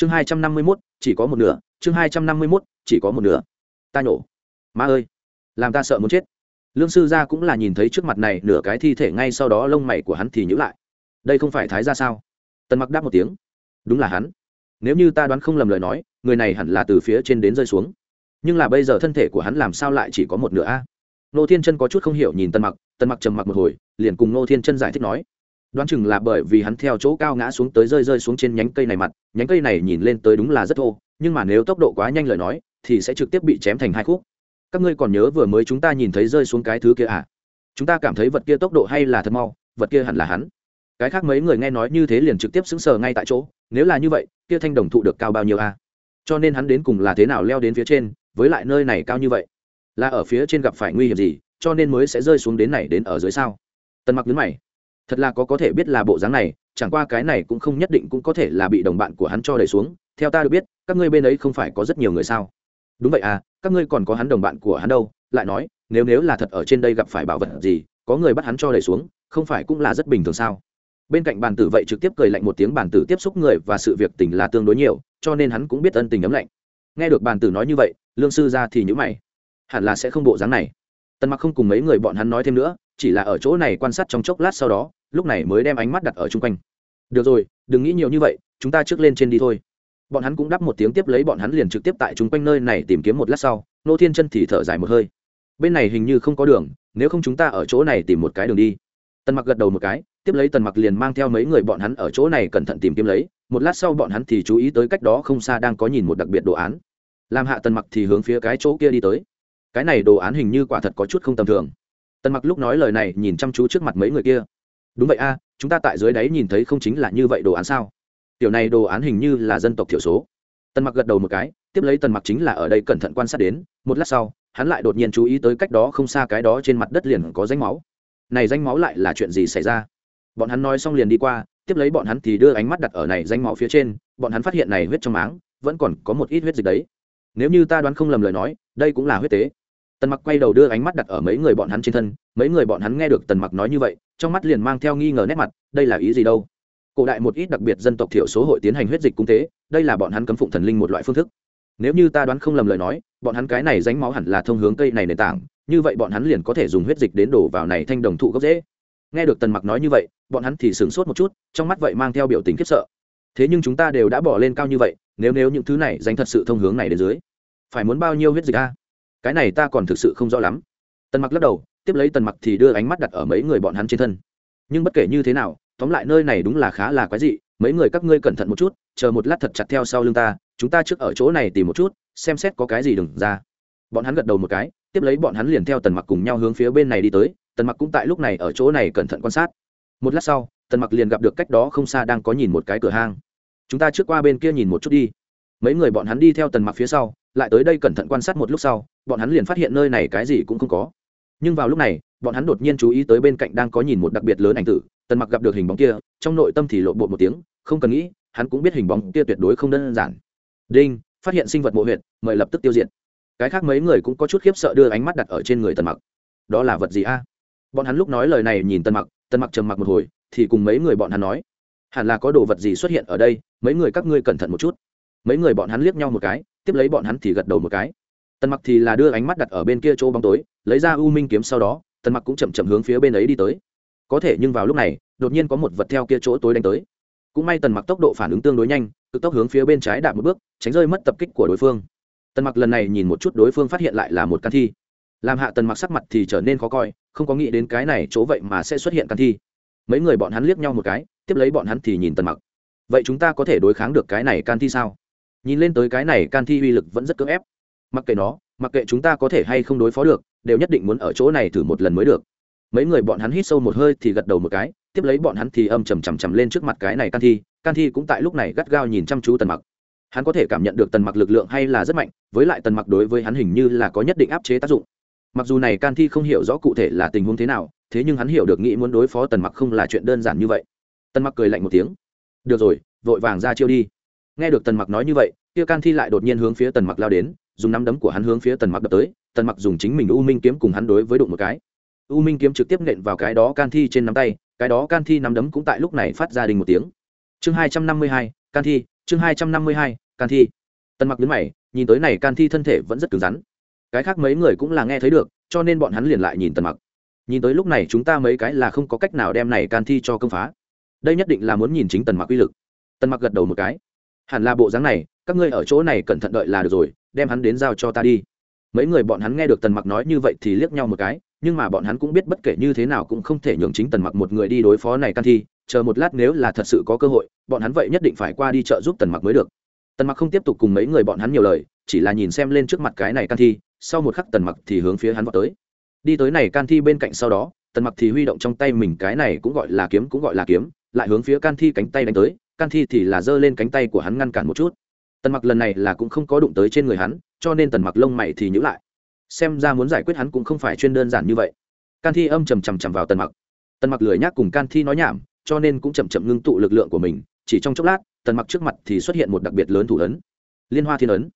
chương hai trăm năm mươi mốt, chỉ có một nửa. Chương hai trăm năm mươi mốt, chỉ có một nửa. Ta nhổ. Ma ơi. Làm ta sợ muốn chết. Lương sư gia cũng là nhìn thấy trước mặt này nửa cái thi thể ngay sau đó lông mày của hắn thì nhữ lại. Đây không phải thái gia sao? Tần mặc đáp một tiếng. Đúng là hắn. Nếu như ta đoán không lầm lời nói, người này hẳn là từ phía trên đến rơi xuống. Nhưng là bây giờ thân thể của hắn làm sao lại chỉ có một nửa a? Nô thiên chân có chút không hiểu nhìn tân mặc. Tân mặc trầm mặc một hồi, liền cùng nô thiên chân giải thích nói đoán chừng là bởi vì hắn theo chỗ cao ngã xuống tới rơi rơi xuống trên nhánh cây này mặt, nhánh cây này nhìn lên tới đúng là rất thô, nhưng mà nếu tốc độ quá nhanh lời nói, thì sẽ trực tiếp bị chém thành hai khúc. Các ngươi còn nhớ vừa mới chúng ta nhìn thấy rơi xuống cái thứ kia à? Chúng ta cảm thấy vật kia tốc độ hay là thật mau, vật kia hẳn là hắn. Cái khác mấy người nghe nói như thế liền trực tiếp sững sờ ngay tại chỗ, nếu là như vậy, kia thanh đồng thụ được cao bao nhiêu à? Cho nên hắn đến cùng là thế nào leo đến phía trên, với lại nơi này cao như vậy? Là ở phía trên gặp phải nguy hiểm gì, cho nên mới sẽ rơi xuống đến này đến ở dưới sao? Tần mặc nhấn mày thật là có có thể biết là bộ dáng này, chẳng qua cái này cũng không nhất định cũng có thể là bị đồng bạn của hắn cho đẩy xuống, theo ta được biết, các ngươi bên ấy không phải có rất nhiều người sao? Đúng vậy à các ngươi còn có hắn đồng bạn của hắn đâu? Lại nói, nếu nếu là thật ở trên đây gặp phải bảo vật gì, có người bắt hắn cho đẩy xuống, không phải cũng là rất bình thường sao? Bên cạnh bàn tử vậy trực tiếp cười lạnh một tiếng bàn tử tiếp xúc người và sự việc tình là tương đối nhiều, cho nên hắn cũng biết ân tình ấm lạnh. Nghe được bàn tử nói như vậy, lương sư ra thì nhữ mày. Hẳn là sẽ không bộ dáng này. Tần mặc không cùng mấy người bọn hắn nói thêm nữa chỉ là ở chỗ này quan sát trong chốc lát sau đó, lúc này mới đem ánh mắt đặt ở chung quanh. Được rồi, đừng nghĩ nhiều như vậy, chúng ta trước lên trên đi thôi. Bọn hắn cũng đắp một tiếng tiếp lấy bọn hắn liền trực tiếp tại chung quanh nơi này tìm kiếm một lát sau, nô thiên chân thì thở dài một hơi. Bên này hình như không có đường, nếu không chúng ta ở chỗ này tìm một cái đường đi. Tần mặc gật đầu một cái, tiếp lấy tần mặc liền mang theo mấy người bọn hắn ở chỗ này cẩn thận tìm kiếm lấy, một lát sau bọn hắn thì chú ý tới cách đó không xa đang có nhìn một đặc biệt đồ án. Làm hạ tần mặc thì hướng phía cái chỗ kia đi tới. Cái này đồ án hình như quả thật có chút không tầm thường tần mặc lúc nói lời này nhìn chăm chú trước mặt mấy người kia. Đúng vậy a, chúng ta tại dưới đáy nhìn thấy không chính là như vậy đồ án sao? Tiểu này đồ án hình như là dân tộc thiểu số. Tần mặc gật đầu một cái, tiếp lấy tần mặc chính là ở đây cẩn thận quan sát đến, một lát sau, hắn lại đột nhiên chú ý tới cách đó không xa cái đó trên mặt đất liền có danh máu. Này danh máu lại là chuyện gì xảy ra? Bọn hắn nói xong liền đi qua, tiếp lấy bọn hắn thì đưa ánh mắt đặt ở này danh máu phía trên, bọn hắn phát hiện này huyết trong máng, vẫn còn có một ít huyết dịch đấy. Nếu như ta đoán không lầm lời nói, đây cũng là huyết tế tần mặc quay đầu đưa ánh mắt đặt ở mấy người bọn hắn trên thân, mấy người bọn hắn nghe được tần mặc nói như vậy, trong mắt liền mang theo nghi ngờ nét mặt, đây là ý gì đâu? Cổ đại một ít đặc biệt dân tộc thiểu số hội tiến hành huyết dịch cung tế, đây là bọn hắn cấm phụng thần linh một loại phương thức. Nếu như ta đoán không lầm lời nói, bọn hắn cái này ránh máu hẳn là thông hướng cây này nền tảng, như vậy bọn hắn liền có thể dùng huyết dịch đến đổ vào này thanh đồng thụ gốc dễ nghe được tần mặc nói như vậy, bọn hắn thì sửng sốt một chút, trong mắt vậy mang theo biểu tình khiếp sợ. Thế nhưng chúng ta đều đã bỏ lên cao như vậy, nếu nếu những thứ này dành thật sự thông hướng này đến dưới, phải muốn bao nhiêu huyết dịch a? Cái này ta còn thực sự không rõ lắm. Tần mặc lắc đầu, tiếp lấy tần mặc thì đưa ánh mắt đặt ở mấy người bọn hắn trên thân. Nhưng bất kể như thế nào, tóm lại nơi này đúng là khá là quái dị, mấy người các ngươi cẩn thận một chút, chờ một lát thật chặt theo sau lưng ta, chúng ta trước ở chỗ này tìm một chút, xem xét có cái gì đừng ra. Bọn hắn gật đầu một cái, tiếp lấy bọn hắn liền theo tần mặc cùng nhau hướng phía bên này đi tới, tần mặc cũng tại lúc này ở chỗ này cẩn thận quan sát. Một lát sau, tần mặc liền gặp được cách đó không xa đang có nhìn một cái cửa hang. Chúng ta trước qua bên kia nhìn một chút đi. Mấy người bọn hắn đi theo tần mặc phía sau lại tới đây cẩn thận quan sát một lúc sau, bọn hắn liền phát hiện nơi này cái gì cũng không có. Nhưng vào lúc này, bọn hắn đột nhiên chú ý tới bên cạnh đang có nhìn một đặc biệt lớn ảnh tử, tần mặc gặp được hình bóng kia, trong nội tâm thì lộ bộ một tiếng, không cần nghĩ, hắn cũng biết hình bóng kia tuyệt đối không đơn giản. Đinh, phát hiện sinh vật mộ huyện mời lập tức tiêu diệt. Cái khác mấy người cũng có chút khiếp sợ đưa ánh mắt đặt ở trên người tần mặc. Đó là vật gì a? Bọn hắn lúc nói lời này nhìn tần mặc tần mặc trầm mặc một hồi, thì cùng mấy người bọn hắn nói, hẳn là có đồ vật gì xuất hiện ở đây, mấy người các ngươi cẩn thận một chút. Mấy người bọn hắn liếc nhau một cái tiếp lấy bọn hắn thì gật đầu một cái. Tần mặc thì là đưa ánh mắt đặt ở bên kia chỗ bóng tối, lấy ra u minh kiếm sau đó, tần mặc cũng chậm chậm hướng phía bên ấy đi tới. Có thể nhưng vào lúc này, đột nhiên có một vật theo kia chỗ tối đánh tới. Cũng may tần mặc tốc độ phản ứng tương đối nhanh, cực tốc hướng phía bên trái đạp một bước, tránh rơi mất tập kích của đối phương. Tần mặc lần này nhìn một chút đối phương phát hiện lại là một can thi. Làm hạ tần mặc sắc mặt thì trở nên khó coi, không có nghĩ đến cái này chỗ vậy mà sẽ xuất hiện can thi. Mấy người bọn hắn liếc nhau một cái, tiếp lấy bọn hắn thì nhìn tần mặc. Vậy chúng ta có thể đối kháng được cái này can thi sao? Nhìn lên tới cái này can thi uy lực vẫn rất cưỡng ép. Mặc kệ nó, mặc kệ chúng ta có thể hay không đối phó được, đều nhất định muốn ở chỗ này thử một lần mới được. Mấy người bọn hắn hít sâu một hơi thì gật đầu một cái, tiếp lấy bọn hắn thì âm chầm chầm chầm lên trước mặt cái này can thi can thi cũng tại lúc này gắt gao nhìn chăm chú tần mặc. Hắn có thể cảm nhận được tần mặc lực lượng hay là rất mạnh, với lại tần mặc đối với hắn hình như là có nhất định áp chế tác dụng. Mặc dù này can thi không hiểu rõ cụ thể là tình huống thế nào, thế nhưng hắn hiểu được nghĩ muốn đối phó tần mặc không là chuyện đơn giản như vậy. Tần mặc cười lạnh một tiếng. Được rồi, vội vàng ra chiêu đi nghe được tần mặc nói như vậy, kia can thi lại đột nhiên hướng phía tần mặc lao đến, dùng nắm đấm của hắn hướng phía tần mặc đập tới, tần mặc dùng chính mình u minh kiếm cùng hắn đối với đụng một cái. U minh kiếm trực tiếp nện vào cái đó can thi trên nắm tay, cái đó can thi nắm đấm cũng tại lúc này phát ra đình một tiếng. Chương hai trăm năm mươi hai, can thi, chương hai trăm năm mươi hai, can thi. Tần mặc đứng mày, nhìn tới này can thi thân thể vẫn rất cứng rắn. Cái khác mấy người cũng là nghe thấy được, cho nên bọn hắn liền lại nhìn tần mặc. Nhìn tới lúc này chúng ta mấy cái là không có cách nào đem này can thi cho công phá. Đây nhất định là muốn nhìn chính tần mặc uy lực. Tần mặc gật đầu một cái hẳn là bộ dáng này, các ngươi ở chỗ này cẩn thận đợi là được rồi, đem hắn đến giao cho ta đi. Mấy người bọn hắn nghe được tần mặc nói như vậy thì liếc nhau một cái, nhưng mà bọn hắn cũng biết bất kể như thế nào cũng không thể nhường chính tần mặc một người đi đối phó này can thi, chờ một lát nếu là thật sự có cơ hội, bọn hắn vậy nhất định phải qua đi chợ giúp tần mặc mới được. Tần mặc không tiếp tục cùng mấy người bọn hắn nhiều lời, chỉ là nhìn xem lên trước mặt cái này can thi, sau một khắc tần mặc thì hướng phía hắn vào tới. Đi tới này can thi bên cạnh sau đó, tần mặc thì huy động trong tay mình cái này cũng gọi là kiếm cũng gọi là kiếm lại hướng phía can thi cánh tay đánh tới, can thi thì là giơ lên cánh tay của hắn ngăn cản một chút. Tần mặc lần này là cũng không có đụng tới trên người hắn, cho nên tần mặc lông mày thì nhữ lại. Xem ra muốn giải quyết hắn cũng không phải chuyên đơn giản như vậy. Can thi âm chầm chầm chầm vào tần mặc. Tần mặc lười nhác cùng can thi nói nhảm, cho nên cũng chậm chậm ngưng tụ lực lượng của mình, chỉ trong chốc lát, tần mặc trước mặt thì xuất hiện một đặc biệt lớn thủ ấn. Liên hoa thiên ấn.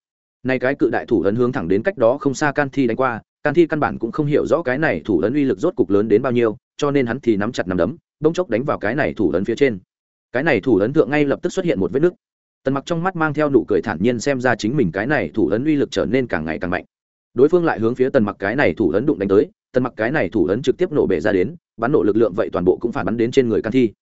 Nay cái cự đại thủ ấn hướng thẳng đến cách đó không xa can thi đánh qua, can thi căn bản cũng không hiểu rõ cái này thủ ấn uy lực rốt cục lớn đến bao nhiêu cho nên hắn thì nắm chặt nắm đấm, bỗng chốc đánh vào cái này thủ lớn phía trên. Cái này thủ lớn thượng ngay lập tức xuất hiện một vết nứt. Tần mặc trong mắt mang theo nụ cười thản nhiên xem ra chính mình cái này thủ lớn uy lực trở nên càng ngày càng mạnh. Đối phương lại hướng phía tần mặc cái này thủ lớn đụng đánh tới, tần mặc cái này thủ lớn trực tiếp nổ bể ra đến, bắn nổ lực lượng vậy toàn bộ cũng phản bắn đến trên người can thi.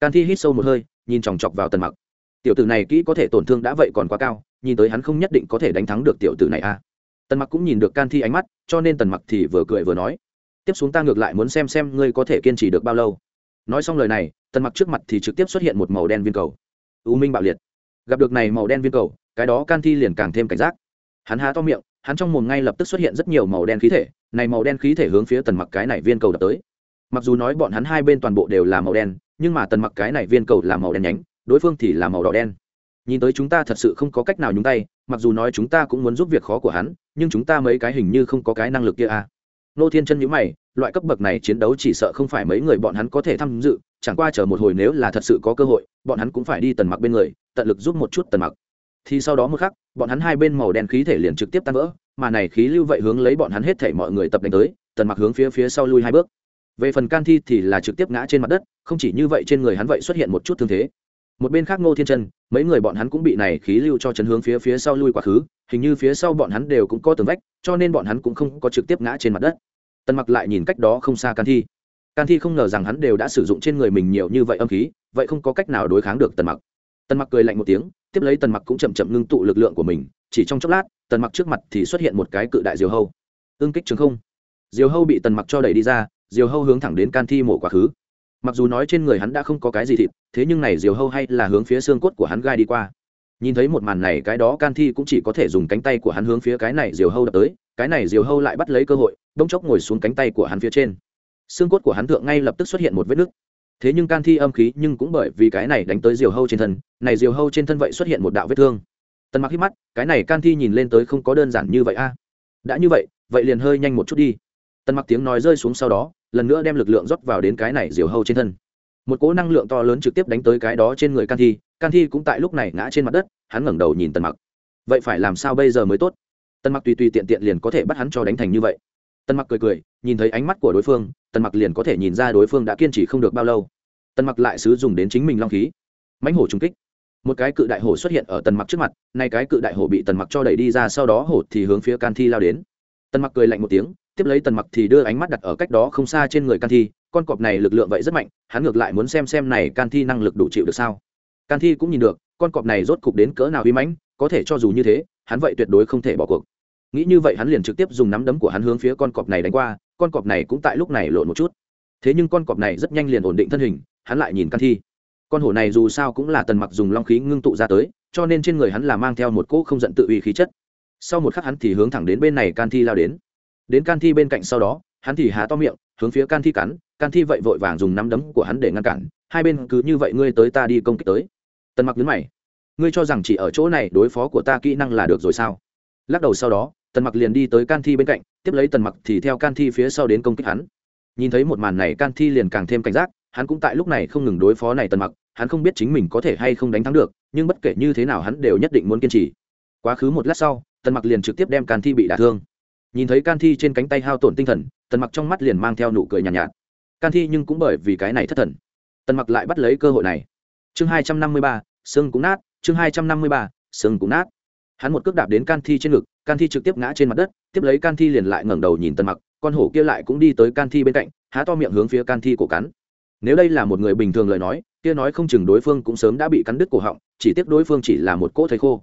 Can thi hít sâu một hơi, nhìn chòng chọc vào tần mặc. Tiểu tử này kỹ có thể tổn thương đã vậy còn quá cao, nhìn tới hắn không nhất định có thể đánh thắng được tiểu tử này a. À. tần mặc cũng nhìn được can thi ánh mắt, cho nên tần mặc thì vừa cười vừa nói tiếp xuống ta ngược lại muốn xem xem ngươi có thể kiên trì được bao lâu. Nói xong lời này, tần mặc trước mặt thì trực tiếp xuất hiện một màu đen viên cầu. U minh bạo liệt. Gặp được này màu đen viên cầu, cái đó can thi liền càng thêm cảnh giác. Hắn há to miệng, hắn trong mồm ngay lập tức xuất hiện rất nhiều màu đen khí thể, này màu đen khí thể hướng phía tần mặc cái này viên cầu đập tới. Mặc dù nói bọn hắn hai bên toàn bộ đều là màu đen, nhưng mà tần mặc cái này viên cầu là màu đen nhánh, đối phương thì là màu đỏ đen. Nhìn tới chúng ta thật sự không có cách nào nhúng tay, mặc dù nói chúng ta cũng muốn giúp việc khó của hắn, nhưng chúng ta mấy cái hình như không có cái năng lực kia à nô thiên chân nhữ mày, loại cấp bậc này chiến đấu chỉ sợ không phải mấy người bọn hắn có thể tham dự, chẳng qua chờ một hồi nếu là thật sự có cơ hội, bọn hắn cũng phải đi tần mặc bên người, tận lực giúp một chút tần mặc. Thì sau đó một khắc, bọn hắn hai bên màu đen khí thể liền trực tiếp tan vỡ, mà này khí lưu vậy hướng lấy bọn hắn hết thể mọi người tập đánh tới, tần mặc hướng phía phía sau lui hai bước. Về phần can thi thì là trực tiếp ngã trên mặt đất, không chỉ như vậy trên người hắn vậy xuất hiện một chút thương thế. Một bên khác ngô thiên chân, mấy người bọn hắn cũng bị này khí lưu cho chấn hướng phía phía sau lui quá khứ, hình như phía sau bọn hắn đều cũng có tường vách, cho nên bọn hắn cũng không có trực tiếp ngã trên mặt đất tần mặc lại nhìn cách đó không xa can thi. Can thi không ngờ rằng hắn đều đã sử dụng trên người mình nhiều như vậy âm khí, vậy không có cách nào đối kháng được tần mặc. Tần mặc cười lạnh một tiếng, tiếp lấy tần mặc cũng chậm chậm ngưng tụ lực lượng của mình, chỉ trong chốc lát, tần mặc trước mặt thì xuất hiện một cái cự đại diều hâu. Ương kích trường không. Diều hâu bị tần mặc cho đẩy đi ra, diều hâu hướng thẳng đến can thi mổ quá khứ. Mặc dù nói trên người hắn đã không có cái gì thịt, thế nhưng này diều hâu hay là hướng phía xương cốt của hắn gai đi qua nhìn thấy một màn này, cái đó can thi cũng chỉ có thể dùng cánh tay của hắn hướng phía cái này diều hâu đập tới, cái này diều hâu lại bắt lấy cơ hội, bỗng chốc ngồi xuống cánh tay của hắn phía trên. Xương cốt của hắn thượng ngay lập tức xuất hiện một vết nứt. Thế nhưng can thi âm khí nhưng cũng bởi vì cái này đánh tới diều hâu trên thân, này diều hâu trên thân vậy xuất hiện một đạo vết thương. Tần mặc hít mắt, cái này can thi nhìn lên tới không có đơn giản như vậy a. Đã như vậy vậy liền hơi nhanh một chút đi. Tần mặc tiếng nói rơi xuống sau đó, lần nữa đem lực lượng rót vào đến cái này diều hâu trên thân. Một cỗ năng lượng to lớn trực tiếp đánh tới cái đó trên người can thi can thi cũng tại lúc này ngã trên mặt đất, hắn ngẩng đầu nhìn tần mặc. Vậy phải làm sao bây giờ mới tốt? Tần mặc tùy tùy tiện tiện liền có thể bắt hắn cho đánh thành như vậy. Tần mặc cười cười, nhìn thấy ánh mắt của đối phương, tần mặc liền có thể nhìn ra đối phương đã kiên trì không được bao lâu. Tần mặc lại sử dụng đến chính mình long khí. Mãnh hổ trung kích. Một cái cự đại hổ xuất hiện ở tần mặc trước mặt, nay cái cự đại hổ bị tần mặc cho đẩy đi ra, sau đó hổ thì hướng phía can thi lao đến. Tần mặc cười lạnh một tiếng, tiếp lấy tần mặc thì đưa ánh mắt đặt ở cách đó không xa trên người can thi, con cọp này lực lượng vậy rất mạnh, hắn ngược lại muốn xem xem này can thi năng lực đủ chịu được sao can thi cũng nhìn được, con cọp này rốt cục đến cỡ nào uy mãnh, có thể cho dù như thế, hắn vậy tuyệt đối không thể bỏ cuộc. Nghĩ như vậy hắn liền trực tiếp dùng nắm đấm của hắn hướng phía con cọp này đánh qua, con cọp này cũng tại lúc này lộn một chút. Thế nhưng con cọp này rất nhanh liền ổn định thân hình, hắn lại nhìn can thi. Con hổ này dù sao cũng là tần mặc dùng long khí ngưng tụ ra tới, cho nên trên người hắn là mang theo một cỗ không giận tự uy khí chất. Sau một khắc hắn thì hướng thẳng đến bên này can thi lao đến. Đến can thi bên cạnh sau đó, hắn thì há to miệng, hướng phía can thi cắn. Can thi vậy vội vàng dùng nắm đấm của hắn để ngăn cản. Hai bên cứ như vậy ngươi tới ta đi công kích tới tần mặc nhấn mày. Ngươi cho rằng chỉ ở chỗ này đối phó của ta kỹ năng là được rồi sao? Lắc đầu sau đó tần mặc liền đi tới can thi bên cạnh tiếp lấy tần mặc thì theo can thi phía sau đến công kích hắn. Nhìn thấy một màn này can thi liền càng thêm cảnh giác hắn cũng tại lúc này không ngừng đối phó này tần mặc hắn không biết chính mình có thể hay không đánh thắng được nhưng bất kể như thế nào hắn đều nhất định muốn kiên trì. Quá khứ một lát sau tần mặc liền trực tiếp đem can thi bị đả thương. Nhìn thấy can thi trên cánh tay hao tổn tinh thần tần mặc trong mắt liền mang theo nụ cười nhàn nhạt, nhạt. Can thi nhưng cũng bởi vì cái này thất thần tần mặc lại bắt lấy cơ hội này chương hai trăm năm mươi ba, xương cũng nát, chương hai trăm năm mươi ba sừng cũng nát. Hắn một cước đạp đến can thi trên ngực, can thi trực tiếp ngã trên mặt đất, tiếp lấy can thi liền lại ngẩng đầu nhìn tần mặc, con hổ kia lại cũng đi tới can thi bên cạnh, há to miệng hướng phía can thi cổ cắn. Nếu đây là một người bình thường lời nói, kia nói không chừng đối phương cũng sớm đã bị cắn đứt cổ họng, chỉ tiếc đối phương chỉ là một cỗ thầy khô.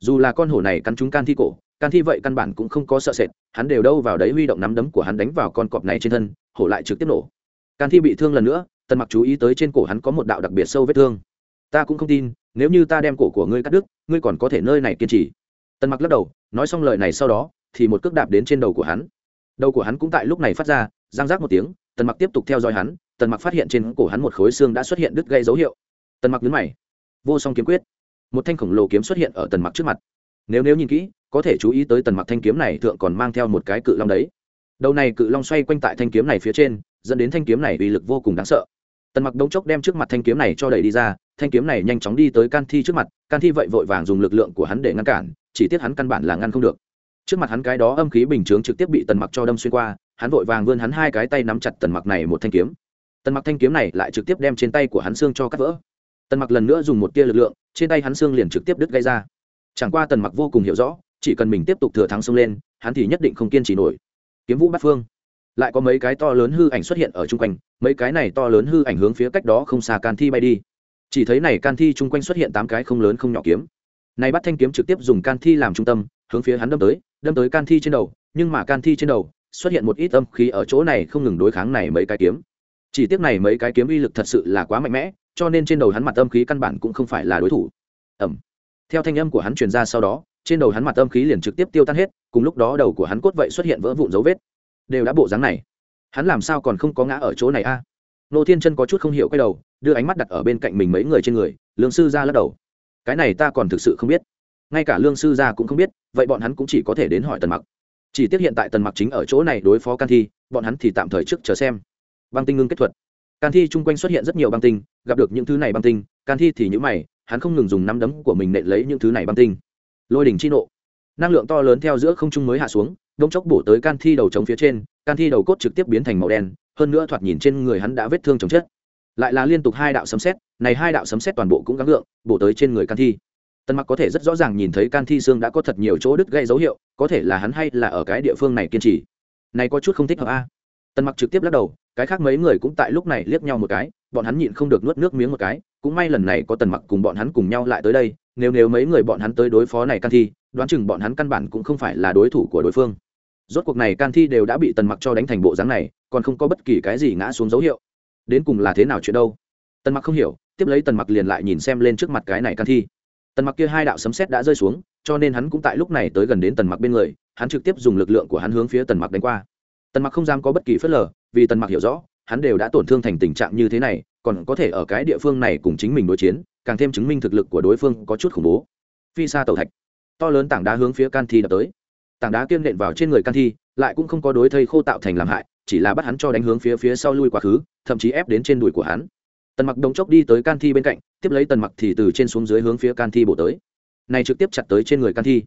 Dù là con hổ này cắn trúng can thi cổ, can thi vậy căn bản cũng không có sợ sệt, hắn đều đâu vào đấy huy động nắm đấm của hắn đánh vào con cọp này trên thân, hổ lại trực tiếp nổ. Can thi bị thương lần nữa tần mặc chú ý tới trên cổ hắn có một đạo đặc biệt sâu vết thương. Ta cũng không tin, nếu như ta đem cổ của ngươi cắt đứt, ngươi còn có thể nơi này kiên trì. Tần mặc lắc đầu, nói xong lời này sau đó, thì một cước đạp đến trên đầu của hắn. Đầu của hắn cũng tại lúc này phát ra giang rác một tiếng, tần mặc tiếp tục theo dõi hắn, tần mặc phát hiện trên cổ hắn một khối xương đã xuất hiện đứt gây dấu hiệu. Tần mặc nhấn mày. Vô song kiếm quyết. Một thanh khổng lồ kiếm xuất hiện ở tần mặc trước mặt. Nếu nếu nhìn kỹ, có thể chú ý tới tần mặc thanh kiếm này thượng còn mang theo một cái cự long đấy. Đầu này cự long xoay quanh tại thanh kiếm này phía trên, dẫn đến thanh kiếm này uy lực vô cùng đáng sợ tần mặc đống chốc đem trước mặt thanh kiếm này cho đẩy đi ra, thanh kiếm này nhanh chóng đi tới can thi trước mặt, can thi vậy vội vàng dùng lực lượng của hắn để ngăn cản, chỉ tiếc hắn căn bản là ngăn không được. Trước mặt hắn cái đó âm khí bình chướng trực tiếp bị tần mặc cho đâm xuyên qua, hắn vội vàng vươn hắn hai cái tay nắm chặt tần mặc này một thanh kiếm. Tần mặc thanh kiếm này lại trực tiếp đem trên tay của hắn xương cho cắt vỡ. Tần mặc lần nữa dùng một tia lực lượng, trên tay hắn xương liền trực tiếp đứt gây ra. Chẳng qua tần mặc vô cùng hiểu rõ, chỉ cần mình tiếp tục thừa thắng xông lên, hắn thì nhất định không kiên trì nổi. Kiếm vũ bát phương lại có mấy cái to lớn hư ảnh xuất hiện ở chung quanh, mấy cái này to lớn hư ảnh hướng phía cách đó không xa can thi bay đi. Chỉ thấy này can thi chung quanh xuất hiện tám cái không lớn không nhỏ kiếm. Này bắt thanh kiếm trực tiếp dùng can thi làm trung tâm, hướng phía hắn đâm tới đâm tới can thi trên đầu, nhưng mà can thi trên đầu, xuất hiện một ít âm khí ở chỗ này không ngừng đối kháng này mấy cái kiếm. Chỉ tiếc này mấy cái kiếm uy lực thật sự là quá mạnh mẽ, cho nên trên đầu hắn mặt âm khí căn bản cũng không phải là đối thủ. Ẩm theo thanh âm của hắn truyền ra sau đó, trên đầu hắn mặt âm khí liền trực tiếp tiêu tan hết, cùng lúc đó đầu của hắn cốt vậy xuất hiện vỡ vụn dấu vết đều đã bộ dáng này. Hắn làm sao còn không có ngã ở chỗ này a? Nô thiên chân có chút không hiểu quay đầu, đưa ánh mắt đặt ở bên cạnh mình mấy người trên người, lương sư ra lắc đầu. Cái này ta còn thực sự không biết. Ngay cả lương sư gia cũng không biết, vậy bọn hắn cũng chỉ có thể đến hỏi tần mặc. Chỉ tiếc hiện tại tần mặc chính ở chỗ này đối phó can thi, bọn hắn thì tạm thời trước chờ xem. Băng tinh ngưng kết thuật. Can thi chung quanh xuất hiện rất nhiều băng tinh, gặp được những thứ này băng tinh, can thi thì nhữ mày, hắn không ngừng dùng nắm đấm của mình nện lấy những thứ này băng tinh. Lôi đỉnh chi nộ. Năng lượng to lớn theo giữa không trung mới hạ xuống đông chốc bổ tới can thi đầu trống phía trên, can thi đầu cốt trực tiếp biến thành màu đen, hơn nữa thoạt nhìn trên người hắn đã vết thương chồng chết lại là liên tục hai đạo sấm xét này hai đạo sấm xét toàn bộ cũng gắng gượng, bổ tới trên người can thi. Tần mặc có thể rất rõ ràng nhìn thấy can thi xương đã có thật nhiều chỗ đứt gây dấu hiệu, có thể là hắn hay là ở cái địa phương này kiên trì. Này có chút không thích hợp a. Tần mặc trực tiếp lắc đầu, cái khác mấy người cũng tại lúc này liếc nhau một cái, bọn hắn nhịn không được nuốt nước miếng một cái, cũng may lần này có tần mặc cùng bọn hắn cùng nhau lại tới đây, nếu nếu mấy người bọn hắn tới đối phó này can thi, đoán chừng bọn hắn căn bản cũng không phải là đối thủ của đối phương rốt cuộc này can thi đều đã bị tần mặc cho đánh thành bộ dáng này, còn không có bất kỳ cái gì ngã xuống dấu hiệu. Đến cùng là thế nào chuyện đâu? Tần mặc không hiểu, tiếp lấy tần mặc liền lại nhìn xem lên trước mặt cái này can thi. Tần mặc kia hai đạo sấm sét đã rơi xuống, cho nên hắn cũng tại lúc này tới gần đến tần mặc bên người, hắn trực tiếp dùng lực lượng của hắn hướng phía tần mặc đánh qua. Tần mặc không dám có bất kỳ phớt lờ, vì tần mặc hiểu rõ, hắn đều đã tổn thương thành tình trạng như thế này, còn có thể ở cái địa phương này cùng chính mình đối chiến, càng thêm chứng minh thực lực của đối phương có chút khủng bố. Phi xa tàu thạch. To lớn tảng đá hướng phía can thi đập tới tảng đá kiên nện vào trên người can thi, lại cũng không có đối thây khô tạo thành làm hại, chỉ là bắt hắn cho đánh hướng phía phía sau lui quá khứ, thậm chí ép đến trên đùi của hắn. Tần mặc đống chốc đi tới can thi bên cạnh, tiếp lấy tần mặc thì từ trên xuống dưới hướng phía can thi bổ tới. Này trực tiếp chặt tới trên người can thi.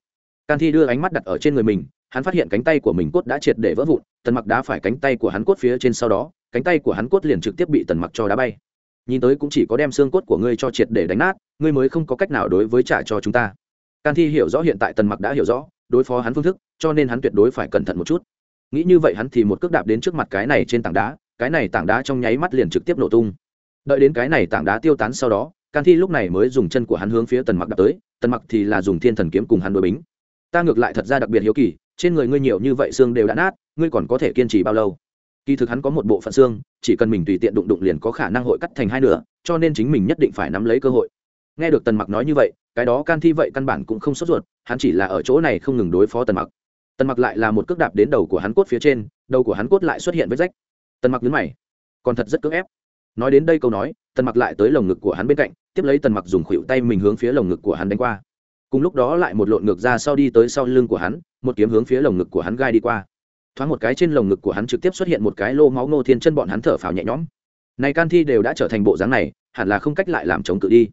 Can thi đưa ánh mắt đặt ở trên người mình, hắn phát hiện cánh tay của mình cốt đã triệt để vỡ vụn, tần mặc đá phải cánh tay của hắn cốt phía trên sau đó, cánh tay của hắn cốt liền trực tiếp bị tần mặc cho đá bay. Nhìn tới cũng chỉ có đem xương cốt của ngươi cho triệt để đánh nát, ngươi mới không có cách nào đối với trả cho chúng ta. Can thi hiểu rõ hiện tại tần mặc đã hiểu rõ đối phó hắn phương thức, cho nên hắn tuyệt đối phải cẩn thận một chút. Nghĩ như vậy hắn thì một cước đạp đến trước mặt cái này trên tảng đá, cái này tảng đá trong nháy mắt liền trực tiếp nổ tung. Đợi đến cái này tảng đá tiêu tán sau đó, can thi lúc này mới dùng chân của hắn hướng phía tần mặc đạp tới, tần mặc thì là dùng thiên thần kiếm cùng hắn đối bính. Ta ngược lại thật ra đặc biệt hiếu kỳ, trên người ngươi nhiều như vậy xương đều đã nát, ngươi còn có thể kiên trì bao lâu? Kỳ thực hắn có một bộ phận xương, chỉ cần mình tùy tiện đụng đụng liền có khả năng hội cắt thành hai nửa, cho nên chính mình nhất định phải nắm lấy cơ hội. Nghe được tần mặc nói như vậy, cái đó can thi vậy căn bản cũng không sốt ruột hắn chỉ là ở chỗ này không ngừng đối phó tần mặc. Tần mặc lại là một cước đạp đến đầu của hắn cốt phía trên, đầu của hắn cốt lại xuất hiện vết rách. Tần mặc nhấn mày. Còn thật rất cưỡng ép. Nói đến đây câu nói, tần mặc lại tới lồng ngực của hắn bên cạnh, tiếp lấy tần mặc dùng khuỷu tay mình hướng phía lồng ngực của hắn đánh qua. Cùng lúc đó lại một lộn ngược ra sau đi tới sau lưng của hắn, một kiếm hướng phía lồng ngực của hắn gai đi qua. Thoáng một cái trên lồng ngực của hắn trực tiếp xuất hiện một cái lô máu ngô thiên chân bọn hắn thở phào nhẹ nhõm. Này can thi đều đã trở thành bộ dáng này, hẳn là không cách lại làm chống cự đi.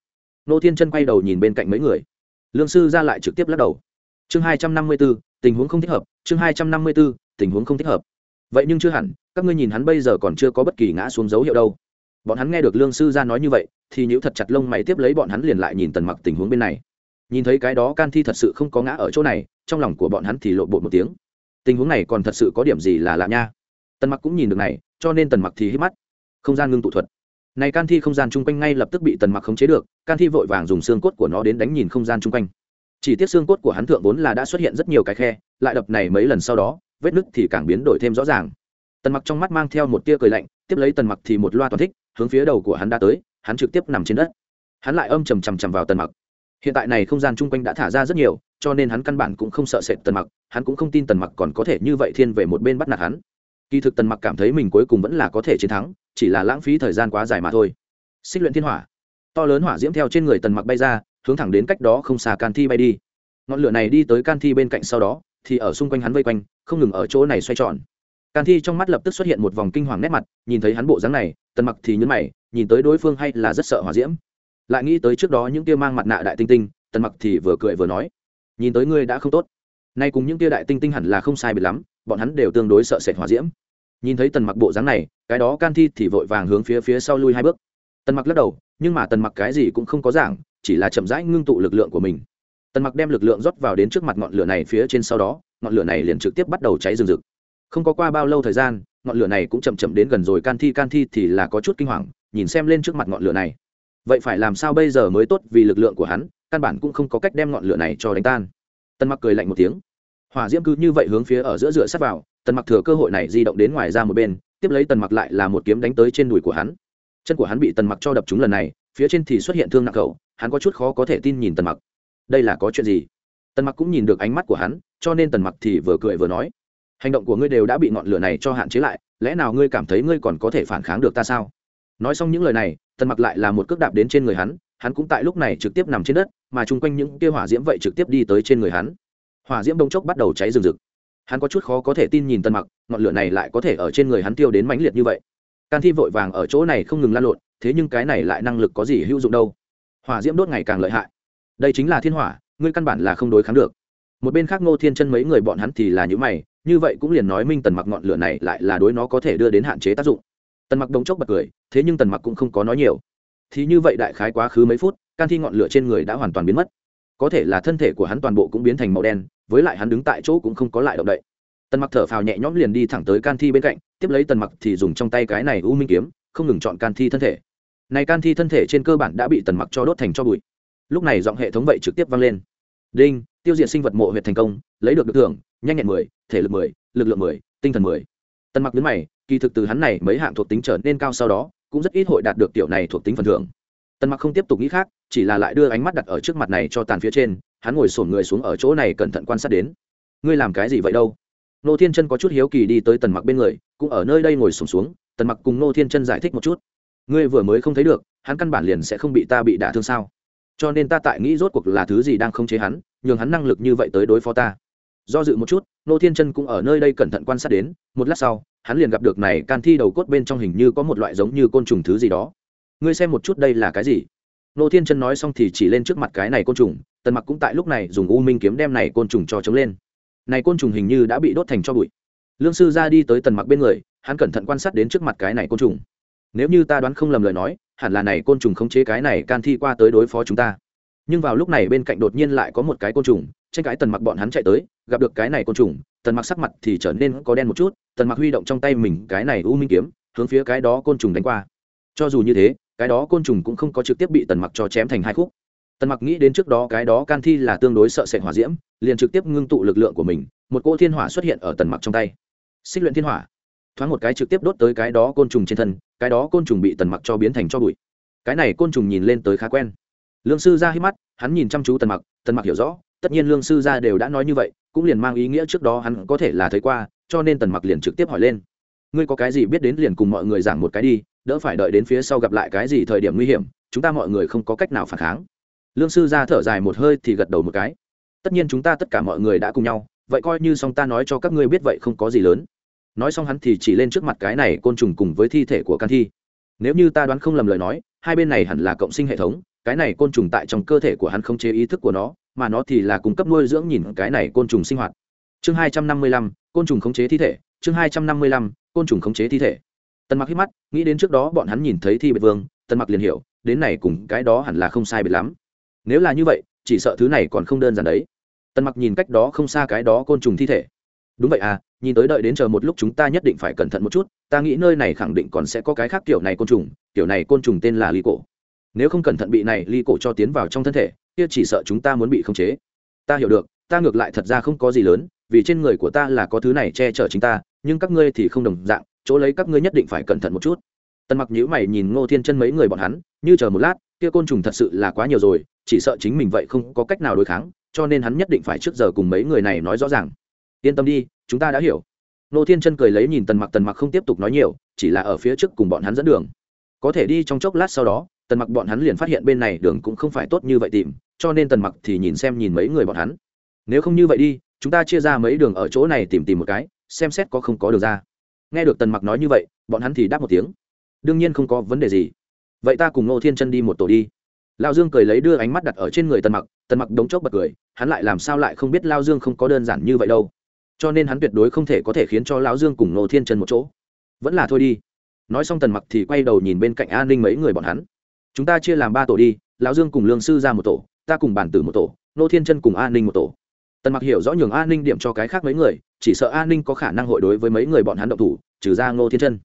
Nô thiên chân quay đầu nhìn bên cạnh mấy người lương sư ra lại trực tiếp lắc đầu. Chương hai trăm năm mươi b ố tình huống không thích hợp, chương hai trăm năm mươi b ố tình huống không thích hợp. Vậy nhưng chưa hẳn, các ngươi nhìn hắn bây giờ còn chưa có bất kỳ ngã xuống dấu hiệu đâu. Bọn hắn nghe được lương sư ra nói như vậy, thì nhữ thật chặt lông mày tiếp lấy bọn hắn liền lại nhìn tần mặc tình huống bên này. Nhìn thấy cái đó can thi thật sự không có ngã ở chỗ này, trong lòng của bọn hắn thì lộ bột một tiếng. Tình huống này còn thật sự có điểm gì là lạ nha. Tần mặc cũng nhìn được này, cho nên tần mặc thì hít mắt. Không gian ngưng tụ thuật này can thi không gian chung quanh ngay lập tức bị tần mặc khống chế được, can thi vội vàng dùng xương cốt của nó đến đánh nhìn không gian chung quanh. Chỉ tiếc xương cốt của hắn thượng vốn là đã xuất hiện rất nhiều cái khe, lại đập này mấy lần sau đó, vết nứt thì càng biến đổi thêm rõ ràng. Tần mặc trong mắt mang theo một tia cười lạnh, tiếp lấy tần mặc thì một loa toàn thích, hướng phía đầu của hắn đã tới, hắn trực tiếp nằm trên đất. Hắn lại âm trầm trầm trầm vào tần mặc. Hiện tại này không gian chung quanh đã thả ra rất nhiều, cho nên hắn căn bản cũng không sợ sệt tần mặc, hắn cũng không tin tần mặc còn có thể như vậy thiên về một bên bắt nạt hắn kỳ thực tần mặc cảm thấy mình cuối cùng vẫn là có thể chiến thắng, chỉ là lãng phí thời gian quá dài mà thôi. Xích luyện thiên hỏa. To lớn hỏa diễm theo trên người tần mặc bay ra, hướng thẳng đến cách đó không xa can thi bay đi. Ngọn lửa này đi tới can thi bên cạnh sau đó, thì ở xung quanh hắn vây quanh, không ngừng ở chỗ này xoay tròn. Can thi trong mắt lập tức xuất hiện một vòng kinh hoàng nét mặt, nhìn thấy hắn bộ dáng này, tần mặc thì nhấn mày, nhìn tới đối phương hay là rất sợ hỏa diễm. Lại nghĩ tới trước đó những tia mang mặt nạ đại tinh tinh, tần mặc thì vừa cười vừa nói, nhìn tới ngươi đã không tốt. Nay cùng những tia đại tinh tinh hẳn là không sai biệt lắm bọn hắn đều tương đối sợ sệt hỏa diễm. Nhìn thấy tần mặc bộ dáng này, cái đó can thi thì vội vàng hướng phía phía sau lui hai bước. Tần mặc lắc đầu, nhưng mà tần mặc cái gì cũng không có giảng, chỉ là chậm rãi ngưng tụ lực lượng của mình. Tần mặc đem lực lượng rót vào đến trước mặt ngọn lửa này phía trên sau đó, ngọn lửa này liền trực tiếp bắt đầu cháy rừng rực. Không có qua bao lâu thời gian, ngọn lửa này cũng chậm chậm đến gần rồi, can thi can thi thì là có chút kinh hoàng, nhìn xem lên trước mặt ngọn lửa này. Vậy phải làm sao bây giờ mới tốt vì lực lượng của hắn, căn bản cũng không có cách đem ngọn lửa này cho đánh tan. Tân mặc cười lạnh một tiếng hỏa diễm cứ như vậy hướng phía ở giữa dựa sát vào, tần mặc thừa cơ hội này di động đến ngoài ra một bên, tiếp lấy tần mặc lại là một kiếm đánh tới trên đùi của hắn. Chân của hắn bị tần mặc cho đập trúng lần này, phía trên thì xuất hiện thương nặng khẩu, hắn có chút khó có thể tin nhìn tần mặc. Đây là có chuyện gì? Tần mặc cũng nhìn được ánh mắt của hắn, cho nên tần mặc thì vừa cười vừa nói, hành động của ngươi đều đã bị ngọn lửa này cho hạn chế lại, lẽ nào ngươi cảm thấy ngươi còn có thể phản kháng được ta sao? Nói xong những lời này, tần mặc lại là một cước đạp đến trên người hắn hắn cũng tại lúc này trực tiếp nằm trên đất, mà chung quanh những kia hỏa diễm vậy trực tiếp đi tới trên người hắn hỏa diễm bông chốc bắt đầu cháy rừng rực. Hắn có chút khó có thể tin nhìn tân mặc, ngọn lửa này lại có thể ở trên người hắn tiêu đến mãnh liệt như vậy. Can thi vội vàng ở chỗ này không ngừng lan lộn, thế nhưng cái này lại năng lực có gì hữu dụng đâu? Hỏa diễm đốt ngày càng lợi hại. Đây chính là thiên hỏa, ngươi căn bản là không đối kháng được. Một bên khác ngô thiên chân mấy người bọn hắn thì là những mày, như vậy cũng liền nói minh tần mặc ngọn lửa này lại là đối nó có thể đưa đến hạn chế tác dụng. Tần mặc đống chốc bật cười, thế nhưng tần mặc cũng không có nói nhiều. Thì như vậy đại khái quá khứ mấy phút, can thi ngọn lửa trên người đã hoàn toàn biến mất có thể là thân thể của hắn toàn bộ cũng biến thành màu đen, với lại hắn đứng tại chỗ cũng không có lại động đậy. Tần mặc thở phào nhẹ nhõm liền đi thẳng tới can thi bên cạnh, tiếp lấy tần mặc thì dùng trong tay cái này u minh kiếm, không ngừng chọn can thi thân thể. Này can thi thân thể trên cơ bản đã bị tần mặc cho đốt thành cho bụi. Lúc này giọng hệ thống vậy trực tiếp vang lên. Đinh, tiêu diệt sinh vật mộ huyệt thành công, lấy được được thưởng, nhanh nhẹn mười, thể lực mười, lực lượng mười, tinh thần mười. Tần mặc đứng mày, kỳ thực từ hắn này mấy hạng thuộc tính trở nên cao sau đó, cũng rất ít hội đạt được tiểu này thuộc tính phần thưởng tần mặc không tiếp tục nghĩ khác chỉ là lại đưa ánh mắt đặt ở trước mặt này cho tàn phía trên hắn ngồi sổn người xuống ở chỗ này cẩn thận quan sát đến. Ngươi làm cái gì vậy đâu? Nô thiên chân có chút hiếu kỳ đi tới tần mặc bên người cũng ở nơi đây ngồi sổn xuống, xuống tần mặc cùng nô thiên chân giải thích một chút. Ngươi vừa mới không thấy được hắn căn bản liền sẽ không bị ta bị đả thương sao? Cho nên ta tại nghĩ rốt cuộc là thứ gì đang không chế hắn nhường hắn năng lực như vậy tới đối phó ta. Do dự một chút nô thiên chân cũng ở nơi đây cẩn thận quan sát đến một lát sau hắn liền gặp được này can thi đầu cốt bên trong hình như có một loại giống như côn trùng thứ gì đó ngươi xem một chút đây là cái gì? Nô thiên chân nói xong thì chỉ lên trước mặt cái này côn trùng, tần mặc cũng tại lúc này dùng u minh kiếm đem này côn trùng cho chống lên. Này côn trùng hình như đã bị đốt thành cho bụi. Lương sư ra đi tới tần mặc bên người, hắn cẩn thận quan sát đến trước mặt cái này côn trùng. Nếu như ta đoán không lầm lời nói, hẳn là này côn trùng khống chế cái này can thi qua tới đối phó chúng ta. Nhưng vào lúc này bên cạnh đột nhiên lại có một cái côn trùng tranh cái tần mặc bọn hắn chạy tới, gặp được cái này côn trùng, tần mặc sắc mặt thì trở nên có đen một chút, tần mặc huy động trong tay mình cái này u minh kiếm, hướng phía cái đó côn trùng đánh qua. Cho dù như thế cái đó côn trùng cũng không có trực tiếp bị tần mặc cho chém thành hai khúc. Tần mặc nghĩ đến trước đó cái đó can thi là tương đối sợ sệt hỏa diễm, liền trực tiếp ngưng tụ lực lượng của mình, một cỗ thiên hỏa xuất hiện ở tần mặc trong tay. Xích luyện thiên hỏa. Thoáng một cái trực tiếp đốt tới cái đó côn trùng trên thân, cái đó côn trùng bị tần mặc cho biến thành cho bụi. Cái này côn trùng nhìn lên tới khá quen. Lương sư ra hít mắt, hắn nhìn chăm chú tần mặc tần mặc hiểu rõ, tất nhiên lương sư ra đều đã nói như vậy, cũng liền mang ý nghĩa trước đó hắn có thể là thấy qua, cho nên tần mặc liền trực tiếp hỏi lên. Ngươi có cái gì biết đến liền cùng mọi người giảng một cái đi đỡ phải đợi đến phía sau gặp lại cái gì thời điểm nguy hiểm, chúng ta mọi người không có cách nào phản kháng. Lương sư ra thở dài một hơi thì gật đầu một cái. Tất nhiên chúng ta tất cả mọi người đã cùng nhau, vậy coi như xong ta nói cho các ngươi biết vậy không có gì lớn. Nói xong hắn thì chỉ lên trước mặt cái này côn trùng cùng với thi thể của can thi. Nếu như ta đoán không lầm lời nói, hai bên này hẳn là cộng sinh hệ thống, cái này côn trùng tại trong cơ thể của hắn không chế ý thức của nó, mà nó thì là cung cấp nuôi dưỡng nhìn cái này côn trùng sinh hoạt. Chương hai trăm năm mươi lăm, côn trùng khống chế thi thể, chương hai trăm năm mươi lăm, côn trùng khống chế thi thể tần mặc hít mắt, nghĩ đến trước đó bọn hắn nhìn thấy thi biệt vương, tần mặc liền hiểu, đến này cùng cái đó hẳn là không sai biệt lắm. Nếu là như vậy, chỉ sợ thứ này còn không đơn giản đấy. Tần mặc nhìn cách đó không xa cái đó côn trùng thi thể. Đúng vậy à nhìn tới đợi đến chờ một lúc chúng ta nhất định phải cẩn thận một chút, ta nghĩ nơi này khẳng định còn sẽ có cái khác kiểu này côn trùng, kiểu này côn trùng tên là ly cổ. Nếu không cẩn thận bị này ly cổ cho tiến vào trong thân thể, kia chỉ sợ chúng ta muốn bị khống chế. Ta hiểu được, ta ngược lại thật ra không có gì lớn, vì trên người của ta là có thứ này che chở chính ta, nhưng các ngươi thì không đồng dạng chỗ lấy các ngươi nhất định phải cẩn thận một chút. Tần mặc nhíu mày nhìn ngô thiên chân mấy người bọn hắn, như chờ một lát, kia côn trùng thật sự là quá nhiều rồi, chỉ sợ chính mình vậy không có cách nào đối kháng, cho nên hắn nhất định phải trước giờ cùng mấy người này nói rõ ràng. Yên tâm đi, chúng ta đã hiểu. Ngô thiên chân cười lấy nhìn tần mặc tần mặc không tiếp tục nói nhiều, chỉ là ở phía trước cùng bọn hắn dẫn đường. Có thể đi trong chốc lát sau đó, tần mặc bọn hắn liền phát hiện bên này đường cũng không phải tốt như vậy tìm, cho nên tần mặc thì nhìn xem nhìn mấy người bọn hắn. Nếu không như vậy đi, chúng ta chia ra mấy đường ở chỗ này tìm tìm một cái, xem xét có không có đường ra nghe được tần mặc nói như vậy, bọn hắn thì đáp một tiếng. Đương nhiên không có vấn đề gì. Vậy ta cùng ngô thiên chân đi một tổ đi. Lao dương cười lấy đưa ánh mắt đặt ở trên người tần mặc tần mặc đống chốc bật cười, hắn lại làm sao lại không biết lao dương không có đơn giản như vậy đâu. Cho nên hắn tuyệt đối không thể có thể khiến cho lão dương cùng ngô thiên chân một chỗ. Vẫn là thôi đi. Nói xong tần mặc thì quay đầu nhìn bên cạnh an ninh mấy người bọn hắn. Chúng ta chia làm ba tổ đi lão dương cùng lương sư ra một tổ, ta cùng bản tử một tổ nô thiên chân cùng an ninh một tổ. Tần mặc hiểu rõ nhường an ninh điểm cho cái khác mấy người chỉ sợ an ninh có khả năng hội đối với mấy người bọn hắn động thủ, trừ ra ngô thiên chân.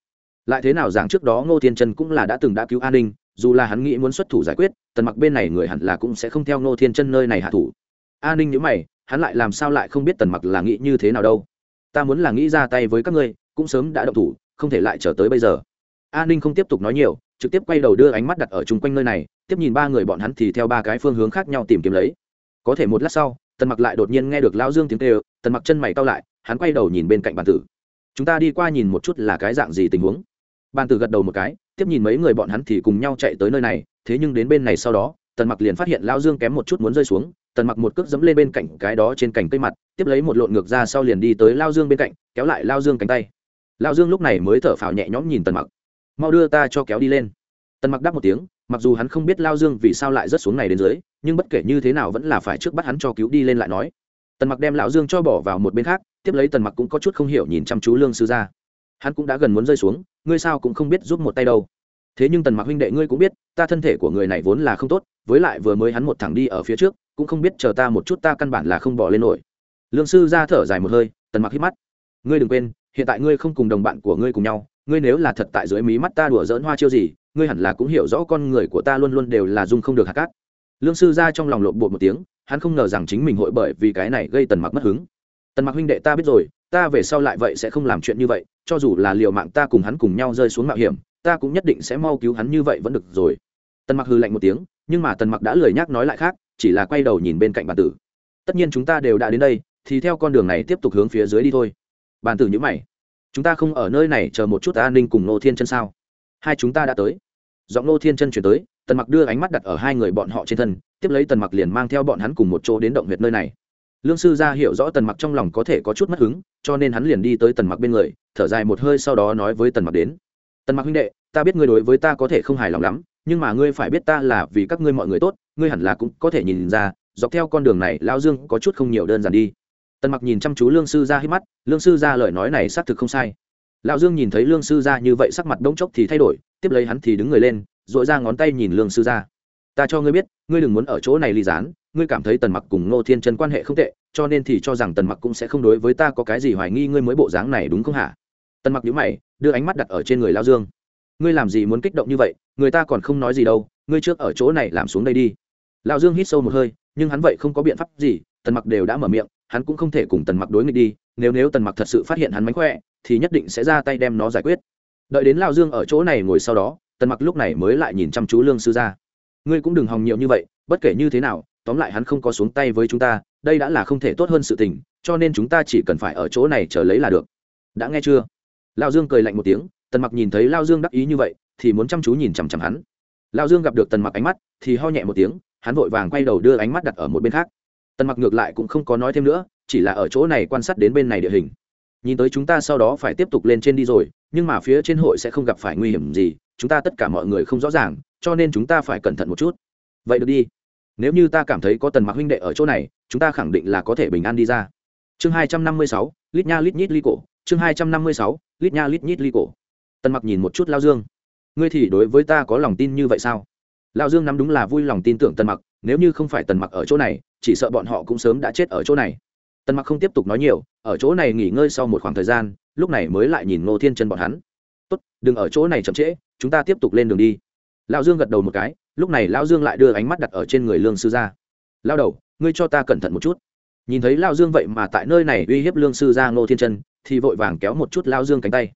Lại thế nào rằng trước đó ngô thiên chân cũng là đã từng đã cứu an ninh, dù là hắn nghĩ muốn xuất thủ giải quyết, tần mặc bên này người hẳn là cũng sẽ không theo ngô thiên chân nơi này hạ thủ. An ninh nhữ mày, hắn lại làm sao lại không biết tần mặc là nghĩ như thế nào đâu. Ta muốn là nghĩ ra tay với các ngươi, cũng sớm đã động thủ, không thể lại chờ tới bây giờ. An ninh không tiếp tục nói nhiều, trực tiếp quay đầu đưa ánh mắt đặt ở chung quanh nơi này, tiếp nhìn ba người bọn hắn thì theo ba cái phương hướng khác nhau tìm kiếm lấy. Có thể một lát sau, tần mặc lại đột nhiên nghe được lão dương tiếng kêu, tần mặc chân mày cau lại hắn quay đầu nhìn bên cạnh bàn tử. Chúng ta đi qua nhìn một chút là cái dạng gì tình huống. Bàn tử gật đầu một cái, tiếp nhìn mấy người bọn hắn thì cùng nhau chạy tới nơi này, thế nhưng đến bên này sau đó, tần mặc liền phát hiện lão dương kém một chút muốn rơi xuống, tần mặc một cước dẫm lên bên cạnh cái đó trên cành cây mặt, tiếp lấy một lộn ngược ra sau liền đi tới lao dương bên cạnh, kéo lại lao dương cánh tay. Lao dương lúc này mới thở phào nhẹ nhõm nhìn tần mặc. Mau đưa ta cho kéo đi lên. Tần mặc đáp một tiếng, mặc dù hắn không biết lao dương vì sao lại rớt xuống này đến dưới, nhưng bất kể như thế nào vẫn là phải trước bắt hắn cho cứu đi lên lại nói. Tần mặc đem lão dương cho bỏ vào một bên khác tiếp lấy tần mặc cũng có chút không hiểu nhìn chăm chú lương sư ra hắn cũng đã gần muốn rơi xuống, ngươi sao cũng không biết giúp một tay đâu. Thế nhưng tần mặc huynh đệ ngươi cũng biết, ta thân thể của người này vốn là không tốt, với lại vừa mới hắn một thẳng đi ở phía trước, cũng không biết chờ ta một chút ta căn bản là không bỏ lên nổi. Lương sư ra thở dài một hơi, tần mặc hít mắt. Ngươi đừng quên, hiện tại ngươi không cùng đồng bạn của ngươi cùng nhau, ngươi nếu là thật tại dưới mí mắt ta đùa dỡn hoa chiêu gì, ngươi hẳn là cũng hiểu rõ con người của ta luôn luôn đều là dung không được hạt cát. Lương sư ra trong lòng lộn bột một tiếng, hắn không ngờ rằng chính mình hội bởi vì cái này gây tần mặc mất hứng tần mặc huynh đệ ta biết rồi, ta về sau lại vậy sẽ không làm chuyện như vậy, cho dù là liều mạng ta cùng hắn cùng nhau rơi xuống mạo hiểm, ta cũng nhất định sẽ mau cứu hắn như vậy vẫn được rồi. Tần mặc hư lạnh một tiếng, nhưng mà tần mặc đã lười nhác nói lại khác, chỉ là quay đầu nhìn bên cạnh bàn tử. Tất nhiên chúng ta đều đã đến đây, thì theo con đường này tiếp tục hướng phía dưới đi thôi. Bàn tử nhữ mày. Chúng ta không ở nơi này chờ một chút an ninh cùng nô thiên chân sao? Hai chúng ta đã tới. Giọng nô thiên chân chuyển tới, tần mặc đưa ánh mắt đặt ở hai người bọn họ trên thân, tiếp lấy tần mặc liền mang theo bọn hắn cùng một chỗ đến động huyệt nơi này lương sư gia hiểu rõ tần mặc trong lòng có thể có chút mất hứng, cho nên hắn liền đi tới tần mặc bên người, thở dài một hơi sau đó nói với tần mặc đến. Tần mặc huynh đệ, ta biết ngươi đối với ta có thể không hài lòng lắm, nhưng mà ngươi phải biết ta là vì các ngươi mọi người tốt, ngươi hẳn là cũng có thể nhìn ra, dọc theo con đường này lao dương có chút không nhiều đơn giản đi. Tần mặc nhìn chăm chú lương sư ra hít mắt, lương sư ra lời nói này xác thực không sai. Lão dương nhìn thấy lương sư ra như vậy sắc mặt đống chốc thì thay đổi, tiếp lấy hắn thì đứng người lên dội ra ngón tay nhìn lương sư ra ta cho ngươi biết, ngươi đừng muốn ở chỗ này ly gián, ngươi cảm thấy tần mặc cùng ngô thiên chân quan hệ không tệ, cho nên thì cho rằng tần mặc cũng sẽ không đối với ta có cái gì hoài nghi ngươi mới bộ dáng này đúng không hả? Tần mặc nhíu mày, đưa ánh mắt đặt ở trên người lao dương. Ngươi làm gì muốn kích động như vậy, người ta còn không nói gì đâu, ngươi trước ở chỗ này làm xuống đây đi. Lao dương hít sâu một hơi, nhưng hắn vậy không có biện pháp gì, tần mặc đều đã mở miệng, hắn cũng không thể cùng tần mặc đối nghịch đi, nếu nếu tần mặc thật sự phát hiện hắn mánh khỏe, thì nhất định sẽ ra tay đem nó giải quyết. Đợi đến lao dương ở chỗ này ngồi sau đó, tần mặc lúc này mới lại nhìn chăm chú lương sư ra ngươi cũng đừng hòng nhiều như vậy, bất kể như thế nào, tóm lại hắn không có xuống tay với chúng ta, đây đã là không thể tốt hơn sự tình, cho nên chúng ta chỉ cần phải ở chỗ này chờ lấy là được. Đã nghe chưa? Lao dương cười lạnh một tiếng, tần mặc nhìn thấy lao dương đắc ý như vậy, thì muốn chăm chú nhìn chằm chằm hắn. Lao dương gặp được tần mặc ánh mắt, thì ho nhẹ một tiếng, hắn vội vàng quay đầu đưa ánh mắt đặt ở một bên khác. Tần mặc ngược lại cũng không có nói thêm nữa, chỉ là ở chỗ này quan sát đến bên này địa hình. Nhìn tới chúng ta sau đó phải tiếp tục lên trên đi rồi, nhưng mà phía trên hội sẽ không gặp phải nguy hiểm gì, chúng ta tất cả mọi người không rõ ràng cho nên chúng ta phải cẩn thận một chút. Vậy được đi. Nếu như ta cảm thấy có tần mặc huynh đệ ở chỗ này, chúng ta khẳng định là có thể bình an đi ra. Chương hai trăm năm mươi sáu, lít nha lít nhít ly cổ. Chương hai trăm năm mươi sáu, lít nha lít nhít ly cổ. Tần mặc nhìn một chút lao dương. Ngươi thì đối với ta có lòng tin như vậy sao? Lão dương nắm đúng là vui lòng tin tưởng tần mặc nếu như không phải tần mặc ở chỗ này, chỉ sợ bọn họ cũng sớm đã chết ở chỗ này. Tần mặc không tiếp tục nói nhiều, ở chỗ này nghỉ ngơi sau một khoảng thời gian, lúc này mới lại nhìn ngô thiên chân bọn hắn. Tốt, đừng ở chỗ này chậm trễ, chúng ta tiếp tục lên đường đi lão dương gật đầu một cái, lúc này lão dương lại đưa ánh mắt đặt ở trên người lương sư gia. Lao đầu, ngươi cho ta cẩn thận một chút. Nhìn thấy lao dương vậy mà tại nơi này uy hiếp lương sư gia ngô thiên chân, thì vội vàng kéo một chút lao dương cánh tay.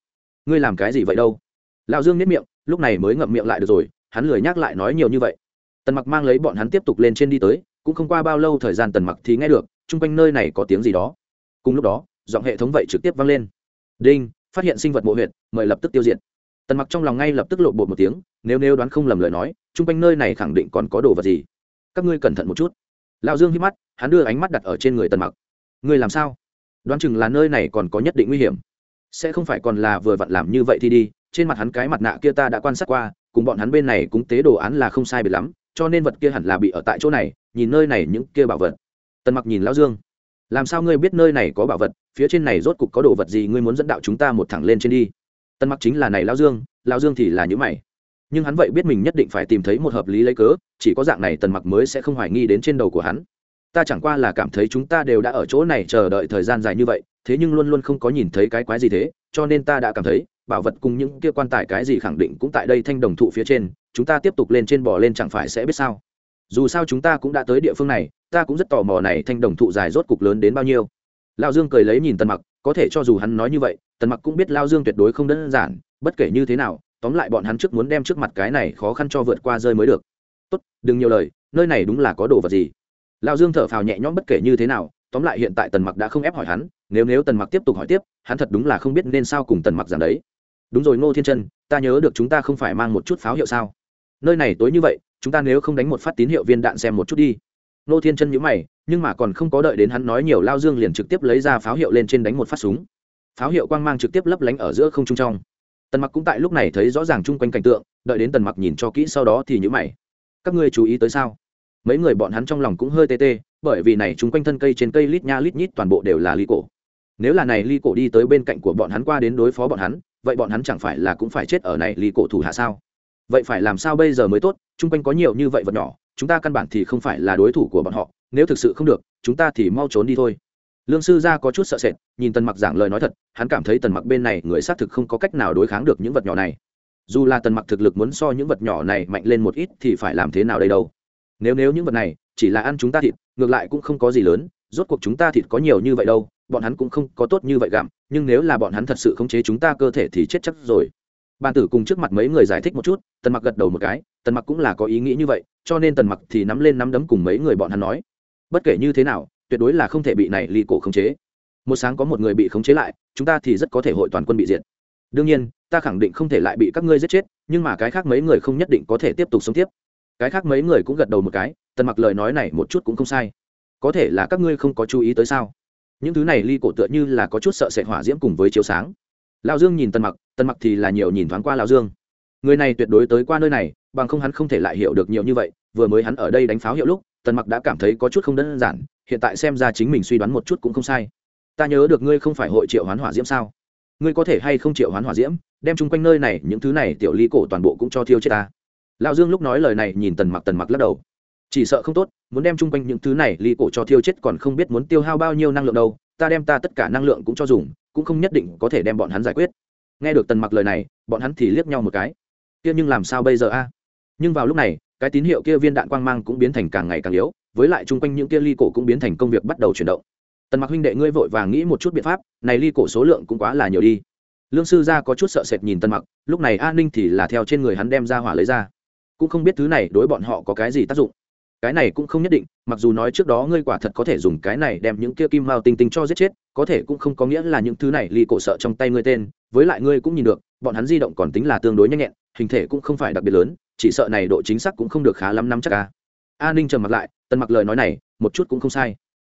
Ngươi làm cái gì vậy đâu? Lao dương nếp miệng, lúc này mới ngậm miệng lại được rồi, hắn lười nhắc lại nói nhiều như vậy. Tần mặc mang lấy bọn hắn tiếp tục lên trên đi tới, cũng không qua bao lâu thời gian tần mặc thì nghe được, chung quanh nơi này có tiếng gì đó. Cùng lúc đó, giọng hệ thống vậy trực tiếp vang lên. Đinh, phát hiện sinh vật mộ huyệt, mời lập tức tiêu diệt tần mặc trong lòng ngay lập tức lộ bột một tiếng, nếu nếu đoán không lầm lời nói, chung quanh nơi này khẳng định còn có đồ vật gì. Các ngươi cẩn thận một chút. Lão dương hít mắt, hắn đưa ánh mắt đặt ở trên người tần mặc. Ngươi làm sao? Đoán chừng là nơi này còn có nhất định nguy hiểm. Sẽ không phải còn là vừa vặn làm như vậy thì đi, trên mặt hắn cái mặt nạ kia ta đã quan sát qua, cùng bọn hắn bên này cũng tế đồ án là không sai biệt lắm, cho nên vật kia hẳn là bị ở tại chỗ này, nhìn nơi này những kia bảo vật. Tần mặc nhìn lão dương. Làm sao ngươi biết nơi này có bảo vật, phía trên này rốt cục có đồ vật gì, ngươi muốn dẫn đạo chúng ta một thẳng lên trên đi tần mặc chính là này lão dương lão dương thì là những mày. Nhưng hắn vậy biết mình nhất định phải tìm thấy một hợp lý lấy cớ, chỉ có dạng này tần mặc mới sẽ không hoài nghi đến trên đầu của hắn. Ta chẳng qua là cảm thấy chúng ta đều đã ở chỗ này chờ đợi thời gian dài như vậy, thế nhưng luôn luôn không có nhìn thấy cái quái gì thế, cho nên ta đã cảm thấy, bảo vật cùng những kia quan tài cái gì khẳng định cũng tại đây thanh đồng thụ phía trên, chúng ta tiếp tục lên trên bò lên chẳng phải sẽ biết sao. Dù sao chúng ta cũng đã tới địa phương này, ta cũng rất tò mò này thanh đồng thụ dài rốt cục lớn đến bao nhiêu. Lão dương cười lấy nhìn tần mặc, có thể cho dù hắn nói như vậy tần mặc cũng biết lao dương tuyệt đối không đơn giản, bất kể như thế nào, tóm lại bọn hắn trước muốn đem trước mặt cái này khó khăn cho vượt qua rơi mới được. Tốt, đừng nhiều lời, nơi này đúng là có đồ vật gì? Lao dương thở phào nhẹ nhõm bất kể như thế nào, tóm lại hiện tại tần mặc đã không ép hỏi hắn, nếu nếu tần mặc tiếp tục hỏi tiếp, hắn thật đúng là không biết nên sao cùng tần mặc giảng đấy. Đúng rồi ngô thiên chân, ta nhớ được chúng ta không phải mang một chút pháo hiệu sao? Nơi này tối như vậy, chúng ta nếu không đánh một phát tín hiệu viên đạn xem một chút đi. Ngô thiên chân nhữ mày, nhưng mà còn không có đợi đến hắn nói nhiều, lao dương liền trực tiếp lấy ra pháo hiệu lên trên đánh một phát súng pháo hiệu quang mang trực tiếp lấp lánh ở giữa không trung trong. Tần mặc cũng tại lúc này thấy rõ ràng chung quanh cảnh tượng, đợi đến tần mặc nhìn cho kỹ sau đó thì nhữ mày. Các ngươi chú ý tới sao? Mấy người bọn hắn trong lòng cũng hơi tê tê, bởi vì này chung quanh thân cây trên cây lít nha lít nhít toàn bộ đều là ly cổ. Nếu là này ly cổ đi tới bên cạnh của bọn hắn qua đến đối phó bọn hắn, vậy bọn hắn chẳng phải là cũng phải chết ở này ly cổ thủ hạ sao? Vậy phải làm sao bây giờ mới tốt? Chung quanh có nhiều như vậy vật nhỏ, chúng ta căn bản thì không phải là đối thủ của bọn họ. Nếu thực sự không được, chúng ta thì mau trốn đi thôi lương sư gia có chút sợ sệt, nhìn tần mặc giảng lời nói thật, hắn cảm thấy tần mặc bên này người xác thực không có cách nào đối kháng được những vật nhỏ này. Dù là tần mặc thực lực muốn so những vật nhỏ này mạnh lên một ít thì phải làm thế nào đây đâu? Nếu nếu những vật này chỉ là ăn chúng ta thịt, ngược lại cũng không có gì lớn, rốt cuộc chúng ta thịt có nhiều như vậy đâu, bọn hắn cũng không có tốt như vậy gặm, nhưng nếu là bọn hắn thật sự khống chế chúng ta cơ thể thì chết chắc rồi. Bàn tử cùng trước mặt mấy người giải thích một chút, tần mặc gật đầu một cái, tần mặc cũng là có ý nghĩ như vậy, cho nên tần mặc thì nắm lên nắm đấm cùng mấy người bọn hắn nói. Bất kể như thế nào tuyệt đối là không thể bị này ly cổ khống chế. Một sáng có một người bị khống chế lại, chúng ta thì rất có thể hội toàn quân bị diệt. Đương nhiên, ta khẳng định không thể lại bị các ngươi giết chết, nhưng mà cái khác mấy người không nhất định có thể tiếp tục sống tiếp. Cái khác mấy người cũng gật đầu một cái, tần mặc lời nói này một chút cũng không sai. Có thể là các ngươi không có chú ý tới sao? Những thứ này ly cổ tựa như là có chút sợ sệt hỏa diễm cùng với chiếu sáng. Lão dương nhìn tần mặc tần mặc thì là nhiều nhìn thoáng qua lão dương. Người này tuyệt đối tới qua nơi này, bằng không hắn không thể lại hiểu được nhiều như vậy, vừa mới hắn ở đây đánh pháo hiệu lúc, tần mặc đã cảm thấy có chút không đơn giản hiện tại xem ra chính mình suy đoán một chút cũng không sai. Ta nhớ được ngươi không phải hội triệu hoán hỏa diễm sao? Ngươi có thể hay không triệu hoán hỏa diễm, đem chung quanh nơi này, những thứ này tiểu ly cổ toàn bộ cũng cho thiêu chết ta. Lão dương lúc nói lời này nhìn tần mặc tần mặc lắc đầu. Chỉ sợ không tốt, muốn đem chung quanh những thứ này ly cổ cho thiêu chết còn không biết muốn tiêu hao bao nhiêu năng lượng đâu, ta đem ta tất cả năng lượng cũng cho dùng, cũng không nhất định có thể đem bọn hắn giải quyết. Nghe được tần mặc lời này, bọn hắn thì liếc nhau một cái. Kia nhưng làm sao bây giờ a? Nhưng vào lúc này, cái tín hiệu kia viên đạn quang mang cũng biến thành càng ngày càng yếu với lại chung quanh những kia ly cổ cũng biến thành công việc bắt đầu chuyển động. Tần mặc huynh đệ ngươi vội vàng nghĩ một chút biện pháp, này ly cổ số lượng cũng quá là nhiều đi. Lương sư gia có chút sợ sệt nhìn tần mặc, lúc này an ninh thì là theo trên người hắn đem ra hỏa lấy ra. Cũng không biết thứ này đối bọn họ có cái gì tác dụng. Cái này cũng không nhất định, mặc dù nói trước đó ngươi quả thật có thể dùng cái này đem những kia kim mao tinh tinh cho giết chết, có thể cũng không có nghĩa là những thứ này ly cổ sợ trong tay ngươi tên, với lại ngươi cũng nhìn được, bọn hắn di động còn tính là tương đối nhanh nhẹn, hình thể cũng không phải đặc biệt lớn, chỉ sợ này độ chính xác cũng không được khá lắm năm chắc ca a ninh trầm mặt lại, tần mặc lời nói này, một chút cũng không sai.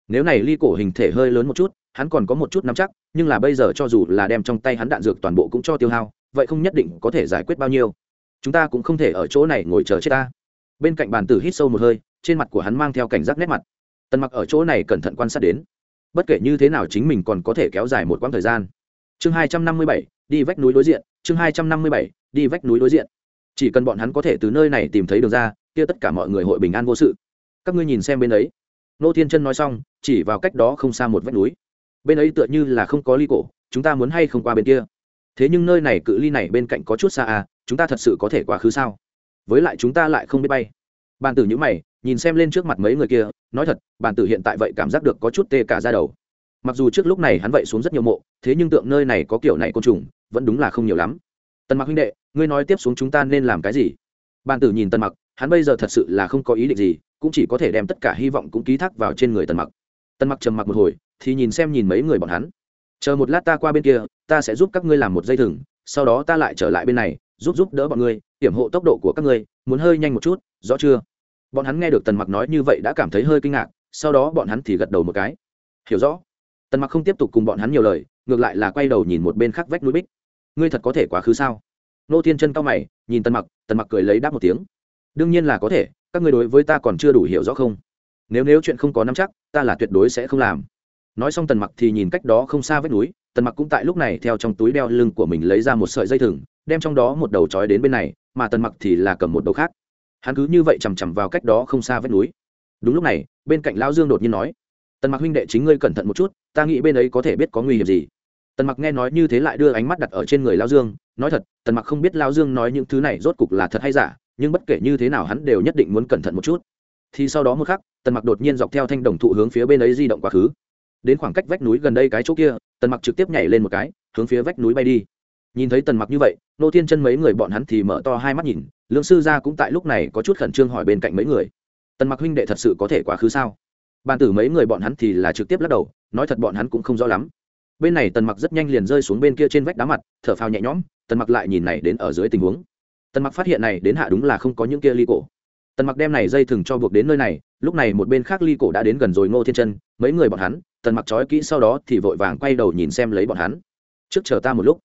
Nếu này ly cổ hình thể hơi lớn một chút, hắn còn có một chút nắm chắc, nhưng là bây giờ cho dù là đem trong tay hắn đạn dược toàn bộ cũng cho tiêu hao, vậy không nhất định có thể giải quyết bao nhiêu. Chúng ta cũng không thể ở chỗ này ngồi chờ chết ta. Bên cạnh bàn tử hít sâu một hơi, trên mặt của hắn mang theo cảnh giác nét mặt. Tần mặc ở chỗ này cẩn thận quan sát đến. Bất kể như thế nào chính mình còn có thể kéo dài một quãng thời gian. Chương hai trăm năm mươi bảy, đi vách núi đối diện, chương hai trăm năm mươi bảy, đi vách núi đối diện chỉ cần bọn hắn có thể từ nơi này tìm thấy đường ra, kia tất cả mọi người hội bình an vô sự. Các ngươi nhìn xem bên ấy. Nô thiên chân nói xong, chỉ vào cách đó không xa một vách núi. Bên ấy tựa như là không có ly cổ, chúng ta muốn hay không qua bên kia? Thế nhưng nơi này cự ly này bên cạnh có chút xa à chúng ta thật sự có thể quá khứ sao? Với lại chúng ta lại không biết bay. Bàn tử nhữ mày, nhìn xem lên trước mặt mấy người kia, nói thật, bàn tử hiện tại vậy cảm giác được có chút tê cả ra đầu. Mặc dù trước lúc này hắn vậy xuống rất nhiều mộ, thế nhưng tượng nơi này có kiểu này côn trùng, vẫn đúng là không nhiều lắm tần mặc huynh đệ, ngươi nói tiếp xuống chúng ta nên làm cái gì? Bàn tử nhìn tần mặc, hắn bây giờ thật sự là không có ý định gì, cũng chỉ có thể đem tất cả hy vọng cũng ký thác vào trên người tần mặc. Tần mặc trầm mặc một hồi, thì nhìn xem nhìn mấy người bọn hắn. Chờ một lát ta qua bên kia, ta sẽ giúp các ngươi làm một dây thừng, sau đó ta lại trở lại bên này, giúp giúp đỡ bọn ngươi, hiểm hộ tốc độ của các ngươi, muốn hơi nhanh một chút, rõ chưa? Bọn hắn nghe được tần mặc nói như vậy đã cảm thấy hơi kinh ngạc, sau đó bọn hắn thì gật đầu một cái. Hiểu rõ. Tần mặc không tiếp tục cùng bọn hắn nhiều lời, ngược lại là quay đầu nhìn một bên khác vách núi bích ngươi thật có thể quá khứ sao? Nô thiên chân cao mày, nhìn tần mặc tần mặc cười lấy đáp một tiếng. Đương nhiên là có thể, các ngươi đối với ta còn chưa đủ hiểu rõ không? Nếu nếu chuyện không có nắm chắc, ta là tuyệt đối sẽ không làm. Nói xong tần mặc thì nhìn cách đó không xa vách núi, tần mặc cũng tại lúc này theo trong túi đeo lưng của mình lấy ra một sợi dây thừng, đem trong đó một đầu trói đến bên này, mà tần mặc thì là cầm một đầu khác. Hắn cứ như vậy chằm chằm vào cách đó không xa vách núi. Đúng lúc này, bên cạnh lão dương đột nhiên nói, tần mặc huynh đệ chính ngươi cẩn thận một chút, ta nghĩ bên ấy có thể biết có nguy hiểm gì tần mặc nghe nói như thế lại đưa ánh mắt đặt ở trên người lão dương nói thật tần mặc không biết lão dương nói những thứ này rốt cục là thật hay giả nhưng bất kể như thế nào hắn đều nhất định muốn cẩn thận một chút thì sau đó một khắc tần mặc đột nhiên dọc theo thanh đồng thụ hướng phía bên ấy di động quá khứ đến khoảng cách vách núi gần đây cái chỗ kia tần mặc trực tiếp nhảy lên một cái hướng phía vách núi bay đi nhìn thấy tần mặc như vậy nô thiên chân mấy người bọn hắn thì mở to hai mắt nhìn lương sư gia cũng tại lúc này có chút khẩn trương hỏi bên cạnh mấy người tần mặc huynh đệ thật sự có thể quá khứ sao bàn tử mấy người bọn hắn thì là trực tiếp lắc đầu nói thật bọn hắn cũng không rõ lắm bên này tần mặc rất nhanh liền rơi xuống bên kia trên vách đá mặt, thở phào nhẹ nhõm, tần mặc lại nhìn này đến ở dưới tình huống. Tần mặc phát hiện này đến hạ đúng là không có những kia ly cổ. Tần mặc đem này dây thừng cho buộc đến nơi này, lúc này một bên khác ly cổ đã đến gần rồi ngô thiên chân, mấy người bọn hắn, tần mặc trói kỹ sau đó thì vội vàng quay đầu nhìn xem lấy bọn hắn. Trước chờ ta một lúc.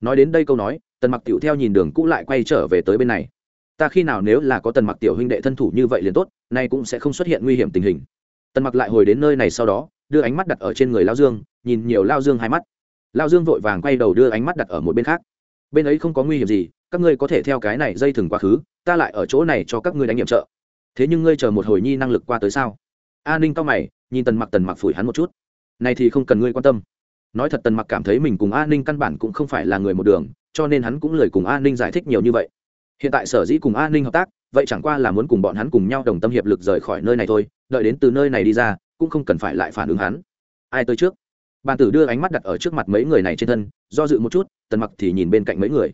Nói đến đây câu nói, tần mặc tiểu theo nhìn đường cũ lại quay trở về tới bên này. Ta khi nào nếu là có tần mặc tiểu huynh đệ thân thủ như vậy liền tốt, nay cũng sẽ không xuất hiện nguy hiểm tình hình. Tần mặc lại hồi đến nơi này sau đó, đưa ánh mắt đặt ở trên người lao dương nhìn nhiều lao dương hai mắt. Lao dương vội vàng quay đầu đưa ánh mắt đặt ở một bên khác. Bên ấy không có nguy hiểm gì, các ngươi có thể theo cái này dây thừng quá khứ, ta lại ở chỗ này cho các ngươi đánh nhiệm trợ. Thế nhưng ngươi chờ một hồi nhi năng lực qua tới sao? A ninh cao mày, nhìn tần mặc tần mặc phủi hắn một chút. Này thì không cần ngươi quan tâm. Nói thật tần mặc cảm thấy mình cùng a ninh căn bản cũng không phải là người một đường, cho nên hắn cũng lời cùng a ninh giải thích nhiều như vậy. Hiện tại sở dĩ cùng a ninh hợp tác, vậy chẳng qua là muốn cùng bọn hắn cùng nhau đồng tâm hiệp lực rời khỏi nơi này thôi, đợi đến từ nơi này đi ra, cũng không cần phải lại phản ứng hắn. Ai tới trước? Bàn tử đưa ánh mắt đặt ở trước mặt mấy người này trên thân, do dự một chút, tần mặc thì nhìn bên cạnh mấy người.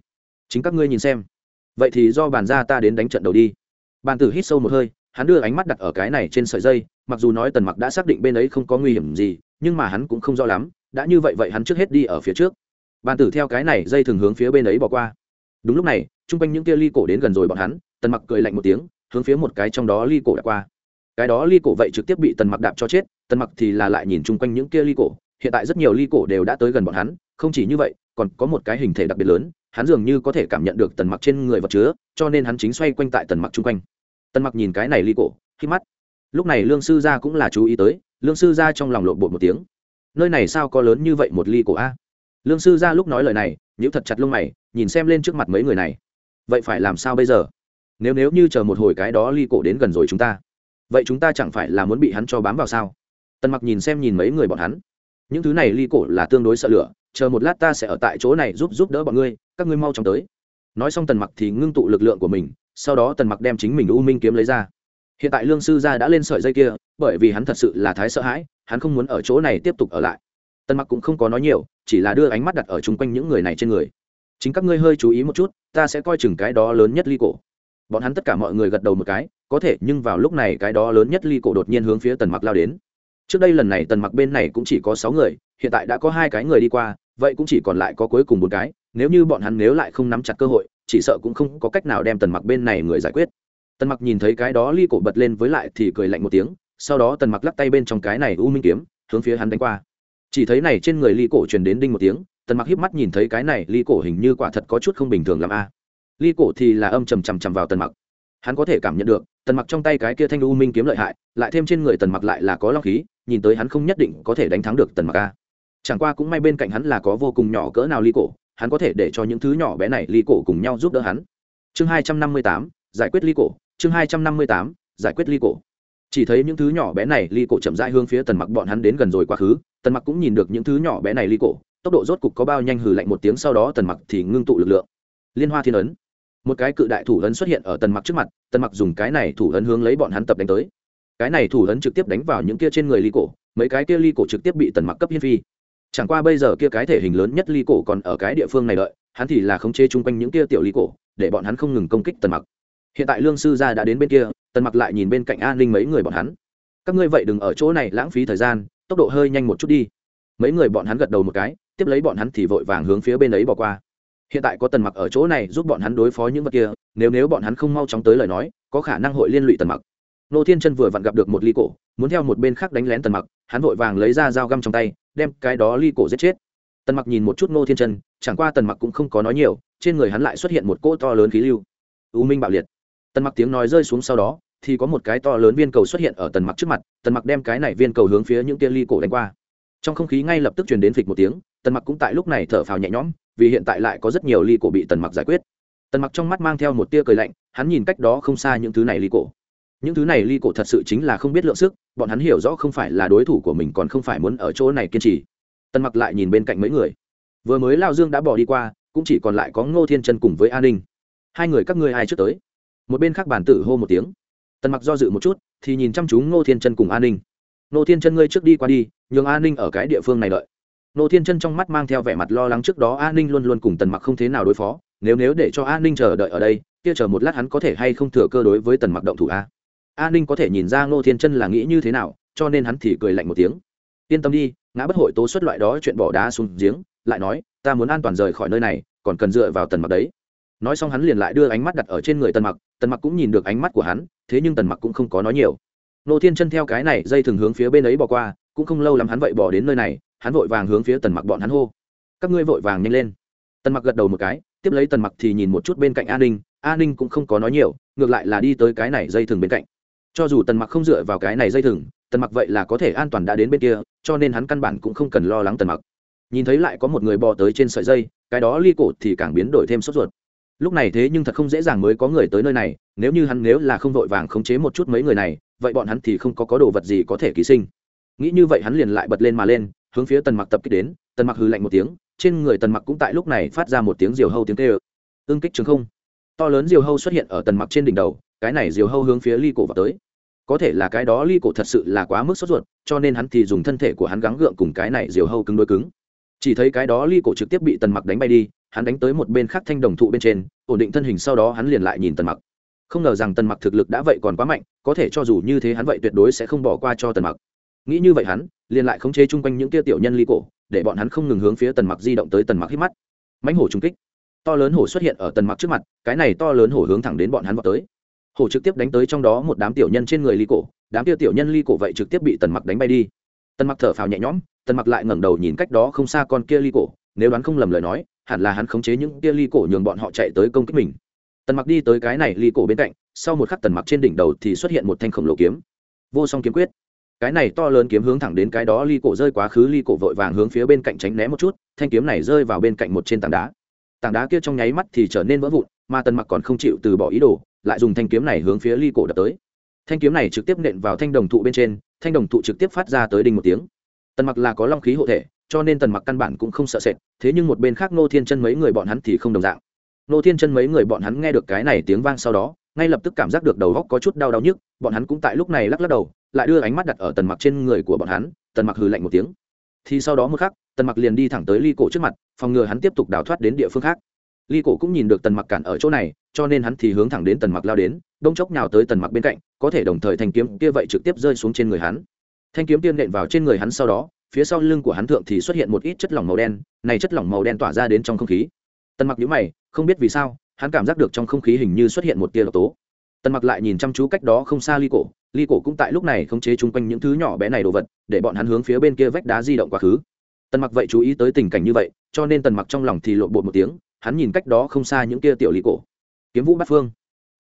Chính các ngươi nhìn xem. Vậy thì do bàn ra ta đến đánh trận đầu đi. Bàn tử hít sâu một hơi, hắn đưa ánh mắt đặt ở cái này trên sợi dây, mặc dù nói tần mặc đã xác định bên ấy không có nguy hiểm gì, nhưng mà hắn cũng không rõ lắm, đã như vậy vậy hắn trước hết đi ở phía trước. Bàn tử theo cái này dây thường hướng phía bên ấy bỏ qua. Đúng lúc này chung quanh những kia ly cổ đến gần rồi bọn hắn, tần mặc cười lạnh một tiếng, hướng phía một cái trong đó ly cổ đã qua. Cái đó ly cổ vậy trực tiếp bị tần mặc đạp cho chết, tần mặc thì là lại nhìn chung quanh những kia ly cổ hiện tại rất nhiều ly cổ đều đã tới gần bọn hắn, không chỉ như vậy, còn có một cái hình thể đặc biệt lớn, hắn dường như có thể cảm nhận được tần mặc trên người vật chứa, cho nên hắn chính xoay quanh tại tần mặc chung quanh. Tần mặc nhìn cái này ly cổ khi mắt. Lúc này lương sư gia cũng là chú ý tới, lương sư gia trong lòng lộn bột một tiếng. Nơi này sao có lớn như vậy một ly cổ a? Lương sư gia lúc nói lời này nhữ thật chặt lông mày, nhìn xem lên trước mặt mấy người này. Vậy phải làm sao bây giờ? Nếu nếu như chờ một hồi cái đó ly cổ đến gần rồi chúng ta, vậy chúng ta chẳng phải là muốn bị hắn cho bám vào sao? Tần mặc nhìn xem nhìn mấy người bọn hắn những thứ này ly cổ là tương đối sợ lửa, chờ một lát ta sẽ ở tại chỗ này giúp giúp đỡ bọn ngươi, các ngươi mau chóng tới. Nói xong tần mặc thì ngưng tụ lực lượng của mình, sau đó tần mặc đem chính mình u minh kiếm lấy ra. Hiện tại lương sư gia đã lên sợi dây kia, bởi vì hắn thật sự là thái sợ hãi, hắn không muốn ở chỗ này tiếp tục ở lại. Tần mặc cũng không có nói nhiều, chỉ là đưa ánh mắt đặt ở chung quanh những người này trên người. Chính các ngươi hơi chú ý một chút, ta sẽ coi chừng cái đó lớn nhất ly cổ. Bọn hắn tất cả mọi người gật đầu một cái, có thể, nhưng vào lúc này cái đó lớn nhất ly cổ đột nhiên hướng phía tần mặc lao đến trước đây lần này tần mặc bên này cũng chỉ có sáu người, hiện tại đã có hai cái người đi qua, vậy cũng chỉ còn lại có cuối cùng một cái, nếu như bọn hắn nếu lại không nắm chặt cơ hội, chỉ sợ cũng không có cách nào đem tần mặc bên này người giải quyết. Tần mặc nhìn thấy cái đó ly cổ bật lên với lại thì cười lạnh một tiếng, sau đó tần mặc lắc tay bên trong cái này u minh kiếm, hướng phía hắn đánh qua. Chỉ thấy này trên người ly cổ truyền đến đinh một tiếng, tần mặc híp mắt nhìn thấy cái này ly cổ hình như quả thật có chút không bình thường làm a. Ly cổ thì là âm trầm trầm trầm vào tần mặc. Hắn có thể cảm nhận được tần mặc trong tay cái kia thanh u minh kiếm lợi hại, lại thêm trên người tần mặc lại là có long khí, nhìn tới hắn không nhất định có thể đánh thắng được tần mặc a. Chẳng qua cũng may bên cạnh hắn là có vô cùng nhỏ cỡ nào ly cổ, hắn có thể để cho những thứ nhỏ bé này ly cổ cùng nhau giúp đỡ hắn. Chương hai trăm năm mươi tám, giải quyết ly cổ. Chương hai trăm năm mươi tám, giải quyết ly cổ. Chỉ thấy những thứ nhỏ bé này ly cổ chậm rãi hướng phía tần mặc bọn hắn đến gần rồi quá khứ, tần mặc cũng nhìn được những thứ nhỏ bé này ly cổ, tốc độ rốt cục có bao nhanh hừ lạnh một tiếng, sau đó tần mặc thì ngưng tụ lực lượng. Liên hoa thiên ấn một cái cự đại thủ ấn xuất hiện ở tần mặc trước mặt, tần mặc dùng cái này thủ ấn hướng lấy bọn hắn tập đánh tới. Cái này thủ ấn trực tiếp đánh vào những kia trên người ly cổ, mấy cái kia ly cổ trực tiếp bị tần mặc cấp hiên phi. Chẳng qua bây giờ kia cái thể hình lớn nhất ly cổ còn ở cái địa phương này đợi, hắn thì là khống chế chung quanh những kia tiểu ly cổ, để bọn hắn không ngừng công kích tần mặc. Hiện tại lương sư gia đã đến bên kia, tần mặc lại nhìn bên cạnh an ninh mấy người bọn hắn. Các ngươi vậy đừng ở chỗ này lãng phí thời gian, tốc độ hơi nhanh một chút đi. Mấy người bọn hắn gật đầu một cái, tiếp lấy bọn hắn thì vội vàng hướng phía bên ấy bỏ qua hiện tại có tần mặc ở chỗ này giúp bọn hắn đối phó những vật kia, nếu nếu bọn hắn không mau chóng tới lời nói, có khả năng hội liên lụy tần mặc. Nô thiên chân vừa vặn gặp được một ly cổ, muốn theo một bên khác đánh lén tần mặc, hắn vội vàng lấy ra dao găm trong tay, đem cái đó ly cổ giết chết. Tần mặc nhìn một chút nô thiên chân, chẳng qua tần mặc cũng không có nói nhiều, trên người hắn lại xuất hiện một cỗ to lớn khí lưu. U minh bạo liệt. Tần mặc tiếng nói rơi xuống sau đó, thì có một cái to lớn viên cầu xuất hiện ở tần mặc trước mặt, tần mặc đem cái này viên cầu hướng phía những tia ly cổ đánh qua. Trong không khí ngay lập tức truyền đến phịch một tiếng tần mặc cũng tại lúc này thở phào nhẹ nhõm, vì hiện tại lại có rất nhiều ly cổ bị tần mặc giải quyết. Tần mặc trong mắt mang theo một tia cười lạnh, hắn nhìn cách đó không xa những thứ này ly cổ. Những thứ này ly cổ thật sự chính là không biết lượng sức, bọn hắn hiểu rõ không phải là đối thủ của mình còn không phải muốn ở chỗ này kiên trì. Tần mặc lại nhìn bên cạnh mấy người. Vừa mới lao dương đã bỏ đi qua, cũng chỉ còn lại có ngô thiên chân cùng với an ninh. Hai người các ngươi ai trước tới? Một bên khác bản tử hô một tiếng. Tần mặc do dự một chút, thì nhìn chăm chú ngô thiên chân cùng an ninh. Ngô thiên chân ngươi trước đi qua đi, nhường an ninh ở cái địa phương này đợi. Nô thiên chân trong mắt mang theo vẻ mặt lo lắng trước đó an ninh luôn luôn cùng tần mặc không thế nào đối phó. Nếu nếu để cho an ninh chờ đợi ở đây, kia chờ một lát hắn có thể hay không thừa cơ đối với tần mặc động thủ a? An ninh có thể nhìn ra Nô thiên chân là nghĩ như thế nào, cho nên hắn thì cười lạnh một tiếng. Yên tâm đi, ngã bất hội tố xuất loại đó chuyện bỏ đá xuống giếng, lại nói, ta muốn an toàn rời khỏi nơi này, còn cần dựa vào tần mặc đấy. Nói xong hắn liền lại đưa ánh mắt đặt ở trên người tần mặc tần mặc cũng nhìn được ánh mắt của hắn, thế nhưng tần mặc cũng không có nói nhiều. Nô thiên chân theo cái này dây thường hướng phía bên ấy bỏ qua, cũng không lâu lắm hắn vậy bỏ đến nơi này hắn vội vàng hướng phía tần mặc bọn hắn hô. Các ngươi vội vàng nhanh lên. Tần mặc gật đầu một cái, tiếp lấy tần mặc thì nhìn một chút bên cạnh an ninh. An ninh cũng không có nói nhiều, ngược lại là đi tới cái này dây thừng bên cạnh. Cho dù tần mặc không dựa vào cái này dây thừng, tần mặc vậy là có thể an toàn đã đến bên kia, cho nên hắn căn bản cũng không cần lo lắng tần mặc. Nhìn thấy lại có một người bò tới trên sợi dây, cái đó ly cổ thì càng biến đổi thêm sốt ruột. Lúc này thế nhưng thật không dễ dàng mới có người tới nơi này, nếu như hắn nếu là không vội vàng khống chế một chút mấy người này, vậy bọn hắn thì không có có đồ vật gì có thể ký sinh. Nghĩ như vậy hắn liền lại bật lên mà lên hướng phía tần mặc tập kích đến, tần mặc hư lạnh một tiếng, trên người tần mặc cũng tại lúc này phát ra một tiếng diều hâu tiếng kêu. Ương kích trường không. To lớn diều hâu xuất hiện ở tần mặc trên đỉnh đầu, cái này diều hâu hướng phía ly cổ vào tới. Có thể là cái đó ly cổ thật sự là quá mức sốt ruột, cho nên hắn thì dùng thân thể của hắn gắng gượng cùng cái này diều hâu cứng đôi cứng. Chỉ thấy cái đó ly cổ trực tiếp bị tần mặc đánh bay đi, hắn đánh tới một bên khác thanh đồng thụ bên trên, ổn định thân hình sau đó hắn liền lại nhìn tần mặc. Không ngờ rằng tần mặc thực lực đã vậy còn quá mạnh, có thể cho dù như thế hắn vậy tuyệt đối sẽ không bỏ qua cho tần mặc nghĩ như vậy hắn, liền lại khống chế chung quanh những kia tiểu nhân ly cổ, để bọn hắn không ngừng hướng phía tần mặc di động tới tần mặc hít mắt. Mãnh hổ trung kích. To lớn hổ xuất hiện ở tần mặc trước mặt, cái này to lớn hổ hướng thẳng đến bọn hắn vào tới. Hổ trực tiếp đánh tới trong đó một đám tiểu nhân trên người ly cổ, đám kia tiểu nhân ly cổ vậy trực tiếp bị tần mặc đánh bay đi. Tần mặc thở phào nhẹ nhõm, tần mặc lại ngẩng đầu nhìn cách đó không xa con kia ly cổ, nếu đoán không lầm lời nói, hẳn là hắn khống chế những kia ly cổ nhường bọn họ chạy tới công kích mình. Tần mặc đi tới cái này ly cổ bên cạnh, sau một khắc tần mặc trên đỉnh đầu thì xuất hiện một thanh khổng lồ kiếm. Vô song kiếm quyết cái này to lớn kiếm hướng thẳng đến cái đó ly cổ rơi quá khứ, ly cổ vội vàng hướng phía bên cạnh tránh né một chút, thanh kiếm này rơi vào bên cạnh một trên tảng đá. Tảng đá kia trong nháy mắt thì trở nên vỡ vụn, mà tần mặc còn không chịu từ bỏ ý đồ, lại dùng thanh kiếm này hướng phía ly cổ đập tới. Thanh kiếm này trực tiếp nện vào thanh đồng thụ bên trên, thanh đồng thụ trực tiếp phát ra tới đinh một tiếng. Tần mặc là có long khí hộ thể, cho nên tần mặc căn bản cũng không sợ sệt, thế nhưng một bên khác nô thiên chân mấy người bọn hắn thì không đồng dạng. Nô thiên chân mấy người bọn hắn nghe được cái này tiếng vang sau đó ngay lập tức cảm giác được đầu góc có chút đau đau nhức, bọn hắn cũng tại lúc này lắc lắc đầu, lại đưa ánh mắt đặt ở tần mặc trên người của bọn hắn, tần mặc hừ lạnh một tiếng. Thì sau đó một khắc, tần mặc liền đi thẳng tới ly cổ trước mặt, phòng ngừa hắn tiếp tục đào thoát đến địa phương khác. Ly cổ cũng nhìn được tần mặc cản ở chỗ này, cho nên hắn thì hướng thẳng đến tần mặc lao đến, đông chốc nhào tới tần mặc bên cạnh, có thể đồng thời thanh kiếm kia vậy trực tiếp rơi xuống trên người hắn. Thanh kiếm tiên nện vào trên người hắn sau đó, phía sau lưng của hắn thượng thì xuất hiện một ít chất lỏng màu đen, này chất lỏng màu đen tỏa ra đến trong không khí. Tần mặc nhíu mày, không biết vì sao hắn cảm giác được trong không khí hình như xuất hiện một tia độc tố. Tần mặc lại nhìn chăm chú cách đó không xa ly cổ. Ly cổ cũng tại lúc này khống chế chung quanh những thứ nhỏ bé này đồ vật, để bọn hắn hướng phía bên kia vách đá di động quá khứ. Tần mặc vậy chú ý tới tình cảnh như vậy, cho nên tần mặc trong lòng thì lộn bột một tiếng, hắn nhìn cách đó không xa những kia tiểu ly cổ. Kiếm vũ bát phương.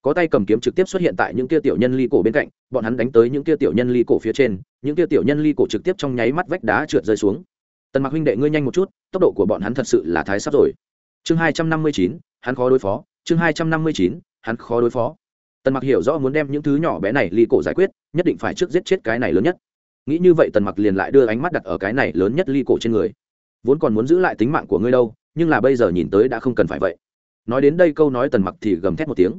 Có tay cầm kiếm trực tiếp xuất hiện tại những kia tiểu nhân ly cổ bên cạnh, bọn hắn đánh tới những kia tiểu nhân ly cổ phía trên, những kia tiểu nhân ly cổ trực tiếp trong nháy mắt vách đá trượt rơi xuống. Tần mặc huynh đệ ngươi nhanh một chút, tốc độ của bọn hắn thật sự là thái sắp rồi chương hai trăm năm mươi chín, hắn khó đối phó. Chương hai trăm năm mươi chín, hắn khó đối phó. Tần mặc hiểu rõ muốn đem những thứ nhỏ bé này ly cổ giải quyết, nhất định phải trước giết chết cái này lớn nhất. Nghĩ như vậy tần mặc liền lại đưa ánh mắt đặt ở cái này lớn nhất ly cổ trên người. Vốn còn muốn giữ lại tính mạng của ngươi đâu, nhưng là bây giờ nhìn tới đã không cần phải vậy. Nói đến đây câu nói tần mặc thì gầm thét một tiếng.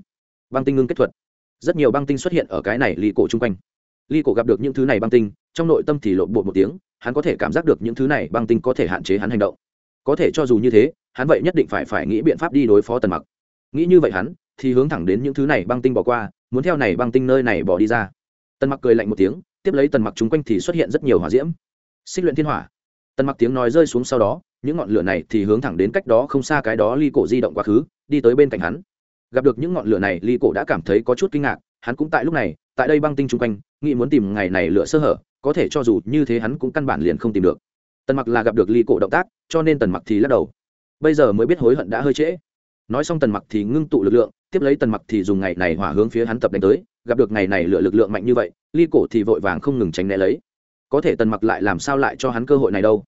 Băng tinh ngưng kết thuật. Rất nhiều băng tinh xuất hiện ở cái này ly cổ chung quanh. Ly cổ gặp được những thứ này băng tinh, trong nội tâm thì lộn bột một tiếng, hắn có thể cảm giác được những thứ này băng tinh có thể hạn chế hắn hành động. Có thể cho dù như thế hắn vậy nhất định phải phải nghĩ biện pháp đi đối phó tần mặc. Nghĩ như vậy hắn, thì hướng thẳng đến những thứ này băng tinh bỏ qua, muốn theo này băng tinh nơi này bỏ đi ra. Tần mặc cười lạnh một tiếng, tiếp lấy tần mặc chung quanh thì xuất hiện rất nhiều hỏa diễm. Xích luyện thiên hỏa. Tần mặc tiếng nói rơi xuống sau đó, những ngọn lửa này thì hướng thẳng đến cách đó không xa cái đó ly cổ di động quá khứ, đi tới bên cạnh hắn. Gặp được những ngọn lửa này, ly cổ đã cảm thấy có chút kinh ngạc, hắn cũng tại lúc này, tại đây băng tinh chung quanh, nghĩ muốn tìm ngày này lửa sơ hở, có thể cho dù như thế hắn cũng căn bản liền không tìm được. Tần mặc là gặp được ly cổ động tác, cho nên tần mặc thì lắc đầu bây giờ mới biết hối hận đã hơi trễ. Nói xong tần mặc thì ngưng tụ lực lượng, tiếp lấy tần mặc thì dùng ngày này hỏa hướng phía hắn tập đánh tới, gặp được ngày này lựa lực lượng mạnh như vậy, ly cổ thì vội vàng không ngừng tránh né lấy. Có thể tần mặc lại làm sao lại cho hắn cơ hội này đâu?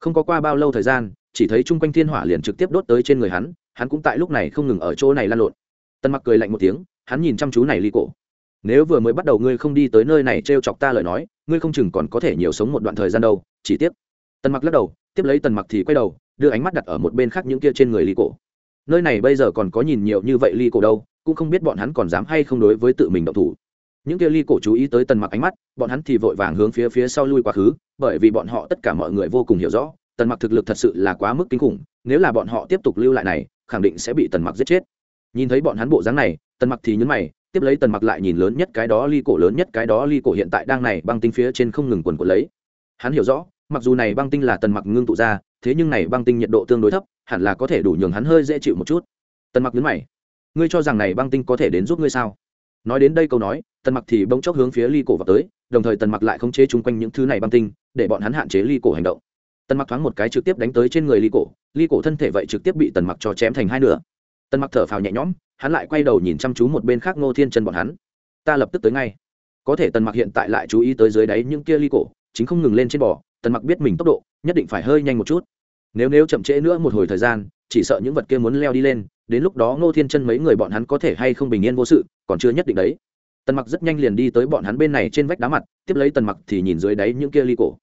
Không có qua bao lâu thời gian, chỉ thấy chung quanh thiên hỏa liền trực tiếp đốt tới trên người hắn hắn cũng tại lúc này không ngừng ở chỗ này lan lộn. Tần mặc cười lạnh một tiếng, hắn nhìn chăm chú này ly cổ. Nếu vừa mới bắt đầu ngươi không đi tới nơi này t chọc ta lời nói, ngươi không chừng còn có thể nhiều sống một đoạn thời gian đâu, chỉ tiếc. Tần mặc lắc đầu, tiếp lấy tần mặc thì quay đầu đưa ánh mắt đặt ở một bên khác những kia trên người ly cổ. Nơi này bây giờ còn có nhìn nhiều như vậy ly cổ đâu, cũng không biết bọn hắn còn dám hay không đối với tự mình động thủ. Những kia ly cổ chú ý tới tần mặc ánh mắt, bọn hắn thì vội vàng hướng phía phía sau lui quá khứ, bởi vì bọn họ tất cả mọi người vô cùng hiểu rõ, tần mặc thực lực thật sự là quá mức kinh khủng, nếu là bọn họ tiếp tục lưu lại này, khẳng định sẽ bị tần mặc giết chết. Nhìn thấy bọn hắn bộ dáng này, tần mặc thì nhấn mày, tiếp lấy tần mặc lại nhìn lớn nhất cái đó ly cổ, lớn nhất cái đó ly cổ hiện tại đang này băng tinh phía trên không ngừng quần của lấy. Hắn hiểu rõ, mặc dù này băng tinh là tần mặc ngưng tụ ra thế nhưng này băng tinh nhiệt độ tương đối thấp, hẳn là có thể đủ nhường hắn hơi dễ chịu một chút. Tần mặc nhấn mày. Ngươi cho rằng này băng tinh có thể đến giúp ngươi sao? Nói đến đây câu nói, tần mặc thì bỗng chốc hướng phía ly cổ vào tới, đồng thời tần mặc lại không chế chung quanh những thứ này băng tinh, để bọn hắn hạn chế ly cổ hành động. Tần mặc thoáng một cái trực tiếp đánh tới trên người ly cổ ly cổ thân thể vậy trực tiếp bị tần mặc cho chém thành hai nửa. Tần mặc thở phào nhẹ nhõm, hắn lại quay đầu nhìn chăm chú một bên khác ngô thiên chân bọn hắn. Ta lập tức tới ngay. Có thể tần mặc hiện tại lại chú ý tới dưới đáy những kia ly cổ, chính không ngừng lên trên bò, tần mặc biết mình tốc độ, nhất định phải hơi nhanh một chút nếu nếu chậm trễ nữa một hồi thời gian, chỉ sợ những vật kia muốn leo đi lên, đến lúc đó ngô thiên chân mấy người bọn hắn có thể hay không bình yên vô sự, còn chưa nhất định đấy. Tần mặc rất nhanh liền đi tới bọn hắn bên này trên vách đá mặt, tiếp lấy tần mặc thì nhìn dưới đáy những kia ly cổ.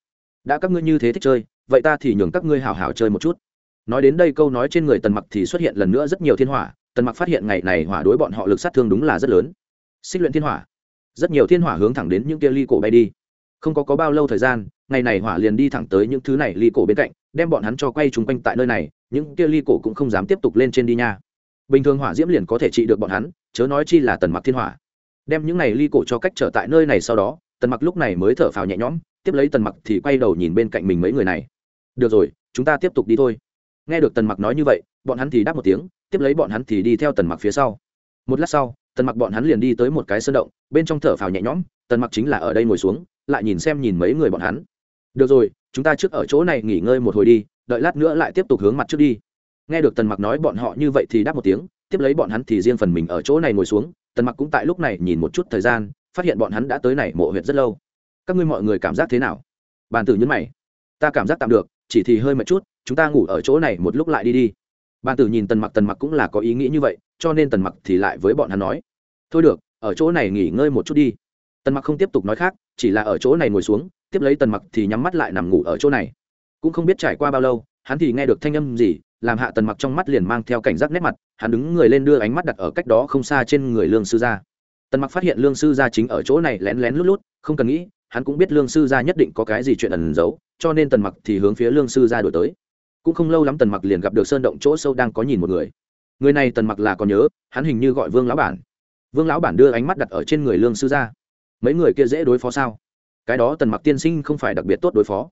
Đã các ngươi như thế thích chơi, vậy ta thì nhường các ngươi hào hào chơi một chút. Nói đến đây câu nói trên người tần mặc thì xuất hiện lần nữa rất nhiều thiên hỏa, tần mặc phát hiện ngày này hỏa đối bọn họ lực sát thương đúng là rất lớn. Xích luyện thiên hỏa. Rất nhiều thiên hỏa hướng thẳng đến những kia ly cổ bay đi. Không có có bao lâu thời gian, ngày này hỏa liền đi thẳng tới những thứ này ly cổ bên cạnh đem bọn hắn cho quay chung quanh tại nơi này, những kia ly cổ cũng không dám tiếp tục lên trên đi nha. Bình thường hỏa diễm liền có thể trị được bọn hắn, chớ nói chi là tần mặc thiên hỏa. Đem những này ly cổ cho cách trở tại nơi này sau đó, tần mặc lúc này mới thở phào nhẹ nhõm, tiếp lấy tần mặc thì quay đầu nhìn bên cạnh mình mấy người này. Được rồi, chúng ta tiếp tục đi thôi. Nghe được tần mặc nói như vậy, bọn hắn thì đáp một tiếng, tiếp lấy bọn hắn thì đi theo tần mặc phía sau. Một lát sau, tần mặc bọn hắn liền đi tới một cái sơn động, bên trong thở phào nhẹ nhõm, tần mặc chính là ở đây ngồi xuống, lại nhìn xem nhìn mấy người bọn hắn. Được rồi chúng ta trước ở chỗ này nghỉ ngơi một hồi đi, đợi lát nữa lại tiếp tục hướng mặt trước đi. Nghe được tần mặc nói bọn họ như vậy thì đáp một tiếng, tiếp lấy bọn hắn thì riêng phần mình ở chỗ này ngồi xuống. Tần mặc cũng tại lúc này nhìn một chút thời gian, phát hiện bọn hắn đã tới này mộ huyệt rất lâu. Các ngươi mọi người cảm giác thế nào? Bàn tử nhấn mày. Ta cảm giác tạm được, chỉ thì hơi mệt chút, chúng ta ngủ ở chỗ này một lúc lại đi đi. Bàn tử nhìn tần mặc tần mặc cũng là có ý nghĩ như vậy, cho nên tần mặc thì lại với bọn hắn nói. Thôi được, ở chỗ này nghỉ ngơi một chút đi. Tần mặc không tiếp tục nói khác, chỉ là ở chỗ này ngồi xuống tiếp lấy tần mặc thì nhắm mắt lại nằm ngủ ở chỗ này. Cũng không biết trải qua bao lâu, hắn thì nghe được thanh âm gì, làm hạ tần mặc trong mắt liền mang theo cảnh giác nét mặt, hắn đứng người lên đưa ánh mắt đặt ở cách đó không xa trên người lương sư gia. Tần mặc phát hiện lương sư gia chính ở chỗ này lén lén lút lút, không cần nghĩ, hắn cũng biết lương sư gia nhất định có cái gì chuyện ẩn giấu, cho nên tần mặc thì hướng phía lương sư gia đổi tới. Cũng không lâu lắm tần mặc liền gặp được sơn động chỗ sâu đang có nhìn một người. Người này tần mặc là còn nhớ, hắn hình như gọi vương lão bản. Vương lão bản đưa ánh mắt đặt ở trên người lương sư gia. Mấy người kia dễ đối phó sao? Cái đó tần mặc tiên sinh không phải đặc biệt tốt đối phó.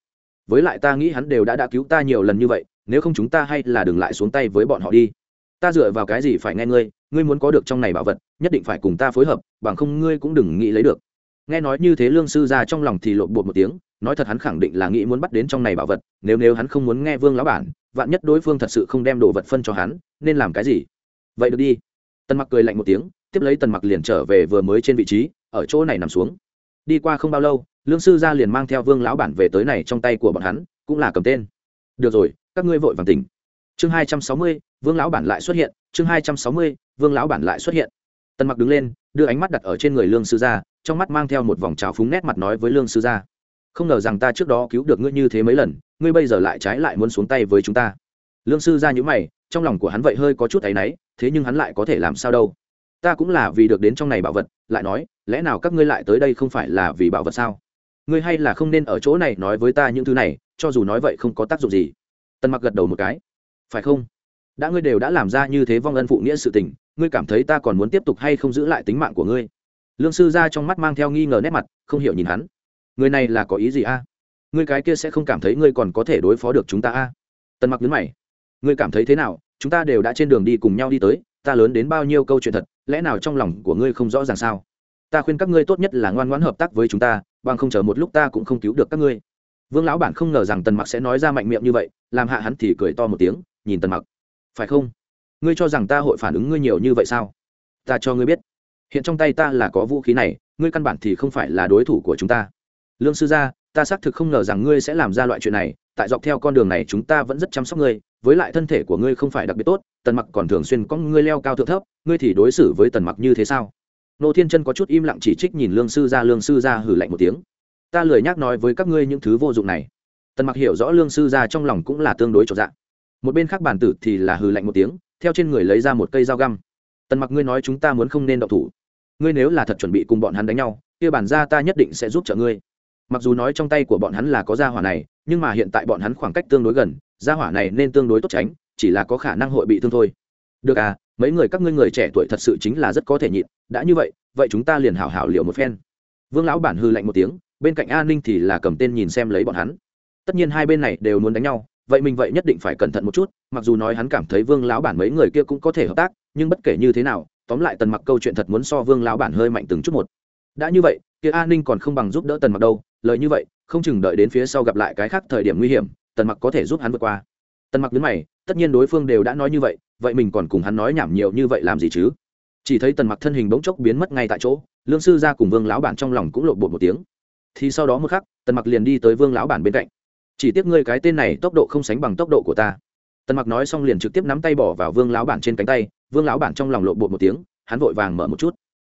Với lại ta nghĩ hắn đều đã đã cứu ta nhiều lần như vậy, nếu không chúng ta hay là đừng lại xuống tay với bọn họ đi. Ta dựa vào cái gì phải nghe ngươi ngươi muốn có được trong này bảo vật, nhất định phải cùng ta phối hợp, bằng không ngươi cũng đừng nghĩ lấy được. Nghe nói như thế lương sư ra trong lòng thì lộn bột một tiếng, nói thật hắn khẳng định là nghĩ muốn bắt đến trong này bảo vật, nếu nếu hắn không muốn nghe vương lão bản, vạn nhất đối phương thật sự không đem đồ vật phân cho hắn, nên làm cái gì? Vậy được đi. Tần mặc cười lạnh một tiếng, tiếp lấy tần mặc liền trở về vừa mới trên vị trí, ở chỗ này nằm xuống đi qua không bao lâu, lương sư gia liền mang theo vương lão bản về tới này trong tay của bọn hắn, cũng là cầm tên. Được rồi, các ngươi vội vàng tỉnh. Chương hai trăm sáu mươi, vương lão bản lại xuất hiện, chương hai trăm sáu mươi, vương lão bản lại xuất hiện. Tần mặc đứng lên, đưa ánh mắt đặt ở trên người lương sư gia, trong mắt mang theo một vòng trào phúng nét mặt nói với lương sư gia. Không ngờ rằng ta trước đó cứu được ngươi như thế mấy lần, ngươi bây giờ lại trái lại muốn xuống tay với chúng ta. Lương sư gia nhữ mày, trong lòng của hắn vậy hơi có chút áy náy, thế nhưng hắn lại có thể làm sao đâu? Ta cũng là vì được đến trong này bảo vật, lại nói, lẽ nào các ngươi lại tới đây không phải là vì bảo vật sao? Ngươi hay là không nên ở chỗ này nói với ta những thứ này, cho dù nói vậy không có tác dụng gì. Tần mặc gật đầu một cái. Phải không? Đã ngươi đều đã làm ra như thế vong ân phụ nghĩa sự tình, ngươi cảm thấy ta còn muốn tiếp tục hay không giữ lại tính mạng của ngươi? Lương sư ra trong mắt mang theo nghi ngờ nét mặt, không hiểu nhìn hắn. Người này là có ý gì a? Ngươi cái kia sẽ không cảm thấy ngươi còn có thể đối phó được chúng ta a? Tần mặc nhấn mày. Ngươi cảm thấy thế nào? Chúng ta đều đã trên đường đi cùng nhau đi tới, ta lớn đến bao nhiêu câu chuyện thật lẽ nào trong lòng của ngươi không rõ ràng sao? Ta khuyên các ngươi tốt nhất là ngoan ngoãn hợp tác với chúng ta, bằng không chờ một lúc ta cũng không cứu được các ngươi. Vương lão bản không ngờ rằng tần mặc sẽ nói ra mạnh miệng như vậy, làm hạ hắn thì cười to một tiếng, nhìn tần mặc. Phải không? Ngươi cho rằng ta hội phản ứng ngươi nhiều như vậy sao? Ta cho ngươi biết. Hiện trong tay ta là có vũ khí này, ngươi căn bản thì không phải là đối thủ của chúng ta. Lương sư gia, ta xác thực không ngờ rằng ngươi sẽ làm ra loại chuyện này, tại dọc theo con đường này chúng ta vẫn rất chăm sóc ngươi với lại thân thể của ngươi không phải đặc biệt tốt, tần mặc còn thường xuyên có ngươi leo cao thượng thấp, ngươi thì đối xử với tần mặc như thế sao? Nô thiên chân có chút im lặng chỉ trích nhìn lương sư gia, lương sư gia hử lạnh một tiếng. Ta lười nhắc nói với các ngươi những thứ vô dụng này. Tần mặc hiểu rõ lương sư gia trong lòng cũng là tương đối trọn dạng một bên khác bản tử thì là hừ lạnh một tiếng, theo trên người lấy ra một cây dao găm. Tần mặc ngươi nói chúng ta muốn không nên động thủ. Ngươi nếu là thật chuẩn bị cùng bọn hắn đánh nhau, kia bản ra ta nhất định sẽ giúp trợ ngươi. Mặc dù nói trong tay của bọn hắn là có gia hỏa này, nhưng mà hiện tại bọn hắn khoảng cách tương đối gần gia hỏa này nên tương đối tốt tránh, chỉ là có khả năng hội bị thương thôi. Được à mấy người các ngươi người trẻ tuổi thật sự chính là rất có thể nhịn, đã như vậy vậy chúng ta liền hảo hảo liệu một phen. Vương lão bản hư lạnh một tiếng, bên cạnh an ninh thì là cầm tên nhìn xem lấy bọn hắn. Tất nhiên hai bên này đều muốn đánh nhau, vậy mình vậy nhất định phải cẩn thận một chút, mặc dù nói hắn cảm thấy vương lão bản mấy người kia cũng có thể hợp tác, nhưng bất kể như thế nào, tóm lại tần mặc câu chuyện thật muốn so vương lão bản hơi mạnh từng chút một. Đã như vậy, kia an ninh còn không bằng giúp đỡ tần mặc đâu, lời như vậy, không chừng đợi đến phía sau gặp lại cái khác thời điểm nguy hiểm tần mặc có thể giúp hắn vượt qua. Tần mặc nhấn mày, tất nhiên đối phương đều đã nói như vậy vậy mình còn cùng hắn nói nhảm nhiều như vậy làm gì chứ? Chỉ thấy tần mặc thân hình bỗng chốc biến mất ngay tại chỗ, lương sư ra cùng vương lão bản trong lòng cũng lộn bột một tiếng. Thì sau đó một khắc, tần mặc liền đi tới vương lão bản bên cạnh. Chỉ tiếc ngươi cái tên này tốc độ không sánh bằng tốc độ của ta. Tần mặc nói xong liền trực tiếp nắm tay bỏ vào vương lão bản trên cánh tay, vương lão bản trong lòng lộn bột một tiếng, hắn vội vàng mở một chút.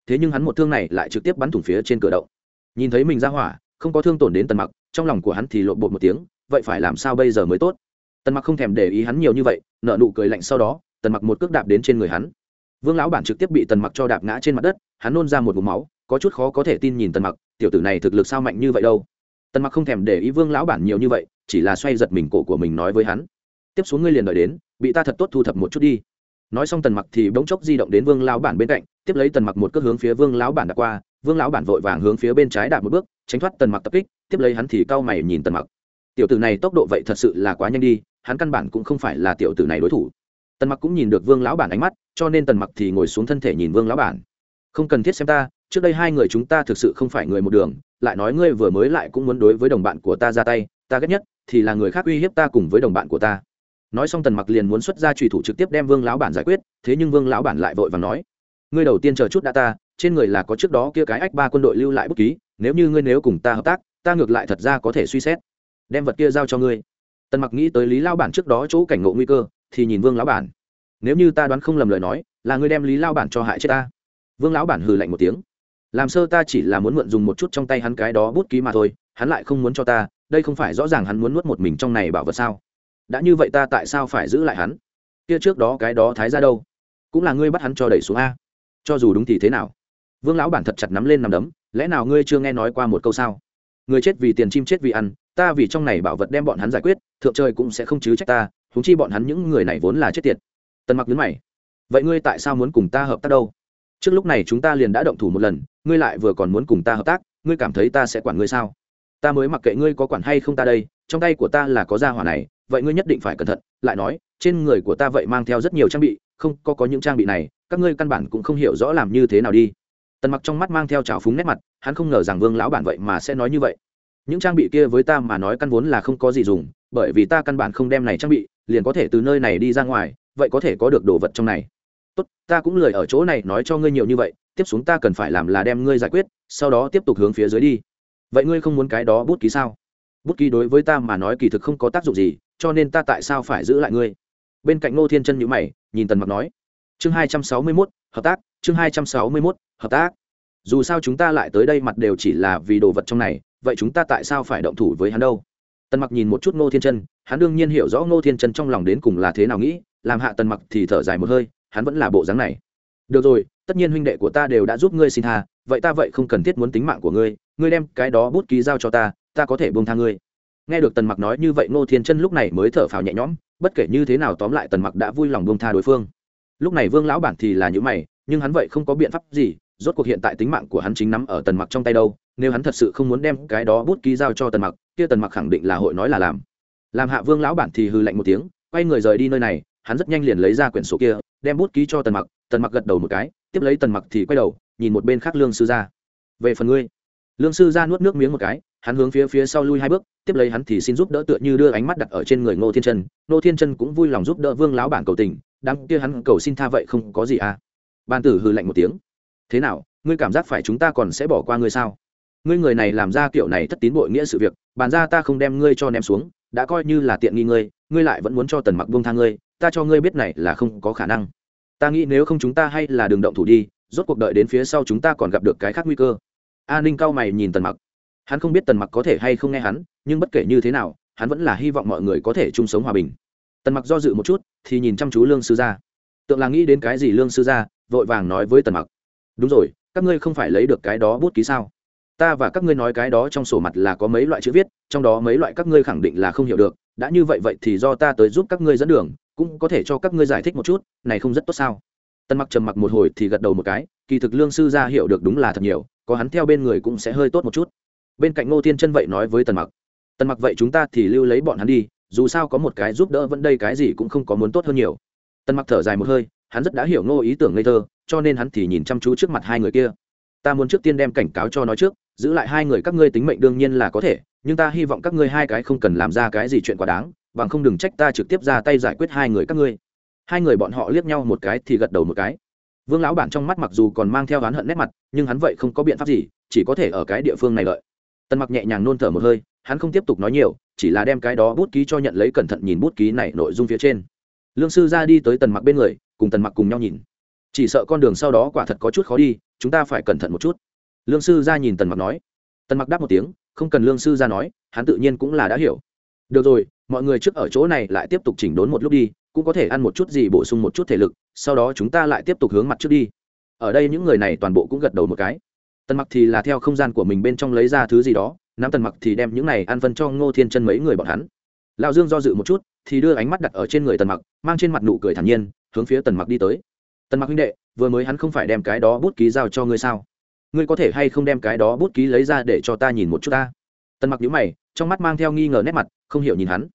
Thế nhưng hắn một thương này lại trực tiếp bắn thủng phía trên cửa động. Nhìn thấy mình ra hỏa, không có thương tổn đến tần mặc, trong lòng của hắn thì lộn bột một tiếng vậy phải làm sao bây giờ mới tốt? Tần mặc không thèm để ý hắn nhiều như vậy nợ nụ cười lạnh sau đó, tần mặc một cước đạp đến trên người hắn. Vương lão bản trực tiếp bị tần mặc cho đạp ngã trên mặt đất, hắn nôn ra một vùng máu, có chút khó có thể tin nhìn tần mặc, tiểu tử này thực lực sao mạnh như vậy đâu? Tần mặc không thèm để ý vương lão bản nhiều như vậy, chỉ là xoay giật mình cổ của mình nói với hắn. Tiếp xuống ngươi liền đợi đến, bị ta thật tốt thu thập một chút đi. Nói xong tần mặc thì bỗng chốc di động đến vương lão bản bên cạnh, tiếp lấy tần mặc một cước hướng phía vương lão bản đã qua, vương lão bản vội vàng hướng phía bên trái đạp một bước, tránh thoát tần mặc tập kích, tiếp lấy hắn thì cau mày nhìn tần mặc tiểu tử này tốc độ vậy thật sự là quá nhanh đi, hắn căn bản cũng không phải là tiểu tử này đối thủ. Tần mặc cũng nhìn được vương lão bản ánh mắt, cho nên tần mặc thì ngồi xuống thân thể nhìn vương lão bản. Không cần thiết xem ta, trước đây hai người chúng ta thực sự không phải người một đường, lại nói ngươi vừa mới lại cũng muốn đối với đồng bạn của ta ra tay, ta ghét nhất thì là người khác uy hiếp ta cùng với đồng bạn của ta. Nói xong tần mặc liền muốn xuất ra trùy thủ trực tiếp đem vương lão bản giải quyết, thế nhưng vương lão bản lại vội và nói, ngươi đầu tiên chờ chút đã ta, trên người là có trước đó kia cái ách ba quân đội lưu lại bút ký, nếu như ngươi nếu cùng ta hợp tác, ta ngược lại thật ra có thể suy xét đem vật kia giao cho ngươi. Tần mặc nghĩ tới lý lao bản trước đó chỗ cảnh ngộ nguy cơ, thì nhìn vương lão bản. Nếu như ta đoán không lầm lời nói, là ngươi đem lý lao bản cho hại chết ta. Vương lão bản hừ lạnh một tiếng. Làm sơ ta chỉ là muốn mượn dùng một chút trong tay hắn cái đó bút ký mà thôi, hắn lại không muốn cho ta, đây không phải rõ ràng hắn muốn nuốt một mình trong này bảo vật sao? Đã như vậy ta tại sao phải giữ lại hắn? Kia trước đó cái đó thái ra đâu? Cũng là ngươi bắt hắn cho đẩy xuống a. Cho dù đúng thì thế nào? Vương lão bản thật chặt nắm lên nằm đấm, lẽ nào ngươi chưa nghe nói qua một câu sao? Người chết vì tiền chim chết vì ăn ta vì trong này bảo vật đem bọn hắn giải quyết, thượng trời cũng sẽ không chứ trách ta húng chi bọn hắn những người này vốn là chết tiệt. Tần mặc nhấn mày. Vậy ngươi tại sao muốn cùng ta hợp tác đâu? Trước lúc này chúng ta liền đã động thủ một lần, ngươi lại vừa còn muốn cùng ta hợp tác, ngươi cảm thấy ta sẽ quản ngươi sao? Ta mới mặc kệ ngươi có quản hay không ta đây, trong tay của ta là có gia hỏa này, vậy ngươi nhất định phải cẩn thận. Lại nói, trên người của ta vậy mang theo rất nhiều trang bị, không, có có những trang bị này, các ngươi căn bản cũng không hiểu rõ làm như thế nào đi. Tần mặc trong mắt mang theo trào phúng nét mặt, hắn không ngờ rằng vương lão bản vậy mà sẽ nói như vậy những trang bị kia với ta mà nói căn vốn là không có gì dùng, bởi vì ta căn bản không đem này trang bị, liền có thể từ nơi này đi ra ngoài, vậy có thể có được đồ vật trong này. Tốt, ta cũng lười ở chỗ này nói cho ngươi nhiều như vậy, tiếp xuống ta cần phải làm là đem ngươi giải quyết, sau đó tiếp tục hướng phía dưới đi. Vậy ngươi không muốn cái đó bút ký sao? Bút ký đối với ta mà nói kỳ thực không có tác dụng gì, cho nên ta tại sao phải giữ lại ngươi? Bên cạnh ngô thiên chân nhữ mày, nhìn tần mặc nói, chương hai trăm sáu mươi mốt, hợp tác, chương hai trăm sáu mươi mốt, hợp tác. Dù sao chúng ta lại tới đây mặt đều chỉ là vì đồ vật trong này vậy chúng ta tại sao phải động thủ với hắn đâu? Tần mặc nhìn một chút ngô thiên chân, hắn đương nhiên hiểu rõ ngô thiên chân trong lòng đến cùng là thế nào nghĩ, làm hạ tần mặc thì thở dài một hơi, hắn vẫn là bộ dáng này. Được rồi, tất nhiên huynh đệ của ta đều đã giúp ngươi xin tha, vậy ta vậy không cần thiết muốn tính mạng của ngươi ngươi đem cái đó bút ký giao cho ta ta có thể buông tha ngươi. Nghe được tần mặc nói như vậy ngô thiên chân lúc này mới thở phào nhẹ nhõm, bất kể như thế nào tóm lại tần mặc đã vui lòng buông tha đối phương. Lúc này vương lão bản thì là những mày, nhưng hắn vậy không có biện pháp gì, rốt cuộc hiện tại tính mạng của hắn chính nắm ở tần mặc trong tay đâu nếu hắn thật sự không muốn đem cái đó bút ký giao cho tần mặc, kia tần mặc khẳng định là hội nói là làm. Làm hạ vương lão bản thì hư lạnh một tiếng, quay người rời đi nơi này, hắn rất nhanh liền lấy ra quyển sổ kia, đem bút ký cho tần mặc tần mặc gật đầu một cái, tiếp lấy tần mặc thì quay đầu, nhìn một bên khác lương sư gia. Về phần ngươi. Lương sư gia nuốt nước miếng một cái, hắn hướng phía phía sau lui hai bước, tiếp lấy hắn thì xin giúp đỡ tựa như đưa ánh mắt đặt ở trên người ngô thiên chân. Ngô thiên chân cũng vui lòng giúp đỡ vương lão bản cầu tình, đám kia hắn cầu xin tha vậy không có gì à. Ban tử hư lạnh một tiếng, thế nào, ngươi cảm giác phải chúng ta còn sẽ bỏ qua ngươi sao? Ngươi người này làm ra kiểu này thất tín bội nghĩa sự việc, bàn ra ta không đem ngươi cho ném xuống, đã coi như là tiện nghi ngươi ngươi lại vẫn muốn cho tần mặc buông tha ngươi, ta cho ngươi biết này là không có khả năng. Ta nghĩ nếu không chúng ta hay là đường động thủ đi, rốt cuộc đợi đến phía sau chúng ta còn gặp được cái khác nguy cơ. A ninh cao mày nhìn tần mặc. Hắn không biết tần mặc có thể hay không nghe hắn, nhưng bất kể như thế nào, hắn vẫn là hy vọng mọi người có thể chung sống hòa bình. Tần mặc do dự một chút, thì nhìn chăm chú lương sư gia. Tượng là nghĩ đến cái gì lương sư gia, vội vàng nói với tần mặc. Đúng rồi, các ngươi không phải lấy được cái đó bút ký sao? Ta và các ngươi nói cái đó trong sổ mặt là có mấy loại chữ viết, trong đó mấy loại các ngươi khẳng định là không hiểu được, đã như vậy vậy thì do ta tới giúp các ngươi dẫn đường, cũng có thể cho các ngươi giải thích một chút, này không rất tốt sao? Tân mặc trầm mặc một hồi thì gật đầu một cái, kỳ thực lương sư gia hiểu được đúng là thật nhiều, có hắn theo bên người cũng sẽ hơi tốt một chút. Bên cạnh ngô thiên chân vậy nói với tần mặc tần mặc vậy chúng ta thì lưu lấy bọn hắn đi, dù sao có một cái giúp đỡ vẫn đây cái gì cũng không có muốn tốt hơn nhiều. Tần mặc thở dài một hơi, hắn rất đã hiểu ngô ý tưởng ngây thơ, cho nên hắn thì nhìn chăm chú trước mặt hai người kia. Ta muốn trước tiên đem cảnh cáo cho nói trước giữ lại hai người các ngươi tính mệnh đương nhiên là có thể, nhưng ta hy vọng các ngươi hai cái không cần làm ra cái gì chuyện quá đáng, bằng không đừng trách ta trực tiếp ra tay giải quyết hai người các ngươi. Hai người bọn họ liếc nhau một cái thì gật đầu một cái. Vương lão bản trong mắt mặc dù còn mang theo oán hận nét mặt, nhưng hắn vậy không có biện pháp gì, chỉ có thể ở cái địa phương này lợi tần mặc nhẹ nhàng nôn thở một hơi, hắn không tiếp tục nói nhiều, chỉ là đem cái đó bút ký cho nhận lấy cẩn thận nhìn bút ký này nội dung phía trên. Lương sư ra đi tới tần mặc bên người, cùng tần mặc cùng nhau nhìn. Chỉ sợ con đường sau đó quả thật có chút khó đi, chúng ta phải cẩn thận một chút lương sư ra nhìn tần mặc nói. Tần mặc đáp một tiếng, không cần lương sư ra nói, hắn tự nhiên cũng là đã hiểu. Được rồi, mọi người trước ở chỗ này lại tiếp tục chỉnh đốn một lúc đi, cũng có thể ăn một chút gì bổ sung một chút thể lực, sau đó chúng ta lại tiếp tục hướng mặt trước đi. Ở đây những người này toàn bộ cũng gật đầu một cái. Tần mặc thì là theo không gian của mình bên trong lấy ra thứ gì đó, nắm tần mặc thì đem những này ăn phân cho ngô thiên chân mấy người bọn hắn. Lão dương do dự một chút, thì đưa ánh mắt đặt ở trên người tần mặc, mang trên mặt nụ cười thản nhiên, hướng phía tần mặc đi tới. Tần mặc huynh đệ, vừa mới hắn không phải đem cái đó bút ký giao cho ngươi sao? Ngươi có thể hay không đem cái đó bút ký lấy ra để cho ta nhìn một chút ta? Tần mặc nhíu mày, trong mắt mang theo nghi ngờ nét mặt, không hiểu nhìn hắn.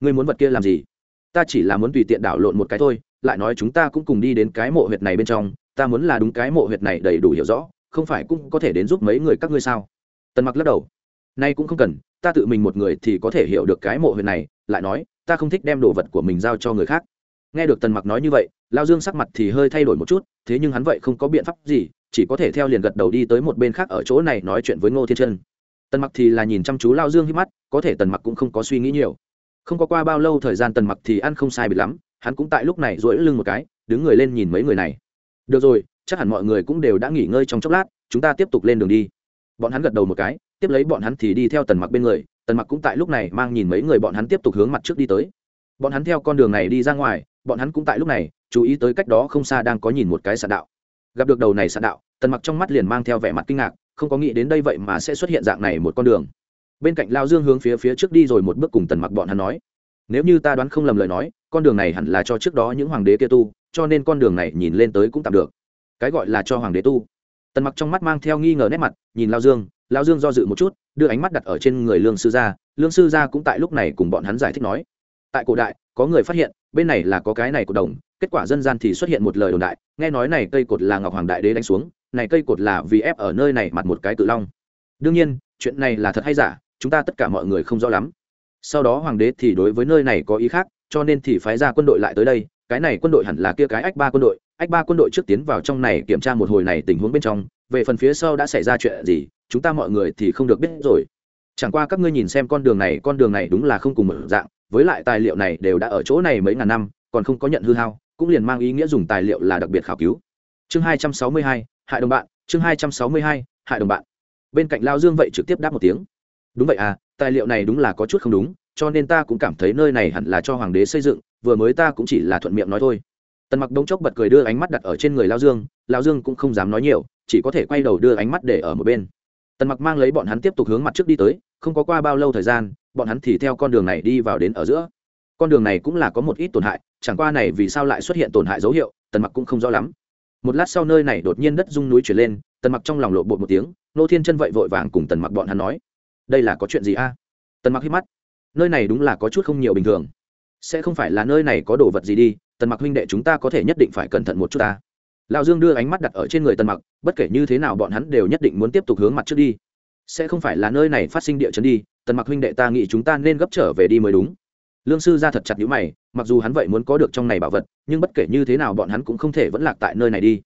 Ngươi muốn vật kia làm gì? Ta chỉ là muốn tùy tiện đảo lộn một cái thôi, lại nói chúng ta cũng cùng đi đến cái mộ huyệt này bên trong, ta muốn là đúng cái mộ huyệt này đầy đủ hiểu rõ, không phải cũng có thể đến giúp mấy người các ngươi sao? Tần mặc lắc đầu. Nay cũng không cần, ta tự mình một người thì có thể hiểu được cái mộ huyệt này, lại nói, ta không thích đem đồ vật của mình giao cho người khác. Nghe được tần mặc nói như vậy, lao dương sắc mặt thì hơi thay đổi một chút, thế nhưng hắn vậy không có biện pháp gì chỉ có thể theo liền gật đầu đi tới một bên khác ở chỗ này nói chuyện với ngô thiên chân. Tần mặc thì là nhìn chăm chú lao dương hít mắt, có thể tần mặc cũng không có suy nghĩ nhiều. Không có qua bao lâu thời gian tần mặc thì ăn không sai bị lắm, hắn cũng tại lúc này duỗi lưng một cái, đứng người lên nhìn mấy người này. Được rồi, chắc hẳn mọi người cũng đều đã nghỉ ngơi trong chốc lát, chúng ta tiếp tục lên đường đi. Bọn hắn gật đầu một cái, tiếp lấy bọn hắn thì đi theo tần mặc bên người, tần mặc cũng tại lúc này mang nhìn mấy người bọn hắn tiếp tục hướng mặt trước đi tới. Bọn hắn theo con đường này đi ra ngoài, bọn hắn cũng tại lúc này, chú ý tới cách đó không xa đang có nhìn một cái sạn đạo gặp được đầu này sạn đạo, tần mặc trong mắt liền mang theo vẻ mặt kinh ngạc, không có nghĩ đến đây vậy mà sẽ xuất hiện dạng này một con đường. Bên cạnh lao dương hướng phía phía trước đi rồi một bước cùng tần mặc bọn hắn nói, nếu như ta đoán không lầm lời nói, con đường này hẳn là cho trước đó những hoàng đế kia tu, cho nên con đường này nhìn lên tới cũng tạm được. Cái gọi là cho hoàng đế tu. Tần mặc trong mắt mang theo nghi ngờ nét mặt, nhìn lao dương lao dương do dự một chút, đưa ánh mắt đặt ở trên người lương sư gia, lương sư gia cũng tại lúc này cùng bọn hắn giải thích nói, tại cổ đại, có người phát hiện, bên này là có cái này của đồng kết quả dân gian thì xuất hiện một lời đồn đại, nghe nói này cây cột là ngọc hoàng đại đế đánh xuống, này cây cột là vì ép ở nơi này mặt một cái cự long. Đương nhiên, chuyện này là thật hay giả, chúng ta tất cả mọi người không rõ lắm. Sau đó hoàng đế thì đối với nơi này có ý khác, cho nên thì phái ra quân đội lại tới đây, cái này quân đội hẳn là kia cái ách ba quân đội. Ách ba quân đội trước tiến vào trong này kiểm tra một hồi này tình huống bên trong, về phần phía sau đã xảy ra chuyện gì, chúng ta mọi người thì không được biết rồi. Chẳng qua các ngươi nhìn xem con đường này, con đường này đúng là không cùng một dạng, với lại tài liệu này đều đã ở chỗ này mấy ngàn năm, còn không có nhận hư hao cũng liền mang ý nghĩa dùng tài liệu là đặc biệt khảo cứu. Chương hai trăm sáu mươi hai, hại đồng bạn, chương hai trăm sáu mươi hai, hại đồng bạn. Bên cạnh lao dương vậy trực tiếp đáp một tiếng. Đúng vậy à tài liệu này đúng là có chút không đúng, cho nên ta cũng cảm thấy nơi này hẳn là cho hoàng đế xây dựng, vừa mới ta cũng chỉ là thuận miệng nói thôi. Tần mặc đông chốc bật cười đưa ánh mắt đặt ở trên người lao dương lao dương cũng không dám nói nhiều, chỉ có thể quay đầu đưa ánh mắt để ở một bên. Tần mặc mang lấy bọn hắn tiếp tục hướng mặt trước đi tới, không có qua bao lâu thời gian, bọn hắn thì theo con đường này đi vào đến ở giữa con đường này cũng là có một ít tổn hại, chẳng qua này vì sao lại xuất hiện tổn hại dấu hiệu, tần mặc cũng không rõ lắm. Một lát sau nơi này đột nhiên đất rung núi chuyển lên, tần mặc trong lòng lộ bột một tiếng, nô thiên chân vậy vội vàng cùng tần mặc bọn hắn nói, đây là có chuyện gì a? Tần mặc hít mắt, nơi này đúng là có chút không nhiều bình thường. Sẽ không phải là nơi này có đồ vật gì đi, tần mặc huynh đệ chúng ta có thể nhất định phải cẩn thận một chút ta. Lão dương đưa ánh mắt đặt ở trên người tần mặc, bất kể như thế nào bọn hắn đều nhất định muốn tiếp tục hướng mặt trước đi. Sẽ không phải là nơi này phát sinh địa chấn đi, tần mặc huynh đệ ta nghĩ chúng ta nên gấp trở về đi mới đúng lương sư ra thật chặt nhữ mày, mặc dù hắn vậy muốn có được trong này bảo vật, nhưng bất kể như thế nào bọn hắn cũng không thể vẫn lạc tại nơi này đi.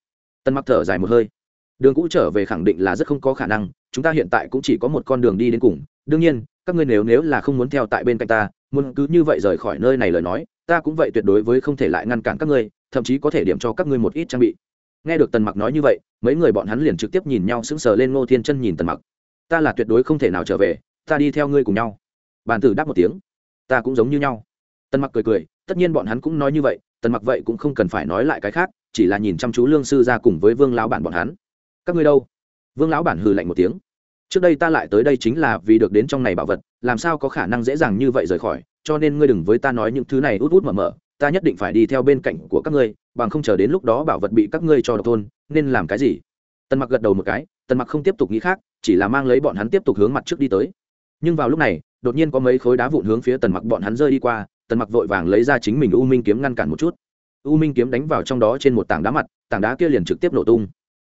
Tân mặc thở dài một hơi. Đường cũ trở về khẳng định là rất không có khả năng, chúng ta hiện tại cũng chỉ có một con đường đi đến cùng. Đương nhiên, các ngươi nếu nếu là không muốn theo tại bên cạnh ta, muốn cứ như vậy rời khỏi nơi này lời nói, ta cũng vậy tuyệt đối với không thể lại ngăn cản các ngươi, thậm chí có thể điểm cho các ngươi một ít trang bị. Nghe được tần mặc nói như vậy, mấy người bọn hắn liền trực tiếp nhìn nhau sững sờ lên ngô thiên chân nhìn tần mặc. Ta là tuyệt đối không thể nào trở về, ta đi theo ngươi cùng nhau. Bàn tử đáp một tiếng ta cũng giống như nhau. Tần mặc cười cười, tất nhiên bọn hắn cũng nói như vậy, tần mặc vậy cũng không cần phải nói lại cái khác, chỉ là nhìn chăm chú lương sư ra cùng với vương lão bản bọn hắn. Các ngươi đâu? Vương lão bản hừ lạnh một tiếng. Trước đây ta lại tới đây chính là vì được đến trong này bảo vật, làm sao có khả năng dễ dàng như vậy rời khỏi, cho nên ngươi đừng với ta nói những thứ này út út mở mở, ta nhất định phải đi theo bên cạnh của các ngươi, bằng không chờ đến lúc đó bảo vật bị các ngươi cho độc thôn nên làm cái gì? Tần mặc gật đầu một cái, tần mặc không tiếp tục nghĩ khác, chỉ là mang lấy bọn hắn tiếp tục hướng mặt trước đi tới. Nhưng vào lúc này đột nhiên có mấy khối đá vụn hướng phía tần mặc bọn hắn rơi đi qua, tần mặc vội vàng lấy ra chính mình u minh kiếm ngăn cản một chút. U minh kiếm đánh vào trong đó trên một tảng đá mặt, tảng đá kia liền trực tiếp nổ tung.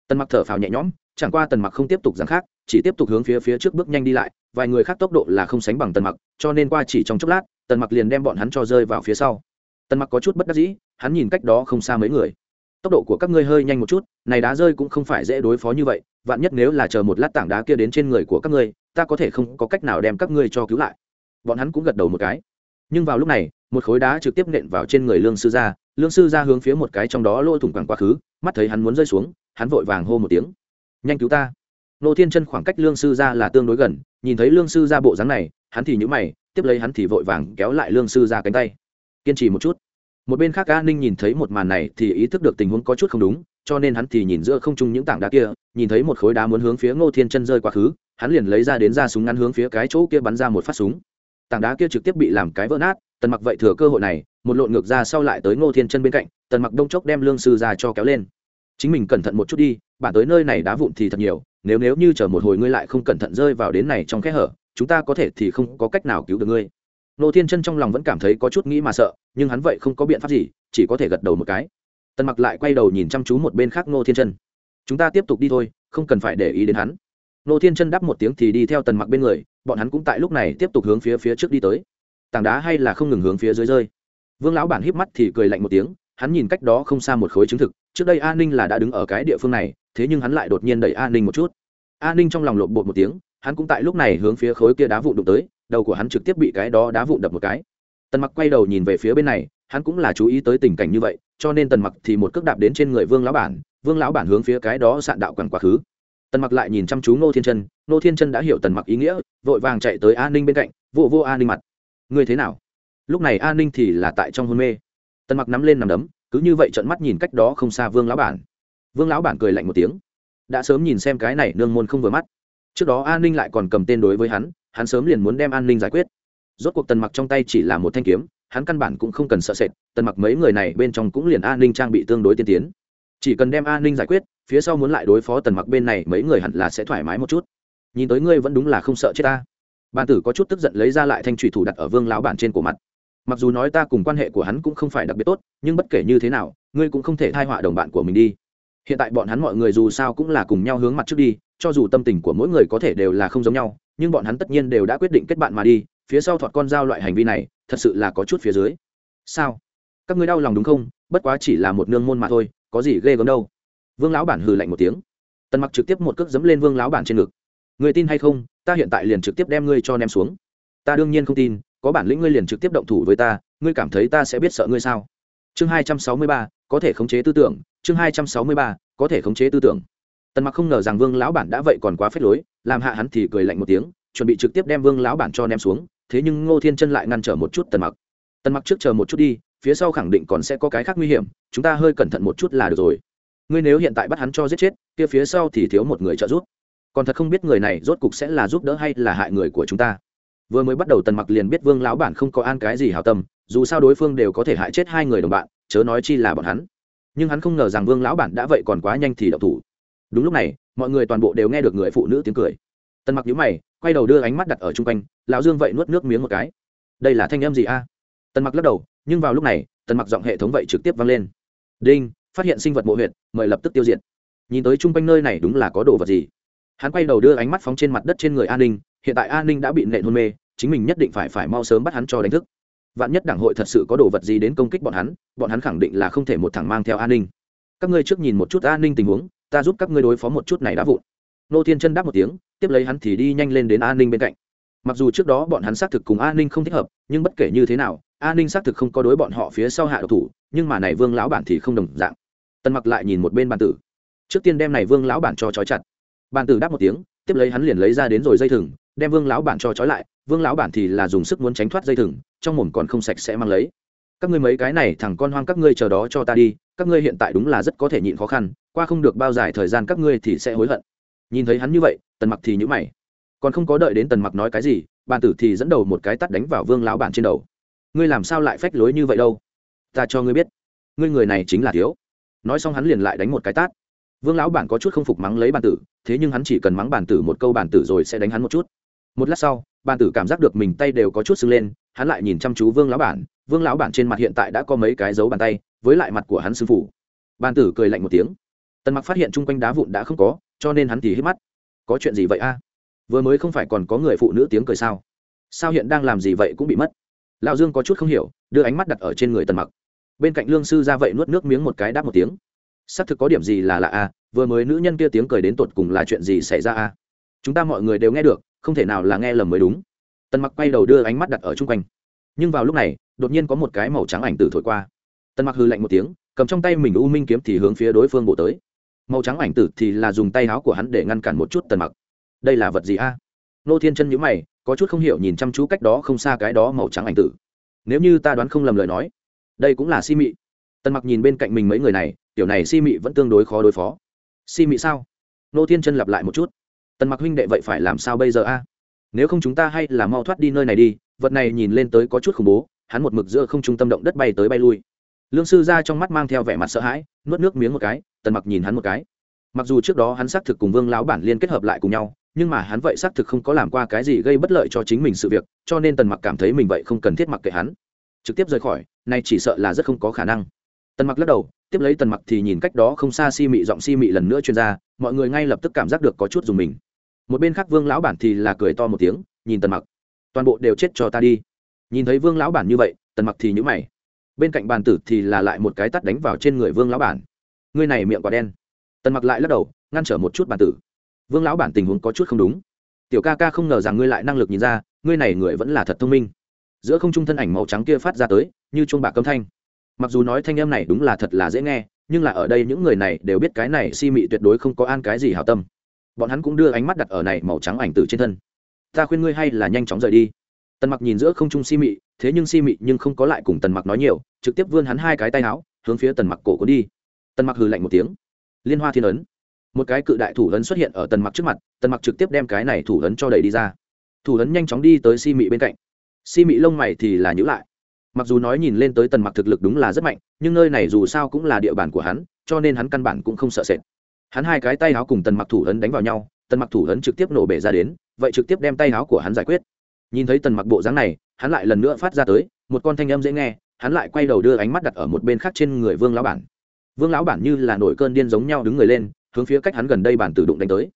Tần mặc thở phào nhẹ nhõm, chẳng qua tần mặc không tiếp tục giảng khác, chỉ tiếp tục hướng phía phía trước bước nhanh đi lại, vài người khác tốc độ là không sánh bằng tần mặc, cho nên qua chỉ trong chốc lát, tần mặc liền đem bọn hắn cho rơi vào phía sau. Tần mặc có chút bất đắc dĩ, hắn nhìn cách đó không xa mấy người. Tốc độ của các ngươi hơi nhanh một chút, này đá rơi cũng không phải dễ đối phó như vậy, vạn nhất nếu là chờ một lát tảng đá kia đến trên người của các ngươi ta có thể không có cách nào đem các ngươi cho cứu lại. Bọn hắn cũng gật đầu một cái. Nhưng vào lúc này, một khối đá trực tiếp nện vào trên người lương sư gia, lương sư gia hướng phía một cái trong đó lỗ thủng quẳng quá khứ, mắt thấy hắn muốn rơi xuống, hắn vội vàng hô một tiếng. Nhanh cứu ta. Nô thiên chân khoảng cách lương sư gia là tương đối gần, nhìn thấy lương sư gia bộ dáng này, hắn thì nhữ mày, tiếp lấy hắn thì vội vàng kéo lại lương sư gia cánh tay. Kiên trì một chút. Một bên khác a ninh nhìn thấy một màn này thì ý thức được tình huống có chút không đúng cho nên hắn thì nhìn giữa không trung những tảng đá kia, nhìn thấy một khối đá muốn hướng phía ngô thiên chân rơi quá khứ, hắn liền lấy ra đến ra súng ngắn hướng phía cái chỗ kia bắn ra một phát súng. Tảng đá kia trực tiếp bị làm cái vỡ nát, tần mặc vậy thừa cơ hội này, một lộn ngược ra sau lại tới ngô thiên chân bên cạnh, tần mặc đông chốc đem lương sư ra cho kéo lên. Chính mình cẩn thận một chút đi, bản tới nơi này đá vụn thì thật nhiều, nếu nếu như chờ một hồi ngươi lại không cẩn thận rơi vào đến này trong kẽ hở, chúng ta có thể thì không có cách nào cứu được ngươi. Nô thiên chân trong lòng vẫn cảm thấy có chút nghĩ mà sợ, nhưng hắn vậy không có biện pháp gì, chỉ có thể gật đầu một cái tần mặc lại quay đầu nhìn chăm chú một bên khác Ngô thiên chân. Chúng ta tiếp tục đi thôi, không cần phải để ý đến hắn. Ngô thiên chân đáp một tiếng thì đi theo tần mặc bên người, bọn hắn cũng tại lúc này tiếp tục hướng phía phía trước đi tới. Tảng đá hay là không ngừng hướng phía dưới rơi. Vương lão bản híp mắt thì cười lạnh một tiếng, hắn nhìn cách đó không xa một khối chứng thực, trước đây an ninh là đã đứng ở cái địa phương này, thế nhưng hắn lại đột nhiên đẩy an ninh một chút. An ninh trong lòng lộn bột một tiếng, hắn cũng tại lúc này hướng phía khối kia đá vụn đụng tới, đầu của hắn trực tiếp bị cái đó đá vụn đập một cái. Tần mặc quay đầu nhìn về phía bên này hắn cũng là chú ý tới tình cảnh như vậy cho nên tần mặc thì một cước đạp đến trên người vương lão bản vương lão bản hướng phía cái đó sạn đạo quẳng quá khứ. Tần mặc lại nhìn chăm chú ngô thiên chân ngô thiên chân đã hiểu tần mặc ý nghĩa vội vàng chạy tới an ninh bên cạnh vụ vô, vô an ninh mặt ngươi thế nào? Lúc này an ninh thì là tại trong hôn mê. Tần mặc nắm lên nằm đấm cứ như vậy trận mắt nhìn cách đó không xa vương lão bản. Vương lão bản cười lạnh một tiếng. Đã sớm nhìn xem cái này nương môn không vừa mắt. Trước đó an ninh lại còn cầm tên đối với hắn hắn sớm liền muốn đem an ninh giải quyết. Rốt cuộc tần mặc trong tay chỉ là một thanh kiếm hắn căn bản cũng không cần sợ sệt, tần mặc mấy người này bên trong cũng liền an ninh trang bị tương đối tiên tiến. Chỉ cần đem an ninh giải quyết, phía sau muốn lại đối phó tần mặc bên này mấy người hẳn là sẽ thoải mái một chút. Nhìn tới ngươi vẫn đúng là không sợ chết ta. Bàn tử có chút tức giận lấy ra lại thanh trùy thủ đặt ở vương lão bản trên cổ mặt. Mặc dù nói ta cùng quan hệ của hắn cũng không phải đặc biệt tốt, nhưng bất kể như thế nào, ngươi cũng không thể thai họa đồng bạn của mình đi. Hiện tại bọn hắn mọi người dù sao cũng là cùng nhau hướng mặt trước đi, cho dù tâm tình của mỗi người có thể đều là không giống nhau, nhưng bọn hắn tất nhiên đều đã quyết định kết bạn mà đi phía sau thọt con dao loại hành vi này, thật sự là có chút phía dưới. Sao? Các ngươi đau lòng đúng không? Bất quá chỉ là một nương môn mà thôi, có gì ghê gớm đâu. Vương lão bản hừ lạnh một tiếng. Tần mặc trực tiếp một cước dẫm lên vương lão bản trên ngực. Người tin hay không? Ta hiện tại liền trực tiếp đem ngươi cho ném xuống. Ta đương nhiên không tin, có bản lĩnh ngươi liền trực tiếp động thủ với ta, ngươi cảm thấy ta sẽ biết sợ ngươi sao? Chương hai trăm sáu mươi ba, có thể khống chế tư tưởng. Chương hai trăm sáu mươi ba, có thể khống chế tư tưởng. Tần mặc không ngờ rằng vương lão bản đã vậy còn quá phết lối, làm hạ hắn thì cười lạnh một tiếng, chuẩn bị trực tiếp đem vương lão bản cho ném xuống thế nhưng ngô thiên chân lại ngăn trở một chút tần mặc. Tần mặc trước chờ một chút đi, phía sau khẳng định còn sẽ có cái khác nguy hiểm, chúng ta hơi cẩn thận một chút là được rồi. Ngươi nếu hiện tại bắt hắn cho giết chết, kia phía sau thì thiếu một người trợ giúp. Còn thật không biết người này rốt cục sẽ là giúp đỡ hay là hại người của chúng ta. Vừa mới bắt đầu tần mặc liền biết vương lão bản không có an cái gì hảo tâm, dù sao đối phương đều có thể hại chết hai người đồng bạn, chớ nói chi là bọn hắn. Nhưng hắn không ngờ rằng vương lão bản đã vậy còn quá nhanh thì đậu thủ. Đúng lúc này, mọi người toàn bộ đều nghe được người phụ nữ tiếng cười tần mặc nhíu mày, quay đầu đưa ánh mắt đặt ở chung quanh, lão dương vậy nuốt nước miếng một cái. Đây là thanh âm gì a? Tần mặc lắc đầu, nhưng vào lúc này, tần mặc giọng hệ thống vậy trực tiếp vang lên. Đinh, phát hiện sinh vật mộ huyệt, mời lập tức tiêu diệt. Nhìn tới chung quanh nơi này đúng là có đồ vật gì? Hắn quay đầu đưa ánh mắt phóng trên mặt đất trên người an ninh, hiện tại an ninh đã bị nện hôn mê, chính mình nhất định phải phải mau sớm bắt hắn cho đánh thức. Vạn nhất đảng hội thật sự có đồ vật gì đến công kích bọn hắn bọn hắn khẳng định là không thể một thằng mang theo an ninh. Các ngươi trước nhìn một chút an ninh tình huống, ta giúp các ngươi đối phó một chút này đã vụn. Nô thiên chân đáp một tiếng tiếp lấy hắn thì đi nhanh lên đến an ninh bên cạnh. Mặc dù trước đó bọn hắn xác thực cùng an ninh không thích hợp, nhưng bất kể như thế nào an ninh xác thực không có đối bọn họ phía sau hạ độc thủ, nhưng mà này vương lão bản thì không đồng dạng. Tân mặc lại nhìn một bên bàn tử. Trước tiên đem này vương lão bản cho trói chặt. Bàn tử đáp một tiếng, tiếp lấy hắn liền lấy ra đến rồi dây thừng, đem vương lão bản cho trói lại. Vương lão bản thì là dùng sức muốn tránh thoát dây thừng, trong mồm còn không sạch sẽ mang lấy. Các ngươi mấy cái này, thằng con hoang các ngươi chờ đó cho ta đi, các ngươi hiện tại đúng là rất có thể nhịn khó khăn, qua không được bao dài thời gian các ngươi thì sẽ hối hận nhìn thấy hắn như vậy, tần mặc thì nhữ mày. Còn không có đợi đến tần mặc nói cái gì, bàn tử thì dẫn đầu một cái tắt đánh vào vương lão bản trên đầu. Ngươi làm sao lại phách lối như vậy đâu? Ta cho ngươi biết, ngươi người này chính là thiếu. Nói xong hắn liền lại đánh một cái tát. Vương lão bản có chút không phục mắng lấy bàn tử, thế nhưng hắn chỉ cần mắng bàn tử một câu bàn tử rồi sẽ đánh hắn một chút. Một lát sau, bàn tử cảm giác được mình tay đều có chút sưng lên, hắn lại nhìn chăm chú vương lão bản. Vương lão bản trên mặt hiện tại đã có mấy cái dấu bàn tay, với lại mặt của hắn sư phủ bàn tử cười lạnh một tiếng. Tần mặc phát hiện chung quanh đá vụn đã không có cho nên hắn thì hít mắt. Có chuyện gì vậy a? Vừa mới không phải còn có người phụ nữ tiếng cười sao? Sao hiện đang làm gì vậy cũng bị mất. Lão dương có chút không hiểu, đưa ánh mắt đặt ở trên người tần mặc. Bên cạnh lương sư ra vậy nuốt nước miếng một cái đáp một tiếng. Xác thực có điểm gì là lạ a, vừa mới nữ nhân kia tiếng cười đến tột cùng là chuyện gì xảy ra a? Chúng ta mọi người đều nghe được, không thể nào là nghe lầm mới đúng. Tần mặc quay đầu đưa ánh mắt đặt ở chung quanh. Nhưng vào lúc này, đột nhiên có một cái màu trắng ảnh tử thổi qua. Tần mặc hư lạnh một tiếng, cầm trong tay mình u minh kiếm thì hướng phía đối phương bộ tới màu trắng ảnh tử thì là dùng tay áo của hắn để ngăn cản một chút tần mặc. Đây là vật gì a? Nô thiên chân nhữ mày, có chút không hiểu nhìn chăm chú cách đó không xa cái đó màu trắng ảnh tử. Nếu như ta đoán không lầm lời nói, đây cũng là si mị. Tần mặc nhìn bên cạnh mình mấy người này, tiểu này si mị vẫn tương đối khó đối phó. Si mị sao? Nô thiên chân lặp lại một chút. Tần mặc huynh đệ vậy phải làm sao bây giờ a? Nếu không chúng ta hay là mau thoát đi nơi này đi, vật này nhìn lên tới có chút khủng bố, hắn một mực giữa không trung tâm động đất bay tới bay lui lương sư ra trong mắt mang theo vẻ mặt sợ hãi, nuốt nước miếng một cái, tần mặc nhìn hắn một cái. Mặc dù trước đó hắn xác thực cùng vương lão bản liên kết hợp lại cùng nhau, nhưng mà hắn vậy xác thực không có làm qua cái gì gây bất lợi cho chính mình sự việc, cho nên tần mặc cảm thấy mình vậy không cần thiết mặc kệ hắn. Trực tiếp rời khỏi, nay chỉ sợ là rất không có khả năng. Tần mặc lắc đầu, tiếp lấy tần mặc thì nhìn cách đó không xa si mị giọng si mị lần nữa chuyên gia mọi người ngay lập tức cảm giác được có chút dùng mình. Một bên khác vương lão bản thì là cười to một tiếng, nhìn tần mặc. Toàn bộ đều chết cho ta đi. Nhìn thấy vương lão bản như vậy, tần mặc thì nhữ mày bên cạnh bàn tử thì là lại một cái tắt đánh vào trên người vương lão bản. Ngươi này miệng quả đen. Tần mặc lại lắc đầu, ngăn trở một chút bàn tử. Vương lão bản tình huống có chút không đúng. Tiểu ca ca không ngờ rằng ngươi lại năng lực nhìn ra, ngươi này người vẫn là thật thông minh. Giữa không trung thân ảnh màu trắng kia phát ra tới, như chuông bạc câm thanh. Mặc dù nói thanh âm này đúng là thật là dễ nghe, nhưng là ở đây những người này đều biết cái này si mị tuyệt đối không có an cái gì hảo tâm. Bọn hắn cũng đưa ánh mắt đặt ở này màu trắng ảnh tử trên thân. Ta khuyên ngươi hay là nhanh chóng rời đi tần mặc nhìn giữa không trung si mị, thế nhưng si mị nhưng không có lại cùng tần mặc nói nhiều, trực tiếp vươn hắn hai cái tay áo, hướng phía tần mặc cổ cuốn đi. Tần mặc hừ lạnh một tiếng. Liên hoa thiên ấn. Một cái cự đại thủ ấn xuất hiện ở tần mặc trước mặt, tần mặc trực tiếp đem cái này thủ ấn cho đẩy đi ra. Thủ ấn nhanh chóng đi tới si mị bên cạnh. Si mị lông mày thì là nhữ lại. Mặc dù nói nhìn lên tới tần mặc thực lực đúng là rất mạnh, nhưng nơi này dù sao cũng là địa bàn của hắn, cho nên hắn căn bản cũng không sợ sệt. Hắn hai cái tay áo cùng tần mặc thủ ấn đánh vào nhau, tần mặc thủ ấn trực tiếp nổ bể ra đến, vậy trực tiếp đem tay áo của hắn giải quyết nhìn thấy tần mặc bộ dáng này, hắn lại lần nữa phát ra tới, một con thanh âm dễ nghe, hắn lại quay đầu đưa ánh mắt đặt ở một bên khác trên người vương lão bản. Vương lão bản như là nổi cơn điên giống nhau đứng người lên, hướng phía cách hắn gần đây bản tự đụng đánh tới.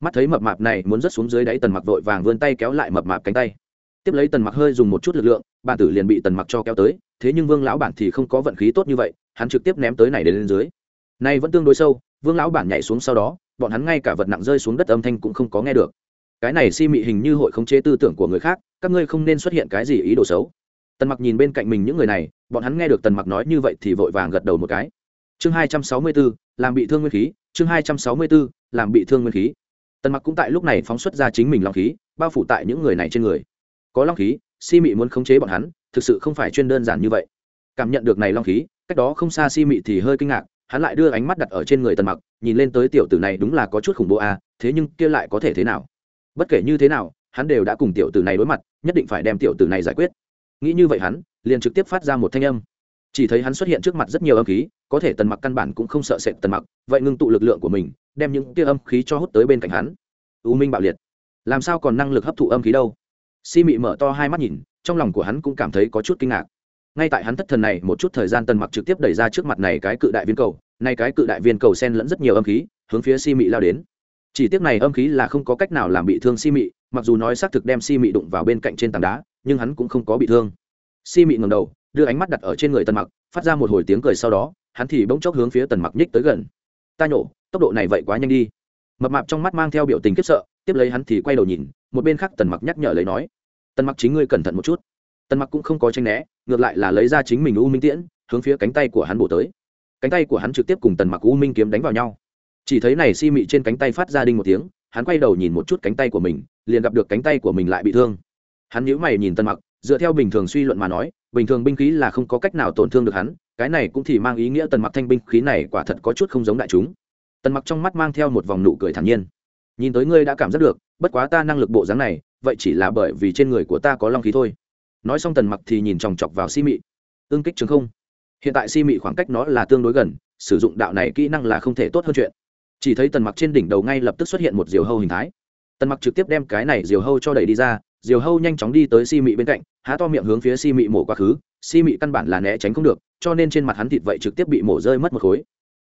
Mắt thấy mập mạp này muốn rớt xuống dưới đáy tần mặc vội vàng vươn tay kéo lại mập mạp cánh tay. Tiếp lấy tần mặc hơi dùng một chút lực lượng, bản tử liền bị tần mặc cho kéo tới, thế nhưng vương lão bản thì không có vận khí tốt như vậy, hắn trực tiếp ném tới này đến lên dưới. Nay vẫn tương đối sâu, vương lão bản nhảy xuống sau đó, bọn hắn ngay cả vật nặng rơi xuống đất âm thanh cũng không có nghe được cái này si mị hình như hội khống chế tư tưởng của người khác, các ngươi không nên xuất hiện cái gì ý đồ xấu. Tần mặc nhìn bên cạnh mình những người này, bọn hắn nghe được tần mặc nói như vậy thì vội vàng gật đầu một cái. Chương hai trăm sáu mươi b ố làm bị thương nguyên khí, chương hai trăm sáu mươi b ố làm bị thương nguyên khí. Tần mặc cũng tại lúc này phóng xuất ra chính mình long khí, bao phủ tại những người này trên người. Có long khí, si mị muốn khống chế bọn hắn, thực sự không phải chuyên đơn giản như vậy. Cảm nhận được này long khí, cách đó không xa si mị thì hơi kinh ngạc, hắn lại đưa ánh mắt đặt ở trên người tần mặc, nhìn lên tới tiểu tử này đúng là có chút khủng bố à thế nhưng kia lại có thể thế nào? Bất kể như thế nào, hắn đều đã cùng tiểu tử này đối mặt, nhất định phải đem tiểu tử này giải quyết. Nghĩ như vậy hắn, liền trực tiếp phát ra một thanh âm. Chỉ thấy hắn xuất hiện trước mặt rất nhiều âm khí, có thể tần mặc căn bản cũng không sợ sệt tần mặc, vậy ngưng tụ lực lượng của mình, đem những tia âm khí cho hút tới bên cạnh hắn. U minh bạo liệt. Làm sao còn năng lực hấp thụ âm khí đâu? Si mị mở to hai mắt nhìn, trong lòng của hắn cũng cảm thấy có chút kinh ngạc. Ngay tại hắn thất thần này một chút thời gian tần mặc trực tiếp đẩy ra trước mặt này cái cự đại viên cầu nay cái cự đại viên cầu sen lẫn rất nhiều âm khí, hướng phía si mị lao đến chỉ tiếc này âm khí là không có cách nào làm bị thương si mị, mặc dù nói xác thực đem si mị đụng vào bên cạnh trên tảng đá, nhưng hắn cũng không có bị thương. Si mị ngầm đầu, đưa ánh mắt đặt ở trên người tần mặc, phát ra một hồi tiếng cười sau đó, hắn thì bỗng chốc hướng phía tần mặc nhích tới gần. Ta nhổ, tốc độ này vậy quá nhanh đi. Mập mạp trong mắt mang theo biểu tình khiếp sợ, tiếp lấy hắn thì quay đầu nhìn, một bên khác tần mặc nhắc nhở lấy nói, tần mặc chính ngươi cẩn thận một chút. Tần mặc cũng không có tranh né, ngược lại là lấy ra chính mình u minh tiễn, hướng phía cánh tay của hắn bổ tới. Cánh tay của hắn trực tiếp cùng tần mặc u minh kiếm đánh vào nhau chỉ thấy này si mị trên cánh tay phát ra đinh một tiếng, hắn quay đầu nhìn một chút cánh tay của mình, liền gặp được cánh tay của mình lại bị thương. Hắn nhíu mày nhìn tần mặc, dựa theo bình thường suy luận mà nói, bình thường binh khí là không có cách nào tổn thương được hắn, cái này cũng thì mang ý nghĩa tần mặc thanh binh khí này quả thật có chút không giống đại chúng. Tần mặc trong mắt mang theo một vòng nụ cười thản nhiên. Nhìn tới ngươi đã cảm giác được, bất quá ta năng lực bộ dáng này, vậy chỉ là bởi vì trên người của ta có long khí thôi. Nói xong tần mặc thì nhìn chòng chọc vào si mị. Ương kích chứng không. Hiện tại si mị khoảng cách nó là tương đối gần, sử dụng đạo này kỹ năng là không thể tốt hơn chuyện chỉ thấy tần mặc trên đỉnh đầu ngay lập tức xuất hiện một diều hâu hình thái. Tần mặc trực tiếp đem cái này diều hâu cho đẩy đi ra, diều hâu nhanh chóng đi tới si mị bên cạnh, há to miệng hướng phía si mị mổ quá khứ, si mị căn bản là né tránh không được, cho nên trên mặt hắn thịt vậy trực tiếp bị mổ rơi mất một khối.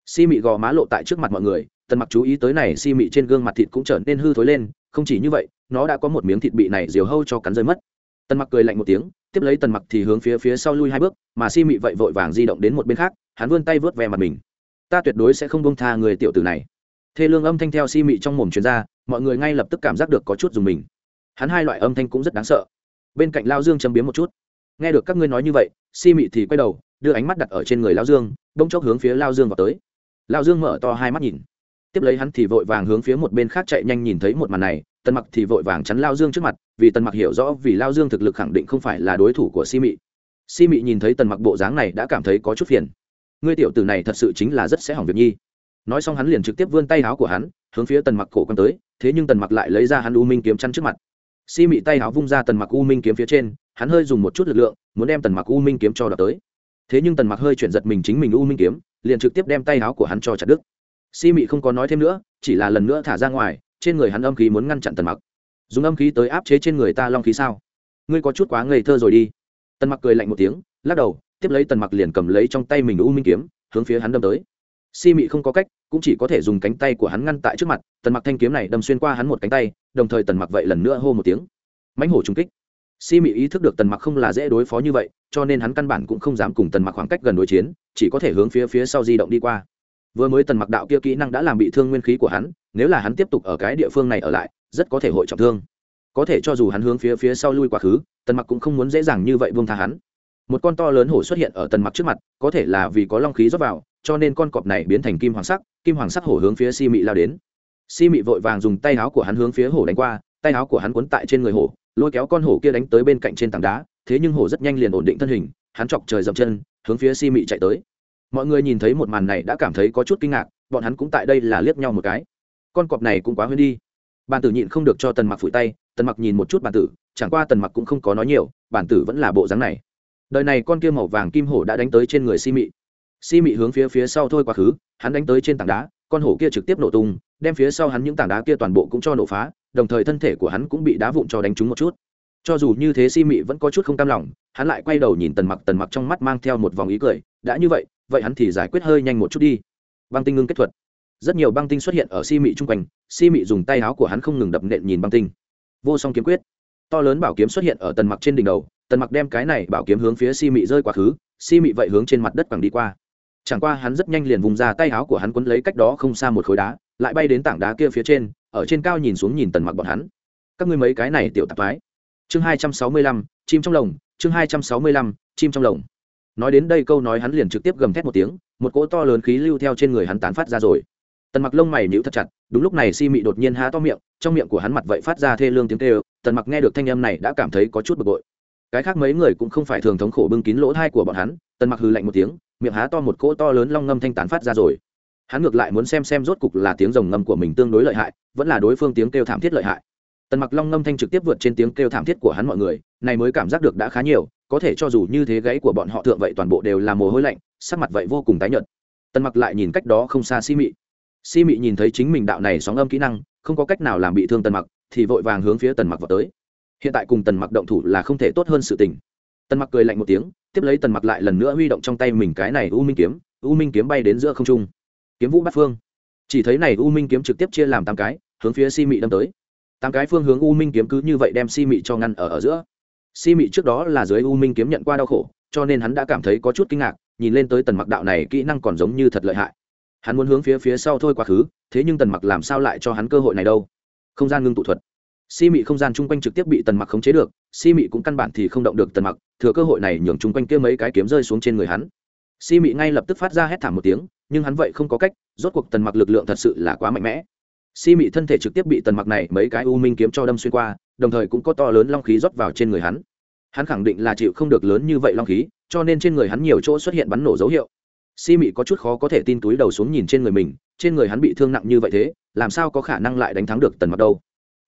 Si mị gò má lộ tại trước mặt mọi người, tần mặc chú ý tới này si mị trên gương mặt thịt cũng trở nên hư thối lên, không chỉ như vậy, nó đã có một miếng thịt bị này diều hâu cho cắn rơi mất. Tần mặc cười lạnh một tiếng, tiếp lấy tần mặc thì hướng phía phía sau lui hai bước, mà si mị vậy vội vàng di động đến một bên khác, hắn vươn tay vớt ve mặt mình. Ta tuyệt đối sẽ không bông tha người tiểu tử này thê lương âm thanh theo si mị trong mồm truyền ra, mọi người ngay lập tức cảm giác được có chút dùng mình. Hắn hai loại âm thanh cũng rất đáng sợ. Bên cạnh lao dương châm biếm một chút. Nghe được các ngươi nói như vậy, si mị thì quay đầu, đưa ánh mắt đặt ở trên người lao dương, bỗng chốc hướng phía lao dương vào tới. Lao dương mở to hai mắt nhìn. Tiếp lấy hắn thì vội vàng hướng phía một bên khác chạy nhanh nhìn thấy một màn này, tần mặc thì vội vàng chắn lao dương trước mặt, vì tần mặc hiểu rõ vì lao dương thực lực khẳng định không phải là đối thủ của si mị. Si mị nhìn thấy tần mặc bộ dáng này đã cảm thấy có chút phiền. Ngươi tiểu tử này thật sự chính là rất sẽ hỏng việc nhi nói xong hắn liền trực tiếp vươn tay áo của hắn, hướng phía tần mặc cổ quăng tới, thế nhưng tần mặc lại lấy ra hắn u minh kiếm chắn trước mặt. Si mị tay áo vung ra tần mặc u minh kiếm phía trên, hắn hơi dùng một chút lực lượng, muốn đem tần mặc u minh kiếm cho đập tới. Thế nhưng tần mặc hơi chuyển giật mình chính mình u minh kiếm, liền trực tiếp đem tay áo của hắn cho chặt đứt. Si mị không có nói thêm nữa, chỉ là lần nữa thả ra ngoài, trên người hắn âm khí muốn ngăn chặn tần mặc. Dùng âm khí tới áp chế trên người ta long khí sao? Ngươi có chút quá ngây thơ rồi đi. Tần mặc cười lạnh một tiếng, lắc đầu, tiếp lấy tần mặc liền cầm lấy trong tay mình u minh kiếm, hướng phía hắn đâm tới si mị không có cách, cũng chỉ có thể dùng cánh tay của hắn ngăn tại trước mặt, tần mặc thanh kiếm này đâm xuyên qua hắn một cánh tay, đồng thời tần mặc vậy lần nữa hô một tiếng. Mãnh hổ trung kích. Si mị ý thức được tần mặc không là dễ đối phó như vậy, cho nên hắn căn bản cũng không dám cùng tần mặc khoảng cách gần đối chiến, chỉ có thể hướng phía phía sau di động đi qua. Vừa mới tần mặc đạo kia kỹ năng đã làm bị thương nguyên khí của hắn, nếu là hắn tiếp tục ở cái địa phương này ở lại, rất có thể hội trọng thương. Có thể cho dù hắn hướng phía phía sau lui quá khứ, tần mặc cũng không muốn dễ dàng như vậy buông tha hắn. Một con to lớn hổ xuất hiện ở tần mặc trước mặt, có thể là vì có long khí rót vào cho nên con cọp này biến thành kim hoàng sắc, kim hoàng sắc hổ hướng phía si mị lao đến. Si mị vội vàng dùng tay áo của hắn hướng phía hổ đánh qua, tay áo của hắn quấn tại trên người hổ, lôi kéo con hổ kia đánh tới bên cạnh trên tảng đá, thế nhưng hổ rất nhanh liền ổn định thân hình, hắn chọc trời dậm chân, hướng phía si mị chạy tới. Mọi người nhìn thấy một màn này đã cảm thấy có chút kinh ngạc, bọn hắn cũng tại đây là liếc nhau một cái. Con cọp này cũng quá huyên đi. Bàn tử nhịn không được cho tần mặc phủi tay, tần mặc nhìn một chút bàn tử, chẳng qua tần mặc cũng không có nói nhiều, bản tử vẫn là bộ dáng này. Đời này con kia màu vàng kim hổ đã đánh tới trên người si mị si mị hướng phía phía sau thôi quá khứ, hắn đánh tới trên tảng đá, con hổ kia trực tiếp nổ tung, đem phía sau hắn những tảng đá kia toàn bộ cũng cho nổ phá, đồng thời thân thể của hắn cũng bị đá vụn cho đánh trúng một chút. Cho dù như thế si mị vẫn có chút không cam lòng, hắn lại quay đầu nhìn tần mặc tần mặc trong mắt mang theo một vòng ý cười, đã như vậy vậy hắn thì giải quyết hơi nhanh một chút đi. Băng tinh ngưng kết thuật. Rất nhiều băng tinh xuất hiện ở si mị chung quanh, si mị dùng tay áo của hắn không ngừng đập nện nhìn băng tinh. Vô song kiếm quyết. To lớn bảo kiếm xuất hiện ở tần mặc trên đỉnh đầu, tần mặc đem cái này bảo kiếm hướng phía si mị rơi quá khứ, si mị vậy hướng trên mặt đất quẳng đi qua chẳng qua hắn rất nhanh liền vùng ra tay áo của hắn quấn lấy cách đó không xa một khối đá, lại bay đến tảng đá kia phía trên, ở trên cao nhìn xuống nhìn tần mặc bọn hắn. Các ngươi mấy cái này tiểu tạp thái chương hai trăm sáu mươi lăm, chim trong lồng, chương hai trăm sáu mươi lăm, chim trong lồng. Nói đến đây câu nói hắn liền trực tiếp gầm thét một tiếng, một cỗ to lớn khí lưu theo trên người hắn tán phát ra rồi. Tần mặc lông mày nhíu thật chặt, đúng lúc này si mị đột nhiên há to miệng, trong miệng của hắn mặt vậy phát ra thê lương tiếng kêu, tần mặc nghe được thanh âm này đã cảm thấy có chút bực bội. Cái khác mấy người cũng không phải thường thống khổ bưng kín lỗ thai của bọn hắn, tần mặc hừ lạnh một tiếng miệng há to một cỗ to lớn long ngâm thanh tán phát ra rồi. Hắn ngược lại muốn xem xem rốt cục là tiếng rồng ngâm của mình tương đối lợi hại, vẫn là đối phương tiếng kêu thảm thiết lợi hại. Tần mặc long ngâm thanh trực tiếp vượt trên tiếng kêu thảm thiết của hắn mọi người, này mới cảm giác được đã khá nhiều, có thể cho dù như thế gáy của bọn họ thượng vậy toàn bộ đều là mồ hôi lạnh, sắc mặt vậy vô cùng tái nhợt. Tần mặc lại nhìn cách đó không xa si mị. Si mị nhìn thấy chính mình đạo này sóng âm kỹ năng, không có cách nào làm bị thương tần mặc, thì vội vàng hướng phía tần mặc vào tới. Hiện tại cùng tần mặc động thủ là không thể tốt hơn sự tình. Tần mặc cười lạnh một tiếng tiếp lấy tần mặc lại lần nữa huy động trong tay mình cái này u minh kiếm, u minh kiếm bay đến giữa không trung. Kiếm vũ bát phương. Chỉ thấy này u minh kiếm trực tiếp chia làm tám cái, hướng phía si mị đâm tới. Tám cái phương hướng u minh kiếm cứ như vậy đem si mị cho ngăn ở ở giữa. Si mị trước đó là dưới u minh kiếm nhận qua đau khổ, cho nên hắn đã cảm thấy có chút kinh ngạc, nhìn lên tới tần mặc đạo này kỹ năng còn giống như thật lợi hại. Hắn muốn hướng phía phía sau thôi quá khứ, thế nhưng tần mặc làm sao lại cho hắn cơ hội này đâu? Không gian ngưng tụ thuật si mị không gian chung quanh trực tiếp bị tần mặc khống chế được, si mị cũng căn bản thì không động được tần mặc, thừa cơ hội này nhường chung quanh kia mấy cái kiếm rơi xuống trên người hắn. Si mị ngay lập tức phát ra hét thảm một tiếng, nhưng hắn vậy không có cách, rốt cuộc tần mặc lực lượng thật sự là quá mạnh mẽ. Si mị thân thể trực tiếp bị tần mặc này mấy cái u minh kiếm cho đâm xuyên qua, đồng thời cũng có to lớn long khí rót vào trên người hắn. Hắn khẳng định là chịu không được lớn như vậy long khí, cho nên trên người hắn nhiều chỗ xuất hiện bắn nổ dấu hiệu. Si mị có chút khó có thể tin túi đầu xuống nhìn trên người mình, trên người hắn bị thương nặng như vậy thế, làm sao có khả năng lại đánh thắng được tần mặc đâu?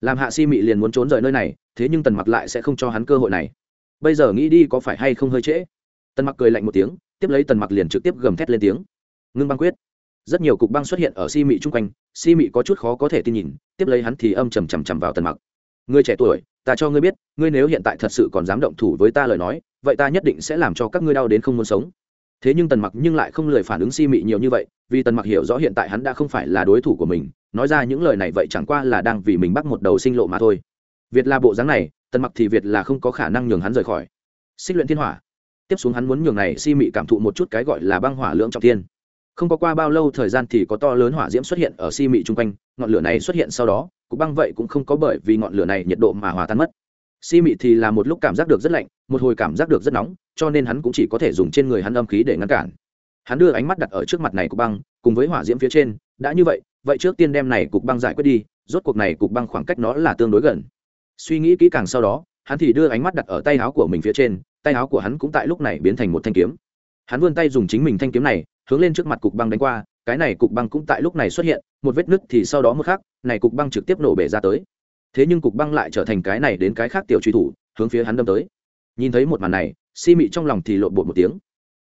Làm hạ si mị liền muốn trốn rời nơi này, thế nhưng tần mặc lại sẽ không cho hắn cơ hội này. Bây giờ nghĩ đi có phải hay không hơi trễ? Tần mặc cười lạnh một tiếng, tiếp lấy tần mặc liền trực tiếp gầm thét lên tiếng. Ngưng băng quyết. Rất nhiều cục băng xuất hiện ở si mị chung quanh, si mị có chút khó có thể tin nhìn, tiếp lấy hắn thì âm trầm trầm trầm vào tần mặc. Ngươi trẻ tuổi, ta cho ngươi biết, ngươi nếu hiện tại thật sự còn dám động thủ với ta lời nói, vậy ta nhất định sẽ làm cho các ngươi đau đến không muốn sống. Thế nhưng tần mặc nhưng lại không lời phản ứng si mị nhiều như vậy, vì tần mặc hiểu rõ hiện tại hắn đã không phải là đối thủ của mình nói ra những lời này vậy chẳng qua là đang vì mình bắt một đầu sinh lộ mà thôi. Việt là bộ dáng này, tần mặc thì việt là không có khả năng nhường hắn rời khỏi. Xích luyện thiên hỏa. Tiếp xuống hắn muốn nhường này si mị cảm thụ một chút cái gọi là băng hỏa lưỡng trọng thiên. Không có qua bao lâu thời gian thì có to lớn hỏa diễm xuất hiện ở si mị chung quanh, ngọn lửa này xuất hiện sau đó, cục băng vậy cũng không có bởi vì ngọn lửa này nhiệt độ mà hòa tan mất. Si mị thì là một lúc cảm giác được rất lạnh, một hồi cảm giác được rất nóng, cho nên hắn cũng chỉ có thể dùng trên người hắn âm khí để ngăn cản. Hắn đưa ánh mắt đặt ở trước mặt này cục băng, cùng với hỏa diễm phía trên, đã như vậy vậy trước tiên đem này cục băng giải quyết đi, rốt cuộc này cục băng khoảng cách nó là tương đối gần. Suy nghĩ kỹ càng sau đó, hắn thì đưa ánh mắt đặt ở tay áo của mình phía trên, tay áo của hắn cũng tại lúc này biến thành một thanh kiếm. Hắn vươn tay dùng chính mình thanh kiếm này, hướng lên trước mặt cục băng đánh qua, cái này cục băng cũng tại lúc này xuất hiện, một vết nứt thì sau đó một khác này cục băng trực tiếp nổ bể ra tới. Thế nhưng cục băng lại trở thành cái này đến cái khác tiểu truy thủ, hướng phía hắn đâm tới. Nhìn thấy một màn này, si mị trong lòng thì lộn bột một tiếng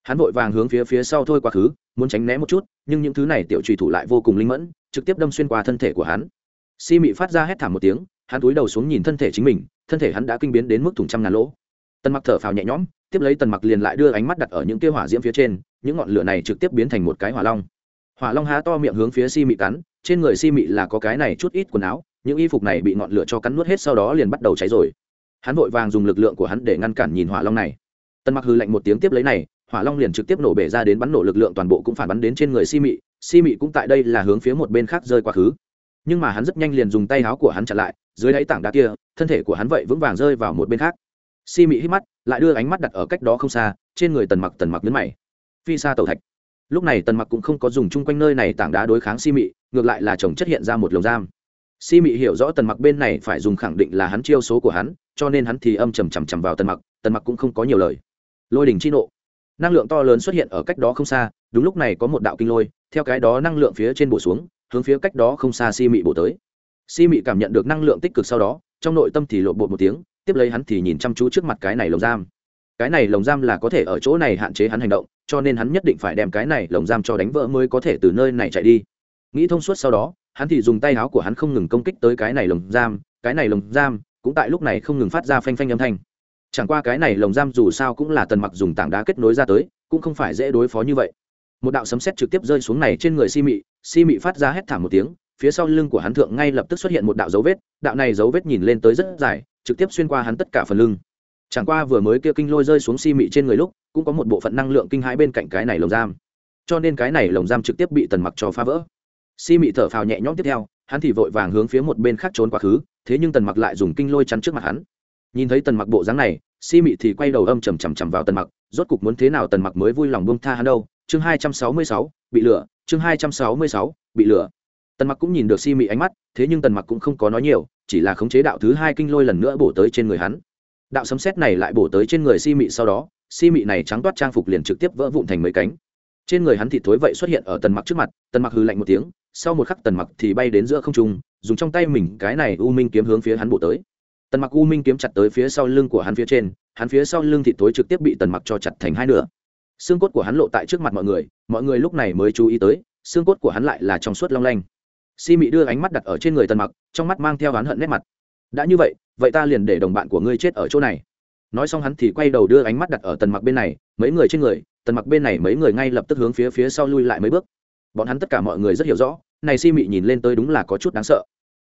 hắn vội vàng hướng phía phía sau thôi quá khứ, muốn tránh né một chút, nhưng những thứ này tiểu trùy thủ lại vô cùng linh mẫn, trực tiếp đâm xuyên qua thân thể của hắn. Si mị phát ra hét thảm một tiếng, hắn túi đầu xuống nhìn thân thể chính mình, thân thể hắn đã kinh biến đến mức thùng trăm ngàn lỗ. Tần mặc thở phào nhẹ nhõm, tiếp lấy tần mặc liền lại đưa ánh mắt đặt ở những kia hỏa diễm phía trên, những ngọn lửa này trực tiếp biến thành một cái hỏa long. Hỏa long há to miệng hướng phía si mị cắn, trên người si mị là có cái này chút ít quần áo, những y phục này bị ngọn lửa cho cắn nuốt hết sau đó liền bắt đầu cháy rồi. Hắn vội vàng dùng lực lượng của hắn để ngăn cản nhìn hỏa long này. Tần mặc hư lạnh một tiếng tiếp lấy này hỏa long liền trực tiếp nổ bể ra đến bắn nổ lực lượng toàn bộ cũng phản bắn đến trên người si mị si mị cũng tại đây là hướng phía một bên khác rơi quá khứ. Nhưng mà hắn rất nhanh liền dùng tay áo của hắn chặn lại, dưới đáy tảng đá kia, thân thể của hắn vậy vững vàng rơi vào một bên khác. Si mị hít mắt, lại đưa ánh mắt đặt ở cách đó không xa, trên người tần mặc tần mặc nhấn mày. Phi xa tàu thạch. Lúc này tần mặc cũng không có dùng chung quanh nơi này tảng đá đối kháng si mị, ngược lại là chồng chất hiện ra một lồng giam. Si mị hiểu rõ tần mặc bên này phải dùng khẳng định là hắn chiêu số của hắn, cho nên hắn thì âm trầm trầm trầm vào tần mặc tần mặc cũng không có nhiều lời. Lôi đỉnh chi nộ năng lượng to lớn xuất hiện ở cách đó không xa, đúng lúc này có một đạo kinh lôi, theo cái đó năng lượng phía trên bổ xuống, hướng phía cách đó không xa si mị bổ tới. Si mị cảm nhận được năng lượng tích cực sau đó, trong nội tâm thì lộn bột một tiếng, tiếp lấy hắn thì nhìn chăm chú trước mặt cái này lồng giam. Cái này lồng giam là có thể ở chỗ này hạn chế hắn hành động, cho nên hắn nhất định phải đem cái này lồng giam cho đánh vỡ mới có thể từ nơi này chạy đi. Nghĩ thông suốt sau đó, hắn thì dùng tay áo của hắn không ngừng công kích tới cái này lồng giam, cái này lồng giam cũng tại lúc này không ngừng phát ra phanh phanh âm thanh chẳng qua cái này lồng giam dù sao cũng là tần mặc dùng tảng đá kết nối ra tới, cũng không phải dễ đối phó như vậy. Một đạo sấm sét trực tiếp rơi xuống này trên người si mị si mị phát ra hét thảm một tiếng, phía sau lưng của hắn thượng ngay lập tức xuất hiện một đạo dấu vết, đạo này dấu vết nhìn lên tới rất dài, trực tiếp xuyên qua hắn tất cả phần lưng. Chẳng qua vừa mới kia kinh lôi rơi xuống si mị trên người lúc, cũng có một bộ phận năng lượng kinh hãi bên cạnh cái này lồng giam. Cho nên cái này lồng giam trực tiếp bị tần mặc cho phá vỡ. Si mị thở phào nhẹ nhõm tiếp theo, hắn thì vội vàng hướng phía một bên khác trốn quá khứ, thế nhưng tần mặc lại dùng kinh lôi chắn trước mặt hắn nhìn thấy tần mặc bộ dáng này, si mị thì quay đầu âm chầm chầm chầm vào tần mặc, rốt cục muốn thế nào tần mặc mới vui lòng buông tha hắn đâu? Chương hai trăm sáu mươi sáu, bị lửa chương hai trăm sáu mươi sáu, bị lửa tần mặc cũng nhìn được si mị ánh mắt, thế nhưng tần mặc cũng không có nói nhiều, chỉ là khống chế đạo thứ hai kinh lôi lần nữa bổ tới trên người hắn. Đạo sấm sét này lại bổ tới trên người si mị sau đó, si mị này trắng toát trang phục liền trực tiếp vỡ vụn thành mấy cánh. Trên người hắn thịt thối vậy xuất hiện ở tần mặc trước mặt, tần mặc hư lạnh một tiếng, sau một khắc tần mặc thì bay đến giữa không trung, dùng trong tay mình cái này u minh kiếm hướng phía hắn bổ tới tần mặc u minh kiếm chặt tới phía sau lưng của hắn phía trên, hắn phía sau lưng thị tối trực tiếp bị tần mặc cho chặt thành hai nửa. Xương cốt của hắn lộ tại trước mặt mọi người mọi người lúc này mới chú ý tới, xương cốt của hắn lại là trong suốt long lanh. Si mị đưa ánh mắt đặt ở trên người tần mặc, trong mắt mang theo oán hận nét mặt. Đã như vậy vậy ta liền để đồng bạn của ngươi chết ở chỗ này. Nói xong hắn thì quay đầu đưa ánh mắt đặt ở tần mặc bên này, mấy người trên người, tần mặc bên này mấy người ngay lập tức hướng phía phía sau lui lại mấy bước. Bọn hắn tất cả mọi người rất hiểu rõ, này si mị nhìn lên tới đúng là có chút đáng sợ.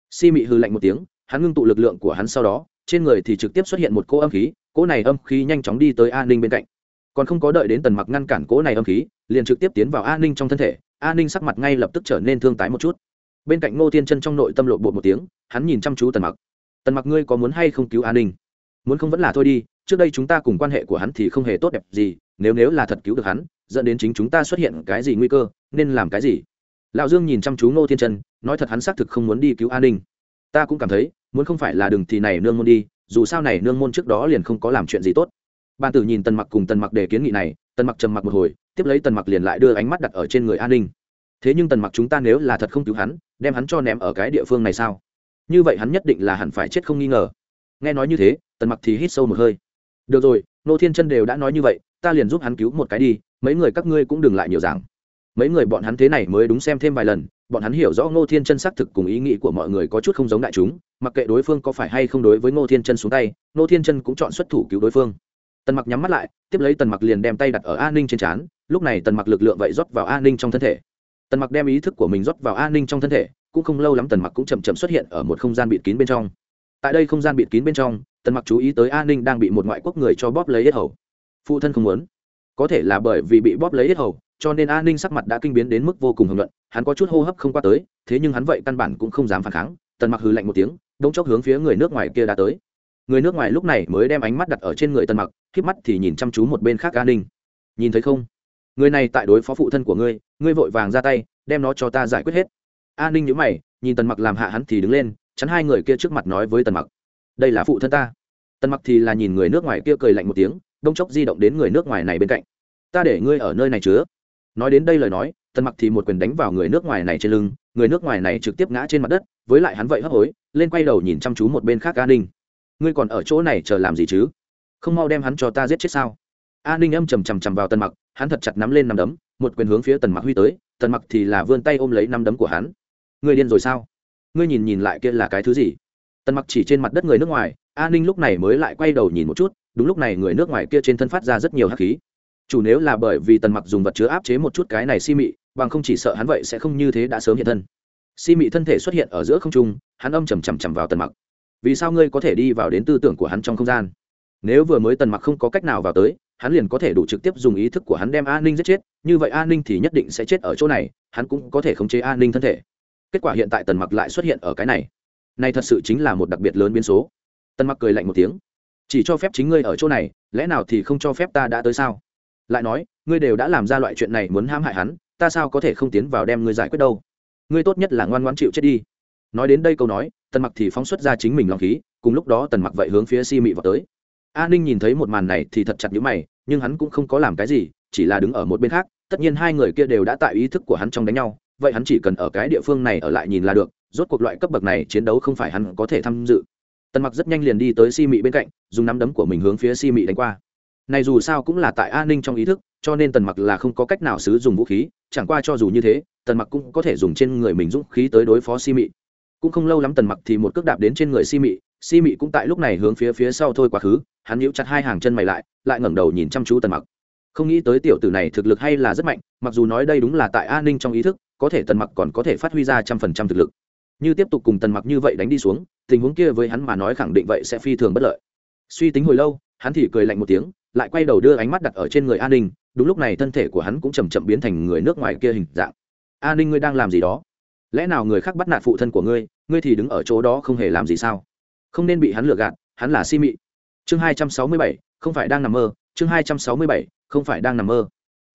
Si mị hư lạnh một tiếng hắn ngưng tụ lực lượng của hắn sau đó, trên người thì trực tiếp xuất hiện một cỗ âm khí, cỗ này âm khí nhanh chóng đi tới an ninh bên cạnh. Còn không có đợi đến tần mặc ngăn cản cỗ này âm khí, liền trực tiếp tiến vào an ninh trong thân thể, an ninh sắc mặt ngay lập tức trở nên thương tái một chút. Bên cạnh ngô thiên chân trong nội tâm lộ bột một tiếng, hắn nhìn chăm chú tần mặc. Tần mặc ngươi có muốn hay không cứu an ninh? Muốn không vẫn là thôi đi, trước đây chúng ta cùng quan hệ của hắn thì không hề tốt đẹp gì, nếu nếu là thật cứu được hắn, dẫn đến chính chúng ta xuất hiện cái gì nguy cơ, nên làm cái gì? Lão dương nhìn chăm chú ngô thiên chân, nói thật hắn xác thực không muốn đi cứu an ninh ta cũng cảm thấy, muốn không phải là đừng thì này nương môn đi, dù sao này nương môn trước đó liền không có làm chuyện gì tốt. Ban tử nhìn tần mặc cùng tần mặc để kiến nghị này, tần mặc trầm mặc một hồi, tiếp lấy tần mặc liền lại đưa ánh mắt đặt ở trên người an ninh. Thế nhưng tần mặc chúng ta nếu là thật không cứu hắn, đem hắn cho ném ở cái địa phương này sao? Như vậy hắn nhất định là hẳn phải chết không nghi ngờ. Nghe nói như thế, tần mặc thì hít sâu một hơi. Được rồi, nô thiên chân đều đã nói như vậy, ta liền giúp hắn cứu một cái đi, mấy người các ngươi cũng đừng lại nhiều giảng. Mấy người bọn hắn thế này mới đúng xem thêm vài lần bọn hắn hiểu rõ ngô thiên chân xác thực cùng ý nghĩ của mọi người có chút không giống đại chúng, mặc kệ đối phương có phải hay không đối với ngô thiên chân xuống tay, ngô thiên chân cũng chọn xuất thủ cứu đối phương. Tần mặc nhắm mắt lại, tiếp lấy tần mặc liền đem tay đặt ở an ninh trên trán, lúc này tần mặc lực lượng vậy rót vào an ninh trong thân thể. Tần mặc đem ý thức của mình rót vào an ninh trong thân thể, cũng không lâu lắm tần mặc cũng chậm chậm xuất hiện ở một không gian bịt kín bên trong. Tại đây không gian bịt kín bên trong, tần mặc chú ý tới an ninh đang bị một ngoại quốc người cho bóp lấy hết hầu. Phụ thân không muốn có thể là bởi vì bị bóp lấy hết hầu, cho nên an ninh sắc mặt đã kinh biến đến mức vô cùng hưởng luận hắn có chút hô hấp không qua tới, thế nhưng hắn vậy căn bản cũng không dám phản kháng, tần mặc hừ lạnh một tiếng, đống chốc hướng phía người nước ngoài kia đã tới. Người nước ngoài lúc này mới đem ánh mắt đặt ở trên người tần mặc, khiếp mắt thì nhìn chăm chú một bên khác an ninh. Nhìn thấy không? Người này tại đối phó phụ thân của ngươi ngươi vội vàng ra tay, đem nó cho ta giải quyết hết. An ninh nhữ mày, nhìn tần mặc làm hạ hắn thì đứng lên, chắn hai người kia trước mặt nói với tần mặc, đây là phụ thân ta. Tần mặc thì là nhìn người nước ngoài kia cười lạnh một tiếng đông chốc di động đến người nước ngoài này bên cạnh. Ta để ngươi ở nơi này chứa. Nói đến đây lời nói, tần mặc thì một quyền đánh vào người nước ngoài này trên lưng, người nước ngoài này trực tiếp ngã trên mặt đất, với lại hắn vậy hấp hối, lên quay đầu nhìn chăm chú một bên khác an ninh. Ngươi còn ở chỗ này chờ làm gì chứ? Không mau đem hắn cho ta giết chết sao? An ninh âm chầm chầm chầm vào tần mặc, hắn thật chặt nắm lên nắm đấm, một quyền hướng phía tần mặc huy tới, tần mặc thì là vươn tay ôm lấy nắm đấm của hắn. Ngươi điên rồi sao? Ngươi nhìn nhìn lại kia là cái thứ gì? Tần mặc chỉ trên mặt đất người nước ngoài an ninh lúc này mới lại quay đầu nhìn một chút, đúng lúc này người nước ngoài kia trên thân phát ra rất nhiều hắc khí. Chủ nếu là bởi vì tần mặc dùng vật chứa áp chế một chút cái này si mị, bằng không chỉ sợ hắn vậy sẽ không như thế đã sớm hiện thân. Si mị thân thể xuất hiện ở giữa không trung, hắn âm chầm chầm chầm vào tần mặc. Vì sao ngươi có thể đi vào đến tư tưởng của hắn trong không gian? Nếu vừa mới tần mặc không có cách nào vào tới, hắn liền có thể đủ trực tiếp dùng ý thức của hắn đem an ninh giết chết, như vậy an ninh thì nhất định sẽ chết ở chỗ này, hắn cũng có thể khống chế an ninh thân thể. Kết quả hiện tại tần mặc lại xuất hiện ở cái này. Này thật sự chính là một đặc biệt lớn biến số tần mặc cười lạnh một tiếng. Chỉ cho phép chính ngươi ở chỗ này, lẽ nào thì không cho phép ta đã tới sao? Lại nói, ngươi đều đã làm ra loại chuyện này muốn hãm hại hắn, ta sao có thể không tiến vào đem ngươi giải quyết đâu? Ngươi tốt nhất là ngoan ngoãn chịu chết đi. Nói đến đây câu nói, tần mặc thì phóng xuất ra chính mình lòng khí, cùng lúc đó tần mặc vậy hướng phía si mị vào tới. A ninh nhìn thấy một màn này thì thật chặt nhữ mày, nhưng hắn cũng không có làm cái gì, chỉ là đứng ở một bên khác, tất nhiên hai người kia đều đã tại ý thức của hắn trong đánh nhau, vậy hắn chỉ cần ở cái địa phương này ở lại nhìn là được, rốt cuộc loại cấp bậc này chiến đấu không phải hắn có thể tham dự tần mặc rất nhanh liền đi tới si mị bên cạnh, dùng nắm đấm của mình hướng phía si mị đánh qua. Này dù sao cũng là tại an ninh trong ý thức, cho nên tần mặc là không có cách nào sử dụng vũ khí, chẳng qua cho dù như thế, tần mặc cũng có thể dùng trên người mình dũng khí tới đối phó si mị. Cũng không lâu lắm tần mặc thì một cước đạp đến trên người si mị si mị cũng tại lúc này hướng phía phía sau thôi quá khứ, hắn nhíu chặt hai hàng chân mày lại lại ngẩng đầu nhìn chăm chú tần mặc. Không nghĩ tới tiểu tử này thực lực hay là rất mạnh, mặc dù nói đây đúng là tại an ninh trong ý thức, có thể tần mặc còn có thể phát huy ra trăm phần trăm thực lực như tiếp tục cùng tần mặc như vậy đánh đi xuống, tình huống kia với hắn mà nói khẳng định vậy sẽ phi thường bất lợi. Suy tính hồi lâu, hắn thì cười lạnh một tiếng, lại quay đầu đưa ánh mắt đặt ở trên người an ninh, đúng lúc này thân thể của hắn cũng chầm chậm biến thành người nước ngoài kia hình dạng. An ninh ngươi đang làm gì đó? Lẽ nào người khác bắt nạt phụ thân của ngươi ngươi thì đứng ở chỗ đó không hề làm gì sao? Không nên bị hắn lừa gạt, hắn là si mị. Chương hai trăm sáu mươi bảy, không phải đang nằm mơ, chương hai trăm sáu mươi bảy, không phải đang nằm mơ.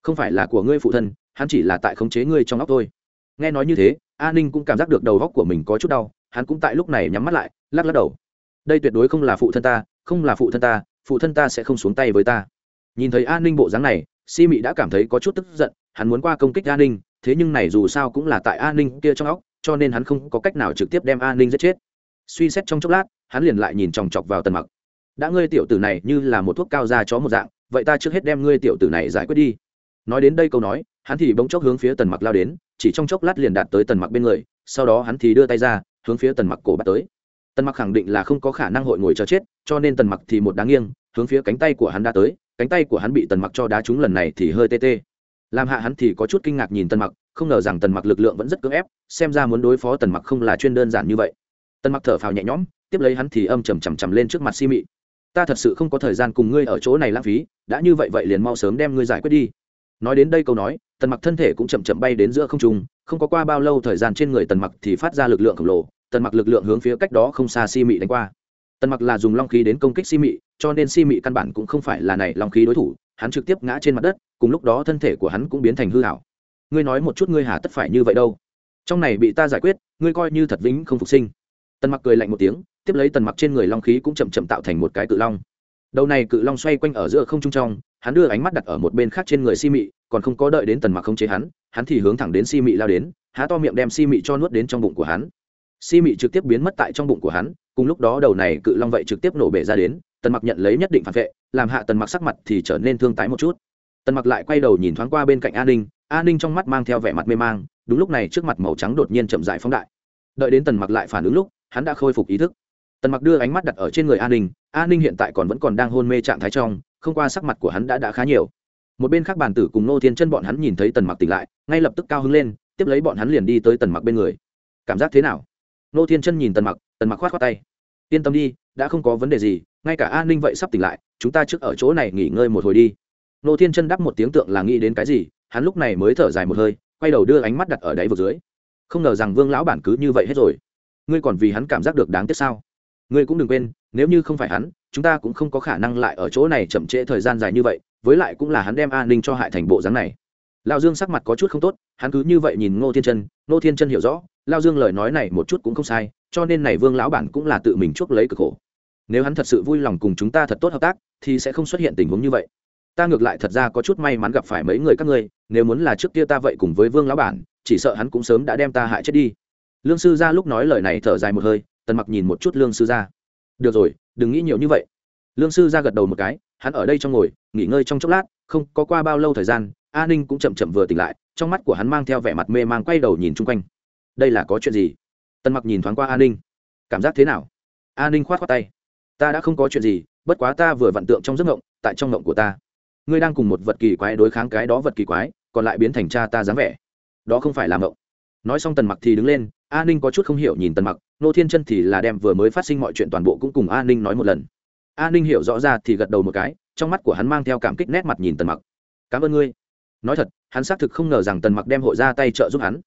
Không phải là của ngươi phụ thân, hắn chỉ là tại khống chế ngươi trong óc thôi. Nghe nói như thế a ninh cũng cảm giác được đầu óc của mình có chút đau, hắn cũng tại lúc này nhắm mắt lại, lắc lắc đầu. Đây tuyệt đối không là phụ thân ta, không là phụ thân ta, phụ thân ta sẽ không xuống tay với ta. Nhìn thấy an ninh bộ dáng này, si mị đã cảm thấy có chút tức giận, hắn muốn qua công kích an ninh, thế nhưng này dù sao cũng là tại an ninh kia trong óc, cho nên hắn không có cách nào trực tiếp đem an ninh giết chết. Suy xét trong chốc lát, hắn liền lại nhìn chòng chọc vào tần mặc. Đã ngươi tiểu tử này như là một thuốc cao da chó một dạng, vậy ta trước hết đem ngươi tiểu tử này giải quyết đi nói đến đây câu nói, hắn thì bỗng chốc hướng phía tần mặc lao đến, chỉ trong chốc lát liền đạt tới tần mặc bên người, sau đó hắn thì đưa tay ra, hướng phía tần mặc cổ bắt tới. Tần mặc khẳng định là không có khả năng hội ngồi chờ chết, cho nên tần mặc thì một đá nghiêng, hướng phía cánh tay của hắn đã tới, cánh tay của hắn bị tần mặc cho đá trúng lần này thì hơi tê tê. Làm hạ hắn thì có chút kinh ngạc nhìn tần mặc, không ngờ rằng tần mặc lực lượng vẫn rất cưỡng ép, xem ra muốn đối phó tần mặc không là chuyên đơn giản như vậy. Tần mặc thở phào nhẹ nhõm, tiếp lấy hắn thì âm trầm trầm trầm lên trước mặt si mị. Ta thật sự không có thời gian cùng ngươi ở chỗ này lãng phí, đã như vậy vậy liền mau sớm đem ngươi giải quyết đi nói đến đây câu nói, tần mặc thân thể cũng chậm chậm bay đến giữa không trung, không có qua bao lâu thời gian trên người tần mặc thì phát ra lực lượng khổng lồ, tần mặc lực lượng hướng phía cách đó không xa si mị đánh qua. Tần mặc là dùng long khí đến công kích si mị, cho nên si mị căn bản cũng không phải là này long khí đối thủ, hắn trực tiếp ngã trên mặt đất, cùng lúc đó thân thể của hắn cũng biến thành hư hảo ngươi nói một chút ngươi hà tất phải như vậy đâu? Trong này bị ta giải quyết, ngươi coi như thật vĩnh không phục sinh. Tần mặc cười lạnh một tiếng, tiếp lấy tần mặc trên người long khí cũng chậm chậm tạo thành một cái cự long đầu này cự long xoay quanh ở giữa không trung trong, hắn đưa ánh mắt đặt ở một bên khác trên người si mị, còn không có đợi đến tần mặc không chế hắn hắn thì hướng thẳng đến si mị lao đến, há to miệng đem si mị cho nuốt đến trong bụng của hắn. Si mị trực tiếp biến mất tại trong bụng của hắn, cùng lúc đó đầu này cự long vậy trực tiếp nổ bể ra đến, tần mặc nhận lấy nhất định phản vệ, làm hạ tần mặc sắc mặt thì trở nên thương tái một chút. Tần mặc lại quay đầu nhìn thoáng qua bên cạnh an ninh an ninh trong mắt mang theo vẻ mặt mê mang, đúng lúc này trước mặt màu trắng đột nhiên chậm dại phóng đại. Đợi đến tần mặc lại phản ứng lúc, hắn đã khôi phục ý thức tần mặc đưa ánh mắt đặt ở trên người an ninh an ninh hiện tại còn vẫn còn đang hôn mê trạng thái trong, không qua sắc mặt của hắn đã đã khá nhiều. Một bên khác bàn tử cùng nô thiên chân bọn hắn nhìn thấy tần mặc tỉnh lại, ngay lập tức cao hứng lên, tiếp lấy bọn hắn liền đi tới tần mặc bên người. Cảm giác thế nào? Nô thiên chân nhìn tần mặc tần mặc khoát khoát tay. Yên tâm đi, đã không có vấn đề gì, ngay cả an ninh vậy sắp tỉnh lại, chúng ta trước ở chỗ này nghỉ ngơi một hồi đi. Nô thiên chân đáp một tiếng tượng là nghĩ đến cái gì, hắn lúc này mới thở dài một hơi, quay đầu đưa ánh mắt đặt ở đáy vực dưới. Không ngờ rằng vương lão bản cứ như vậy hết rồi. Ngươi còn vì hắn cảm giác được đáng tiếc sao? Ngươi cũng đừng quên, nếu như không phải hắn, chúng ta cũng không có khả năng lại ở chỗ này chậm trễ thời gian dài như vậy, với lại cũng là hắn đem an ninh cho hại thành bộ dáng này. Lao dương sắc mặt có chút không tốt, hắn cứ như vậy nhìn ngô thiên chân, ngô thiên chân hiểu rõ lao dương lời nói này một chút cũng không sai, cho nên này vương lão bản cũng là tự mình chuốc lấy cực khổ. Nếu hắn thật sự vui lòng cùng chúng ta thật tốt hợp tác, thì sẽ không xuất hiện tình huống như vậy. Ta ngược lại thật ra có chút may mắn gặp phải mấy người các ngươi, nếu muốn là trước kia ta vậy cùng với vương lão bản, chỉ sợ hắn cũng sớm đã đem ta hại chết đi. Lương sư gia lúc nói lời này thở dài một hơi tần mặc nhìn một chút lương sư gia. Được rồi, đừng nghĩ nhiều như vậy. Lương sư gia gật đầu một cái, hắn ở đây trong ngồi, nghỉ ngơi trong chốc lát, không có qua bao lâu thời gian, a ninh cũng chậm chậm vừa tỉnh lại, trong mắt của hắn mang theo vẻ mặt mê mang quay đầu nhìn chung quanh. Đây là có chuyện gì? Tần mặc nhìn thoáng qua a ninh. Cảm giác thế nào? A ninh khoát khoát tay. Ta đã không có chuyện gì, bất quá ta vừa vặn tượng trong giấc ngộng, tại trong ngộng của ta. Ngươi đang cùng một vật kỳ quái đối kháng cái đó vật kỳ quái, còn lại biến thành cha ta dáng vẻ. Đó không phải là ngộng. Nói xong tần mặc thì đứng lên a ninh có chút không hiểu nhìn tần mặc, nô thiên chân thì là đem vừa mới phát sinh mọi chuyện toàn bộ cũng cùng a ninh nói một lần. A ninh hiểu rõ ra thì gật đầu một cái, trong mắt của hắn mang theo cảm kích nét mặt nhìn tần mặc. Cảm ơn ngươi. Nói thật, hắn xác thực không ngờ rằng tần mặc đem hội ra tay trợ giúp hắn.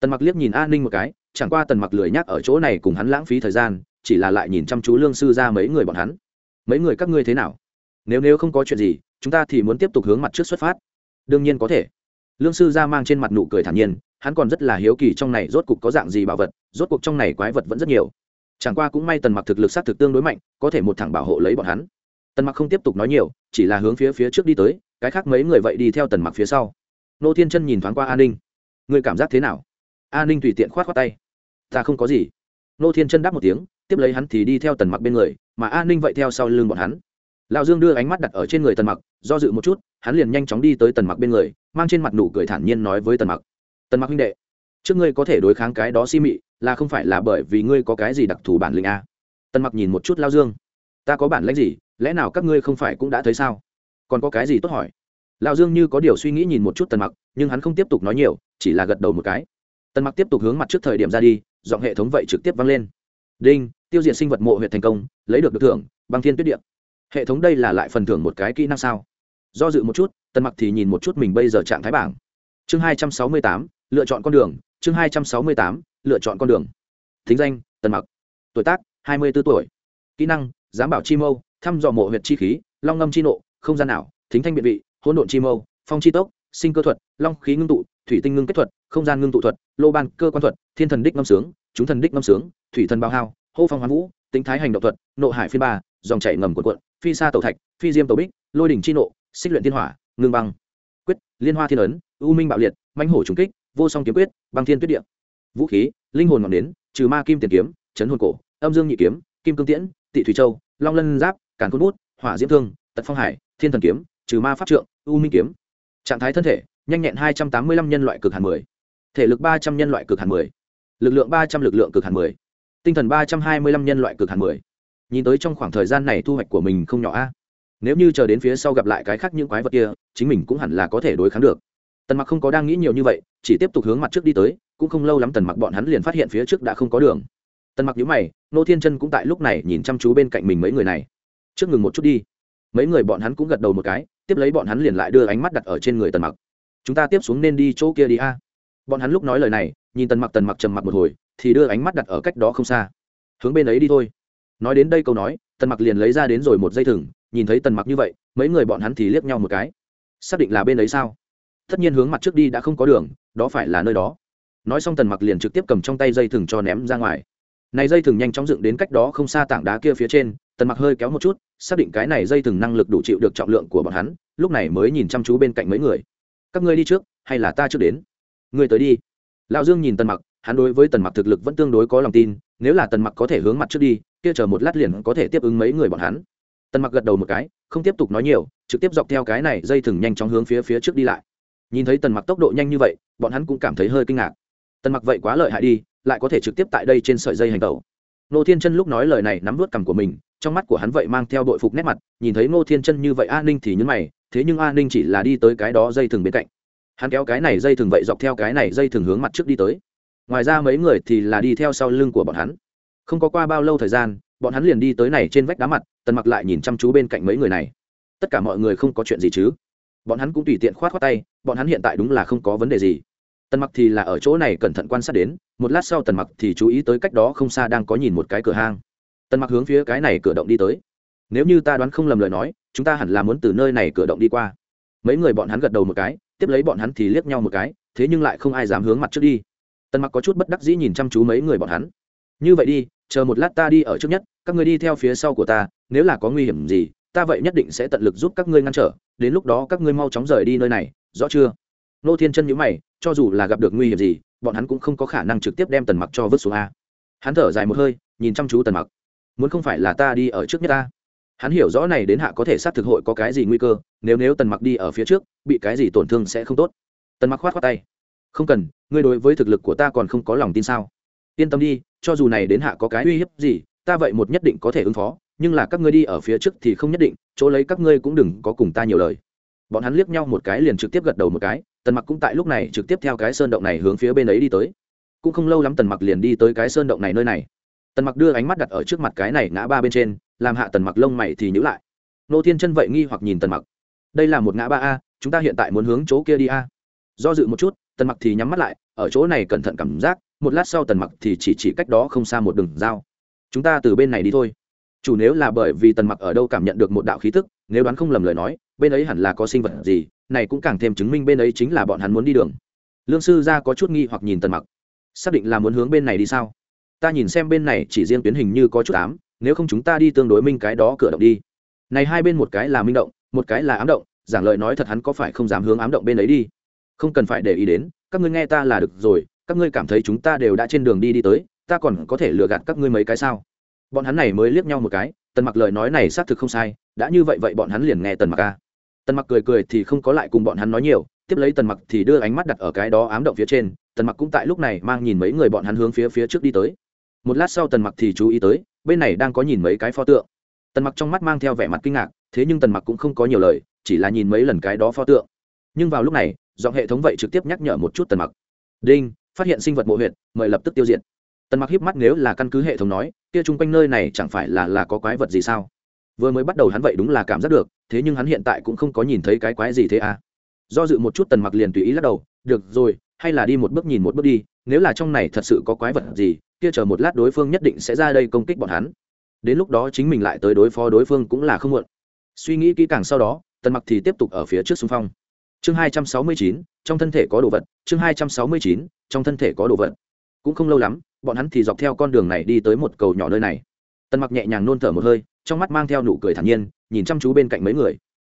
Tần mặc liếc nhìn a ninh một cái, chẳng qua tần mặc lười nhắc ở chỗ này cùng hắn lãng phí thời gian, chỉ là lại nhìn chăm chú lương sư ra mấy người bọn hắn. Mấy người các ngươi thế nào? Nếu nếu không có chuyện gì, chúng ta thì muốn tiếp tục hướng mặt trước xuất phát. Đương nhiên có thể. Lương sư ra mang trên mặt nụ cười thản nhiên hắn còn rất là hiếu kỳ trong này rốt cuộc có dạng gì bảo vật, rốt cuộc trong này quái vật vẫn rất nhiều. Chẳng qua cũng may tần mặc thực lực sát thực tương đối mạnh, có thể một thẳng bảo hộ lấy bọn hắn. Tần mặc không tiếp tục nói nhiều, chỉ là hướng phía phía trước đi tới, cái khác mấy người vậy đi theo tần mặc phía sau. Nô thiên chân nhìn thoáng qua an ninh. Người cảm giác thế nào? An ninh tùy tiện khoát á tay. Ta không có gì. Nô thiên chân đáp một tiếng, tiếp lấy hắn thì đi theo tần mặc bên người, mà an ninh vậy theo sau lưng bọn hắn. Lão dương đưa ánh mắt đặt ở trên người tần mặc, do dự một chút, hắn liền nhanh chóng đi tới tần mặc bên người, mang trên mặt nụ cười thản nhiên nói với tần mặc tần mặc huynh đệ, trước ngươi có thể đối kháng cái đó si mị, là không phải là bởi vì ngươi có cái gì đặc thù bản lĩnh a à? tần mặc nhìn một chút lao dương. Ta có bản lĩnh gì? Lẽ nào các ngươi không phải cũng đã thấy sao? Còn có cái gì tốt hỏi? Lao dương như có điều suy nghĩ nhìn một chút tần mặc nhưng hắn không tiếp tục nói nhiều, chỉ là gật đầu một cái. Tần mặc tiếp tục hướng mặt trước thời điểm ra đi dọn hệ thống vậy trực tiếp vang lên. Đinh, tiêu diệt sinh vật mộ huyện thành công, lấy được được thưởng, băng thiên tuyết điện hệ thống đây là lại phần thưởng một cái kỹ năng sao? Do dự một chút, tần mặc thì nhìn một chút mình bây giờ trạng thái bảng. Chương hai trăm sáu mươi tám lựa chọn con đường, chương hai trăm sáu mươi tám, lựa chọn con đường. Thính danh, tần mặc. Tuổi tác, hai mươi b ố tuổi. Kỹ năng giám bảo chi mâu, thăm dò mộ huyện chi khí, long ngâm chi nộ, không gian ảo, thính thanh biện vị, hỗn độn chi mâu, phong chi tốc, sinh cơ thuật, long khí ngưng tụ, thủy tinh ngưng kết thuật, không gian ngưng tụ thuật, lô ban cơ quan thuật, thiên thần đích ngâm sướng, chúng thần đích ngâm sướng, thủy thần bao hao, hô phong hoán vũ, tính thái hành động thuật, nộ hải phiên ba, dòng chảy ngầm cuộn cuộn, phi sa tẩu thạch, phi diêm tẩu bích, lôi đỉnh chi nộ, xích luyện thiên hỏa, ngưng băng. Quyết, liên hoa thiên ấn, u minh bạo liệt, mãnh hổ trùng kích vô song kiếm quyết, băng thiên tuyết địa. Vũ khí, linh hồn ngọn nến, trừ ma kim tiền kiếm, chấn hồn cổ, âm dương nhị kiếm, kim cương tiễn, tị thủy châu, long lân giáp, càn Côn bút, hỏa diễm thương, tật phong hải, thiên thần kiếm, trừ ma pháp trượng, u minh kiếm. Trạng thái thân thể, nhanh nhẹn hai trăm tám mươi lăm nhân loại cực hàn mười. Thể lực ba trăm nhân loại cực hàn mười. Lực lượng ba trăm lực lượng cực hàn mười. Tinh thần ba trăm hai mươi lăm nhân loại cực hàn mười. Nhìn tới trong khoảng thời gian này thu hoạch của mình không nhỏ a. Nếu như chờ đến phía sau gặp lại cái khác những quái vật kia, chính mình cũng hẳn là có thể đối kháng được tần mặc không có đang nghĩ nhiều như vậy, chỉ tiếp tục hướng mặt trước đi tới, cũng không lâu lắm tần mặc bọn hắn liền phát hiện phía trước đã không có đường. Tần mặc nhíu mày, nô thiên chân cũng tại lúc này nhìn chăm chú bên cạnh mình mấy người này. Trước ngừng một chút đi. Mấy người bọn hắn cũng gật đầu một cái, tiếp lấy bọn hắn liền lại đưa ánh mắt đặt ở trên người tần mặc. Chúng ta tiếp xuống nên đi chỗ kia đi a. Bọn hắn lúc nói lời này, nhìn tần mặc tần mặc trầm mặc một hồi, thì đưa ánh mắt đặt ở cách đó không xa. Hướng bên ấy đi thôi. Nói đến đây câu nói, tần mặc liền lấy ra đến rồi một dây thừng, nhìn thấy tần mặc như vậy, mấy người bọn hắn thì liếc nhau một cái. Xác định là bên ấy sao? Tất nhiên hướng mặt trước đi đã không có đường, đó phải là nơi đó. Nói xong tần mặc liền trực tiếp cầm trong tay dây thừng cho ném ra ngoài. Này dây thừng nhanh chóng dựng đến cách đó không xa tảng đá kia phía trên, tần mặc hơi kéo một chút, xác định cái này dây thừng năng lực đủ chịu được trọng lượng của bọn hắn, lúc này mới nhìn chăm chú bên cạnh mấy người. Các ngươi đi trước, hay là ta trước đến? Ngươi tới đi. Lão dương nhìn tần mặc, hắn đối với tần mặc thực lực vẫn tương đối có lòng tin, nếu là tần mặc có thể hướng mặt trước đi, kia chờ một lát liền có thể tiếp ứng mấy người bọn hắn. Tần mặc gật đầu một cái, không tiếp tục nói nhiều, trực tiếp dọc theo cái này dây thừng nhanh chóng hướng phía phía trước đi lại nhìn thấy tần mặc tốc độ nhanh như vậy, bọn hắn cũng cảm thấy hơi kinh ngạc. Tần mặc vậy quá lợi hại đi, lại có thể trực tiếp tại đây trên sợi dây hành tẩu. Nô thiên chân lúc nói lời này nắm vớt cằm của mình, trong mắt của hắn vậy mang theo đội phục nét mặt, nhìn thấy nô thiên chân như vậy a ninh thì nhấn mày, thế nhưng a ninh chỉ là đi tới cái đó dây thừng bên cạnh. Hắn kéo cái này dây thừng vậy dọc theo cái này dây thừng hướng mặt trước đi tới. Ngoài ra mấy người thì là đi theo sau lưng của bọn hắn. Không có qua bao lâu thời gian, bọn hắn liền đi tới này trên vách đá mặt, tần mặc lại nhìn chăm chú bên cạnh mấy người này. Tất cả mọi người không có chuyện gì chứ? Bọn hắn cũng tùy tiện khoát khoát tay, bọn hắn hiện tại đúng là không có vấn đề gì. Tần mặc thì là ở chỗ này cẩn thận quan sát đến, một lát sau tần mặc thì chú ý tới cách đó không xa đang có nhìn một cái cửa hang. Tần mặc hướng phía cái này cửa động đi tới. Nếu như ta đoán không lầm lời nói, chúng ta hẳn là muốn từ nơi này cửa động đi qua. Mấy người bọn hắn gật đầu một cái, tiếp lấy bọn hắn thì liếc nhau một cái, thế nhưng lại không ai dám hướng mặt trước đi. Tần mặc có chút bất đắc dĩ nhìn chăm chú mấy người bọn hắn. Như vậy đi, chờ một lát ta đi ở trước nhất, các người đi theo phía sau của ta, nếu là có nguy hiểm gì ta vậy nhất định sẽ tận lực giúp các ngươi ngăn trở, đến lúc đó các ngươi mau chóng rời đi nơi này, rõ chưa? Nô thiên chân nhữ mày, cho dù là gặp được nguy hiểm gì, bọn hắn cũng không có khả năng trực tiếp đem tần mặc cho vứt xuống a. Hắn thở dài một hơi, nhìn chăm chú tần mặc. Muốn không phải là ta đi ở trước nhất ta hắn hiểu rõ này đến hạ có thể sát thực hội có cái gì nguy cơ, nếu nếu tần mặc đi ở phía trước, bị cái gì tổn thương sẽ không tốt. Tần mặc khoát khoát tay. Không cần, ngươi đối với thực lực của ta còn không có lòng tin sao? Yên tâm đi, cho dù này đến hạ có cái uy hiếp gì ta vậy một nhất định có thể ứng phó, nhưng là các ngươi đi ở phía trước thì không nhất định, chỗ lấy các ngươi cũng đừng có cùng ta nhiều lời. Bọn hắn liếc nhau một cái liền trực tiếp gật đầu một cái, tần mặc cũng tại lúc này trực tiếp theo cái sơn động này hướng phía bên ấy đi tới. Cũng không lâu lắm tần mặc liền đi tới cái sơn động này nơi này. Tần mặc đưa ánh mắt đặt ở trước mặt cái này ngã ba bên trên, làm hạ tần mặc lông mày thì nhữ lại. Nô thiên chân vậy nghi hoặc nhìn tần mặc. Đây là một ngã ba a, chúng ta hiện tại muốn hướng chỗ kia đi a. Do dự một chút, tần mặc thì nhắm mắt lại, ở chỗ này cẩn thận cảm giác, một lát sau tần mặc thì chỉ chỉ cách đó không xa một đường dao chúng ta từ bên này đi thôi. Chủ nếu là bởi vì tần mặc ở đâu cảm nhận được một đạo khí tức, nếu đoán không lầm lời nói, bên ấy hẳn là có sinh vật gì, này cũng càng thêm chứng minh bên ấy chính là bọn hắn muốn đi đường. Lương sư ra có chút nghi hoặc nhìn tần mặc. Xác định là muốn hướng bên này đi sao? Ta nhìn xem bên này chỉ riêng tuyến hình như có chút ám, nếu không chúng ta đi tương đối minh cái đó cửa động đi. Này hai bên một cái là minh động, một cái là ám động, giảng lời nói thật hắn có phải không dám hướng ám động bên ấy đi? Không cần phải để ý đến, các ngươi nghe ta là được rồi, các ngươi cảm thấy chúng ta đều đã trên đường đi đi tới ta còn có thể lừa gạt các ngươi mấy cái sao? Bọn hắn này mới liếc nhau một cái, tần mặc lời nói này xác thực không sai, đã như vậy vậy bọn hắn liền nghe tần mặc ca tần mặc cười cười thì không có lại cùng bọn hắn nói nhiều, tiếp lấy tần mặc thì đưa ánh mắt đặt ở cái đó ám động phía trên, tần mặc cũng tại lúc này mang nhìn mấy người bọn hắn hướng phía phía trước đi tới. Một lát sau tần mặc thì chú ý tới, bên này đang có nhìn mấy cái pho tượng. Tần mặc trong mắt mang theo vẻ mặt kinh ngạc, thế nhưng tần mặc cũng không có nhiều lời, chỉ là nhìn mấy lần cái đó pho tượng. Nhưng vào lúc này giọng hệ thống vậy trực tiếp nhắc nhở một chút tần mặc. Đinh, phát hiện sinh vật mộ huyện mời lập tức tiêu diệt tần mặc hiếp mắt nếu là căn cứ hệ thống nói, kia chung quanh nơi này chẳng phải là là có quái vật gì sao? Vừa mới bắt đầu hắn vậy đúng là cảm giác được, thế nhưng hắn hiện tại cũng không có nhìn thấy cái quái gì thế à? Do dự một chút tần mặc liền tùy ý lắc đầu, được rồi, hay là đi một bước nhìn một bước đi, nếu là trong này thật sự có quái vật gì, kia chờ một lát đối phương nhất định sẽ ra đây công kích bọn hắn. Đến lúc đó chính mình lại tới đối phó đối phương cũng là không muộn. Suy nghĩ kỹ càng sau đó, tần mặc thì tiếp tục ở phía trước xung phong. Chương hai trăm sáu mươi chín, trong thân thể có đồ vật, chương hai trăm sáu mươi chín, trong thân thể có đồ vật. Cũng không lâu lắm bọn hắn thì dọc theo con đường này đi tới một cầu nhỏ nơi này. Tần mặc nhẹ nhàng nôn thở một hơi, trong mắt mang theo nụ cười thản nhiên, nhìn chăm chú bên cạnh mấy người.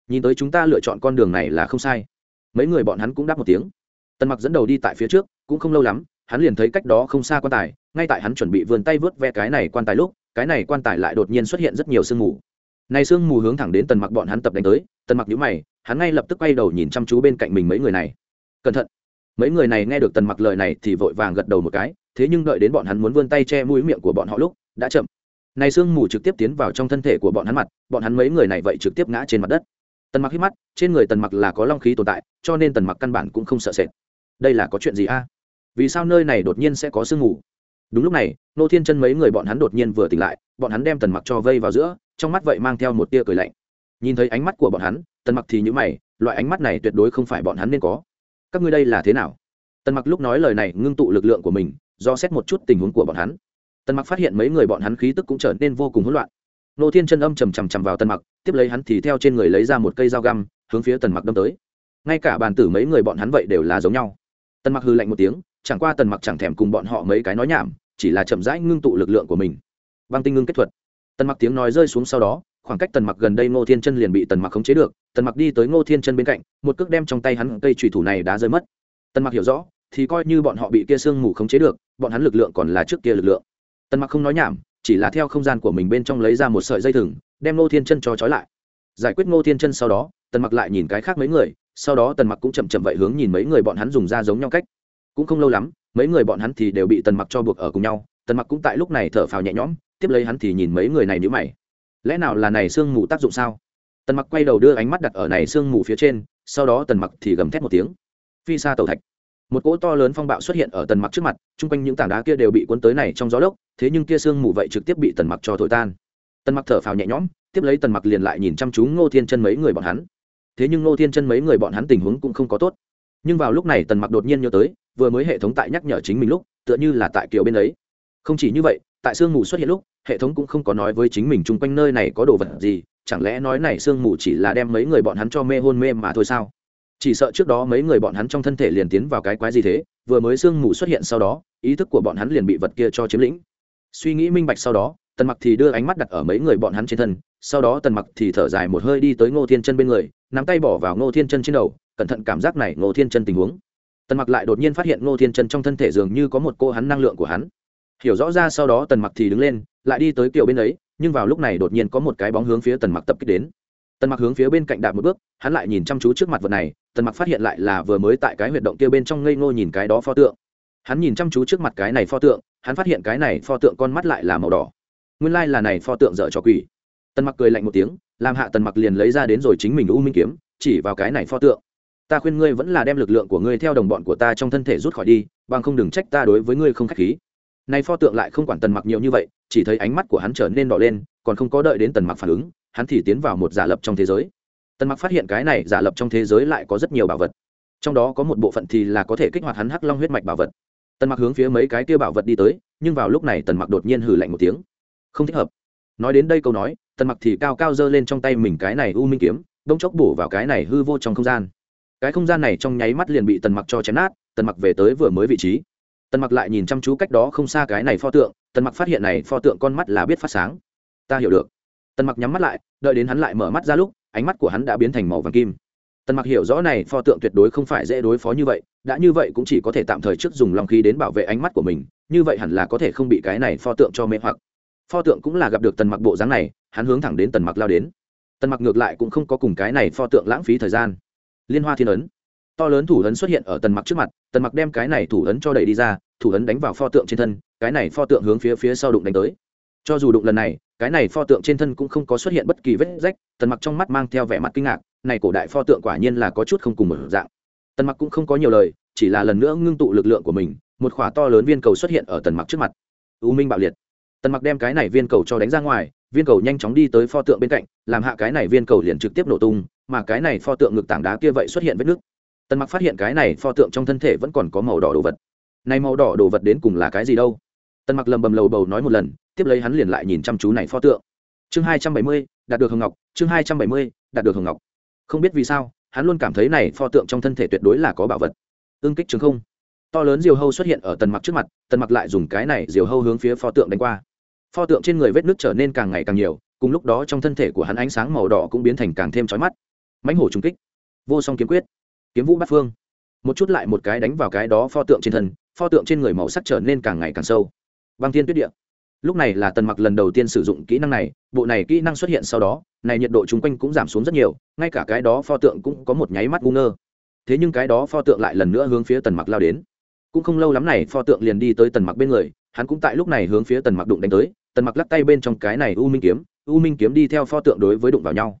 Nhìn tới chúng ta lựa chọn con đường này là không sai. Mấy người bọn hắn cũng đáp một tiếng. Tần mặc dẫn đầu đi tại phía trước, cũng không lâu lắm, hắn liền thấy cách đó không xa quan tài, ngay tại hắn chuẩn bị vươn tay vớt ve cái này quan tài lúc, cái này quan tài lại đột nhiên xuất hiện rất nhiều sương mù. Này sương mù hướng thẳng đến tần mặc bọn hắn tập đánh tới, tần mặc nhíu mày, hắn ngay lập tức quay đầu nhìn chăm chú bên cạnh mình mấy người này. Cẩn thận mấy người này nghe được tần mặc lời này thì vội vàng gật đầu một cái, thế nhưng đợi đến bọn hắn muốn vươn tay che mũi miệng của bọn họ lúc, đã chậm. Này sương mù trực tiếp tiến vào trong thân thể của bọn hắn mặt, bọn hắn mấy người này vậy trực tiếp ngã trên mặt đất. Tần mặc hít mắt, trên người tần mặc là có long khí tồn tại, cho nên tần mặc căn bản cũng không sợ sệt. Đây là có chuyện gì a? Vì sao nơi này đột nhiên sẽ có sương mù? Đúng lúc này, nô thiên chân mấy người bọn hắn đột nhiên vừa tỉnh lại, bọn hắn đem tần mặc cho vây vào giữa, trong mắt vậy mang theo một tia cười lạnh. Nhìn thấy ánh mắt của bọn hắn, tần mặc thì nhữ mày, loại ánh mắt này tuyệt đối không phải bọn hắn nên có các ngươi đây là thế nào? Tần mặc lúc nói lời này ngưng tụ lực lượng của mình, do xét một chút tình huống của bọn hắn. Tần mặc phát hiện mấy người bọn hắn khí tức cũng trở nên vô cùng hỗn loạn. Nô thiên chân âm trầm trầm trầm vào tần mặc, tiếp lấy hắn thì theo trên người lấy ra một cây dao găm, hướng phía tần mặc đâm tới. Ngay cả bàn tử mấy người bọn hắn vậy đều là giống nhau. Tần mặc hư lạnh một tiếng, chẳng qua tần mặc chẳng thèm cùng bọn họ mấy cái nói nhảm, chỉ là chậm rãi ngưng tụ lực lượng của mình. Băng tinh ngưng kết thuật. Tần mặc tiếng nói rơi xuống sau đó khoảng cách tần mặc gần đây ngô thiên chân liền bị tần mặc khống chế được, tần mặc đi tới ngô thiên chân bên cạnh, một cước đem trong tay hắn cây trùy thủ này đã rơi mất. Tần mặc hiểu rõ, thì coi như bọn họ bị kia sương mù khống chế được, bọn hắn lực lượng còn là trước kia lực lượng. Tần mặc không nói nhảm, chỉ là theo không gian của mình bên trong lấy ra một sợi dây thừng, đem ngô thiên chân cho trói lại. Giải quyết ngô thiên chân sau đó, tần mặc lại nhìn cái khác mấy người, sau đó tần mặc cũng chậm chậm vậy hướng nhìn mấy người bọn hắn dùng ra giống nhau cách. Cũng không lâu lắm, mấy người bọn hắn thì đều bị tần mặc cho buộc ở cùng nhau, tần mặc cũng tại lúc này thở phào nhẹ nhõm, tiếp lấy hắn thì nhìn mấy người này nhữ mày lẽ nào là này sương mù tác dụng sao? Tần mặc quay đầu đưa ánh mắt đặt ở này sương mù phía trên, sau đó tần mặc thì gầm thét một tiếng. Phi xa tàu thạch. Một cỗ to lớn phong bạo xuất hiện ở tần mặc trước mặt, chung quanh những tảng đá kia đều bị cuốn tới này trong gió lốc, thế nhưng kia sương mù vậy trực tiếp bị tần mặc cho thổi tan. Tần mặc thở phào nhẹ nhõm, tiếp lấy tần mặc liền lại nhìn chăm chú ngô thiên chân mấy người bọn hắn. Thế nhưng ngô thiên chân mấy người bọn hắn tình huống cũng không có tốt. Nhưng vào lúc này tần mặc đột nhiên nhớ tới, vừa mới hệ thống tại nhắc nhở chính mình lúc, tựa như là tại kiểu bên ấy. Không chỉ như vậy tại sương mù xuất hiện lúc, hệ thống cũng không có nói với chính mình chung quanh nơi này có đồ vật gì, chẳng lẽ nói này sương mù chỉ là đem mấy người bọn hắn cho mê hôn mê mà thôi sao? Chỉ sợ trước đó mấy người bọn hắn trong thân thể liền tiến vào cái quái gì thế, vừa mới sương mù xuất hiện sau đó, ý thức của bọn hắn liền bị vật kia cho chiếm lĩnh. Suy nghĩ minh bạch sau đó, tần mặc thì đưa ánh mắt đặt ở mấy người bọn hắn trên thân, sau đó tần mặc thì thở dài một hơi đi tới ngô thiên chân bên người, nắm tay bỏ vào ngô thiên chân trên đầu, cẩn thận cảm giác này ngô thiên chân tình huống. Tần mặc lại đột nhiên phát hiện ngô thiên chân trong thân thể dường như có một cô hắn năng lượng của hắn hiểu rõ ra sau đó tần mặc thì đứng lên, lại đi tới kiểu bên ấy, nhưng vào lúc này đột nhiên có một cái bóng hướng phía tần mặc tập kích đến. Tần mặc hướng phía bên cạnh đạp một bước, hắn lại nhìn chăm chú trước mặt vật này, tần mặc phát hiện lại là vừa mới tại cái huyệt động kia bên trong ngây ngô nhìn cái đó pho tượng. Hắn nhìn chăm chú trước mặt cái này pho tượng, hắn phát hiện cái này pho tượng con mắt lại là màu đỏ. Nguyên lai là này pho tượng dở cho quỷ. Tần mặc cười lạnh một tiếng, làm hạ tần mặc liền lấy ra đến rồi chính mình u minh kiếm, chỉ vào cái này pho tượng. Ta khuyên ngươi vẫn là đem lực lượng của ngươi theo đồng bọn của ta trong thân thể rút khỏi đi, bằng không đừng trách ta đối với ngươi không khách khí nay pho tượng lại không quản tần mặc nhiều như vậy, chỉ thấy ánh mắt của hắn trở nên đỏ lên, còn không có đợi đến tần mặc phản ứng, hắn thì tiến vào một giả lập trong thế giới. Tần mặc phát hiện cái này giả lập trong thế giới lại có rất nhiều bảo vật. Trong đó có một bộ phận thì là có thể kích hoạt hắn hắc long huyết mạch bảo vật. Tần mặc hướng phía mấy cái kia bảo vật đi tới, nhưng vào lúc này tần mặc đột nhiên hừ lạnh một tiếng. Không thích hợp. Nói đến đây câu nói, tần mặc thì cao cao giơ lên trong tay mình cái này u minh kiếm đông chốc bổ vào cái này hư vô trong không gian. Cái không gian này trong nháy mắt liền bị tần mặc cho chém nát, tần mặc về tới vừa mới vị trí tần mặc lại nhìn chăm chú cách đó không xa cái này pho tượng, tần mặc phát hiện này pho tượng con mắt là biết phát sáng. Ta hiểu được. Tần mặc nhắm mắt lại, đợi đến hắn lại mở mắt ra lúc, ánh mắt của hắn đã biến thành màu vàng kim. Tần mặc hiểu rõ này pho tượng tuyệt đối không phải dễ đối phó như vậy, đã như vậy cũng chỉ có thể tạm thời trước dùng lòng khí đến bảo vệ ánh mắt của mình, như vậy hẳn là có thể không bị cái này pho tượng cho mê hoặc. Pho tượng cũng là gặp được tần mặc bộ dáng này, hắn hướng thẳng đến tần mặc lao đến. Tần mặc ngược lại cũng không có cùng cái này pho tượng lãng phí thời gian. Liên hoa thiên ấn to lớn thủ ấn xuất hiện ở tần mặc trước mặt, tần mặc đem cái này thủ ấn cho đẩy đi ra, thủ ấn đánh vào pho tượng trên thân, cái này pho tượng hướng phía phía sau đụng đánh tới. Cho dù đụng lần này, cái này pho tượng trên thân cũng không có xuất hiện bất kỳ vết rách, tần mặc trong mắt mang theo vẻ mặt kinh ngạc, này cổ đại pho tượng quả nhiên là có chút không cùng một dạng. Tần mặc cũng không có nhiều lời, chỉ là lần nữa ngưng tụ lực lượng của mình, một khỏa to lớn viên cầu xuất hiện ở tần mặc trước mặt. U minh bạo liệt. Tần mặc đem cái này viên cầu cho đánh ra ngoài, viên cầu nhanh chóng đi tới pho tượng bên cạnh, làm hạ cái này viên cầu liền trực tiếp nổ tung, mà cái này pho tượng ngực tảng đá kia vậy xuất hiện vết nứt tần mặc phát hiện cái này pho tượng trong thân thể vẫn còn có màu đỏ đồ vật. Này màu đỏ đồ vật đến cùng là cái gì đâu? Tần mặc lầm bầm lầu bầu nói một lần, tiếp lấy hắn liền lại nhìn chăm chú này pho tượng. Chương hai trăm bảy mươi, đạt được hồng ngọc, chương hai trăm bảy mươi, đạt được hồng ngọc. Không biết vì sao, hắn luôn cảm thấy này pho tượng trong thân thể tuyệt đối là có bảo vật. Ương kích chứng không. To lớn diều hâu xuất hiện ở tần mặc trước mặt, tần mặc lại dùng cái này diều hâu hướng phía pho tượng đánh qua. Pho tượng trên người vết nước trở nên càng ngày càng nhiều, cùng lúc đó trong thân thể của hắn ánh sáng màu đỏ cũng biến thành càng thêm chói mắt. Mãnh hổ trung kích. Vô song kiếm quyết kiếm vũ bát phương. Một chút lại một cái đánh vào cái đó pho tượng trên thân, pho tượng trên người màu sắc trở nên càng ngày càng sâu. Băng thiên tuyết địa. Lúc này là tần mặc lần đầu tiên sử dụng kỹ năng này, bộ này kỹ năng xuất hiện sau đó, này nhiệt độ chung quanh cũng giảm xuống rất nhiều, ngay cả cái đó pho tượng cũng có một nháy mắt ngu ngơ. Thế nhưng cái đó pho tượng lại lần nữa hướng phía tần mặc lao đến. Cũng không lâu lắm này, pho tượng liền đi tới tần mặc bên người, hắn cũng tại lúc này hướng phía tần mặc đụng đánh tới. Tần mặc lắc tay bên trong cái này u minh kiếm, u minh kiếm đi theo pho tượng đối với đụng vào nhau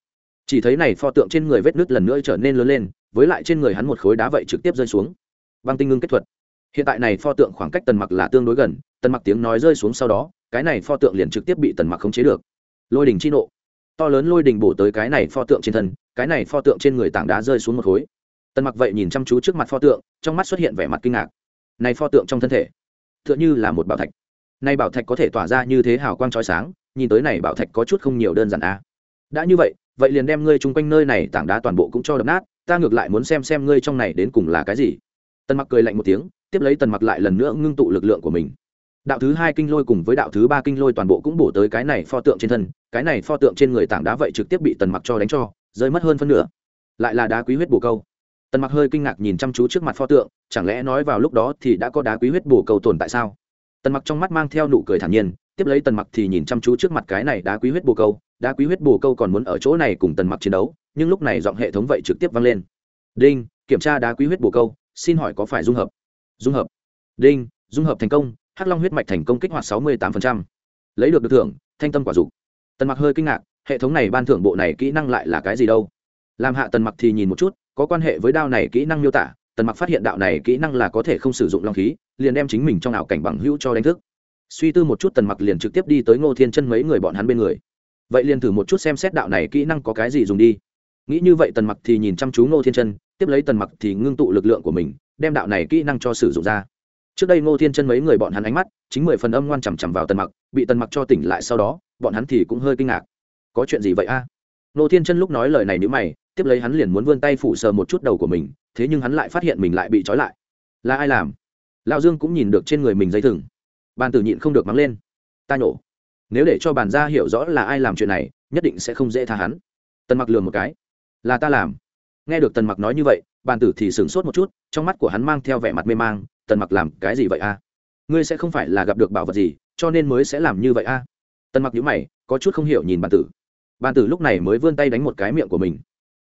chỉ thấy này pho tượng trên người vết nứt lần nữa trở nên lớn lên, với lại trên người hắn một khối đá vậy trực tiếp rơi xuống. Băng tinh ngưng kết thuật. Hiện tại này pho tượng khoảng cách tần mặc là tương đối gần, tần mặc tiếng nói rơi xuống sau đó, cái này pho tượng liền trực tiếp bị tần mặc khống chế được. Lôi đình chi nộ. To lớn lôi đình bổ tới cái này pho tượng trên thân, cái này pho tượng trên người tảng đá rơi xuống một khối. Tần mặc vậy nhìn chăm chú trước mặt pho tượng, trong mắt xuất hiện vẻ mặt kinh ngạc. Này pho tượng trong thân thể, tựa như là một bảo thạch. Nay bảo thạch có thể tỏa ra như thế hào quang chói sáng, nhìn tới này bảo thạch có chút không nhiều đơn giản a à. đã như vậy vậy liền đem ngươi chung quanh nơi này tảng đá toàn bộ cũng cho đập nát, ta ngược lại muốn xem xem ngươi trong này đến cùng là cái gì. Tần mặc cười lạnh một tiếng, tiếp lấy tần mặc lại lần nữa ngưng tụ lực lượng của mình. Đạo thứ hai kinh lôi cùng với đạo thứ ba kinh lôi toàn bộ cũng bổ tới cái này pho tượng trên thân, cái này pho tượng trên người tảng đá vậy trực tiếp bị tần mặc cho đánh cho, rơi mất hơn phân nửa. Lại là đá quý huyết bổ câu. Tần mặc hơi kinh ngạc nhìn chăm chú trước mặt pho tượng, chẳng lẽ nói vào lúc đó thì đã có đá quý huyết bổ câu tồn tại sao? Tần mặc trong mắt mang theo nụ cười thản nhiên tiếp lấy tần mặc thì nhìn chăm chú trước mặt cái này đá quý huyết bồ câu, đá quý huyết bồ câu còn muốn ở chỗ này cùng tần mặc chiến đấu, nhưng lúc này giọng hệ thống vậy trực tiếp vang lên. Đinh, kiểm tra đá quý huyết bồ câu, xin hỏi có phải dung hợp? Dung hợp. Đinh, dung hợp thành công, hắc long huyết mạch thành công kích hoạt sáu mươi tám lấy được được thưởng, thanh tâm quả dục. Tần mặc hơi kinh ngạc, hệ thống này ban thưởng bộ này kỹ năng lại là cái gì đâu? Làm hạ tần mặc thì nhìn một chút, có quan hệ với đao này kỹ năng miêu tả, tần mặc phát hiện đạo này kỹ năng là có thể không sử dụng long khí, liền đem chính mình trong ảo cảnh bằng hữu cho đánh thức suy tư một chút tần mặc liền trực tiếp đi tới ngô thiên chân mấy người bọn hắn bên người. Vậy liền thử một chút xem xét đạo này kỹ năng có cái gì dùng đi. Nghĩ như vậy tần mặc thì nhìn chăm chú ngô thiên chân, tiếp lấy tần mặc thì ngưng tụ lực lượng của mình, đem đạo này kỹ năng cho sử dụng ra. Trước đây ngô thiên chân mấy người bọn hắn ánh mắt, chính mười phần âm ngoan chằm chằm vào tần mặc, bị tần mặc cho tỉnh lại sau đó, bọn hắn thì cũng hơi kinh ngạc. Có chuyện gì vậy a? Ngô thiên chân lúc nói lời này nếu mày, tiếp lấy hắn liền muốn vươn tay phủ sờ một chút đầu của mình, thế nhưng hắn lại phát hiện mình lại bị trói lại. Là ai làm? Lão dương cũng nhìn được trên người mình dây thừng bàn tử nhịn không được mắng lên. Ta nhổ. Nếu để cho bàn gia hiểu rõ là ai làm chuyện này, nhất định sẽ không dễ tha hắn. Tần mặc lừa một cái. Là ta làm. Nghe được tần mặc nói như vậy, bàn tử thì sửng sốt một chút, trong mắt của hắn mang theo vẻ mặt mê mang, tần mặc làm cái gì vậy a? Ngươi sẽ không phải là gặp được bảo vật gì, cho nên mới sẽ làm như vậy a? Tần mặc nhíu mày, có chút không hiểu nhìn bàn tử. Bàn tử lúc này mới vươn tay đánh một cái miệng của mình.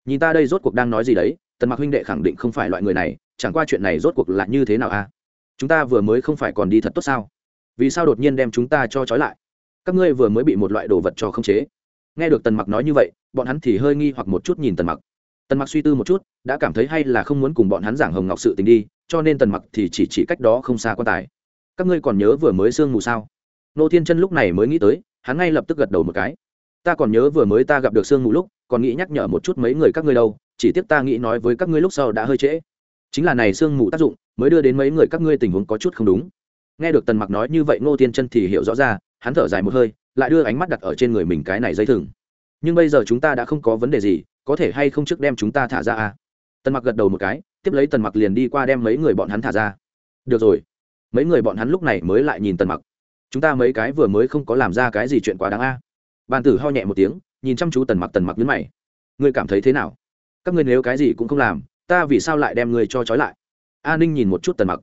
Nhìn ta đây rốt cuộc đang nói gì đấy, tần mặc huynh đệ khẳng định không phải loại người này, chẳng qua chuyện này rốt cuộc là như thế nào a? Chúng ta vừa mới không phải còn đi thật tốt sao? Vì sao đột nhiên đem chúng ta cho trói lại? Các ngươi vừa mới bị một loại đồ vật cho khống chế. Nghe được tần mặc nói như vậy, bọn hắn thì hơi nghi hoặc một chút nhìn tần mặc. Tần mặc suy tư một chút, đã cảm thấy hay là không muốn cùng bọn hắn giảng hồng ngọc sự tình đi, cho nên tần mặc thì chỉ chỉ cách đó không xa quan tài. Các ngươi còn nhớ vừa mới sương mù sao? Nô thiên chân lúc này mới nghĩ tới, hắn ngay lập tức gật đầu một cái. Ta còn nhớ vừa mới ta gặp được sương mù lúc, còn nghĩ nhắc nhở một chút mấy người các ngươi đâu, chỉ tiếc ta nghĩ nói với các ngươi lúc sau đã hơi trễ. Chính là này sương mù tác dụng, mới đưa đến mấy người các ngươi tình huống có chút không đúng nghe được tần mặc nói như vậy, ngô thiên chân thì hiểu rõ ra, hắn thở dài một hơi, lại đưa ánh mắt đặt ở trên người mình cái này dây thừng. Nhưng bây giờ chúng ta đã không có vấn đề gì, có thể hay không trước đem chúng ta thả ra à? Tần mặc gật đầu một cái, tiếp lấy tần mặc liền đi qua đem mấy người bọn hắn thả ra. Được rồi. Mấy người bọn hắn lúc này mới lại nhìn tần mặc. Chúng ta mấy cái vừa mới không có làm ra cái gì chuyện quá đáng a. À. bàn tử ho nhẹ một tiếng, nhìn chăm chú tần mặc tần mặc nhấn mày. Ngươi cảm thấy thế nào? Các ngươi nếu cái gì cũng không làm, ta vì sao lại đem ngươi cho trói lại? A ninh nhìn một chút tần mặc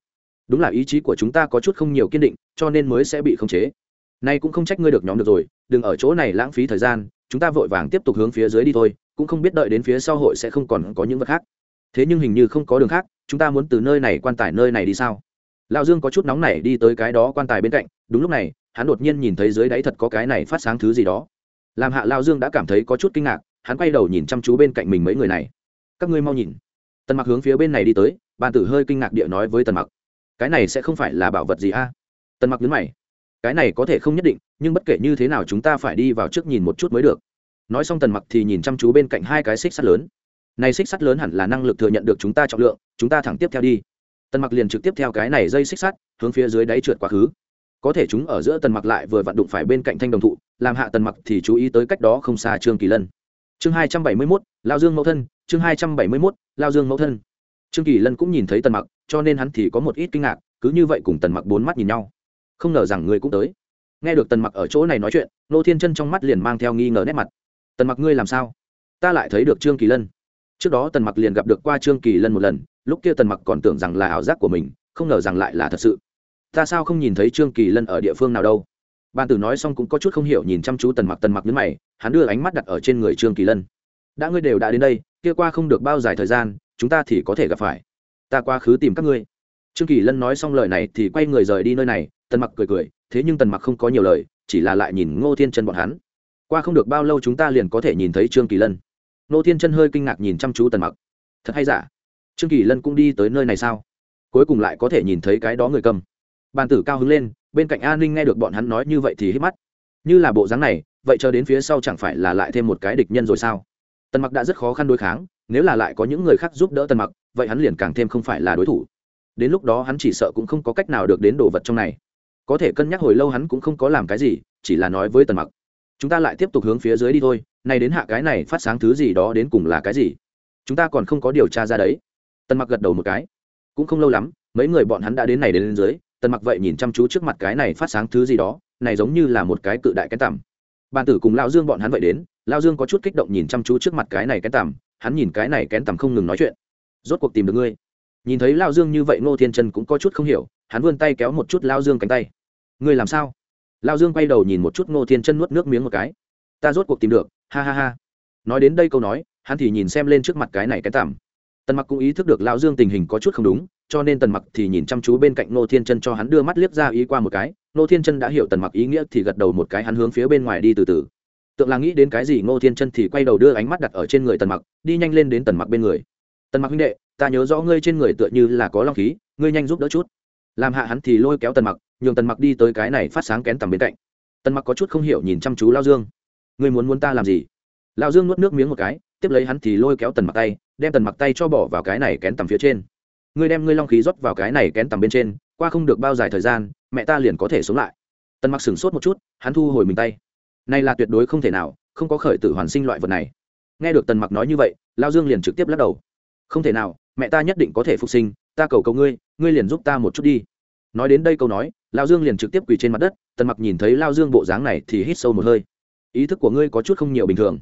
đúng là ý chí của chúng ta có chút không nhiều kiên định, cho nên mới sẽ bị khống chế. Nay cũng không trách ngươi được nhóm được rồi, đừng ở chỗ này lãng phí thời gian, chúng ta vội vàng tiếp tục hướng phía dưới đi thôi, cũng không biết đợi đến phía sau hội sẽ không còn có những vật khác. Thế nhưng hình như không có đường khác, chúng ta muốn từ nơi này quan tài nơi này đi sao? Lão dương có chút nóng nảy đi tới cái đó quan tài bên cạnh, đúng lúc này, hắn đột nhiên nhìn thấy dưới đáy thật có cái này phát sáng thứ gì đó. Làm hạ lao dương đã cảm thấy có chút kinh ngạc, hắn quay đầu nhìn chăm chú bên cạnh mình mấy người này. Các ngươi mau nhìn. Tần mặc hướng phía bên này đi tới, bàn tử hơi kinh ngạc địa nói với tần mặc cái này sẽ không phải là bảo vật gì a? Tần mặc nhấn mày. Cái này có thể không nhất định, nhưng bất kể như thế nào chúng ta phải đi vào trước nhìn một chút mới được. Nói xong tần mặc thì nhìn chăm chú bên cạnh hai cái xích sắt lớn. Này xích sắt lớn hẳn là năng lực thừa nhận được chúng ta trọng lượng, chúng ta thẳng tiếp theo đi. Tần mặc liền trực tiếp theo cái này dây xích sắt, hướng phía dưới đáy trượt quá khứ. Có thể chúng ở giữa tần mặc lại vừa vặn đụng phải bên cạnh thanh đồng thụ, làm hạ tần mặc thì chú ý tới cách đó không xa trương kỳ lân. Chương hai trăm bảy mươi mốt, lao dương mẫu thân, chương hai trăm bảy mươi mốt, lao dương mẫu thân. Trương kỳ lân cũng nhìn thấy tần mặc cho nên hắn thì có một ít kinh ngạc, cứ như vậy cùng tần mặc bốn mắt nhìn nhau. Không ngờ rằng ngươi cũng tới. Nghe được tần mặc ở chỗ này nói chuyện, nô thiên chân trong mắt liền mang theo nghi ngờ nét mặt. Tần mặc ngươi làm sao? Ta lại thấy được trương kỳ lân. Trước đó tần mặc liền gặp được qua trương kỳ lân một lần, lúc kia tần mặc còn tưởng rằng là ảo giác của mình, không ngờ rằng lại là thật sự. Ta sao không nhìn thấy trương kỳ lân ở địa phương nào đâu? Ban tử nói xong cũng có chút không hiểu nhìn chăm chú tần mặc tần mặc nhấn mày, hắn đưa ánh mắt đặt ở trên người trương kỳ lân. Đã ngươi đều đã đến đây, kia qua không được bao dài thời gian, chúng ta thì có thể gặp phải ta qua khứ tìm các ngươi. Trương kỳ lân nói xong lời này thì quay người rời đi nơi này, tần mặc cười cười, thế nhưng tần mặc không có nhiều lời, chỉ là lại nhìn ngô thiên chân bọn hắn. Qua không được bao lâu chúng ta liền có thể nhìn thấy trương kỳ lân. Ngô thiên chân hơi kinh ngạc nhìn chăm chú tần mặc. Thật hay giả? Trương kỳ lân cũng đi tới nơi này sao? Cuối cùng lại có thể nhìn thấy cái đó người cầm. Bàn tử cao hứng lên, bên cạnh an ninh nghe được bọn hắn nói như vậy thì hít mắt. Như là bộ dáng này, vậy chờ đến phía sau chẳng phải là lại thêm một cái địch nhân rồi sao? Tần mặc đã rất khó khăn đối kháng nếu là lại có những người khác giúp đỡ tần mặc, vậy hắn liền càng thêm không phải là đối thủ. Đến lúc đó hắn chỉ sợ cũng không có cách nào được đến đồ vật trong này. Có thể cân nhắc hồi lâu hắn cũng không có làm cái gì, chỉ là nói với tần mặc, chúng ta lại tiếp tục hướng phía dưới đi thôi, nay đến hạ cái này phát sáng thứ gì đó đến cùng là cái gì? Chúng ta còn không có điều tra ra đấy. Tần mặc gật đầu một cái. Cũng không lâu lắm, mấy người bọn hắn đã đến này đến lên dưới, tần mặc vậy nhìn chăm chú trước mặt cái này phát sáng thứ gì đó, này giống như là một cái cự đại cái tằm. Bàn tử cùng lao dương bọn hắn vậy đến lao dương có chút kích động nhìn chăm chú trước mặt cái này cái tằm hắn nhìn cái này kén tầm không ngừng nói chuyện. Rốt cuộc tìm được ngươi. Nhìn thấy lao dương như vậy, ngô thiên trần cũng có chút không hiểu, hắn vươn tay kéo một chút lao dương cánh tay. Ngươi làm sao? Lao dương quay đầu nhìn một chút ngô thiên chân nuốt nước miếng một cái. Ta rốt cuộc tìm được, ha ha ha. Nói đến đây câu nói, hắn thì nhìn xem lên trước mặt cái này cái tằm tần mặc cũng ý thức được lao dương tình hình có chút không đúng, cho nên tần mặc thì nhìn chăm chú bên cạnh ngô thiên chân cho hắn đưa mắt liếc ra ý qua một cái. Ngô thiên chân đã hiểu tần mặc ý nghĩa thì gật đầu một cái, hắn hướng phía bên ngoài đi từ từ tượng là nghĩ đến cái gì, ngô thiên chân thì quay đầu đưa ánh mắt đặt ở trên người tần mặc, đi nhanh lên đến tần mặc bên người. Tần mặc huynh đệ, ta nhớ rõ ngươi trên người tựa như là có long khí, ngươi nhanh giúp đỡ chút. Làm hạ hắn thì lôi kéo tần mặc, nhường tần mặc đi tới cái này phát sáng kén tầm bên cạnh. Tần mặc có chút không hiểu nhìn chăm chú lao dương. Ngươi muốn muốn ta làm gì? Lao dương nuốt nước miếng một cái, tiếp lấy hắn thì lôi kéo tần mặc tay, đem tần mặc tay cho bỏ vào cái này kén tầm phía trên. Ngươi đem ngươi long khí rót vào cái này kén tầm bên trên, qua không được bao dài thời gian, mẹ ta liền có thể sống lại. Tần mặc sửng sốt một chút, hắn thu hồi mình tay này là tuyệt đối không thể nào, không có khởi tử hoàn sinh loại vật này. Nghe được tần mặc nói như vậy, lao dương liền trực tiếp lắc đầu. Không thể nào, mẹ ta nhất định có thể phục sinh, ta cầu cầu ngươi ngươi liền giúp ta một chút đi. Nói đến đây câu nói, lao dương liền trực tiếp quỳ trên mặt đất, tần mặc nhìn thấy lao dương bộ dáng này thì hít sâu một hơi. Ý thức của ngươi có chút không nhiều bình thường.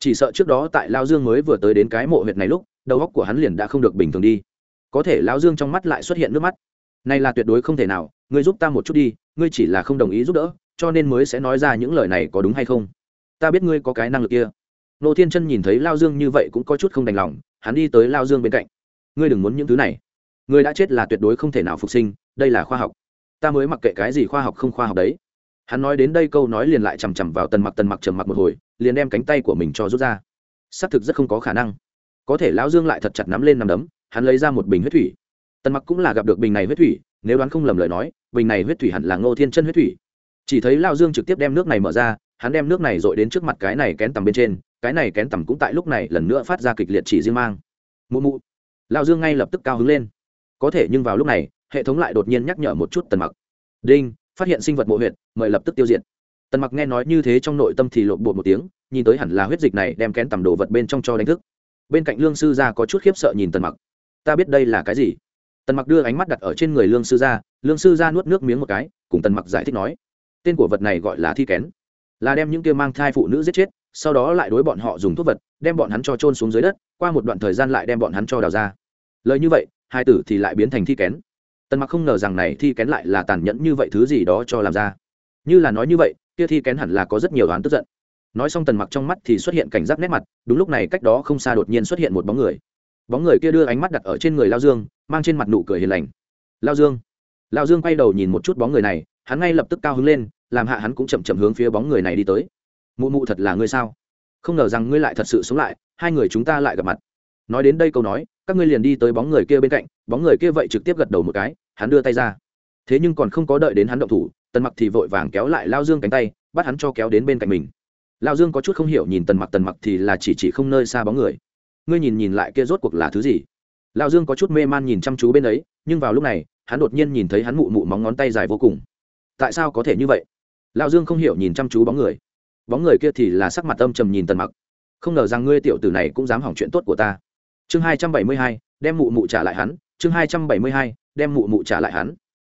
Chỉ sợ trước đó tại lao dương mới vừa tới đến cái mộ huyệt này lúc, đầu óc của hắn liền đã không được bình thường đi. Có thể lao dương trong mắt lại xuất hiện nước mắt. Này là tuyệt đối không thể nào, ngươi giúp ta một chút đi, ngươi chỉ là không đồng ý giúp đỡ cho nên mới sẽ nói ra những lời này có đúng hay không. Ta biết ngươi có cái năng lực kia. Nô thiên chân nhìn thấy lao dương như vậy cũng có chút không đành lòng, hắn đi tới lao dương bên cạnh. Ngươi đừng muốn những thứ này. Người đã chết là tuyệt đối không thể nào phục sinh, đây là khoa học. Ta mới mặc kệ cái gì khoa học không khoa học đấy. Hắn nói đến đây câu nói liền lại chằm chằm vào tần mặc tần mặc trầm mặc một hồi, liền đem cánh tay của mình cho rút ra. Xác thực rất không có khả năng. Có thể lão dương lại thật chặt nắm lên nằm đấm, hắn lấy ra một bình huyết thủy. Tần mặc cũng là gặp được bình này huyết thủy, nếu đoán không lầm lời nói, bình này huyết thủy hẳn là ngô thiên chân huyết thủy chỉ thấy lao dương trực tiếp đem nước này mở ra, hắn đem nước này dội đến trước mặt cái này kén tầm bên trên, cái này kén tầm cũng tại lúc này lần nữa phát ra kịch liệt chỉ riêng mang. Mụ mụ. Lao dương ngay lập tức cao hứng lên. Có thể nhưng vào lúc này, hệ thống lại đột nhiên nhắc nhở một chút tần mặc. Đinh, phát hiện sinh vật mộ huyệt, mời lập tức tiêu diệt. Tần mặc nghe nói như thế trong nội tâm thì lộn bột một tiếng, nhìn tới hẳn là huyết dịch này đem kén tầm đồ vật bên trong cho đánh thức. Bên cạnh lương sư gia có chút khiếp sợ nhìn tần mặc. Ta biết đây là cái gì? Tần mặc đưa ánh mắt đặt ở trên người lương sư gia, lương sư gia nuốt nước miếng một cái, cùng tần mặc giải thích nói tên của vật này gọi là thi kén. Là đem những kia mang thai phụ nữ giết chết, sau đó lại đối bọn họ dùng thuốc vật, đem bọn hắn cho trôn xuống dưới đất, qua một đoạn thời gian lại đem bọn hắn cho đào ra. Lời như vậy, hai tử thì lại biến thành thi kén. Tần mặc không ngờ rằng này thi kén lại là tàn nhẫn như vậy, thứ gì đó cho làm ra. Như là nói như vậy, kia thi kén hẳn là có rất nhiều đoán tức giận. Nói xong tần mặc trong mắt thì xuất hiện cảnh giác nét mặt, đúng lúc này cách đó không xa đột nhiên xuất hiện một bóng người. Bóng người kia đưa ánh mắt đặt ở trên người lao dương, mang trên mặt nụ cười hiền lành. Lao dương! Lão dương quay đầu nhìn một chút bóng người này, hắn ngay lập tức cao hứng lên, làm hạ hắn cũng chậm chậm hướng phía bóng người này đi tới. Mụ mụ thật là ngươi sao? Không ngờ rằng ngươi lại thật sự sống lại, hai người chúng ta lại gặp mặt. Nói đến đây câu nói, các ngươi liền đi tới bóng người kia bên cạnh, bóng người kia vậy trực tiếp gật đầu một cái, hắn đưa tay ra. Thế nhưng còn không có đợi đến hắn động thủ, tần mặc thì vội vàng kéo lại lao dương cánh tay, bắt hắn cho kéo đến bên cạnh mình. Lao dương có chút không hiểu nhìn tần mặc tần mặc thì là chỉ chỉ không nơi xa bóng người. Ngươi nhìn nhìn lại kia rốt cuộc là thứ gì? Lao dương có chút mê man nhìn chăm chú bên ấy, nhưng vào lúc này hắn đột nhiên nhìn thấy hắn mụ mụ móng ngón tay dài vô cùng. Tại sao có thể như vậy? Lão dương không hiểu nhìn chăm chú bóng người. Bóng người kia thì là sắc mặt âm trầm nhìn tần mặc. Không ngờ rằng ngươi tiểu tử này cũng dám hỏng chuyện tốt của ta. Chương hai trăm bảy mươi hai, đem mụ mụ trả lại hắn. Chương hai trăm bảy mươi hai, đem mụ mụ trả lại hắn.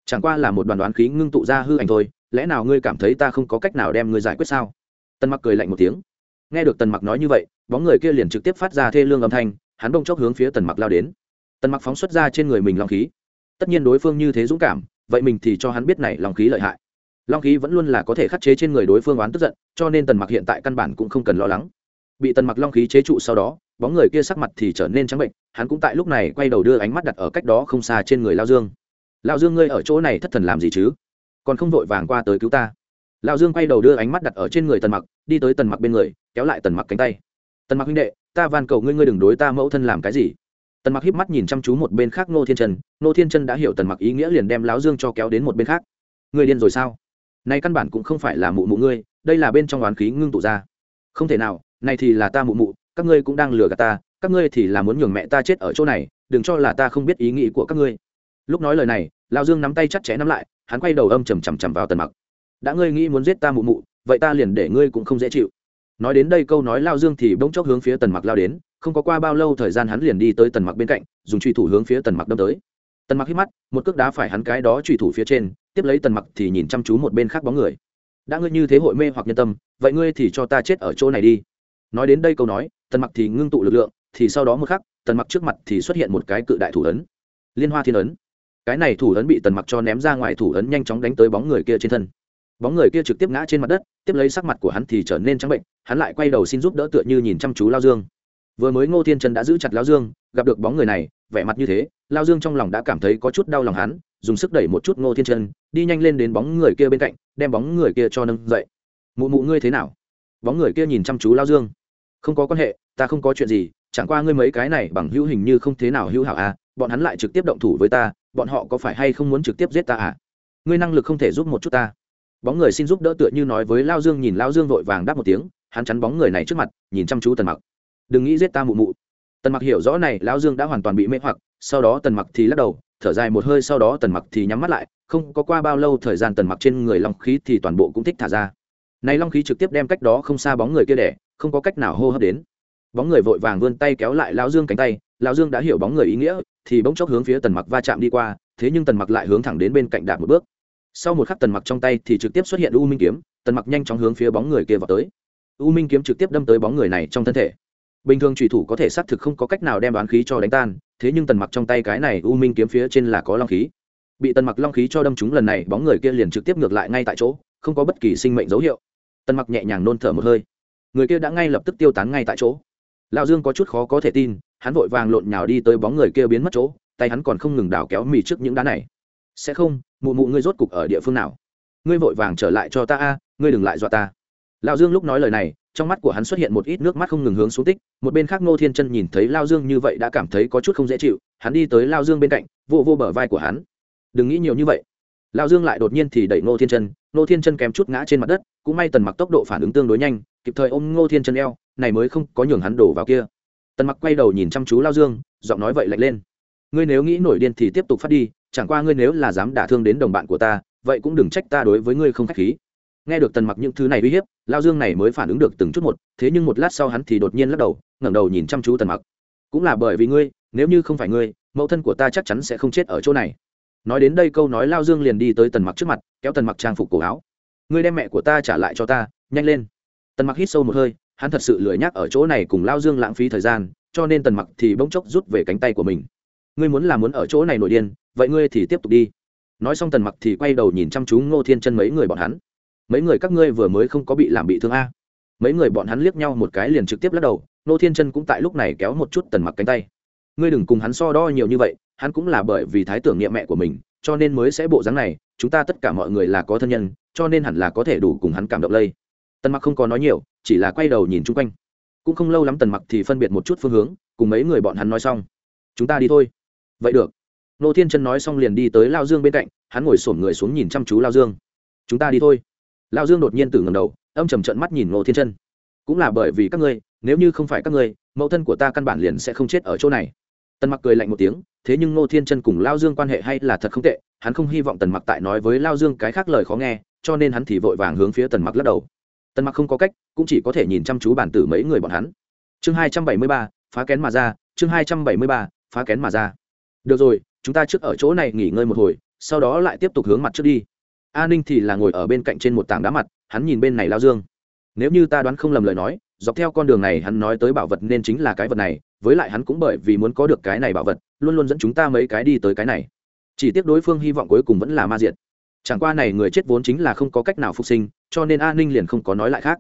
Chẳng qua là một đoàn đoán khí ngưng tụ ra hư ảnh thôi, lẽ nào ngươi cảm thấy ta không có cách nào đem ngươi giải quyết sao? Tần mặc cười lạnh một tiếng. Nghe được tần mặc nói như vậy, bóng người kia liền trực tiếp phát ra thê lương âm thanh, hắn bông chốc hướng phía tần mặc lao đến. Tần mặc phóng xuất ra trên người mình long khí tất nhiên đối phương như thế dũng cảm, vậy mình thì cho hắn biết này long khí lợi hại. Long khí vẫn luôn là có thể khắc chế trên người đối phương oán tức giận, cho nên tần mặc hiện tại căn bản cũng không cần lo lắng. Bị tần mặc long khí chế trụ sau đó, bóng người kia sắc mặt thì trở nên trắng bệnh, hắn cũng tại lúc này quay đầu đưa ánh mắt đặt ở cách đó không xa trên người lao dương. Lao dương ngươi ở chỗ này thất thần làm gì chứ? Còn không vội vàng qua tới cứu ta. Lao dương quay đầu đưa ánh mắt đặt ở trên người tần mặc, đi tới tần mặc bên người, kéo lại tần mặc cánh tay. Tần mặc huynh đệ, ta van cầu ngươi ngươi đừng đối ta mẫu thân làm cái gì tần mặc híp mắt nhìn chăm chú một bên khác ngô thiên trần. Ngô thiên trân đã hiểu tần mặc ý nghĩa liền đem lão dương cho kéo đến một bên khác. Người điên rồi sao? Nay căn bản cũng không phải là mụ mụ ngươi, đây là bên trong oán khí ngưng tụ ra. Không thể nào, này thì là ta mụ mụ, các ngươi cũng đang lừa gạt ta, các ngươi thì là muốn nhường mẹ ta chết ở chỗ này, đừng cho là ta không biết ý nghĩ của các ngươi. Lúc nói lời này, lão dương nắm tay chặt chẽ nắm lại, hắn quay đầu âm chầm chằm chằm vào tần mặc. Đã ngươi nghĩ muốn giết ta mụ mụ, vậy ta liền để ngươi cũng không dễ chịu nói đến đây câu nói lao dương thì bỗng chốc hướng phía tần mặc lao đến, không có qua bao lâu thời gian hắn liền đi tới tần mặc bên cạnh, dùng truy thủ hướng phía tần mặc đâm tới. Tần mặc hít mắt, một cước đá phải hắn cái đó truy thủ phía trên, tiếp lấy tần mặc thì nhìn chăm chú một bên khác bóng người. Đã ngươi như thế hội mê hoặc nhân tâm, vậy ngươi thì cho ta chết ở chỗ này đi. Nói đến đây câu nói, tần mặc thì ngưng tụ lực lượng, thì sau đó một khắc, tần mặc trước mặt thì xuất hiện một cái cự đại thủ ấn. Liên hoa thiên ấn. Cái này thủ ấn bị tần mặc cho ném ra ngoài thủ ấn nhanh chóng đánh tới bóng người kia trên thân bóng người kia trực tiếp ngã trên mặt đất, tiếp lấy sắc mặt của hắn thì trở nên trắng bệnh, hắn lại quay đầu xin giúp đỡ tựa như nhìn chăm chú lao dương. Vừa mới ngô thiên trần đã giữ chặt lao dương, gặp được bóng người này, vẻ mặt như thế, lao dương trong lòng đã cảm thấy có chút đau lòng hắn, dùng sức đẩy một chút ngô thiên trần, đi nhanh lên đến bóng người kia bên cạnh, đem bóng người kia cho nâng dậy. Mụ mụ ngươi thế nào? Bóng người kia nhìn chăm chú lao dương. Không có quan hệ, ta không có chuyện gì, chẳng qua ngươi mấy cái này bằng hữu hình như không thế nào hữu hảo à bọn hắn lại trực tiếp động thủ với ta, bọn họ có phải hay không muốn trực tiếp giết ta à? Ngươi năng lực không thể giúp một chút ta bóng người xin giúp đỡ tựa như nói với lao dương, nhìn lao dương vội vàng đáp một tiếng, hắn chắn bóng người này trước mặt, nhìn chăm chú tần mặc. Đừng nghĩ giết ta mụ mụ. Tần mặc hiểu rõ này, lao dương đã hoàn toàn bị mê hoặc, sau đó tần mặc thì lắc đầu, thở dài một hơi, sau đó tần mặc thì nhắm mắt lại, không có qua bao lâu thời gian tần mặc trên người long khí thì toàn bộ cũng thích thả ra. Này long khí trực tiếp đem cách đó không xa bóng người kia đẻ, không có cách nào hô hấp đến. Bóng người vội vàng vươn tay kéo lại lao dương cánh tay, lao dương đã hiểu bóng người ý nghĩa, thì bỗng chốc hướng phía tần mặc va chạm đi qua, thế nhưng tần mặc lại hướng thẳng đến bên cạnh đạp một bước sau một khắc tần mặc trong tay thì trực tiếp xuất hiện u minh kiếm, tần mặc nhanh chóng hướng phía bóng người kia vào tới. U minh kiếm trực tiếp đâm tới bóng người này trong thân thể. Bình thường trùy thủ có thể xác thực không có cách nào đem đoán khí cho đánh tan, thế nhưng tần mặc trong tay cái này u minh kiếm phía trên là có long khí. Bị tần mặc long khí cho đâm trúng lần này, bóng người kia liền trực tiếp ngược lại ngay tại chỗ, không có bất kỳ sinh mệnh dấu hiệu. Tần mặc nhẹ nhàng nôn thở một hơi. Người kia đã ngay lập tức tiêu tán ngay tại chỗ. Lão dương có chút khó có thể tin, hắn vội vàng lộn nhào đi tới bóng người kia biến mất chỗ, tay hắn còn không ngừng đảo kéo mì trước những đá này sẽ không, mụ mụ ngươi rốt cục ở địa phương nào? Ngươi vội vàng trở lại cho ta a, ngươi đừng lại dọa ta. Lao dương lúc nói lời này, trong mắt của hắn xuất hiện một ít nước mắt không ngừng hướng xuống tích, một bên khác ngô thiên chân nhìn thấy lao dương như vậy đã cảm thấy có chút không dễ chịu, hắn đi tới lao dương bên cạnh vô vô bờ vai của hắn. Đừng nghĩ nhiều như vậy. Lao dương lại đột nhiên thì đẩy ngô thiên chân, ngô thiên chân kém chút ngã trên mặt đất, cũng may tần mặc tốc độ phản ứng tương đối nhanh, kịp thời ôm ngô thiên chân eo, này mới không có nhường hắn đổ vào kia. Tần mặc quay đầu nhìn chăm chú lao dương, giọng nói vậy lạnh lên. Ngươi nếu nghĩ nổi điên thì tiếp tục phát đi chẳng qua ngươi nếu là dám đả thương đến đồng bạn của ta, vậy cũng đừng trách ta đối với ngươi không k h á c h khí. Nghe được tần mặc những thứ này uy hiếp, lao dương này mới phản ứng được từng chút một, thế nhưng một lát sau hắn thì đột nhiên lắc đầu, ngẩng đầu nhìn chăm chú tần mặc. Cũng là bởi vì ngươi, nếu như không phải ngươi, mẫu thân của ta chắc chắn sẽ không chết ở chỗ này. Nói đến đây câu nói lao dương liền đi tới tần mặc trước mặt, kéo tần mặc trang phục cổ áo. Ngươi đem mẹ của ta trả lại cho ta, nhanh lên. Tần mặc hít sâu một hơi, hắn thật sự lười nhắc ở chỗ này cùng lao dương lãng phí thời gian, cho nên tần mặc thì bỗng chốc rút về cánh tay của mình. Ngươi muốn là muốn ở chỗ này nổi điên vậy ngươi thì tiếp tục đi. Nói xong tần mặc thì quay đầu nhìn chăm chú ngô thiên chân mấy người bọn hắn. Mấy người các ngươi vừa mới không có bị làm bị thương a? Mấy người bọn hắn liếc nhau một cái liền trực tiếp lắc đầu, ngô thiên chân cũng tại lúc này kéo một chút tần mặc cánh tay. Ngươi đừng cùng hắn so đo nhiều như vậy, hắn cũng là bởi vì thái tưởng niệm mẹ của mình, cho nên mới sẽ bộ dáng này, chúng ta tất cả mọi người là có thân nhân, cho nên hẳn là có thể đủ cùng hắn cảm động lây. Tần mặc không có nói nhiều, chỉ là quay đầu nhìn chung quanh. Cũng không lâu lắm tần mặc thì phân biệt một chút phương hướng, cùng mấy người bọn hắn nói xong. Chúng ta đi thôi. Vậy được nô thiên chân nói xong liền đi tới lao dương bên cạnh, hắn ngồi sổm người xuống nhìn chăm chú lao dương. Chúng ta đi thôi. Lao dương đột nhiên từ ngầm đầu, âm trầm trận mắt nhìn nô thiên chân. Cũng là bởi vì các ngươi, nếu như không phải các ngươi, mẫu thân của ta căn bản liền sẽ không chết ở chỗ này. Tần mặc cười lạnh một tiếng, thế nhưng nô thiên chân cùng lao dương quan hệ hay là thật không tệ, hắn không hy vọng tần mặc tại nói với lao dương cái khác lời khó nghe, cho nên hắn thì vội vàng hướng phía tần mặc lắc đầu. Tần mặc không có cách, cũng chỉ có thể nhìn chăm chú bản tử mấy người bọn hắn. Chương hai trăm bảy mươi ba, phá kén mà ra, chương hai trăm bảy mươi ba, phá kén mà ra. Được rồi chúng ta trước ở chỗ này nghỉ ngơi một hồi, sau đó lại tiếp tục hướng mặt trước đi. A ninh thì là ngồi ở bên cạnh trên một tảng đá mặt, hắn nhìn bên này lao dương. Nếu như ta đoán không lầm lời nói, dọc theo con đường này hắn nói tới bảo vật nên chính là cái vật này, với lại hắn cũng bởi vì muốn có được cái này bảo vật, luôn luôn dẫn chúng ta mấy cái đi tới cái này. Chỉ tiếc đối phương hy vọng cuối cùng vẫn là ma diệt. Chẳng qua này người chết vốn chính là không có cách nào phục sinh, cho nên a ninh liền không có nói lại khác.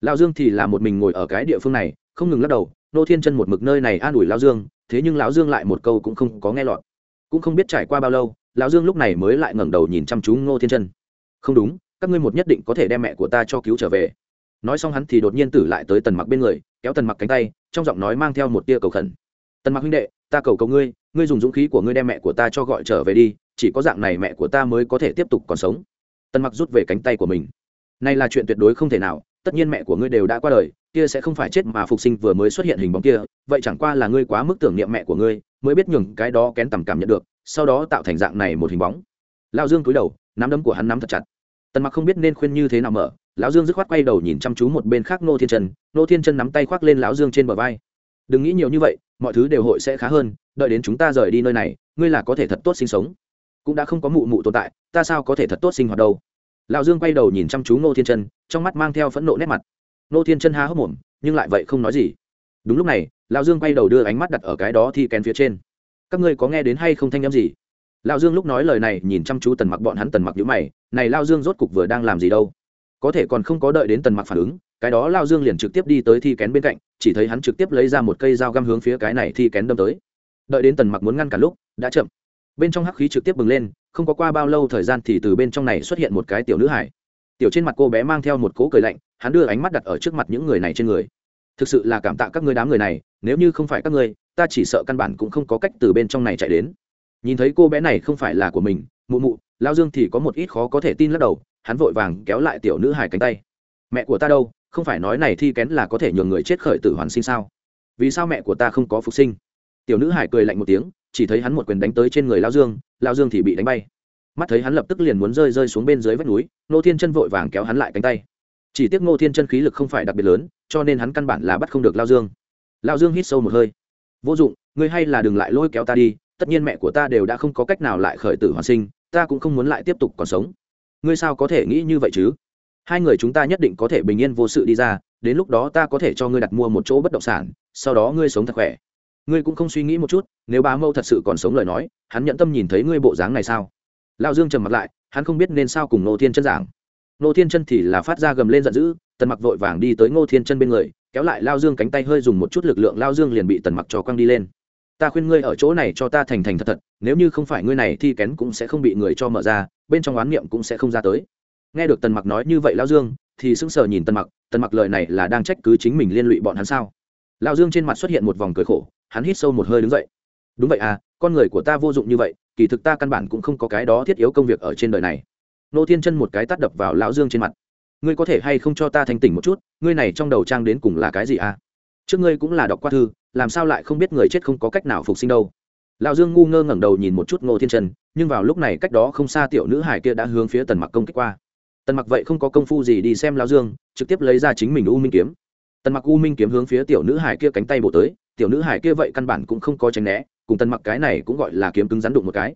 Lao dương thì là một mình ngồi ở cái địa phương này, không ngừng lắc đầu, nô thiên chân một mực nơi này an ủi lao dương, thế nhưng lão dương lại một câu cũng không có nghe lọt cũng không biết trải qua bao lâu, lão dương lúc này mới lại ngẩng đầu nhìn chăm chú ngô thiên chân. Không đúng, các ngươi một nhất định có thể đem mẹ của ta cho cứu trở về. Nói xong hắn thì đột nhiên tử lại tới tần mặc bên người, kéo tần mặc cánh tay, trong giọng nói mang theo một tia cầu khẩn. Tần mặc huynh đệ, ta cầu cầu ngươi ngươi dùng dũng khí của ngươi đem mẹ của ta cho gọi trở về đi, chỉ có dạng này mẹ của ta mới có thể tiếp tục còn sống. Tần mặc rút về cánh tay của mình. Này là chuyện tuyệt đối không thể nào, tất nhiên mẹ của ngươi đều đã qua đời kia sẽ không phải chết mà phục sinh vừa mới xuất hiện hình bóng kia, vậy chẳng qua là ngươi quá mức tưởng niệm mẹ của ngươi, mới biết nhường cái đó kén tầm cảm nhận được, sau đó tạo thành dạng này một hình bóng. Lao dương cúi đầu, nắm đấm của hắn nắm thật chặt. Tần mặc không biết nên khuyên như thế nào mở, lão dương dứt khoát quay đầu nhìn chăm chú một bên khác nô thiên trần nô thiên chân nắm tay khoác lên lão dương trên bờ vai. Đừng nghĩ nhiều như vậy, mọi thứ đều hội sẽ khá hơn, đợi đến chúng ta rời đi nơi này, ngươi là có thể thật tốt sinh sống. Cũng đã không có mụ mụ tồn tại, ta sao có thể thật tốt sinh hoạt đâu? Lão dương quay đầu nhìn chăm chú nô thiên chân trong mắt mang theo phẫn nộ nét mặt nô thiên chân há hốc mồm, nhưng lại vậy không nói gì. Đúng lúc này, lão dương quay đầu đưa ánh mắt đặt ở cái đó thi kén phía trên. Các ngươi có nghe đến hay không thanh â m gì? Lão dương lúc nói lời này nhìn chăm chú tần mặc bọn hắn tần mặc nhữ mày, này lao dương rốt cục vừa đang làm gì đâu? Có thể còn không có đợi đến tần mặc phản ứng, cái đó lao dương liền trực tiếp đi tới thi kén bên cạnh, chỉ thấy hắn trực tiếp lấy ra một cây dao găm hướng phía cái này thi kén đâm tới. Đợi đến tần mặc muốn ngăn cả lúc, đã chậm. Bên trong hắc khí trực tiếp bừng lên, không có qua bao lâu thời gian thì từ bên trong này xuất hiện một cái tiểu nữ hải. Tiểu trên mặt cô bé mang theo một cố cười lạnh hắn đưa ánh mắt đặt ở trước mặt những người này trên người. Thực sự là cảm tạ các ngươi đám người này, nếu như không phải các ngươi, ta chỉ sợ căn bản cũng không có cách từ bên trong này chạy đến. Nhìn thấy cô bé này không phải là của mình, mụ mụ, lao dương thì có một ít khó có thể tin lắc đầu, hắn vội vàng kéo lại tiểu nữ hải cánh tay. Mẹ của ta đâu? Không phải nói này thi kén là có thể nhường người chết khởi tử hoàn sinh sao? Vì sao mẹ của ta không có phục sinh? Tiểu nữ hải cười lạnh một tiếng, chỉ thấy hắn một quyền đánh tới trên người lao dương lao dương thì bị đánh bay. Mắt thấy hắn lập tức liền muốn rơi rơi xuống bên dưới vách núi, nô thiên chân vội vàng kéo hắn lại cánh tay chỉ tiếc Ngô thiên chân khí lực không phải đặc biệt lớn, cho nên hắn căn bản là bắt không được lao dương. Lao dương hít sâu một hơi. Vô dụng, ngươi hay là đừng lại lôi kéo ta đi, tất nhiên mẹ của ta đều đã không có cách nào lại khởi tử hoàn sinh, ta cũng không muốn lại tiếp tục còn sống. Ngươi sao có thể nghĩ như vậy chứ? Hai người chúng ta nhất định có thể bình yên vô sự đi ra, đến lúc đó ta có thể cho ngươi đặt mua một chỗ bất động sản, sau đó ngươi sống thật khỏe. Ngươi cũng không suy nghĩ một chút, nếu bá mâu thật sự còn sống lời nói, hắn nhận tâm nhìn thấy ngươi bộ dáng này sao? Lao dương trầm mặt lại, hắn không biết nên sao cùng nô thiên chân giảng. Ngô thiên chân thì là phát ra gầm lên giận dữ, tần mặc vội vàng đi tới ngô thiên chân bên người, kéo lại lao dương cánh tay hơi dùng một chút lực lượng, lao dương liền bị tần mặc trò quăng đi lên. Ta khuyên ngươi ở chỗ này cho ta thành thành thật thật, nếu như không phải ngươi này thì kén cũng sẽ không bị người cho mở ra, bên trong oán niệm cũng sẽ không ra tới. Nghe được tần mặc nói như vậy lao dương thì sững sờ nhìn tần mặc tần mặc lời này là đang trách cứ chính mình liên lụy bọn hắn sao? Lao dương trên mặt xuất hiện một vòng cười khổ, hắn hít sâu một hơi đứng dậy. Đúng vậy à con người của ta vô dụng như vậy, kỳ thực ta căn bản cũng không có cái đó thiết yếu công việc ở trên đời này nô thiên chân một cái tắt đập vào lão dương trên mặt. Ngươi có thể hay không cho ta thanh tỉnh một chút, ngươi này trong đầu trang đến cùng là cái gì à? Trước ngươi cũng là đọc qua thư, làm sao lại không biết người chết không có cách nào phục sinh đâu. Lão dương ngu ngơ ngẩng đầu nhìn một chút ngô thiên trần nhưng vào lúc này cách đó không xa tiểu nữ hải kia đã hướng phía tần mặc công kích qua. Tần mặc vậy không có công phu gì đi xem lão dương, trực tiếp lấy ra chính mình u minh kiếm. Tần mặc u minh kiếm hướng phía tiểu nữ hải kia cánh tay bổ tới, tiểu nữ hải kia vậy căn bản cũng không có tránh né, cùng tần mặc cái này cũng gọi là kiếm cứng rắn đụng một cái.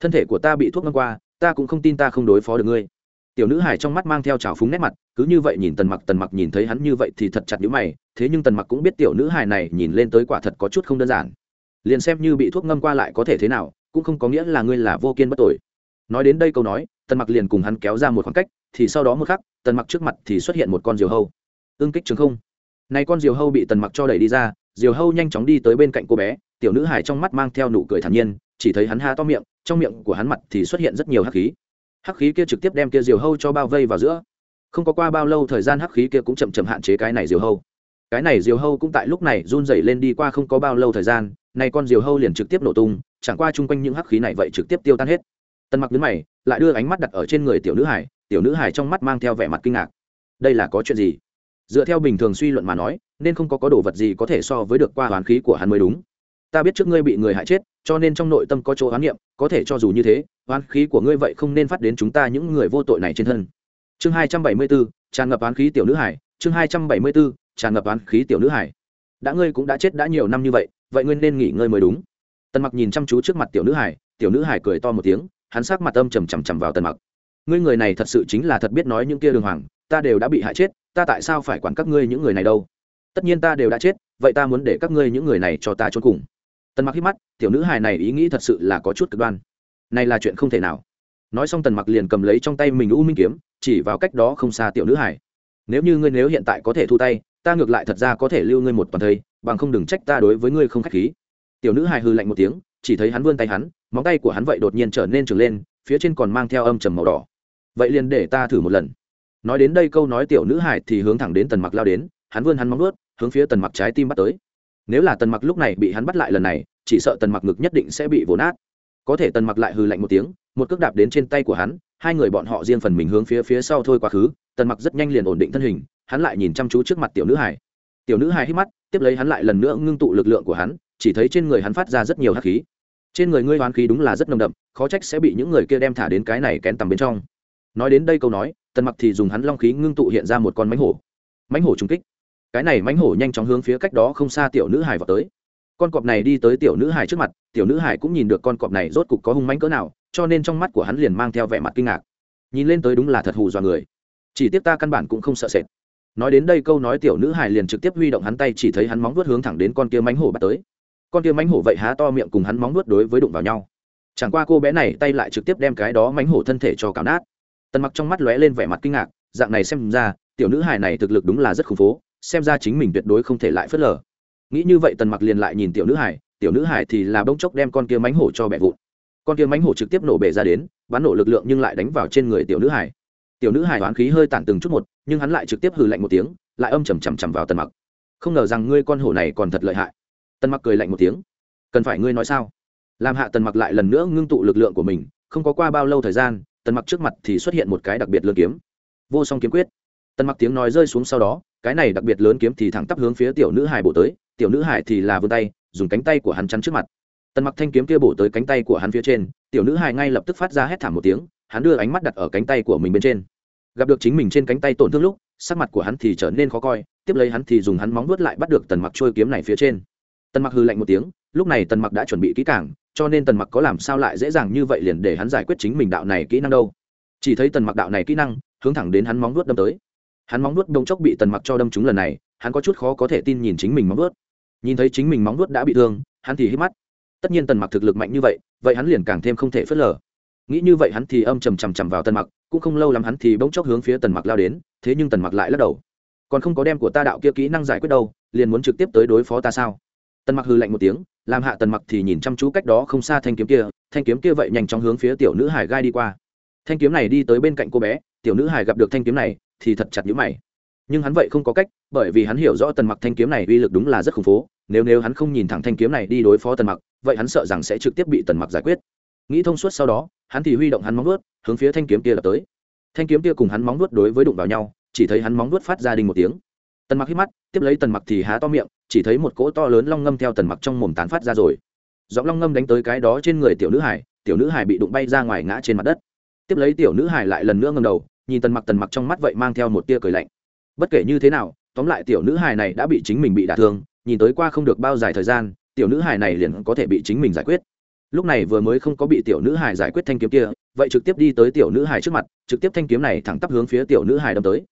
Thân thể của ta bị thuốc ngâm qua ta cũng không tin ta không đối phó được ngươi. Tiểu nữ hải trong mắt mang theo trào phúng nét mặt, cứ như vậy nhìn tần mặc tần mặc nhìn thấy hắn như vậy thì thật chặt nhữ mày, thế nhưng tần mặc cũng biết tiểu nữ hải này nhìn lên tới quả thật có chút không đơn giản. Liền xem như bị thuốc ngâm qua lại có thể thế nào, cũng không có nghĩa là ngươi là vô kiên bất tội. Nói đến đây câu nói, tần mặc liền cùng hắn kéo ra một khoảng cách, thì sau đó một khắc, tần mặc trước mặt thì xuất hiện một con diều hâu. Ương kích trường không. Này con diều hâu bị tần mặc cho đẩy đi ra, diều hâu nhanh chóng đi tới bên cạnh cô bé, tiểu nữ hải trong mắt mang theo nụ cười thản nhiên, chỉ thấy hắn ha to miệng trong miệng của hắn mặt thì xuất hiện rất nhiều hắc khí. Hắc khí kia trực tiếp đem kia diều hâu cho bao vây vào giữa. Không có qua bao lâu, thời gian hắc khí kia cũng chậm chậm hạn chế cái này diều hâu. Cái này diều hâu cũng tại lúc này run rẩy lên đi qua không có bao lâu thời gian, này con diều hâu liền trực tiếp nổ tung, chẳng qua chung quanh những hắc khí này vậy trực tiếp tiêu tan hết. Tân mặc đứng mày, lại đưa ánh mắt đặt ở trên người tiểu nữ hải tiểu nữ hải trong mắt mang theo vẻ mặt kinh ngạc. Đây là có chuyện gì? Dựa theo bình thường suy luận mà nói, nên không có có đồ vật gì có thể so với được qua hoàn khí của hắn mới đúng ta biết trước ngươi bị người hại chết, cho nên trong nội tâm có chỗ oán niệm, có thể cho dù như thế, oán khí của ngươi vậy không nên phát đến chúng ta những người vô tội này trên thân. Chương hai trăm bảy mươi bốn, tràn ngập oán khí tiểu nữ hải, chương hai trăm bảy mươi bốn, tràn ngập oán khí tiểu nữ hải. Đã ngươi cũng đã chết đã nhiều năm như vậy vậy ngươi nên nghỉ ngơi mới đúng. Tần mặc nhìn chăm chú trước mặt tiểu nữ hải, tiểu nữ hải cười to một tiếng, hắn sắc mặt âm trầm trầm trầm vào tần mặc. Ngươi người này thật sự chính là thật biết nói những kia đường hoàng, ta đều đã bị hại chết, ta tại sao phải quản các ngươi những người này đâu? Tất nhiên ta đều đã chết, vậy ta muốn để các ngươi những người này cho ta trốn cùng tần mặc hít mắt, tiểu nữ hài này ý nghĩ thật sự là có chút cực đoan. Này là chuyện không thể nào. Nói xong tần mặc liền cầm lấy trong tay mình u minh kiếm, chỉ vào cách đó không xa tiểu nữ hải nếu như ngươi nếu hiện tại có thể thu tay, ta ngược lại thật ra có thể lưu ngươi một toàn thây, bằng không đừng trách ta đối với ngươi không khách khí. Tiểu nữ hài hư lạnh một tiếng, chỉ thấy hắn vươn tay hắn, móng tay của hắn vậy đột nhiên trở nên trừng lên, phía trên còn mang theo âm trầm màu đỏ. Vậy liền để ta thử một lần. Nói đến đây câu nói tiểu nữ hải thì hướng thẳng đến tần mặc lao đến, hắn vươn hắn móng nuốt hướng phía tần mặc trái tim bắt tới nếu là tần mặc lúc này bị hắn bắt lại lần này, chỉ sợ tần mặc ngực nhất định sẽ bị vồn nát. Có thể tần mặc lại hừ lạnh một tiếng, một cước đạp đến trên tay của hắn, hai người bọn họ riêng phần mình hướng phía phía sau thôi quá khứ, tần mặc rất nhanh liền ổn định thân hình, hắn lại nhìn chăm chú trước mặt tiểu nữ hải tiểu nữ hải hít mắt, tiếp lấy hắn lại lần nữa ngưng tụ lực lượng của hắn, chỉ thấy trên người hắn phát ra rất nhiều hắc khí. Trên người ngươi hoán khí đúng là rất nồng đậm, khó trách sẽ bị những người kia đem thả đến cái này kén tầm bên trong. Nói đến đây câu nói, tần mặc thì dùng hắn long khí ngưng tụ hiện ra một con mánh hổ. Mánh hổ trung kích cái này mánh hổ nhanh chóng hướng phía cách đó không xa tiểu nữ hải vào tới. Con cọp này đi tới tiểu nữ hải trước mặt, tiểu nữ hải cũng nhìn được con cọp này rốt cục có hung mánh cỡ nào, cho nên trong mắt của hắn liền mang theo vẻ mặt kinh ngạc. Nhìn lên tới đúng là thật hù dọa người. Chỉ tiếc ta căn bản cũng không sợ sệt. Nói đến đây câu nói tiểu nữ hải liền trực tiếp huy động hắn tay chỉ thấy hắn móng vuốt hướng thẳng đến con kia mánh hổ bắt tới. Con kia mánh hổ vậy há to miệng cùng hắn móng vuốt đối với đụng vào nhau. Chẳng qua cô bé này tay lại trực tiếp đem cái đó mánh hổ thân thể cho cào nát. Tần mặc trong mắt lóe lên vẻ mặt kinh ngạc, dạng này xem ra, tiểu nữ hải này thực lực đúng là rất khủng phố xem ra chính mình tuyệt đối không thể lại phớt lờ. Nghĩ như vậy tần mặc liền lại nhìn tiểu nữ hải, tiểu nữ hải thì là bông chốc đem con kia mánh hổ cho bẹ vụn. Con kia mánh hổ trực tiếp nổ bể ra đến, bắn nổ lực lượng nhưng lại đánh vào trên người tiểu nữ hải. Tiểu nữ hải đoán khí hơi tản từng chút một, nhưng hắn lại trực tiếp hừ lạnh một tiếng, lại âm chầm chầm chầm vào tần mặc. Không ngờ rằng ngươi con hổ này còn thật lợi hại. Tần mặc cười lạnh một tiếng. Cần phải ngươi nói sao? Làm hạ tần mặc lại lần nữa ngưng tụ lực lượng của mình, không có qua bao lâu thời gian, tần mặc trước mặt thì xuất hiện một cái đặc biệt lương kiếm. Vô song kiếm quyết. Tần mặc tiếng nói rơi xuống sau đó cái này đặc biệt lớn kiếm thì thẳng tắp hướng phía tiểu nữ hải bổ tới, tiểu nữ hải thì là vươn tay, dùng cánh tay của hắn chắn trước mặt. Tần mặc thanh kiếm kia bổ tới cánh tay của hắn phía trên, tiểu nữ hải ngay lập tức phát ra hét thảm một tiếng, hắn đưa ánh mắt đặt ở cánh tay của mình bên trên. Gặp được chính mình trên cánh tay tổn thương lúc, sắc mặt của hắn thì trở nên khó coi, tiếp lấy hắn thì dùng hắn móng vuốt lại bắt được tần mặc trôi kiếm này phía trên. Tần mặc hư lạnh một tiếng, lúc này tần mặc đã chuẩn bị kỹ càng, cho nên tần mặc có làm sao lại dễ dàng như vậy liền để hắn giải quyết chính mình đạo này kỹ năng đâu. Chỉ thấy tần mặc đạo này kỹ năng, hướng thẳng đến hắn móng vuốt đâm tới hắn móng vuốt đông chốc bị tần mặc cho đâm trúng lần này, hắn có chút khó có thể tin nhìn chính mình móng vuốt. Nhìn thấy chính mình móng vuốt đã bị thương, hắn thì hít mắt. Tất nhiên tần mặc thực lực mạnh như vậy vậy hắn liền càng thêm không thể phớt lờ. Nghĩ như vậy hắn thì âm trầm trầm trầm vào tần mặc, cũng không lâu lắm hắn thì bỗng chốc hướng phía tần mặc lao đến, thế nhưng tần mặc lại lắc đầu. Còn không có đem của ta đạo kia kỹ năng giải quyết đâu, liền muốn trực tiếp tới đối phó ta sao? Tần mặc hư lạnh một tiếng, làm hạ tần mặc thì nhìn chăm chú cách đó không xa thanh kiếm kia, thanh kiếm kia vậy nhanh chóng hướng phía tiểu nữ hải gai đi qua. Thanh kiếm này đi tới bên cạnh cô bé, tiểu nữ hải gặp được thanh kiếm này thì thật chặt nhữ mày. Nhưng hắn vậy không có cách, bởi vì hắn hiểu rõ tần mặc thanh kiếm này uy lực đúng là rất khủng phố, nếu nếu hắn không nhìn thẳng thanh kiếm này đi đối phó tần mặc, vậy hắn sợ rằng sẽ trực tiếp bị tần mặc giải quyết. Nghĩ thông suốt sau đó, hắn thì huy động hắn móng vuốt, hướng phía thanh kiếm kia lập tới. Thanh kiếm kia cùng hắn móng vuốt đối với đụng vào nhau, chỉ thấy hắn móng vuốt phát ra đình một tiếng. Tần mặc hít mắt, tiếp lấy tần mặc thì há to miệng, chỉ thấy một cỗ to lớn long ngâm theo tần mặc trong mồm tán phát ra rồi. Giọng long ngâm đánh tới cái đó trên người tiểu nữ hải, tiểu nữ hải bị đụng bay ra ngoài ngã trên mặt đất. Tiếp lấy tiểu nữ hải lại lần nữa ngầm đầu nhìn tần mặc tần mặc trong mắt vậy mang theo một tia cười lạnh. Bất kể như thế nào, tóm lại tiểu nữ hài này đã bị chính mình bị đả thương, nhìn tới qua không được bao dài thời gian, tiểu nữ hài này liền có thể bị chính mình giải quyết. Lúc này vừa mới không có bị tiểu nữ hài giải quyết thanh kiếm kia, vậy trực tiếp đi tới tiểu nữ hài trước mặt, trực tiếp thanh kiếm này thẳng tắp hướng phía tiểu nữ hài đâm tới.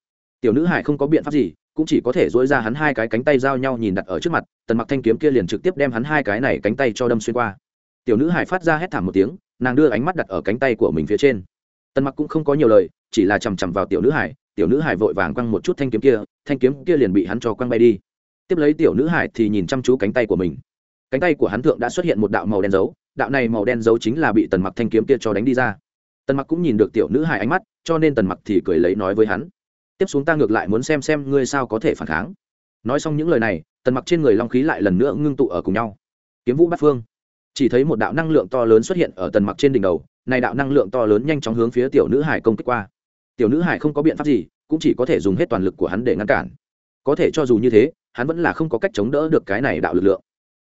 Tiểu nữ hài không có biện pháp gì, cũng chỉ có thể dỗi ra hắn hai cái cánh tay giao nhau nhìn đặt ở trước mặt, tần mặc thanh kiếm kia liền trực tiếp đem hắn hai cái này cánh tay cho đâm xuyên qua. Tiểu nữ hài phát ra hét thảm một tiếng, nàng đưa ánh mắt đặt ở cánh tay của mình phía trên. Tần mặc cũng không có nhiều lời chỉ là chằm chằm vào tiểu nữ hải, tiểu nữ hải vội vàng quăng một chút thanh kiếm kia, thanh kiếm kia liền bị hắn cho quăng bay đi. Tiếp lấy tiểu nữ hải thì nhìn chăm chú cánh tay của mình. Cánh tay của hắn thượng đã xuất hiện một đạo màu đen dấu, đạo này màu đen dấu chính là bị tần mặc thanh kiếm kia cho đánh đi ra. Tần mặc cũng nhìn được tiểu nữ hải ánh mắt, cho nên tần mặc thì cười lấy nói với hắn, tiếp xuống ta ngược lại muốn xem xem ngươi sao có thể phản kháng. Nói xong những lời này, tần mặc trên người long khí lại lần nữa ngưng tụ ở cùng nhau. Kiếm vũ bát phương. Chỉ thấy một đạo năng lượng to lớn xuất hiện ở tần mặc trên đỉnh đầu, này đạo năng lượng to lớn nhanh chóng hướng phía tiểu nữ hải công kích qua tiểu nữ hải không có biện pháp gì, cũng chỉ có thể dùng hết toàn lực của hắn để ngăn cản. Có thể cho dù như thế, hắn vẫn là không có cách chống đỡ được cái này đạo lực lượng.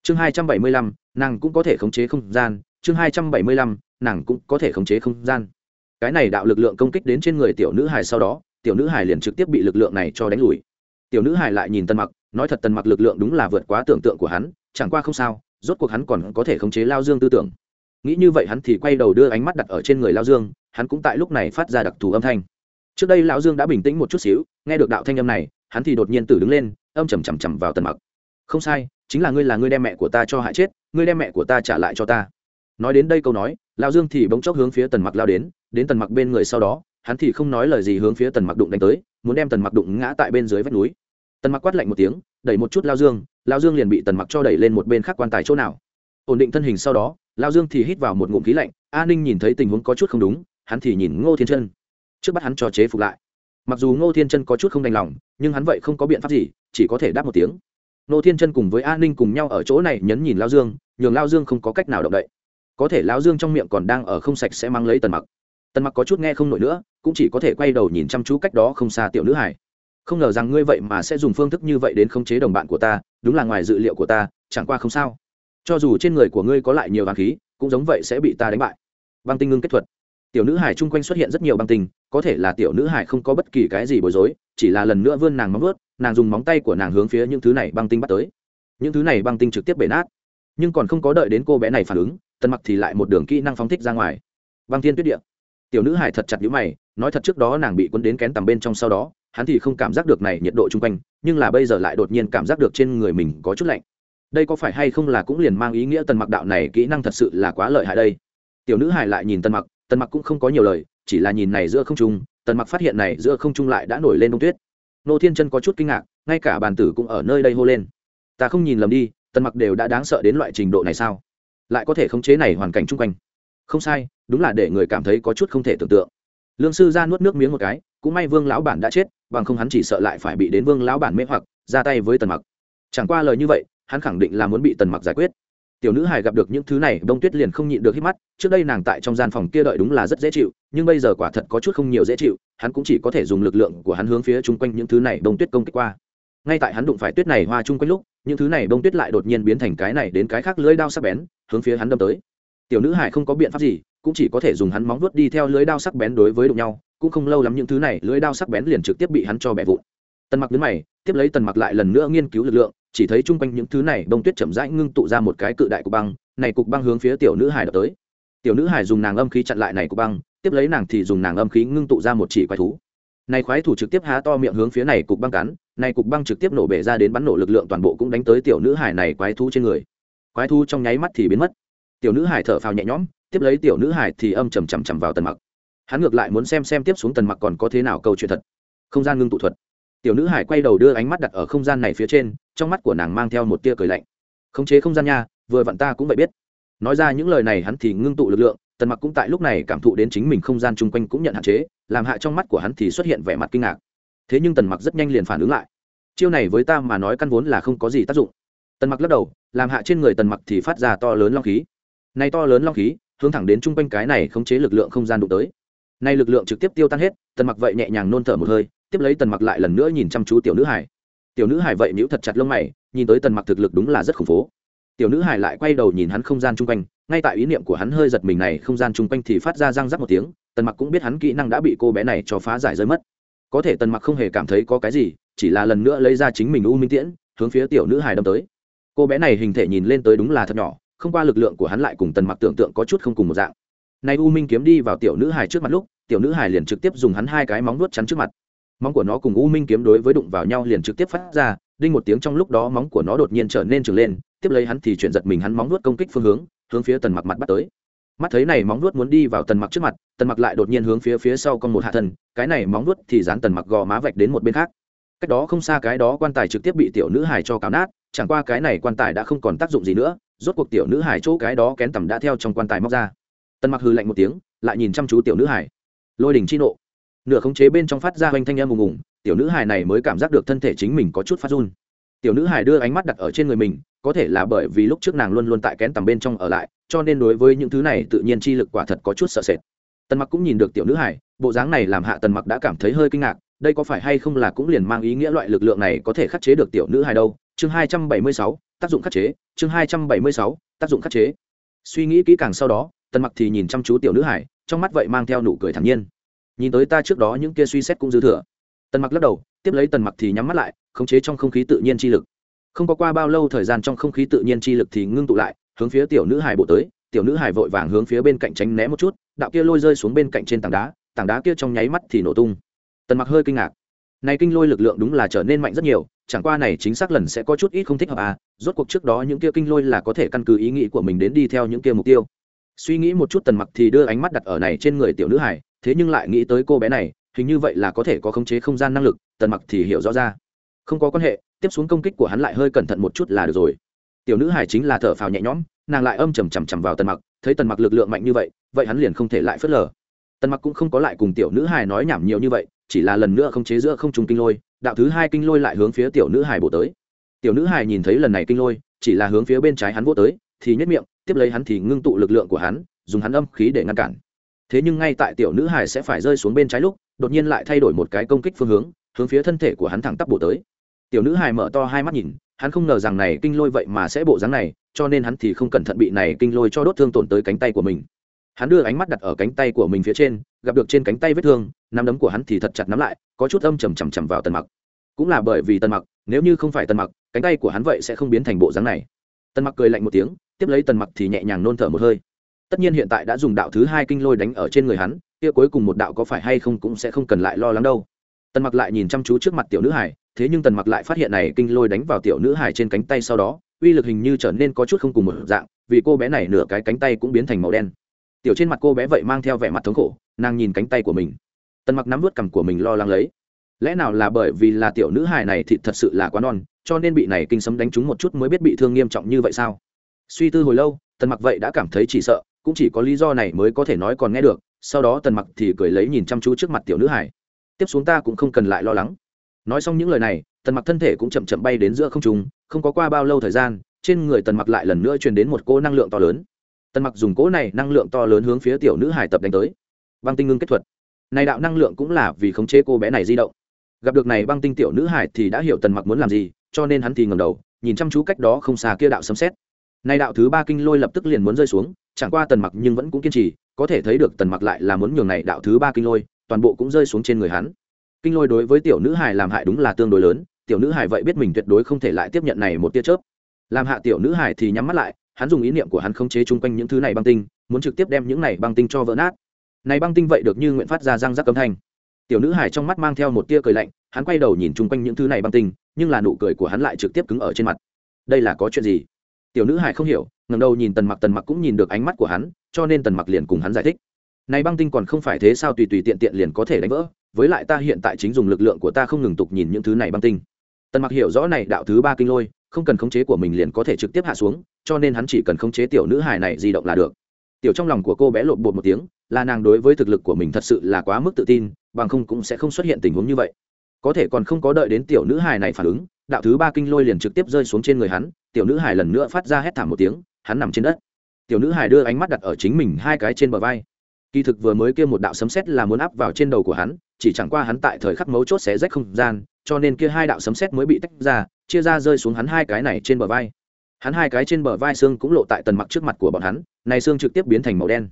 Chương hai trăm bảy mươi lăm, nàng cũng có thể khống chế không gian. Chương hai trăm bảy mươi lăm, nàng cũng có thể khống chế không gian. Cái này đạo lực lượng công kích đến trên người tiểu nữ hải sau đó, tiểu nữ hải liền trực tiếp bị lực lượng này cho đánh lùi. Tiểu nữ hải lại nhìn tân mặc, nói thật tần mặc lực lượng đúng là vượt quá tưởng tượng của hắn, chẳng qua không sao, rốt cuộc hắn còn có thể khống chế lao dương tư tưởng. Nghĩ như vậy hắn thì quay đầu đưa ánh mắt đặt ở trên người lao dương, hắn cũng tại lúc này phát ra đặc thù âm thanh trước đây lão dương đã bình tĩnh một chút xíu, nghe được đạo thanh âm này, hắn thì đột nhiên tử đứng lên, âm chầm chầm chầm vào tần mặc. Không sai, chính là ngươi là ngươi đem mẹ của ta cho hại chết, ngươi đem mẹ của ta trả lại cho ta. Nói đến đây câu nói, lão dương thì bỗng chốc hướng phía tần mặc lao đến đến tần mặc bên người sau đó, hắn thì không nói lời gì hướng phía tần mặc đụng đánh tới, muốn đem tần mặc đụng ngã tại bên dưới vách núi. Tần mặc quát lạnh một tiếng, đẩy một chút lao dương lao dương liền bị tần mặc cho đẩy lên một bên khác quan tài chỗ nào. Ổn định thân hình sau đó lao dương thì hít vào một ngụm khí lạnh, a ninh nhìn thấy tình huống có chút không đúng, hắn thì nhìn ngô thiên chân trước bắt hắn cho chế phục lại. Mặc dù ngô thiên chân có chút không đành lòng, nhưng hắn vậy không có biện pháp gì, chỉ có thể đáp một tiếng. Ngô thiên chân cùng với a ninh cùng nhau ở chỗ này nhấn nhìn lao dương, nhường lao dương không có cách nào động đậy. Có thể lao dương trong miệng còn đang ở không sạch sẽ mang lấy tần mặc. Tần mặc có chút nghe không nổi nữa, cũng chỉ có thể quay đầu nhìn chăm chú cách đó không xa tiểu nữ hải không ngờ rằng ngươi vậy mà sẽ dùng phương thức như vậy đến khống chế đồng bạn của ta, đúng là ngoài dự liệu của ta, chẳng qua không sao. Cho dù trên người của ngươi có lại nhiều vàng khí, cũng giống vậy sẽ bị ta đánh bại. Băng tinh ngưng kết thuật tiểu nữ hải chung quanh xuất hiện rất nhiều băng tinh, có thể là tiểu nữ hải không có bất kỳ cái gì bối rối, chỉ là lần nữa vươn nàng móng vớt nàng dùng móng tay của nàng hướng phía những thứ này băng tinh bắt tới. Những thứ này băng tinh trực tiếp bể nát. Nhưng còn không có đợi đến cô bé này phản ứng, tần mặc thì lại một đường kỹ năng phóng thích ra ngoài. Băng thiên tuyết địa. tiểu nữ hải thật chặt nhữ mày, nói thật trước đó nàng bị quấn đến kén tầm bên trong sau đó, hắn thì không cảm giác được này nhiệt độ chung quanh, nhưng là bây giờ lại đột nhiên cảm giác được trên người mình có chút lạnh. Đây có phải hay không là cũng liền mang ý nghĩa tần mặc đạo này kỹ năng thật sự là quá lợi hại đây. Tiểu nữ hải lại nhìn tần mặc tần mặc cũng không có nhiều lời, chỉ là nhìn này giữa không trung, tần mặc phát hiện này giữa không trung lại đã nổi lên đông tuyết. Nô thiên chân có chút kinh ngạc, ngay cả bàn tử cũng ở nơi đây hô lên. Ta không nhìn lầm đi, tần mặc đều đã đáng sợ đến loại trình độ này sao? Lại có thể khống chế này hoàn cảnh chung quanh. Không sai, đúng là để người cảm thấy có chút không thể tưởng tượng. Lương sư ra nuốt nước miếng một cái, cũng may vương lão bản đã chết, bằng không hắn chỉ sợ lại phải bị đến vương lão bản mê hoặc, ra tay với tần mặc. Chẳng qua lời như vậy, hắn khẳng định là muốn bị tần mặc giải quyết tiểu nữ hải gặp được những thứ này, Đông tuyết liền không nhịn được hít mắt, trước đây nàng tại trong gian phòng kia đợi đúng là rất dễ chịu, nhưng bây giờ quả thật có chút không nhiều dễ chịu, hắn cũng chỉ có thể dùng lực lượng của hắn hướng phía chung quanh những thứ này Đông tuyết công kích qua. Ngay tại hắn đụng phải tuyết này hoa chung quanh lúc, những thứ này Đông tuyết lại đột nhiên biến thành cái này đến cái khác lưỡi đao sắc bén, hướng phía hắn đâm tới. Tiểu nữ hải không có biện pháp gì, cũng chỉ có thể dùng hắn móng vuốt đi theo lưới đao sắc bén đối với đụng nhau, cũng không lâu lắm những thứ này lưới đao sắc bén liền trực tiếp bị hắn cho bẻ vụn. Tần mặc đứng mày, tiếp lấy tần mặc lại lần nữa nghiên cứu lực lượng chỉ thấy chung quanh những thứ này bông tuyết chậm rãi ngưng tụ ra một cái cự đại cục băng, này cục băng hướng phía tiểu nữ hải đập tới. Tiểu nữ hải dùng nàng âm khí chặn lại này cục băng, tiếp lấy nàng thì dùng nàng âm khí ngưng tụ ra một chỉ quái thú. Này quái thủ trực tiếp há to miệng hướng phía này cục băng cắn, này cục băng trực tiếp nổ bể ra đến bắn nổ lực lượng toàn bộ cũng đánh tới tiểu nữ hải này quái thú trên người. Quái thú trong nháy mắt thì biến mất. Tiểu nữ hải thở phào nhẹ nhõm, tiếp lấy tiểu nữ hải thì âm chầm chầm chầm vào tần mặc. Hắn ngược lại muốn xem xem tiếp xuống tần mặc còn có thế nào câu chuyện thật. Không gian ngưng tụ thuật. Tiểu nữ hải quay đầu đưa ánh mắt đặt ở không gian này phía trên trong mắt của nàng mang theo một tia cười lạnh. Khống chế không gian nha, vừa vặn ta cũng vậy biết. Nói ra những lời này hắn thì ngưng tụ lực lượng, tần mặc cũng tại lúc này cảm thụ đến chính mình không gian chung quanh cũng nhận hạn chế, làm hạ trong mắt của hắn thì xuất hiện vẻ mặt kinh ngạc. Thế nhưng tần mặc rất nhanh liền phản ứng lại. Chiêu này với ta mà nói căn vốn là không có gì tác dụng. Tần mặc lắc đầu, làm hạ trên người tần mặc thì phát ra to lớn long khí. Nay to lớn long khí, hướng thẳng đến chung quanh cái này khống chế lực lượng không gian đụng tới. Nay lực lượng trực tiếp tiêu tan hết, tần mặc vậy nhẹ nhàng nôn thở một hơi, tiếp lấy tần mặc lại lần nữa nhìn chăm chú tiểu nữ hải tiểu nữ hải vậy nhíu thật chặt lông mày, nhìn tới tần mặc thực lực đúng là rất khủng phố. Tiểu nữ hải lại quay đầu nhìn hắn không gian chung quanh, ngay tại ý niệm của hắn hơi giật mình này không gian chung quanh thì phát ra răng rắc một tiếng, tần mặc cũng biết hắn kỹ năng đã bị cô bé này cho phá giải rơi mất. Có thể tần mặc không hề cảm thấy có cái gì, chỉ là lần nữa lấy ra chính mình u minh tiễn, hướng phía tiểu nữ hải đâm tới. Cô bé này hình thể nhìn lên tới đúng là thật nhỏ, không qua lực lượng của hắn lại cùng tần mặc tưởng tượng có chút không cùng một dạng. Nay u minh kiếm đi vào tiểu nữ hải trước mặt lúc, tiểu nữ hải liền trực tiếp dùng hắn hai cái móng nuốt chắn trước mặt móng của nó cùng u minh kiếm đối với đụng vào nhau liền trực tiếp phát ra, đinh một tiếng trong lúc đó móng của nó đột nhiên trở nên trừng lên, tiếp lấy hắn thì chuyển giật mình hắn móng nuốt công kích phương hướng hướng phía tần mặc mặt bắt tới. Mắt thấy này móng nuốt muốn đi vào tần mặc trước mặt, tần mặc lại đột nhiên hướng phía phía sau con một hạ thân cái này móng nuốt thì dán tần mặc gò má vạch đến một bên khác. Cách đó không xa cái đó quan tài trực tiếp bị tiểu nữ hải cho cáo nát, chẳng qua cái này quan tài đã không còn tác dụng gì nữa, rốt cuộc tiểu nữ hải chỗ cái đó kén tầm đã theo trong quan tài móc ra. Tần mặc hư lạnh một tiếng, lại nhìn chăm chú tiểu nữ hải lôi đỉnh chi nộ nửa khống chế bên trong phát ra hoành thanh em ùng ùng, tiểu nữ hài này mới cảm giác được thân thể chính mình có chút phát run. Tiểu nữ hài đưa ánh mắt đặt ở trên người mình, có thể là bởi vì lúc trước nàng luôn luôn tại kén tầm bên trong ở lại, cho nên đối với những thứ này tự nhiên chi lực quả thật có chút sợ sệt. Tần mặc cũng nhìn được tiểu nữ hải bộ dáng này làm hạ tần mặc đã cảm thấy hơi kinh ngạc, đây có phải hay không là cũng liền mang ý nghĩa loại lực lượng này có thể khắc chế được tiểu nữ hải đâu? Chương hai trăm bảy mươi sáu, tác dụng khắc chế, chương hai trăm bảy mươi sáu, tác dụng khắc chế. Suy nghĩ kỹ càng sau đó, tần mặc thì nhìn chăm chú tiểu nữ hải trong mắt vậy mang theo nụ cười thản nhiên nhìn tới ta trước đó những kia suy xét cũng dư thừa. Tần mặc lắc đầu, tiếp lấy tần mặc thì nhắm mắt lại, khống chế trong không khí tự nhiên chi lực. Không có qua bao lâu thời gian trong không khí tự nhiên chi lực thì ngưng tụ lại, hướng phía tiểu nữ hải bộ tới, tiểu nữ hải vội vàng hướng phía bên cạnh tránh né một chút, đạo kia lôi rơi xuống bên cạnh trên tảng đá tảng đá kia trong nháy mắt thì nổ tung. Tần mặc hơi kinh ngạc. Này kinh lôi lực lượng đúng là trở nên mạnh rất nhiều, chẳng qua này chính xác lần sẽ có chút ít không thích hợp à rốt cuộc trước đó những kia kinh lôi là có thể căn cứ ý nghĩ của mình đến đi theo những kia mục tiêu. Suy nghĩ một chút tần mặc thì đưa ánh mắt đặt ở này trên người tiểu nữ hải thế nhưng lại nghĩ tới cô bé này, hình như vậy là có thể có khống chế không gian năng lực, tần mặc thì hiểu rõ ra. Không có quan hệ, tiếp xuống công kích của hắn lại hơi cẩn thận một chút là được rồi. Tiểu nữ hải chính là thở phào nhẹ nhõm, nàng lại âm chầm chằm chằm vào tần mặc, thấy tần mặc lực lượng mạnh như vậy vậy hắn liền không thể lại phớt lờ. Tần mặc cũng không có lại cùng tiểu nữ hải nói nhảm nhiều như vậy, chỉ là lần nữa không chế giữa không trùng kinh lôi, đạo thứ hai kinh lôi lại hướng phía tiểu nữ hải bổ tới. Tiểu nữ hải nhìn thấy lần này kinh lôi, chỉ là hướng phía bên trái hắn vô tới, thì nhất miệng, tiếp lấy hắn thì ngưng tụ lực lượng của hắn, dùng hắn âm khí để ngăn cản thế nhưng ngay tại tiểu nữ hải sẽ phải rơi xuống bên trái lúc, đột nhiên lại thay đổi một cái công kích phương hướng hướng phía thân thể của hắn thẳng tắp bổ tới. Tiểu nữ hải mở to hai mắt nhìn, hắn không ngờ rằng này kinh lôi vậy mà sẽ bộ dáng này, cho nên hắn thì không cẩn thận bị này kinh lôi cho đốt thương tổn tới cánh tay của mình. Hắn đưa ánh mắt đặt ở cánh tay của mình phía trên, gặp được trên cánh tay vết thương, nắm đấm của hắn thì thật chặt nắm lại, có chút âm chầm chầm chầm vào tần mặc. Cũng là bởi vì tần mặc, nếu như không phải tần mặc, cánh tay của hắn vậy sẽ không biến thành bộ dáng này. Tần mặc cười lạnh một tiếng, tiếp lấy tần mặc thì nhẹ nhàng nôn thở một hơi tất nhiên hiện tại đã dùng đạo thứ hai kinh lôi đánh ở trên người hắn, kia cuối cùng một đạo có phải hay không cũng sẽ không cần lại lo lắng đâu. Tần mặc lại nhìn chăm chú trước mặt tiểu nữ hải thế nhưng tần mặc lại phát hiện này kinh lôi đánh vào tiểu nữ hải trên cánh tay sau đó, uy lực hình như trở nên có chút không cùng một dạng, vì cô bé này nửa cái cánh tay cũng biến thành màu đen. Tiểu trên mặt cô bé vậy mang theo vẻ mặt thống khổ, nàng nhìn cánh tay của mình. Tần mặc nắm vớt cằm của mình lo lắng lấy. Lẽ nào là bởi vì là tiểu nữ hài này thì thật sự là quá non, cho nên bị này kinh sấm đánh trúng một chút mới biết bị thương nghiêm trọng như vậy sao? Suy tư hồi lâu, tần mặc vậy đã cảm thấy chỉ sợ cũng chỉ có lý do này mới có thể nói còn nghe được, sau đó tần mặc thì cười lấy nhìn chăm chú trước mặt tiểu nữ hải tiếp xuống ta cũng không cần lại lo lắng. Nói xong những lời này, tần mặc thân thể cũng chậm chậm bay đến giữa không trung, không có qua bao lâu thời gian, trên người tần mặc lại lần nữa truyền đến một cô năng lượng to lớn. Tần mặc dùng cỗ này năng lượng to lớn hướng phía tiểu nữ hải tập đánh tới. Băng tinh ngưng kết thuật. Này đạo năng lượng cũng là vì khống chế cô bé này di động. Gặp được này băng tinh tiểu nữ hải thì đã hiểu tần mặc muốn làm gì, cho nên hắn thì ngầm đầu, nhìn chăm chú cách đó không xa kia đạo sấm xét này đạo thứ ba kinh lôi lập tức liền muốn rơi xuống chẳng qua tần mặc nhưng vẫn cũng kiên trì, có thể thấy được tần mặc lại là muốn nhường này đạo thứ ba kinh lôi, toàn bộ cũng rơi xuống trên người hắn. Kinh lôi đối với tiểu nữ hải làm hại đúng là tương đối lớn, tiểu nữ hải vậy biết mình tuyệt đối không thể lại tiếp nhận này một tia chớp. Làm hạ tiểu nữ hải thì nhắm mắt lại, hắn dùng ý niệm của hắn khống chế chung quanh những thứ này băng tinh, muốn trực tiếp đem những này băng tinh cho vỡ nát. Này băng tinh vậy được như nguyện phát ra răng rắc cấm thanh. Tiểu nữ hải trong mắt mang theo một tia cười lạnh, hắn quay đầu nhìn chung quanh những thứ này băng tinh, nhưng là nụ cười của hắn lại trực tiếp cứng ở trên mặt. Đây là có chuyện gì? Tiểu nữ hải không hiểu ngầm đầu nhìn tần mặc tần mặc cũng nhìn được ánh mắt của hắn, cho nên tần mặc liền cùng hắn giải thích. Này băng tinh còn không phải thế sao, tùy tùy tiện tiện liền có thể đánh vỡ, với lại ta hiện tại chính dùng lực lượng của ta không ngừng tục nhìn những thứ này băng tinh. Tần mặc hiểu rõ này đạo thứ ba kinh lôi, không cần khống chế của mình liền có thể trực tiếp hạ xuống, cho nên hắn chỉ cần khống chế tiểu nữ hài này di động là được. Tiểu trong lòng của cô bé lộn bột một tiếng, là nàng đối với thực lực của mình thật sự là quá mức tự tin, bằng không cũng sẽ không xuất hiện tình huống như vậy. Có thể còn không có đợi đến tiểu nữ hài này phản ứng, đạo thứ ba kinh lôi liền trực tiếp rơi xuống trên người hắn tiểu nữ hài lần nữa phát ra hét thảm một tiếng, hắn nằm trên đất. Tiểu nữ hài đưa ánh mắt đặt ở chính mình hai cái trên bờ vai. Kỳ thực vừa mới kia một đạo sấm sét là muốn áp vào trên đầu của hắn, chỉ chẳng qua hắn tại thời khắc mấu chốt xé rách không gian, cho nên kia hai đạo sấm sét mới bị tách ra, chia ra rơi xuống hắn hai cái này trên bờ vai. Hắn hai cái trên bờ vai xương cũng lộ tại tần mặc trước mặt của bọn hắn, này xương trực tiếp biến thành màu đen.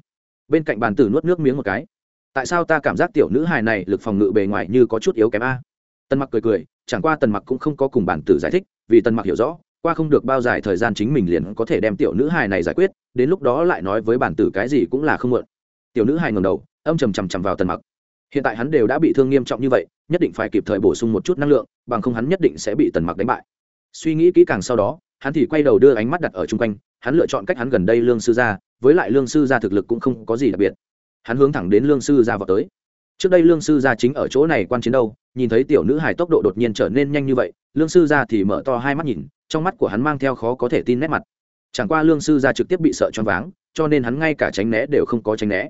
Bên cạnh bàn tử nuốt nước miếng một cái. Tại sao ta cảm giác tiểu nữ hài này lực phòng ngự bề ngoài như có chút yếu kém a? Tần mặc cười cười, chẳng qua tần mặc cũng không có cùng bản tử giải thích, vì tần mặc hiểu rõ qua không được bao dài thời gian chính mình liền có thể đem tiểu nữ hài này giải quyết, đến lúc đó lại nói với bản tử cái gì cũng là không mượn tiểu nữ hài ngầm đầu, âm trầm trầm trầm vào tần mặc. Hiện tại hắn đều đã bị thương nghiêm trọng như vậy, nhất định phải kịp thời bổ sung một chút năng lượng, bằng không hắn nhất định sẽ bị tần mặc đánh bại. Suy nghĩ kỹ càng sau đó, hắn thì quay đầu đưa ánh mắt đặt ở chung quanh, hắn lựa chọn cách hắn gần đây lương sư gia, với lại lương sư gia thực lực cũng không có gì đặc biệt. Hắn hướng thẳng đến lương sư gia vào tới. Trước đây lương sư gia chính ở chỗ này quan chiến đâu nhìn thấy tiểu nữ hài tốc độ đột nhiên trở nên nhanh như vậy, lương sư gia thì mở to hai mắt nhìn, trong mắt của hắn mang theo khó có thể tin nét mặt. Chẳng qua lương sư gia trực tiếp bị sợ choáng váng, cho nên hắn ngay cả tránh né đều không có tránh né.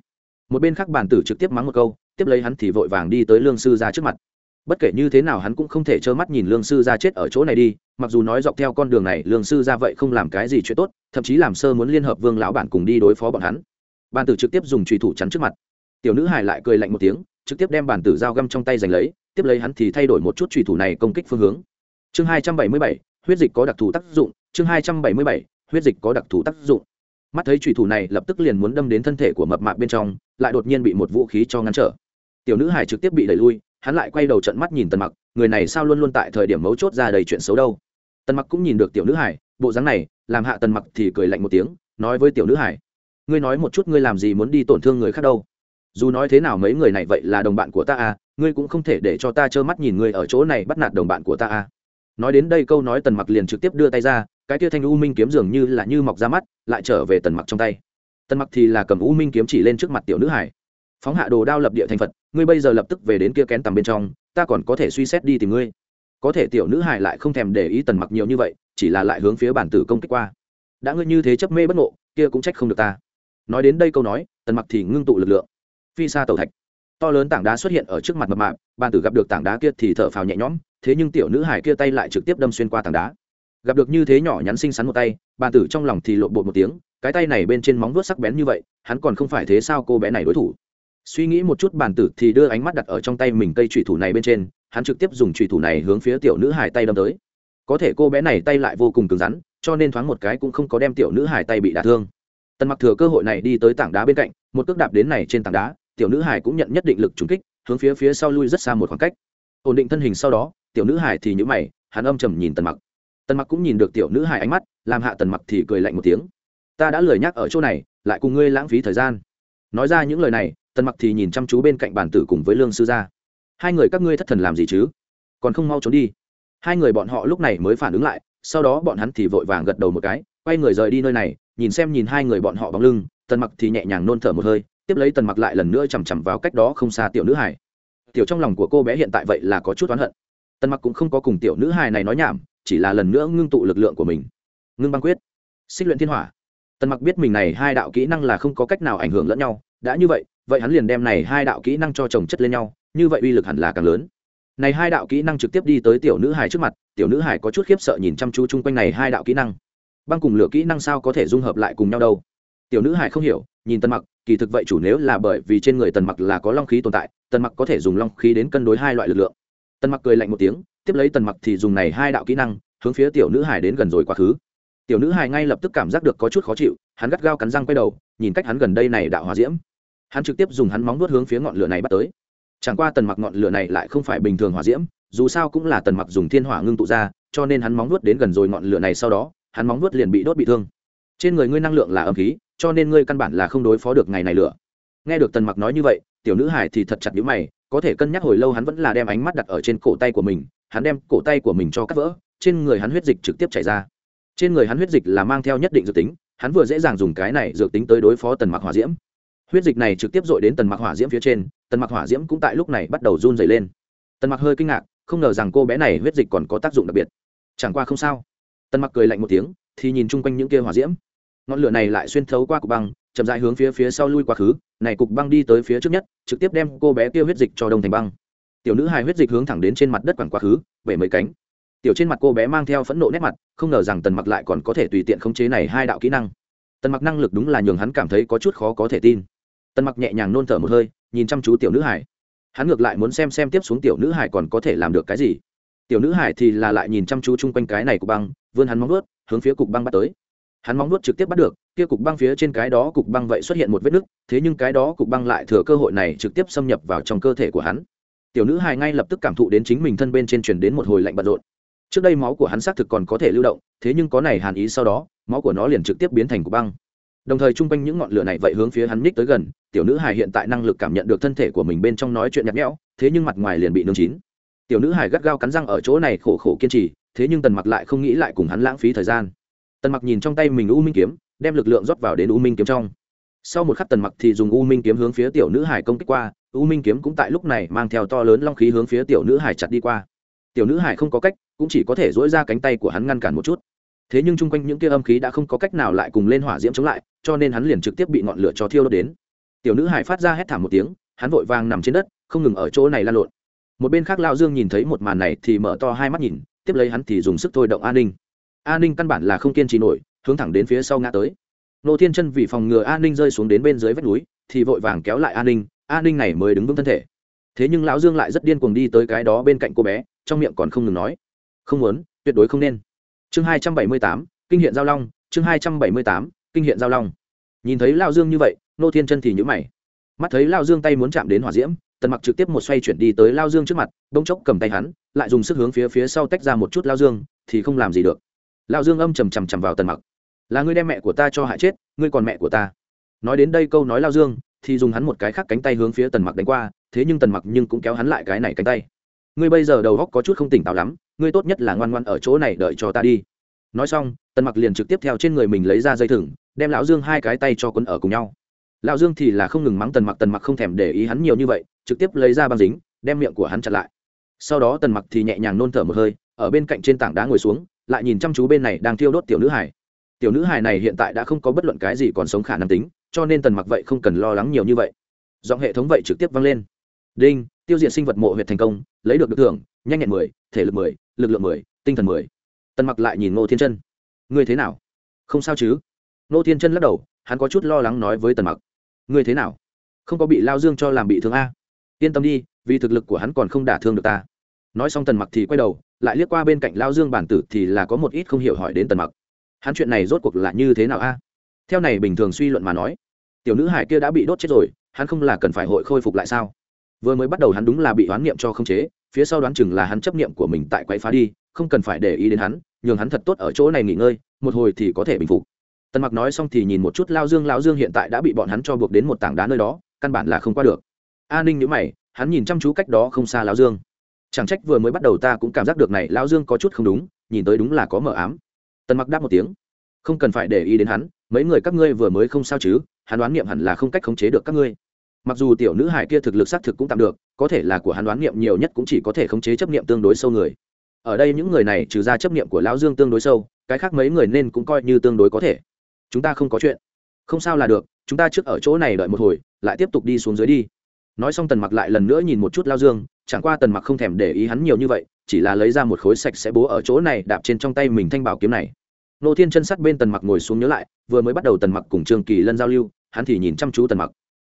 Một bên khác bản tử trực tiếp mắng một câu, tiếp lấy hắn thì vội vàng đi tới lương sư gia trước mặt. Bất kể như thế nào hắn cũng không thể trơ mắt nhìn lương sư gia chết ở chỗ này đi, mặc dù nói dọc theo con đường này lương sư gia vậy không làm cái gì chuyện tốt, thậm chí làm sơ muốn liên hợp vương lão bản cùng đi đối phó bọn hắn. Bàn tử trực tiếp dùng trùy thủ chắn trước mặt. Tiểu nữ hải lại cười lạnh một tiếng trực tiếp đem bản tử dao găm trong tay giành lấy, tiếp lấy hắn thì thay đổi một chút trùy thủ này công kích phương hướng. Chương hai trăm bảy mươi bảy, huyết dịch có đặc thù tác dụng. Chương hai trăm bảy mươi bảy, huyết dịch có đặc thù tác dụng. Mắt thấy trùy thủ này lập tức liền muốn đâm đến thân thể của mập mạp bên trong, lại đột nhiên bị một vũ khí cho ngăn trở. Tiểu nữ hải trực tiếp bị đẩy lui, hắn lại quay đầu trận mắt nhìn tần mặc, người này sao luôn luôn tại thời điểm mấu chốt ra đầy chuyện xấu đâu. Tần mặc cũng nhìn được tiểu nữ hải bộ dáng này, làm hạ tần mặc thì cười lạnh một tiếng, nói với tiểu nữ hải ngươi nói một chút ngươi làm gì muốn đi tổn thương người khác đâu? Dù nói thế nào mấy người này vậy là đồng bạn của ta à ngươi cũng không thể để cho ta trơ mắt nhìn ngươi ở chỗ này bắt nạt đồng bạn của ta à. Nói đến đây câu nói tần mặc liền trực tiếp đưa tay ra, cái tia thanh u minh kiếm dường như là như mọc ra mắt, lại trở về tần mặc trong tay. Tần mặc thì là cầm u minh kiếm chỉ lên trước mặt tiểu nữ hải. Phóng hạ đồ đao lập địa thành phật, ngươi bây giờ lập tức về đến kia kén tầm bên trong, ta còn có thể suy xét đi tìm ngươi. Có thể tiểu nữ hải lại không thèm để ý tần mặc nhiều như vậy, chỉ là lại hướng phía bản tử công kích qua. Đã ngươi như thế chấp mê bất ngộ, kia cũng trách không được ta. Nói đến đây câu nói, tần mặc thì ngưng tụ lực lượng phi xa tàu thạch. To lớn tảng đá xuất hiện ở trước mặt mập mạp, bàn tử gặp được tảng đá kia thì thở phào nhẹ nhõm, thế nhưng tiểu nữ hải kia tay lại trực tiếp đâm xuyên qua tảng đá. Gặp được như thế nhỏ nhắn xinh xắn một tay, bàn tử trong lòng thì lộn bột một tiếng, cái tay này bên trên móng vuốt sắc bén như vậy, hắn còn không phải thế sao cô bé này đối thủ. Suy nghĩ một chút bàn tử thì đưa ánh mắt đặt ở trong tay mình cây trùy thủ này bên trên, hắn trực tiếp dùng trùy thủ này hướng phía tiểu nữ hải tay đâm tới. Có thể cô bé này tay lại vô cùng cứng rắn, cho nên thoáng một cái cũng không có đem tiểu nữ hải tay bị đả thương. Tần mặc thừa cơ hội này đi tới tảng đá bên cạnh, một cước đạp đến này trên tảng đá tiểu nữ hải cũng nhận nhất định lực trúng kích, hướng phía phía sau lui rất xa một khoảng cách. Ổn định thân hình sau đó, tiểu nữ hải thì nhữ mày, hắn âm trầm nhìn tần mặc. Tần mặc cũng nhìn được tiểu nữ hải ánh mắt, làm hạ tần mặc thì cười lạnh một tiếng. Ta đã lười nhắc ở chỗ này, lại cùng ngươi lãng phí thời gian. Nói ra những lời này, tần mặc thì nhìn chăm chú bên cạnh bàn tử cùng với lương sư gia. Hai người các ngươi thất thần làm gì chứ? Còn không mau trốn đi. Hai người bọn họ lúc này mới phản ứng lại, sau đó bọn hắn thì vội vàng gật đầu một cái, quay người rời đi nơi này, nhìn xem nhìn hai người bọn họ bóng lưng, tần mặc thì nhẹ nhàng nôn thở một hơi tiếp lấy tần mặc lại lần nữa chằm chằm vào cách đó không xa tiểu nữ hải tiểu trong lòng của cô bé hiện tại vậy là có chút oán hận. Tần mặc cũng không có cùng tiểu nữ hải này nói nhảm, chỉ là lần nữa ngưng tụ lực lượng của mình. Ngưng băng quyết. Xích luyện thiên hỏa. Tần mặc biết mình này hai đạo kỹ năng là không có cách nào ảnh hưởng lẫn nhau. Đã như vậy vậy hắn liền đem này hai đạo kỹ năng cho chồng chất lên nhau, như vậy uy lực hẳn là càng lớn. Này hai đạo kỹ năng trực tiếp đi tới tiểu nữ hải trước mặt, tiểu nữ hải có chút khiếp sợ nhìn chăm chú chung quanh này hai đạo kỹ năng. Băng cùng lửa kỹ năng sao có thể dung hợp lại cùng nhau đâu? Tiểu nữ hải không hiểu, nhìn tần mặc, kỳ thực vậy chủ nếu là bởi vì trên người tần mặc là có long khí tồn tại, tần mặc có thể dùng long khí đến cân đối hai loại lực lượng. Tần mặc cười lạnh một tiếng, tiếp lấy tần mặc thì dùng này hai đạo kỹ năng, hướng phía tiểu nữ hải đến gần rồi quá khứ. Tiểu nữ hải ngay lập tức cảm giác được có chút khó chịu, hắn gắt gao cắn răng quay đầu, nhìn cách hắn gần đây này đạo hòa diễm. Hắn trực tiếp dùng hắn móng nuốt hướng phía ngọn lửa này bắt tới. Chẳng qua tần mặc ngọn lửa này lại không phải bình thường hòa diễm, dù sao cũng là tần mặc dùng thiên hỏa ngưng tụ ra, cho nên hắn móng nuốt đến gần rồi ngọn lửa này sau đó, hắn móng nuốt liền bị đốt bị thương trên người ngươi năng lượng là âm khí, cho nên ngươi căn bản là không đối phó được ngày này lửa. Nghe được tần mặc nói như vậy, tiểu nữ hải thì thật chặt nhíu mày, có thể cân nhắc hồi lâu hắn vẫn là đem ánh mắt đặt ở trên cổ tay của mình, hắn đem cổ tay của mình cho cắt vỡ, trên người hắn huyết dịch trực tiếp chảy ra. Trên người hắn huyết dịch là mang theo nhất định dược tính, hắn vừa dễ dàng dùng cái này dược tính tới đối phó tần mặc hỏa diễm. Huyết dịch này trực tiếp dội đến tần mặc hỏa diễm phía trên, tần mặc hỏa diễm cũng tại lúc này bắt đầu run dày lên. Tần mặc hơi kinh ngạc, không ngờ rằng cô bé này huyết dịch còn có tác dụng đặc biệt. Chẳng qua không sao. Tần mặc cười lạnh một tiếng, thì nhìn chung quanh những kia hỏa diễm ngọn lửa này lại xuyên thấu qua cục băng, chậm dại hướng phía phía sau lui quá khứ, này cục băng đi tới phía trước nhất, trực tiếp đem cô bé kia huyết dịch cho đông thành băng. Tiểu nữ hài huyết dịch hướng thẳng đến trên mặt đất quẳng quá khứ bảy mấy cánh. Tiểu trên mặt cô bé mang theo phẫn nộ nét mặt, không ngờ rằng tần mặc lại còn có thể tùy tiện khống chế này hai đạo kỹ năng. Tần mặc năng lực đúng là nhường hắn cảm thấy có chút khó có thể tin. Tần mặc nhẹ nhàng nôn thở một hơi, nhìn chăm chú tiểu nữ hải hắn ngược lại muốn xem xem tiếp xuống tiểu nữ hải còn có thể làm được cái gì. Tiểu nữ hải thì là lại nhìn chăm chú chung quanh cái này cục băng, vươn hắn móng nuốt hướng phía cục băng bắt tới hắn móng nuốt trực tiếp bắt được, kia cục băng phía trên cái đó cục băng vậy xuất hiện một vết nứt, thế nhưng cái đó cục băng lại thừa cơ hội này trực tiếp xâm nhập vào trong cơ thể của hắn. Tiểu nữ hài ngay lập tức cảm thụ đến chính mình thân bên trên truyền đến một hồi lạnh bận rộn. Trước đây máu của hắn xác thực còn có thể lưu động, thế nhưng có này hàn ý sau đó, máu của nó liền trực tiếp biến thành cục băng. Đồng thời chung quanh những ngọn lửa này vậy hướng phía hắn ních tới gần, tiểu nữ hài hiện tại năng lực cảm nhận được thân thể của mình bên trong nói chuyện nhạt nhẽo, thế nhưng mặt ngoài liền bị nương chín. Tiểu nữ hài gắt gao cắn răng ở chỗ này khổ khổ kiên trì, thế nhưng tần mặc lại không nghĩ lại cùng hắn lãng phí thời gian tần mặc nhìn trong tay mình u minh kiếm, đem lực lượng rót vào đến u minh kiếm trong. Sau một khắc tần mặc thì dùng u minh kiếm hướng phía tiểu nữ hải công kích qua, u minh kiếm cũng tại lúc này mang theo to lớn long khí hướng phía tiểu nữ hải chặt đi qua. Tiểu nữ hải không có cách, cũng chỉ có thể dỗi ra cánh tay của hắn ngăn cản một chút. Thế nhưng chung quanh những kia âm khí đã không có cách nào lại cùng lên hỏa diễm chống lại, cho nên hắn liền trực tiếp bị ngọn lửa cho thiêu đốt đến. Tiểu nữ hải phát ra hét thảm một tiếng, hắn vội vàng nằm trên đất, không ngừng ở chỗ này lan lộn. Một bên khác lao dương nhìn thấy một màn này thì mở to hai mắt nhìn, tiếp lấy hắn thì dùng sức thôi động an ninh an ninh căn bản là không kiên trì nổi, hướng thẳng đến phía sau ngã tới. Nô thiên chân vì phòng ngừa an ninh rơi xuống đến bên dưới vách núi, thì vội vàng kéo lại an ninh an ninh này mới đứng vững thân thể. Thế nhưng lão dương lại rất điên cuồng đi tới cái đó bên cạnh cô bé, trong miệng còn không ngừng nói, không muốn, tuyệt đối không nên. Chương hai trăm bảy mươi tám, kinh hiện giao long, chương hai trăm bảy mươi tám, kinh hiện giao long. Nhìn thấy lao dương như vậy, nô thiên chân thì nhữ mày. Mắt thấy lao dương tay muốn chạm đến hỏa diễm, tần mặc trực tiếp một xoay chuyển đi tới lao dương trước mặt, bỗng chốc cầm tay hắn, lại dùng sức hướng phía phía sau tách ra một chút lao dương, thì không làm gì được. Lão dương âm chầm chằm chằm vào tần mặc. Là ngươi đem mẹ của ta cho hại chết, ngươi còn mẹ của ta. Nói đến đây câu nói lao dương thì dùng hắn một cái khác cánh tay hướng phía tần mặc đánh qua, thế nhưng tần mặc nhưng cũng kéo hắn lại cái này cánh tay. Ngươi bây giờ đầu góc có chút không tỉnh táo lắm, ngươi tốt nhất là ngoan ngoan ở chỗ này đợi cho ta đi. Nói xong, tần mặc liền trực tiếp theo trên người mình lấy ra dây thừng, đem lão dương hai cái tay cho quấn ở cùng nhau. Lão dương thì là không ngừng mắng tần mặc tần mặc không thèm để ý hắn nhiều như vậy, trực tiếp lấy ra băng dính, đem miệng của hắn chặt lại. Sau đó tần mặc thì nhẹ nhàng nôn thở một hơi, ở bên cạnh trên tảng đá ngồi xuống lại nhìn chăm chú bên này đang thiêu đốt tiểu nữ hải tiểu nữ hải này hiện tại đã không có bất luận cái gì còn sống khả năng tính, cho nên tần mặc vậy không cần lo lắng nhiều như vậy. Giọng hệ thống vậy trực tiếp vang lên. Đinh, tiêu diệt sinh vật mộ huyệt thành công, lấy được được thưởng, nhanh nhẹn mười, thể lực mười, lực lượng mười, tinh thần mười. Tần mặc lại nhìn ngô thiên chân. Ngươi thế nào? Không sao chứ? Ngô thiên chân lắc đầu, hắn có chút lo lắng nói với tần mặc. Ngươi thế nào? Không có bị lao dương cho làm bị thương a. Yên tâm đi, vì thực lực của hắn còn không đả thương được ta. Nói xong tần mặc thì quay đầu lại liếc qua bên cạnh lao dương bản tử thì là có một ít không hiểu hỏi đến tần mặc. Hắn chuyện này rốt cuộc là như thế nào a? Theo này bình thường suy luận mà nói, tiểu nữ hải kia đã bị đốt chết rồi, hắn không là cần phải hội khôi phục lại sao? Vừa mới bắt đầu hắn đúng là bị oán niệm cho không chế, phía sau đoán chừng là hắn chấp niệm của mình tại quay phá đi, không cần phải để ý đến hắn, nhường hắn thật tốt ở chỗ này nghỉ ngơi, một hồi thì có thể bình phục. Tần mặc nói xong thì nhìn một chút lao dương lao dương hiện tại đã bị bọn hắn cho buộc đến một tảng đá nơi đó, căn bản là không qua được. A ninh nhữ mày, hắn nhìn chăm chú cách đó không xa lao dương chẳng trách vừa mới bắt đầu ta cũng cảm giác được này Lão dương có chút không đúng, nhìn tới đúng là có mờ ám. Tần mặc đáp một tiếng. Không cần phải để ý đến hắn, mấy người các ngươi vừa mới không sao chứ, hắn đoán niệm hẳn là không cách khống chế được các ngươi. Mặc dù tiểu nữ hải kia thực lực xác thực cũng tạm được, có thể là của hắn đoán niệm nhiều nhất cũng chỉ có thể khống chế chấp niệm tương đối sâu người. Ở đây những người này trừ ra chấp niệm của lão dương tương đối sâu, cái khác mấy người nên cũng coi như tương đối có thể. Chúng ta không có chuyện. Không sao là được, chúng ta trước ở chỗ này đợi một hồi, lại tiếp tục đi xuống dưới đi. Nói xong tần mặc lại lần nữa nhìn một chút lao dương chẳng qua tần mặc không thèm để ý hắn nhiều như vậy, chỉ là lấy ra một khối sạch sẽ bố ở chỗ này đạp trên trong tay mình thanh bảo kiếm này. Nô thiên chân sắt bên tần mặc ngồi xuống nhớ lại, vừa mới bắt đầu tần mặc cùng trương kỳ lân giao lưu, hắn thì nhìn chăm chú tần mặc.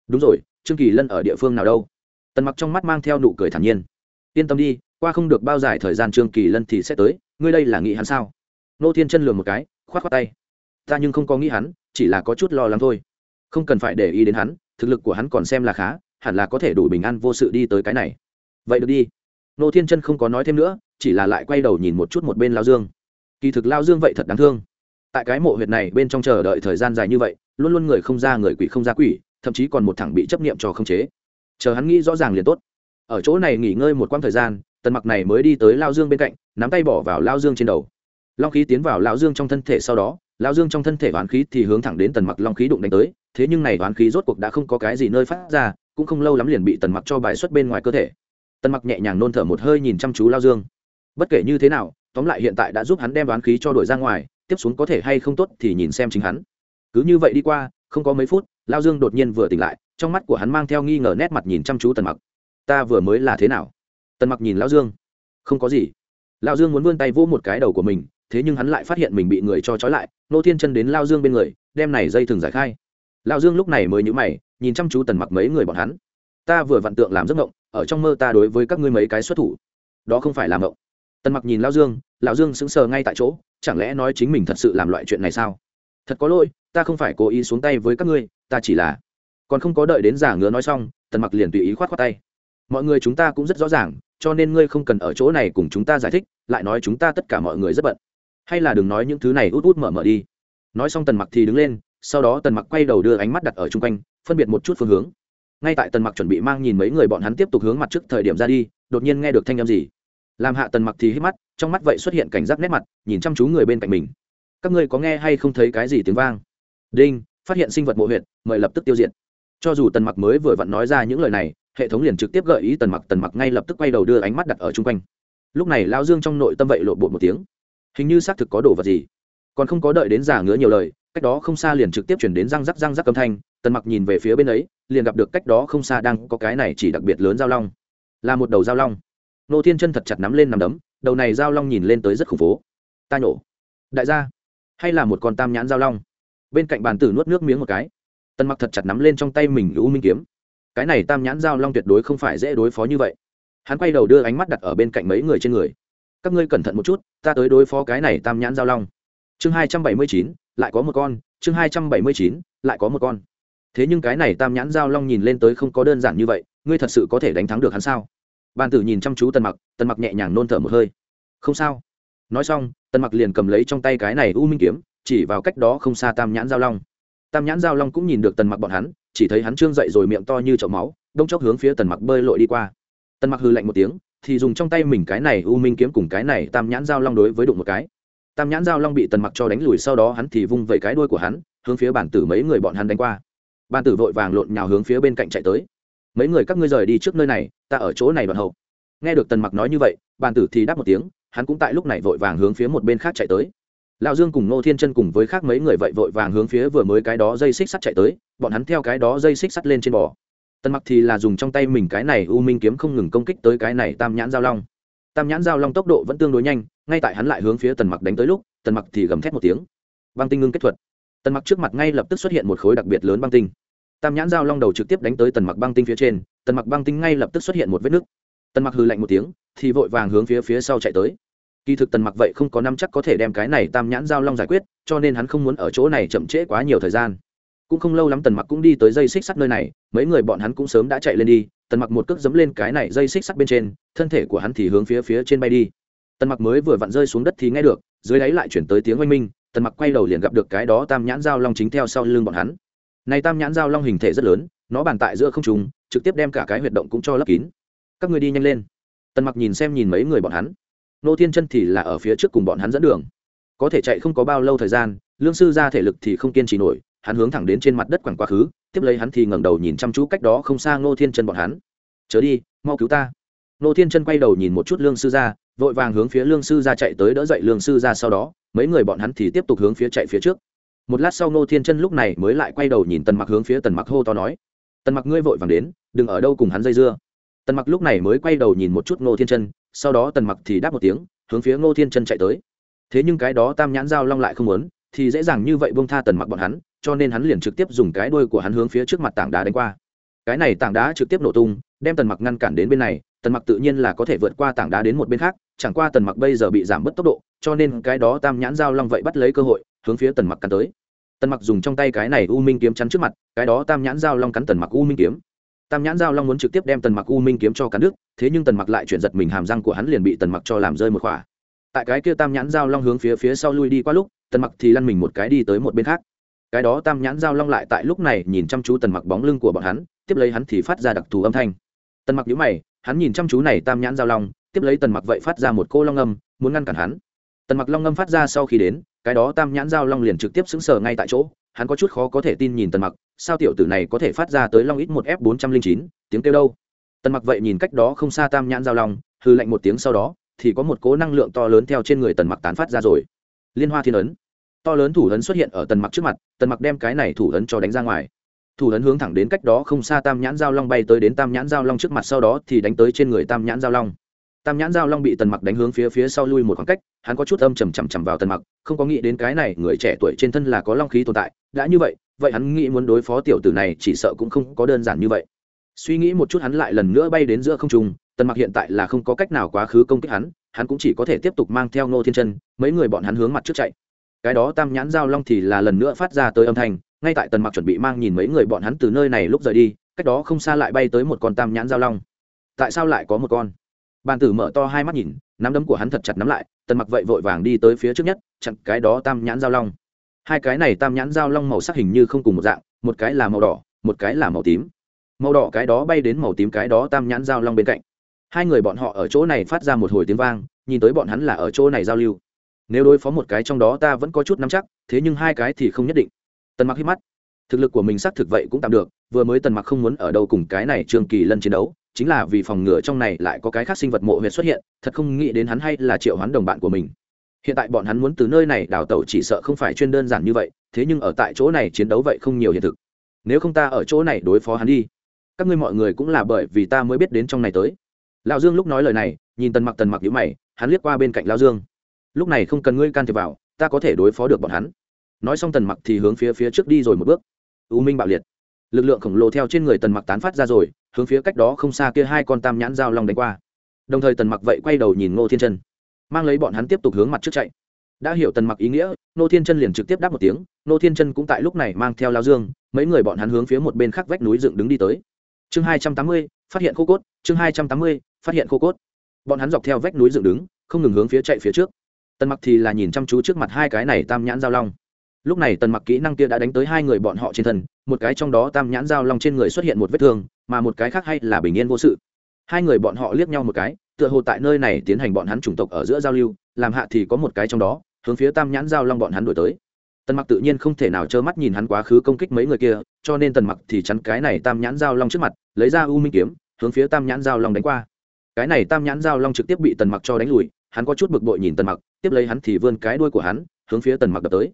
Đúng rồi, trương kỳ lân ở địa phương nào đâu? Tần mặc trong mắt mang theo nụ cười thản nhiên. Yên tâm đi, qua không được bao dài thời gian trương kỳ lân thì sẽ tới, ngươi đây là nghĩ hắn sao? Nô thiên chân lường một cái, khoát khoát tay. Ta nhưng không có nghĩ hắn, chỉ là có chút lo lắng thôi. Không cần phải để ý đến hắn, thực lực của hắn còn xem là khá, hẳn là có thể đủ bình an vô sự đi tới cái này vậy được đi. Nô thiên chân không có nói thêm nữa, chỉ là lại quay đầu nhìn một chút một bên lao dương. Kỳ thực lao dương vậy thật đáng thương. Tại cái mộ huyệt này bên trong chờ đợi thời gian dài như vậy, luôn luôn người không ra người quỷ không ra quỷ, thậm chí còn một thằng bị chấp niệm cho không chế. Chờ hắn nghĩ rõ ràng liền tốt. Ở chỗ này nghỉ ngơi một quãng thời gian, tần mặc này mới đi tới lao dương bên cạnh, nắm tay bỏ vào lao dương trên đầu. Long khí tiến vào lao dương trong thân thể sau đó, lao dương trong thân thể oán khí thì hướng thẳng đến tần mặc long khí đụng đánh tới, thế nhưng này oán khí rốt cuộc đã không có cái gì nơi phát ra, cũng không lâu lắm liền bị tần mặc cho bài xuất bên ngoài cơ thể tần mặc nhẹ nhàng nôn thở một hơi nhìn chăm chú lao dương. Bất kể như thế nào, tóm lại hiện tại đã giúp hắn đem đoán khí cho đổi ra ngoài, tiếp xuống có thể hay không tốt thì nhìn xem chính hắn. Cứ như vậy đi qua, không có mấy phút, lao dương đột nhiên vừa tỉnh lại, trong mắt của hắn mang theo nghi ngờ nét mặt nhìn chăm chú tần mặc. Ta vừa mới là thế nào? Tần mặc nhìn lao dương. Không có gì. Lao dương muốn vươn tay vỗ một cái đầu của mình, thế nhưng hắn lại phát hiện mình bị người cho trói lại, nô thiên chân đến lao dương bên người, đem này dây thừng giải khai. Lao dương lúc này mới nhữ mày, nhìn chăm chú tần mặc mấy người bọn hắn. Ta vừa vặn tượng làm giấc ngộng ở trong mơ ta đối với các ngươi mấy cái xuất thủ. Đó không phải là mộng. Tần mặc nhìn lao dương, lão dương sững sờ ngay tại chỗ, chẳng lẽ nói chính mình thật sự làm loại chuyện này sao? Thật có lỗi, ta không phải cố ý xuống tay với các ngươi, ta chỉ là còn không có đợi đến giả ngứa nói xong, tần mặc liền tùy ý khoát khoát tay. Mọi người chúng ta cũng rất rõ ràng, cho nên ngươi không cần ở chỗ này cùng chúng ta giải thích, lại nói chúng ta tất cả mọi người rất bận. Hay là đừng nói những thứ này út út mở mở đi. Nói xong tần mặc thì đứng lên, sau đó tần mặc quay đầu đưa ánh mắt đặt ở chung quanh, phân biệt một chút phương hướng ngay tại tần mặc chuẩn bị mang nhìn mấy người bọn hắn tiếp tục hướng mặt trước thời điểm ra đi, đột nhiên nghe được thanh â m gì. Làm hạ tần mặc thì hít mắt, trong mắt vậy xuất hiện cảnh giác nét mặt, nhìn chăm chú người bên cạnh mình. Các ngươi có nghe hay không thấy cái gì tiếng vang? Đinh, phát hiện sinh vật mộ huyện mời lập tức tiêu diệt. Cho dù tần mặc mới vừa vặn nói ra những lời này, hệ thống liền trực tiếp gợi ý tần mặc tần mặc ngay lập tức quay đầu đưa ánh mắt đặt ở chung quanh. Lúc này lao dương trong nội tâm vậy lộ bộ một tiếng. Hình như xác thực có đồ vật gì. Còn không có đợi đến giả ngứa nhiều lời, cách đó không xa liền trực tiếp chuyển đến răng rắc răng rắc âm thanh tần mặc nhìn về phía bên ấy, liền gặp được cách đó không xa đang có cái này chỉ đặc biệt lớn giao long. Là một đầu giao long. Nô thiên chân thật chặt nắm lên nằm đấm, đầu này giao long nhìn lên tới rất khủng phố ta nhổ. Đại gia, hay là một con tam nhãn giao long? Bên cạnh bàn tử nuốt nước miếng một cái. Tần mặc thật chặt nắm lên trong tay mình u minh kiếm. Cái này tam nhãn giao long tuyệt đối không phải dễ đối phó như vậy. Hắn quay đầu đưa ánh mắt đặt ở bên cạnh mấy người trên người. Các ngươi cẩn thận một chút, ta tới đối phó cái này tam nhãn giao long. Chương hai trăm bảy mươi chín, lại có một con. Chương hai trăm bảy mươi chín, lại có một con thế nhưng cái này tam nhãn giao long nhìn lên tới không có đơn giản như vậy, ngươi thật sự có thể đánh thắng được hắn sao? Ban tử nhìn chăm chú tần mặc tần mặc nhẹ nhàng nôn thở một hơi. Không sao. Nói xong, tần mặc liền cầm lấy trong tay cái này u minh kiếm, chỉ vào cách đó không xa tam nhãn giao long. Tam nhãn giao long cũng nhìn được tần mặc bọn hắn, chỉ thấy hắn trương dậy rồi miệng to như chậu máu, đông chốc hướng phía tần mặc bơi lội đi qua. Tần mặc hư lạnh một tiếng, thì dùng trong tay mình cái này u minh kiếm cùng cái này tam nhãn giao long đối với đụng một cái. Tam nhãn giao long bị tần mặc cho đánh lùi, sau đó hắn thì vung vẩy cái đuôi của hắn, hướng phía bản tử mấy người bọn hắn đánh qua ban tử vội vàng lộn nhào hướng phía bên cạnh chạy tới. Mấy người các ngươi rời đi trước nơi này, ta ở chỗ này đoạn hậu. Nghe được tần mặc nói như vậy ban tử thì đáp một tiếng, hắn cũng tại lúc này vội vàng hướng phía một bên khác chạy tới. Lão dương cùng nô thiên chân cùng với khác mấy người vậy vội vàng hướng phía vừa mới cái đó dây xích sắt chạy tới, bọn hắn theo cái đó dây xích sắt lên trên bò. Tần mặc thì là dùng trong tay mình cái này u minh kiếm không ngừng công kích tới cái này tam nhãn giao long. Tam nhãn giao long tốc độ vẫn tương đối nhanh, ngay tại hắn lại hướng phía tần mặc đánh tới lúc, tần mặc thì gầm thét một tiếng. Băng tinh ngưng kết thuật. Tần mặc trước mặt ngay lập tức xuất hiện một khối đặc biệt lớn băng tinh tam nhãn dao long đầu trực tiếp đánh tới tần mặc băng tinh phía trên, tần mặc băng tinh ngay lập tức xuất hiện một vết nứt. Tần mặc hừ lạnh một tiếng, thì vội vàng hướng phía phía sau chạy tới. Kỳ thực tần mặc vậy không có năm chắc có thể đem cái này tam nhãn giao long giải quyết, cho nên hắn không muốn ở chỗ này chậm trễ quá nhiều thời gian. Cũng không lâu lắm tần mặc cũng đi tới dây xích sắt nơi này, mấy người bọn hắn cũng sớm đã chạy lên đi, tần mặc một cước dấm lên cái này dây xích sắt bên trên, thân thể của hắn thì hướng phía phía trên bay đi. Tần mặc mới vừa vặn rơi xuống đất thì nghe được, dưới đáy lại chuyển tới tiếng oanh minh, tần mặc quay đầu liền gặp được cái đó tam nhãn giao long chính theo sau lưng bọn hắn này tam nhãn giao long hình thể rất lớn, nó bàn tại giữa không trùng trực tiếp đem cả cái huyệt động cũng cho lấp kín. Các người đi nhanh lên. Tần mặc nhìn xem nhìn mấy người bọn hắn. Nô thiên chân thì là ở phía trước cùng bọn hắn dẫn đường. Có thể chạy không có bao lâu thời gian, lương sư ra thể lực thì không kiên trì nổi, hắn hướng thẳng đến trên mặt đất quẳng quá khứ, tiếp lấy hắn thì ngẩng đầu nhìn chăm chú cách đó không xa ngô thiên chân bọn hắn. Chớ đi, mau cứu ta. Nô thiên chân quay đầu nhìn một chút lương sư ra, vội vàng hướng phía lương sư ra chạy tới đỡ dậy lương sư ra sau đó, mấy người bọn hắn thì tiếp tục hướng phía chạy phía trước một lát sau ngô thiên chân lúc này mới lại quay đầu nhìn tần mặc hướng phía tần mặc hô to nói, tần mặc ngươi vội vàng đến, đừng ở đâu cùng hắn dây dưa. Tần mặc lúc này mới quay đầu nhìn một chút ngô thiên chân, sau đó tần mặc thì đáp một tiếng, hướng phía ngô thiên chân chạy tới. Thế nhưng cái đó tam nhãn giao long lại không muốn, thì dễ dàng như vậy bông tha tần mặc bọn hắn, cho nên hắn liền trực tiếp dùng cái đuôi của hắn hướng phía trước mặt tảng đá đánh qua. Cái này tảng đá trực tiếp nổ tung, đem tần mặc ngăn cản đến bên này, tần mặc tự nhiên là có thể vượt qua tảng đá đến một bên khác, chẳng qua tần mặc bây giờ bị giảm bớt tốc độ, cho nên cái đó tam nhãn giao long vậy bắt lấy cơ hội, hướng phía tần mặc cắn tới tần mặc dùng trong tay cái này u minh kiếm chắn trước mặt, cái đó tam nhãn giao long cắn tần mặc u minh kiếm. Tam nhãn giao long muốn trực tiếp đem tần mặc u minh kiếm cho cắn đứt, thế nhưng tần mặc lại chuyển giật mình hàm răng của hắn liền bị tần mặc cho làm rơi một khỏa. Tại cái kia tam nhãn giao long hướng phía phía sau lui đi qua lúc, tần mặc thì lăn mình một cái đi tới một bên khác. Cái đó tam nhãn giao long lại tại lúc này nhìn chăm chú tần mặc bóng lưng của bọn hắn, tiếp lấy hắn thì phát ra đặc thù âm thanh. Tần mặc nhíu mày, hắn nhìn chăm chú này tam nhãn giao long, tiếp lấy tần mặc vậy phát ra một cô long âm, muốn ngăn cản hắn. Tần mặc long âm phát ra sau khi đến cái đó tam nhãn giao long liền trực tiếp xứng sờ ngay tại chỗ, hắn có chút khó có thể tin nhìn tần mặc, sao tiểu tử này có thể phát ra tới long ít một f bốn trăm linh chín, tiếng kêu đâu? Tần mặc vậy nhìn cách đó không xa tam nhãn giao long hư lạnh một tiếng sau đó, thì có một cố năng lượng to lớn theo trên người tần mặc tán phát ra rồi. Liên hoa thiên ấn. To lớn thủ ấn xuất hiện ở tần mặc trước mặt, tần mặc đem cái này thủ ấn cho đánh ra ngoài. Thủ ấn hướng thẳng đến cách đó không xa tam nhãn giao long bay tới đến tam nhãn giao long trước mặt, sau đó thì đánh tới trên người tam nhãn giao long tam nhãn giao long bị tần mặc đánh hướng phía phía sau lui một khoảng cách, hắn có chút âm chầm chầm chầm vào tần mặc, không có nghĩ đến cái này người trẻ tuổi trên thân là có long khí tồn tại, đã như vậy vậy hắn nghĩ muốn đối phó tiểu tử này chỉ sợ cũng không có đơn giản như vậy. Suy nghĩ một chút hắn lại lần nữa bay đến giữa không trung, tần mặc hiện tại là không có cách nào quá khứ công kích hắn hắn cũng chỉ có thể tiếp tục mang theo ngô thiên chân, mấy người bọn hắn hướng mặt trước chạy. Cái đó tam nhãn giao long thì là lần nữa phát ra tới âm thanh, ngay tại tần mặc chuẩn bị mang nhìn mấy người bọn hắn từ nơi này lúc rời đi, cách đó không xa lại bay tới một con tam nhãn giao long. Tại sao lại có một con? Bàn tử mở to hai mắt nhìn, nắm đấm của hắn thật chặt nắm lại, tần mặc vậy vội vàng đi tới phía trước nhất, chặn cái đó tam nhãn giao long. Hai cái này tam nhãn giao long màu sắc hình như không cùng một dạng, một cái là màu đỏ, một cái là màu tím. Màu đỏ cái đó bay đến màu tím cái đó tam nhãn giao long bên cạnh. Hai người bọn họ ở chỗ này phát ra một hồi tiếng vang, nhìn tới bọn hắn là ở chỗ này giao lưu. Nếu đối phó một cái trong đó ta vẫn có chút nắm chắc, thế nhưng hai cái thì không nhất định. Tần mặc hít mắt. Thực lực của mình xác thực vậy cũng tạm được, vừa mới tần mặc không muốn ở đâu cùng cái này trường kỳ lân chiến đấu chính là vì phòng ngừa trong này lại có cái khác sinh vật mộ huyệt xuất hiện, thật không nghĩ đến hắn hay là triệu hoán đồng bạn của mình. Hiện tại bọn hắn muốn từ nơi này đào tẩu chỉ sợ không phải chuyên đơn giản như vậy, thế nhưng ở tại chỗ này chiến đấu vậy không nhiều hiện thực. Nếu không ta ở chỗ này đối phó hắn đi. Các ngươi mọi người cũng là bởi vì ta mới biết đến trong này tới. Lão dương lúc nói lời này, nhìn tần mặc tần mặc nhíu mày, hắn liếc qua bên cạnh lão dương. Lúc này không cần ngươi can thiệp vào, ta có thể đối phó được bọn hắn. Nói xong tần mặc thì hướng phía phía trước đi rồi một bước. U minh bạo liệt lực lượng khổng lồ theo trên người tần mặc tán phát ra rồi, hướng phía cách đó không xa kia hai con tam nhãn dao long đánh qua. Đồng thời tần mặc vậy quay đầu nhìn ngô thiên chân, mang lấy bọn hắn tiếp tục hướng mặt trước chạy. Đã hiểu tần mặc ý nghĩa nô thiên chân liền trực tiếp đáp một tiếng nô thiên chân cũng tại lúc này mang theo lao dương, mấy người bọn hắn hướng phía một bên khác vách núi dựng đứng đi tới. Chương hai trăm tám mươi, phát hiện khô cốt, chương hai trăm tám mươi, phát hiện khô cốt. Bọn hắn dọc theo vách núi dựng đứng, không ngừng hướng phía chạy phía trước. Tần mặc thì là nhìn chăm chú trước mặt hai cái này tam nhãn giao long. Lúc này tần mặc kỹ năng kia đã đánh tới hai người bọn họ trên thân một cái trong đó tam nhãn dao long trên người xuất hiện một vết thương, mà một cái khác hay là bình yên vô sự. Hai người bọn họ liếc nhau một cái, tựa hồ tại nơi này tiến hành bọn hắn chủng tộc ở giữa giao lưu, làm hạ thì có một cái trong đó, hướng phía tam nhãn giao long bọn hắn đổi tới. Tần mặc tự nhiên không thể nào trơ mắt nhìn hắn quá khứ công kích mấy người kia, cho nên tần mặc thì chắn cái này tam nhãn giao long trước mặt, lấy ra u minh kiếm, hướng phía tam nhãn giao long đánh qua. Cái này tam nhãn giao long trực tiếp bị tần mặc cho đánh lùi, hắn có chút bực bội nhìn tần mặc, tiếp lấy hắn thì vươn cái đuôi của hắn, hướng phía tần mặc đập tới.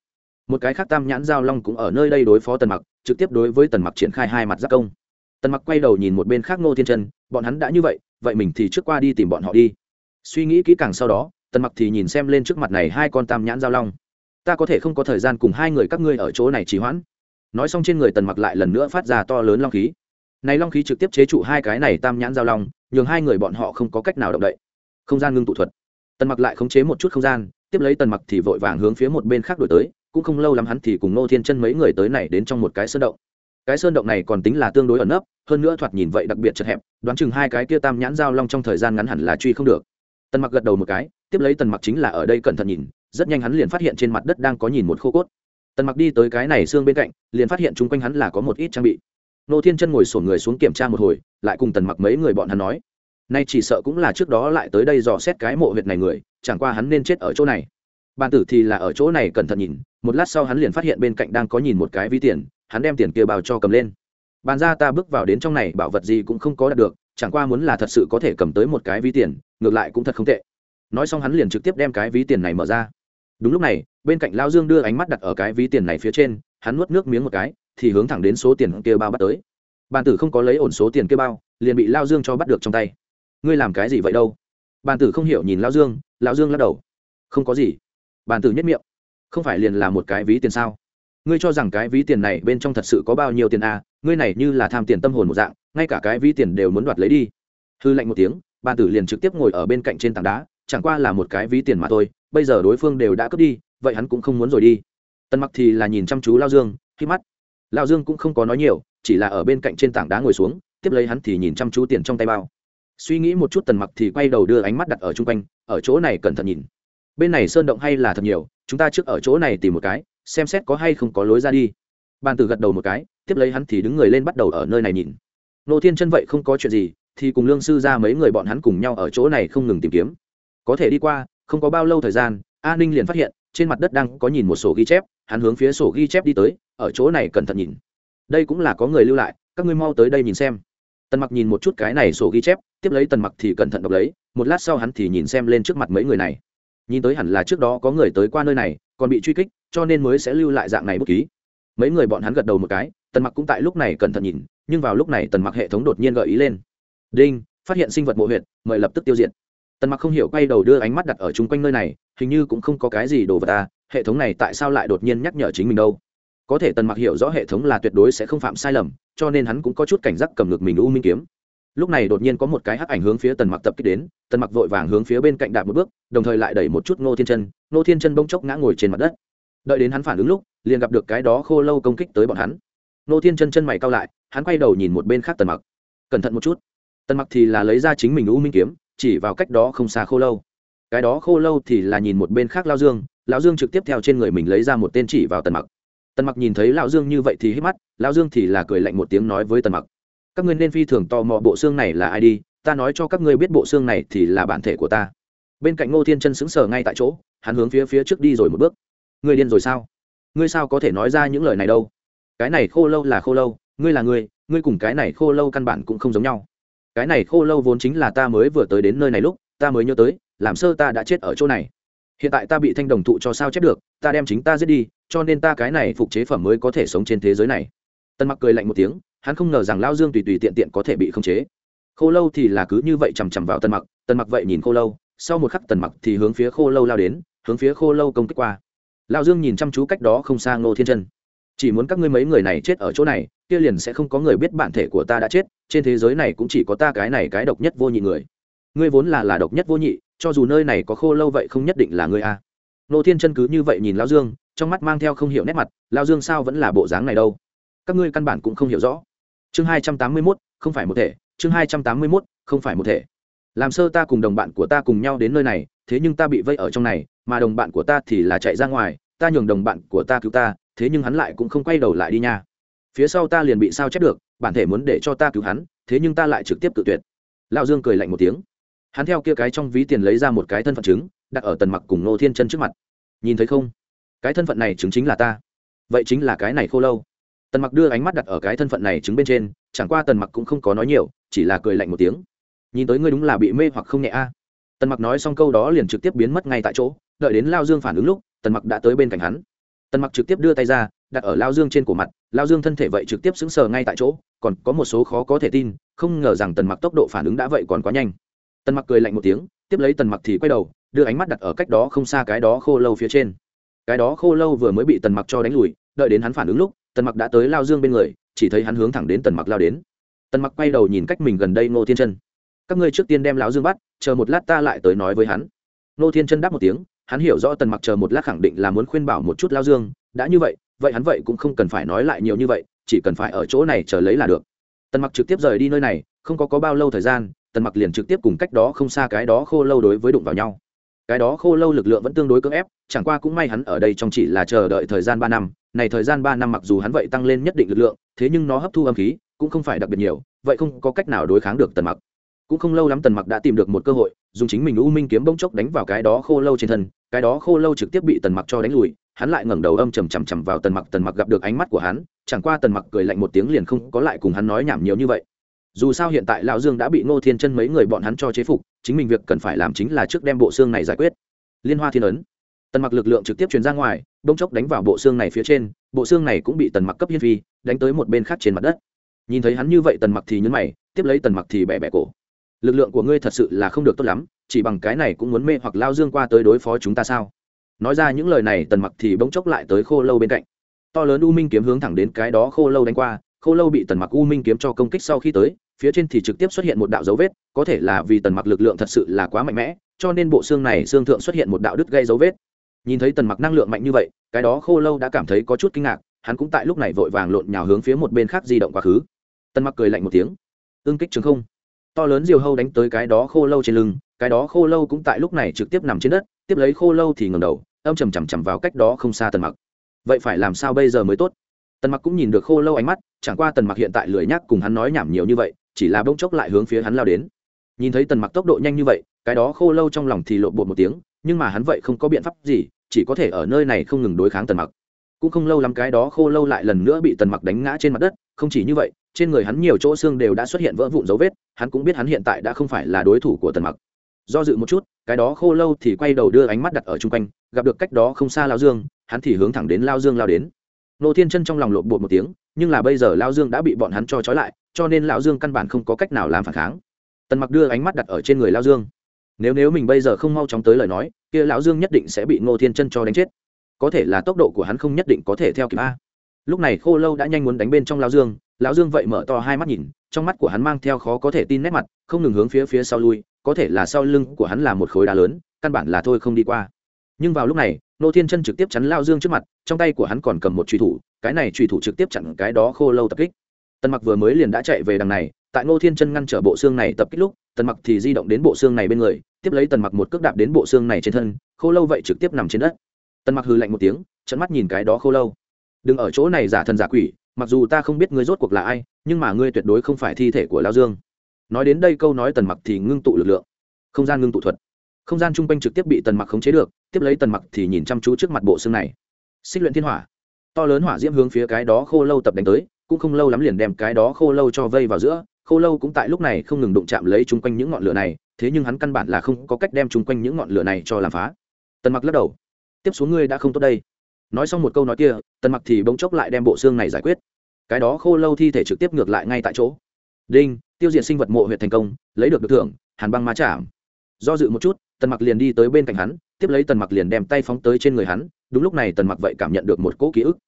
Một cái khác tam nhãn giao long cũng ở nơi đây đối phó tần mặc trực tiếp đối với tần mặc triển khai hai mặt giác công. Tần mặc quay đầu nhìn một bên khác ngô thiên chân bọn hắn đã như vậy vậy mình thì trước qua đi tìm bọn họ đi. Suy nghĩ kỹ càng sau đó, tần mặc thì nhìn xem lên trước mặt này hai con tam nhãn giao long. Ta có thể không có thời gian cùng hai người các ngươi ở chỗ này trì hoãn. Nói xong trên người tần mặc lại lần nữa phát ra to lớn long khí. Này long khí trực tiếp chế trụ hai cái này tam nhãn giao long, nhường hai người bọn họ không có cách nào động đậy. Không gian ngưng tụ thuật. Tần mặc lại khống chế một chút không gian, tiếp lấy tần mặc thì vội vàng hướng phía một bên khác đổi tới cũng không lâu lắm hắn thì cùng nô thiên chân mấy người tới này đến trong một cái sơn động. Cái sơn động này còn tính là tương đối ẩn nấp, hơn nữa thoạt nhìn vậy đặc biệt chật hẹp, đoán chừng hai cái kia tam nhãn giao long trong thời gian ngắn hẳn là truy không được. Tần mặc gật đầu một cái, tiếp lấy tần mặc chính là ở đây cẩn thận nhìn, rất nhanh hắn liền phát hiện trên mặt đất đang có nhìn một khô cốt. Tần mặc đi tới cái này xương bên cạnh, liền phát hiện chung quanh hắn là có một ít trang bị. Nô thiên chân ngồi sổn người xuống kiểm tra một hồi, lại cùng tần mặc mấy người bọn hắn nói, nay chỉ sợ cũng là trước đó lại tới đây dò xét cái mộ huyệt này người, chẳng qua hắn nên chết ở chỗ này bàn tử thì là ở chỗ này cẩn thận nhìn, một lát sau hắn liền phát hiện bên cạnh đang có nhìn một cái ví tiền, hắn đem tiền kia bào cho cầm lên. Bàn ra ta bước vào đến trong này, bảo vật gì cũng không có đạt được, chẳng qua muốn là thật sự có thể cầm tới một cái ví tiền, ngược lại cũng thật không tệ. Nói xong hắn liền trực tiếp đem cái ví tiền này mở ra. Đúng lúc này, bên cạnh lao dương đưa ánh mắt đặt ở cái ví tiền này phía trên, hắn nuốt nước miếng một cái, thì hướng thẳng đến số tiền kia bao bắt tới. Bàn tử không có lấy ổn số tiền kia bao, liền bị lao dương cho bắt được trong tay. Ngươi làm cái gì vậy đâu? Bàn tử không hiểu nhìn lao dương lao dương lắc đầu. Không có gì bàn tử nhất miệng. Không phải liền là một cái ví tiền sao? Ngươi cho rằng cái ví tiền này bên trong thật sự có bao nhiêu tiền à, ngươi này như là tham tiền tâm hồn một dạng ngay cả cái ví tiền đều muốn đoạt lấy đi. Hư lạnh một tiếng bàn tử liền trực tiếp ngồi ở bên cạnh trên tảng đá chẳng qua là một cái ví tiền mà thôi bây giờ đối phương đều đã cướp đi vậy hắn cũng không muốn rồi đi. Tân mặc thì là nhìn chăm chú lao dương khi mắt. Lao dương cũng không có nói nhiều chỉ là ở bên cạnh trên tảng đá ngồi xuống tiếp lấy hắn thì nhìn chăm chú tiền trong tay bao. Suy nghĩ một chút tần mặc thì quay đầu đưa ánh mắt đặt ở chung quanh ở chỗ này cẩn thận nhìn bên này sơn động hay là thật nhiều, chúng ta trước ở chỗ này tìm một cái, xem xét có hay không có lối ra đi. Bàn tử gật đầu một cái, tiếp lấy hắn thì đứng người lên bắt đầu ở nơi này nhìn. Nô thiên chân vậy không có chuyện gì, thì cùng lương sư ra mấy người bọn hắn cùng nhau ở chỗ này không ngừng tìm kiếm. Có thể đi qua, không có bao lâu thời gian, a ninh liền phát hiện, trên mặt đất đang có nhìn một sổ ghi chép, hắn hướng phía sổ ghi chép đi tới, ở chỗ này cẩn thận nhìn. Đây cũng là có người lưu lại, các ngươi mau tới đây nhìn xem. Tần mặc nhìn một chút cái này sổ ghi chép, tiếp lấy tần mặc thì cẩn thận đọc lấy, một lát sau hắn thì nhìn xem lên trước mặt mấy người này nhìn tới hẳn là trước đó có người tới qua nơi này, còn bị truy kích, cho nên mới sẽ lưu lại dạng này bút ký. Mấy người bọn hắn gật đầu một cái, tần mặc cũng tại lúc này cẩn thận nhìn, nhưng vào lúc này tần mặc hệ thống đột nhiên gợi ý lên. Đinh, phát hiện sinh vật mộ huyện mời lập tức tiêu diệt. Tần mặc không hiểu quay đầu đưa ánh mắt đặt ở chung quanh nơi này, hình như cũng không có cái gì đồ vật à hệ thống này tại sao lại đột nhiên nhắc nhở chính mình đâu? Có thể tần mặc hiểu rõ hệ thống là tuyệt đối sẽ không phạm sai lầm, cho nên hắn cũng có chút cảnh giác cầm ngực mình u minh kiếm lúc này đột nhiên có một cái hắc ảnh hướng phía tần mặc tập kích đến, tần mặc vội vàng hướng phía bên cạnh đạp một bước, đồng thời lại đẩy một chút ngô thiên chân. Ngô thiên chân bông chốc ngã ngồi trên mặt đất. Đợi đến hắn phản ứng lúc, liền gặp được cái đó khô lâu công kích tới bọn hắn. Ngô thiên chân chân mày cao lại, hắn quay đầu nhìn một bên khác tần mặc. Cẩn thận một chút. Tần mặc thì là lấy ra chính mình u minh kiếm, chỉ vào cách đó không xa khô lâu. Cái đó khô lâu thì là nhìn một bên khác lao dương, lão dương trực tiếp theo trên người mình lấy ra một tên chỉ vào tần mặc. Tần mặc nhìn thấy lão dương như vậy thì hít mắt, lão dương thì là cười lạnh một tiếng nói với tần mặc các ngươi nên phi thường tò mò bộ xương này là ai đi, ta nói cho các ngươi biết bộ xương này thì là bản thể của ta. Bên cạnh ngô thiên chân sững sờ ngay tại chỗ, hắn hướng phía phía trước đi rồi một bước. Ngươi điên rồi sao? Ngươi sao có thể nói ra những lời này đâu? Cái này khô lâu là khô lâu, ngươi là ngươi ngươi cùng cái này khô lâu căn bản cũng không giống nhau. Cái này khô lâu vốn chính là ta mới vừa tới đến nơi này lúc, ta mới nhớ tới, làm sơ ta đã chết ở chỗ này. Hiện tại ta bị thanh đồng thụ cho sao chép được, ta đem chính ta giết đi, cho nên ta cái này phục chế phẩm mới có thể sống trên thế giới này. Tân mặc cười lạnh một tiếng hắn không ngờ rằng lao dương tùy tùy tiện tiện có thể bị khống chế. Khô lâu thì là cứ như vậy chằm chằm vào tân mặc tân mặc vậy nhìn khô lâu, sau một khắc tần mặc thì hướng phía khô lâu lao đến, hướng phía khô lâu công kích qua. Lao dương nhìn chăm chú cách đó không xa ngô thiên chân. Chỉ muốn các ngươi mấy người này chết ở chỗ này, kia liền sẽ không có người biết bản thể của ta đã chết, trên thế giới này cũng chỉ có ta cái này cái độc nhất vô nhị người. Ngươi vốn là là độc nhất vô nhị, cho dù nơi này có khô lâu vậy không nhất định là ngươi a. Nô thiên chân cứ như vậy nhìn lao dương, trong mắt mang theo không hiểu nét mặt, lao dương sao vẫn là bộ dáng này đâu? Các ngươi căn bản cũng không hiểu rõ chương hai trăm tám mươi mốt, không phải một thể. Chương hai trăm tám mươi mốt, không phải một thể. Làm sơ ta cùng đồng bạn của ta cùng nhau đến nơi này, thế nhưng ta bị vây ở trong này, mà đồng bạn của ta thì là chạy ra ngoài, ta nhường đồng bạn của ta cứu ta, thế nhưng hắn lại cũng không quay đầu lại đi nha. Phía sau ta liền bị sao chép được, bản thể muốn để cho ta cứu hắn, thế nhưng ta lại trực tiếp tự tuyệt. Lão dương cười lạnh một tiếng. Hắn theo kia cái trong ví tiền lấy ra một cái thân phận chứng, đặt ở tần mặc cùng nô thiên chân trước mặt. Nhìn thấy không? Cái thân phận này chứng chính là ta. Vậy chính là cái này khô lâu tần mặc đưa ánh mắt đặt ở cái thân phận này chứng bên trên, chẳng qua tần mặc cũng không có nói nhiều, chỉ là cười lạnh một tiếng. Nhìn tới ngươi đúng là bị mê hoặc không nhẹ a. Tần mặc nói xong câu đó liền trực tiếp biến mất ngay tại chỗ, đợi đến lao dương phản ứng lúc, tần mặc đã tới bên cạnh hắn. Tần mặc trực tiếp đưa tay ra, đặt ở lao dương trên cổ mặt, lao dương thân thể vậy trực tiếp sững sờ ngay tại chỗ, còn có một số khó có thể tin, không ngờ rằng tần mặc tốc độ phản ứng đã vậy còn quá nhanh. Tần mặc cười lạnh một tiếng, tiếp lấy tần mặc thì quay đầu, đưa ánh mắt đặt ở cách đó không xa cái đó khô lâu phía trên. Cái đó khô lâu vừa mới bị tần mặc cho đánh lùi, đợi đến hắn phản ứng lúc tần mặc đã tới lao dương bên người, chỉ thấy hắn hướng thẳng đến tần mặc lao đến. Tần mặc quay đầu nhìn cách mình gần đây ngô thiên chân. Các ngươi trước tiên đem lão dương bắt, chờ một lát ta lại tới nói với hắn. Ngô thiên chân đáp một tiếng, hắn hiểu rõ tần mặc chờ một lát khẳng định là muốn khuyên bảo một chút lao dương, đã như vậy vậy hắn vậy cũng không cần phải nói lại nhiều như vậy, chỉ cần phải ở chỗ này chờ lấy là được. Tần mặc trực tiếp rời đi nơi này, không có có bao lâu thời gian, tần mặc liền trực tiếp cùng cách đó không xa cái đó khô lâu đối với đụng vào nhau. Cái đó khô lâu lực lượng vẫn tương đối cưỡng ép, chẳng qua cũng may hắn ở đây trong chỉ là chờ đợi thời gian ba năm này thời gian ba năm mặc dù hắn vậy tăng lên nhất định lực lượng, thế nhưng nó hấp thu âm khí cũng không phải đặc biệt nhiều, vậy không có cách nào đối kháng được tần mặc. Cũng không lâu lắm tần mặc đã tìm được một cơ hội, dùng chính mình u minh kiếm bông chốc đánh vào cái đó khô lâu trên thân, cái đó khô lâu trực tiếp bị tần mặc cho đánh lùi, hắn lại ngẩng đầu âm trầm trầm trầm vào tần mặc tần mặc gặp được ánh mắt của hắn, chẳng qua tần mặc cười lạnh một tiếng liền không có lại cùng hắn nói nhảm nhiều như vậy. Dù sao hiện tại lão dương đã bị ngô thiên chân mấy người bọn hắn cho chế phục, chính mình việc cần phải làm chính là trước đem bộ xương này giải quyết. Liên hoa thiên ấn tần mặc lực lượng trực tiếp truyền ra ngoài bông chốc đánh vào bộ xương này phía trên, bộ xương này cũng bị tần mặc cấp hiên phi, đánh tới một bên khác trên mặt đất. Nhìn thấy hắn như vậy tần mặc thì nhấn mày, tiếp lấy tần mặc thì bẻ bẻ cổ. Lực lượng của ngươi thật sự là không được tốt lắm, chỉ bằng cái này cũng muốn mê hoặc lao dương qua tới đối phó chúng ta sao? Nói ra những lời này, tần mặc thì bỗng chốc lại tới khô lâu bên cạnh. To lớn u minh kiếm hướng thẳng đến cái đó khô lâu đánh qua, khô lâu bị tần mặc u minh kiếm cho công kích sau khi tới, phía trên thì trực tiếp xuất hiện một đạo dấu vết, có thể là vì tần mặc lực lượng thật sự là quá mạnh mẽ, cho nên bộ xương này xương thượng xuất hiện một đạo đứt gây dấu vết nhìn thấy tần mặc năng lượng mạnh như vậy, cái đó khô lâu đã cảm thấy có chút kinh ngạc, hắn cũng tại lúc này vội vàng lộn nhào hướng phía một bên khác di động quá khứ. Tần mặc cười lạnh một tiếng. Ương kích trường không. To lớn diều hâu đánh tới cái đó khô lâu trên lưng, cái đó khô lâu cũng tại lúc này trực tiếp nằm trên đất, tiếp lấy khô lâu thì ngầm đầu, âm chầm chằm chằm vào cách đó không xa tần mặc. Vậy phải làm sao bây giờ mới tốt? Tần mặc cũng nhìn được khô lâu ánh mắt, chẳng qua tần mặc hiện tại lười nhác cùng hắn nói nhảm nhiều như vậy, chỉ là bỗng chốc lại hướng phía hắn lao đến. Nhìn thấy tần mặc tốc độ nhanh như vậy, cái đó khô lâu trong lòng thì lộn bột một tiếng, nhưng mà hắn vậy không có biện pháp gì chỉ có thể ở nơi này không ngừng đối kháng tần mặc. Cũng không lâu lắm cái đó khô lâu lại lần nữa bị tần mặc đánh ngã trên mặt đất, không chỉ như vậy, trên người hắn nhiều chỗ xương đều đã xuất hiện vỡ vụn dấu vết, hắn cũng biết hắn hiện tại đã không phải là đối thủ của tần mặc. Do dự một chút, cái đó khô lâu thì quay đầu đưa ánh mắt đặt ở chung quanh, gặp được cách đó không xa lao dương, hắn thì hướng thẳng đến lao dương lao đến. Nô thiên chân trong lòng lộn bột một tiếng, nhưng là bây giờ lao dương đã bị bọn hắn cho trói lại, cho nên lão dương căn bản không có cách nào làm phản kháng. Tần mặc đưa ánh mắt đặt ở trên người lao dương. Nếu nếu mình bây giờ không mau chóng tới lời nói kia lão dương nhất định sẽ bị ngô thiên chân cho đánh chết. Có thể là tốc độ của hắn không nhất định có thể theo kịp a. Lúc này khô lâu đã nhanh muốn đánh bên trong lão dương lão dương vậy mở to hai mắt nhìn, trong mắt của hắn mang theo khó có thể tin nét mặt, không ngừng hướng phía phía sau lui, có thể là sau lưng của hắn là một khối đá lớn, căn bản là thôi không đi qua. Nhưng vào lúc này nô thiên chân trực tiếp chắn lao dương trước mặt, trong tay của hắn còn cầm một truy thủ, cái này truy thủ trực tiếp chặn cái đó khô lâu tập kích. Tần mặc vừa mới liền đã chạy về đằng này, tại nô thiên chân ngăn trở bộ xương này tập kích lúc tần mặc thì di động đến bộ xương này bên người, tiếp lấy tần mặc một cước đạp đến bộ xương này trên thân, khô lâu vậy trực tiếp nằm trên đất. Tần mặc hư lạnh một tiếng trận mắt nhìn cái đó khô lâu. Đừng ở chỗ này giả thần giả quỷ, mặc dù ta không biết ngươi rốt cuộc là ai, nhưng mà ngươi tuyệt đối không phải thi thể của lao dương. Nói đến đây câu nói tần mặc thì ngưng tụ lực lượng. Không gian ngưng tụ thuật. Không gian chung quanh trực tiếp bị tần mặc khống chế được, tiếp lấy tần mặc thì nhìn chăm chú trước mặt bộ xương này. Xích luyện thiên hỏa. To lớn hỏa diễm hướng phía cái đó khô lâu tập đánh tới, cũng không lâu lắm liền đem cái đó khô lâu cho vây vào giữa khô lâu cũng tại lúc này không ngừng đụng chạm lấy chung quanh những ngọn lửa này, thế nhưng hắn căn bản là không có cách đem chung quanh những ngọn lửa này cho làm phá. Tần mặc lắc đầu. Tiếp xuống ngươi đã không tốt đây. Nói xong một câu nói kia, tần mặc thì bỗng chốc lại đem bộ xương này giải quyết. Cái đó khô lâu thi thể trực tiếp ngược lại ngay tại chỗ. Đinh, tiêu diệt sinh vật mộ huyện thành công, lấy được được thưởng, hàn băng má chạm. Do dự một chút, tần mặc liền đi tới bên cạnh hắn, tiếp lấy tần mặc liền đem tay phóng tới trên người hắn, đúng lúc này tần mặc vậy cảm nhận được một cỗ ký ức.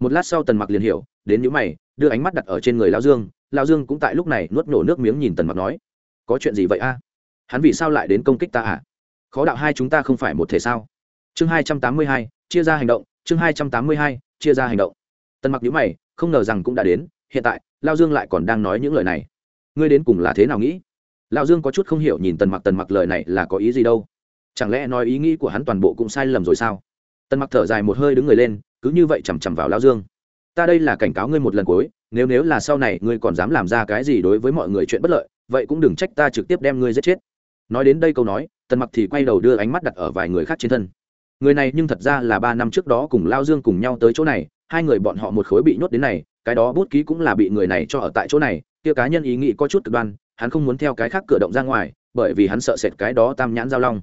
Một lát sau tần mặc liền hiểu, đến những mày, đưa ánh mắt đặt ở trên người lao dương lao dương cũng tại lúc này nuốt nổ nước miếng nhìn tần mặc nói, có chuyện gì vậy a? Hắn vì sao lại đến công kích ta à? Khó đạo hai chúng ta không phải một thể sao? Chương hai trăm tám mươi hai, chia ra hành động, chương hai trăm tám mươi hai, chia ra hành động. Tần mặc nhữ mày, không ngờ rằng cũng đã đến, hiện tại lao dương lại còn đang nói những lời này. Ngươi đến cùng là thế nào nghĩ? Lao dương có chút không hiểu nhìn tần mặc tần mặc lời này là có ý gì đâu? Chẳng lẽ nói ý nghĩ của hắn toàn bộ cũng sai lầm rồi sao? Tần mặc thở dài một hơi đứng người lên, cứ như vậy chằm chằm vào lao dương. Ta đây là cảnh cáo ngươi một lần cuối nếu nếu là sau này ngươi còn dám làm ra cái gì đối với mọi người chuyện bất lợi, vậy cũng đừng trách ta trực tiếp đem ngươi giết chết. Nói đến đây câu nói, tần mặc thì quay đầu đưa ánh mắt đặt ở vài người khác trên thân. Người này nhưng thật ra là ba năm trước đó cùng lao dương cùng nhau tới chỗ này, hai người bọn họ một khối bị nhốt đến này, cái đó bút ký cũng là bị người này cho ở tại chỗ này, kia cá nhân ý nghĩ có chút cực đoan, hắn không muốn theo cái khác cửa động ra ngoài, bởi vì hắn sợ sệt cái đó tam nhãn giao long.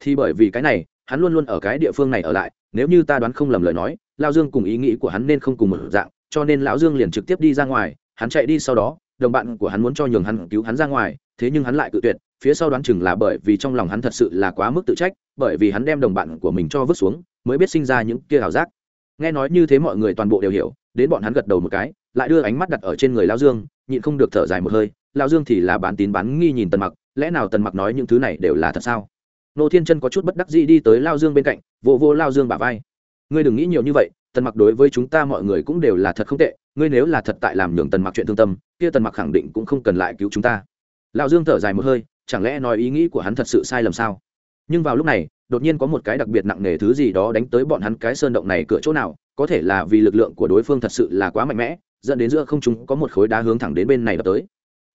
Thì bởi vì cái này, hắn luôn luôn ở cái địa phương này ở lại, nếu như ta đoán không lầm lời nói, lao dương cùng ý nghĩ của hắn nên không cùng một dạng cho nên lão dương liền trực tiếp đi ra ngoài, hắn chạy đi sau đó, đồng bạn của hắn muốn cho nhường hắn cứu hắn ra ngoài, thế nhưng hắn lại cự tuyệt, phía sau đoán chừng là bởi vì trong lòng hắn thật sự là quá mức tự trách, bởi vì hắn đem đồng bạn của mình cho vứt xuống, mới biết sinh ra những kia ảo giác. Nghe nói như thế mọi người toàn bộ đều hiểu, đến bọn hắn gật đầu một cái, lại đưa ánh mắt đặt ở trên người lao dương, nhịn không được thở dài một hơi lao dương thì là bán tín bán nghi nhìn tần mặc, lẽ nào tần mặc nói những thứ này đều là thật sao? Nô thiên chân có chút bất đắc dĩ đi tới lao dương bên cạnh vô vô lao dương bả vai. Ngươi đừng nghĩ nhiều như vậy tần mặc đối với chúng ta mọi người cũng đều là thật không tệ, ngươi nếu là thật tại làm nhường tần mặc chuyện thương tâm, kia tần mặc khẳng định cũng không cần lại cứu chúng ta. Lão dương thở dài một hơi, chẳng lẽ nói ý nghĩ của hắn thật sự sai lầm sao? Nhưng vào lúc này, đột nhiên có một cái đặc biệt nặng nề thứ gì đó đánh tới bọn hắn cái sơn động này cửa chỗ nào, có thể là vì lực lượng của đối phương thật sự là quá mạnh mẽ, dẫn đến giữa không chúng có một khối đá hướng thẳng đến bên này đập tới.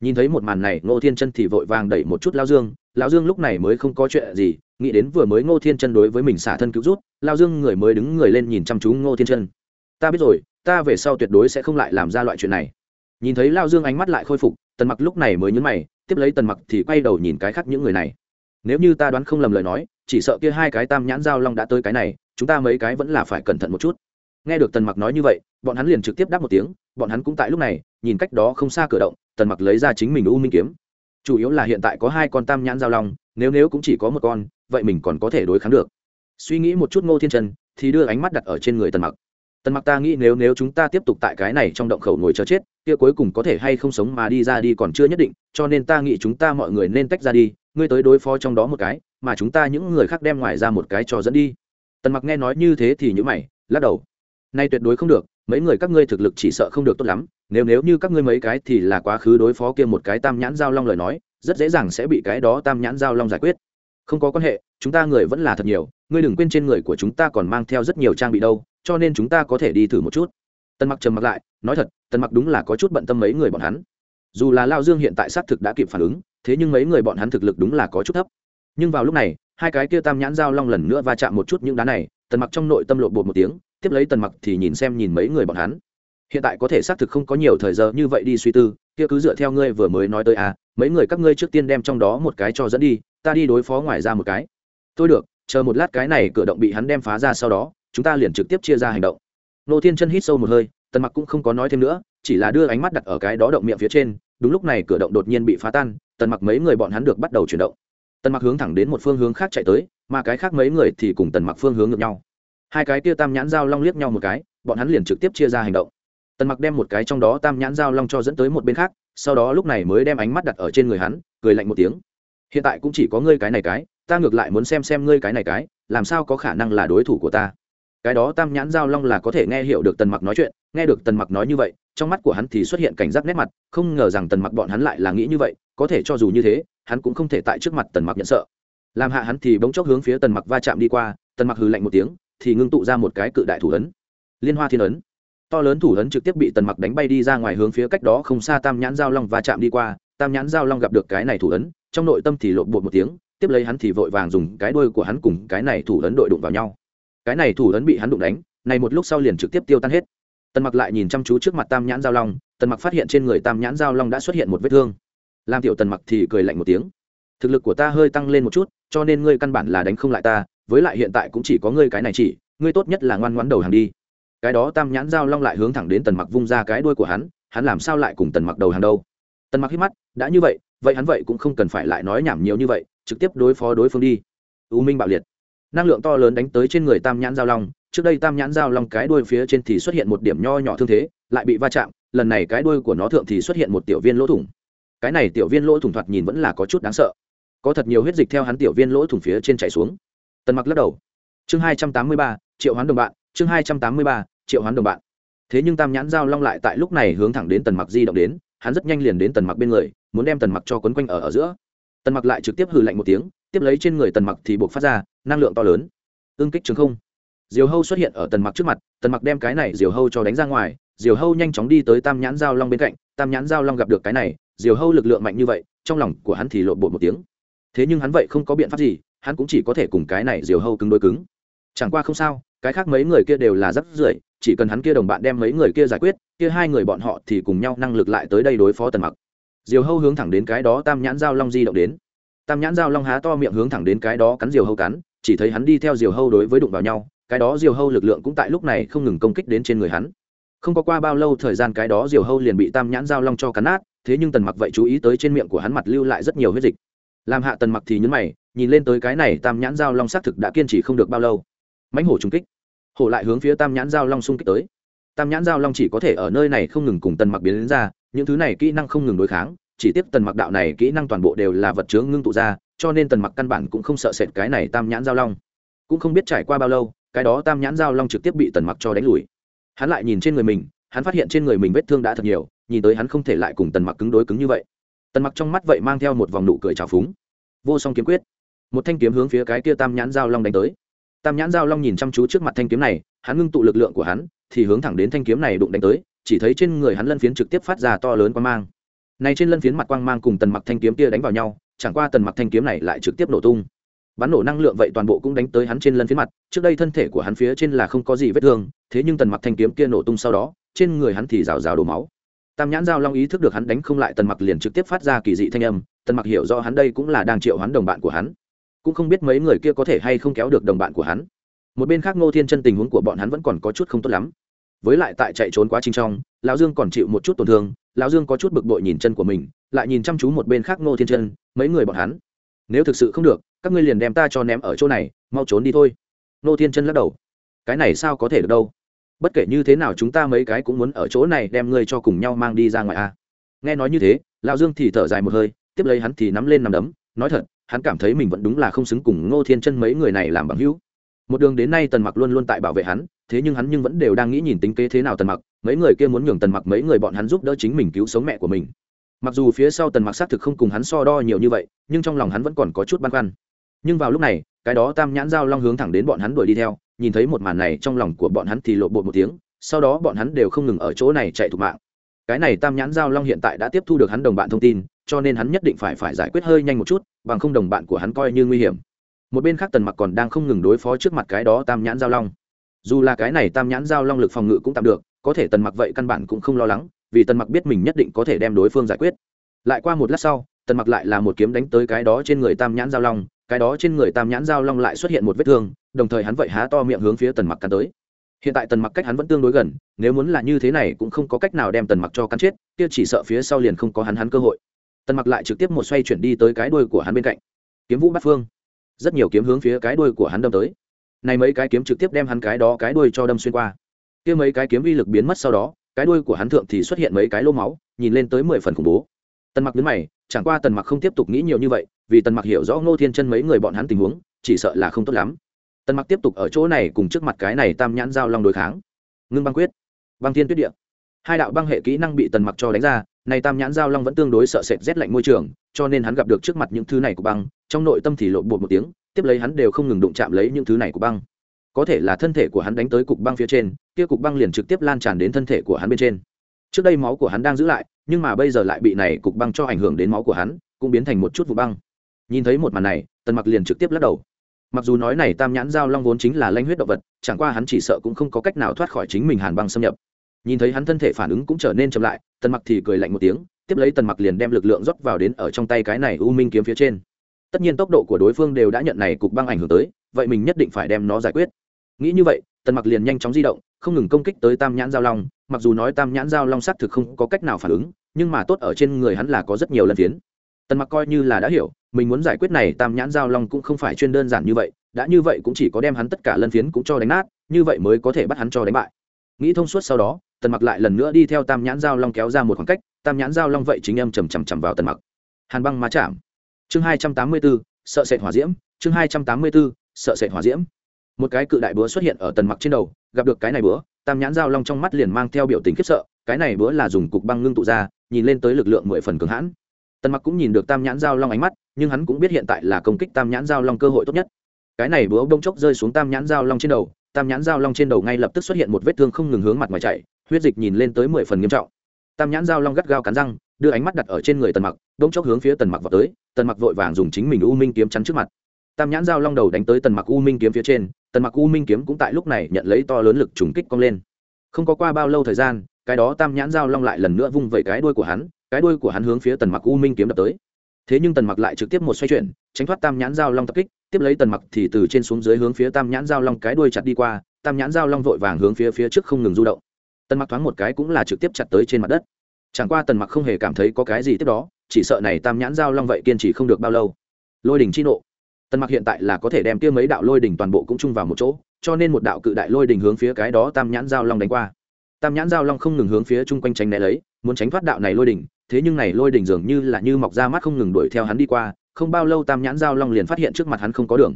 Nhìn thấy một màn này, ngô thiên chân thì vội vàng đẩy một chút lao dương. Lao dương lúc này mới không có chuyện gì, nghĩ đến vừa mới ngô thiên chân đối với mình xả thân cứu rút lao dương người mới đứng người lên nhìn chăm chú ngô thiên chân. Ta biết rồi, ta về sau tuyệt đối sẽ không lại làm ra loại chuyện này. Nhìn thấy lao dương ánh mắt lại khôi phục, tần mặc lúc này mới nhấn mày, tiếp lấy tần mặc thì quay đầu nhìn cái khác những người này. Nếu như ta đoán không lầm lời nói, chỉ sợ kia hai cái tam nhãn giao long đã tới cái này, chúng ta mấy cái vẫn là phải cẩn thận một chút. Nghe được tần mặc nói như vậy, bọn hắn liền trực tiếp đáp một tiếng, bọn hắn cũng tại lúc này, nhìn cách đó không xa cửa động, tần mặc lấy ra chính mình u minh kiếm. Chủ yếu là hiện tại có hai con tam nhãn giao long, nếu nếu cũng chỉ có một con, vậy mình còn có thể đối kháng được suy nghĩ một chút ngô thiên trần, thì đưa ánh mắt đặt ở trên người tần mặc. Tần mặc, ta nghĩ nếu nếu chúng ta tiếp tục tại cái này trong động khẩu ngồi chờ chết, kia cuối cùng có thể hay không sống mà đi ra đi còn chưa nhất định, cho nên ta nghĩ chúng ta mọi người nên tách ra đi, ngươi tới đối phó trong đó một cái, mà chúng ta những người khác đem ngoài ra một cái cho dẫn đi. Tần mặc nghe nói như thế thì nhữ mày, lắc đầu. Nay tuyệt đối không được, mấy người các ngươi thực lực chỉ sợ không được tốt lắm, nếu nếu như các ngươi mấy cái thì là quá khứ đối phó kia một cái tam nhãn giao long lời nói, rất dễ dàng sẽ bị cái đó tam nhãn giao long giải quyết không có quan hệ, chúng ta người vẫn là thật nhiều, ngươi đừng quên trên người của chúng ta còn mang theo rất nhiều trang bị đâu, cho nên chúng ta có thể đi thử một chút. Tần mặc trầm mặc lại, nói thật, tần mặc đúng là có chút bận tâm mấy người bọn hắn. Dù là lao dương hiện tại xác thực đã kịp phản ứng, thế nhưng mấy người bọn hắn thực lực đúng là có chút thấp. Nhưng vào lúc này, hai cái kia tam nhãn dao long lần nữa va chạm một chút những đá này, tần mặc trong nội tâm lộ bột một tiếng, tiếp lấy tần mặc thì nhìn xem nhìn mấy người bọn hắn. Hiện tại có thể xác thực không có nhiều thời giờ như vậy đi suy tư, kia cứ dựa theo ngươi vừa mới nói tới à mấy người các ngươi trước tiên đem trong đó một cái cho dẫn đi ta đi đối phó ngoài ra một cái. Tôi được, chờ một lát cái này cửa động bị hắn đem phá ra sau đó, chúng ta liền trực tiếp chia ra hành động. Nô thiên chân hít sâu một hơi, tần mặc cũng không có nói thêm nữa, chỉ là đưa ánh mắt đặt ở cái đó động miệng phía trên, đúng lúc này cửa động đột nhiên bị phá tan, tần mặc mấy người bọn hắn được bắt đầu chuyển động. Tần mặc hướng thẳng đến một phương hướng khác chạy tới, mà cái khác mấy người thì cùng tần mặc phương hướng ngược nhau. Hai cái kia tam nhãn dao long liếc nhau một cái, bọn hắn liền trực tiếp chia ra hành động. Tần mặc đem một cái trong đó tam nhãn dao long cho dẫn tới một bên khác, sau đó lúc này mới đem ánh mắt đặt ở trên người hắn, cười lạnh một tiếng hiện tại cũng chỉ có ngươi cái này cái, ta ngược lại muốn xem xem ngươi cái này cái, làm sao có khả năng là đối thủ của ta. Cái đó tam nhãn giao long là có thể nghe hiểu được tần mặc nói chuyện, nghe được tần mặc nói như vậy, trong mắt của hắn thì xuất hiện cảnh giác nét mặt, không ngờ rằng tần mặc bọn hắn lại là nghĩ như vậy, có thể cho dù như thế, hắn cũng không thể tại trước mặt tần mặc nhận sợ. Làm hạ hắn thì bỗng chốc hướng phía tần mặc va chạm đi qua, tần mặc hừ lạnh một tiếng, thì ngưng tụ ra một cái cự đại thủ ấn. Liên hoa thiên ấn. To lớn thủ ấn trực tiếp bị tần mặc đánh bay đi ra ngoài hướng phía cách đó không xa tam nhãn giao long va chạm đi qua, tam nhãn giao long gặp được cái này thủ ấn trong nội tâm thì lộn bột một tiếng, tiếp lấy hắn thì vội vàng dùng cái đuôi của hắn cùng cái này thủ ấn đội đụng vào nhau. Cái này thủ ấn bị hắn đụng đánh, này một lúc sau liền trực tiếp tiêu tan hết. Tần mặc lại nhìn chăm chú trước mặt tam nhãn giao long, tần mặc phát hiện trên người tam nhãn giao long đã xuất hiện một vết thương. Làm tiểu tần mặc thì cười lạnh một tiếng. Thực lực của ta hơi tăng lên một chút, cho nên ngươi căn bản là đánh không lại ta, với lại hiện tại cũng chỉ có ngươi cái này chỉ, ngươi tốt nhất là ngoan ngoãn đầu hàng đi. Cái đó tam nhãn giao long lại hướng thẳng đến tần mặc vung ra cái đuôi của hắn hắn làm sao lại cùng tần mặc đầu hàng đâu? Tần mặc hít mắt, đã như vậy vậy hắn vậy cũng không cần phải lại nói nhảm nhiều như vậy, trực tiếp đối phó đối phương đi. U minh bạo liệt. Năng lượng to lớn đánh tới trên người tam nhãn giao long. Trước đây tam nhãn giao long cái đuôi phía trên thì xuất hiện một điểm nho nhỏ thương thế, lại bị va chạm, lần này cái đuôi của nó thượng thì xuất hiện một tiểu viên lỗ thủng. Cái này tiểu viên lỗ thủng thoạt nhìn vẫn là có chút đáng sợ. Có thật nhiều huyết dịch theo hắn tiểu viên lỗ thủng phía trên chảy xuống. Tần mặc lắc đầu. Chương hai trăm tám mươi ba, triệu hoán đồng bạn, chương hai trăm tám mươi ba, triệu hoán đồng bạn. Thế nhưng tam nhãn giao long lại tại lúc này hướng thẳng đến tần mặc di động đến, hắn rất nhanh liền đến tần mặc bên người muốn đem tần mặc cho quấn quanh ở ở giữa. Tần mặc lại trực tiếp hừ lạnh một tiếng, tiếp lấy trên người tần mặc thì buộc phát ra năng lượng to lớn. Ương kích trường không. Diều hâu xuất hiện ở tần mặc trước mặt, tần mặc đem cái này diều hâu cho đánh ra ngoài. Diều hâu nhanh chóng đi tới tam nhãn giao long bên cạnh. Tam nhãn giao long gặp được cái này, diều hâu lực lượng mạnh như vậy, trong lòng của hắn thì lộn bột một tiếng. Thế nhưng hắn vậy không có biện pháp gì, hắn cũng chỉ có thể cùng cái này diều hâu cứng đôi cứng. Chẳng qua không sao, cái khác mấy người kia đều là rất rưởi, chỉ cần hắn kia đồng bạn đem mấy người kia giải quyết, kia hai người bọn họ thì cùng nhau năng lực lại tới đây đối phó tần mặc diều hâu hướng thẳng đến cái đó tam nhãn giao long di động đến. Tam nhãn giao long há to miệng hướng thẳng đến cái đó cắn diều hâu cắn, chỉ thấy hắn đi theo diều hâu đối với đụng vào nhau, cái đó diều hâu lực lượng cũng tại lúc này không ngừng công kích đến trên người hắn. Không có qua bao lâu thời gian cái đó diều hâu liền bị tam nhãn giao long cho cắn nát, thế nhưng tần mặc vậy chú ý tới trên miệng của hắn mặt lưu lại rất nhiều huyết dịch. Làm hạ tần mặc thì nhấn mày, nhìn lên tới cái này tam nhãn giao long xác thực đã kiên trì không được bao lâu. Mãnh hổ trung kích. Hổ lại hướng phía tam nhãn giao long xung kích tới. Tam nhãn giao long chỉ có thể ở nơi này không ngừng cùng tần mặc biến đến ra những thứ này kỹ năng không ngừng đối kháng, chỉ tiếp tần mặc đạo này kỹ năng toàn bộ đều là vật chứa ngưng tụ ra, cho nên tần mặc căn bản cũng không sợ sệt cái này tam nhãn giao long. Cũng không biết trải qua bao lâu, cái đó tam nhãn giao long trực tiếp bị tần mặc cho đánh lùi. Hắn lại nhìn trên người mình, hắn phát hiện trên người mình vết thương đã thật nhiều, nhìn tới hắn không thể lại cùng tần mặc cứng đối cứng như vậy. Tần mặc trong mắt vậy mang theo một vòng nụ cười trào phúng. Vô song kiếm quyết. Một thanh kiếm hướng phía cái kia tam nhãn giao long đánh tới. Tam nhãn giao long nhìn chăm chú trước mặt thanh kiếm này, hắn ngưng tụ lực lượng của hắn, thì hướng thẳng đến thanh kiếm này đụng đánh tới chỉ thấy trên người hắn lân phiến trực tiếp phát ra to lớn quang mang. Này trên lân phiến mặt quang mang cùng tần mặc thanh kiếm kia đánh vào nhau, chẳng qua tần mặc thanh kiếm này lại trực tiếp nổ tung. Bắn nổ năng lượng vậy toàn bộ cũng đánh tới hắn trên lân phiến mặt, trước đây thân thể của hắn phía trên là không có gì vết thương, thế nhưng tần mặc thanh kiếm kia nổ tung sau đó, trên người hắn thì rào rào đổ máu. Tam nhãn giao long ý thức được hắn đánh không lại tần mặc liền trực tiếp phát ra kỳ dị thanh âm, tần mặc hiểu rõ hắn đây cũng là đang triệu hoán đồng bạn của hắn. Cũng không biết mấy người kia có thể hay không kéo được đồng bạn của hắn. Một bên khác ngô thiên chân tình huống của bọn hắn vẫn còn có chút không tốt lắm với lại tại chạy trốn quá trình trong, lão dương còn chịu một chút tổn thương, lão dương có chút bực bội nhìn chân của mình, lại nhìn chăm chú một bên khác ngô thiên chân, mấy người bọn hắn. Nếu thực sự không được, các ngươi liền đem ta cho ném ở chỗ này, mau trốn đi thôi. Ngô thiên chân lắc đầu. Cái này sao có thể được đâu? Bất kể như thế nào chúng ta mấy cái cũng muốn ở chỗ này đem ngươi cho cùng nhau mang đi ra ngoài a nghe nói như thế, lão dương thì thở dài một hơi, tiếp lấy hắn thì nắm lên nằm đấm, nói thật, hắn cảm thấy mình vẫn đúng là không xứng cùng ngô thiên chân mấy người này làm bằng hữu một đường đến nay tần mặc luôn luôn tại bảo vệ hắn, thế nhưng hắn nhưng vẫn đều đang nghĩ nhìn tính kế thế nào tần mặc, mấy người kia muốn nhường tần mặc mấy người bọn hắn giúp đỡ chính mình cứu sống mẹ của mình. Mặc dù phía sau tần mặc xác thực không cùng hắn so đo nhiều như vậy, nhưng trong lòng hắn vẫn còn có chút băn khoăn. Nhưng vào lúc này, cái đó tam nhãn giao long hướng thẳng đến bọn hắn đuổi đi theo, nhìn thấy một màn này trong lòng của bọn hắn thì lộ bột một tiếng, sau đó bọn hắn đều không ngừng ở chỗ này chạy thục mạng. Cái này tam nhãn giao long hiện tại đã tiếp thu được hắn đồng bạn thông tin, cho nên hắn nhất định phải phải giải quyết hơi nhanh một chút, bằng không đồng bạn của hắn coi như nguy hiểm một bên khác tần mặc còn đang không ngừng đối phó trước mặt cái đó tam nhãn giao long. Dù là cái này tam nhãn giao long lực phòng ngự cũng tạm được, có thể tần mặc vậy căn bản cũng không lo lắng, vì tần mặc biết mình nhất định có thể đem đối phương giải quyết. Lại qua một lát sau, tần mặc lại là một kiếm đánh tới cái đó trên người tam nhãn giao long, cái đó trên người tam nhãn giao long lại xuất hiện một vết thương, đồng thời hắn vậy há to miệng hướng phía tần mặc cắn tới. Hiện tại tần mặc cách hắn vẫn tương đối gần, nếu muốn là như thế này cũng không có cách nào đem tần mặc cho cắn chết, kia chỉ sợ phía sau liền không có hắn hắn cơ hội. Tần mặc lại trực tiếp một xoay chuyển đi tới cái đuôi của hắn bên cạnh. Kiếm vũ bát phương rất nhiều kiếm hướng phía cái đuôi của hắn đâm tới. Này mấy cái kiếm trực tiếp đem hắn cái đó cái đuôi cho đâm xuyên qua. Kia mấy cái kiếm vi lực biến mất sau đó, cái đuôi của hắn thượng thì xuất hiện mấy cái lô máu, nhìn lên tới mười phần khủng bố. Tần mặc đứng mày, chẳng qua tần mặc không tiếp tục nghĩ nhiều như vậy, vì tần mặc hiểu rõ ngô thiên chân mấy người bọn hắn tình huống, chỉ sợ là không tốt lắm. Tần mặc tiếp tục ở chỗ này cùng trước mặt cái này tam nhãn giao long đối kháng. Ngưng băng quyết. Băng thiên tuyết địa hai đạo băng hệ kỹ năng bị tần mặc cho đánh ra này tam nhãn giao long vẫn tương đối sợ sệt rét lạnh môi trường, cho nên hắn gặp được trước mặt những thứ này của băng, trong nội tâm thì lộn bột một tiếng, tiếp lấy hắn đều không ngừng đụng chạm lấy những thứ này của băng. Có thể là thân thể của hắn đánh tới cục băng phía trên, kia cục băng liền trực tiếp lan tràn đến thân thể của hắn bên trên. Trước đây máu của hắn đang giữ lại, nhưng mà bây giờ lại bị này cục băng cho ảnh hưởng đến máu của hắn, cũng biến thành một chút vụ băng. Nhìn thấy một màn này, tần mặc liền trực tiếp lắc đầu. Mặc dù nói này tam nhãn giao long vốn chính là lanh huyết động vật, chẳng qua hắn chỉ sợ cũng không có cách nào thoát khỏi chính mình hàn băng xâm nhập nhìn thấy hắn thân thể phản ứng cũng trở nên chậm lại, tần mặc thì cười lạnh một tiếng, tiếp lấy tần mặc liền đem lực lượng rót vào đến ở trong tay cái này u minh kiếm phía trên. Tất nhiên tốc độ của đối phương đều đã nhận này cục băng ảnh hưởng tới, vậy mình nhất định phải đem nó giải quyết. Nghĩ như vậy, tần mặc liền nhanh chóng di động, không ngừng công kích tới tam nhãn giao long, mặc dù nói tam nhãn giao long xác thực không có cách nào phản ứng, nhưng mà tốt ở trên người hắn là có rất nhiều lần phiến. Tần mặc coi như là đã hiểu, mình muốn giải quyết này tam nhãn giao long cũng không phải chuyên đơn giản như vậy, đã như vậy cũng chỉ có đem hắn tất cả lân phiến cũng cho đánh nát, như vậy mới có thể bắt hắn cho đánh bại nghĩ thông suốt sau đó, tần mặc lại lần nữa đi theo tam nhãn giao long kéo ra một khoảng cách, tam nhãn giao long vậy chính em chầm chầm chầm vào tần mặc. Hàn băng má chạm. Chương hai trăm tám mươi bốn, sợ sệt hỏa diễm. Chương hai trăm tám mươi bốn, sợ sệt hỏa diễm. Một cái cự đại búa xuất hiện ở tần mặc trên đầu, gặp được cái này búa, tam nhãn giao long trong mắt liền mang theo biểu tình khiếp sợ, cái này búa là dùng cục băng ngưng tụ ra, nhìn lên tới lực lượng mười phần cường hãn. Tần mặc cũng nhìn được tam nhãn giao long ánh mắt, nhưng hắn cũng biết hiện tại là công kích tam nhãn giao long cơ hội tốt nhất. Cái này búa bông chốc rơi xuống tam nhãn giao long trên đầu tam nhãn dao long trên đầu ngay lập tức xuất hiện một vết thương không ngừng hướng mặt ngoài chạy huyết dịch nhìn lên tới mười phần nghiêm trọng. Tam nhãn dao long gắt gao cắn răng, đưa ánh mắt đặt ở trên người tần mặc đông chốc hướng phía tần mặc vào tới, tần mặc vội vàng dùng chính mình u minh kiếm chắn trước mặt. Tam nhãn dao long đầu đánh tới tần mặc u minh kiếm phía trên, tần mặc u minh kiếm cũng tại lúc này nhận lấy to lớn lực trùng kích cong lên. Không có qua bao lâu thời gian, cái đó tam nhãn dao long lại lần nữa vung vẩy cái đuôi của hắn, cái đuôi của hắn hướng phía tần mặc u minh kiếm đập tới thế nhưng tần mặc lại trực tiếp một xoay chuyển, tránh thoát tam nhãn giao long tập kích, tiếp lấy tần mặc thì từ trên xuống dưới hướng phía tam nhãn giao long cái đuôi chặt đi qua, tam nhãn giao long vội vàng hướng phía phía trước không ngừng du động. Tần mặc thoáng một cái cũng là trực tiếp chặt tới trên mặt đất. Chẳng qua tần mặc không hề cảm thấy có cái gì tiếp đó, chỉ sợ này tam nhãn giao long vậy kiên trì không được bao lâu. Lôi đỉnh chi nộ. Tần mặc hiện tại là có thể đem kia mấy đạo lôi đỉnh toàn bộ cũng chung vào một chỗ, cho nên một đạo cự đại lôi đỉnh hướng phía cái đó tam nhãn giao long đánh qua tam nhãn giao long không ngừng hướng phía chung quanh tránh né lấy, muốn tránh thoát đạo này lôi đỉnh, thế nhưng này lôi đỉnh dường như là như mọc ra mắt không ngừng đuổi theo hắn đi qua, không bao lâu tam nhãn giao long liền phát hiện trước mặt hắn không có đường.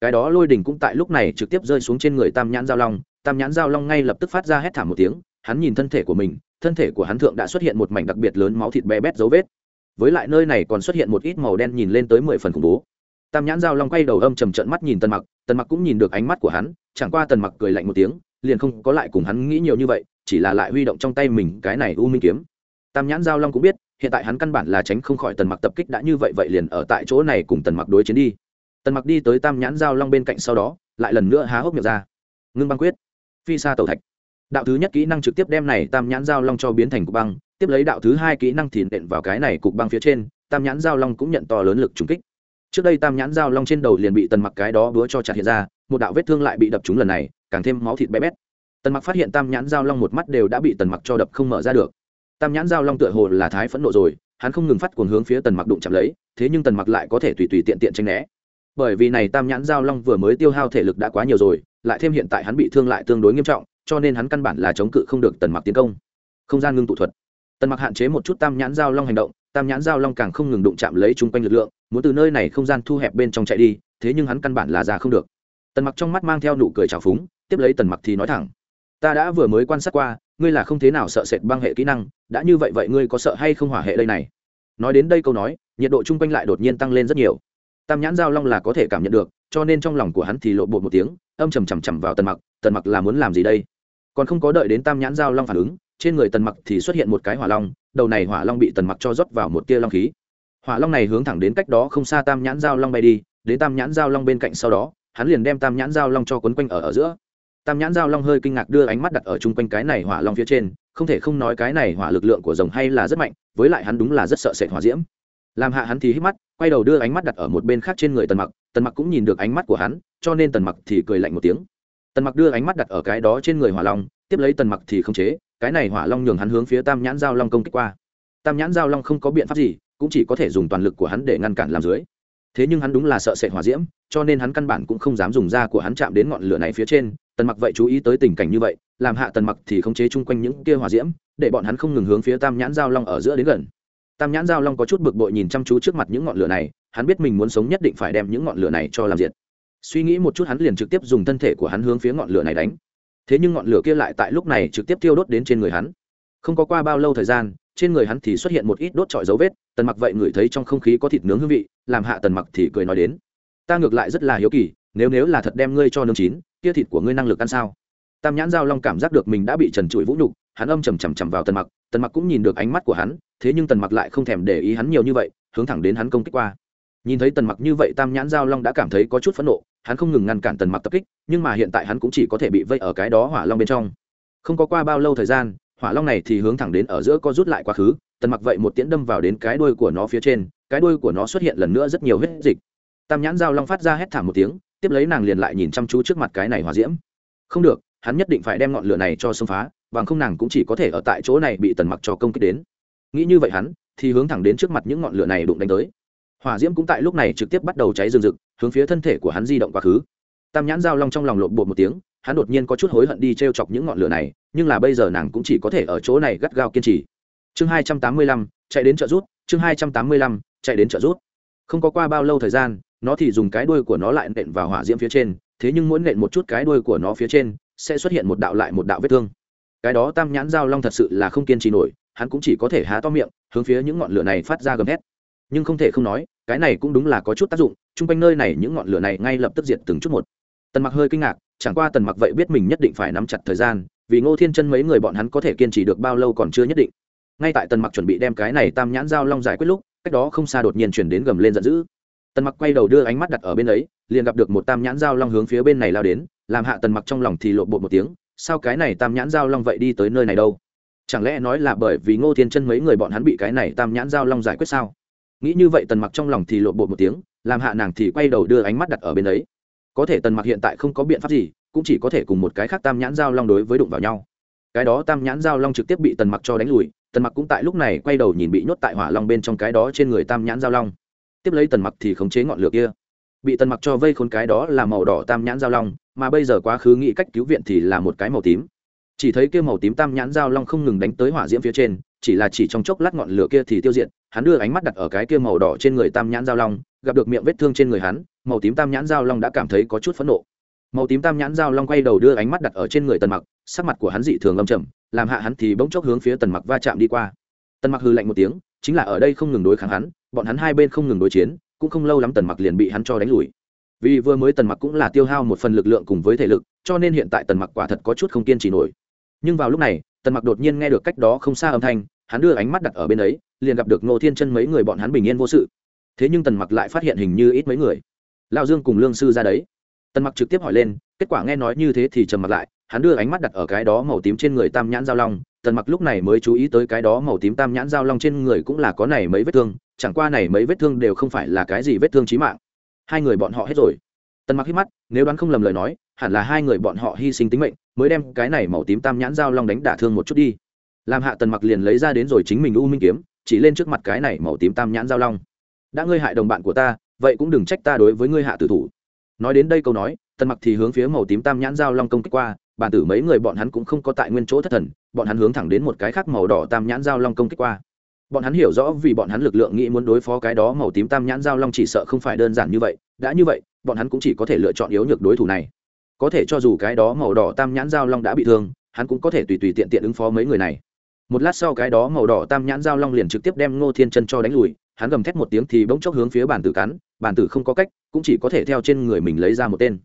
Cái đó lôi đỉnh cũng tại lúc này trực tiếp rơi xuống trên người tam nhãn giao long, tam nhãn giao long ngay lập tức phát ra hét thảm một tiếng, hắn nhìn thân thể của mình, thân thể của hắn thượng đã xuất hiện một mảnh đặc biệt lớn máu thịt bé bét dấu vết. Với lại nơi này còn xuất hiện một ít màu đen nhìn lên tới mười phần khủng bố. Tam nhãn giao long quay đầu âm trầm trận mắt nhìn tần mặc tần mặc cũng nhìn được ánh mắt của hắn, chẳng qua tần mặc cười lạnh một tiếng, liền không có lại cùng hắn nghĩ nhiều như vậy chỉ là lại huy động trong tay mình cái này u minh kiếm. Tam nhãn giao long cũng biết, hiện tại hắn căn bản là tránh không khỏi tần mặc tập kích đã như vậy vậy liền ở tại chỗ này cùng tần mặc đối chiến đi. Tần mặc đi tới tam nhãn giao long bên cạnh sau đó, lại lần nữa há hốc miệng ra. Ngưng băng quyết. Phi xa Tẩu thạch. Đạo thứ nhất kỹ năng trực tiếp đem này tam nhãn giao long cho biến thành cục băng, tiếp lấy đạo thứ hai kỹ năng thì nện vào cái này cục băng phía trên, tam nhãn giao long cũng nhận to lớn lực trúng kích. Trước đây tam nhãn giao long trên đầu liền bị tần mặc cái đó búa cho chặt hiện ra, một đạo vết thương lại bị đập trúng lần này, càng thêm máu thịt bé bét tần mặc phát hiện tam nhãn giao long một mắt đều đã bị tần mặc cho đập không mở ra được. Tam nhãn giao long tựa hồ là thái phẫn nộ rồi, hắn không ngừng phát cuồng hướng phía tần mặc đụng chạm lấy, thế nhưng tần mặc lại có thể tùy tùy tiện tiện tranh né. Bởi vì này tam nhãn giao long vừa mới tiêu hao thể lực đã quá nhiều rồi, lại thêm hiện tại hắn bị thương lại tương đối nghiêm trọng, cho nên hắn căn bản là chống cự không được tần mặc tiến công. Không gian ngưng tụ thuật. Tần mặc hạn chế một chút tam nhãn giao long hành động, tam nhãn giao long càng không ngừng đụng chạm lấy chung quanh lực lượng, muốn từ nơi này không gian thu hẹp bên trong chạy đi, thế nhưng hắn căn bản là ra không được. Tần mặc trong mắt mang theo nụ cười trào phúng, tiếp lấy tần mặc thì nói thẳng ta đã vừa mới quan sát qua, ngươi là không thế nào sợ sệt băng hệ kỹ năng, đã như vậy vậy ngươi có sợ hay không hỏa hệ đây này? Nói đến đây câu nói, nhiệt độ chung quanh lại đột nhiên tăng lên rất nhiều. Tam nhãn giao long là có thể cảm nhận được, cho nên trong lòng của hắn thì lộ bột một tiếng, âm trầm chầm chầm vào tần mặc tần mặc là muốn làm gì đây? Còn không có đợi đến tam nhãn giao long phản ứng, trên người tần mặc thì xuất hiện một cái hỏa long, đầu này hỏa long bị tần mặc cho rót vào một tia long khí. Hỏa long này hướng thẳng đến cách đó không xa tam nhãn giao long bay đi, đến tam nhãn giao long bên cạnh sau đó, hắn liền đem tam nhãn giao long cho quấn quanh ở ở giữa tam nhãn giao long hơi kinh ngạc đưa ánh mắt đặt ở chung quanh cái này hỏa long phía trên, không thể không nói cái này hỏa lực lượng của rồng hay là rất mạnh, với lại hắn đúng là rất sợ sệt hỏa diễm. Làm hạ hắn thì hít mắt, quay đầu đưa ánh mắt đặt ở một bên khác trên người tần mặc tần mặc cũng nhìn được ánh mắt của hắn, cho nên tần mặc thì cười lạnh một tiếng. Tần mặc đưa ánh mắt đặt ở cái đó trên người hỏa long, tiếp lấy tần mặc thì không chế, cái này hỏa long nhường hắn hướng phía tam nhãn giao long công kích qua. Tam nhãn giao long không có biện pháp gì, cũng chỉ có thể dùng toàn lực của hắn để ngăn cản làm dưới. Thế nhưng hắn đúng là sợ sệt hỏa diễm, cho nên hắn căn bản cũng không dám dùng da của hắn chạm đến ngọn lửa này phía trên tần mặc vậy chú ý tới tình cảnh như vậy, làm hạ tần mặc thì khống chế chung quanh những kia hỏa diễm, để bọn hắn không ngừng hướng phía tam nhãn giao long ở giữa đến gần. Tam nhãn giao long có chút bực bội nhìn chăm chú trước mặt những ngọn lửa này, hắn biết mình muốn sống nhất định phải đem những ngọn lửa này cho làm diệt. Suy nghĩ một chút hắn liền trực tiếp dùng thân thể của hắn hướng phía ngọn lửa này đánh. Thế nhưng ngọn lửa kia lại tại lúc này trực tiếp tiêu đốt đến trên người hắn. Không có qua bao lâu thời gian, trên người hắn thì xuất hiện một ít đốt trọi dấu vết, tần mặc vậy ngửi thấy trong không khí có thịt nướng hương vị, làm hạ tần mặc thì cười nói đến. Ta ngược lại rất là hiếu kỳ nếu nếu là thật đem ngươi cho nương chín, kia thịt của ngươi năng lực ăn sao? Tam nhãn giao long cảm giác được mình đã bị trần trụi vũ nhục, hắn âm chầm chầm chầm vào tần mặc tần mặc cũng nhìn được ánh mắt của hắn, thế nhưng tần mặc lại không thèm để ý hắn nhiều như vậy, hướng thẳng đến hắn công kích qua. Nhìn thấy tần mặc như vậy, tam nhãn giao long đã cảm thấy có chút phẫn nộ, hắn không ngừng ngăn cản tần mặc tập kích, nhưng mà hiện tại hắn cũng chỉ có thể bị vây ở cái đó hỏa long bên trong. Không có qua bao lâu thời gian, hỏa long này thì hướng thẳng đến ở giữa có rút lại quá khứ, tần mặc vậy một tiễn đâm vào đến cái đuôi của nó phía trên, cái đuôi của nó xuất hiện lần nữa rất nhiều huyết dịch. Tam nhãn giao long phát ra hét thảm một tiếng tiếp lấy nàng liền lại nhìn chăm chú trước mặt cái này hỏa diễm. Không được, hắn nhất định phải đem ngọn lửa này cho xông phá, bằng không nàng cũng chỉ có thể ở tại chỗ này bị tần mặc cho công kích đến. Nghĩ như vậy hắn, thì hướng thẳng đến trước mặt những ngọn lửa này đụng đánh tới. Hỏa diễm cũng tại lúc này trực tiếp bắt đầu cháy rừng rực, hướng phía thân thể của hắn di động quá khứ. Tam nhãn giao long trong lòng lộn bột một tiếng, hắn đột nhiên có chút hối hận đi t r e o chọc những ngọn lửa này, nhưng là bây giờ nàng cũng chỉ có thể ở chỗ này gắt gao kiên trì. Chương hai trăm tám mươi lăm, chạy đến trợ rút, chương hai trăm tám mươi lăm, chạy đến trợ rút. Không có qua bao lâu thời gian nó thì dùng cái đuôi của nó lại nện vào hỏa diễm phía trên, thế nhưng muốn nện một chút cái đuôi của nó phía trên, sẽ xuất hiện một đạo lại một đạo vết thương. Cái đó tam nhãn giao long thật sự là không kiên trì nổi, hắn cũng chỉ có thể há to miệng, hướng phía những ngọn lửa này phát ra gầm thét. Nhưng không thể không nói, cái này cũng đúng là có chút tác dụng, chung quanh nơi này những ngọn lửa này ngay lập tức diệt từng chút một. Tần mặc hơi kinh ngạc, chẳng qua tần mặc vậy biết mình nhất định phải nắm chặt thời gian, vì ngô thiên chân mấy người bọn hắn có thể kiên trì được bao lâu còn chưa nhất định. Ngay tại tần mặc chuẩn bị đem cái này tam nhãn giao long giải quyết lúc, cách đó không xa đột nhiên chuyển đến gầm lên giận dữ tần mặc quay đầu đưa ánh mắt đặt ở bên ấy, liền gặp được một tam nhãn giao long hướng phía bên này lao đến, làm hạ tần mặc trong lòng thì lộn bộ một tiếng, sao cái này tam nhãn giao long vậy đi tới nơi này đâu? Chẳng lẽ nói là bởi vì ngô thiên chân mấy người bọn hắn bị cái này tam nhãn giao long giải quyết sao? Nghĩ như vậy tần mặc trong lòng thì lộn bộ một tiếng, làm hạ nàng thì quay đầu đưa ánh mắt đặt ở bên ấy. Có thể tần mặc hiện tại không có biện pháp gì, cũng chỉ có thể cùng một cái khác tam nhãn giao long đối với đụng vào nhau. Cái đó tam nhãn giao long trực tiếp bị tần mặc cho đánh lùi, tần mặc cũng tại lúc này quay đầu nhìn bị nhốt tại hỏa long bên trong cái đó trên người tam nhãn giao long tiếp lấy tần mặc thì khống chế ngọn lửa kia. Bị tần mặc cho vây khốn cái đó là màu đỏ tam nhãn giao long, mà bây giờ quá khứ nghĩ cách cứu viện thì là một cái màu tím. Chỉ thấy kia màu tím tam nhãn giao long không ngừng đánh tới hỏa diễm phía trên, chỉ là chỉ trong chốc lát ngọn lửa kia thì tiêu diệt, hắn đưa ánh mắt đặt ở cái kia màu đỏ trên người tam nhãn giao long, gặp được miệng vết thương trên người hắn, màu tím tam nhãn giao long đã cảm thấy có chút phẫn nộ. Màu tím tam nhãn giao long quay đầu đưa ánh mắt đặt ở trên người tần mặc, sắc mặt của hắn dị thường lâm trầm, làm hạ hắn thì bỗng chốc hướng phía tần mặc va chạm đi qua. Tần mặc hư lạnh một tiếng, chính là ở đây không ngừng đối kháng hắn bọn hắn hai bên không ngừng đối chiến, cũng không lâu lắm tần mặc liền bị hắn cho đánh lùi. Vì vừa mới tần mặc cũng là tiêu hao một phần lực lượng cùng với thể lực, cho nên hiện tại tần mặc quả thật có chút không kiên trì nổi. Nhưng vào lúc này, tần mặc đột nhiên nghe được cách đó không xa âm thanh, hắn đưa ánh mắt đặt ở bên ấy, liền gặp được ngô thiên chân mấy người bọn hắn bình yên vô sự. Thế nhưng tần mặc lại phát hiện hình như ít mấy người. Lao dương cùng lương sư ra đấy. Tần mặc trực tiếp hỏi lên, kết quả nghe nói như thế thì trầm mặc lại, hắn đưa ánh mắt đặt ở cái đó màu tím trên người tam nhãn giao long. Tần mặc lúc này mới chú ý tới cái đó màu tím tam nhãn giao long trên người cũng là có này mấy vết thương chẳng qua này mấy vết thương đều không phải là cái gì vết thương chí mạng. Hai người bọn họ hết rồi. Tần mặc hít mắt, nếu đoán không lầm lời nói, hẳn là hai người bọn họ hy sinh tính mệnh, mới đem cái này màu tím tam nhãn giao long đánh đả thương một chút đi. Làm hạ tần mặc liền lấy ra đến rồi chính mình u minh kiếm, chỉ lên trước mặt cái này màu tím tam nhãn giao long. Đã ngươi hại đồng bạn của ta, vậy cũng đừng trách ta đối với ngươi hạ tử thủ. Nói đến đây câu nói, tần mặc thì hướng phía màu tím tam nhãn giao long công kích qua, bản tử mấy người bọn hắn cũng không có tại nguyên chỗ thất thần, bọn hắn hướng thẳng đến một cái khác màu đỏ tam nhãn giao long công kích qua bọn hắn hiểu rõ vì bọn hắn lực lượng nghĩ muốn đối phó cái đó màu tím tam nhãn giao long chỉ sợ không phải đơn giản như vậy, đã như vậy, bọn hắn cũng chỉ có thể lựa chọn yếu nhược đối thủ này. Có thể cho dù cái đó màu đỏ tam nhãn giao long đã bị thương, hắn cũng có thể tùy tùy tiện tiện ứng phó mấy người này. Một lát sau cái đó màu đỏ tam nhãn giao long liền trực tiếp đem ngô thiên chân cho đánh lùi, hắn gầm thét một tiếng thì bỗng chốc hướng phía bản tử cắn, bản tử không có cách, cũng chỉ có thể theo trên người mình lấy ra một tên.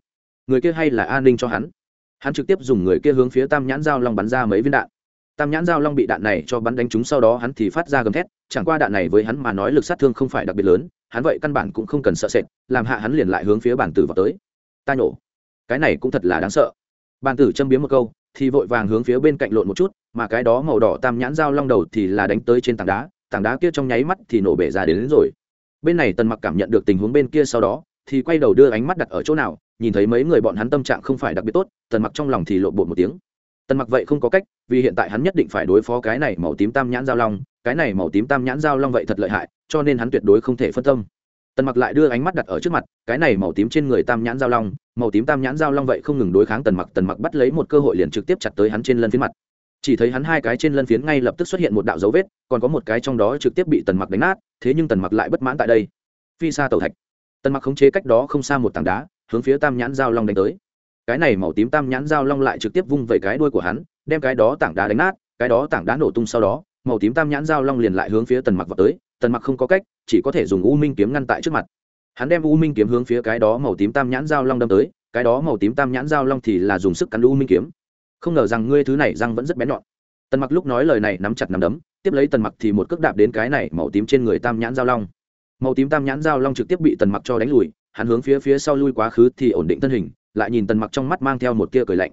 Người kia hay là an ninh cho hắn? Hắn trực tiếp dùng người kia hướng phía tam nhãn giao long bắn ra mấy viên đạn tam nhãn giao long bị đạn này cho bắn đánh trúng sau đó hắn thì phát ra gầm thét chẳng qua đạn này với hắn mà nói lực sát thương không phải đặc biệt lớn hắn vậy căn bản cũng không cần sợ sệt làm hạ hắn liền lại hướng phía bản tử vào tới. Ta nhổ. Cái này cũng thật là đáng sợ. Bản tử châm biếm một câu thì vội vàng hướng phía bên cạnh lộn một chút mà cái đó màu đỏ tam nhãn dao long đầu thì là đánh tới trên tảng đá tảng đá kia trong nháy mắt thì nổ bể ra đến, đến rồi. Bên này tần mặc cảm nhận được tình huống bên kia sau đó thì quay đầu đưa ánh mắt đặt ở chỗ nào nhìn thấy mấy người bọn hắn tâm trạng không phải đặc biệt tốt tần mặc trong lòng thì lộn bột một tiếng. Tần mặc vậy không có cách vì hiện tại hắn nhất định phải đối phó cái này màu tím tam nhãn giao long, cái này màu tím tam nhãn giao long vậy thật lợi hại, cho nên hắn tuyệt đối không thể phân tâm. Tần mặc lại đưa ánh mắt đặt ở trước mặt, cái này màu tím trên người tam nhãn giao long, màu tím tam nhãn giao long vậy không ngừng đối kháng tần mặc tần mặc bắt lấy một cơ hội liền trực tiếp chặt tới hắn trên lân phiến mặt. Chỉ thấy hắn hai cái trên lân phiến ngay lập tức xuất hiện một đạo dấu vết, còn có một cái trong đó trực tiếp bị tần mặc đánh nát, thế nhưng tần mặc lại bất mãn tại đây. Phi xa tàu thạch. Tần mặc khống chế cách đó không xa một tảng đá, hướng phía tam nhãn giao long đánh tới. Cái này màu tím tam nhãn giao long lại trực tiếp vung về cái đuôi của hắn đem cái đó tảng đá đánh nát, cái đó tảng đá nổ tung sau đó, màu tím tam nhãn giao long liền lại hướng phía tần mặc vào tới, tần mặc không có cách, chỉ có thể dùng u minh kiếm ngăn tại trước mặt. Hắn đem u minh kiếm hướng phía cái đó màu tím tam nhãn giao long đâm tới, cái đó màu tím tam nhãn giao long thì là dùng sức cắn u minh kiếm. Không ngờ rằng ngươi thứ này răng vẫn rất bén nhọn. Tần mặc lúc nói lời này nắm chặt nắm đấm, tiếp lấy tần mặc thì một cước đạp đến cái này màu tím trên người tam nhãn giao long. Màu tím tam nhãn giao long trực tiếp bị tần mặc cho đánh lùi, hắn hướng phía phía sau lui quá khứ thì ổn định thân hình, lại nhìn tần mặc trong mắt mang theo một tia cười lạnh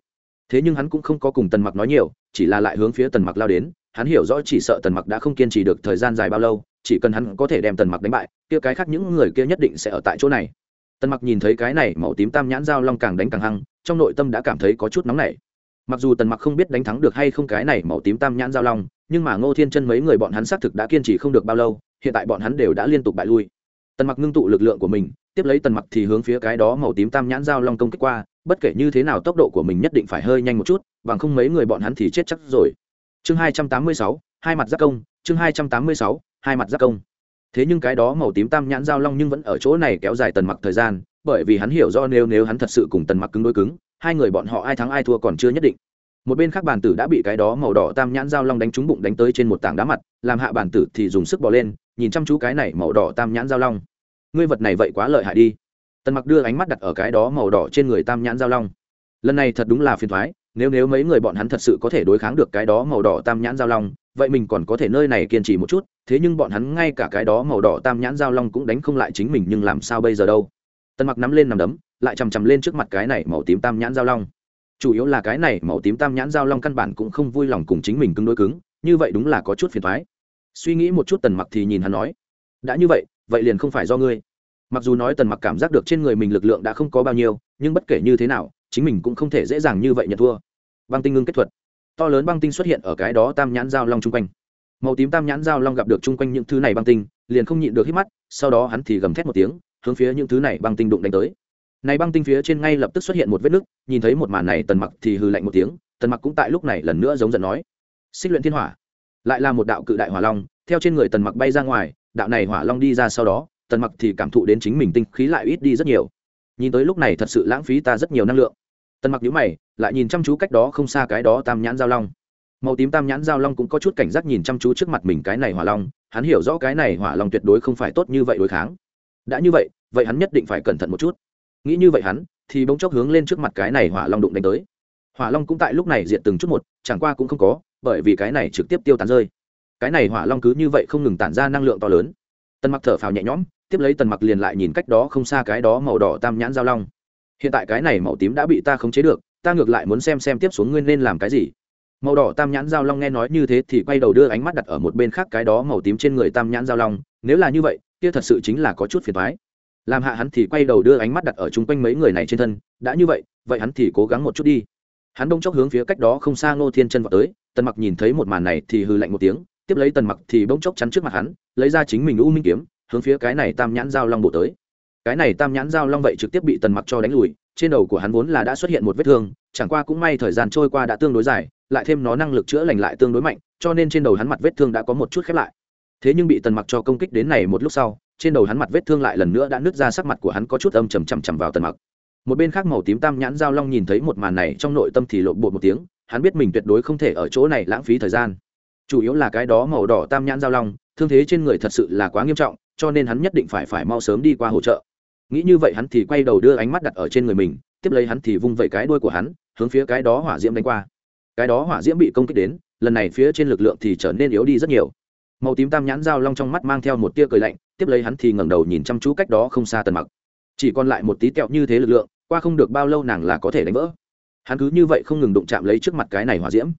thế nhưng hắn cũng không có cùng tần mặc nói nhiều, chỉ là lại hướng phía tần mặc lao đến. Hắn hiểu rõ chỉ sợ tần mặc đã không kiên trì được thời gian dài bao lâu, chỉ cần hắn có thể đem tần mặc đánh bại, kia cái khác những người kia nhất định sẽ ở tại chỗ này. Tần mặc nhìn thấy cái này màu tím tam nhãn dao long càng đánh càng hăng, trong nội tâm đã cảm thấy có chút nóng nảy. Mặc dù tần mặc không biết đánh thắng được hay không cái này màu tím tam nhãn dao long, nhưng mà ngô thiên chân mấy người bọn hắn xác thực đã kiên trì không được bao lâu, hiện tại bọn hắn đều đã liên tục bại lui. Tần mặc ngưng tụ lực lượng của mình, tiếp lấy tần mặc thì hướng phía cái đó màu tím tam nhãn dao long công kích qua bất kể như thế nào tốc độ của mình nhất định phải hơi nhanh một chút, bằng không mấy người bọn hắn thì chết chắc rồi. Chương hai trăm tám mươi sáu, hai mặt giác công, chương hai trăm tám mươi sáu, hai mặt giác công. Thế nhưng cái đó màu tím tam nhãn giao long nhưng vẫn ở chỗ này kéo dài tần mặc thời gian, bởi vì hắn hiểu do nếu nếu hắn thật sự cùng tần mặc cứng đối cứng, hai người bọn họ ai thắng ai thua còn chưa nhất định. Một bên khác bản tử đã bị cái đó màu đỏ tam nhãn dao long đánh trúng bụng đánh tới trên một tảng đá mặt, làm hạ bản tử thì dùng sức bỏ lên, nhìn chăm chú cái này màu đỏ tam nhãn dao long. Ngươi vật này vậy quá lợi hại đi tần mặc đưa ánh mắt đặt ở cái đó màu đỏ trên người tam nhãn giao long. Lần này thật đúng là phiền thoái nếu nếu mấy người bọn hắn thật sự có thể đối kháng được cái đó màu đỏ tam nhãn giao long, vậy mình còn có thể nơi này kiên trì một chút, thế nhưng bọn hắn ngay cả cái đó màu đỏ tam nhãn giao long cũng đánh không lại chính mình nhưng làm sao bây giờ đâu. Tần mặc nắm lên nằm đấm, lại chằm chằm lên trước mặt cái này màu tím tam nhãn giao long. Chủ yếu là cái này màu tím tam nhãn giao long căn bản cũng không vui lòng cùng chính mình cứng đối cứng, như vậy đúng là có chút phiền thoái suy nghĩ một chút tần mặc thì nhìn hắn nói, đã như vậy vậy liền không phải do ngươi mặc dù nói tần mặc cảm giác được trên người mình lực lượng đã không có bao nhiêu, nhưng bất kể như thế nào, chính mình cũng không thể dễ dàng như vậy nhận thua. Băng tinh ngưng kết thuật. To lớn băng tinh xuất hiện ở cái đó tam nhãn giao long chung quanh. Màu tím tam nhãn giao long gặp được chung quanh những thứ này băng tinh, liền không nhịn được hít mắt, sau đó hắn thì gầm thét một tiếng, hướng phía những thứ này băng tinh đụng đánh tới. Này băng tinh phía trên ngay lập tức xuất hiện một vết nứt, nhìn thấy một màn này tần mặc thì hư lạnh một tiếng, tần mặc cũng tại lúc này lần nữa giống giận nói, xích luyện thiên hỏa. Lại là một đạo cự đại hỏa long, theo trên người tần mặc bay ra ngoài, đạo này hỏa long đi ra sau đó tần mặc thì cảm thụ đến chính mình tinh khí lại ít đi rất nhiều. Nhìn tới lúc này thật sự lãng phí ta rất nhiều năng lượng. Tần mặc nhíu mày, lại nhìn chăm chú cách đó không xa cái đó tam nhãn giao long. Màu tím tam nhãn giao long cũng có chút cảnh giác nhìn chăm chú trước mặt mình cái này hỏa long, hắn hiểu rõ cái này hỏa long tuyệt đối không phải tốt như vậy đối kháng. Đã như vậy vậy hắn nhất định phải cẩn thận một chút. Nghĩ như vậy hắn, thì bỗng chốc hướng lên trước mặt cái này hỏa long đụng đánh tới. Hỏa long cũng tại lúc này diện từng chút một, chẳng qua cũng không có, bởi vì cái này trực tiếp tiêu tán rơi. Cái này hỏa long cứ như vậy không ngừng tản ra năng lượng to lớn. Tần mặc thở phào nhẹ nhõm tiếp lấy tần mặc liền lại nhìn cách đó không xa cái đó màu đỏ tam nhãn giao long. Hiện tại cái này màu tím đã bị ta khống chế được, ta ngược lại muốn xem xem tiếp xuống ngươi nên làm cái gì. Màu đỏ tam nhãn giao long nghe nói như thế thì quay đầu đưa ánh mắt đặt ở một bên khác cái đó màu tím trên người tam nhãn giao long, nếu là như vậy, kia thật sự chính là có chút phiền thoái làm hạ hắn thì quay đầu đưa ánh mắt đặt ở chung quanh mấy người này trên thân, đã như vậy vậy hắn thì cố gắng một chút đi. Hắn đông chốc hướng phía cách đó không xa ngô thiên chân vào tới, tần mặc nhìn thấy một màn này thì hư lạnh một tiếng, tiếp lấy tần mặc thì bỗng chốc chắn trước mặt hắn, lấy ra chính mình u minh kiếm hướng phía cái này tam nhãn giao long bộ tới. Cái này tam nhãn giao long vậy trực tiếp bị tần mặc cho đánh lùi, trên đầu của hắn vốn là đã xuất hiện một vết thương, chẳng qua cũng may thời gian trôi qua đã tương đối dài, lại thêm nó năng lực chữa lành lại tương đối mạnh, cho nên trên đầu hắn mặt vết thương đã có một chút khép lại. Thế nhưng bị tần mặc cho công kích đến này một lúc sau, trên đầu hắn mặt vết thương lại lần nữa đã nứt ra sắc mặt của hắn có chút âm trầm trầm trầm vào tần mặc. Một bên khác màu tím tam nhãn giao long nhìn thấy một màn này trong nội tâm thì lộn bột một tiếng, hắn biết mình tuyệt đối không thể ở chỗ này lãng phí thời gian. Chủ yếu là cái đó màu đỏ tam nhãn giao long, thương thế trên người thật sự là quá nghiêm trọng cho nên hắn nhất định phải phải mau sớm đi qua hỗ trợ. Nghĩ như vậy hắn thì quay đầu đưa ánh mắt đặt ở trên người mình, tiếp lấy hắn thì vung vẩy cái đuôi của hắn, hướng phía cái đó hỏa diễm đánh qua. Cái đó hỏa diễm bị công kích đến, lần này phía trên lực lượng thì trở nên yếu đi rất nhiều. Màu tím tam nhãn dao long trong mắt mang theo một tia cười lạnh, tiếp lấy hắn thì ngẩng đầu nhìn chăm chú cách đó không xa tần mặc. Chỉ còn lại một tí tẹo như thế lực lượng, qua không được bao lâu nàng là có thể đánh vỡ. Hắn cứ như vậy không ngừng đụng chạm lấy trước mặt cái này hỏa diễm.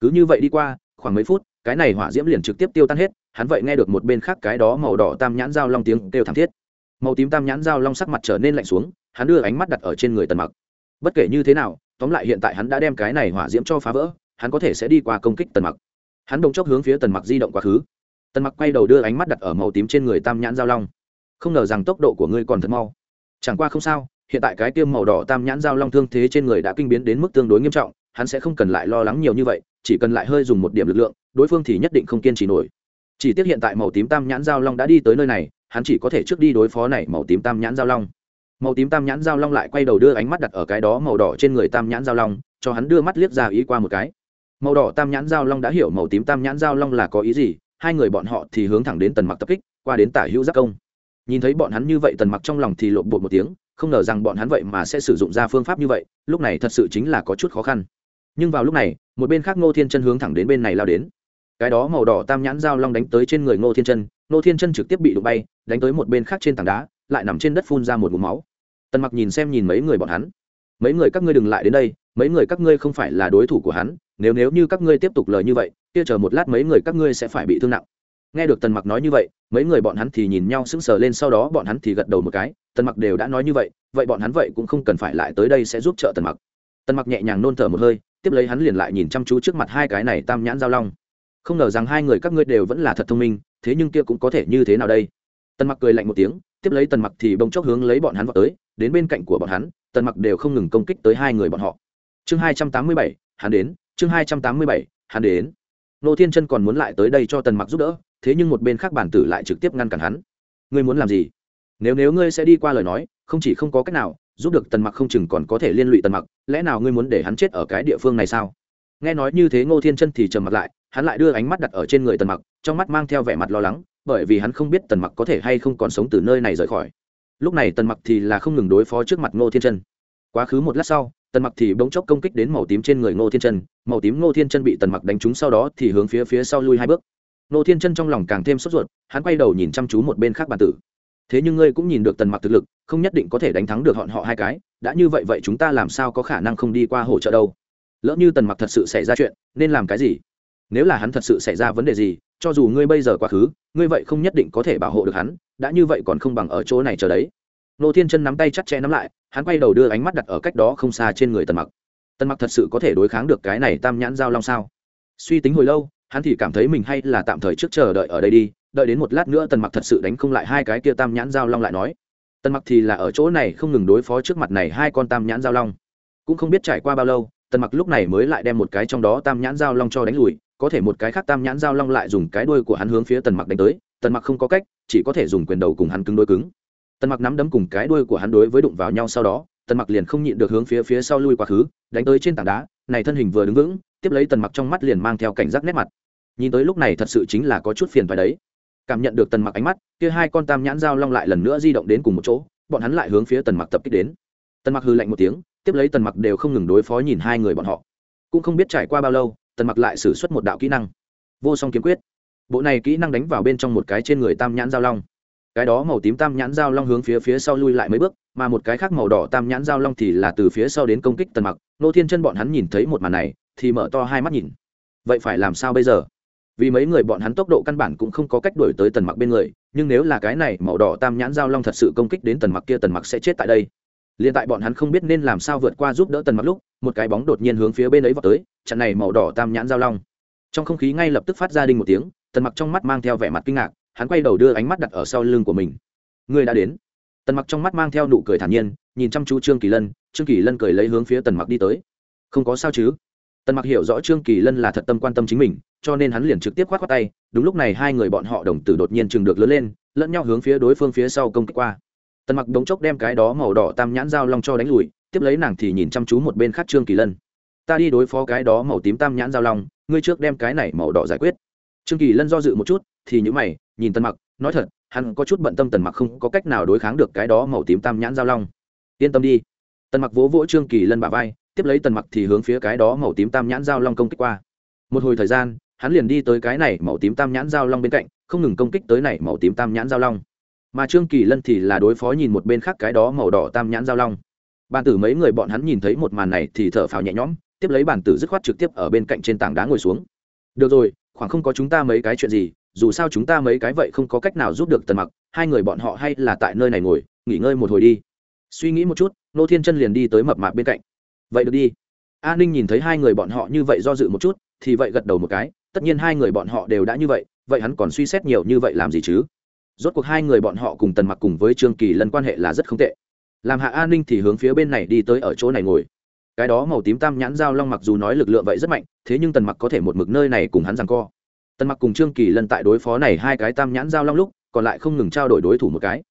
Cứ như vậy đi qua, khoảng mấy phút, cái này hỏa diễm liền trực tiếp tiêu tan hết hắn vậy nghe được một bên khác cái đó màu đỏ tam nhãn dao long tiếng kêu thảm thiết. Màu tím tam nhãn dao long sắc mặt trở nên lạnh xuống, hắn đưa ánh mắt đặt ở trên người tần mặc. Bất kể như thế nào, tóm lại hiện tại hắn đã đem cái này hỏa diễm cho phá vỡ, hắn có thể sẽ đi qua công kích tần mặc. Hắn đồng chốc hướng phía tần mặc di động quá khứ. Tần mặc quay đầu đưa ánh mắt đặt ở màu tím trên người tam nhãn giao long. Không ngờ rằng tốc độ của ngươi còn thật mau. Chẳng qua không sao, hiện tại cái tiêm màu đỏ tam nhãn giao long thương thế trên người đã kinh biến đến mức tương đối nghiêm trọng, hắn sẽ không cần lại lo lắng nhiều như vậy, chỉ cần lại hơi dùng một điểm lực lượng, đối phương thì nhất định không kiên trì nổi chỉ tiếc hiện tại màu tím tam nhãn giao long đã đi tới nơi này, hắn chỉ có thể trước đi đối phó này màu tím tam nhãn giao long. Màu tím tam nhãn giao long lại quay đầu đưa ánh mắt đặt ở cái đó màu đỏ trên người tam nhãn giao long, cho hắn đưa mắt liếc ra ý qua một cái. Màu đỏ tam nhãn giao long đã hiểu màu tím tam nhãn giao long là có ý gì, hai người bọn họ thì hướng thẳng đến tần mặc tập kích, qua đến tả hữu giác công. Nhìn thấy bọn hắn như vậy tần mặc trong lòng thì lộn bột một tiếng, không ngờ rằng bọn hắn vậy mà sẽ sử dụng ra phương pháp như vậy, lúc này thật sự chính là có chút khó khăn. Nhưng vào lúc này, một bên khác ngô thiên chân hướng thẳng đến bên này lao đến cái đó màu đỏ tam nhãn dao long đánh tới trên người ngô thiên chân, ngô thiên chân trực tiếp bị đụng bay, đánh tới một bên khác trên tảng đá, lại nằm trên đất phun ra một vùng máu. Tần mặc nhìn xem nhìn mấy người bọn hắn. Mấy người các ngươi đừng lại đến đây, mấy người các ngươi không phải là đối thủ của hắn, nếu nếu như các ngươi tiếp tục lời như vậy, kia chờ một lát mấy người các ngươi sẽ phải bị thương nặng. Nghe được tần mặc nói như vậy, mấy người bọn hắn thì nhìn nhau sững sờ lên, sau đó bọn hắn thì gật đầu một cái, tần mặc đều đã nói như vậy vậy bọn hắn vậy cũng không cần phải lại tới đây sẽ giúp trợ tần mặc. Tần mặc nhẹ nhàng nôn thở một hơi, tiếp lấy hắn liền lại nhìn chăm chú trước mặt hai cái này tam nhãn giao long không ngờ rằng hai người các ngươi đều vẫn là thật thông minh, thế nhưng kia cũng có thể như thế nào đây? Tần mặc cười lạnh một tiếng, tiếp lấy tần mặc thì bông chốc hướng lấy bọn hắn vào tới, đến bên cạnh của bọn hắn, tần mặc đều không ngừng công kích tới hai người bọn họ. Chương hai trăm tám mươi bảy, hắn đến, chương hai trăm tám mươi bảy, hắn đến. Nô thiên chân còn muốn lại tới đây cho tần mặc giúp đỡ, thế nhưng một bên khác bản tử lại trực tiếp ngăn cản hắn. Ngươi muốn làm gì? Nếu nếu ngươi sẽ đi qua lời nói, không chỉ không có cách nào, giúp được tần mặc không chừng còn có thể liên lụy tần mặc, lẽ nào ngươi muốn để hắn chết ở cái địa phương này sao? Nghe nói như thế ngô thiên chân thì trầm mặt lại, hắn lại đưa ánh mắt đặt ở trên người tần mặc, trong mắt mang theo vẻ mặt lo lắng, bởi vì hắn không biết tần mặc có thể hay không còn sống từ nơi này rời khỏi. Lúc này tần mặc thì là không ngừng đối phó trước mặt ngô thiên chân. Quá khứ một lát sau, tần mặc thì bỗng chốc công kích đến màu tím trên người ngô thiên chân, màu tím ngô thiên chân bị tần mặc đánh trúng sau đó thì hướng phía phía sau lui hai bước. Ngô thiên chân trong lòng càng thêm sốt ruột, hắn quay đầu nhìn chăm chú một bên khác bàn tử. Thế nhưng ngươi cũng nhìn được tần mặc thực lực, không nhất định có thể đánh thắng được họ họ hai cái, đã như vậy vậy chúng ta làm sao có khả năng không đi qua hỗ trợ đâu? Lỡ như tần mặc thật sự xảy ra chuyện, nên làm cái gì? Nếu là hắn thật sự xảy ra vấn đề gì, cho dù ngươi bây giờ quá khứ, ngươi vậy không nhất định có thể bảo hộ được hắn, đã như vậy còn không bằng ở chỗ này chờ đấy. Nô thiên chân nắm tay chặt chẽ nắm lại, hắn quay đầu đưa ánh mắt đặt ở cách đó không xa trên người tần mặc. Tần mặc thật sự có thể đối kháng được cái này tam nhãn giao long sao? Suy tính hồi lâu, hắn thì cảm thấy mình hay là tạm thời trước chờ đợi ở đây đi, đợi đến một lát nữa tần mặc thật sự đánh không lại hai cái kia tam nhãn giao long lại nói. Tần mặc thì là ở chỗ này không ngừng đối phó trước mặt này hai con tam nhãn giao long. Cũng không biết trải qua bao lâu tần mặc lúc này mới lại đem một cái trong đó tam nhãn giao long cho đánh lùi, có thể một cái khác tam nhãn giao long lại dùng cái đuôi của hắn hướng phía tần mặc đánh tới, tần mặc không có cách, chỉ có thể dùng quyền đầu cùng hắn cứng đôi cứng. Tần mặc nắm đấm cùng cái đuôi của hắn đối với đụng vào nhau sau đó, tần mặc liền không nhịn được hướng phía phía sau lui quá khứ, đánh tới trên tảng đá, này thân hình vừa đứng vững, tiếp lấy tần mặc trong mắt liền mang theo cảnh giác nét mặt. Nhìn tới lúc này thật sự chính là có chút phiền phải đấy. Cảm nhận được tần mặc ánh mắt, kia hai con tam nhãn giao long lại lần nữa di động đến cùng một chỗ, bọn hắn lại hướng phía tần mặc tập kích đến. Tần mặc hư lạnh một tiếng tiếp lấy tần mặc đều không ngừng đối phó nhìn hai người bọn họ. Cũng không biết trải qua bao lâu, tần mặc lại xử suất một đạo kỹ năng. Vô song kiếm quyết. Bộ này kỹ năng đánh vào bên trong một cái trên người tam nhãn giao long. Cái đó màu tím tam nhãn giao long hướng phía phía sau lui lại mấy bước, mà một cái khác màu đỏ tam nhãn giao long thì là từ phía sau đến công kích tần mặc. Nô thiên chân bọn hắn nhìn thấy một màn này, thì mở to hai mắt nhìn. Vậy phải làm sao bây giờ? Vì mấy người bọn hắn tốc độ căn bản cũng không có cách đuổi tới tần mặc bên người, nhưng nếu là cái này màu đỏ tam nhãn giao long thật sự công kích đến tần mặc kia, tần mặc sẽ chết tại đây liền tại bọn hắn không biết nên làm sao vượt qua giúp đỡ tần mặc lúc, một cái bóng đột nhiên hướng phía bên ấy vào tới chặn này màu đỏ tam nhãn giao long. Trong không khí ngay lập tức phát ra đinh một tiếng, tần mặc trong mắt mang theo vẻ mặt kinh ngạc, hắn quay đầu đưa ánh mắt đặt ở sau lưng của mình. Người đã đến. Tần mặc trong mắt mang theo nụ cười thản nhiên, nhìn chăm chú trương kỳ lân, trương kỳ lân cười lấy hướng phía tần mặc đi tới. Không có sao chứ? Tần mặc hiểu rõ trương kỳ lân là thật tâm quan tâm chính mình, cho nên hắn liền trực tiếp khoát khoát tay, đúng lúc này hai người bọn họ đồng tử đột nhiên chừng được lớn lên, lẫn nhau hướng phía đối phương phía sau công kích qua tần mặc đống chốc đem cái đó màu đỏ tam nhãn dao long cho đánh lùi, tiếp lấy nàng thì nhìn chăm chú một bên khác trương kỳ lân. Ta đi đối phó cái đó màu tím tam nhãn dao long, ngươi trước đem cái này màu đỏ giải quyết. Trương kỳ lân do dự một chút, thì những mày, nhìn tần mặc, nói thật, hắn có chút bận tâm tần mặc không có cách nào đối kháng được cái đó màu tím tam nhãn dao long. Yên tâm đi. Tần mặc vỗ vỗ trương kỳ lân bả vai, tiếp lấy tần mặc thì hướng phía cái đó màu tím tam nhãn dao long công kích qua. Một hồi thời gian, hắn liền đi tới cái này màu tím tam nhãn dao long bên cạnh, không ngừng công kích tới này màu tím tam nhãn dao long mà trương kỳ lân thì là đối phó nhìn một bên khác cái đó màu đỏ tam nhãn giao long. Bàn tử mấy người bọn hắn nhìn thấy một màn này thì thở phào nhẹ nhõm, tiếp lấy bàn tử dứt khoát trực tiếp ở bên cạnh trên tảng đá ngồi xuống. Được rồi, khoảng không có chúng ta mấy cái chuyện gì, dù sao chúng ta mấy cái vậy không có cách nào giúp được tần mặc, hai người bọn họ hay là tại nơi này ngồi, nghỉ ngơi một hồi đi. Suy nghĩ một chút, nô thiên chân liền đi tới mập mạp bên cạnh. Vậy được đi. A ninh nhìn thấy hai người bọn họ như vậy do dự một chút, thì vậy gật đầu một cái, tất nhiên hai người bọn họ đều đã như vậy vậy hắn còn suy xét nhiều như vậy làm gì chứ? Rốt cuộc hai người bọn họ cùng tần mặc cùng với trương kỳ lân quan hệ là rất không tệ. Làm hạ an ninh thì hướng phía bên này đi tới ở chỗ này ngồi. Cái đó màu tím tam nhãn giao long mặc dù nói lực lượng vậy rất mạnh, thế nhưng tần mặc có thể một mực nơi này cùng hắn rằng co. Tần mặc cùng trương kỳ lân tại đối phó này hai cái tam nhãn giao long lúc, còn lại không ngừng trao đổi đối thủ một cái.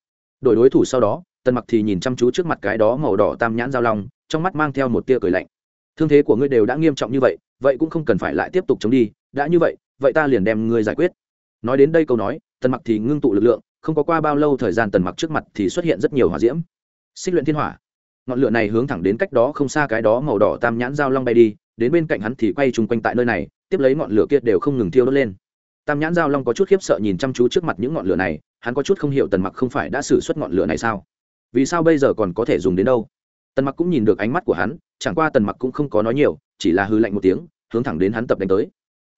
Đổi đối thủ sau đó, tần mặc thì nhìn chăm chú trước mặt cái đó màu đỏ tam nhãn giao long, trong mắt mang theo một tia cười lạnh. Thương thế của ngươi đều đã nghiêm trọng như vậy vậy cũng không cần phải lại tiếp tục chống đi, đã như vậy vậy ta liền đem ngươi giải quyết. Nói đến đây câu nói tần mặc thì ngưng tụ lực lượng, không có qua bao lâu thời gian tần mặc trước mặt thì xuất hiện rất nhiều hỏa diễm. Xích luyện thiên hỏa. Ngọn lửa này hướng thẳng đến cách đó không xa cái đó màu đỏ tam nhãn dao long bay đi, đến bên cạnh hắn thì quay chung quanh tại nơi này, tiếp lấy ngọn lửa kia đều không ngừng thiêu đốt lên. Tam nhãn dao long có chút khiếp sợ nhìn chăm chú trước mặt những ngọn lửa này, hắn có chút không hiểu tần mặc không phải đã xử suất ngọn lửa này sao? Vì sao bây giờ còn có thể dùng đến đâu? Tần mặc cũng nhìn được ánh mắt của hắn, chẳng qua tần mặc cũng không có nói nhiều, chỉ là hư lạnh một tiếng, hướng thẳng đến hắn tập đánh tới.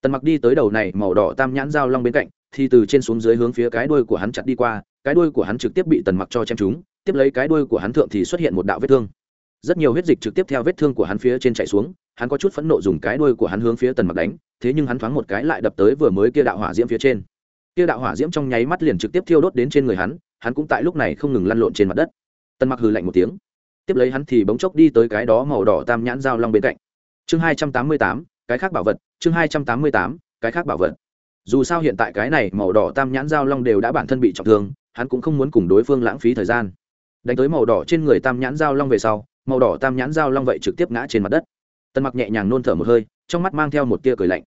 Tần mặc đi tới đầu này màu đỏ tam nhãn dao long bên cạnh thì từ trên xuống dưới hướng phía cái đuôi của hắn chặt đi qua, cái đuôi của hắn trực tiếp bị tần mặc cho chém trúng, tiếp lấy cái đuôi của hắn thượng thì xuất hiện một đạo vết thương. Rất nhiều huyết dịch trực tiếp theo vết thương của hắn phía trên chạy xuống, hắn có chút phẫn nộ dùng cái đuôi của hắn hướng phía tần mặc đánh, thế nhưng hắn thoáng một cái lại đập tới vừa mới kia đạo hỏa diễm phía trên. Kia đạo hỏa diễm trong nháy mắt liền trực tiếp thiêu đốt đến trên người hắn hắn cũng tại lúc này không ngừng lăn lộn trên mặt đất. Tần mặc hừ lạnh một tiếng. Tiếp lấy hắn thì bỗng chốc đi tới cái đó màu đỏ tam nhãn dao long bên cạnh. Chương hai trăm tám mươi tám, cái khác bảo vật, chương hai trăm tám mươi tám, cái khác bảo vật dù sao hiện tại cái này màu đỏ tam nhãn giao long đều đã bản thân bị trọng thương, hắn cũng không muốn cùng đối phương lãng phí thời gian. Đánh tới màu đỏ trên người tam nhãn dao long về sau, màu đỏ tam nhãn dao long vậy trực tiếp ngã trên mặt đất. Tần mặc nhẹ nhàng nôn thở một hơi, trong mắt mang theo một tia cười lạnh.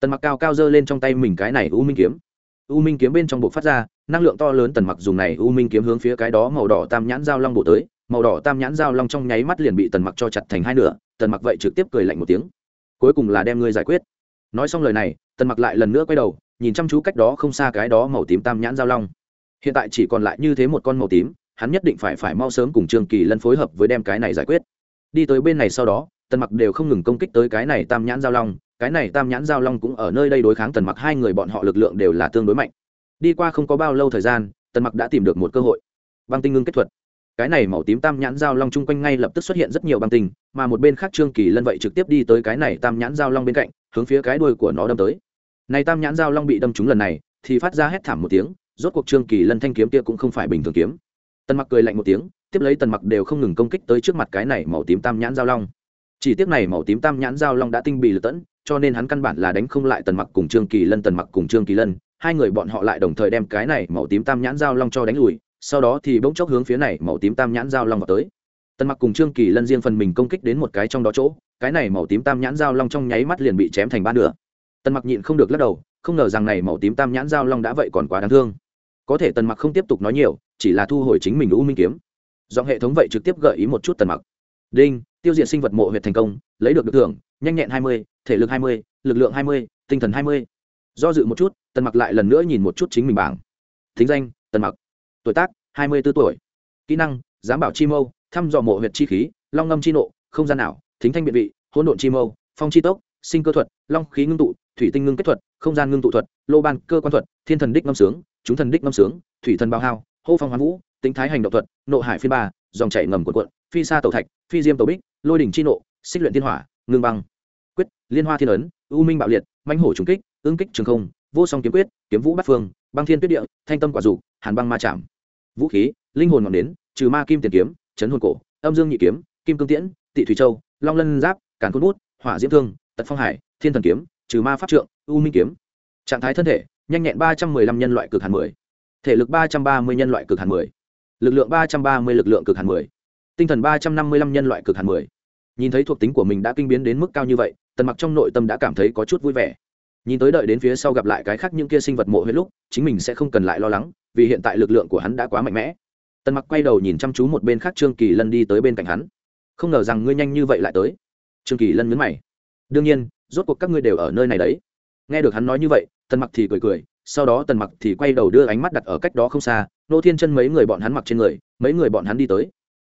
Tần mặc cao cao giơ lên trong tay mình cái này u minh kiếm. U minh kiếm bên trong bộ phát ra, năng lượng to lớn tần mặc dùng này u minh kiếm hướng phía cái đó màu đỏ tam nhãn dao long bộ tới. Màu đỏ tam nhãn dao long trong nháy mắt liền bị tần mặc cho chặt thành hai nửa, tần mặc vậy trực tiếp cười lạnh một tiếng. Cuối cùng là đem ngươi giải quyết nói xong lời này, tần mặc lại lần nữa quay đầu, nhìn chăm chú cách đó không xa cái đó màu tím tam nhãn giao long. Hiện tại chỉ còn lại như thế một con màu tím, hắn nhất định phải phải mau sớm cùng trương kỳ lân phối hợp với đem cái này giải quyết. Đi tới bên này sau đó, tần mặc đều không ngừng công kích tới cái này tam nhãn giao long, cái này tam nhãn giao long cũng ở nơi đây đối kháng tần mặc, hai người bọn họ lực lượng đều là tương đối mạnh. Đi qua không có bao lâu thời gian, tần mặc đã tìm được một cơ hội. Băng tinh ngưng kết thuật. Cái này màu tím tam nhãn giao long chung quanh ngay lập tức xuất hiện rất nhiều băng tinh, mà một bên khác trương kỳ lân vậy trực tiếp đi tới cái này tam nhãn giao long bên cạnh hướng phía cái đuôi của nó đâm tới. Này tam nhãn giao long bị đâm trúng lần này, thì phát ra hét thảm một tiếng, rốt cuộc trương kỳ lân thanh kiếm kia cũng không phải bình thường kiếm. Tần mặc cười lạnh một tiếng, tiếp lấy tần mặc đều không ngừng công kích tới trước mặt cái này màu tím tam nhãn giao long. Chỉ tiếc này màu tím tam nhãn giao long đã tinh bị lật tẫn, cho nên hắn căn bản là đánh không lại tần mặc cùng trương kỳ lân, tần mặc cùng trương kỳ lân. Hai người bọn họ lại đồng thời đem cái này màu tím tam nhãn giao long cho đánh lùi, sau đó thì bỗng chốc hướng phía này màu tím tam nhãn giao long vào tới tần mặc cùng trương kỳ lân riêng phần mình công kích đến một cái trong đó chỗ, cái này màu tím tam nhãn dao long trong nháy mắt liền bị chém thành ba nửa. Tần mặc nhịn không được lắc đầu, không ngờ rằng này màu tím tam nhãn dao long đã vậy còn quá đáng thương. Có thể tần mặc không tiếp tục nói nhiều, chỉ là thu hồi chính mình u minh kiếm. Giọng hệ thống vậy trực tiếp gợi ý một chút tần mặc. Đinh, tiêu diệt sinh vật mộ huyệt thành công, lấy được được thưởng, nhanh nhẹn hai mươi, thể lực hai mươi, lực lượng hai mươi, tinh thần hai mươi. Do dự một chút, tần mặc lại lần nữa nhìn một chút chính mình bảng. Thính danh, tần mặc. Tuổi tác, hai mươi b ố tuổi. Kỹ năng, giám bảo chi mâu thăm dò mộ huyệt chi khí long ngâm chi nộ không gian nào thính thanh biện vị hỗn độn chi mâu phong chi tốc sinh cơ thuật long khí ngưng tụ thủy tinh ngưng kết thuật không gian ngưng tụ thuật lô ban cơ quan thuật thiên thần đích ngâm sướng chúng thần đích ngâm sướng thủy thần bao hao hô phong hoán vũ tính thái hành động thuật nộ hải phiên ba dòng chảy ngầm cuộn cuộn, phi sa tàu thạch phi diêm tàu bích lôi đỉnh chi nộ xích luyện thiên hỏa ngưng băng. Quyết liên hoa thiên ấn u minh bạo liệt mãnh hổ trùng kích ương kích trường không vô song kiếm quyết kiếm vũ bát phương băng thiên tuyết địa thanh tâm quả dục hàn băng ma chạm. Vũ khí linh hồn ngọn đến trừ ma kim tiền kiếm chấn hồn cổ, âm dương nhị kiếm, kim cương tiễn, tị thủy châu, long lân giáp, càn cốt bút, hỏa diễm thương, tật phong hải, thiên thần kiếm, trừ ma pháp trượng, u minh kiếm. Trạng thái thân thể, nhanh nhẹn ba trăm mười lăm nhân loại cực hàn mười. Thể lực ba trăm ba mươi nhân loại cực hàn mười. Lực lượng ba trăm ba mươi, lực lượng cực hàn mười. Tinh thần ba trăm năm mươi lăm nhân loại cực hàn mười. Nhìn thấy thuộc tính của mình đã kinh biến đến mức cao như vậy, tần mặc trong nội tâm đã cảm thấy có chút vui vẻ. Nhìn tới đợi đến phía sau gặp lại cái khác những kia sinh vật mộ huyết lúc, chính mình sẽ không cần lại lo lắng, vì hiện tại lực lượng của hắn đã quá mạnh mẽ tần mặc quay đầu nhìn chăm chú một bên khác trương kỳ lân đi tới bên cạnh hắn. Không ngờ rằng ngươi nhanh như vậy lại tới. Trương kỳ lân nhấn mày. Đương nhiên, rốt cuộc các ngươi đều ở nơi này đấy. Nghe được hắn nói như vậy, tần mặc thì cười cười, sau đó tần mặc thì quay đầu đưa ánh mắt đặt ở cách đó không xa, nô thiên chân mấy người bọn hắn mặc trên người, mấy người bọn hắn đi tới.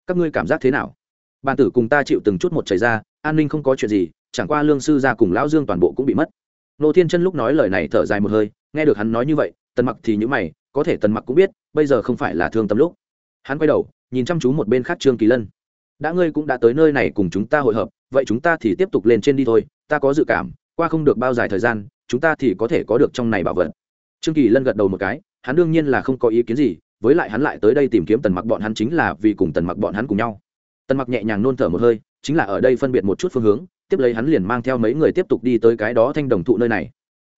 Các ngươi cảm giác thế nào? Bàn tử cùng ta chịu từng chút một chảy ra, an ninh không có chuyện gì, chẳng qua lương sư ra cùng lão dương toàn bộ cũng bị mất. Nô thiên chân lúc nói lời này thở dài một hơi, nghe được hắn nói như vậy, tần mặc thì nhữ mày, có thể tần mặc cũng biết, bây giờ không phải là thương tâm lúc hắn quay đầu, nhìn chăm chú một bên khác trương kỳ lân. Đã ngươi cũng đã tới nơi này cùng chúng ta hội hợp, vậy chúng ta thì tiếp tục lên trên đi thôi, ta có dự cảm, qua không được bao dài thời gian, chúng ta thì có thể có được trong này bảo vật. Trương kỳ lân gật đầu một cái, hắn đương nhiên là không có ý kiến gì, với lại hắn lại tới đây tìm kiếm tần mặc bọn hắn chính là vì cùng tần mặc bọn hắn cùng nhau. Tần mặc nhẹ nhàng nôn thở một hơi, chính là ở đây phân biệt một chút phương hướng, tiếp lấy hắn liền mang theo mấy người tiếp tục đi tới cái đó thanh đồng thụ nơi này.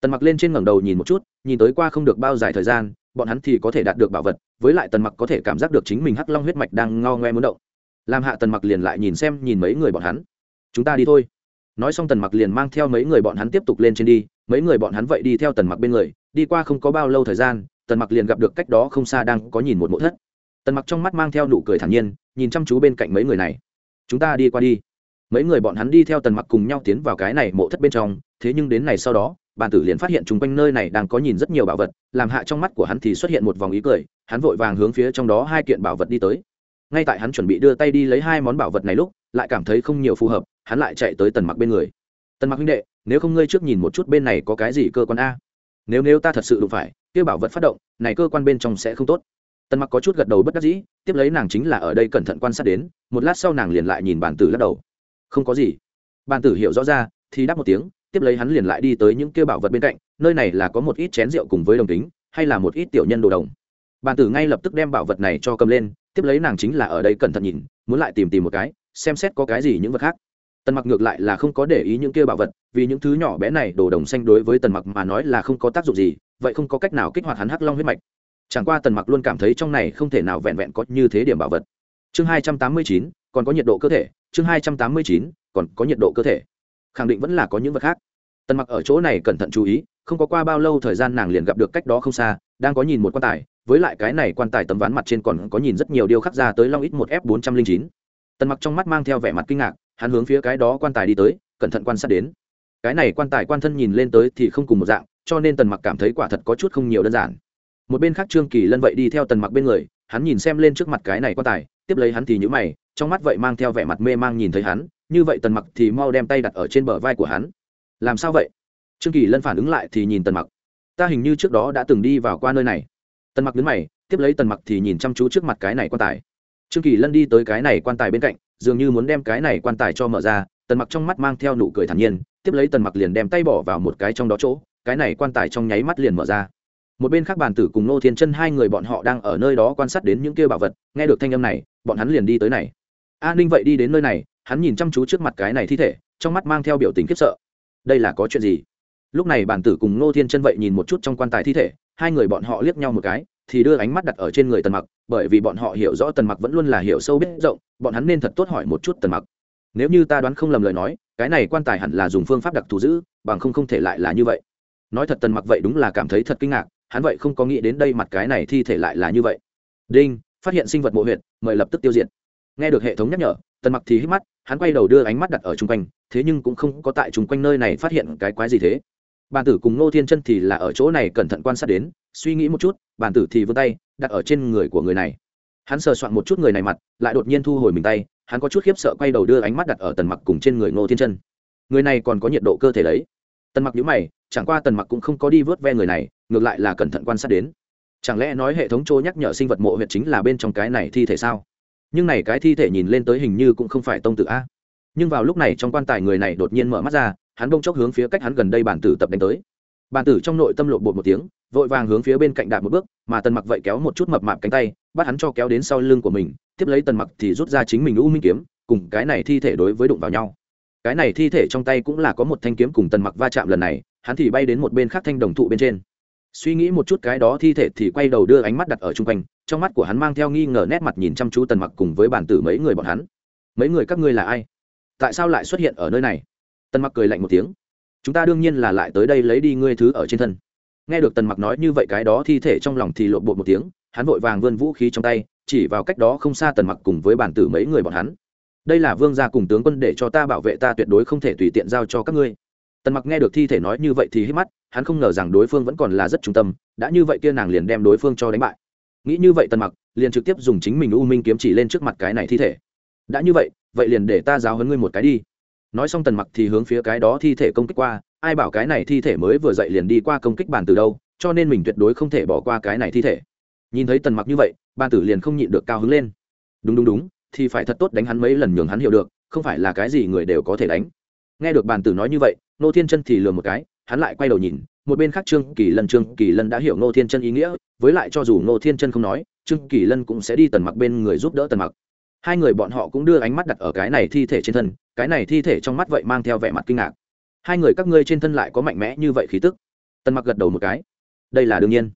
Tần mặc lên trên ngẩng đầu nhìn một chút, nhìn tới qua không được bao dài thời gian bọn hắn thì có thể đạt được bảo vật, với lại tần mặc có thể cảm giác được chính mình hắc long huyết mạch đang ngao ngoe muốn động. Làm hạ tần mặc liền lại nhìn xem nhìn mấy người bọn hắn. Chúng ta đi thôi. Nói xong tần mặc liền mang theo mấy người bọn hắn tiếp tục lên trên đi, mấy người bọn hắn vậy đi theo tần mặc bên người, đi qua không có bao lâu thời gian, tần mặc liền gặp được cách đó không xa đang có nhìn một mộ thất. Tần mặc trong mắt mang theo nụ cười thản nhiên, nhìn chăm chú bên cạnh mấy người này. Chúng ta đi qua đi. Mấy người bọn hắn đi theo tần mặc cùng nhau tiến vào cái này mộ thất bên trong, thế nhưng đến này sau đó bàn tử liền phát hiện chung quanh nơi này đang có nhìn rất nhiều bảo vật, làm hạ trong mắt của hắn thì xuất hiện một vòng ý cười, hắn vội vàng hướng phía trong đó hai kiện bảo vật đi tới. Ngay tại hắn chuẩn bị đưa tay đi lấy hai món bảo vật này lúc, lại cảm thấy không nhiều phù hợp, hắn lại chạy tới tần mặc bên người. Tần mặc huynh đệ, nếu không ngươi trước nhìn một chút bên này có cái gì cơ quan a? Nếu nếu ta thật sự đụng phải, kia bảo vật phát động, này cơ quan bên trong sẽ không tốt. Tần mặc có chút gật đầu bất đắc dĩ, tiếp lấy nàng chính là ở đây cẩn thận quan sát đến, một lát sau nàng liền lại nhìn bản tử lắc đầu. Không có gì. Bản tử hiểu rõ ra, thì đáp một tiếng tiếp lấy hắn liền lại đi tới những kia bảo vật bên cạnh, nơi này là có một ít chén rượu cùng với đồng tính, hay là một ít tiểu nhân đồ đồng. Bản tử ngay lập tức đem bảo vật này cho cầm lên, tiếp lấy nàng chính là ở đây cẩn thận nhìn, muốn lại tìm tìm một cái, xem xét có cái gì những vật khác. Tần mặc ngược lại là không có để ý những kia bảo vật, vì những thứ nhỏ bé này đồ đồng xanh đối với tần mặc mà nói là không có tác dụng gì, vậy không có cách nào kích hoạt hắn hắc long huyết mạch. Chẳng qua tần mặc luôn cảm thấy trong này không thể nào vẹn vẹn có như thế điểm bảo vật. Chương hai trăm tám mươi chín, còn có nhiệt độ cơ thể, chương hai trăm tám mươi chín, còn có nhiệt độ cơ thể khẳng định vẫn là có những vật khác. Tần mặc ở chỗ này cẩn thận chú ý, không có qua bao lâu thời gian nàng liền gặp được cách đó không xa, đang có nhìn một quan tài, với lại cái này quan tài tấm ván mặt trên còn có nhìn rất nhiều điều khắc ra tới long ít một f bốn trăm linh chín. Tần mặc trong mắt mang theo vẻ mặt kinh ngạc, hắn hướng phía cái đó quan tài đi tới, cẩn thận quan sát đến. Cái này quan tài quan thân nhìn lên tới thì không cùng một dạng, cho nên tần mặc cảm thấy quả thật có chút không nhiều đơn giản. Một bên khác trương kỳ lân vậy đi theo tần mặc bên người, hắn nhìn xem lên trước mặt cái này quan tài, tiếp lấy hắn thì nhữ mày, trong mắt vậy mang theo vẻ mặt mê mang nhìn thấy hắn như vậy tần mặc thì mau đem tay đặt ở trên bờ vai của hắn. Làm sao vậy? Trương kỳ lân phản ứng lại thì nhìn tần mặc. Ta hình như trước đó đã từng đi vào qua nơi này. Tần mặc đứng mày, tiếp lấy tần mặc thì nhìn chăm chú trước mặt cái này quan tài. Trương kỳ lân đi tới cái này quan tài bên cạnh, dường như muốn đem cái này quan tài cho mở ra, tần mặc trong mắt mang theo nụ cười thản nhiên, tiếp lấy tần mặc liền đem tay bỏ vào một cái trong đó chỗ, cái này quan tài trong nháy mắt liền mở ra. Một bên khác bàn tử cùng nô thiên chân hai người bọn họ đang ở nơi đó quan sát đến những kia bảo vật, nghe được thanh âm này, bọn hắn liền đi tới này. A ninh vậy đi đến nơi này hắn nhìn chăm chú trước mặt cái này thi thể, trong mắt mang theo biểu tình khiếp sợ. Đây là có chuyện gì? Lúc này bản tử cùng nô thiên chân vậy nhìn một chút trong quan tài thi thể, hai người bọn họ liếc nhau một cái, thì đưa ánh mắt đặt ở trên người tần mặc, bởi vì bọn họ hiểu rõ tần mặc vẫn luôn là hiểu sâu biết rộng, bọn hắn nên thật tốt hỏi một chút tần mặc. Nếu như ta đoán không lầm lời nói, cái này quan tài hẳn là dùng phương pháp đặc thù giữ, bằng không không thể lại là như vậy. Nói thật tần mặc vậy đúng là cảm thấy thật kinh ngạc, hắn vậy không có nghĩ đến đây mặt cái này thi thể lại là như vậy. Đinh, phát hiện sinh vật mộ huyệt, mời lập tức tiêu diệt. Nghe được hệ thống nhắc nhở tần mặc thì hít mắt, hắn quay đầu đưa ánh mắt đặt ở chung quanh, thế nhưng cũng không có tại chung quanh nơi này phát hiện cái quái gì thế. Bàn tử cùng ngô thiên chân thì là ở chỗ này cẩn thận quan sát đến, suy nghĩ một chút bàn tử thì vươn tay, đặt ở trên người của người này. Hắn sờ soạn một chút người này mặt, lại đột nhiên thu hồi mình tay, hắn có chút khiếp sợ quay đầu đưa ánh mắt đặt ở tần mặc cùng trên người ngô thiên chân. Người này còn có nhiệt độ cơ thể đấy. Tần mặc nhữ mày, chẳng qua tần mặc cũng không có đi vớt ve người này, ngược lại là cẩn thận quan sát đến. Chẳng lẽ nói hệ thống trôi nhắc nhở sinh vật mộ huyệt chính là bên trong cái này thi thể sao? Nhưng này cái thi thể nhìn lên tới hình như cũng không phải tông tử a. Nhưng vào lúc này trong quan tài người này đột nhiên mở mắt ra, hắn bông chốc hướng phía cách hắn gần đây bản tử tập đánh tới. Bản tử trong nội tâm lộ bột một tiếng, vội vàng hướng phía bên cạnh đạp một bước, mà tần mặc vậy kéo một chút mập mạp cánh tay, bắt hắn cho kéo đến sau lưng của mình, tiếp lấy tần mặc thì rút ra chính mình u minh kiếm, cùng cái này thi thể đối với đụng vào nhau. Cái này thi thể trong tay cũng là có một thanh kiếm cùng tần mặc va chạm lần này, hắn thì bay đến một bên khác thanh đồng thụ bên trên suy nghĩ một chút cái đó thi thể thì quay đầu đưa ánh mắt đặt ở chung quanh, trong mắt của hắn mang theo nghi ngờ nét mặt nhìn chăm chú tần mặc cùng với bản tử mấy người bọn hắn. Mấy người các ngươi là ai? Tại sao lại xuất hiện ở nơi này? Tần mặc cười lạnh một tiếng. Chúng ta đương nhiên là lại tới đây lấy đi ngươi thứ ở trên thân. Nghe được tần mặc nói như vậy cái đó thi thể trong lòng thì lộn bộ một tiếng, hắn vội vàng vươn vũ khí trong tay, chỉ vào cách đó không xa tần mặc cùng với bản tử mấy người bọn hắn. Đây là vương gia cùng tướng quân để cho ta bảo vệ ta tuyệt đối không thể tùy tiện giao cho các ngươi tần mặc nghe được thi thể nói như vậy thì hít mắt, hắn không ngờ rằng đối phương vẫn còn là rất trung tâm, đã như vậy kia nàng liền đem đối phương cho đánh bại. Nghĩ như vậy tần mặc, liền trực tiếp dùng chính mình u minh kiếm chỉ lên trước mặt cái này thi thể. Đã như vậy vậy liền để ta giáo hấn ngươi một cái đi. Nói xong tần mặc thì hướng phía cái đó thi thể công kích qua, ai bảo cái này thi thể mới vừa dậy liền đi qua công kích bàn từ đâu, cho nên mình tuyệt đối không thể bỏ qua cái này thi thể. Nhìn thấy tần mặc như vậy ban tử liền không nhịn được cao hứng lên. Đúng đúng đúng, thì phải thật tốt đánh hắn mấy lần nhường hắn hiểu được, không phải là cái gì người đều có thể đánh. Nghe được bàn tử nói như vậy nô thiên chân thì lừa một cái, hắn lại quay đầu nhìn, một bên khác trương kỳ lân, trương kỳ lân đã hiểu nô thiên chân ý nghĩa, với lại cho dù nô thiên chân không nói, trương kỳ lân cũng sẽ đi tần mặc bên người giúp đỡ tần mặc. Hai người bọn họ cũng đưa ánh mắt đặt ở cái này thi thể trên thân, cái này thi thể trong mắt vậy mang theo vẻ mặt kinh ngạc. Hai người các ngươi trên thân lại có mạnh mẽ như vậy khí tức? Tần mặc gật đầu một cái. Đây là đương nhiên.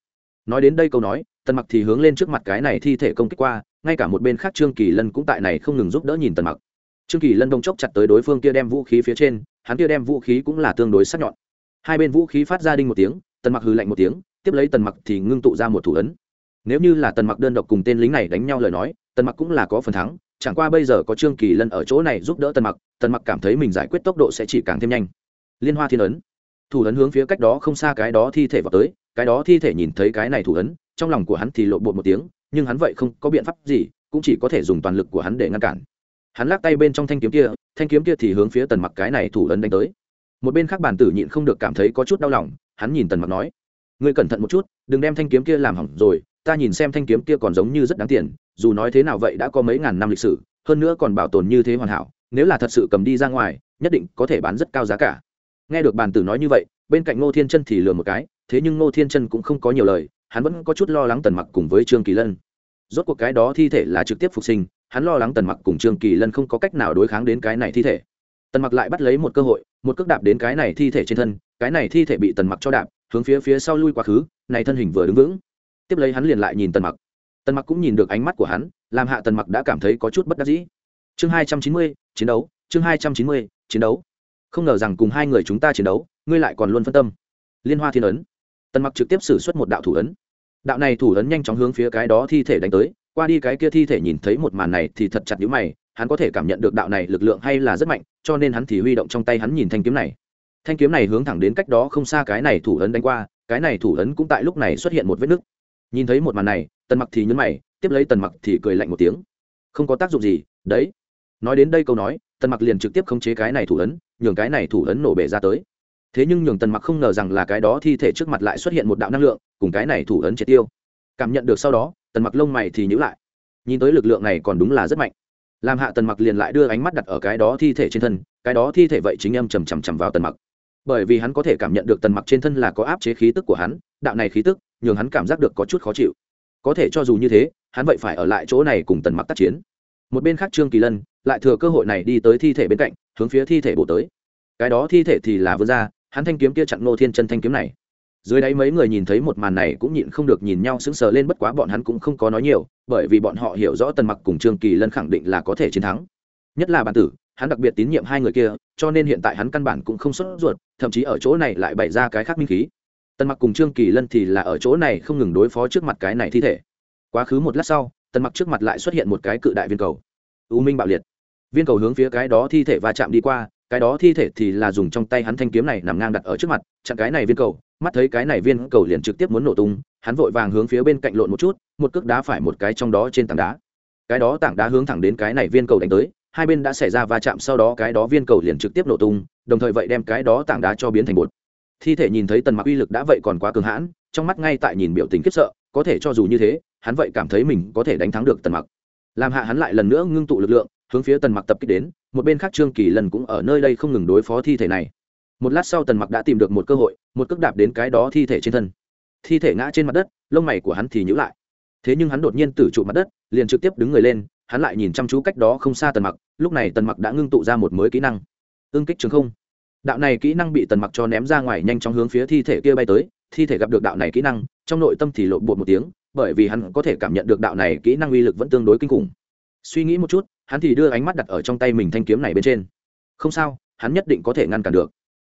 Nói đến đây câu nói, tần mặc thì hướng lên trước mặt cái này thi thể công kích qua, ngay cả một bên khác trương kỳ lân cũng tại này không ngừng giúp đỡ nhìn tần mặc trương kỳ lân đông chốc chặt tới đối phương kia đem vũ khí phía trên, hắn kia đem vũ khí cũng là tương đối sắc nhọn. Hai bên vũ khí phát ra đinh một tiếng, tần mặc hừ lạnh một tiếng, tiếp lấy tần mặc thì ngưng tụ ra một thủ ấn. Nếu như là tần mặc đơn độc cùng tên lính này đánh nhau lời nói, tần mặc cũng là có phần thắng, chẳng qua bây giờ có trương kỳ lân ở chỗ này giúp đỡ tần mặc tần mặc cảm thấy mình giải quyết tốc độ sẽ chỉ càng thêm nhanh. Liên hoa thiên ấn. Thủ ấn hướng phía cách đó không xa cái đó thi thể vào tới, cái đó thi thể nhìn thấy cái này thủ ấn, trong lòng của hắn thì lộ bột một tiếng, nhưng hắn vậy không có biện pháp gì, cũng chỉ có thể dùng toàn lực của hắn để ngăn cản hắn lắc tay bên trong thanh kiếm kia, thanh kiếm kia thì hướng phía tần mặc cái này thủ ấn đánh tới. Một bên khác bản tử nhịn không được cảm thấy có chút đau lòng, hắn nhìn tần mặc nói, ngươi cẩn thận một chút, đừng đem thanh kiếm kia làm hỏng rồi, ta nhìn xem thanh kiếm kia còn giống như rất đáng tiền, dù nói thế nào vậy đã có mấy ngàn năm lịch sử, hơn nữa còn bảo tồn như thế hoàn hảo, nếu là thật sự cầm đi ra ngoài, nhất định có thể bán rất cao giá cả. Nghe được bàn tử nói như vậy, bên cạnh ngô thiên chân thì lừa một cái, thế nhưng ngô thiên chân cũng không có nhiều lời, hắn vẫn có chút lo lắng tần mặc cùng với trương kỳ lân. Rốt cuộc cái đó thi thể là trực tiếp phục sinh hắn lo lắng tần mặc cùng trương kỳ lân không có cách nào đối kháng đến cái này thi thể. tần mặc lại bắt lấy một cơ hội, một cước đạp đến cái này thi thể trên thân, cái này thi thể bị tần mặc cho đạp, hướng phía phía sau lui quá khứ, này thân hình vừa đứng vững. tiếp lấy hắn liền lại nhìn tần mặc. tần mặc cũng nhìn được ánh mắt của hắn, làm hạ tần mặc đã cảm thấy có chút bất đắc dĩ. chương hai trăm chín mươi, chiến đấu, chương hai trăm chín mươi, chiến đấu. không ngờ rằng cùng hai người chúng ta chiến đấu, ngươi lại còn luôn phân tâm. liên hoa thiên ấn. tần mặc trực tiếp xử suất một đạo thủ ấn. đạo này thủ ấn nhanh chóng hướng phía cái đó thi thể đánh tới qua đi cái kia thi thể nhìn thấy một màn này thì thật chặt nhíu mày, hắn có thể cảm nhận được đạo này lực lượng hay là rất mạnh, cho nên hắn thì huy động trong tay hắn nhìn thanh kiếm này. Thanh kiếm này hướng thẳng đến cách đó không xa cái này thủ ấn đánh qua, cái này thủ ấn cũng tại lúc này xuất hiện một vết nứt. Nhìn thấy một màn này, tần mặc thì nhấn mày, tiếp lấy tần mặc thì cười lạnh một tiếng. Không có tác dụng gì, đấy. Nói đến đây câu nói, tần mặc liền trực tiếp khống chế cái này thủ ấn, nhường cái này thủ ấn nổ bể ra tới. Thế nhưng nhường tần mặc không ngờ rằng là cái đó thi thể trước mặt lại xuất hiện một đạo năng lượng, cùng cái này thủ ấn triệt tiêu. Cảm nhận được sau đó tần mặc lông mày thì nhữ lại. Nhìn tới lực lượng này còn đúng là rất mạnh. Làm hạ tần mặc liền lại đưa ánh mắt đặt ở cái đó thi thể trên thân, cái đó thi thể vậy chính em chầm chằm chằm vào tần mặc. Bởi vì hắn có thể cảm nhận được tần mặc trên thân là có áp chế khí tức của hắn, đạo này khí tức, nhường hắn cảm giác được có chút khó chịu. Có thể cho dù như thế, hắn vậy phải ở lại chỗ này cùng tần mặc tác chiến. Một bên khác trương kỳ lân lại thừa cơ hội này đi tới thi thể bên cạnh, hướng phía thi thể bổ tới. Cái đó thi thể thì là vươn ra, hắn thanh kiếm kia chặn nô thiên chân thanh kiếm này dưới đáy mấy người nhìn thấy một màn này cũng nhịn không được nhìn nhau sững sờ lên, bất quá bọn hắn cũng không có nói nhiều, bởi vì bọn họ hiểu rõ tần mặc cùng trương kỳ lân khẳng định là có thể chiến thắng. Nhất là bản tử, hắn đặc biệt tín nhiệm hai người kia, cho nên hiện tại hắn căn bản cũng không xuất ruột, thậm chí ở chỗ này lại bày ra cái khác minh khí. Tần mặc cùng trương kỳ lân thì là ở chỗ này không ngừng đối phó trước mặt cái này thi thể. Quá khứ một lát sau, tần mặc trước mặt lại xuất hiện một cái cự đại viên cầu. U minh bạo liệt. Viên cầu hướng phía cái đó thi thể va chạm đi qua, cái đó thi thể thì là dùng trong tay hắn thanh kiếm này nằm ngang đặt ở trước mặt, chặn cái này viên cầu mắt thấy cái này viên cầu liền trực tiếp muốn nổ tung, hắn vội vàng hướng phía bên cạnh lộn một chút, một cước đá phải một cái trong đó trên tảng đá. Cái đó tảng đá hướng thẳng đến cái này viên cầu đánh tới, hai bên đã xảy ra va chạm, sau đó cái đó viên cầu liền trực tiếp nổ tung, đồng thời vậy đem cái đó tảng đá cho biến thành bột. Thi thể nhìn thấy tần mặc uy lực đã vậy còn quá cường hãn, trong mắt ngay tại nhìn biểu tình khiếp sợ, có thể cho dù như thế, hắn vậy cảm thấy mình có thể đánh thắng được tần mặc. Làm hạ hắn lại lần nữa ngưng tụ lực lượng, hướng phía tần mặc tập kích đến, một bên khác trương kỳ lần cũng ở nơi đây không ngừng đối phó thi thể này một lát sau tần mặc đã tìm được một cơ hội, một cước đạp đến cái đó thi thể trên thân. Thi thể ngã trên mặt đất, lông mày của hắn thì nhữ lại. Thế nhưng hắn đột nhiên tử trụ mặt đất, liền trực tiếp đứng người lên, hắn lại nhìn chăm chú cách đó không xa tần mặc, lúc này tần mặc đã ngưng tụ ra một mới kỹ năng. Ương kích trường không. Đạo này kỹ năng bị tần mặc cho ném ra ngoài nhanh chóng hướng phía thi thể kia bay tới, thi thể gặp được đạo này kỹ năng, trong nội tâm thì lộn bột một tiếng, bởi vì hắn có thể cảm nhận được đạo này kỹ năng uy lực vẫn tương đối kinh khủng. Suy nghĩ một chút, hắn thì đưa ánh mắt đặt ở trong tay mình thanh kiếm này bên trên. Không sao, hắn nhất định có thể ngăn cản được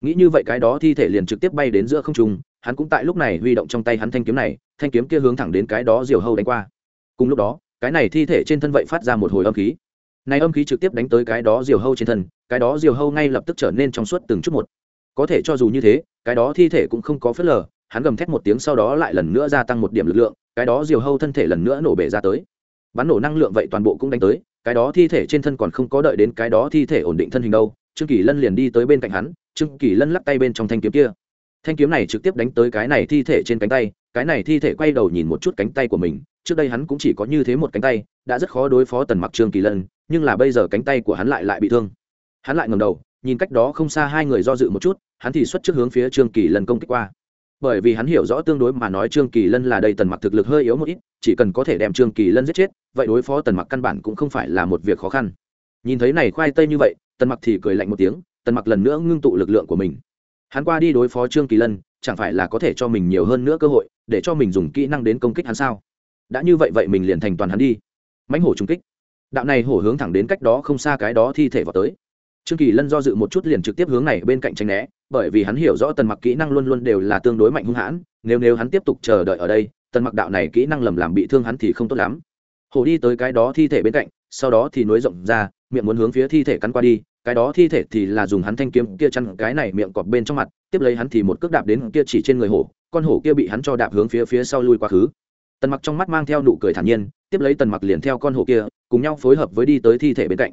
nghĩ như vậy cái đó thi thể liền trực tiếp bay đến giữa không trung, hắn cũng tại lúc này huy động trong tay hắn thanh kiếm này, thanh kiếm kia hướng thẳng đến cái đó diều hâu đánh qua. Cùng lúc đó, cái này thi thể trên thân vậy phát ra một hồi âm khí. Này âm khí trực tiếp đánh tới cái đó diều hâu trên thân, cái đó diều hâu ngay lập tức trở nên trong suốt từng chút một. Có thể cho dù như thế, cái đó thi thể cũng không có phớt lờ, hắn gầm thét một tiếng sau đó lại lần nữa gia tăng một điểm lực lượng, cái đó diều hâu thân thể lần nữa nổ bể ra tới. Bắn nổ năng lượng vậy toàn bộ cũng đánh tới, cái đó thi thể trên thân còn không có đợi đến cái đó thi thể ổn định thân hình đâu trương kỳ lân liền đi tới bên cạnh hắn, trương kỳ lân lắc tay bên trong thanh kiếm kia. Thanh kiếm này trực tiếp đánh tới cái này thi thể trên cánh tay, cái này thi thể quay đầu nhìn một chút cánh tay của mình, trước đây hắn cũng chỉ có như thế một cánh tay, đã rất khó đối phó tần mặc trương kỳ lân, nhưng là bây giờ cánh tay của hắn lại lại bị thương. Hắn lại ngầm đầu, nhìn cách đó không xa hai người do dự một chút, hắn thì xuất trước hướng phía trương kỳ lân công kích qua. Bởi vì hắn hiểu rõ tương đối mà nói trương kỳ lân là đây tần mặc thực lực hơi yếu một ít, chỉ cần có thể đem trương kỳ lân giết chết, vậy đối phó tần mặc căn bản cũng không phải là một việc khó khăn. Nhìn thấy này khoai tây như vậy tần mặc thì cười lạnh một tiếng, tần mặc lần nữa ngưng tụ lực lượng của mình. Hắn qua đi đối phó trương kỳ lân, chẳng phải là có thể cho mình nhiều hơn nữa cơ hội, để cho mình dùng kỹ năng đến công kích hắn sao? Đã như vậy vậy mình liền thành toàn hắn đi. Mãnh hổ trung kích. Đạo này hổ hướng thẳng đến cách đó không xa cái đó thi thể vào tới. Trương kỳ lân do dự một chút liền trực tiếp hướng này bên cạnh tranh né, bởi vì hắn hiểu rõ tần mặc kỹ năng luôn luôn đều là tương đối mạnh hung hãn, nếu nếu hắn tiếp tục chờ đợi ở đây, tần mặc đạo này kỹ năng lầm làm bị thương hắn thì không tốt lắm. Hổ đi tới cái đó thi thể bên cạnh, sau đó thì nối rộng ra, miệng muốn hướng phía thi thể cắn qua đi cái đó thi thể thì là dùng hắn thanh kiếm kia chăn cái này miệng cọp bên trong mặt, tiếp lấy hắn thì một cước đạp đến kia chỉ trên người hổ, con hổ kia bị hắn cho đạp hướng phía phía sau lui quá khứ. Tần mặc trong mắt mang theo nụ cười thản nhiên, tiếp lấy tần mặc liền theo con hổ kia, cùng nhau phối hợp với đi tới thi thể bên cạnh.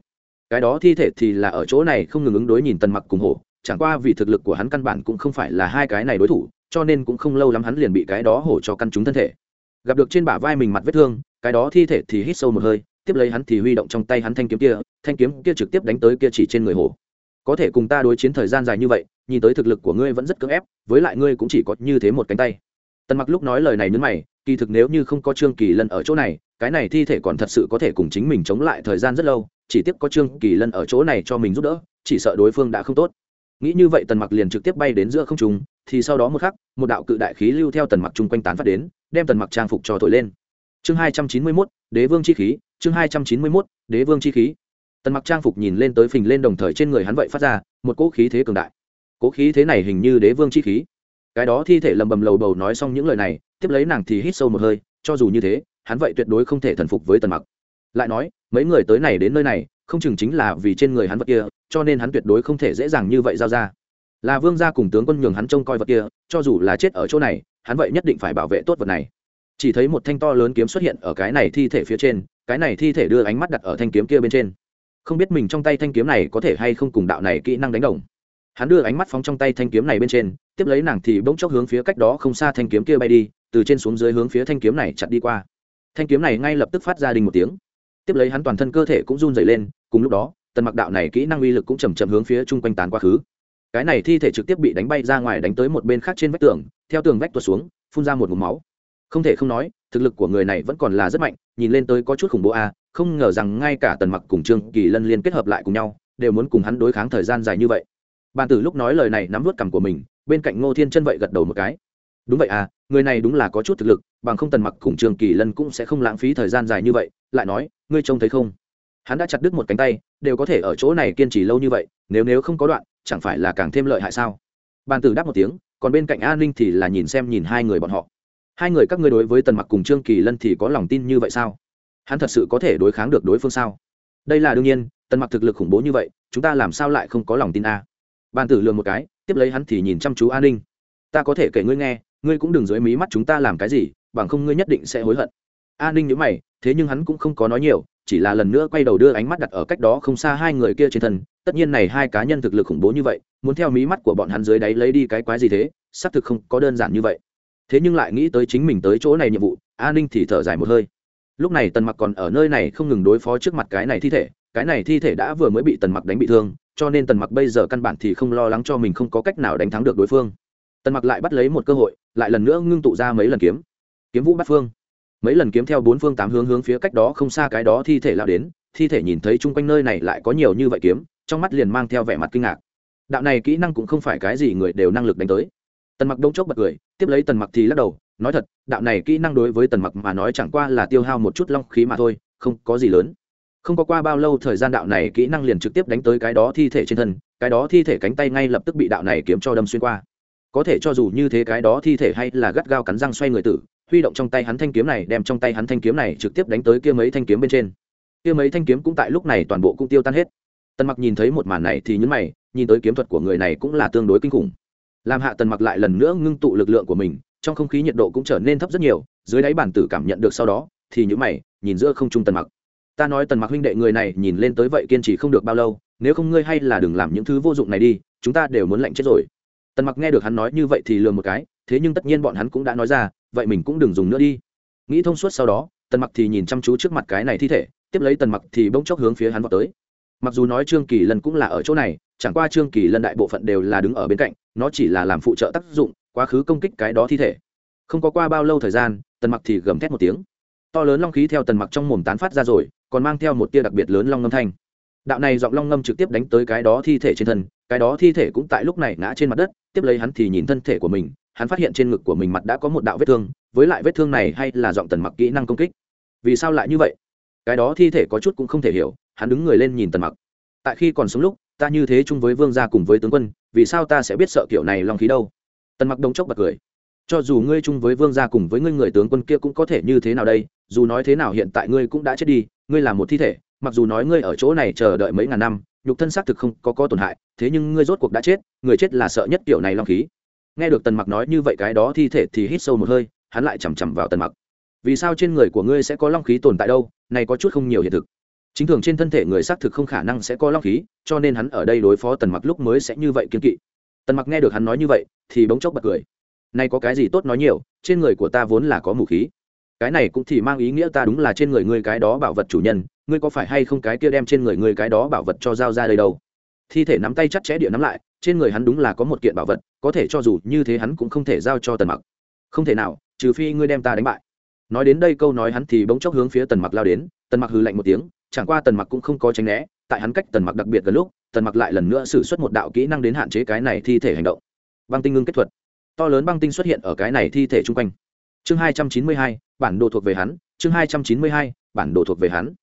Cái đó thi thể thì là ở chỗ này không ngừng ứng đối nhìn tần mặc cùng hổ, chẳng qua vì thực lực của hắn căn bản cũng không phải là hai cái này đối thủ, cho nên cũng không lâu lắm hắn liền bị cái đó hổ cho căn trúng thân thể. Gặp được trên bả vai mình mặt vết thương, cái đó thi thể thì hít sâu một hơi tiếp lấy hắn thì huy động trong tay hắn thanh kiếm kia, thanh kiếm kia trực tiếp đánh tới kia chỉ trên người hổ có thể cùng ta đối chiến thời gian dài như vậy, nhìn tới thực lực của ngươi vẫn rất cưỡng ép, với lại ngươi cũng chỉ có như thế một cánh tay. Tần mặc lúc nói lời này nhấn mày, kỳ thực nếu như không có trương kỳ lân ở chỗ này, cái này thi thể còn thật sự có thể cùng chính mình chống lại thời gian rất lâu, chỉ tiếp có trương kỳ lân ở chỗ này cho mình giúp đỡ, chỉ sợ đối phương đã không tốt. Nghĩ như vậy tần mặc liền trực tiếp bay đến giữa không trung, thì sau đó một khắc, một đạo cự đại khí lưu theo tần mặc chung quanh tán phát đến, đem tần mặc trang phục cho thổi lên. Chương hai trăm chín mươi mốt, đế vương chi khí chương hai trăm chín mươi mốt, đế vương chi khí. Tần mặc trang phục nhìn lên tới phình lên đồng thời trên người hắn vậy phát ra một cỗ khí thế cường đại. Cỗ khí thế này hình như đế vương chi khí. Cái đó thi thể lầm bầm lầu bầu nói xong những lời này, tiếp lấy nàng thì hít sâu một hơi, cho dù như thế, hắn vậy tuyệt đối không thể thần phục với tần mặc. Lại nói, mấy người tới này đến nơi này, không chừng chính là vì trên người hắn vật kia, cho nên hắn tuyệt đối không thể dễ dàng như vậy giao ra. Là vương gia cùng tướng quân nhường hắn trông coi vật kia, cho dù là chết ở chỗ này, hắn vậy nhất định phải bảo vệ tốt vật này. Chỉ thấy một thanh to lớn kiếm xuất hiện ở cái này thi thể phía trên cái này thi thể đưa ánh mắt đặt ở thanh kiếm kia bên trên. Không biết mình trong tay thanh kiếm này có thể hay không cùng đạo này kỹ năng đánh đồng. Hắn đưa ánh mắt phóng trong tay thanh kiếm này bên trên, tiếp lấy nàng thì bỗng chốc hướng phía cách đó không xa thanh kiếm kia bay đi, từ trên xuống dưới hướng phía thanh kiếm này chặt đi qua. Thanh kiếm này ngay lập tức phát ra đình một tiếng. Tiếp lấy hắn toàn thân cơ thể cũng run dày lên, cùng lúc đó, tần mặc đạo này kỹ năng uy lực cũng chầm chậm hướng phía chung quanh tán quá khứ. Cái này thi thể trực tiếp bị đánh bay ra ngoài đánh tới một bên khác trên vách tường, theo tường vách tuột xuống, phun ra một mụm máu. Không thể không nói thực lực của người này vẫn còn là rất mạnh, nhìn lên tới có chút khủng bố a không ngờ rằng ngay cả tần mặc cùng trương kỳ lân liên kết hợp lại cùng nhau, đều muốn cùng hắn đối kháng thời gian dài như vậy. Bàn tử lúc nói lời này nắm vút cằm của mình, bên cạnh ngô thiên chân vậy gật đầu một cái. Đúng vậy à người này đúng là có chút thực lực, bằng không tần mặc cùng trương kỳ lân cũng sẽ không lãng phí thời gian dài như vậy, lại nói, ngươi trông thấy không? Hắn đã chặt đứt một cánh tay, đều có thể ở chỗ này kiên trì lâu như vậy, nếu nếu không có đoạn, chẳng phải là càng thêm lợi hại sao? Bàn tử đáp một tiếng, còn bên cạnh an ninh thì là nhìn xem nhìn hai người bọn họ hai người các ngươi đối với tần mặc cùng trương kỳ lân thì có lòng tin như vậy sao? Hắn thật sự có thể đối kháng được đối phương sao? Đây là đương nhiên, tần mặc thực lực khủng bố như vậy, chúng ta làm sao lại không có lòng tin a? À? bàn tử lường một cái, tiếp lấy hắn thì nhìn chăm chú an ninh. Ta có thể kể ngươi nghe, ngươi cũng đừng dưới mí mắt chúng ta làm cái gì, bằng không ngươi nhất định sẽ hối hận. An ninh nhớ mày, thế nhưng hắn cũng không có nói nhiều, chỉ là lần nữa quay đầu đưa ánh mắt đặt ở cách đó không xa hai người kia trên thân. Tất nhiên này hai cá nhân thực lực khủng bố như vậy, muốn theo mí mắt của bọn hắn dưới đáy lấy đi cái quái gì thế? Xác thực không có đơn giản như vậy thế nhưng lại nghĩ tới chính mình tới chỗ này nhiệm vụ an ninh thì thở dài một hơi. Lúc này tần mặc còn ở nơi này không ngừng đối phó trước mặt cái này thi thể, cái này thi thể đã vừa mới bị tần mặc đánh bị thương, cho nên tần mặc bây giờ căn bản thì không lo lắng cho mình không có cách nào đánh thắng được đối phương. Tần mặc lại bắt lấy một cơ hội, lại lần nữa ngưng tụ ra mấy lần kiếm. Kiếm vũ bắt phương. Mấy lần kiếm theo bốn phương tám hướng hướng phía cách đó không xa cái đó thi thể lao đến, thi thể nhìn thấy chung quanh nơi này lại có nhiều như vậy kiếm, trong mắt liền mang theo vẻ mặt kinh ngạc. Đạo này kỹ năng cũng không phải cái gì người đều năng lực đánh tới. Tần mặc đông chốc bật cười tiếp lấy tần mặc thì lắc đầu, nói thật, đạo này kỹ năng đối với tần mặc mà nói chẳng qua là tiêu hao một chút long khí mà thôi, không có gì lớn. Không có qua bao lâu thời gian đạo này kỹ năng liền trực tiếp đánh tới cái đó thi thể trên thân, cái đó thi thể cánh tay ngay lập tức bị đạo này kiếm cho đâm xuyên qua. Có thể cho dù như thế cái đó thi thể hay là gắt gao cắn răng xoay người tử, huy động trong tay hắn thanh kiếm này đem trong tay hắn thanh kiếm này trực tiếp đánh tới kia mấy thanh kiếm bên trên. Kia mấy thanh kiếm cũng tại lúc này toàn bộ cũng tiêu tan hết. Tần mặc nhìn thấy một màn này thì nhấn mày, nhìn tới kiếm thuật của người này cũng là tương đối kinh khủng làm hạ tần mặc lại lần nữa ngưng tụ lực lượng của mình, trong không khí nhiệt độ cũng trở nên thấp rất nhiều, dưới đáy bản tử cảm nhận được sau đó, thì những mày, nhìn giữa không trung tần mặc. Ta nói tần mặc huynh đệ người này nhìn lên tới vậy kiên trì không được bao lâu, nếu không ngươi hay là đừng làm những thứ vô dụng này đi, chúng ta đều muốn lạnh chết rồi. Tần mặc nghe được hắn nói như vậy thì lừa một cái, thế nhưng tất nhiên bọn hắn cũng đã nói ra, vậy mình cũng đừng dùng nữa đi. Nghĩ thông suốt sau đó, tần mặc thì nhìn chăm chú trước mặt cái này thi thể, tiếp lấy tần mặc thì bỗng chốc hướng phía hắn vào tới. Mặc dù nói trương kỳ lần cũng là ở chỗ này chẳng qua trương kỳ lân đại bộ phận đều là đứng ở bên cạnh, nó chỉ là làm phụ trợ tác dụng, quá khứ công kích cái đó thi thể. Không có qua bao lâu thời gian, tần mặc thì gầm thét một tiếng. To lớn long khí theo tần mặc trong mồm tán phát ra rồi, còn mang theo một tia đặc biệt lớn long ngâm thanh. Đạo này giọng long ngâm trực tiếp đánh tới cái đó thi thể trên thân, cái đó thi thể cũng tại lúc này ngã trên mặt đất, tiếp lấy hắn thì nhìn thân thể của mình, hắn phát hiện trên ngực của mình mặt đã có một đạo vết thương, với lại vết thương này hay là giọng tần mặc kỹ năng công kích. Vì sao lại như vậy? Cái đó thi thể có chút cũng không thể hiểu, hắn đứng người lên nhìn tần mặc. Tại khi còn sống lúc ta như thế chung với vương gia cùng với tướng quân, vì sao ta sẽ biết sợ kiểu này long khí đâu? Tần mặc đông chốc bật cười. Cho dù ngươi chung với vương gia cùng với ngươi người tướng quân kia cũng có thể như thế nào đây? Dù nói thế nào hiện tại ngươi cũng đã chết đi, ngươi là một thi thể, mặc dù nói ngươi ở chỗ này chờ đợi mấy ngàn năm, nhục thân xác thực không có có tổn hại, thế nhưng ngươi rốt cuộc đã chết, người chết là sợ nhất kiểu này long khí. Nghe được tần mặc nói như vậy cái đó thi thể thì hít sâu một hơi, hắn lại chằm chằm vào tần mặc. Vì sao trên người của ngươi sẽ có long khí tồn tại đâu? Này có chút không nhiều hiện thực chính thường trên thân thể người xác thực không khả năng sẽ có long khí, cho nên hắn ở đây đối phó tần mặc lúc mới sẽ như vậy kiên kỵ. Tần mặc nghe được hắn nói như vậy, thì bỗng chốc bật cười. Nay có cái gì tốt nói nhiều, trên người của ta vốn là có mù khí. Cái này cũng thì mang ý nghĩa ta đúng là trên người ngươi cái đó bảo vật chủ nhân, ngươi có phải hay không cái kia đem trên người ngươi cái đó bảo vật cho giao ra đây đâu? Thi thể nắm tay chặt chẽ địa nắm lại, trên người hắn đúng là có một kiện bảo vật, có thể cho dù như thế hắn cũng không thể giao cho tần mặc. Không thể nào, trừ phi ngươi đem ta đánh bại. Nói đến đây câu nói hắn thì bỗng chốc hướng phía tần mặc lao đến, tần mặc hừ lạnh một tiếng chẳng qua tần mặc cũng không có tránh né, tại hắn cách tần mặc đặc biệt gần lúc, tần mặc lại lần nữa sử xuất một đạo kỹ năng đến hạn chế cái này thi thể hành động. Băng tinh ngưng kết thuật. To lớn băng tinh xuất hiện ở cái này thi thể chung quanh. Chương hai trăm chín mươi hai, bản đồ thuộc về hắn. Chương hai trăm chín mươi hai, bản đồ thuộc về hắn.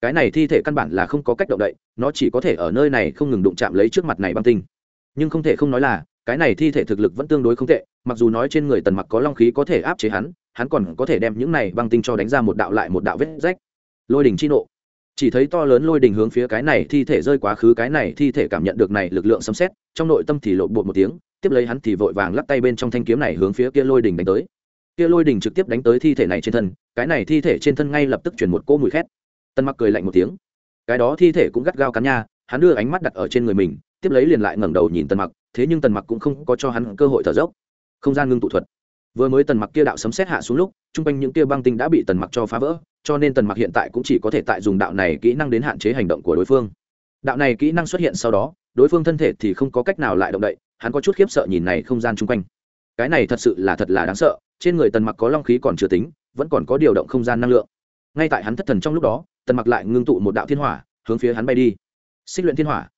Cái này thi thể căn bản là không có cách động đậy, nó chỉ có thể ở nơi này không ngừng đụng chạm lấy trước mặt này băng tinh. Nhưng không thể không nói là, cái này thi thể thực lực vẫn tương đối không tệ, mặc dù nói trên người tần mặc có long khí có thể áp chế hắn hắn còn có thể đem những này băng tinh cho đánh ra một đạo lại một đạo vết rách. Lôi đỉnh chi nộ chỉ thấy to lớn lôi đình hướng phía cái này thi thể rơi quá khứ, cái này thi thể cảm nhận được này lực lượng sấm xét trong nội tâm thì lộn bột một tiếng, tiếp lấy hắn thì vội vàng lắc tay bên trong thanh kiếm này hướng phía kia lôi đình đánh tới. Kia lôi đình trực tiếp đánh tới thi thể này trên thân, cái này thi thể trên thân ngay lập tức chuyển một cỗ mùi khét. Tân mặc cười lạnh một tiếng. Cái đó thi thể cũng gắt gao cắn nha, hắn đưa ánh mắt đặt ở trên người mình, tiếp lấy liền lại ngẩng đầu nhìn tần mặc, thế nhưng tần mặc cũng không có cho hắn cơ hội thở dốc. Không gian ngưng tụ thuật. Vừa mới tần mặc kia đạo sấm xét hạ xuống lúc chung quanh những kia băng tinh đã bị tần mặc cho phá vỡ cho nên tần mặc hiện tại cũng chỉ có thể tại dùng đạo này kỹ năng đến hạn chế hành động của đối phương. Đạo này kỹ năng xuất hiện sau đó, đối phương thân thể thì không có cách nào lại động đậy, hắn có chút khiếp sợ nhìn này không gian chung quanh. Cái này thật sự là thật là đáng sợ, trên người tần mặc có long khí còn chưa tính, vẫn còn có điều động không gian năng lượng. Ngay tại hắn thất thần trong lúc đó, tần mặc lại ngưng tụ một đạo thiên hỏa, hướng phía hắn bay đi. Xích luyện thiên hỏa.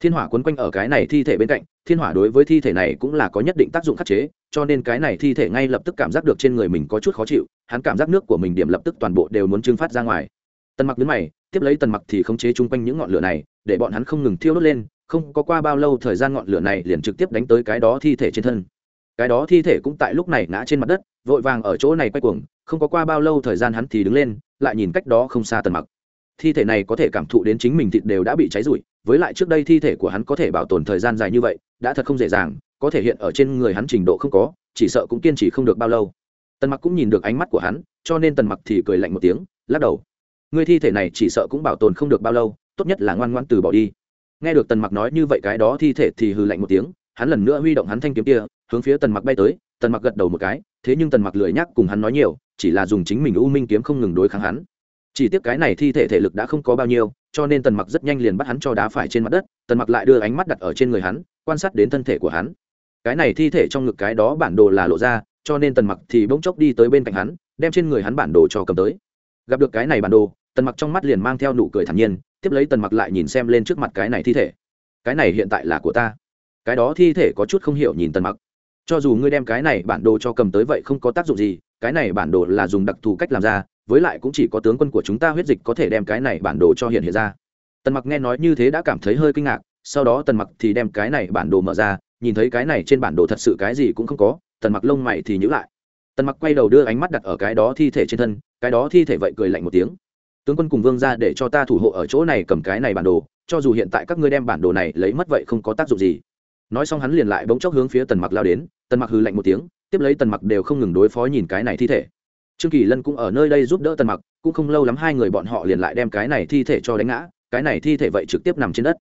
Thiên hỏa quấn quanh ở cái này thi thể bên cạnh, thiên hỏa đối với thi thể này cũng là có nhất định tác dụng khắc chế cho nên cái này thi thể ngay lập tức cảm giác được trên người mình có chút khó chịu, hắn cảm giác nước của mình điểm lập tức toàn bộ đều muốn trưng phát ra ngoài. Tần mặc đứng mày, tiếp lấy tần mặc thì khống chế chung quanh những ngọn lửa này, để bọn hắn không ngừng thiêu đốt lên, không có qua bao lâu thời gian ngọn lửa này liền trực tiếp đánh tới cái đó thi thể trên thân. Cái đó thi thể cũng tại lúc này ngã trên mặt đất, vội vàng ở chỗ này quay cuồng, không có qua bao lâu thời gian hắn thì đứng lên, lại nhìn cách đó không xa tần mặc. Thi thể này có thể cảm thụ đến chính mình thịt đều đã bị cháy rụi, với lại trước đây thi thể của hắn có thể bảo tồn thời gian dài như vậy, đã thật không dễ dàng có thể hiện ở trên người hắn trình độ không có, chỉ sợ cũng kiên trì không được bao lâu. Tần mặc cũng nhìn được ánh mắt của hắn, cho nên tần mặc thì cười lạnh một tiếng, lắc đầu. Người thi thể này chỉ sợ cũng bảo tồn không được bao lâu, tốt nhất là ngoan ngoan từ bỏ đi. Nghe được tần mặc nói như vậy cái đó thi thể thì hừ lạnh một tiếng, hắn lần nữa huy động hắn thanh kiếm kia, hướng phía tần mặc bay tới. Tần mặc gật đầu một cái, thế nhưng tần mặc lười nhắc cùng hắn nói nhiều, chỉ là dùng chính mình u minh kiếm không ngừng đối kháng hắn. Chỉ tiếc cái này thi thể thể lực đã không có bao nhiêu, cho nên tần mặc rất nhanh liền bắt hắn cho đá phải trên mặt đất. Tần mặc lại đưa ánh mắt đặt ở trên người hắn, quan sát đến thân thể của hắn cái này thi thể trong ngực cái đó bản đồ là lộ ra, cho nên tần mặc thì bỗng chốc đi tới bên cạnh hắn, đem trên người hắn bản đồ cho cầm tới. Gặp được cái này bản đồ, tần mặc trong mắt liền mang theo nụ cười thản nhiên, tiếp lấy tần mặc lại nhìn xem lên trước mặt cái này thi thể. Cái này hiện tại là của ta. Cái đó thi thể có chút không hiểu nhìn tần mặc. Cho dù ngươi đem cái này bản đồ cho cầm tới vậy không có tác dụng gì, cái này bản đồ là dùng đặc thù cách làm ra, với lại cũng chỉ có tướng quân của chúng ta huyết dịch có thể đem cái này bản đồ cho hiện hiện ra. Tần mặc nghe nói như thế đã cảm thấy hơi kinh ngạc, sau đó tần mặc thì đem cái này bản đồ mở ra nhìn thấy cái này trên bản đồ thật sự cái gì cũng không có, tần mặc lông mày thì nhữ lại. Tần mặc quay đầu đưa ánh mắt đặt ở cái đó thi thể trên thân, cái đó thi thể vậy cười lạnh một tiếng. Tướng quân cùng vương ra để cho ta thủ hộ ở chỗ này cầm cái này bản đồ, cho dù hiện tại các ngươi đem bản đồ này lấy mất vậy không có tác dụng gì. Nói xong hắn liền lại bỗng chốc hướng phía tần mặc lao đến, tần mặc hừ lạnh một tiếng, tiếp lấy tần mặc đều không ngừng đối phó nhìn cái này thi thể. Trương kỳ lân cũng ở nơi đây giúp đỡ tần mặc, cũng không lâu lắm hai người bọn họ liền lại đem cái này thi thể cho đánh ngã, cái này thi thể vậy trực tiếp nằm trên đất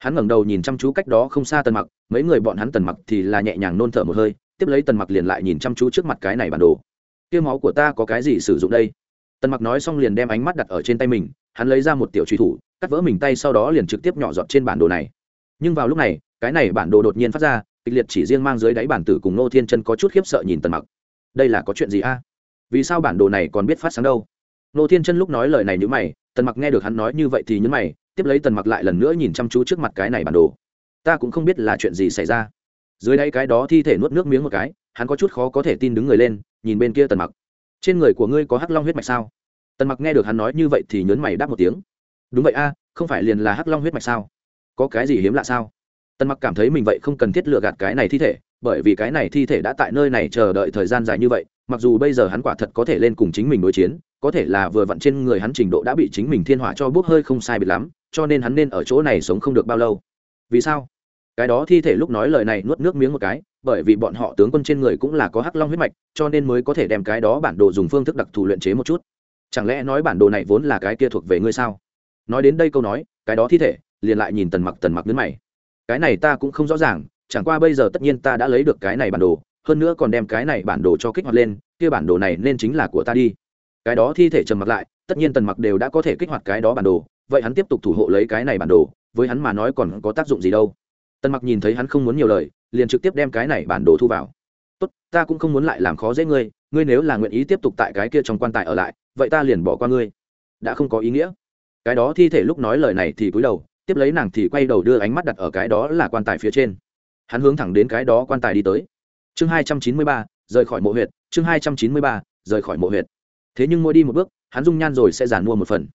hắn ngẩng đầu nhìn chăm chú cách đó không xa tần mặc, mấy người bọn hắn tần mặc thì là nhẹ nhàng nôn thở một hơi, tiếp lấy tần mặc liền lại nhìn chăm chú trước mặt cái này bản đồ. Tiêu máu của ta có cái gì sử dụng đây? Tần mặc nói xong liền đem ánh mắt đặt ở trên tay mình, hắn lấy ra một tiểu truy thủ, cắt vỡ mình tay sau đó liền trực tiếp nhỏ giọt trên bản đồ này. Nhưng vào lúc này, cái này bản đồ đột nhiên phát ra, kịch liệt chỉ riêng mang dưới đáy bản tử cùng nô thiên chân có chút khiếp sợ nhìn tần mặc. Đây là có chuyện gì a? À? Vì sao bản đồ này còn biết phát sáng đâu? Nô thiên chân lúc nói lời này như mày, tần mặc nghe được hắn nói như vậy thì nhớ mày tiếp lấy tần mặc lại lần nữa nhìn chăm chú trước mặt cái này bản đồ. Ta cũng không biết là chuyện gì xảy ra. Dưới đây cái đó thi thể nuốt nước miếng một cái, hắn có chút khó có thể tin đứng người lên, nhìn bên kia tần mặc. Trên người của ngươi có hắc long huyết mạch sao? Tần mặc nghe được hắn nói như vậy thì nhớn mày đáp một tiếng. Đúng vậy a, không phải liền là hắc long huyết mạch sao? Có cái gì hiếm lạ sao? Tần mặc cảm thấy mình vậy không cần thiết lựa gạt cái này thi thể, bởi vì cái này thi thể đã tại nơi này chờ đợi thời gian dài như vậy, mặc dù bây giờ hắn quả thật có thể lên cùng chính mình đối chiến, có thể là vừa vặn trên người hắn trình độ đã bị chính mình thiên hỏa cho bốc hơi không sai biệt lắm cho nên hắn nên ở chỗ này sống không được bao lâu. Vì sao? Cái đó thi thể lúc nói lời này nuốt nước miếng một cái, bởi vì bọn họ tướng quân trên người cũng là có hắc long huyết mạch, cho nên mới có thể đem cái đó bản đồ dùng phương thức đặc thù luyện chế một chút. Chẳng lẽ nói bản đồ này vốn là cái kia thuộc về ngươi sao? Nói đến đây câu nói, cái đó thi thể, liền lại nhìn tần mặc tần mặc đến mày. Cái này ta cũng không rõ ràng, chẳng qua bây giờ tất nhiên ta đã lấy được cái này bản đồ, hơn nữa còn đem cái này bản đồ cho kích hoạt lên, kia bản đồ này nên chính là của ta đi. Cái đó thi thể trầm mặc lại, tất nhiên tần mặc đều đã có thể kích hoạt cái đó bản đồ vậy hắn tiếp tục thủ hộ lấy cái này bản đồ, với hắn mà nói còn có tác dụng gì đâu. Tần mặc nhìn thấy hắn không muốn nhiều lời, liền trực tiếp đem cái này bản đồ thu vào. Tốt, ta cũng không muốn lại làm khó dễ ngươi ngươi nếu là nguyện ý tiếp tục tại cái kia trong quan tài ở lại, vậy ta liền bỏ qua ngươi. Đã không có ý nghĩa. Cái đó thi thể lúc nói lời này thì cúi đầu, tiếp lấy nàng thì quay đầu đưa ánh mắt đặt ở cái đó là quan tài phía trên. Hắn hướng thẳng đến cái đó quan tài đi tới. Chương hai trăm chín mươi ba, rời khỏi mộ huyệt, chương hai trăm chín mươi ba, rời khỏi mộ huyệt. Thế nhưng mỗi đi một bước, hắn dung nhan rồi sẽ giàn mua một phần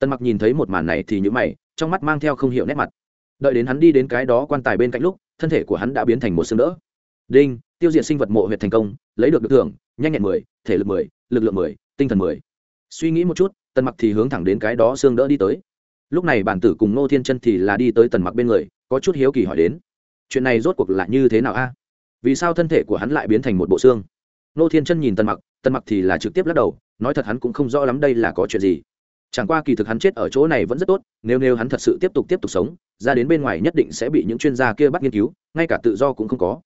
tần mặc nhìn thấy một màn này thì những mày, trong mắt mang theo không hiểu nét mặt. Đợi đến hắn đi đến cái đó quan tài bên cạnh lúc, thân thể của hắn đã biến thành một xương đỡ. Đinh, tiêu diệt sinh vật mộ huyệt thành công, lấy được được thưởng, nhanh nhẹn mười, thể lực mười, lực lượng mười, tinh thần mười. Suy nghĩ một chút, tần mặc thì hướng thẳng đến cái đó xương đỡ đi tới. Lúc này bản tử cùng Ngô thiên chân thì là đi tới tần mặc bên người, có chút hiếu kỳ hỏi đến, chuyện này rốt cuộc là như thế nào a? Vì sao thân thể của hắn lại biến thành một bộ xương? Ngô thiên chân nhìn tần mặc tần mặc thì là trực tiếp lắc đầu, nói thật hắn cũng không rõ lắm đây là có chuyện gì chẳng qua kỳ thực hắn chết ở chỗ này vẫn rất tốt, nếu nếu hắn thật sự tiếp tục tiếp tục sống, ra đến bên ngoài nhất định sẽ bị những chuyên gia kia bắt nghiên cứu, ngay cả tự do cũng không có.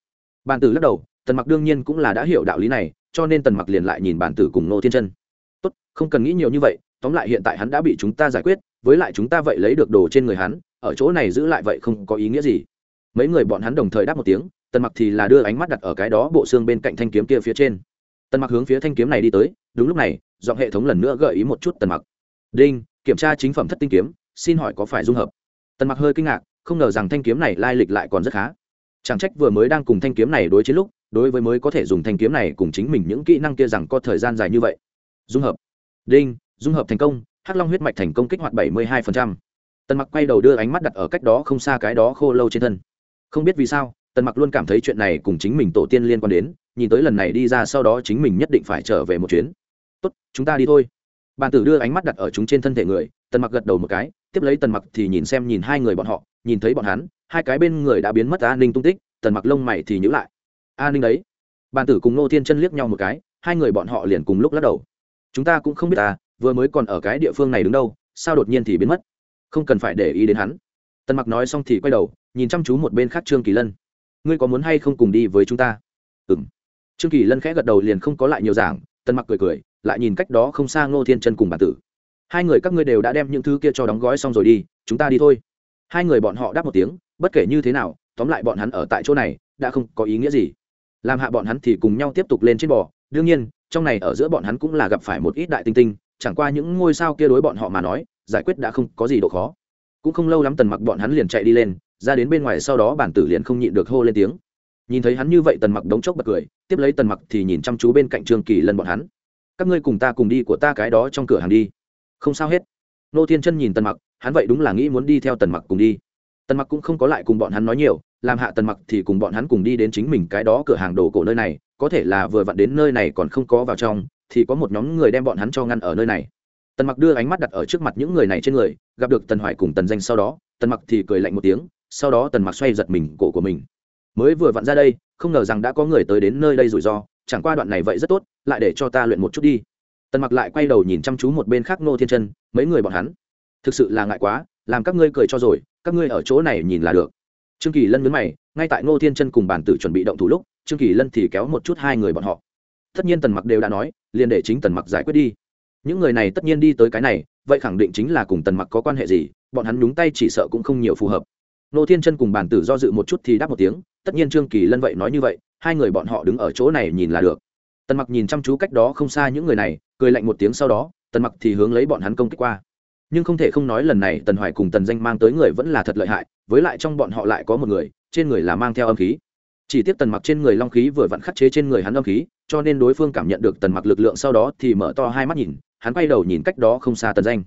Bàn tử lắc đầu, tần mặc đương nhiên cũng là đã hiểu đạo lý này, cho nên tần mặc liền lại nhìn bàn tử cùng nô thiên chân. Tốt, không cần nghĩ nhiều như vậy, tóm lại hiện tại hắn đã bị chúng ta giải quyết, với lại chúng ta vậy lấy được đồ trên người hắn, ở chỗ này giữ lại vậy không có ý nghĩa gì. Mấy người bọn hắn đồng thời đáp một tiếng, tần mặc thì là đưa ánh mắt đặt ở cái đó bộ xương bên cạnh thanh kiếm kia phía trên. Tần mặc hướng phía thanh kiếm này đi tới, đúng lúc này, giọng hệ thống lần nữa gợi ý một chút tần mặc đinh, kiểm tra chính phẩm thất tinh kiếm, xin hỏi có phải dung hợp? Tần mặc hơi kinh ngạc, không ngờ rằng thanh kiếm này lai lịch lại còn rất khá. Chẳng trách vừa mới đang cùng thanh kiếm này đối chiến lúc, đối với mới có thể dùng thanh kiếm này cùng chính mình những kỹ năng kia rằng có thời gian dài như vậy. Dung hợp. Đinh, dung hợp thành công, hắc long huyết mạch thành công kích hoạt bảy mươi hai tần mặc quay đầu đưa ánh mắt đặt ở cách đó không xa cái đó khô lâu trên thân. Không biết vì sao, tần mặc luôn cảm thấy chuyện này cùng chính mình tổ tiên liên quan đến, nhìn tới lần này đi ra sau đó chính mình nhất định phải trở về một chuyến. Tốt, chúng ta đi thôi bàn tử đưa ánh mắt đặt ở chúng trên thân thể người, tần mặc gật đầu một cái, tiếp lấy tần mặc thì nhìn xem nhìn hai người bọn họ, nhìn thấy bọn hắn, hai cái bên người đã biến mất an ninh tung tích, tần mặc lông mày thì nhữ lại. An ninh đấy. Bàn tử cùng nô thiên chân liếc nhau một cái, hai người bọn họ liền cùng lúc lắc đầu. Chúng ta cũng không biết ta vừa mới còn ở cái địa phương này đứng đâu, sao đột nhiên thì biến mất? Không cần phải để ý đến hắn. Tần mặc nói xong thì quay đầu, nhìn chăm chú một bên khác trương kỳ lân. Ngươi có muốn hay không cùng đi với chúng ta? Ừ m trương kỳ lân khẽ gật đầu liền không có lại nhiều giảng, tần mặc cười cười lại nhìn cách đó không xa ngô thiên chân cùng bản tử. Hai người các ngươi đều đã đem những thứ kia cho đóng gói xong rồi đi, chúng ta đi thôi. Hai người bọn họ đáp một tiếng, bất kể như thế nào, tóm lại bọn hắn ở tại chỗ này, đã không có ý nghĩa gì. Làm hạ bọn hắn thì cùng nhau tiếp tục lên trên bò. Đương nhiên, trong này ở giữa bọn hắn cũng là gặp phải một ít đại tinh tinh, chẳng qua những ngôi sao kia đối bọn họ mà nói, giải quyết đã không có gì độ khó. Cũng không lâu lắm tần mặc bọn hắn liền chạy đi lên, ra đến bên ngoài sau đó bản tử liền không nhịn được hô lên tiếng. Nhìn thấy hắn như vậy tần mặc đống chốc bật cười, tiếp lấy tần mặc thì nhìn chăm chú bên cạnh trương kỳ lân bọn hắn các ngươi cùng ta cùng đi của ta cái đó trong cửa hàng đi. Không sao hết. Nô thiên chân nhìn tần mặc, hắn vậy đúng là nghĩ muốn đi theo tần mặc cùng đi. Tần mặc cũng không có lại cùng bọn hắn nói nhiều, làm hạ tần mặc thì cùng bọn hắn cùng đi đến chính mình cái đó cửa hàng đồ cổ nơi này, có thể là vừa vặn đến nơi này còn không có vào trong, thì có một nhóm người đem bọn hắn cho ngăn ở nơi này. Tần mặc đưa ánh mắt đặt ở trước mặt những người này trên người, gặp được tần hoài cùng tần danh sau đó, tần mặc thì cười lạnh một tiếng, sau đó tần mặc xoay giật mình, cổ của mình. Mới vừa vặn ra đây, không ngờ rằng đã có người tới đến nơi đây rủi ro chẳng qua đoạn này vậy rất tốt, lại để cho ta luyện một chút đi. Tần mặc lại quay đầu nhìn chăm chú một bên khác nô thiên chân, mấy người bọn hắn. Thực sự là ngại quá, làm các ngươi cười cho rồi, các ngươi ở chỗ này nhìn là được. Trương kỳ lân mướn mày, ngay tại ngô thiên chân cùng bản tử chuẩn bị động thủ lúc, trương kỳ lân thì kéo một chút hai người bọn họ. Tất nhiên tần mặc đều đã nói, liền để chính tần mặc giải quyết đi. Những người này tất nhiên đi tới cái này, vậy khẳng định chính là cùng tần mặc có quan hệ gì, bọn hắn nhúng tay chỉ sợ cũng không nhiều phù hợp. Nô thiên chân cùng bản tử do dự một chút thì đáp một tiếng tất nhiên trương kỳ lân vậy nói như vậy, hai người bọn họ đứng ở chỗ này nhìn là được. Tần mặc nhìn chăm chú cách đó không xa những người này, cười lạnh một tiếng sau đó, tần mặc thì hướng lấy bọn hắn công kích qua. Nhưng không thể không nói lần này tần hoài cùng tần danh mang tới người vẫn là thật lợi hại, với lại trong bọn họ lại có một người, trên người là mang theo âm khí. Chỉ tiếp tần mặc trên người long khí vừa vặn khắc chế trên người hắn âm khí, cho nên đối phương cảm nhận được tần mặc lực lượng sau đó thì mở to hai mắt nhìn, hắn quay đầu nhìn cách đó không xa tần danh.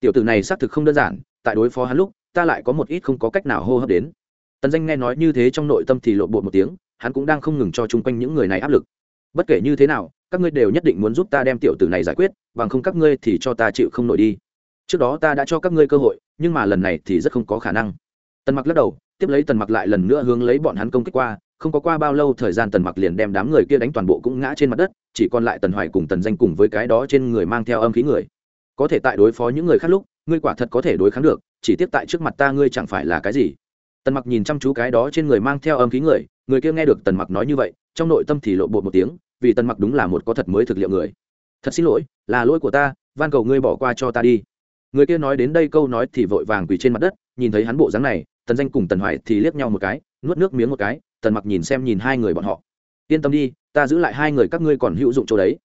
Tiểu tử này xác thực không đơn giản, tại đối phó hắn lúc, ta lại có một ít không có cách nào hô hấp đến tần danh nghe nói như thế trong nội tâm thì lộ bột một tiếng, hắn cũng đang không ngừng cho chung quanh những người này áp lực. Bất kể như thế nào, các ngươi đều nhất định muốn giúp ta đem tiểu tử này giải quyết, bằng không các ngươi thì cho ta chịu không nổi đi. Trước đó ta đã cho các ngươi cơ hội, nhưng mà lần này thì rất không có khả năng. Tần mặc lắc đầu, tiếp lấy tần mặc lại lần nữa hướng lấy bọn hắn công kích qua, không có qua bao lâu thời gian tần mặc liền đem đám người kia đánh toàn bộ cũng ngã trên mặt đất, chỉ còn lại tần hoài cùng tần danh cùng với cái đó trên người mang theo âm khí người. Có thể tại đối phó những người khác lúc, ngươi quả thật có thể đối kháng được, chỉ tiếp tại trước mặt ta ngươi chẳng phải là cái gì tần mặc nhìn chăm chú cái đó trên người mang theo âm khí người người kia nghe được tần mặc nói như vậy, trong nội tâm thì lộ bột một tiếng, vì tần mặc đúng là một có thật mới thực liệu người. Thật xin lỗi, là lỗi của ta, van cầu ngươi bỏ qua cho ta đi. Người kia nói đến đây câu nói thì vội vàng quỳ trên mặt đất, nhìn thấy hắn bộ dáng này, tần danh cùng tần hoài thì liếc nhau một cái, nuốt nước miếng một cái, tần mặc nhìn xem nhìn hai người bọn họ. Yên tâm đi, ta giữ lại hai người các ngươi còn hữu dụng chỗ đấy.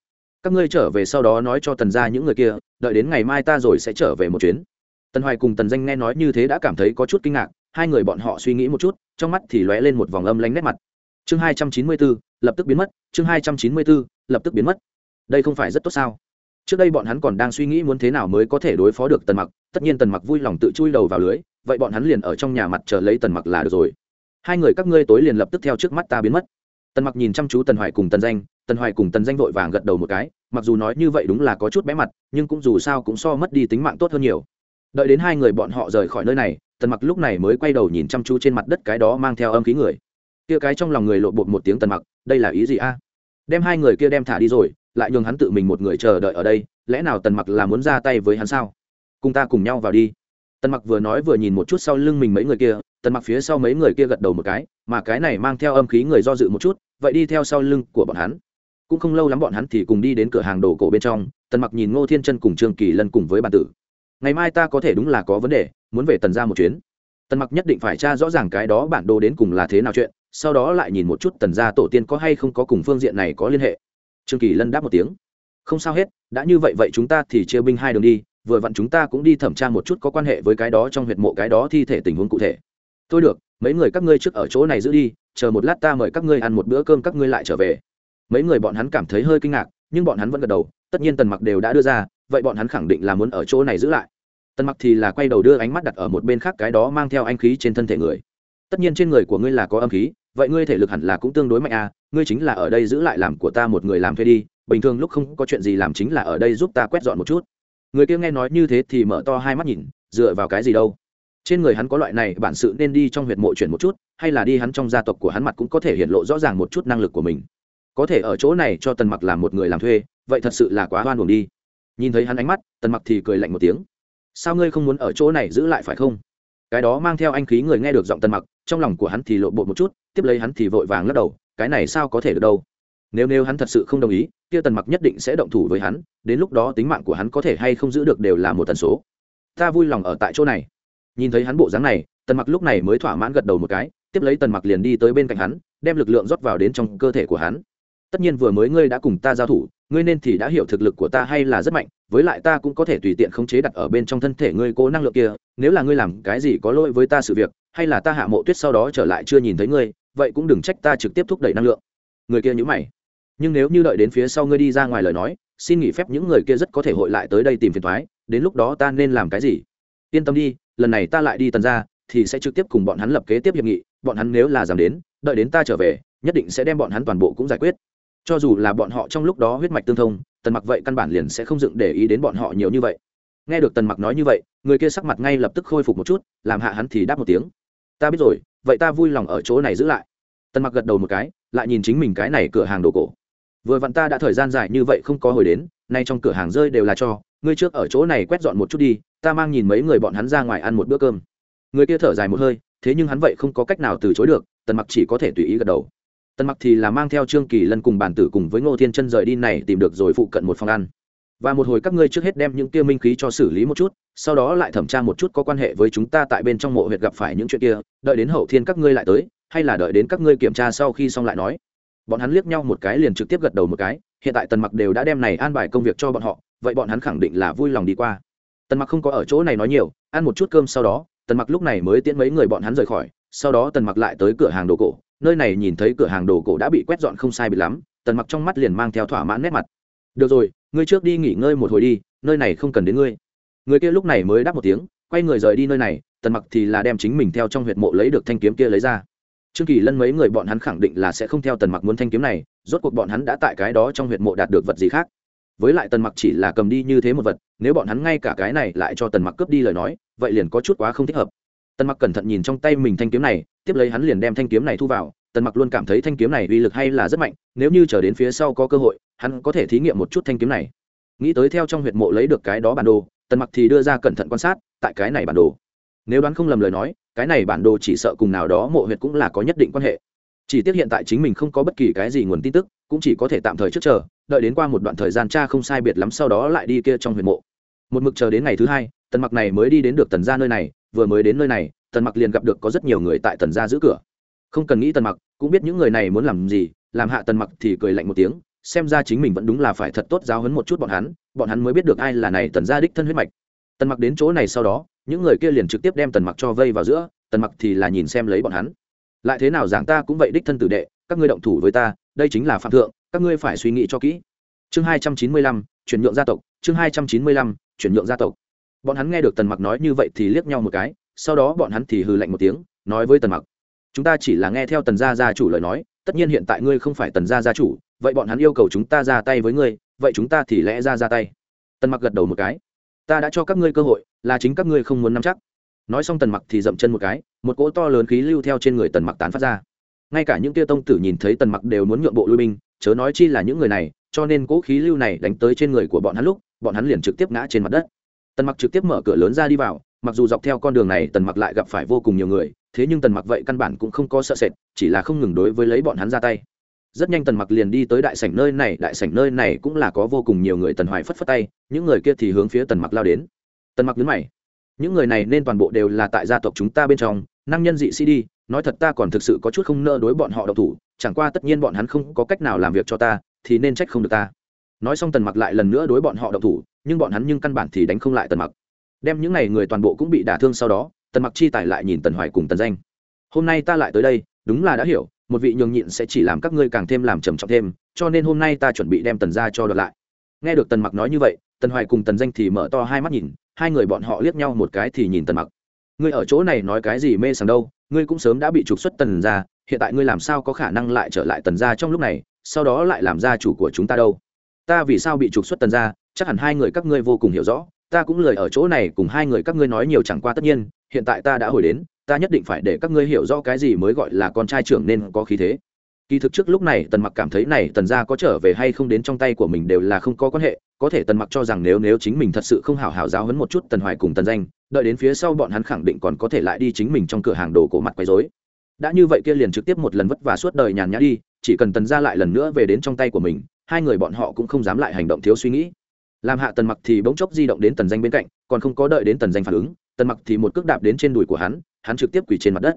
Các ngươi trở về sau đó nói cho tần ra những người kia, đợi đến ngày mai ta rồi sẽ trở về một chuyến. Tần hoài cùng tần danh nghe nói như thế đã cảm thấy có chút kinh ngạc hai người bọn họ suy nghĩ một chút, trong mắt thì lóe lên một vòng âm lánh nét mặt. Chương hai trăm chín mươi bốn, lập tức biến mất. Chương hai trăm chín mươi bốn, lập tức biến mất. Đây không phải rất tốt sao? Trước đây bọn hắn còn đang suy nghĩ muốn thế nào mới có thể đối phó được tần mặc. Tất nhiên tần mặc vui lòng tự chui đầu vào lưới, vậy bọn hắn liền ở trong nhà mặt chờ lấy tần mặc là được rồi. Hai người các ngươi tối liền lập tức theo trước mắt ta biến mất. Tần mặc nhìn chăm chú tần hoài cùng tần danh. Tần hoài cùng tần danh vội vàng gật đầu một cái. Mặc dù nói như vậy đúng là có chút bé mặt, nhưng cũng dù sao cũng so mất đi tính mạng tốt hơn nhiều. Đợi đến hai người bọn họ rời khỏi nơi này tần mặc lúc này mới quay đầu nhìn chăm chú trên mặt đất cái đó mang theo âm khí người. Kia cái trong lòng người lộ bột một tiếng tần mặc, đây là ý gì a? Đem hai người kia đem thả đi rồi, lại nhường hắn tự mình một người chờ đợi ở đây, lẽ nào tần mặc là muốn ra tay với hắn sao? Cùng ta cùng nhau vào đi. Tần mặc vừa nói vừa nhìn một chút sau lưng mình mấy người kia, tần mặc phía sau mấy người kia gật đầu một cái, mà cái này mang theo âm khí người do dự một chút, vậy đi theo sau lưng của bọn hắn. Cũng không lâu lắm bọn hắn thì cùng đi đến cửa hàng đồ cổ bên trong, tần mặc nhìn ngô thiên chân cùng trương kỳ lân cùng với bà tử ngày mai ta có thể đúng là có vấn đề, muốn về tần ra một chuyến. Tần mặc nhất định phải tra rõ ràng cái đó bản đồ đến cùng là thế nào chuyện, sau đó lại nhìn một chút tần gia tổ tiên có hay không có cùng phương diện này có liên hệ. Trương kỳ lân đáp một tiếng. Không sao hết, đã như vậy vậy chúng ta thì chia binh hai đường đi, vừa vặn chúng ta cũng đi thẩm tra một chút có quan hệ với cái đó trong huyệt mộ cái đó thi thể tình huống cụ thể. Thôi được, mấy người các ngươi trước ở chỗ này giữ đi, chờ một lát ta mời các ngươi ăn một bữa cơm các ngươi lại trở về. Mấy người bọn hắn cảm thấy hơi kinh ngạc, nhưng bọn hắn vẫn gật đầu, tất nhiên tần mặc đều đã đưa ra vậy bọn hắn khẳng định là muốn ở chỗ này giữ lại. Tần mặc thì là quay đầu đưa ánh mắt đặt ở một bên khác cái đó mang theo anh khí trên thân thể người. Tất nhiên trên người của ngươi là có âm khí, vậy ngươi thể lực hẳn là cũng tương đối mạnh à ngươi chính là ở đây giữ lại làm của ta một người làm thuê đi, bình thường lúc không có chuyện gì làm chính là ở đây giúp ta quét dọn một chút. Người kia nghe nói như thế thì mở to hai mắt nhìn, dựa vào cái gì đâu? Trên người hắn có loại này, bản sự nên đi trong huyệt mộ chuyển một chút, hay là đi hắn trong gia tộc của hắn mặt cũng có thể hiện lộ rõ ràng một chút năng lực của mình. Có thể ở chỗ này cho tần mặc làm một người làm thuê, vậy thật sự là quá hoan hồn đi nhìn thấy hắn ánh mắt, tần mặc thì cười lạnh một tiếng. Sao ngươi không muốn ở chỗ này giữ lại phải không? Cái đó mang theo anh khí người nghe được giọng tần mặc, trong lòng của hắn thì lộ bộ một chút, tiếp lấy hắn thì vội vàng lắc đầu, cái này sao có thể được đâu? Nếu nếu hắn thật sự không đồng ý, kia tần mặc nhất định sẽ động thủ với hắn, đến lúc đó tính mạng của hắn có thể hay không giữ được đều là một tần số. Ta vui lòng ở tại chỗ này. Nhìn thấy hắn bộ dáng này, tần mặc lúc này mới thỏa mãn gật đầu một cái, tiếp lấy tần mặc liền đi tới bên cạnh hắn, đem lực lượng rót vào đến trong cơ thể của hắn. Tất nhiên vừa mới ngươi đã cùng ta giao thủ ngươi nên thì đã hiểu thực lực của ta hay là rất mạnh, với lại ta cũng có thể tùy tiện khống chế đặt ở bên trong thân thể ngươi cố năng lượng kia, nếu là ngươi làm cái gì có lỗi với ta sự việc, hay là ta hạ mộ tuyết sau đó trở lại chưa nhìn thấy ngươi, vậy cũng đừng trách ta trực tiếp thúc đẩy năng lượng. Người kia nhữ mày. Nhưng nếu như đợi đến phía sau ngươi đi ra ngoài lời nói, xin nghỉ phép những người kia rất có thể hội lại tới đây tìm phiền thoái đến lúc đó ta nên làm cái gì? Yên tâm đi, lần này ta lại đi tần ra thì sẽ trực tiếp cùng bọn hắn lập kế tiếp hiệp nghị, bọn hắn nếu là dám đến, đợi đến ta trở về, nhất định sẽ đem bọn hắn toàn bộ cũng giải quyết cho dù là bọn họ trong lúc đó huyết mạch tương thông, tần mặc vậy căn bản liền sẽ không dựng để ý đến bọn họ nhiều như vậy. Nghe được tần mặc nói như vậy, người kia sắc mặt ngay lập tức khôi phục một chút, làm hạ hắn thì đáp một tiếng. Ta biết rồi, vậy ta vui lòng ở chỗ này giữ lại. Tần mặc gật đầu một cái, lại nhìn chính mình cái này cửa hàng đồ cổ. Vừa vặn ta đã thời gian dài như vậy không có hồi đến, nay trong cửa hàng rơi đều là cho, ngươi trước ở chỗ này quét dọn một chút đi, ta mang nhìn mấy người bọn hắn ra ngoài ăn một bữa cơm. Người kia thở dài một hơi, thế nhưng hắn vậy không có cách nào từ chối được, tần mặc chỉ có thể tùy ý gật đầu tần mặc thì là mang theo trương kỳ lân cùng bản tử cùng với ngô thiên chân rời đi này tìm được rồi phụ cận một phòng ăn. Và một hồi các ngươi trước hết đem những kia minh khí cho xử lý một chút, sau đó lại thẩm tra một chút có quan hệ với chúng ta tại bên trong mộ huyệt gặp phải những chuyện kia, đợi đến hậu thiên các ngươi lại tới, hay là đợi đến các ngươi kiểm tra sau khi xong lại nói. Bọn hắn liếc nhau một cái liền trực tiếp gật đầu một cái, hiện tại tần mặc đều đã đem này an bài công việc cho bọn họ, vậy bọn hắn khẳng định là vui lòng đi qua. Tần mặc không có ở chỗ này nói nhiều, ăn một chút cơm sau đó, tần mặc lúc này mới tiễn mấy người bọn hắn rời khỏi, sau đó tần mặc lại tới cửa hàng đồ cổ nơi này nhìn thấy cửa hàng đồ cổ đã bị quét dọn không sai bị lắm, tần mặc trong mắt liền mang theo thỏa mãn nét mặt. Được rồi, ngươi trước đi nghỉ ngơi một hồi đi, nơi này không cần đến ngươi. Người kia lúc này mới đáp một tiếng, quay người rời đi nơi này, tần mặc thì là đem chính mình theo trong huyệt mộ lấy được thanh kiếm kia lấy ra. Trương kỳ lân mấy người bọn hắn khẳng định là sẽ không theo tần mặc muốn thanh kiếm này, rốt cuộc bọn hắn đã tại cái đó trong huyệt mộ đạt được vật gì khác. Với lại tần mặc chỉ là cầm đi như thế một vật, nếu bọn hắn ngay cả cái này lại cho tần mặc cướp đi lời nói, vậy liền có chút quá không thích hợp. Tần mặc cẩn thận nhìn trong tay mình thanh kiếm này tiếp lấy hắn liền đem thanh kiếm này thu vào, tần mặc luôn cảm thấy thanh kiếm này uy lực hay là rất mạnh, nếu như trở đến phía sau có cơ hội, hắn có thể thí nghiệm một chút thanh kiếm này. Nghĩ tới theo trong huyệt mộ lấy được cái đó bản đồ, tần mặc thì đưa ra cẩn thận quan sát, tại cái này bản đồ. Nếu đoán không lầm lời nói, cái này bản đồ chỉ sợ cùng nào đó mộ huyệt cũng là có nhất định quan hệ. Chỉ tiếc hiện tại chính mình không có bất kỳ cái gì nguồn tin tức, cũng chỉ có thể tạm thời trước chờ, đợi đến qua một đoạn thời gian cha không sai biệt lắm sau đó lại đi kia trong huyệt mộ. Một mực chờ đến ngày thứ hai, tần mặc này mới đi đến được tần gia nơi này, vừa mới đến nơi này tần mặc liền gặp được có rất nhiều người tại tần gia giữ cửa. Không cần nghĩ tần mặc, cũng biết những người này muốn làm gì, làm hạ tần mặc thì cười lạnh một tiếng, xem ra chính mình vẫn đúng là phải thật tốt giáo hấn một chút bọn hắn bọn hắn mới biết được ai là này tần gia đích thân huyết mạch. Tần mặc đến chỗ này sau đó, những người kia liền trực tiếp đem tần mặc cho vây vào giữa, tần mặc thì là nhìn xem lấy bọn hắn. Lại thế nào giảng ta cũng vậy đích thân tử đệ, các ngươi động thủ với ta, đây chính là phạm thượng, các ngươi phải suy nghĩ cho kỹ. Chương hai trăm chín mươi lăm, chuyển nhượng gia tộc, chương hai trăm chín mươi lăm, chuyển nhượng gia tộc. Bọn hắn nghe được tần mặc nói như vậy thì liếc nhau một cái sau đó bọn hắn thì hừ lạnh một tiếng, nói với tần mặc, chúng ta chỉ là nghe theo tần gia gia chủ lời nói, tất nhiên hiện tại ngươi không phải tần gia gia chủ, vậy bọn hắn yêu cầu chúng ta ra tay với ngươi, vậy chúng ta thì lẽ ra ra tay. Tần mặc gật đầu một cái, ta đã cho các ngươi cơ hội, là chính các ngươi không muốn nắm chắc. Nói xong tần mặc thì dậm chân một cái, một cỗ to lớn khí lưu theo trên người tần mặc tán phát ra. Ngay cả những tia tông tử nhìn thấy tần mặc đều muốn nhượng bộ lui binh, chớ nói chi là những người này, cho nên cỗ khí lưu này đánh tới trên người của bọn hắn lúc, bọn hắn liền trực tiếp ngã trên mặt đất. Tần mặc trực tiếp mở cửa lớn ra đi vào mặc dù dọc theo con đường này tần mặc lại gặp phải vô cùng nhiều người, thế nhưng tần mặc vậy căn bản cũng không có sợ sệt, chỉ là không ngừng đối với lấy bọn hắn ra tay. Rất nhanh tần mặc liền đi tới đại sảnh nơi này, đại sảnh nơi này cũng là có vô cùng nhiều người tần hoài phất phất tay, những người kia thì hướng phía tần mặc lao đến. Tần mặc nhấn mày. Những người này nên toàn bộ đều là tại gia tộc chúng ta bên trong, năng nhân dị sĩ đi, nói thật ta còn thực sự có chút không nỡ đối bọn họ độc thủ, chẳng qua tất nhiên bọn hắn không có cách nào làm việc cho ta, thì nên trách không được ta. Nói xong tần mặc lại lần nữa đối bọn họ độc thủ, nhưng bọn hắn nhưng căn bản thì đánh không lại tần mặc đem những n à y người toàn bộ cũng bị đả thương sau đó, tần mặc chi tài lại nhìn tần hoài cùng tần danh. Hôm nay ta lại tới đây, đúng là đã hiểu, một vị nhường nhịn sẽ chỉ làm các ngươi càng thêm làm trầm trọng thêm, cho nên hôm nay ta chuẩn bị đem tần ra cho đợt lại. Nghe được tần mặc nói như vậy, tần hoài cùng tần danh thì mở to hai mắt nhìn, hai người bọn họ liếc nhau một cái thì nhìn tần mặc. Ngươi ở chỗ này nói cái gì mê sảng đâu, ngươi cũng sớm đã bị trục xuất tần ra hiện tại ngươi làm sao có khả năng lại trở lại tần ra trong lúc này, sau đó lại làm gia chủ của chúng ta đâu? Ta vì sao bị trục xuất tần ra chắc hẳn hai người các ngươi vô cùng hiểu rõ ta cũng lười ở chỗ này cùng hai người các ngươi nói nhiều chẳng qua tất nhiên, hiện tại ta đã hồi đến, ta nhất định phải để các ngươi hiểu rõ cái gì mới gọi là con trai trưởng nên có khí thế. Kỳ thực trước lúc này, tần mặc cảm thấy này, tần gia có trở về hay không đến trong tay của mình đều là không có quan hệ, có thể tần mặc cho rằng nếu nếu chính mình thật sự không hảo hảo giáo hấn một chút tần hoài cùng tần danh, đợi đến phía sau bọn hắn khẳng định còn có thể lại đi chính mình trong cửa hàng đồ cổ mặt quấy rối. Đã như vậy kia liền trực tiếp một lần vất vả suốt đời nhàn nhã đi, chỉ cần tần gia lại lần nữa về đến trong tay của mình, hai người bọn họ cũng không dám lại hành động thiếu suy nghĩ làm hạ tần mặc thì bỗng chốc di động đến tần danh bên cạnh, còn không có đợi đến tần danh phản ứng, tần mặc thì một cước đạp đến trên đùi của hắn hắn trực tiếp quỳ trên mặt đất.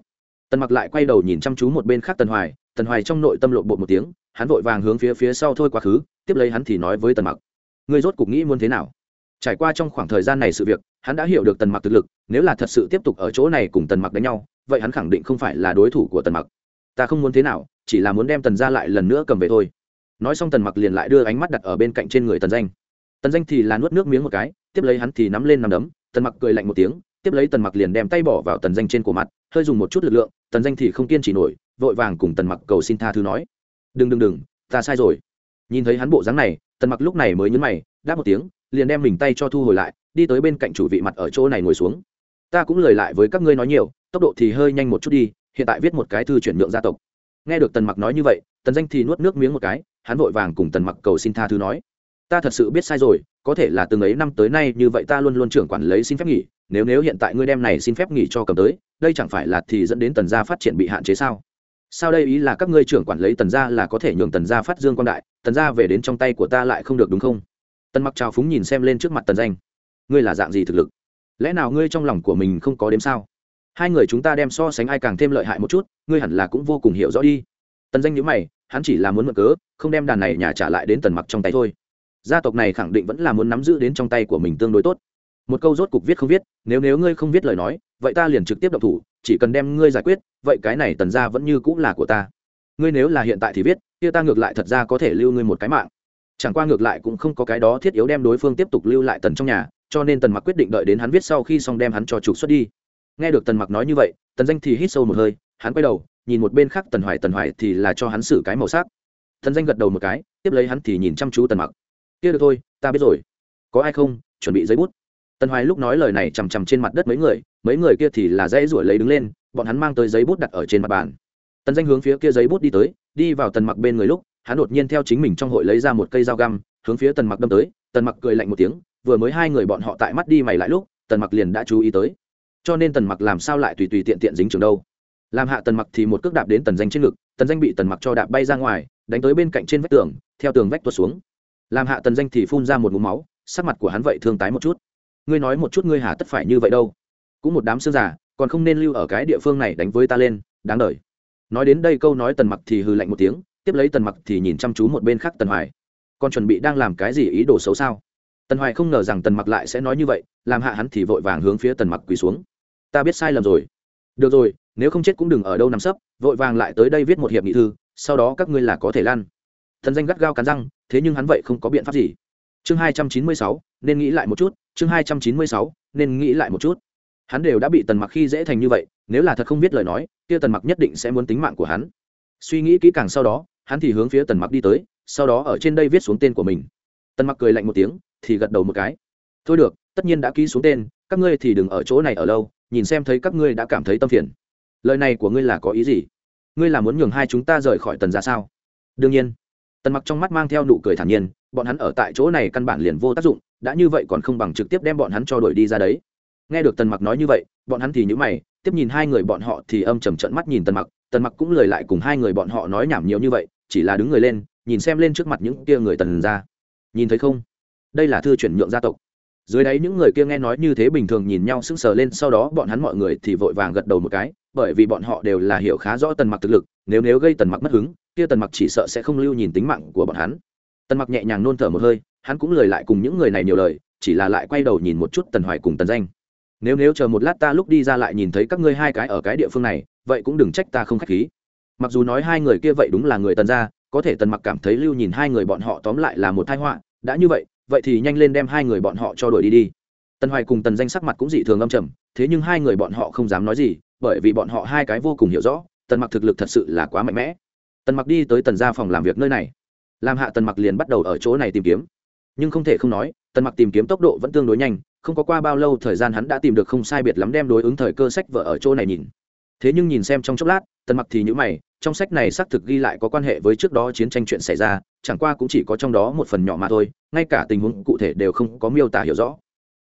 Tần mặc lại quay đầu nhìn chăm chú một bên khác tần hoài tần hoài trong nội tâm lộn bộ một tiếng, hắn vội vàng hướng phía phía sau thôi quá khứ, tiếp lấy hắn thì nói với tần mặc, ngươi rốt cục nghĩ muốn thế nào? Trải qua trong khoảng thời gian này sự việc, hắn đã hiểu được tần mặc thực lực, nếu là thật sự tiếp tục ở chỗ này cùng tần mặc đánh nhau, vậy hắn khẳng định không phải là đối thủ của tần mặc. Ta không muốn thế nào, chỉ là muốn đem tần ra lại lần nữa cầm về thôi. Nói xong tần mặc liền lại đưa ánh mắt đặt ở bên cạnh trên người tần danh tần danh thì là nuốt nước miếng một cái, tiếp lấy hắn thì nắm lên nằm đấm, tần mặc cười lạnh một tiếng, tiếp lấy tần mặc liền đem tay bỏ vào tần danh trên cổ mặt, hơi dùng một chút lực lượng, tần danh thì không kiên trì nổi, vội vàng cùng tần mặc cầu xin tha thứ nói. Đừng đừng đừng, ta sai rồi. Nhìn thấy hắn bộ dáng này, tần mặc lúc này mới nhấn mày, đáp một tiếng, liền đem mình tay cho thu hồi lại, đi tới bên cạnh chủ vị mặt ở chỗ này ngồi xuống. Ta cũng lời lại với các ngươi nói nhiều, tốc độ thì hơi nhanh một chút đi, hiện tại viết một cái thư chuyển nhượng gia tộc. Nghe được tần mặc nói như vậy, tần danh thì nuốt nước miếng một cái, hắn vội vàng cùng tần mặc cầu xin tha thứ nói ta thật sự biết sai rồi, có thể là từng ấy năm tới nay như vậy ta luôn luôn trưởng quản lấy xin phép nghỉ, nếu nếu hiện tại ngươi đem này xin phép nghỉ cho cầm tới, đây chẳng phải là thì dẫn đến tần gia phát triển bị hạn chế sao? Sao đây ý là các ngươi trưởng quản lấy tần gia là có thể nhường tần gia phát dương quan đại, tần gia về đến trong tay của ta lại không được đúng không? Tần mặc trào phúng nhìn xem lên trước mặt tần danh. Ngươi là dạng gì thực lực? Lẽ nào ngươi trong lòng của mình không có đếm sao? Hai người chúng ta đem so sánh ai càng thêm lợi hại một chút, ngươi hẳn là cũng vô cùng hiểu rõ đi. Tần danh nhữ mày, hắn chỉ là muốn mượn cớ, không đem đàn này nhà trả lại đến tần mặc trong tay thôi gia tộc này khẳng định vẫn là muốn nắm giữ đến trong tay của mình tương đối tốt. Một câu rốt cục viết không viết, nếu nếu ngươi không viết lời nói, vậy ta liền trực tiếp động thủ, chỉ cần đem ngươi giải quyết, vậy cái này tần ra vẫn như cũng là của ta. Ngươi nếu là hiện tại thì viết, kia ta ngược lại thật ra có thể lưu ngươi một cái mạng. Chẳng qua ngược lại cũng không có cái đó thiết yếu đem đối phương tiếp tục lưu lại tần trong nhà, cho nên tần mặc quyết định đợi đến hắn viết sau khi xong đem hắn cho trục xuất đi. Nghe được tần mặc nói như vậy, tần danh thì hít sâu một hơi, hắn quay đầu, nhìn một bên khác tần hoài tần hoài thì là cho hắn xử cái màu sắc. Tần danh gật đầu một cái, tiếp lấy hắn thì nhìn chăm chú tần mặc kia được thôi, ta biết rồi. Có ai không? Chuẩn bị giấy bút. Tần hoài lúc nói lời này chằm chằm trên mặt đất mấy người mấy người kia thì là dễ ruổi lấy đứng lên, bọn hắn mang tới giấy bút đặt ở trên mặt bàn. Tần danh hướng phía kia giấy bút đi tới, đi vào tần mặc bên người lúc, hắn đột nhiên theo chính mình trong hội lấy ra một cây dao găm, hướng phía tần mặc đâm tới. Tần mặc cười lạnh một tiếng, vừa mới hai người bọn họ tại mắt đi mày lại lúc, tần mặc liền đã chú ý tới. Cho nên tần mặc làm sao lại tùy tùy tiện tiện dính trường đâu? Làm hạ tần mặc thì một cước đạp đến tần danh trên ngực, tần danh bị tần mặc cho đạp bay ra ngoài, đánh tới bên cạnh trên vách tường, theo tường vách tuột xuống làm hạ tần danh thì phun ra một mũ máu, sắc mặt của hắn vậy thương tái một chút. Ngươi nói một chút ngươi hà tất phải như vậy đâu. Cũng một đám xương giả còn không nên lưu ở cái địa phương này đánh với ta lên, đáng đời. Nói đến đây câu nói tần mặc thì hừ lạnh một tiếng, tiếp lấy tần mặc thì nhìn chăm chú một bên khác tần hoài. Còn chuẩn bị đang làm cái gì ý đồ xấu sao? Tần hoài không ngờ rằng tần mặc lại sẽ nói như vậy, làm hạ hắn thì vội vàng hướng phía tần mặc quỳ xuống. Ta biết sai lầm rồi. Được rồi, nếu không chết cũng đừng ở đâu nằm sấp, vội vàng lại tới đây viết một hiệp nghị thư, sau đó các ngươi là có thể lan thần danh gắt gao cắn răng, thế nhưng hắn vậy không có biện pháp gì. Chương hai trăm chín mươi sáu, nên nghĩ lại một chút, chương hai trăm chín mươi sáu, nên nghĩ lại một chút. Hắn đều đã bị tần mặc khi dễ thành như vậy, nếu là thật không biết lời nói, kia tần mặc nhất định sẽ muốn tính mạng của hắn. Suy nghĩ kỹ càng sau đó, hắn thì hướng phía tần mặc đi tới, sau đó ở trên đây viết xuống tên của mình. Tần mặc cười lạnh một tiếng, thì gật đầu một cái. Thôi được, tất nhiên đã ký xuống tên, các ngươi thì đừng ở chỗ này ở lâu, nhìn xem thấy các ngươi đã cảm thấy tâm phiền. Lời này của ngươi là có ý gì? Ngươi là muốn nhường hai chúng ta rời khỏi tần ra sao? Đương nhiên tần mặc trong mắt mang theo nụ cười thản nhiên, bọn hắn ở tại chỗ này căn bản liền vô tác dụng, đã như vậy còn không bằng trực tiếp đem bọn hắn cho đuổi đi ra đấy. Nghe được tần mặc nói như vậy, bọn hắn thì nhữ mày, tiếp nhìn hai người bọn họ thì âm trầm trận mắt nhìn tần mặc tần mặc cũng lời lại cùng hai người bọn họ nói nhảm nhiều như vậy, chỉ là đứng người lên, nhìn xem lên trước mặt những kia người tần ra. Nhìn thấy không? Đây là thư chuyển nhượng gia tộc dưới đấy những người kia nghe nói như thế bình thường nhìn nhau sững sờ lên, sau đó bọn hắn mọi người thì vội vàng gật đầu một cái, bởi vì bọn họ đều là hiểu khá rõ tần mặc thực lực, nếu nếu gây tần mặc mất hứng, kia tần mặc chỉ sợ sẽ không lưu nhìn tính mạng của bọn hắn. Tần mặc nhẹ nhàng nôn thở một hơi, hắn cũng lời lại cùng những người này nhiều lời, chỉ là lại quay đầu nhìn một chút tần hoài cùng tần danh. Nếu nếu chờ một lát ta lúc đi ra lại nhìn thấy các ngươi hai cái ở cái địa phương này, vậy cũng đừng trách ta không khách khí. Mặc dù nói hai người kia vậy đúng là người tần gia, có thể tần mặc cảm thấy lưu nhìn hai người bọn họ tóm lại là một tai họa, đã như vậy vậy thì nhanh lên đem hai người bọn họ cho đuổi đi đi. Tần hoài cùng tần danh sắc mặt cũng dị thường âm trầm, thế nhưng hai người bọn họ không dám nói gì, bởi vì bọn họ hai cái vô cùng hiểu rõ, tần mặc thực lực thật sự là quá mạnh mẽ. Tần mặc đi tới tần gia phòng làm việc nơi này. Làm hạ tần mặc liền bắt đầu ở chỗ này tìm kiếm. Nhưng không thể không nói, tần mặc tìm kiếm tốc độ vẫn tương đối nhanh, không có qua bao lâu thời gian hắn đã tìm được không sai biệt lắm đem đối ứng thời cơ sách vợ ở chỗ này nhìn. Thế nhưng nhìn xem trong chốc lát tần mặc thì nhữ mày, trong sách này xác thực ghi lại có quan hệ với trước đó chiến tranh chuyện xảy ra, chẳng qua cũng chỉ có trong đó một phần nhỏ mà thôi, ngay cả tình huống cụ thể đều không có miêu tả hiểu rõ.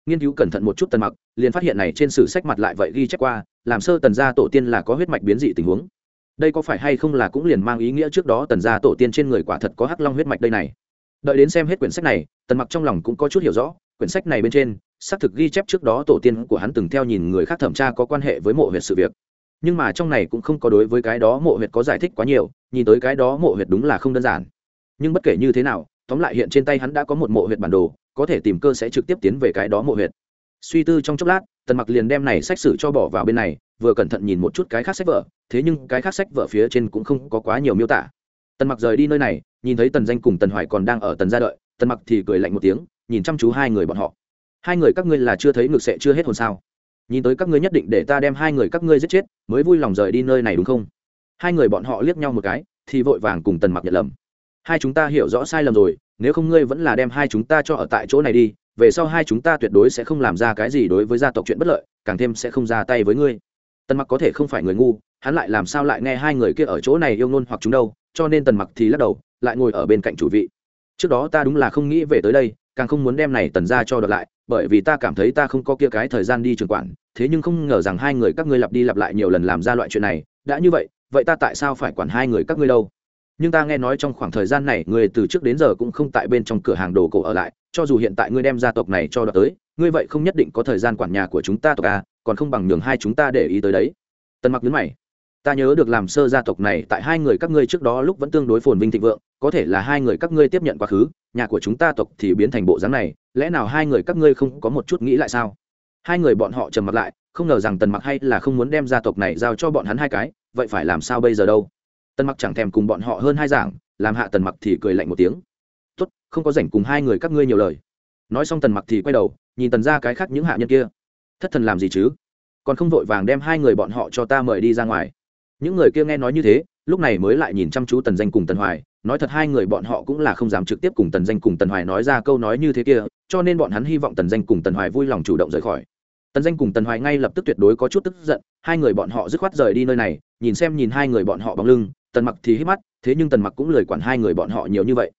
Nghiên cứu cẩn thận một chút tần mặc, liền phát hiện này trên sử sách mặt lại vậy ghi chép qua, làm sơ tần gia tổ tiên là có huyết mạch biến dị tình huống. Đây có phải hay không là cũng liền mang ý nghĩa trước đó tần gia tổ tiên trên người quả thật có hắc long huyết mạch đây này? Đợi đến xem hết quyển sách này, tần mặc trong lòng cũng có chút hiểu rõ, quyển sách này bên trên, xác thực ghi chép trước đó tổ tiên của hắn từng theo nhìn người khác thẩm tra có quan hệ với mộ huyệt sự việc nhưng mà trong này cũng không có đối với cái đó mộ huyệt có giải thích quá nhiều, nhìn tới cái đó mộ huyệt đúng là không đơn giản. Nhưng bất kể như thế nào, tóm lại hiện trên tay hắn đã có một mộ huyệt bản đồ, có thể tìm cơ sẽ trực tiếp tiến về cái đó mộ huyệt. Suy tư trong chốc lát, tần mặc liền đem này sách sử cho bỏ vào bên này, vừa cẩn thận nhìn một chút cái khác sách vở, thế nhưng cái khác sách vở phía trên cũng không có quá nhiều miêu tả. Tần mặc rời đi nơi này, nhìn thấy tần danh cùng tần hoài còn đang ở tần gia đợi, tần mặc thì cười lạnh một tiếng, nhìn chăm chú hai người bọn họ. Hai người các ngươi là chưa thấy ngược sẽ chưa hết hồn sao? Nhìn tới các ngươi nhất định để ta đem hai người các ngươi giết chết, mới vui lòng rời đi nơi này đúng không? Hai người bọn họ liếc nhau một cái, thì vội vàng cùng tần mặc nhận lầm. Hai chúng ta hiểu rõ sai lầm rồi, nếu không ngươi vẫn là đem hai chúng ta cho ở tại chỗ này đi, về sau hai chúng ta tuyệt đối sẽ không làm ra cái gì đối với gia tộc chuyện bất lợi, càng thêm sẽ không ra tay với ngươi. Tần mặc có thể không phải người ngu, hắn lại làm sao lại nghe hai người kia ở chỗ này yêu ngôn hoặc chúng đâu, cho nên tần mặc thì lắc đầu, lại ngồi ở bên cạnh chủ vị. Trước đó ta đúng là không nghĩ về tới đây, càng không muốn đem này tần ra cho đợt lại bởi vì ta cảm thấy ta không có kia cái thời gian đi trường quản, thế nhưng không ngờ rằng hai người các ngươi lặp đi lặp lại nhiều lần làm ra loại chuyện này, đã như vậy vậy ta tại sao phải quản hai người các ngươi đâu? Nhưng ta nghe nói trong khoảng thời gian này, người từ trước đến giờ cũng không tại bên trong cửa hàng đồ cổ ở lại, cho dù hiện tại ngươi đem gia tộc này cho đợt tới, ngươi vậy không nhất định có thời gian quản nhà của chúng ta tộc à còn không bằng nhường hai chúng ta để ý tới đấy. Tần mặc nhấn mày ta nhớ được làm sơ gia tộc này tại hai người các ngươi trước đó lúc vẫn tương đối phồn vinh thịnh vượng, có thể là hai người các ngươi tiếp nhận quá khứ, nhà của chúng ta tộc thì biến thành bộ dáng này, lẽ nào hai người các ngươi không có một chút nghĩ lại sao? Hai người bọn họ trầm mặt lại, không ngờ rằng tần mặc hay là không muốn đem gia tộc này giao cho bọn hắn hai cái, vậy phải làm sao bây giờ đâu? Tần mặc chẳng thèm cùng bọn họ hơn hai giảng, làm hạ tần mặc thì cười lạnh một tiếng. Tốt, không có rảnh cùng hai người các ngươi nhiều lời. Nói xong tần mặc thì quay đầu, nhìn tần ra cái khác những hạ nhân kia. Thất thần làm gì chứ? Còn không vội vàng đem hai người bọn họ cho ta mời đi ra ngoài những người kia nghe nói như thế, lúc này mới lại nhìn chăm chú tần danh cùng tần hoài, nói thật hai người bọn họ cũng là không dám trực tiếp cùng tần danh cùng tần hoài nói ra câu nói như thế kia, cho nên bọn hắn hy vọng tần danh cùng tần hoài vui lòng chủ động rời khỏi. Tần danh cùng tần hoài ngay lập tức tuyệt đối có chút tức giận, hai người bọn họ dứt khoát rời đi nơi này, nhìn xem nhìn hai người bọn họ bằng lưng, tần mặc thì hít mắt, thế nhưng tần mặc cũng lời quản hai người bọn họ nhiều như vậy.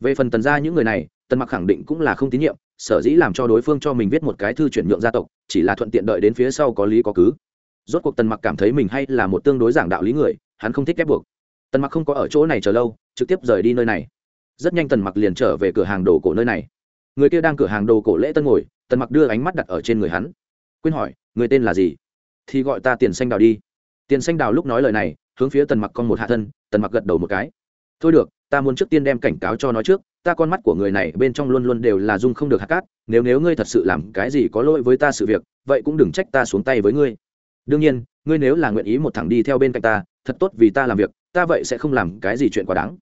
Về phần tần ra những người này, tần mặc khẳng định cũng là không tín nhiệm, sở dĩ làm cho đối phương cho mình viết một cái thư chuyển nhượng gia tộc, chỉ là thuận tiện đợi đến phía sau có lý có cứ rốt cuộc tần mặc cảm thấy mình hay là một tương đối giảng đạo lý người, hắn không thích ép buộc. Tần mặc không có ở chỗ này chờ lâu, trực tiếp rời đi nơi này. Rất nhanh tần mặc liền trở về cửa hàng đồ cổ nơi này. Người kia đang cửa hàng đồ cổ lễ tân ngồi, tần mặc đưa ánh mắt đặt ở trên người hắn. Quên hỏi, người tên là gì? Thì gọi ta tiền xanh đào đi. Tiền xanh đào lúc nói lời này, hướng phía tần mặc con một hạ thân, tần mặc gật đầu một cái. Thôi được, ta muốn trước tiên đem cảnh cáo cho nói trước, ta con mắt của người này bên trong luôn luôn đều là dung không được hạt cát, nếu nếu ngươi thật sự làm cái gì có lỗi với ta sự việc, vậy cũng đừng trách ta xuống tay với ngươi đương nhiên, ngươi nếu là nguyện ý một thằng đi theo bên cạnh ta, thật tốt vì ta làm việc, ta vậy sẽ không làm cái gì chuyện quá đáng.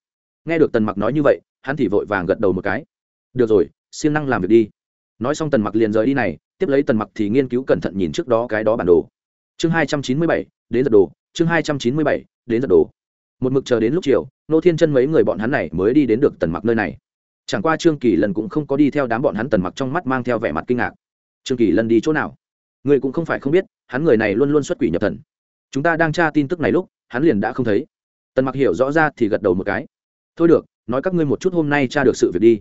Nghe được tần mặc nói như vậy, hắn thì vội vàng gật đầu một cái. Được rồi, siêng năng làm việc đi. Nói xong tần mặc liền rời đi này, tiếp lấy tần mặc thì nghiên cứu cẩn thận nhìn trước đó cái đó bản đồ. Chương hai trăm chín mươi bảy, đến giật đồ. Chương hai trăm chín mươi bảy, đến giật đồ. Một mực chờ đến lúc chiều, nô thiên chân mấy người bọn hắn này mới đi đến được tần mặc nơi này. Chẳng qua trương kỳ lần cũng không có đi theo đám bọn hắn tần mặc trong mắt mang theo vẻ mặt kinh ngạc. Trương kỳ lần đi chỗ nào? Người cũng không phải không biết hắn người này luôn luôn xuất quỷ nhập thần. Chúng ta đang tra tin tức này lúc, hắn liền đã không thấy. Tần mặc hiểu rõ ra thì gật đầu một cái. Thôi được, nói các ngươi một chút hôm nay tra được sự việc đi.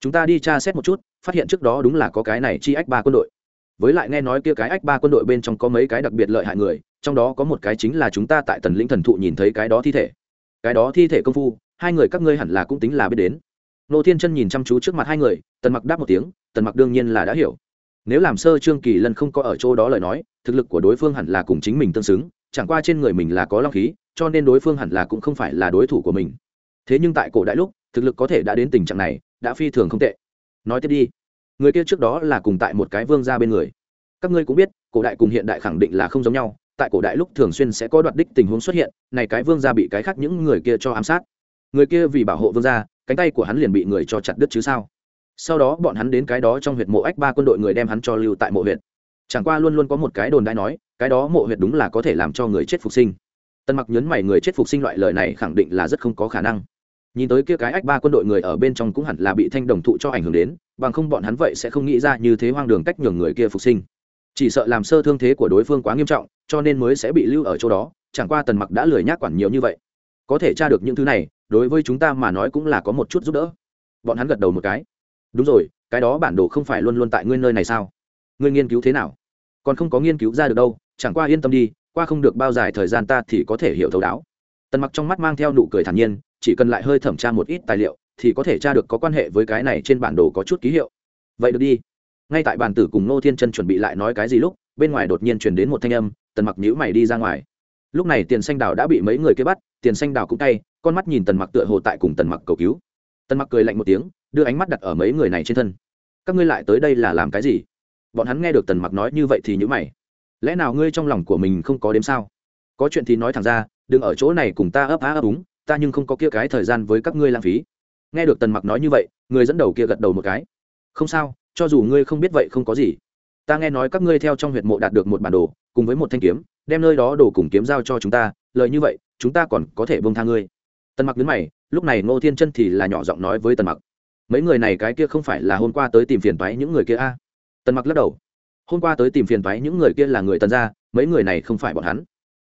Chúng ta đi tra xét một chút, phát hiện trước đó đúng là có cái này chi ách ba quân đội. Với lại nghe nói kia cái ách ba quân đội bên trong có mấy cái đặc biệt lợi hại người, trong đó có một cái chính là chúng ta tại tần lĩnh thần thụ nhìn thấy cái đó thi thể. Cái đó thi thể công phu, hai người các ngươi hẳn là cũng tính là biết đến. Nô thiên chân nhìn chăm chú trước mặt hai người, tần mặc đáp một tiếng, tần mặc đương nhiên là đã hiểu. Nếu làm sơ trương kỳ lân không có ở chỗ đó lời nói thực lực của đối phương hẳn là cùng chính mình tương xứng, chẳng qua trên người mình là có long khí, cho nên đối phương hẳn là cũng không phải là đối thủ của mình. Thế nhưng tại cổ đại lúc, thực lực có thể đã đến tình trạng này, đã phi thường không tệ. Nói tiếp đi, người kia trước đó là cùng tại một cái vương gia bên người. Các ngươi cũng biết, cổ đại cùng hiện đại khẳng định là không giống nhau, tại cổ đại lúc thường xuyên sẽ có đoạt đích tình huống xuất hiện, này cái vương gia bị cái khác những người kia cho ám sát. Người kia vì bảo hộ vương gia, cánh tay của hắn liền bị người cho chặt đứt chứ sao? Sau đó bọn hắn đến cái đó trong huyệt mộ ách ba quân đội người đem hắn cho lưu tại mộ huyện chẳng qua luôn luôn có một cái đồn đại nói, cái đó mộ huyệt đúng là có thể làm cho người chết phục sinh. Tân mặc nhấn mày người chết phục sinh loại lời này khẳng định là rất không có khả năng. Nhìn tới kia cái ách ba quân đội người ở bên trong cũng hẳn là bị thanh đồng thụ cho ảnh hưởng đến, bằng không bọn hắn vậy sẽ không nghĩ ra như thế hoang đường cách nhường người kia phục sinh. Chỉ sợ làm sơ thương thế của đối phương quá nghiêm trọng, cho nên mới sẽ bị lưu ở chỗ đó, chẳng qua tần mặc đã lười nhác quản nhiều như vậy. Có thể tra được những thứ này, đối với chúng ta mà nói cũng là có một chút giúp đỡ. Bọn hắn gật đầu một cái. Đúng rồi, cái đó bản đồ không phải luôn luôn tại ngươi nơi này sao? Ngươi nghiên cứu thế nào? Còn không có nghiên cứu ra được đâu, chẳng qua yên tâm đi, qua không được bao dài thời gian ta thì có thể hiểu thấu đáo. Tần mặc trong mắt mang theo nụ cười thản nhiên, chỉ cần lại hơi thẩm tra một ít tài liệu, thì có thể tra được có quan hệ với cái này trên bản đồ có chút ký hiệu. Vậy được đi. Ngay tại bàn tử cùng nô thiên chân chuẩn bị lại nói cái gì lúc, bên ngoài đột nhiên truyền đến một thanh âm, tần mặc nhữ mày đi ra ngoài. Lúc này tiền xanh đào đã bị mấy người kia bắt, tiền xanh đào cũng tay, con mắt nhìn tần mặc tựa hồ tại cùng tần mặc cầu cứu. Tần mặc cười lạnh một tiếng, đưa ánh mắt đặt ở mấy người này trên thân. Các ngươi lại tới đây là làm cái gì? Bọn hắn nghe được tần mặc nói như vậy thì nhữ mày. Lẽ nào ngươi trong lòng của mình không có đếm sao? Có chuyện thì nói thẳng ra, đừng ở chỗ này cùng ta ấp á ấp úng, ta nhưng không có kia cái thời gian với các ngươi lãng phí. Nghe được tần mặc nói như vậy, người dẫn đầu kia gật đầu một cái. Không sao, cho dù ngươi không biết vậy không có gì. Ta nghe nói các ngươi theo trong huyệt mộ đạt được một bản đồ, cùng với một thanh kiếm, đem nơi đó đồ cùng kiếm giao cho chúng ta, lời như vậy, chúng ta còn có thể bông tha ngươi. Tần mặc đứng mày, lúc này ngô thiên chân thì là nhỏ giọng nói với tần mặc. Mấy người này cái kia không phải là hôm qua tới tìm phiền toái những người kia a? à? Tần mặc lắc đầu. Hôm qua tới tìm phiền thoái những người kia là người tần gia, mấy người này không phải bọn hắn.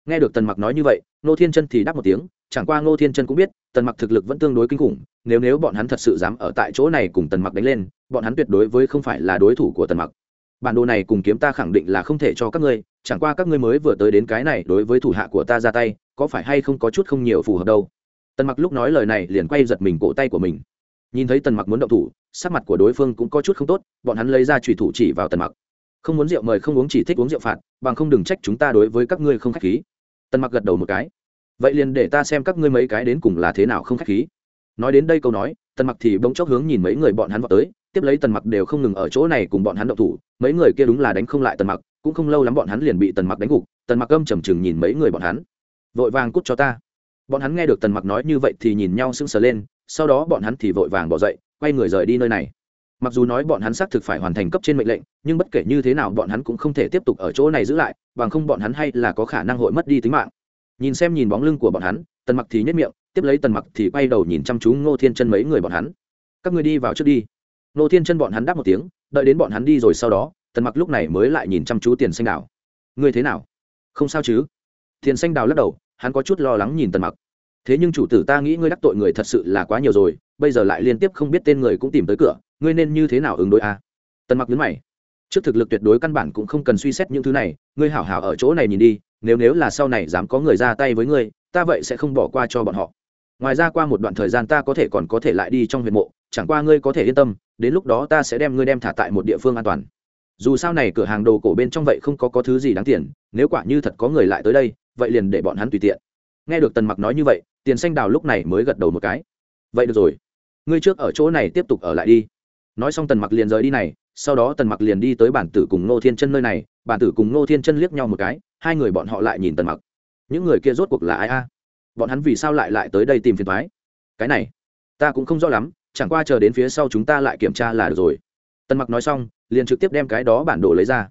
Nghe được tần mặc nói như vậy, ngô thiên chân thì đáp một tiếng, chẳng qua ngô thiên chân cũng biết, tần mặc thực lực vẫn tương đối kinh khủng, nếu nếu bọn hắn thật sự dám ở tại chỗ này cùng tần mặc đánh lên, bọn hắn tuyệt đối với không phải là đối thủ của tần mặc. Bản đồ này cùng kiếm ta khẳng định là không thể cho các ngươi, chẳng qua các ngươi mới vừa tới đến cái này đối với thủ hạ của ta ra tay, có phải hay không có chút không nhiều phù hợp đâu? Tần mặc lúc nói lời này liền quay giật mình cổ tay của mình nhìn thấy tần mặc muốn động thủ, sắc mặt của đối phương cũng có chút không tốt, bọn hắn lấy ra trùy thủ chỉ vào tần mặc. Không muốn rượu mời không uống chỉ thích uống rượu phạt, bằng không đừng trách chúng ta đối với các ngươi không khách khí. Tần mặc gật đầu một cái. Vậy liền để ta xem các ngươi mấy cái đến cùng là thế nào không khách khí. Nói đến đây câu nói, tần mặc thì bỗng chốc hướng nhìn mấy người bọn hắn vào tới, tiếp lấy tần mặc đều không ngừng ở chỗ này cùng bọn hắn động thủ, mấy người kia đúng là đánh không lại tần mặc, cũng không lâu lắm bọn hắn liền bị tần mặc đánh gục, tần mặc âm chầm chừng nhìn mấy người bọn hắn. Vội vàng cút cho ta. Bọn hắn nghe được tần mặc nói như vậy thì nhìn nhau sững sờ lên sau đó bọn hắn thì vội vàng bỏ dậy, quay người rời đi nơi này. Mặc dù nói bọn hắn xác thực phải hoàn thành cấp trên mệnh lệnh, nhưng bất kể như thế nào bọn hắn cũng không thể tiếp tục ở chỗ này giữ lại, bằng không bọn hắn hay là có khả năng hội mất đi tính mạng. Nhìn xem nhìn bóng lưng của bọn hắn, tần mặc thì nhất miệng, tiếp lấy tần mặc thì quay đầu nhìn chăm chú ngô thiên chân mấy người bọn hắn. Các người đi vào trước đi. Ngô thiên chân bọn hắn đáp một tiếng, đợi đến bọn hắn đi rồi sau đó, tần mặc lúc này mới lại nhìn chăm chú tiền xanh đào. Ngươi thế nào? Không sao chứ. Tiền xanh đào lắc đầu, hắn có chút lo lắng nhìn tần mặc thế nhưng chủ tử ta nghĩ ngươi đắc tội người thật sự là quá nhiều rồi, bây giờ lại liên tiếp không biết tên người cũng tìm tới cửa, ngươi nên như thế nào ứng đối a? À? tần mặc nhấn mày. Trước thực lực tuyệt đối căn bản cũng không cần suy xét những thứ này, ngươi hảo hảo ở chỗ này nhìn đi, nếu nếu là sau này dám có người ra tay với ngươi, ta vậy sẽ không bỏ qua cho bọn họ. Ngoài ra qua một đoạn thời gian ta có thể còn có thể lại đi trong huyện mộ, chẳng qua ngươi có thể yên tâm, đến lúc đó ta sẽ đem ngươi đem thả tại một địa phương an toàn. Dù sao này cửa hàng đồ cổ bên trong vậy không có có thứ gì đáng tiền, nếu quả như thật có người lại tới đây, vậy liền để bọn hắn tùy tiện nghe được tần mặc nói như vậy, tiền xanh đào lúc này mới gật đầu một cái. Vậy được rồi. Ngươi trước ở chỗ này tiếp tục ở lại đi. Nói xong tần mặc liền rời đi này, sau đó tần mặc liền đi tới bản tử cùng ngô thiên chân nơi này. Bản tử cùng ngô thiên chân liếc nhau một cái, hai người bọn họ lại nhìn tần mặc. Những người kia rốt cuộc là ai a? Bọn hắn vì sao lại lại tới đây tìm phiền thoái cái này, ta cũng không rõ lắm, chẳng qua chờ đến phía sau chúng ta lại kiểm tra là được rồi. Tần mặc nói xong, liền trực tiếp đem cái đó bản đồ lấy ra.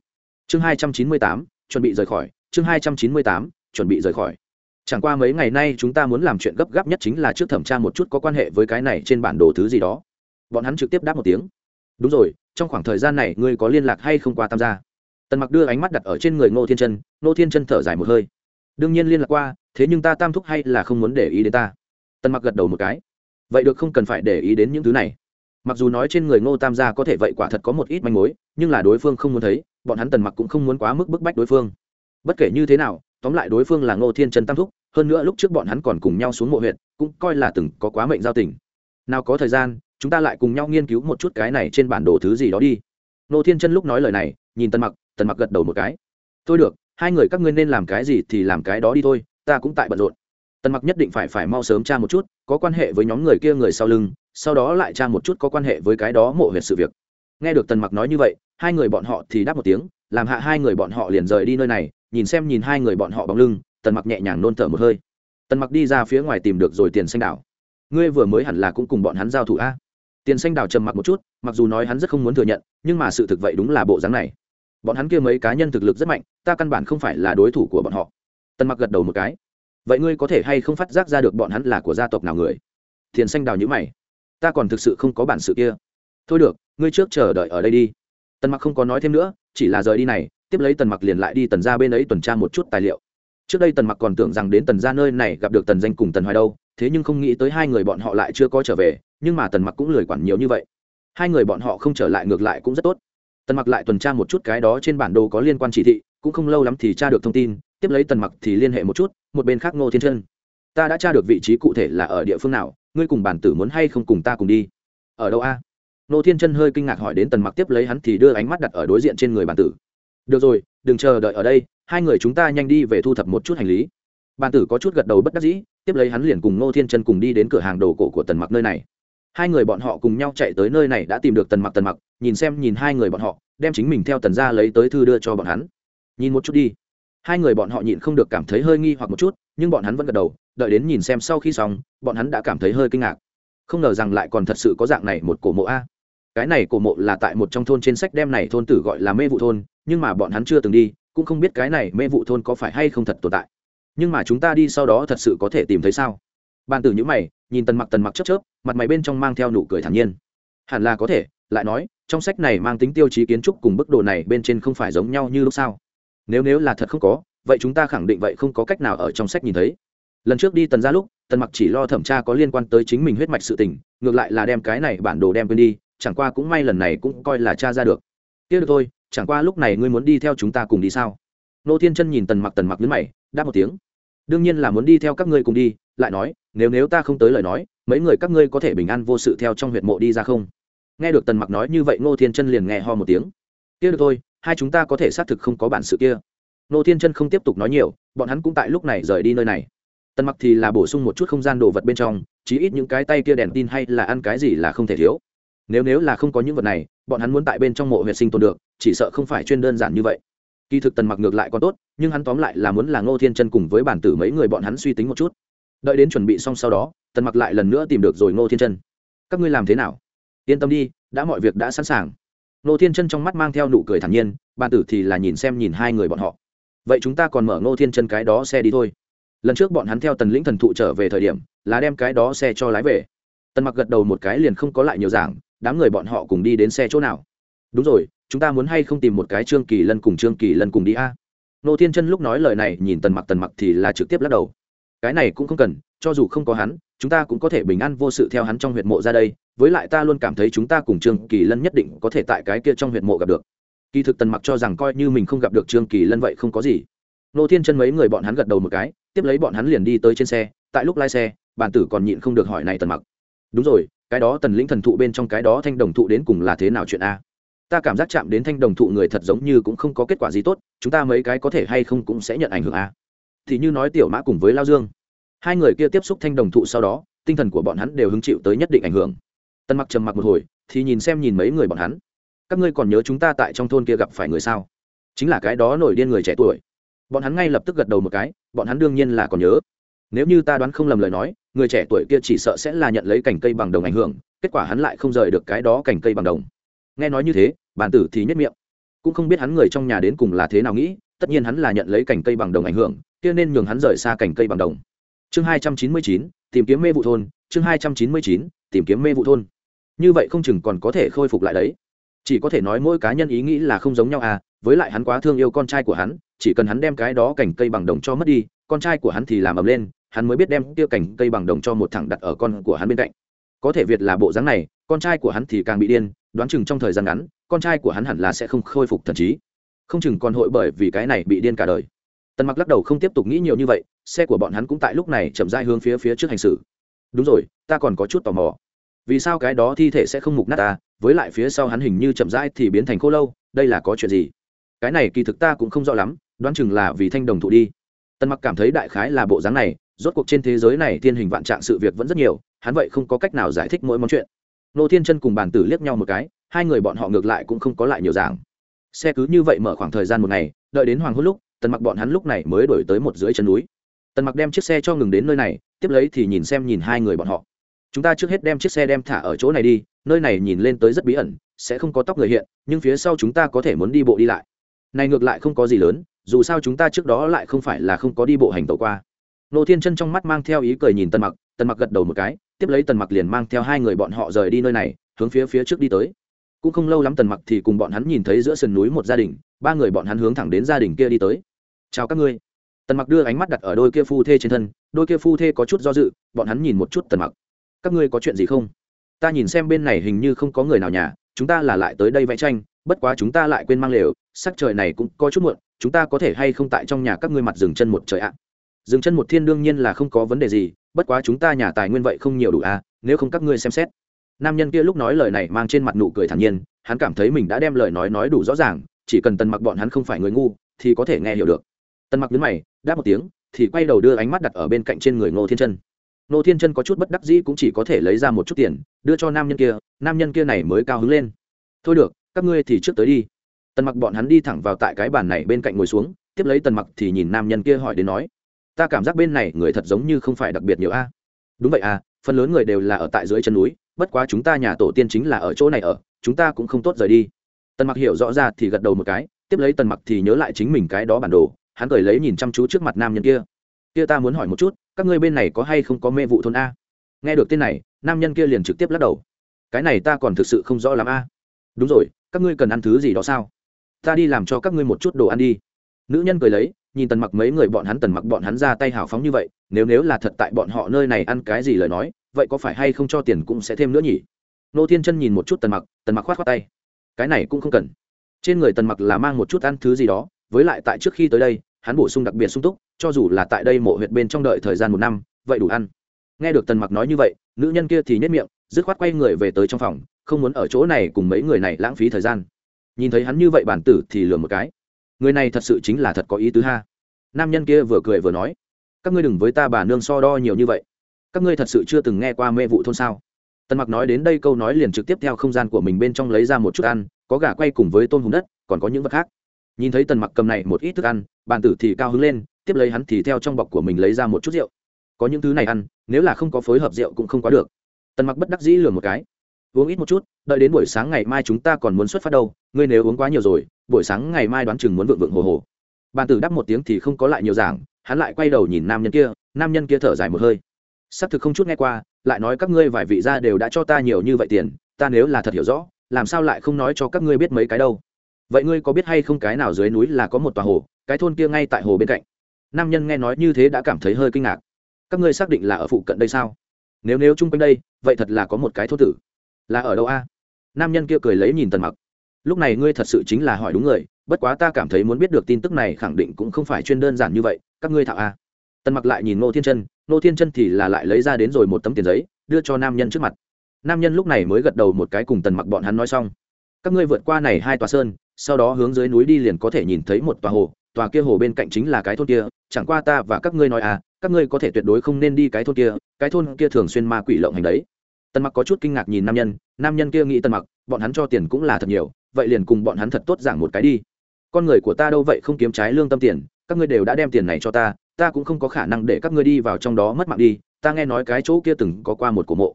Chương hai trăm chín mươi tám, chuẩn bị rời khỏi. Chương hai trăm chín mươi tám, chuẩn bị rời khỏi chẳng qua mấy ngày nay chúng ta muốn làm chuyện gấp gáp nhất chính là trước thẩm tra một chút có quan hệ với cái này trên bản đồ thứ gì đó. Bọn hắn trực tiếp đáp một tiếng. Đúng rồi, trong khoảng thời gian này ngươi có liên lạc hay không qua tam gia? Tần mặc đưa ánh mắt đặt ở trên người ngô thiên chân, ngô thiên chân thở dài một hơi. Đương nhiên liên lạc qua, thế nhưng ta tam thúc hay là không muốn để ý đến ta? Tần mặc gật đầu một cái. Vậy được không cần phải để ý đến những thứ này. Mặc dù nói trên người ngô tam gia có thể vậy quả thật có một ít manh mối, nhưng là đối phương không muốn thấy, bọn hắn tần mặc cũng không muốn quá mức bức bách đối phương. Bất kể như thế nào tóm lại đối phương là ngô thiên trần tam thúc, hơn nữa lúc trước bọn hắn còn cùng nhau xuống mộ huyện cũng coi là từng có quá mệnh giao tình. Nào có thời gian, chúng ta lại cùng nhau nghiên cứu một chút cái này trên bản đồ thứ gì đó đi. Ngô thiên chân lúc nói lời này, nhìn tần mặc tần mặc gật đầu một cái. Thôi được, hai người các ngươi nên làm cái gì thì làm cái đó đi thôi, ta cũng tại bận rộn. Tần mặc nhất định phải phải mau sớm tra một chút, có quan hệ với nhóm người kia người sau lưng, sau đó lại tra một chút có quan hệ với cái đó mộ huyệt sự việc. Nghe được tần mặc nói như vậy, hai người bọn họ thì đáp một tiếng, làm hạ hai người bọn họ liền rời đi nơi này nhìn xem nhìn hai người bọn họ bóng lưng, tần mặc nhẹ nhàng nôn thở một hơi. Tần mặc đi ra phía ngoài tìm được rồi tiền xanh đảo. Ngươi vừa mới hẳn là cũng cùng bọn hắn giao thủ a? Tiền xanh đảo trầm mặc một chút, mặc dù nói hắn rất không muốn thừa nhận, nhưng mà sự thực vậy đúng là bộ dáng này. Bọn hắn kia mấy cá nhân thực lực rất mạnh, ta căn bản không phải là đối thủ của bọn họ. Tần mặc gật đầu một cái. Vậy ngươi có thể hay không phát giác ra được bọn hắn là của gia tộc nào người? Tiền xanh đào nhữ mày. Ta còn thực sự không có bản sự kia. Thôi được, ngươi trước chờ đợi ở đây đi. Tần mặc không có nói thêm nữa, chỉ là rời đi này tiếp lấy tần mặc liền lại đi tần ra bên ấy tuần tra một chút tài liệu. Trước đây tần mặc còn tưởng rằng đến tần ra nơi này gặp được tần danh cùng tần hoài đâu, thế nhưng không nghĩ tới hai người bọn họ lại chưa có trở về, nhưng mà tần mặc cũng lười quản nhiều như vậy. Hai người bọn họ không trở lại ngược lại cũng rất tốt. Tần mặc lại tuần tra một chút cái đó trên bản đồ có liên quan chỉ thị, cũng không lâu lắm thì tra được thông tin, tiếp lấy tần mặc thì liên hệ một chút, một bên khác ngô thiên chân. Ta đã tra được vị trí cụ thể là ở địa phương nào, ngươi cùng bản tử muốn hay không cùng ta cùng đi. Ở đâu a? Ngô thiên chân hơi kinh ngạc hỏi đến tần mặc tiếp lấy hắn thì đưa ánh mắt đặt ở đối diện trên người bản tử được rồi, đừng chờ đợi ở đây, hai người chúng ta nhanh đi về thu thập một chút hành lý. Bàn tử có chút gật đầu bất đắc dĩ, tiếp lấy hắn liền cùng ngô thiên chân cùng đi đến cửa hàng đồ cổ của tần mặc nơi này. Hai người bọn họ cùng nhau chạy tới nơi này đã tìm được tần mặc tần mặc, nhìn xem, nhìn hai người bọn họ, đem chính mình theo tần ra lấy tới thư đưa cho bọn hắn. Nhìn một chút đi. Hai người bọn họ nhịn không được cảm thấy hơi nghi hoặc một chút, nhưng bọn hắn vẫn gật đầu, đợi đến nhìn xem sau khi xong, bọn hắn đã cảm thấy hơi kinh ngạc. Không ngờ rằng lại còn thật sự có dạng này một cổ mộ a. Cái này cổ mộ là tại một trong thôn trên sách đem này thôn tử gọi là mê vụ thôn nhưng mà bọn hắn chưa từng đi, cũng không biết cái này mê vụ thôn có phải hay không thật tồn tại. Nhưng mà chúng ta đi sau đó thật sự có thể tìm thấy sao? Bàn tử nhữ mày, nhìn tần mặc tần mặc chớp chớp, mặt mày bên trong mang theo nụ cười thản nhiên. Hẳn là có thể, lại nói, trong sách này mang tính tiêu chí kiến trúc cùng bức đồ này bên trên không phải giống nhau như lúc sao? Nếu nếu là thật không có, vậy chúng ta khẳng định vậy không có cách nào ở trong sách nhìn thấy. Lần trước đi tần ra lúc, tần mặc chỉ lo thẩm tra có liên quan tới chính mình huyết mạch sự tình, ngược lại là đem cái này bản đồ đem quên đi, chẳng qua cũng may lần này cũng coi là cha ra được. Tiếc được thôi chẳng qua lúc này ngươi muốn đi theo chúng ta cùng đi sao? Nô thiên chân nhìn tần mặc tần mặc nhấn mày, đáp một tiếng. Đương nhiên là muốn đi theo các ngươi cùng đi, lại nói, nếu nếu ta không tới lời nói, mấy người các ngươi có thể bình an vô sự theo trong huyệt mộ đi ra không? Nghe được tần mặc nói như vậy, Nô thiên chân liền nghe ho một tiếng. Kia được thôi, hai chúng ta có thể xác thực không có bản sự kia. Nô thiên chân không tiếp tục nói nhiều, bọn hắn cũng tại lúc này rời đi nơi này. Tần mặc thì là bổ sung một chút không gian đồ vật bên trong, chí ít những cái tay kia đèn tin hay là ăn cái gì là không thể thiếu. Nếu nếu là không có những vật này bọn hắn muốn tại bên trong mộ huyệt sinh tồn được, chỉ sợ không phải chuyên đơn giản như vậy. Kỳ thực tần mặc ngược lại còn tốt, nhưng hắn tóm lại là muốn là ngô thiên chân cùng với bản tử mấy người bọn hắn suy tính một chút. Đợi đến chuẩn bị xong sau đó, tần mặc lại lần nữa tìm được rồi ngô thiên chân. Các ngươi làm thế nào? Yên tâm đi, đã mọi việc đã sẵn sàng. Ngô thiên chân trong mắt mang theo nụ cười thản nhiên, bản tử thì là nhìn xem nhìn hai người bọn họ. Vậy chúng ta còn mở ngô thiên chân cái đó xe đi thôi. Lần trước bọn hắn theo tần lĩnh thần thụ trở về thời điểm, là đem cái đó xe cho lái về. Tần mặc gật đầu một cái liền không có lại nhiều giảng đám người bọn họ cùng đi đến xe chỗ nào? Đúng rồi, chúng ta muốn hay không tìm một cái trương kỳ lân cùng trương kỳ lân cùng đi a? Nô thiên chân lúc nói lời này nhìn tần mặc tần mặc thì là trực tiếp lắc đầu. Cái này cũng không cần, cho dù không có hắn, chúng ta cũng có thể bình an vô sự theo hắn trong huyện mộ ra đây. Với lại ta luôn cảm thấy chúng ta cùng trương kỳ lân nhất định có thể tại cái kia trong huyện mộ gặp được. Kỳ thực tần mặc cho rằng coi như mình không gặp được trương kỳ lân vậy không có gì. Nô thiên chân mấy người bọn hắn gật đầu một cái, tiếp lấy bọn hắn liền đi tới trên xe. Tại lúc lái xe, bản tử còn nhịn không được hỏi này tần mặc. Đúng rồi cái đó tần lĩnh thần thụ bên trong cái đó thanh đồng thụ đến cùng là thế nào chuyện a? Ta cảm giác chạm đến thanh đồng thụ người thật giống như cũng không có kết quả gì tốt, chúng ta mấy cái có thể hay không cũng sẽ nhận ảnh hưởng a? Thì như nói tiểu mã cùng với lao dương. Hai người kia tiếp xúc thanh đồng thụ sau đó, tinh thần của bọn hắn đều hứng chịu tới nhất định ảnh hưởng. Tân mặc trầm mặc một hồi, thì nhìn xem nhìn mấy người bọn hắn. Các ngươi còn nhớ chúng ta tại trong thôn kia gặp phải người sao? Chính là cái đó nổi điên người trẻ tuổi. Bọn hắn ngay lập tức gật đầu một cái, bọn hắn đương nhiên là còn nhớ nếu như ta đoán không lầm lời nói, người trẻ tuổi kia chỉ sợ sẽ là nhận lấy cành cây bằng đồng ảnh hưởng, kết quả hắn lại không rời được cái đó cành cây bằng đồng. Nghe nói như thế bản tử thì nhất miệng. Cũng không biết hắn người trong nhà đến cùng là thế nào nghĩ, tất nhiên hắn là nhận lấy cành cây bằng đồng ảnh hưởng, kia nên nhường hắn rời xa cành cây bằng đồng. Chương hai trăm chín mươi chín, tìm kiếm mê vụ thôn, chương hai trăm chín mươi chín, tìm kiếm mê vụ thôn. Như vậy không chừng còn có thể khôi phục lại đấy. Chỉ có thể nói mỗi cá nhân ý nghĩ là không giống nhau à với lại hắn quá thương yêu con trai của hắn, chỉ cần hắn đem cái đó cành cây bằng đồng cho mất đi, con trai của hắn thì làm ầm lên hắn mới biết đem tiêu cảnh cây bằng đồng cho một thằng đặt ở con của hắn bên cạnh. Có thể việt là bộ dáng này, con trai của hắn thì càng bị điên, đoán chừng trong thời gian ngắn, con trai của hắn hẳn là sẽ không khôi phục thần trí. Không chừng còn hội bởi vì cái này bị điên cả đời. Tần mặc lắc đầu không tiếp tục nghĩ nhiều như vậy, xe của bọn hắn cũng tại lúc này chậm rãi hướng phía phía trước hành xử. Đúng rồi, ta còn có chút tò mò. Vì sao cái đó thi thể sẽ không mục nát ta, với lại phía sau hắn hình như chậm rãi thì biến thành khô lâu, đây là có chuyện gì? Cái này kỳ thực ta cũng không rõ lắm, đoán chừng là vì thanh đồng thụ đi tần mặc cảm thấy đại khái là bộ dáng này, rốt cuộc trên thế giới này thiên hình vạn trạng sự việc vẫn rất nhiều, hắn vậy không có cách nào giải thích mỗi món chuyện. Nô thiên chân cùng bàn tử liếc nhau một cái, hai người bọn họ ngược lại cũng không có lại nhiều giảng xe cứ như vậy mở khoảng thời gian một ngày, đợi đến hoàng hôn lúc, tần mặc bọn hắn lúc này mới đổi tới một dưới chân núi. Tần mặc đem chiếc xe cho ngừng đến nơi này, tiếp lấy thì nhìn xem nhìn hai người bọn họ. Chúng ta trước hết đem chiếc xe đem thả ở chỗ này đi, nơi này nhìn lên tới rất bí ẩn, sẽ không có tóc người hiện, nhưng phía sau chúng ta có thể muốn đi bộ đi lại. Này ngược lại không có gì lớn dù sao chúng ta trước đó lại không phải là không có đi bộ hành tẩu qua. Nô thiên chân trong mắt mang theo ý cười nhìn tần mặc tần mặc gật đầu một cái, tiếp lấy tần mặc liền mang theo hai người bọn họ rời đi nơi này, hướng phía phía trước đi tới. Cũng không lâu lắm tần mặc thì cùng bọn hắn nhìn thấy giữa sườn núi một gia đình, ba người bọn hắn hướng thẳng đến gia đình kia đi tới. Chào các ngươi. Tần mặc đưa ánh mắt đặt ở đôi kia phu thê trên thân, đôi kia phu thê có chút do dự, bọn hắn nhìn một chút tần mặc. Các ngươi có chuyện gì không? Ta nhìn xem bên này hình như không có người nào nhà, chúng ta là lại tới đây vẽ tranh, bất quá chúng ta lại quên mang lều, sắc trời này cũng có chút muộn chúng ta có thể hay không tại trong nhà các ngươi mặt dừng chân một trời ạ? Dừng chân một thiên đương nhiên là không có vấn đề gì, bất quá chúng ta nhà tài nguyên vậy không nhiều đủ à nếu không các ngươi xem xét. Nam nhân kia lúc nói lời này mang trên mặt nụ cười thản nhiên, hắn cảm thấy mình đã đem lời nói nói đủ rõ ràng, chỉ cần tần mặc bọn hắn không phải người ngu, thì có thể nghe hiểu được. Tần mặc đứng mày, đáp một tiếng, thì quay đầu đưa ánh mắt đặt ở bên cạnh trên người ngô thiên chân. Ngô thiên chân có chút bất đắc dĩ cũng chỉ có thể lấy ra một chút tiền, đưa cho nam nhân kia, nam nhân kia này mới cao hứng lên. Thôi được, các ngươi thì trước tới đi tần mặc bọn hắn đi thẳng vào tại cái bàn này bên cạnh ngồi xuống, tiếp lấy tần mặc thì nhìn nam nhân kia hỏi đến nói, ta cảm giác bên này người thật giống như không phải đặc biệt nhiều a. Đúng vậy à phần lớn người đều là ở tại dưới chân núi, bất quá chúng ta nhà tổ tiên chính là ở chỗ này ở, chúng ta cũng không tốt rời đi. Tần mặc hiểu rõ ra thì gật đầu một cái, tiếp lấy tần mặc thì nhớ lại chính mình cái đó bản đồ, hắn cười lấy nhìn chăm chú trước mặt nam nhân kia. Kia ta muốn hỏi một chút, các ngươi bên này có hay không có mê vụ thôn a? Nghe được tên này, nam nhân kia liền trực tiếp lắc đầu. Cái này ta còn thực sự không rõ lắm a. Đúng rồi, các ngươi cần ăn thứ gì đó sao? Ta đi làm cho các ngươi một chút đồ ăn đi. Nữ nhân cười lấy, nhìn tần mặc mấy người bọn hắn, tần mặc bọn hắn ra tay hào phóng như vậy, nếu nếu là thật tại bọn họ nơi này ăn cái gì lời nói, vậy có phải hay không cho tiền cũng sẽ thêm nữa nhỉ? Nô thiên chân nhìn một chút tần mặc tần mặc khoát khoát tay. Cái này cũng không cần. Trên người tần mặc là mang một chút ăn thứ gì đó, với lại tại trước khi tới đây, hắn bổ sung đặc biệt sung túc, cho dù là tại đây mộ huyệt bên trong đợi thời gian một năm, vậy đủ ăn. Nghe được tần mặc nói như vậy, nữ nhân kia thì nhất miệng, dứt khoát quay người về tới trong phòng, không muốn ở chỗ này cùng mấy người này lãng phí thời gian nhìn thấy hắn như vậy bản tử thì lừa một cái. Người này thật sự chính là thật có ý tứ ha. Nam nhân kia vừa cười vừa nói, các ngươi đừng với ta bà nương so đo nhiều như vậy. Các ngươi thật sự chưa từng nghe qua mê vụ thôn sao? Tần mặc nói đến đây câu nói liền trực tiếp theo không gian của mình bên trong lấy ra một chút ăn, có gà quay cùng với tôm hùm đất, còn có những vật khác. Nhìn thấy tần mặc cầm này một ít thức ăn bàn tử thì cao hứng lên, tiếp lấy hắn thì theo trong bọc của mình lấy ra một chút rượu. Có những thứ này ăn, nếu là không có phối hợp rượu cũng không quá được. Tần mặc bất đắc dĩ lừa một cái uống ít một chút, đợi đến buổi sáng ngày mai chúng ta còn muốn xuất phát đâu, ngươi nếu uống quá nhiều rồi, buổi sáng ngày mai đoán chừng muốn vượng vượng hồ hồ. Bàn tử đáp một tiếng thì không có lại nhiều giảng, hắn lại quay đầu nhìn nam nhân kia, nam nhân kia thở dài một hơi. Xác thực không chút nghe qua, lại nói các ngươi vài vị gia đều đã cho ta nhiều như vậy tiền, ta nếu là thật hiểu rõ, làm sao lại không nói cho các ngươi biết mấy cái đâu? Vậy ngươi có biết hay không cái nào dưới núi là có một tòa hồ, cái thôn kia ngay tại hồ bên cạnh? Nam nhân nghe nói như thế đã cảm thấy hơi kinh ngạc. Các ngươi xác định là ở phụ cận đây sao? Nếu nếu chung quanh đây, vậy thật là có một cái thôn tử là ở đâu a? Nam nhân kia cười lấy nhìn tần mặc. Lúc này ngươi thật sự chính là hỏi đúng người, bất quá ta cảm thấy muốn biết được tin tức này khẳng định cũng không phải chuyên đơn giản như vậy, các ngươi thạo a. Tần mặc lại nhìn ngô thiên chân, ngô thiên chân thì là lại lấy ra đến rồi một tấm tiền giấy, đưa cho nam nhân trước mặt. Nam nhân lúc này mới gật đầu một cái cùng tần mặc bọn hắn nói xong. Các ngươi vượt qua này hai tòa sơn, sau đó hướng dưới núi đi liền có thể nhìn thấy một tòa hồ, tòa kia hồ bên cạnh chính là cái thôn kia, chẳng qua ta và các ngươi nói à các ngươi có thể tuyệt đối không nên đi cái thôn kia, cái thôn kia thường xuyên ma quỷ lộng hành đấy tần mặc có chút kinh ngạc nhìn nam nhân nam nhân kia nghĩ tần mặc, bọn hắn cho tiền cũng là thật nhiều, vậy liền cùng bọn hắn thật tốt giảng một cái đi. Con người của ta đâu vậy không kiếm trái lương tâm tiền, các ngươi đều đã đem tiền này cho ta ta cũng không có khả năng để các ngươi đi vào trong đó mất mạng đi, ta nghe nói cái chỗ kia từng có qua một cổ mộ.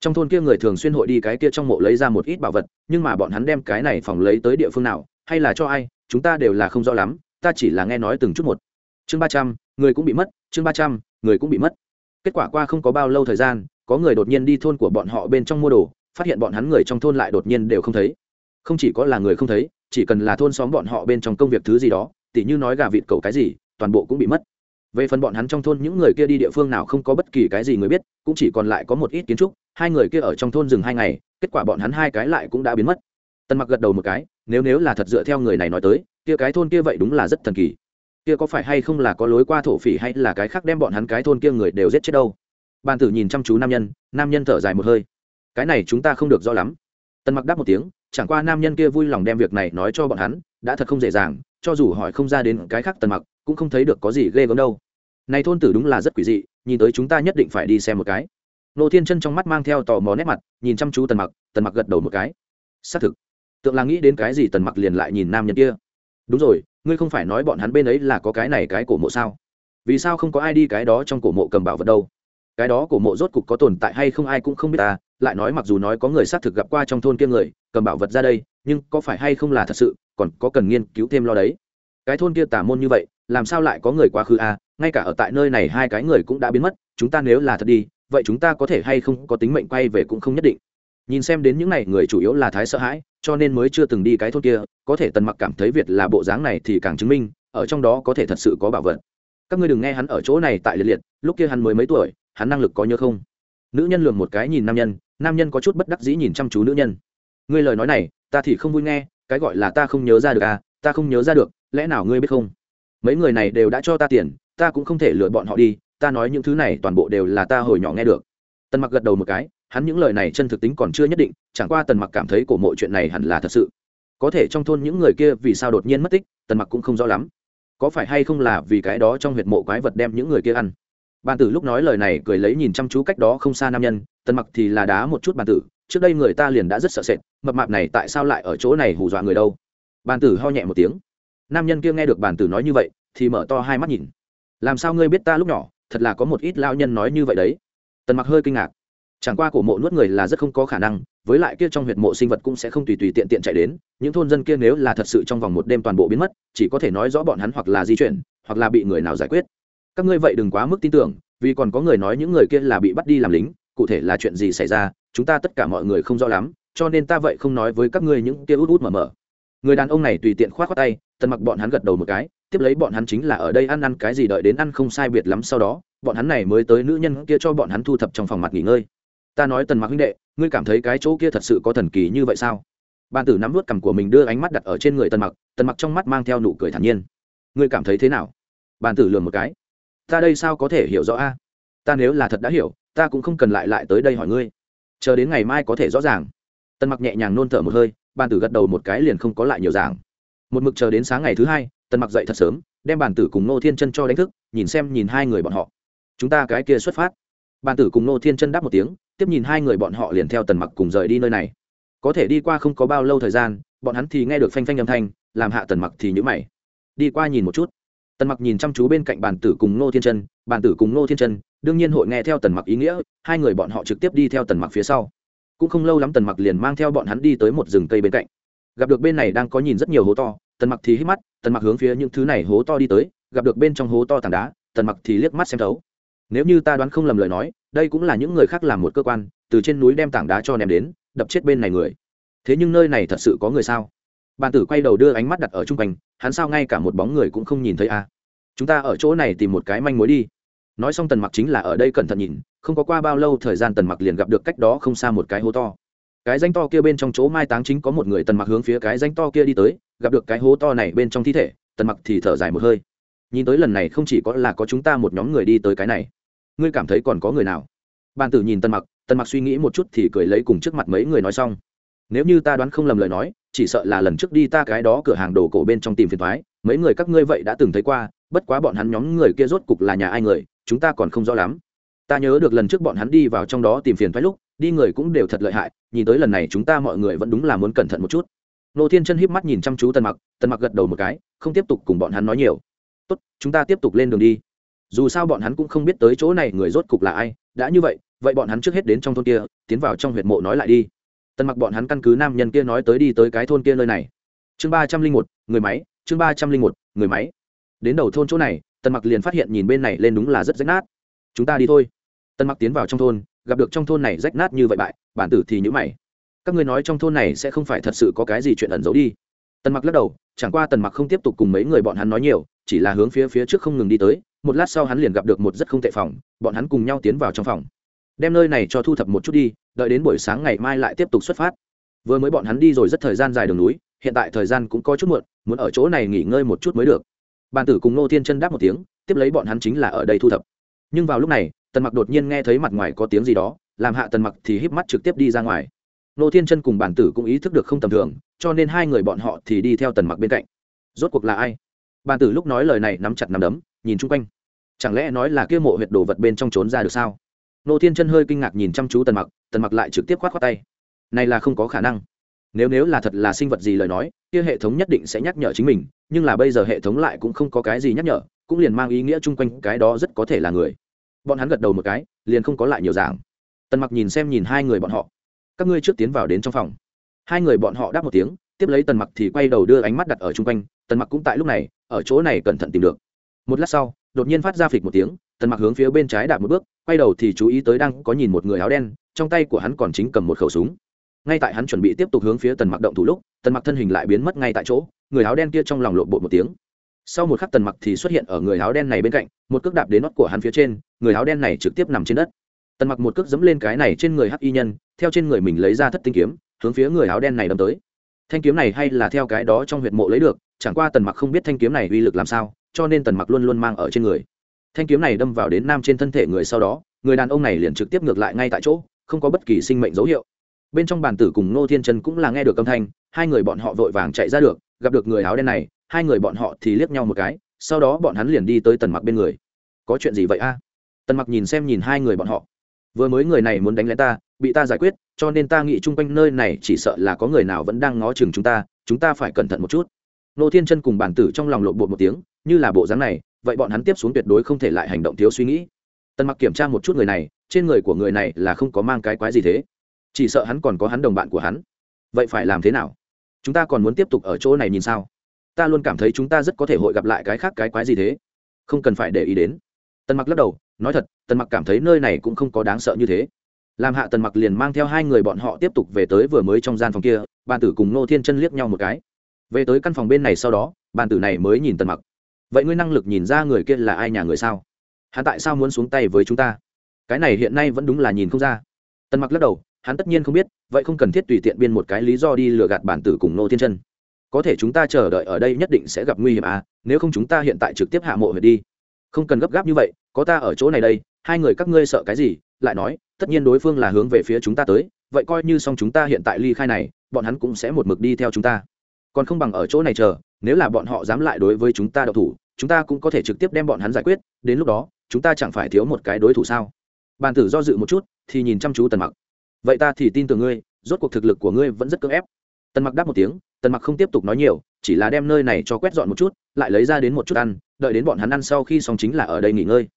Trong thôn kia người thường xuyên hội đi cái kia trong mộ lấy ra một ít bảo vật, nhưng mà bọn hắn đem cái này phòng lấy tới địa phương nào, hay là cho ai, chúng ta đều là không rõ lắm, ta chỉ là nghe nói từng chút một. Chương ba trăm, người cũng bị mất, chương ba trăm, người cũng bị mất. Kết quả qua không có bao lâu thời gian có người đột nhiên đi thôn của bọn họ bên trong mua đồ, phát hiện bọn hắn người trong thôn lại đột nhiên đều không thấy. Không chỉ có là người không thấy, chỉ cần là thôn xóm bọn họ bên trong công việc thứ gì đó, tỉ như nói gà vịt cầu cái gì, toàn bộ cũng bị mất. Về phần bọn hắn trong thôn những người kia đi địa phương nào không có bất kỳ cái gì người biết, cũng chỉ còn lại có một ít kiến trúc, hai người kia ở trong thôn dừng hai ngày, kết quả bọn hắn hai cái lại cũng đã biến mất. Tần mặc gật đầu một cái, nếu nếu là thật dựa theo người này nói tới, kia cái thôn kia vậy đúng là rất thần kỳ. Kia có phải hay không là có lối qua thổ phỉ hay là cái khác đem bọn hắn cái thôn kia người đều giết chết đâu? Bàn tử nhìn chăm chú nam nhân nam nhân thở dài một hơi. Cái này chúng ta không được rõ lắm. Tần mặc đáp một tiếng, chẳng qua nam nhân kia vui lòng đem việc này nói cho bọn hắn, đã thật không dễ dàng, cho dù hỏi không ra đến cái khác tần mặc, cũng không thấy được có gì ghê gớm đâu. Này thôn tử đúng là rất quỷ dị, nhìn tới chúng ta nhất định phải đi xem một cái. Nô thiên chân trong mắt mang theo tò mò nét mặt, nhìn chăm chú tần mặc tần mặc gật đầu một cái. Xác thực, tượng là nghĩ đến cái gì tần mặc liền lại nhìn nam nhân kia. Đúng rồi, ngươi không phải nói bọn hắn bên ấy là có cái này cái cổ mộ sao? Vì sao không có ai đi cái đó trong cổ mộ cầm bảo vật đâu? Cái đó cổ mộ rốt cục có tồn tại hay không ai cũng không biết ta, lại nói mặc dù nói có người xác thực gặp qua trong thôn kia người, cầm bảo vật ra đây, nhưng có phải hay không là thật sự, còn có cần nghiên cứu thêm lo đấy. Cái thôn kia tả môn như vậy, làm sao lại có người quá khứ à ngay cả ở tại nơi này hai cái người cũng đã biến mất, chúng ta nếu là thật đi, vậy chúng ta có thể hay không có tính mệnh quay về cũng không nhất định. Nhìn xem đến những n à y người chủ yếu là thái sợ hãi, cho nên mới chưa từng đi cái thôn kia, có thể tần mặc cảm thấy việt là bộ dáng này thì càng chứng minh, ở trong đó có thể thật sự có bảo vật. Các ngươi đừng nghe hắn ở chỗ này tại liệt liệt, lúc kia hắn mới mấy tuổi hắn năng lực có nhớ không? Nữ nhân lường một cái nhìn nam nhân nam nhân có chút bất đắc dĩ nhìn chăm chú nữ nhân. Ngươi lời nói này, ta thì không vui nghe, cái gọi là ta không nhớ ra được à ta không nhớ ra được, lẽ nào ngươi biết không? Mấy người này đều đã cho ta tiền, ta cũng không thể lừa bọn họ đi, ta nói những thứ này toàn bộ đều là ta hồi nhỏ nghe được. Tần mặc gật đầu một cái, hắn những lời này chân thực tính còn chưa nhất định, chẳng qua tần mặc cảm thấy cổ mộ chuyện này hẳn là thật sự. Có thể trong thôn những người kia vì sao đột nhiên mất tích, tần mặc cũng không rõ lắm. Có phải hay không là vì cái đó trong huyệt mộ quái vật đem những người kia ăn? Bàn tử lúc nói lời này cười lấy nhìn chăm chú cách đó không xa nam nhân, tần mặc thì là đá một chút bàn tử, trước đây người ta liền đã rất sợ sệt, mập mạp này tại sao lại ở chỗ này hù dọa người đâu? Bàn tử ho nhẹ một tiếng. Nam nhân kia nghe được bàn tử nói như vậy, thì mở to hai mắt nhìn. Làm sao ngươi biết ta lúc nhỏ, thật là có một ít lao nhân nói như vậy đấy? Tần mặc hơi kinh ngạc. Chẳng qua cổ mộ nuốt người là rất không có khả năng, với lại kia trong huyệt mộ sinh vật cũng sẽ không tùy tùy tiện tiện chạy đến, những thôn dân kia nếu là thật sự trong vòng một đêm toàn bộ biến mất, chỉ có thể nói rõ bọn hắn hoặc là di chuyển, hoặc là bị người nào giải quyết các ngươi vậy đừng quá mức tin tưởng, vì còn có người nói những người kia là bị bắt đi làm lính, cụ thể là chuyện gì xảy ra, chúng ta tất cả mọi người không rõ lắm, cho nên ta vậy không nói với các ngươi những kia út út mở mở. Người đàn ông này tùy tiện khoát á tay, tần mặc bọn hắn gật đầu một cái, tiếp lấy bọn hắn chính là ở đây ăn ăn cái gì đợi đến ăn không sai biệt lắm sau đó, bọn hắn này mới tới nữ nhân kia cho bọn hắn thu thập trong phòng mặt nghỉ ngơi. Ta nói tần mặc huynh đệ, ngươi cảm thấy cái chỗ kia thật sự có thần kỳ như vậy sao? Bàn tử nắm vớt cằm của mình đưa ánh mắt đặt ở trên người tần mặc tần mặc trong mắt mang theo nụ cười thản nhiên. Ngươi cảm thấy thế nào? Bàn tử lườm một cái ta đây sao có thể hiểu rõ a? Ta nếu là thật đã hiểu, ta cũng không cần lại lại tới đây hỏi ngươi. Chờ đến ngày mai có thể rõ ràng. Tần mặc nhẹ nhàng nôn thở một hơi, bàn tử gật đầu một cái liền không có lại nhiều giảng một mực chờ đến sáng ngày thứ hai, tần mặc dậy thật sớm, đem bàn tử cùng nô thiên chân cho đánh thức, nhìn xem nhìn hai người bọn họ. Chúng ta cái kia xuất phát. Bàn tử cùng nô thiên chân đáp một tiếng, tiếp nhìn hai người bọn họ liền theo tần mặc cùng rời đi nơi này. Có thể đi qua không có bao lâu thời gian, bọn hắn thì nghe được phanh phanh âm thanh, làm hạ tần mặc thì nhữ mày. Đi qua nhìn một chút tần mặc nhìn chăm chú bên cạnh bàn tử cùng nô thiên chân, bàn tử cùng nô thiên chân, đương nhiên hội nghe theo tần mặc ý nghĩa, hai người bọn họ trực tiếp đi theo tần mặc phía sau. Cũng không lâu lắm tần mặc liền mang theo bọn hắn đi tới một rừng cây bên cạnh. Gặp được bên này đang có nhìn rất nhiều hố to, tần mặc thì hít mắt, tần mặc hướng phía những thứ này hố to đi tới, gặp được bên trong hố to tảng đá, tần mặc thì liếc mắt xem thấu. Nếu như ta đoán không lầm lời nói, đây cũng là những người khác làm một cơ quan, từ trên núi đem tảng đá cho ném đến, đập chết bên này người. Thế nhưng nơi này thật sự có người sao? Bàn tử quay đầu đưa ánh mắt đặt ở chung quanh, hắn sao ngay cả một bóng người cũng không nhìn thấy a? À? chúng ta ở chỗ này tìm một cái manh mối đi. Nói xong tần mặc chính là ở đây cẩn thận nhìn, không có qua bao lâu thời gian tần mặc liền gặp được cách đó không xa một cái hố to. Cái danh to kia bên trong chỗ mai táng chính có một người tần mặc hướng phía cái danh to kia đi tới, gặp được cái hố to này bên trong thi thể, tần mặc thì thở dài một hơi. Nhìn tới lần này không chỉ có là có chúng ta một nhóm người đi tới cái này, ngươi cảm thấy còn có người nào? Bàn tử nhìn tần mặc tần mặc suy nghĩ một chút thì cười lấy cùng trước mặt mấy người nói xong. Nếu như ta đoán không lầm lời nói chỉ sợ là lần trước đi ta cái đó cửa hàng đồ cổ bên trong tìm phiền thoái, mấy người các ngươi vậy đã từng thấy qua, bất quá bọn hắn nhóm người kia rốt cục là nhà ai người, chúng ta còn không rõ lắm. Ta nhớ được lần trước bọn hắn đi vào trong đó tìm phiền thoái lúc, đi người cũng đều thật lợi hại, nhìn tới lần này chúng ta mọi người vẫn đúng là muốn cẩn thận một chút. Nô thiên chân híp mắt nhìn chăm chú tần mặc tần mặc gật đầu một cái, không tiếp tục cùng bọn hắn nói nhiều. Tốt, chúng ta tiếp tục lên đường đi. Dù sao bọn hắn cũng không biết tới chỗ này người rốt cục là ai, đã như vậy vậy bọn hắn trước hết đến trong thôn kia, tiến vào trong huyệt mộ nói lại đi tần mặc bọn hắn căn cứ nam nhân kia nói tới đi tới cái thôn kia nơi này. Chương ba trăm linh một, người máy, chương ba trăm linh một, người máy. Đến đầu thôn chỗ này, tần mặc liền phát hiện nhìn bên này lên đúng là rất rách nát. Chúng ta đi thôi. Tần mặc tiến vào trong thôn, gặp được trong thôn này rách nát như vậy bại, bản tử thì nhữ mày. Các ngươi nói trong thôn này sẽ không phải thật sự có cái gì chuyện ẩn giấu đi. Tần mặc lắc đầu, chẳng qua tần mặc không tiếp tục cùng mấy người bọn hắn nói nhiều, chỉ là hướng phía phía trước không ngừng đi tới, một lát sau hắn liền gặp được một rất không tệ phòng, bọn hắn cùng nhau tiến vào trong phòng. Đem nơi này cho thu thập một chút đi đợi đến buổi sáng ngày mai lại tiếp tục xuất phát. Vừa mới bọn hắn đi rồi rất thời gian dài đường núi, hiện tại thời gian cũng có chút muộn, muốn ở chỗ này nghỉ ngơi một chút mới được. Bàn tử cùng nô thiên chân đáp một tiếng, tiếp lấy bọn hắn chính là ở đây thu thập. Nhưng vào lúc này, tần mặc đột nhiên nghe thấy mặt ngoài có tiếng gì đó, làm hạ tần mặc thì híp mắt trực tiếp đi ra ngoài. Nô thiên chân cùng bản tử cũng ý thức được không tầm thường, cho nên hai người bọn họ thì đi theo tần mặc bên cạnh. Rốt cuộc là ai? Bản tử lúc nói lời này nắm chặt nắm đấm, nhìn chung quanh. Chẳng lẽ nói là kia mộ huyệt đồ vật bên trong trốn ra được sao? Nô thiên chân hơi kinh ngạc nhìn chăm chú tần mặc tần mặc lại trực tiếp khoát khoát tay. Này là không có khả năng. Nếu nếu là thật là sinh vật gì lời nói, kia hệ thống nhất định sẽ nhắc nhở chính mình, nhưng là bây giờ hệ thống lại cũng không có cái gì nhắc nhở, cũng liền mang ý nghĩa chung quanh cái đó rất có thể là người. Bọn hắn gật đầu một cái, liền không có lại nhiều giảng tần mặc nhìn xem nhìn hai người bọn họ. Các ngươi trước tiến vào đến trong phòng. Hai người bọn họ đáp một tiếng, tiếp lấy tần mặc thì quay đầu đưa ánh mắt đặt ở chung quanh, tần mặc cũng tại lúc này, ở chỗ này cẩn thận tìm được. Một lát sau, đột nhiên phát ra phịch một tiếng, tần mặc hướng phía bên trái đạp một bước quay đầu thì chú ý tới đang có nhìn một người áo đen, trong tay của hắn còn chính cầm một khẩu súng. Ngay tại hắn chuẩn bị tiếp tục hướng phía tần mặc động thủ lúc, tần mặc thân hình lại biến mất ngay tại chỗ, người áo đen kia trong lòng lộn bộ một tiếng. Sau một khắc tần mặc thì xuất hiện ở người áo đen này bên cạnh, một cước đạp đến nót của hắn phía trên, người áo đen này trực tiếp nằm trên đất. Tần mặc một cước dẫm lên cái này trên người hắc y nhân, theo trên người mình lấy ra thất tinh kiếm, hướng phía người áo đen này đâm tới. Thanh kiếm này hay là theo cái đó trong huyệt mộ lấy được, chẳng qua tần mặc không biết thanh kiếm này uy lực làm sao, cho nên tần mặc luôn luôn mang ở trên người thanh kiếm này đâm vào đến nam trên thân thể người sau đó, người đàn ông này liền trực tiếp ngược lại ngay tại chỗ, không có bất kỳ sinh mệnh dấu hiệu. Bên trong bàn tử cùng ngô thiên trần cũng là nghe được âm thanh, hai người bọn họ vội vàng chạy ra được, gặp được người áo đen này, hai người bọn họ thì liếc nhau một cái, sau đó bọn hắn liền đi tới tần mặc bên người. Có chuyện gì vậy a? Tần mặc nhìn xem nhìn hai người bọn họ. Vừa mới người này muốn đánh lén ta, bị ta giải quyết, cho nên ta nghĩ chung quanh nơi này chỉ sợ là có người nào vẫn đang ngó chừng chúng ta chúng ta phải cẩn thận một chút. Nô thiên chân cùng bản tử trong lòng lộn bột một tiếng, như là bộ dáng này vậy bọn hắn tiếp xuống tuyệt đối không thể lại hành động thiếu suy nghĩ. Tần mặc kiểm tra một chút người này, trên người của người này là không có mang cái quái gì thế. Chỉ sợ hắn còn có hắn đồng bạn của hắn. Vậy phải làm thế nào? Chúng ta còn muốn tiếp tục ở chỗ này nhìn sao? Ta luôn cảm thấy chúng ta rất có thể hội gặp lại cái khác cái quái gì thế. Không cần phải để ý đến. Tần mặc lắc đầu, nói thật, tần mặc cảm thấy nơi này cũng không có đáng sợ như thế. Làm hạ tần mặc liền mang theo hai người bọn họ tiếp tục về tới vừa mới trong gian phòng kia, bàn tử cùng nô thiên chân liếc nhau một cái. Về tới căn phòng bên này sau đó, bàn tử này mới nhìn tần mặc vậy ngươi năng lực nhìn ra người kia là ai nhà người sao? Hắn tại sao muốn xuống tay với chúng ta? Cái này hiện nay vẫn đúng là nhìn không ra. Tần mặc lắc đầu, hắn tất nhiên không biết, vậy không cần thiết tùy tiện biên một cái lý do đi lừa gạt bản tử cùng nô thiên chân. Có thể chúng ta chờ đợi ở đây nhất định sẽ gặp nguy hiểm à nếu không chúng ta hiện tại trực tiếp hạ mộ huyệt đi. Không cần gấp gáp như vậy, có ta ở chỗ này đây, hai người các ngươi sợ cái gì? Lại nói, tất nhiên đối phương là hướng về phía chúng ta tới, vậy coi như xong chúng ta hiện tại ly khai này, bọn hắn cũng sẽ một mực đi theo chúng ta. Còn không bằng ở chỗ này chờ nếu là bọn họ dám lại đối với chúng ta độc thủ, chúng ta cũng có thể trực tiếp đem bọn hắn giải quyết, đến lúc đó, chúng ta chẳng phải thiếu một cái đối thủ sao? Bàn tử do dự một chút, thì nhìn chăm chú tần mặc. Vậy ta thì tin tưởng ngươi, rốt cuộc thực lực của ngươi vẫn rất cưỡng ép. Tần mặc đáp một tiếng, tần mặc không tiếp tục nói nhiều, chỉ là đem nơi này cho quét dọn một chút, lại lấy ra đến một chút ăn, đợi đến bọn hắn ăn sau khi xong chính là ở đây nghỉ ngơi.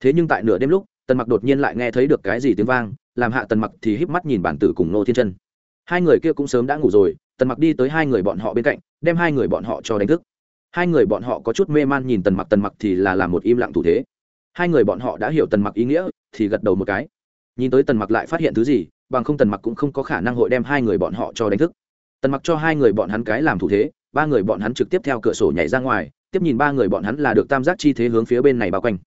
Thế nhưng tại nửa đêm lúc, tần mặc đột nhiên lại nghe thấy được cái gì tiếng vang, làm hạ tần mặc thì híp mắt nhìn bản tử cùng nô thiên chân. Hai người kia cũng sớm đã ngủ rồi, tần mặc đi tới hai người bọn họ bên cạnh đem hai người bọn họ cho đánh thức. Hai người bọn họ có chút mê man nhìn tần mặc tần mặc thì là làm một im lặng thủ thế. Hai người bọn họ đã hiểu tần mặc ý nghĩa, thì gật đầu một cái. Nhìn tới tần mặc lại phát hiện thứ gì, bằng không tần mặc cũng không có khả năng hội đem hai người bọn họ cho đánh thức. Tần mặc cho hai người bọn hắn cái làm thủ thế, ba người bọn hắn trực tiếp theo cửa sổ nhảy ra ngoài, tiếp nhìn ba người bọn hắn là được tam giác chi thế hướng phía bên này bao quanh.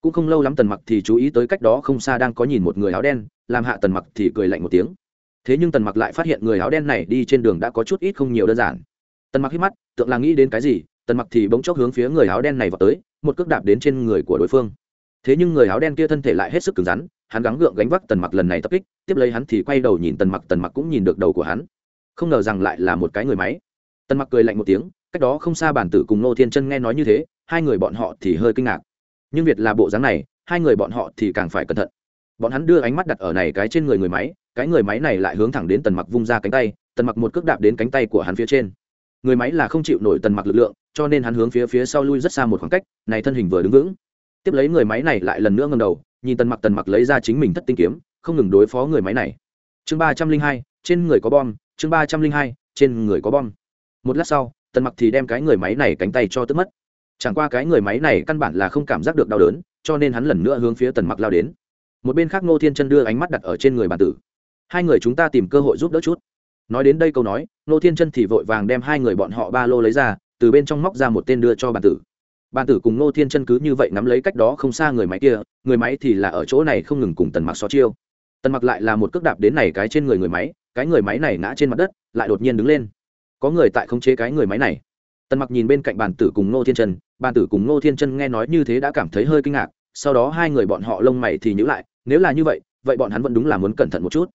Cũng không lâu lắm tần mặc thì chú ý tới cách đó không xa đang có nhìn một người áo đen, làm hạ tần mặc thì cười lạnh một tiếng. Thế nhưng tần mặc lại phát hiện người áo đen này đi trên đường đã có chút ít không nhiều đơn giản tần mặc hít mắt, tượng là nghĩ đến cái gì, tần mặc thì bỗng chốc hướng phía người áo đen này vào tới, một cước đạp đến trên người của đối phương. Thế nhưng người áo đen kia thân thể lại hết sức cứng rắn, hắn gắng gượng gánh vác tần mặc lần này tập kích, tiếp lấy hắn thì quay đầu nhìn tần mặc tần mặc cũng nhìn được đầu của hắn. Không ngờ rằng lại là một cái người máy. Tần mặc cười lạnh một tiếng, cách đó không xa bản tử cùng nô thiên chân nghe nói như thế, hai người bọn họ thì hơi kinh ngạc. Nhưng việc là bộ dáng này, hai người bọn họ thì càng phải cẩn thận. Bọn hắn đưa ánh mắt đặt ở này cái trên người người máy, cái người máy này lại hướng thẳng đến tần mặc vung ra cánh tay, tần mặc một cước đạp đến cánh tay của hắn phía trên người máy là không chịu nổi tần mặc lực lượng, cho nên hắn hướng phía phía sau lui rất xa một khoảng cách, này thân hình vừa đứng vững. Tiếp lấy người máy này lại lần nữa ngầm đầu, nhìn tần mặc tần mặc lấy ra chính mình thất tinh kiếm, không ngừng đối phó người máy này. Chương ba trăm linh hai, trên người có bom, chương ba trăm linh hai, trên người có bom. Một lát sau, tần mặc thì đem cái người máy này cánh tay cho tức mất. Chẳng qua cái người máy này căn bản là không cảm giác được đau đớn, cho nên hắn lần nữa hướng phía tần mặc lao đến. Một bên khác ngô thiên chân đưa ánh mắt đặt ở trên người bàn tử. Hai người chúng ta tìm cơ hội giúp đỡ chút nói đến đây câu nói, ngô thiên chân thì vội vàng đem hai người bọn họ ba lô lấy ra, từ bên trong móc ra một tên đưa cho bản tử. Bản tử cùng ngô thiên chân cứ như vậy nắm lấy cách đó không xa người máy kia, người máy thì là ở chỗ này không ngừng cùng tần mặc xó chiêu. Tần mặc lại là một cước đạp đến này cái trên người người máy, cái người máy này ngã trên mặt đất, lại đột nhiên đứng lên. Có người tại khống chế cái người máy này. Tần mặc nhìn bên cạnh bàn tử cùng ngô thiên chân, bàn tử cùng ngô thiên chân nghe nói như thế đã cảm thấy hơi kinh ngạc, sau đó hai người bọn họ lông mày thì nhữ lại, nếu là như vậy vậy bọn hắn vẫn đúng là muốn cẩn thận một chút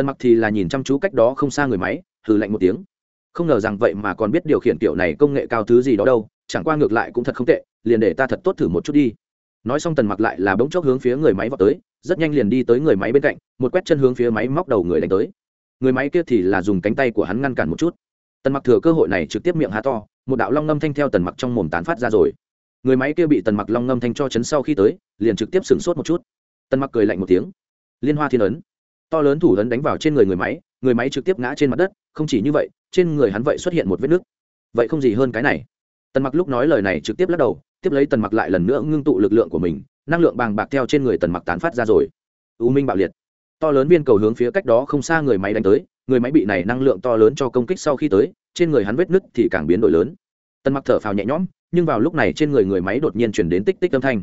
tần mặc thì là nhìn chăm chú cách đó không xa người máy, hừ lạnh một tiếng. Không ngờ rằng vậy mà còn biết điều khiển kiểu này công nghệ cao thứ gì đó đâu, chẳng qua ngược lại cũng thật không tệ, liền để ta thật tốt thử một chút đi. Nói xong tần mặc lại là bỗng chốc hướng phía người máy vào tới, rất nhanh liền đi tới người máy bên cạnh, một quét chân hướng phía máy móc đầu người đánh tới. Người máy kia thì là dùng cánh tay của hắn ngăn cản một chút. Tần mặc thừa cơ hội này trực tiếp miệng há to, một đạo long ngâm thanh theo tần mặc trong mồm tán phát ra rồi. Người máy kia bị tần mặc long ngâm thanh cho chấn sau khi tới, liền trực tiếp sửng sốt một chút. Tần mặc cười lạnh một tiếng. Liên hoa thiên ấn to lớn thủ lớn đánh vào trên người người máy người máy trực tiếp ngã trên mặt đất, không chỉ như vậy, trên người hắn vậy xuất hiện một vết nứt. Vậy không gì hơn cái này. Tần mặc lúc nói lời này trực tiếp lắc đầu, tiếp lấy tần mặc lại lần nữa ngưng tụ lực lượng của mình, năng lượng bàng bạc theo trên người tần mặc tán phát ra rồi. U minh bạo liệt. To lớn viên cầu hướng phía cách đó không xa người máy đánh tới, người máy bị này năng lượng to lớn cho công kích sau khi tới, trên người hắn vết nứt thì càng biến đổi lớn. Tần mặc thở phào nhẹ nhõm, nhưng vào lúc này trên người người máy đột nhiên chuyển đến tích tích âm thanh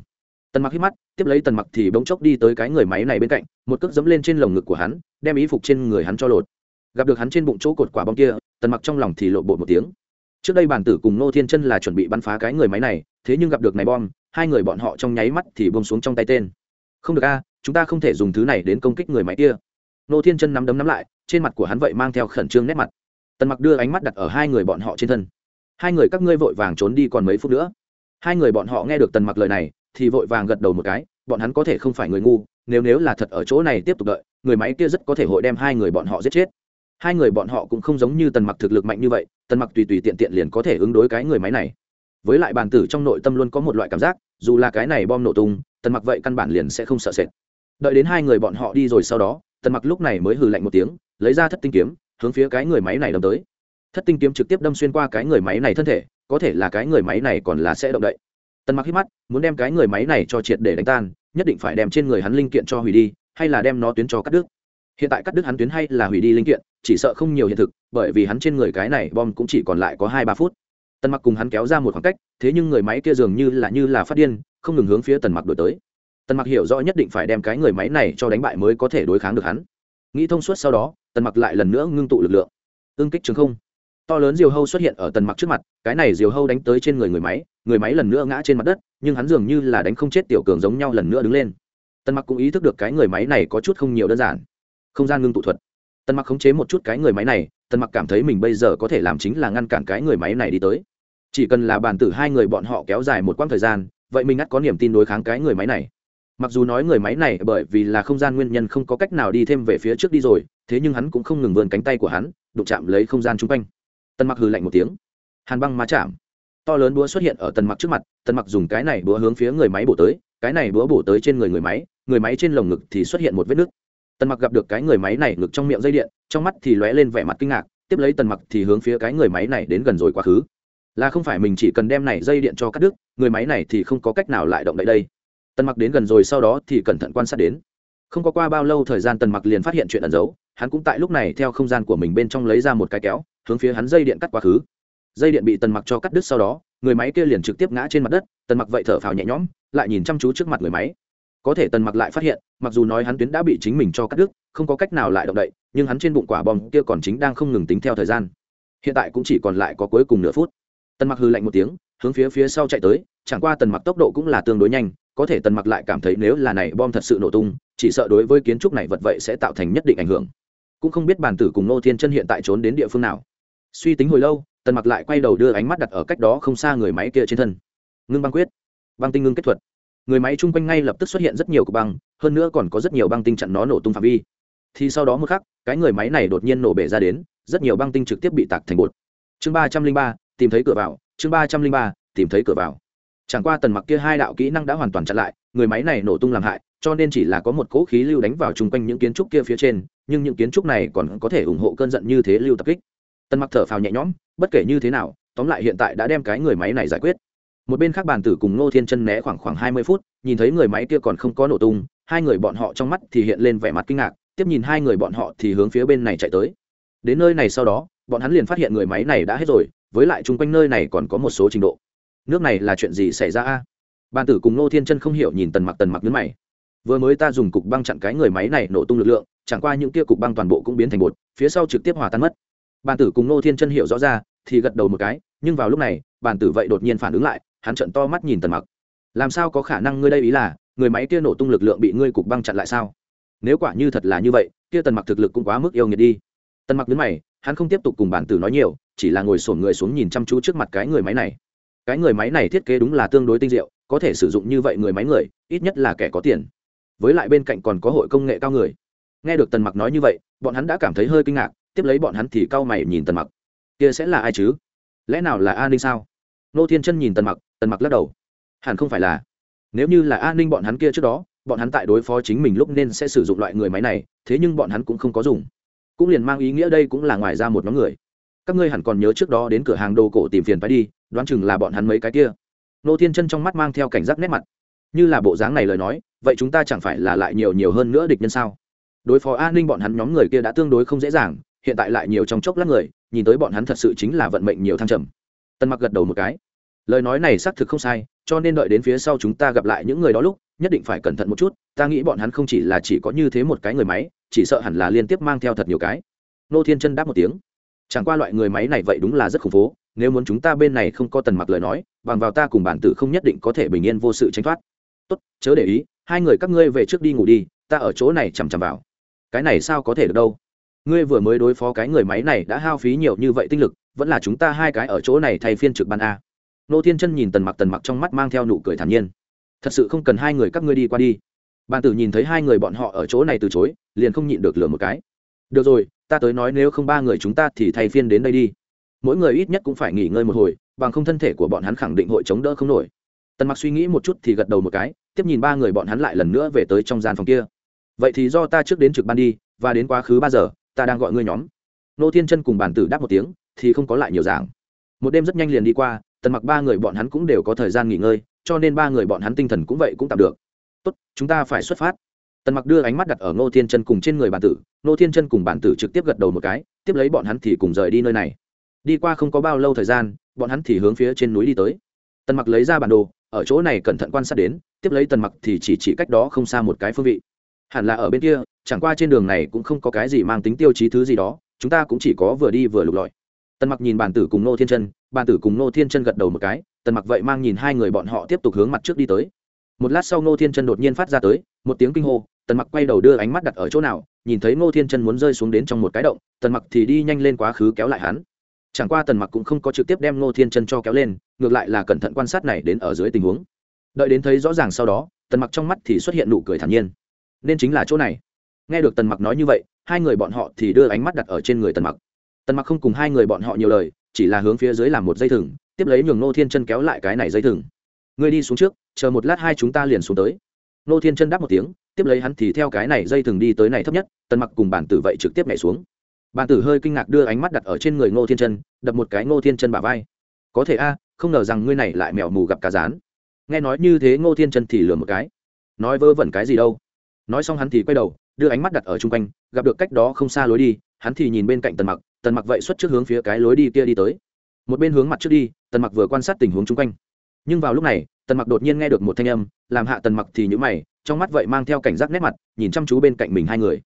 tần mặc hít mắt, tiếp lấy tần mặc thì bỗng chốc đi tới cái người máy này bên cạnh, một cước dẫm lên trên lồng ngực của hắn, đem ý phục trên người hắn cho lột. Gặp được hắn trên bụng chỗ cột quả bom kia, tần mặc trong lòng thì lộ bộ một tiếng. Trước đây bản tử cùng nô thiên chân là chuẩn bị bắn phá cái người máy này, thế nhưng gặp được này bom, hai người bọn họ trong nháy mắt thì bông xuống trong tay tên. Không được a, chúng ta không thể dùng thứ này đến công kích người máy kia. Nô thiên chân nắm đấm nắm lại, trên mặt của hắn vậy mang theo khẩn trương nét mặt. Tần mặc đưa ánh mắt đặt ở hai người bọn họ trên thân. Hai người các ngươi vội vàng trốn đi còn mấy phút nữa. Hai người bọn họ nghe được tần mặc lời này thì vội vàng gật đầu một cái, bọn hắn có thể không phải người ngu, nếu nếu là thật ở chỗ này tiếp tục đợi, người máy kia rất có thể hội đem hai người bọn họ giết chết. Hai người bọn họ cũng không giống như tần mặc thực lực mạnh như vậy, tần mặc tùy tùy tiện tiện liền có thể ứng đối cái người máy này. Với lại bàn tử trong nội tâm luôn có một loại cảm giác, dù là cái này bom nổ tung, tần mặc vậy căn bản liền sẽ không sợ sệt. Đợi đến hai người bọn họ đi rồi sau đó, tần mặc lúc này mới hừ lạnh một tiếng, lấy ra thất tinh kiếm, hướng phía cái người máy này đâm tới. Thất tinh kiếm trực tiếp đâm xuyên qua cái người máy này thân thể, có thể là cái người máy này còn là sẽ động đậy tần mặc hít mắt, muốn đem cái người máy này cho triệt để đánh tan, nhất định phải đem trên người hắn linh kiện cho hủy đi, hay là đem nó tuyến cho cắt đứt. Hiện tại cắt đứt hắn tuyến hay là hủy đi linh kiện, chỉ sợ không nhiều hiện thực, bởi vì hắn trên người cái này bom cũng chỉ còn lại có hai ba phút. Tần mặc cùng hắn kéo ra một khoảng cách, thế nhưng người máy kia dường như là như là phát điên, không ngừng hướng phía tần mặc đổi tới. Tần mặc hiểu rõ nhất định phải đem cái người máy này cho đánh bại mới có thể đối kháng được hắn. Nghĩ thông suốt sau đó, tần mặc lại lần nữa ngưng tụ lực lượng. Ương kích trường không. To lớn diều hâu xuất hiện ở tần mặc trước mặt, cái này diều hâu đánh tới trên người người máy người máy lần nữa ngã trên mặt đất, nhưng hắn dường như là đánh không chết tiểu cường giống nhau lần nữa đứng lên. Tần mặc cũng ý thức được cái người máy này có chút không nhiều đơn giản. Không gian ngưng tụ thuật. Tần mặc khống chế một chút cái người máy này, tần mặc cảm thấy mình bây giờ có thể làm chính là ngăn cản cái người máy này đi tới. Chỉ cần là bàn tử hai người bọn họ kéo dài một quãng thời gian, vậy mình ngắt có niềm tin đối kháng cái người máy này. Mặc dù nói người máy này bởi vì là không gian nguyên nhân không có cách nào đi thêm về phía trước đi rồi, thế nhưng hắn cũng không ngừng vươn cánh tay của hắn, đụng chạm lấy không gian chung quanh. Tần mặc hừ lạnh một tiếng. Hàn băng má chạm to lớn búa xuất hiện ở tần mặc trước mặt, tần mặc dùng cái này búa hướng phía người máy bổ tới, cái này búa bổ tới trên người người máy người máy trên lồng ngực thì xuất hiện một vết nứt. Tần mặc gặp được cái người máy này ngực trong miệng dây điện, trong mắt thì lóe lên vẻ mặt kinh ngạc, tiếp lấy tần mặc thì hướng phía cái người máy này đến gần rồi quá khứ. Là không phải mình chỉ cần đem này dây điện cho cắt đứt, người máy này thì không có cách nào lại động đậy đây. Tần mặc đến gần rồi sau đó thì cẩn thận quan sát đến. Không có qua bao lâu thời gian tần mặc liền phát hiện chuyện ẩn giấu, hắn cũng tại lúc này theo không gian của mình bên trong lấy ra một cái kéo, hướng phía hắn dây điện cắt quá khứ dây điện bị tần mặc cho cắt đứt sau đó, người máy kia liền trực tiếp ngã trên mặt đất, tần mặc vậy thở phào nhẹ nhõm, lại nhìn chăm chú trước mặt người máy. Có thể tần mặc lại phát hiện, mặc dù nói hắn tuyến đã bị chính mình cho cắt đứt, không có cách nào lại động đậy, nhưng hắn trên bụng quả bom kia còn chính đang không ngừng tính theo thời gian. Hiện tại cũng chỉ còn lại có cuối cùng nửa phút. Tần mặc hư lạnh một tiếng, hướng phía phía sau chạy tới, chẳng qua tần mặc tốc độ cũng là tương đối nhanh, có thể tần mặc lại cảm thấy nếu là này bom thật sự nổ tung, chỉ sợ đối với kiến trúc này vật vậy sẽ tạo thành nhất định ảnh hưởng. Cũng không biết bản tử cùng nô thiên chân hiện tại trốn đến địa phương nào. Suy tính hồi lâu tần mặc lại quay đầu đưa ánh mắt đặt ở cách đó không xa người máy kia trên thân. Ngưng băng quyết. Băng tinh ngưng kết thuật. Người máy chung quanh ngay lập tức xuất hiện rất nhiều cục băng, hơn nữa còn có rất nhiều băng tinh chặn nó nổ tung phạm vi. Thì sau đó một khắc, cái người máy này đột nhiên nổ bể ra đến, rất nhiều băng tinh trực tiếp bị tạc thành bột. Chương ba trăm linh ba, tìm thấy cửa vào. Chương ba trăm linh ba, tìm thấy cửa vào. Chẳng qua tần mặc kia hai đạo kỹ năng đã hoàn toàn chặn lại, người máy này nổ tung làm hại, cho nên chỉ là có một cỗ khí lưu đánh vào chung quanh những kiến trúc kia phía trên, nhưng những kiến trúc này còn có thể ủng hộ cơn giận như thế lưu tập kích tần mặc thở phào nhẹ nhõm, bất kể như thế nào, tóm lại hiện tại đã đem cái người máy này giải quyết. Một bên khác bàn tử cùng ngô thiên chân né khoảng khoảng hai mươi phút, nhìn thấy người máy kia còn không có nổ tung, hai người bọn họ trong mắt thì hiện lên vẻ mặt kinh ngạc, tiếp nhìn hai người bọn họ thì hướng phía bên này chạy tới. Đến nơi này sau đó, bọn hắn liền phát hiện người máy này đã hết rồi, với lại chung quanh nơi này còn có một số trình độ. Nước này là chuyện gì xảy ra a? Bàn tử cùng ngô thiên chân không hiểu nhìn tần mặc tần mặc nước mày. Vừa mới ta dùng cục băng chặn cái người máy này nổ tung lực lượng, chẳng qua những kia cục băng toàn bộ cũng biến thành bột, phía sau trực tiếp hòa tan mất bàn tử cùng Nô thiên chân hiểu rõ ra, thì gật đầu một cái, nhưng vào lúc này bàn tử vậy đột nhiên phản ứng lại, hắn trận to mắt nhìn tần mặc. Làm sao có khả năng ngươi đây ý là, người máy kia nổ tung lực lượng bị ngươi cục băng chặn lại sao? Nếu quả như thật là như vậy, kia tần mặc thực lực cũng quá mức yêu nghiệt đi. Tần mặc đứng mày, hắn không tiếp tục cùng bản tử nói nhiều, chỉ là ngồi sổn người xuống nhìn chăm chú trước mặt cái người máy này. Cái người máy này thiết kế đúng là tương đối tinh diệu, có thể sử dụng như vậy người máy người, ít nhất là kẻ có tiền. Với lại bên cạnh còn có hội công nghệ cao người. Nghe được tần mặc nói như vậy, bọn hắn đã cảm thấy hơi kinh ngạc tiếp lấy bọn hắn thì cao mày nhìn tần mặc. Kia sẽ là ai chứ? Lẽ nào là an ninh sao? Nô thiên chân nhìn tần mặc tần mặc lắc đầu. Hẳn không phải là. Nếu như là an ninh bọn hắn kia trước đó, bọn hắn tại đối phó chính mình lúc nên sẽ sử dụng loại người máy này, thế nhưng bọn hắn cũng không có dùng. Cũng liền mang ý nghĩa đây cũng là ngoài ra một nhóm người. Các ngươi hẳn còn nhớ trước đó đến cửa hàng đồ cổ tìm phiền phải đi, đoán chừng là bọn hắn mấy cái kia. Nô thiên chân trong mắt mang theo cảnh giác nét mặt. Như là bộ dáng này lời nói, vậy chúng ta chẳng phải là lại nhiều nhiều hơn nữa địch nhân sao? Đối phó an ninh bọn hắn nhóm người kia đã tương đối không dễ dàng hiện tại lại nhiều trong chốc lát người, nhìn tới bọn hắn thật sự chính là vận mệnh nhiều thăng trầm. Tân mặc gật đầu một cái. Lời nói này xác thực không sai, cho nên đợi đến phía sau chúng ta gặp lại những người đó lúc, nhất định phải cẩn thận một chút, ta nghĩ bọn hắn không chỉ là chỉ có như thế một cái người máy, chỉ sợ hẳn là liên tiếp mang theo thật nhiều cái. Nô thiên chân đáp một tiếng. Chẳng qua loại người máy này vậy đúng là rất khủng phố, nếu muốn chúng ta bên này không có tần mặc lời nói, bằng vào ta cùng bản tử không nhất định có thể bình yên vô sự tránh thoát. Tốt, chớ để ý, hai người các ngươi về trước đi ngủ đi, ta ở chỗ này chằm chằm vào. Cái này sao có thể được đâu? Ngươi vừa mới đối phó cái người máy này đã hao phí nhiều như vậy tinh lực, vẫn là chúng ta hai cái ở chỗ này thay phiên trực ban a. Nô thiên chân nhìn tần mặc tần mặc trong mắt mang theo nụ cười thản nhiên. Thật sự không cần hai người các ngươi đi qua đi. Bàn tử nhìn thấy hai người bọn họ ở chỗ này từ chối, liền không nhịn được lửa một cái. Được rồi, ta tới nói nếu không ba người chúng ta thì thay phiên đến đây đi. Mỗi người ít nhất cũng phải nghỉ ngơi một hồi, bằng không thân thể của bọn hắn khẳng định hội chống đỡ không nổi. Tần mặc suy nghĩ một chút thì gật đầu một cái, tiếp nhìn ba người bọn hắn lại lần nữa về tới trong gian phòng kia. Vậy thì do ta trước đến trực ban đi, và đến quá khứ ba giờ ta đang gọi ngươi nhóm. Nô thiên chân cùng bản tử đáp một tiếng, thì không có lại nhiều giảng. Một đêm rất nhanh liền đi qua, tần mặc ba người bọn hắn cũng đều có thời gian nghỉ ngơi, cho nên ba người bọn hắn tinh thần cũng vậy cũng tạm được. Tốt, chúng ta phải xuất phát. Tần mặc đưa ánh mắt đặt ở ngô thiên chân cùng trên người bản tử ngô thiên chân cùng bản tử trực tiếp gật đầu một cái, tiếp lấy bọn hắn thì cùng rời đi nơi này. Đi qua không có bao lâu thời gian, bọn hắn thì hướng phía trên núi đi tới. Tần mặc lấy ra bản đồ, ở chỗ này cẩn thận quan sát đến, tiếp lấy tần mặc thì chỉ chỉ cách đó không xa một cái phương vị. Hẳn là ở bên kia chẳng qua trên đường này cũng không có cái gì mang tính tiêu chí thứ gì đó, chúng ta cũng chỉ có vừa đi vừa lục lọi. Tần mặc nhìn bàn tử cùng nô thiên chân, bàn tử cùng nô thiên chân gật đầu một cái, tần mặc vậy mang nhìn hai người bọn họ tiếp tục hướng mặt trước đi tới. Một lát sau nô thiên chân đột nhiên phát ra tới, một tiếng kinh hô, tần mặc quay đầu đưa ánh mắt đặt ở chỗ nào, nhìn thấy nô thiên chân muốn rơi xuống đến trong một cái động, tần mặc thì đi nhanh lên quá khứ kéo lại hắn. Chẳng qua tần mặc cũng không có trực tiếp đem nô thiên chân cho kéo lên, ngược lại là cẩn thận quan sát này đến ở dưới tình huống. Đợi đến thấy rõ ràng sau đó, tần mặc trong mắt thì xuất hiện nụ cười thản nhiên. Nên chính là chỗ này nghe được tần mặc nói như vậy, hai người bọn họ thì đưa ánh mắt đặt ở trên người tần mặc. Tần mặc không cùng hai người bọn họ nhiều lời, chỉ là hướng phía dưới làm một dây thừng, tiếp lấy nhường nô thiên chân kéo lại cái này dây thừng. Ngươi đi xuống trước, chờ một lát hai chúng ta liền xuống tới. Nô thiên chân đáp một tiếng, tiếp lấy hắn thì theo cái này dây thừng đi tới này thấp nhất, tần mặc cùng bản tử vậy trực tiếp nhảy xuống. Bản tử hơi kinh ngạc đưa ánh mắt đặt ở trên người ngô thiên chân, đập một cái ngô thiên chân bả vai. Có thể a, không ngờ rằng ngươi này lại mèo mù gặp cá rán. Nghe nói như thế ngô thiên chân thì lừa một cái. Nói vơ vẩn cái gì đâu. Nói xong hắn thì quay đầu đưa ánh mắt đặt ở chung quanh, gặp được cách đó không xa lối đi, hắn thì nhìn bên cạnh tần mặc tần mặc vậy xuất trước hướng phía cái lối đi kia đi tới. Một bên hướng mặt trước đi, tần mặc vừa quan sát tình huống chung quanh. Nhưng vào lúc này, tần mặc đột nhiên nghe được một thanh âm, làm hạ tần mặc thì nhữ mày, trong mắt vậy mang theo cảnh giác nét mặt, nhìn chăm chú bên cạnh mình hai người.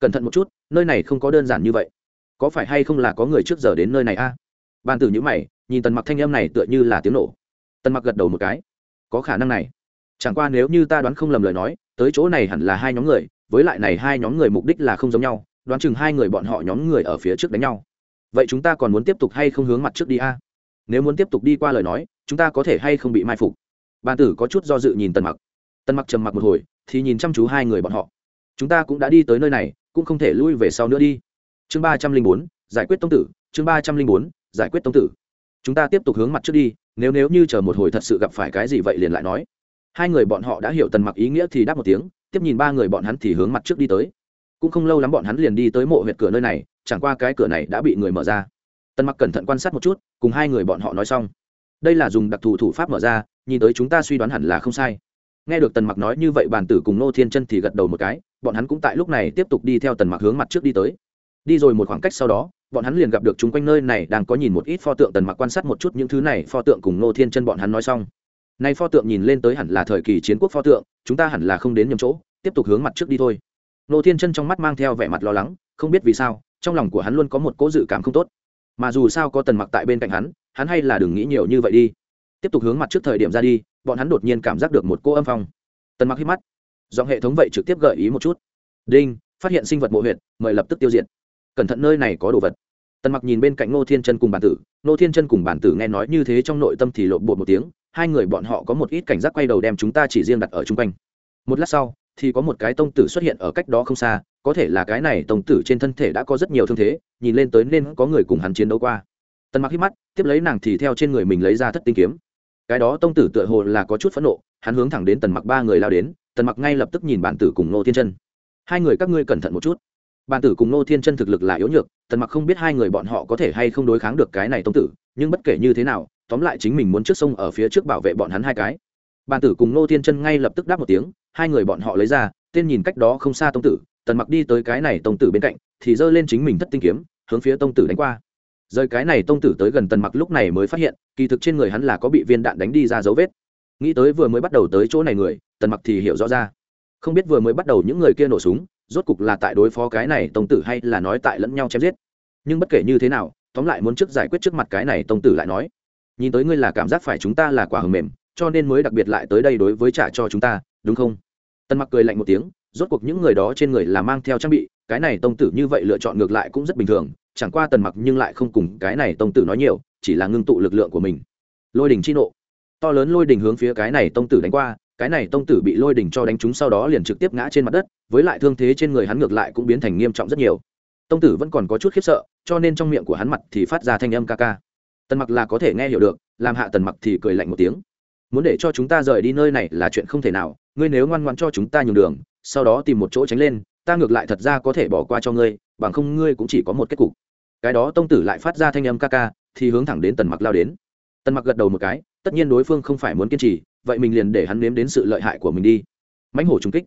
Cẩn thận một chút, nơi này không có đơn giản như vậy. Có phải hay không là có người trước giờ đến nơi này a? À? ban tử nhữ mày, nhìn tần mặc thanh âm này tựa như là tiếng nổ. Tần mặc gật đầu một cái. Có khả năng này. Chẳng qua nếu như ta đoán không lầm lời nói, tới chỗ này hẳn là hai nhóm người với lại này hai nhóm người mục đích là không giống nhau, đoán chừng hai người bọn họ nhóm người ở phía trước đánh nhau. Vậy chúng ta còn muốn tiếp tục hay không hướng mặt trước đi a? Nếu muốn tiếp tục đi qua lời nói, chúng ta có thể hay không bị mai phục? Bàn tử có chút do dự nhìn tần mặc. Tần mặc trầm mặc một hồi, thì nhìn chăm chú hai người bọn họ. Chúng ta cũng đã đi tới nơi này, cũng không thể lui về sau nữa đi. Chương ba trăm linh bốn, giải quyết tông tử, chương ba trăm linh bốn, giải quyết tông tử. Chúng ta tiếp tục hướng mặt trước đi, nếu nếu như chờ một hồi thật sự gặp phải cái gì vậy liền lại nói. Hai người bọn họ đã hiểu tần mặc ý nghĩa thì đáp một tiếng tiếp nhìn ba người bọn hắn thì hướng mặt trước đi tới. Cũng không lâu lắm bọn hắn liền đi tới mộ huyệt cửa nơi này, chẳng qua cái cửa này đã bị người mở ra. Tần mặc cẩn thận quan sát một chút, cùng hai người bọn họ nói xong. Đây là dùng đặc thù thủ pháp mở ra, nhìn tới chúng ta suy đoán hẳn là không sai. Nghe được tần mặc nói như vậy bàn tử cùng nô thiên chân thì gật đầu một cái, bọn hắn cũng tại lúc này tiếp tục đi theo tần mặc hướng mặt trước đi tới. Đi rồi một khoảng cách sau đó, bọn hắn liền gặp được chúng quanh nơi này đang có nhìn một ít pho tượng tần mặc quan sát một chút những thứ này, pho tượng cùng nô thiên chân bọn hắn nói xong nay pho tượng nhìn lên tới hẳn là thời kỳ chiến quốc pho tượng, chúng ta hẳn là không đến nhầm chỗ, tiếp tục hướng mặt trước đi thôi. Nô thiên chân trong mắt mang theo vẻ mặt lo lắng, không biết vì sao, trong lòng của hắn luôn có một cố dự cảm không tốt. Mà dù sao có tần mặc tại bên cạnh hắn hắn hay là đừng nghĩ nhiều như vậy đi. Tiếp tục hướng mặt trước thời điểm ra đi, bọn hắn đột nhiên cảm giác được một cô âm phong. Tần mặc hít mắt. Giọng hệ thống vậy trực tiếp gợi ý một chút. Đinh, phát hiện sinh vật mộ huyệt, mời lập tức tiêu diệt. Cẩn thận nơi này có đồ vật. Tần mặc nhìn bên cạnh ngô thiên chân cùng bản tử. Ngô thiên chân cùng bản tử nghe nói như thế trong nội tâm thì lộn bột một tiếng hai người bọn họ có một ít cảnh giác quay đầu đem chúng ta chỉ riêng đặt ở chung quanh. Một lát sau, thì có một cái tông tử xuất hiện ở cách đó không xa, có thể là cái này tông tử trên thân thể đã có rất nhiều thương thế, nhìn lên tới nên có người cùng hắn chiến đấu qua. Tần mặc hít mắt, tiếp lấy nàng thì theo trên người mình lấy ra thất tinh kiếm. Cái đó tông tử tựa hồ là có chút phẫn nộ, hắn hướng thẳng đến tần mặc ba người lao đến, tần mặc ngay lập tức nhìn bản tử cùng nô thiên chân. Hai người các ngươi cẩn thận một chút. Bản tử cùng nô thiên chân thực lực là yếu nhược, tần mặc không biết hai người bọn họ có thể hay không đối kháng được cái này tông tử, nhưng bất kể như thế nào tóm lại chính mình muốn trước sông ở phía trước bảo vệ bọn hắn hai cái. Bàn tử cùng nô thiên chân ngay lập tức đáp một tiếng, hai người bọn họ lấy ra, tên nhìn cách đó không xa tông tử, tần mặc đi tới cái này tông tử bên cạnh, thì giơ lên chính mình thất tinh kiếm, hướng phía tông tử đánh qua. Rời cái này tông tử tới gần tần mặc lúc này mới phát hiện, kỳ thực trên người hắn là có bị viên đạn đánh đi ra dấu vết. Nghĩ tới vừa mới bắt đầu tới chỗ này người, tần mặc thì hiểu rõ ra. Không biết vừa mới bắt đầu những người kia nổ súng, rốt cục là tại đối phó cái này tông tử hay là nói tại lẫn nhau chém giết. Nhưng bất kể như thế nào, tóm lại muốn trước giải quyết trước mặt cái này tông tử lại nói nhìn tới ngươi là cảm giác phải chúng ta là quả hầm mềm, cho nên mới đặc biệt lại tới đây đối với trả cho chúng ta, đúng không? Tần mặc cười lạnh một tiếng, rốt cuộc những người đó trên người là mang theo trang bị, cái này tông tử như vậy lựa chọn ngược lại cũng rất bình thường, chẳng qua tần mặc nhưng lại không cùng cái này tông tử nói nhiều, chỉ là ngưng tụ lực lượng của mình. Lôi đình chi nộ. To lớn lôi đình hướng phía cái này tông tử đánh qua, cái này tông tử bị lôi đình cho đánh trúng sau đó liền trực tiếp ngã trên mặt đất, với lại thương thế trên người hắn ngược lại cũng biến thành nghiêm trọng rất nhiều. Tông tử vẫn còn có chút khiếp sợ, cho nên trong miệng của hắn mặt thì phát ra thanh âm ca ca tần mặc là có thể nghe hiểu được, làm hạ tần mặc thì cười lạnh một tiếng. Muốn để cho chúng ta rời đi nơi này là chuyện không thể nào, ngươi nếu ngoan ngoan cho chúng ta nhường đường, sau đó tìm một chỗ tránh lên, ta ngược lại thật ra có thể bỏ qua cho ngươi, bằng không ngươi cũng chỉ có một kết cục. Cái đó tông tử lại phát ra thanh âm ca ca, thì hướng thẳng đến tần mặc lao đến. Tần mặc gật đầu một cái, tất nhiên đối phương không phải muốn kiên trì, vậy mình liền để hắn nếm đến sự lợi hại của mình đi. Mãnh hổ trung kích.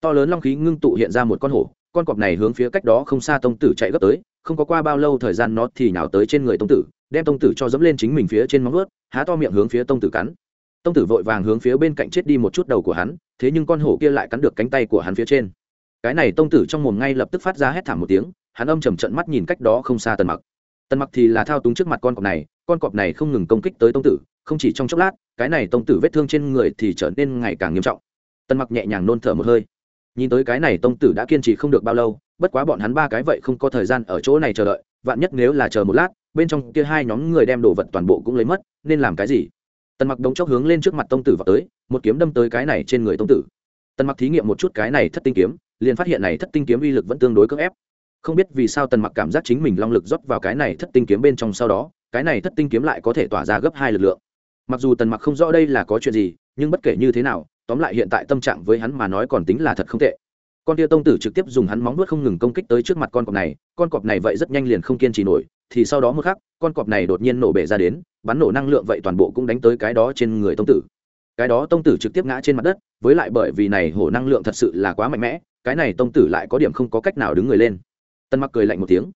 To lớn long khí ngưng tụ hiện ra một con hổ con cọp này hướng phía cách đó không xa tông tử chạy gấp tới, không có qua bao lâu thời gian nó thì nhào tới trên người tông tử, đem tông tử cho dẫm lên chính mình phía trên móng ướt há to miệng hướng phía tông tử cắn. Tông tử vội vàng hướng phía bên cạnh chết đi một chút đầu của hắn, thế nhưng con hổ kia lại cắn được cánh tay của hắn phía trên. Cái này tông tử trong mồm ngay lập tức phát ra hét thảm một tiếng, hắn âm trầm trận mắt nhìn cách đó không xa tần mặc. Tần mặc thì là thao túng trước mặt con cọp này, con cọp này không ngừng công kích tới tông tử, không chỉ trong chốc lát, cái này tông tử vết thương trên người thì trở nên ngày càng nghiêm trọng. Tần mặc nhẹ nhàng nôn thở một hơi nhìn tới cái này tông tử đã kiên trì không được bao lâu, bất quá bọn hắn ba cái vậy không có thời gian ở chỗ này chờ đợi, vạn nhất nếu là chờ một lát, bên trong kia hai nhóm người đem đồ vật toàn bộ cũng lấy mất, nên làm cái gì? Tần mặc đống chốc hướng lên trước mặt tông tử vào tới, một kiếm đâm tới cái này trên người tông tử. Tần mặc thí nghiệm một chút cái này thất tinh kiếm, liền phát hiện này thất tinh kiếm uy lực vẫn tương đối cưỡng ép. Không biết vì sao tần mặc cảm giác chính mình long lực rót vào cái này thất tinh kiếm bên trong sau đó, cái này thất tinh kiếm lại có thể tỏa ra gấp hai lực lượng. Mặc dù tần mặc không rõ đây là có chuyện gì, nhưng bất kể như thế nào tóm lại hiện tại tâm trạng với hắn mà nói còn tính là thật không tệ. Con tia tông tử trực tiếp dùng hắn móng vuốt không ngừng công kích tới trước mặt con cọp này, con cọp này vậy rất nhanh liền không kiên trì nổi, thì sau đó một khắc, con cọp này đột nhiên nổ bể ra đến, bắn nổ năng lượng vậy toàn bộ cũng đánh tới cái đó trên người tông tử. Cái đó tông tử trực tiếp ngã trên mặt đất, với lại bởi vì này hổ năng lượng thật sự là quá mạnh mẽ, cái này tông tử lại có điểm không có cách nào đứng người lên. Tần mặc cười lạnh một tiếng.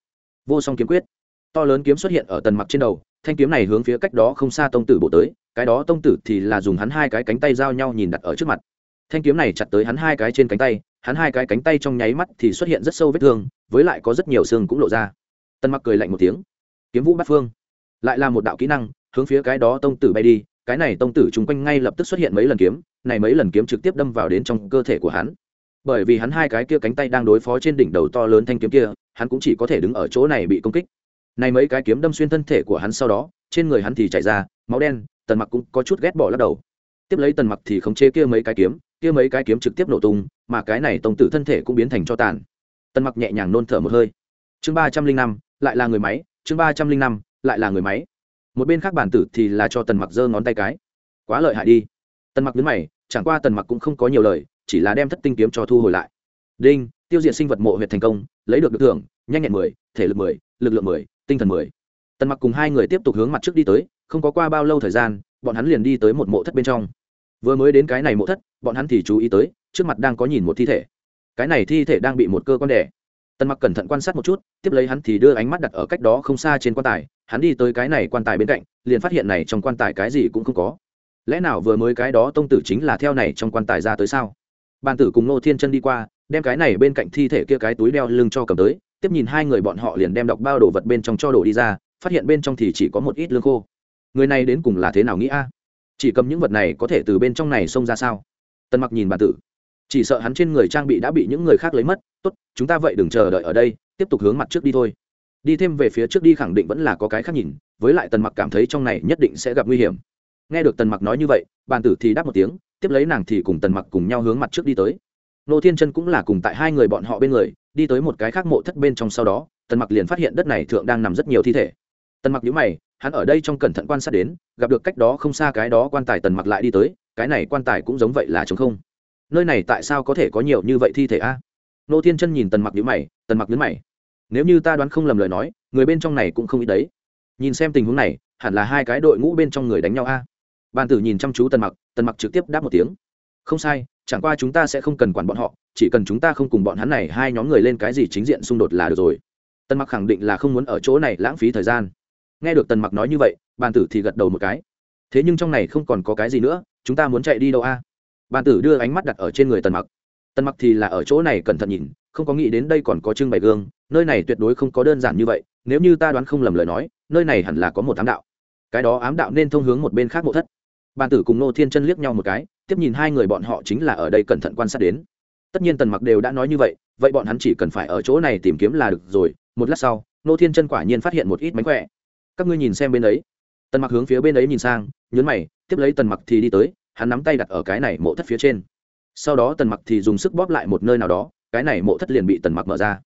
Vô song kiếm quyết. To lớn kiếm xuất hiện ở tần mặc trên đầu thanh kiếm này hướng phía cách đó không xa tông tử bộ tới, cái đó tông tử thì là dùng hắn hai cái cánh tay giao nhau nhìn đặt ở trước mặt. Thanh kiếm này chặt tới hắn hai cái trên cánh tay, hắn hai cái cánh tay trong nháy mắt thì xuất hiện rất sâu vết thương, với lại có rất nhiều xương cũng lộ ra. Tần mặc cười lạnh một tiếng. Kiếm vũ bát phương. Lại là một đạo kỹ năng, hướng phía cái đó tông tử bay đi, cái này tông tử chung quanh ngay lập tức xuất hiện mấy lần kiếm, này mấy lần kiếm trực tiếp đâm vào đến trong cơ thể của hắn. Bởi vì hắn hai cái kia cánh tay đang đối phó trên đỉnh đầu to lớn thanh kiếm kia, hắn cũng chỉ có thể đứng ở chỗ này bị công kích này mấy cái kiếm đâm xuyên thân thể của hắn sau đó, trên người hắn thì chảy ra, máu đen, tần mặc cũng có chút ghét bỏ lắc đầu. Tiếp lấy tần mặc thì khống chế kia mấy cái kiếm, kia mấy cái kiếm trực tiếp nổ tung, mà cái này tổng tử thân thể cũng biến thành cho tàn. Tần mặc nhẹ nhàng nôn thở một hơi. Chương ba trăm linh năm, lại là người máy, chương ba trăm linh năm, lại là người máy. Một bên khác bản tử thì là cho tần mặc giơ ngón tay cái. Quá lợi hại đi. Tần mặc đứng mày, chẳng qua tần mặc cũng không có nhiều lời, chỉ là đem thất tinh kiếm cho thu hồi lại. Đinh, tiêu diệt sinh vật mộ huyệt thành công, lấy được được thưởng, nhanh nhẹn mười, thể lực mười, lực lượng mười tinh thần mười. Tần mặc cùng hai người tiếp tục hướng mặt trước đi tới, không có qua bao lâu thời gian, bọn hắn liền đi tới một mộ thất bên trong. Vừa mới đến cái này mộ thất, bọn hắn thì chú ý tới, trước mặt đang có nhìn một thi thể. Cái này thi thể đang bị một cơ quan đẻ tần mặc cẩn thận quan sát một chút, tiếp lấy hắn thì đưa ánh mắt đặt ở cách đó không xa trên quan tài, hắn đi tới cái này quan tài bên cạnh, liền phát hiện này trong quan tài cái gì cũng không có. Lẽ nào vừa mới cái đó tông tử chính là theo này trong quan tài ra tới sao? Bàn tử cùng nô thiên chân đi qua, đem cái này bên cạnh thi thể kia cái túi đeo lưng cho cầm tới tiếp nhìn hai người bọn họ liền đem đọc bao đồ vật bên trong cho đồ đi ra, phát hiện bên trong thì chỉ có một ít lương khô. Người này đến cùng là thế nào nghĩ a? Chỉ cầm những vật này có thể từ bên trong này xông ra sao? Tân mặc nhìn bà tử. Chỉ sợ hắn trên người trang bị đã bị những người khác lấy mất, tốt, chúng ta vậy đừng chờ đợi ở đây, tiếp tục hướng mặt trước đi thôi. Đi thêm về phía trước đi khẳng định vẫn là có cái khác nhìn, với lại tần mặc cảm thấy trong này nhất định sẽ gặp nguy hiểm. Nghe được tần mặc nói như vậy bàn tử thì đáp một tiếng, tiếp lấy nàng thì cùng tần mặc cùng nhau hướng mặt trước đi tới nô thiên chân cũng là cùng tại hai người bọn họ bên người, đi tới một cái khác mộ thất bên trong sau đó, tần mặc liền phát hiện đất này thượng đang nằm rất nhiều thi thể. Tần mặc nhíu mày, hắn ở đây trong cẩn thận quan sát đến, gặp được cách đó không xa cái đó quan tài tần mặc lại đi tới, cái này quan tài cũng giống vậy là chống không. Nơi này tại sao có thể có nhiều như vậy thi thể a? Nô thiên chân nhìn tần mặc nhíu mày, tần mặc nhíu mày. Nếu như ta đoán không lầm lời nói, người bên trong này cũng không ít đấy. Nhìn xem tình huống này, hẳn là hai cái đội ngũ bên trong người đánh nhau a. Ban tử nhìn chăm chú tần mặc tần mặc trực tiếp đáp một tiếng. Không sai chẳng qua chúng ta sẽ không cần quản bọn họ, chỉ cần chúng ta không cùng bọn hắn này hai nhóm người lên cái gì chính diện xung đột là được rồi. Tần mặc khẳng định là không muốn ở chỗ này lãng phí thời gian. Nghe được tần mặc nói như vậy, bàn tử thì gật đầu một cái. Thế nhưng trong này không còn có cái gì nữa, chúng ta muốn chạy đi đâu a? Bàn tử đưa ánh mắt đặt ở trên người tần mặc. Tần mặc thì là ở chỗ này cẩn thận nhìn, không có nghĩ đến đây còn có trưng bày gương, nơi này tuyệt đối không có đơn giản như vậy, nếu như ta đoán không lầm lời nói, nơi này hẳn là có một ám đạo. Cái đó ám đạo nên thông hướng một bên khác mộ thất. Bàn tử cùng nô thiên chân liếc nhau một cái tiếp nhìn hai người bọn họ chính là ở đây cẩn thận quan sát đến. Tất nhiên tần mặc đều đã nói như vậy vậy bọn hắn chỉ cần phải ở chỗ này tìm kiếm là được rồi. Một lát sau, nô thiên chân quả nhiên phát hiện một ít mánh khỏe. Các ngươi nhìn xem bên ấy. Tần mặc hướng phía bên ấy nhìn sang nhấn mày, tiếp lấy tần mặc thì đi tới, hắn nắm tay đặt ở cái này mộ thất phía trên. Sau đó tần mặc thì dùng sức bóp lại một nơi nào đó, cái này mộ thất liền bị tần mặc mở ra.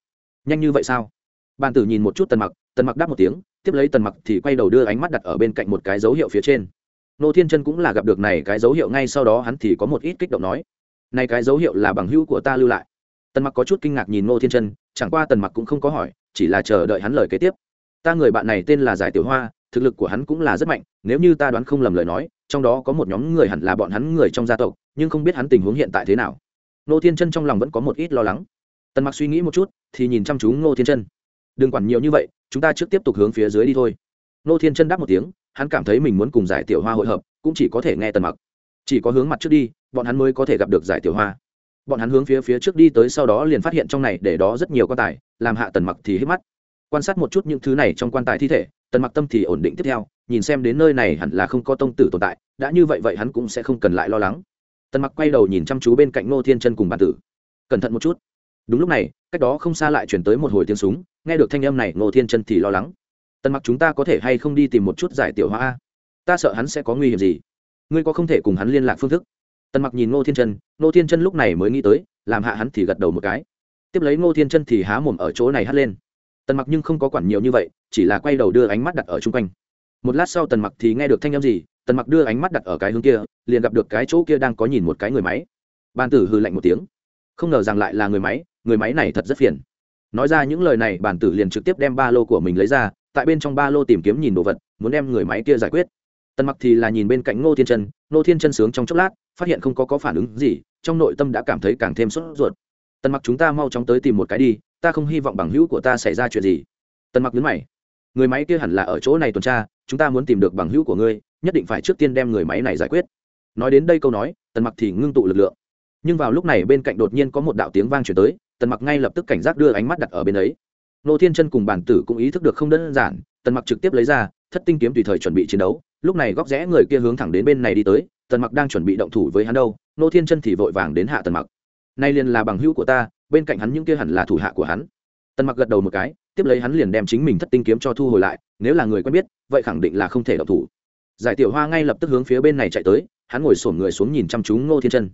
Nhanh như vậy sao? Bàn tử nhìn một chút tần mặc tần mặc đáp một tiếng, tiếp lấy tần mặc thì quay đầu đưa ánh mắt đặt ở bên cạnh một cái dấu hiệu phía trên nô thiên chân cũng là gặp được này cái dấu hiệu ngay sau đó hắn thì có một ít kích động nói, này cái dấu hiệu là bằng hữu của ta lưu lại. Tần mặc có chút kinh ngạc nhìn nô thiên chân, chẳng qua tần mặc cũng không có hỏi, chỉ là chờ đợi hắn lời kế tiếp. Ta người bạn này tên là giải tiểu hoa, thực lực của hắn cũng là rất mạnh, nếu như ta đoán không lầm lời nói, trong đó có một nhóm người hẳn là bọn hắn người trong gia tộc, nhưng không biết hắn tình huống hiện tại thế nào. Nô thiên chân trong lòng vẫn có một ít lo lắng. Tần mặc suy nghĩ một chút, thì nhìn chăm chú ngô thiên chân. Đừng quản nhiều như vậy, chúng ta trước tiếp tục hướng phía dưới đi thôi. Nô thiên chân đáp một tiếng hắn cảm thấy mình muốn cùng giải tiểu hoa hội hợp, cũng chỉ có thể nghe tần mặc. Chỉ có hướng mặt trước đi, bọn hắn mới có thể gặp được giải tiểu hoa. Bọn hắn hướng phía phía trước đi tới sau đó liền phát hiện trong này để đó rất nhiều quan tài, làm hạ tần mặc thì hít mắt. Quan sát một chút những thứ này trong quan tài thi thể, tần mặc tâm thì ổn định tiếp theo, nhìn xem đến nơi này hẳn là không có tông tử tồn tại, đã như vậy vậy hắn cũng sẽ không cần lại lo lắng. Tần mặc quay đầu nhìn chăm chú bên cạnh ngô thiên chân cùng bản tử. Cẩn thận một chút. Đúng lúc này, cách đó không xa lại chuyển tới một hồi tiếng súng, nghe được thanh âm này, ngô thiên chân thì lo lắng tần mặc chúng ta có thể hay không đi tìm một chút giải tiểu hoa ta sợ hắn sẽ có nguy hiểm gì? Ngươi có không thể cùng hắn liên lạc phương thức? Tần mặc nhìn ngô thiên chân, ngô thiên chân lúc này mới nghĩ tới, làm hạ hắn thì gật đầu một cái. Tiếp lấy ngô thiên chân thì há mồm ở chỗ này hắt lên. Tần mặc nhưng không có quản nhiều như vậy, chỉ là quay đầu đưa ánh mắt đặt ở chung quanh. Một lát sau tần mặc thì nghe được thanh âm gì, tần mặc đưa ánh mắt đặt ở cái hướng kia, liền gặp được cái chỗ kia đang có nhìn một cái người máy. Ban tử hư lạnh một tiếng. Không ngờ rằng lại là người máy người máy này thật rất phiền nói ra những lời này, bản tử liền trực tiếp đem ba lô của mình lấy ra, tại bên trong ba lô tìm kiếm nhìn đồ vật, muốn đem người máy kia giải quyết. Tần mặc thì là nhìn bên cạnh ngô thiên chân, ngô thiên chân sướng trong chốc lát, phát hiện không có có phản ứng gì, trong nội tâm đã cảm thấy càng thêm sốt ruột. Tần mặc, chúng ta mau chóng tới tìm một cái đi, ta không hy vọng bằng hữu của ta xảy ra chuyện gì. Tần mặc nhấn mày. Người máy kia hẳn là ở chỗ này tuần tra, chúng ta muốn tìm được bằng hữu của ngươi, nhất định phải trước tiên đem người máy này giải quyết. Nói đến đây câu nói, tần mặc thì ngưng tụ lực lượng. Nhưng vào lúc này bên cạnh đột nhiên có một đạo tiếng vang chuyển tới tần mặc ngay lập tức cảnh giác đưa ánh mắt đặt ở bên ấy. Nô thiên chân cùng bản tử cũng ý thức được không đơn giản, tần mặc trực tiếp lấy ra, thất tinh kiếm tùy thời chuẩn bị chiến đấu, lúc này góc rẽ người kia hướng thẳng đến bên này đi tới, tần mặc đang chuẩn bị động thủ với hắn đâu, nô thiên chân thì vội vàng đến hạ tần mặc. Nay liền là bằng hữu của ta, bên cạnh hắn những kia hẳn là thủ hạ của hắn. Tần mặc gật đầu một cái, tiếp lấy hắn liền đem chính mình thất tinh kiếm cho thu hồi lại, nếu là người quen biết, vậy khẳng định là không thể động thủ. Giải tiểu hoa ngay lập tức hướng phía bên này chạy tới, hắn ngồi sổm người xuống nhìn chăm chú ngô thiên chân.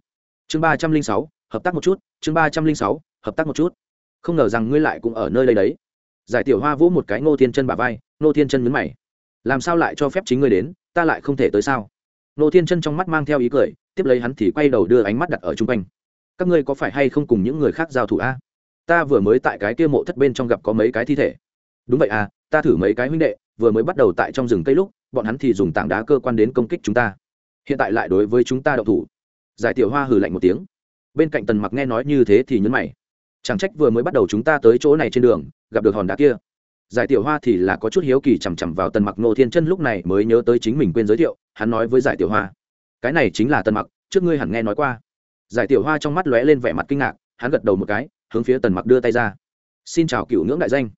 Chương ba trăm linh sáu, hợp tác một chút, chương ba trăm linh sáu hợp tác một chút. Không ngờ rằng ngươi lại cũng ở nơi đây đấy. Giải tiểu hoa vỗ một cái ngô thiên chân bà vai, ngô thiên chân nhấn mày. Làm sao lại cho phép chính ngươi đến, ta lại không thể tới sao? Ngô thiên chân trong mắt mang theo ý cười, tiếp lấy hắn thì quay đầu đưa ánh mắt đặt ở chung quanh. Các ngươi có phải hay không cùng những người khác giao thủ a? Ta vừa mới tại cái kia mộ thất bên trong gặp có mấy cái thi thể. Đúng vậy à ta thử mấy cái huynh đệ, vừa mới bắt đầu tại trong rừng cây lúc, bọn hắn thì dùng tảng đá cơ quan đến công kích chúng ta. Hiện tại lại đối với chúng ta đậu thủ. Giải tiểu hoa hừ lạnh một tiếng. Bên cạnh tần mặc nghe nói như thế thì nhấn mày chẳng trách vừa mới bắt đầu chúng ta tới chỗ này trên đường, gặp được hòn đá kia. Giải tiểu hoa thì là có chút hiếu kỳ chằm chằm vào tần mặc nô thiên chân lúc này mới nhớ tới chính mình quên giới thiệu, hắn nói với giải tiểu hoa, cái này chính là tần mặc, trước ngươi hẳn nghe nói qua. Giải tiểu hoa trong mắt lóe lên vẻ mặt kinh ngạc, hắn gật đầu một cái, hướng phía tần mặc đưa tay ra. Xin chào cựu ngưỡng đại danh.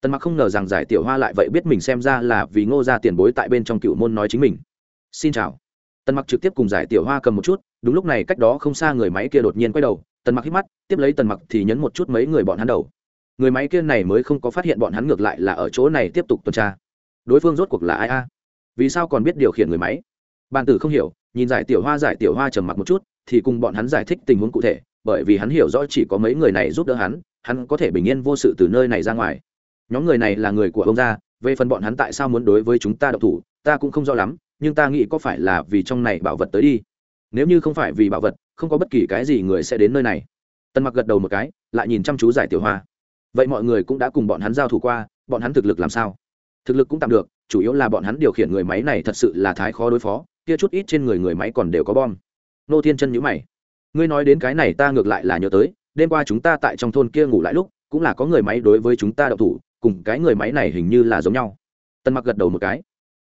Tần mặc không ngờ rằng giải tiểu hoa lại vậy biết mình xem ra là vì ngô ra tiền bối tại bên trong cựu môn nói chính mình. Xin chào. Tần mặc trực tiếp cùng giải tiểu hoa cầm một chút, đúng lúc này cách đó không xa người máy kia đột nhiên quay đầu tần mặc hít mắt, tiếp lấy tần mặc thì nhấn một chút mấy người bọn hắn đầu. Người máy kia này mới không có phát hiện bọn hắn ngược lại là ở chỗ này tiếp tục tuần tra. Đối phương rốt cuộc là ai a? Vì sao còn biết điều khiển người máy? Bàn tử không hiểu, nhìn giải tiểu hoa giải tiểu hoa trầm mặc một chút, thì cùng bọn hắn giải thích tình huống cụ thể, bởi vì hắn hiểu rõ chỉ có mấy người này giúp đỡ hắn hắn có thể bình yên vô sự từ nơi này ra ngoài. Nhóm người này là người của ông gia, về phần bọn hắn tại sao muốn đối với chúng ta độc thủ, ta cũng không rõ lắm, nhưng ta nghĩ có phải là vì trong này bảo vật tới đi nếu như không phải vì bảo vật, không có bất kỳ cái gì người sẽ đến nơi này. Tần mặc gật đầu một cái, lại nhìn chăm chú giải tiểu hoa. Vậy mọi người cũng đã cùng bọn hắn giao thủ qua, bọn hắn thực lực làm sao? Thực lực cũng tạm được, chủ yếu là bọn hắn điều khiển người máy này thật sự là thái khó đối phó, kia chút ít trên người người máy còn đều có bom. Nô thiên chân nhữ mày. Ngươi nói đến cái này ta ngược lại là nhớ tới, đêm qua chúng ta tại trong thôn kia ngủ lại lúc, cũng là có người máy đối với chúng ta đậu thủ, cùng cái người máy này hình như là giống nhau. Tần mặc gật đầu một cái.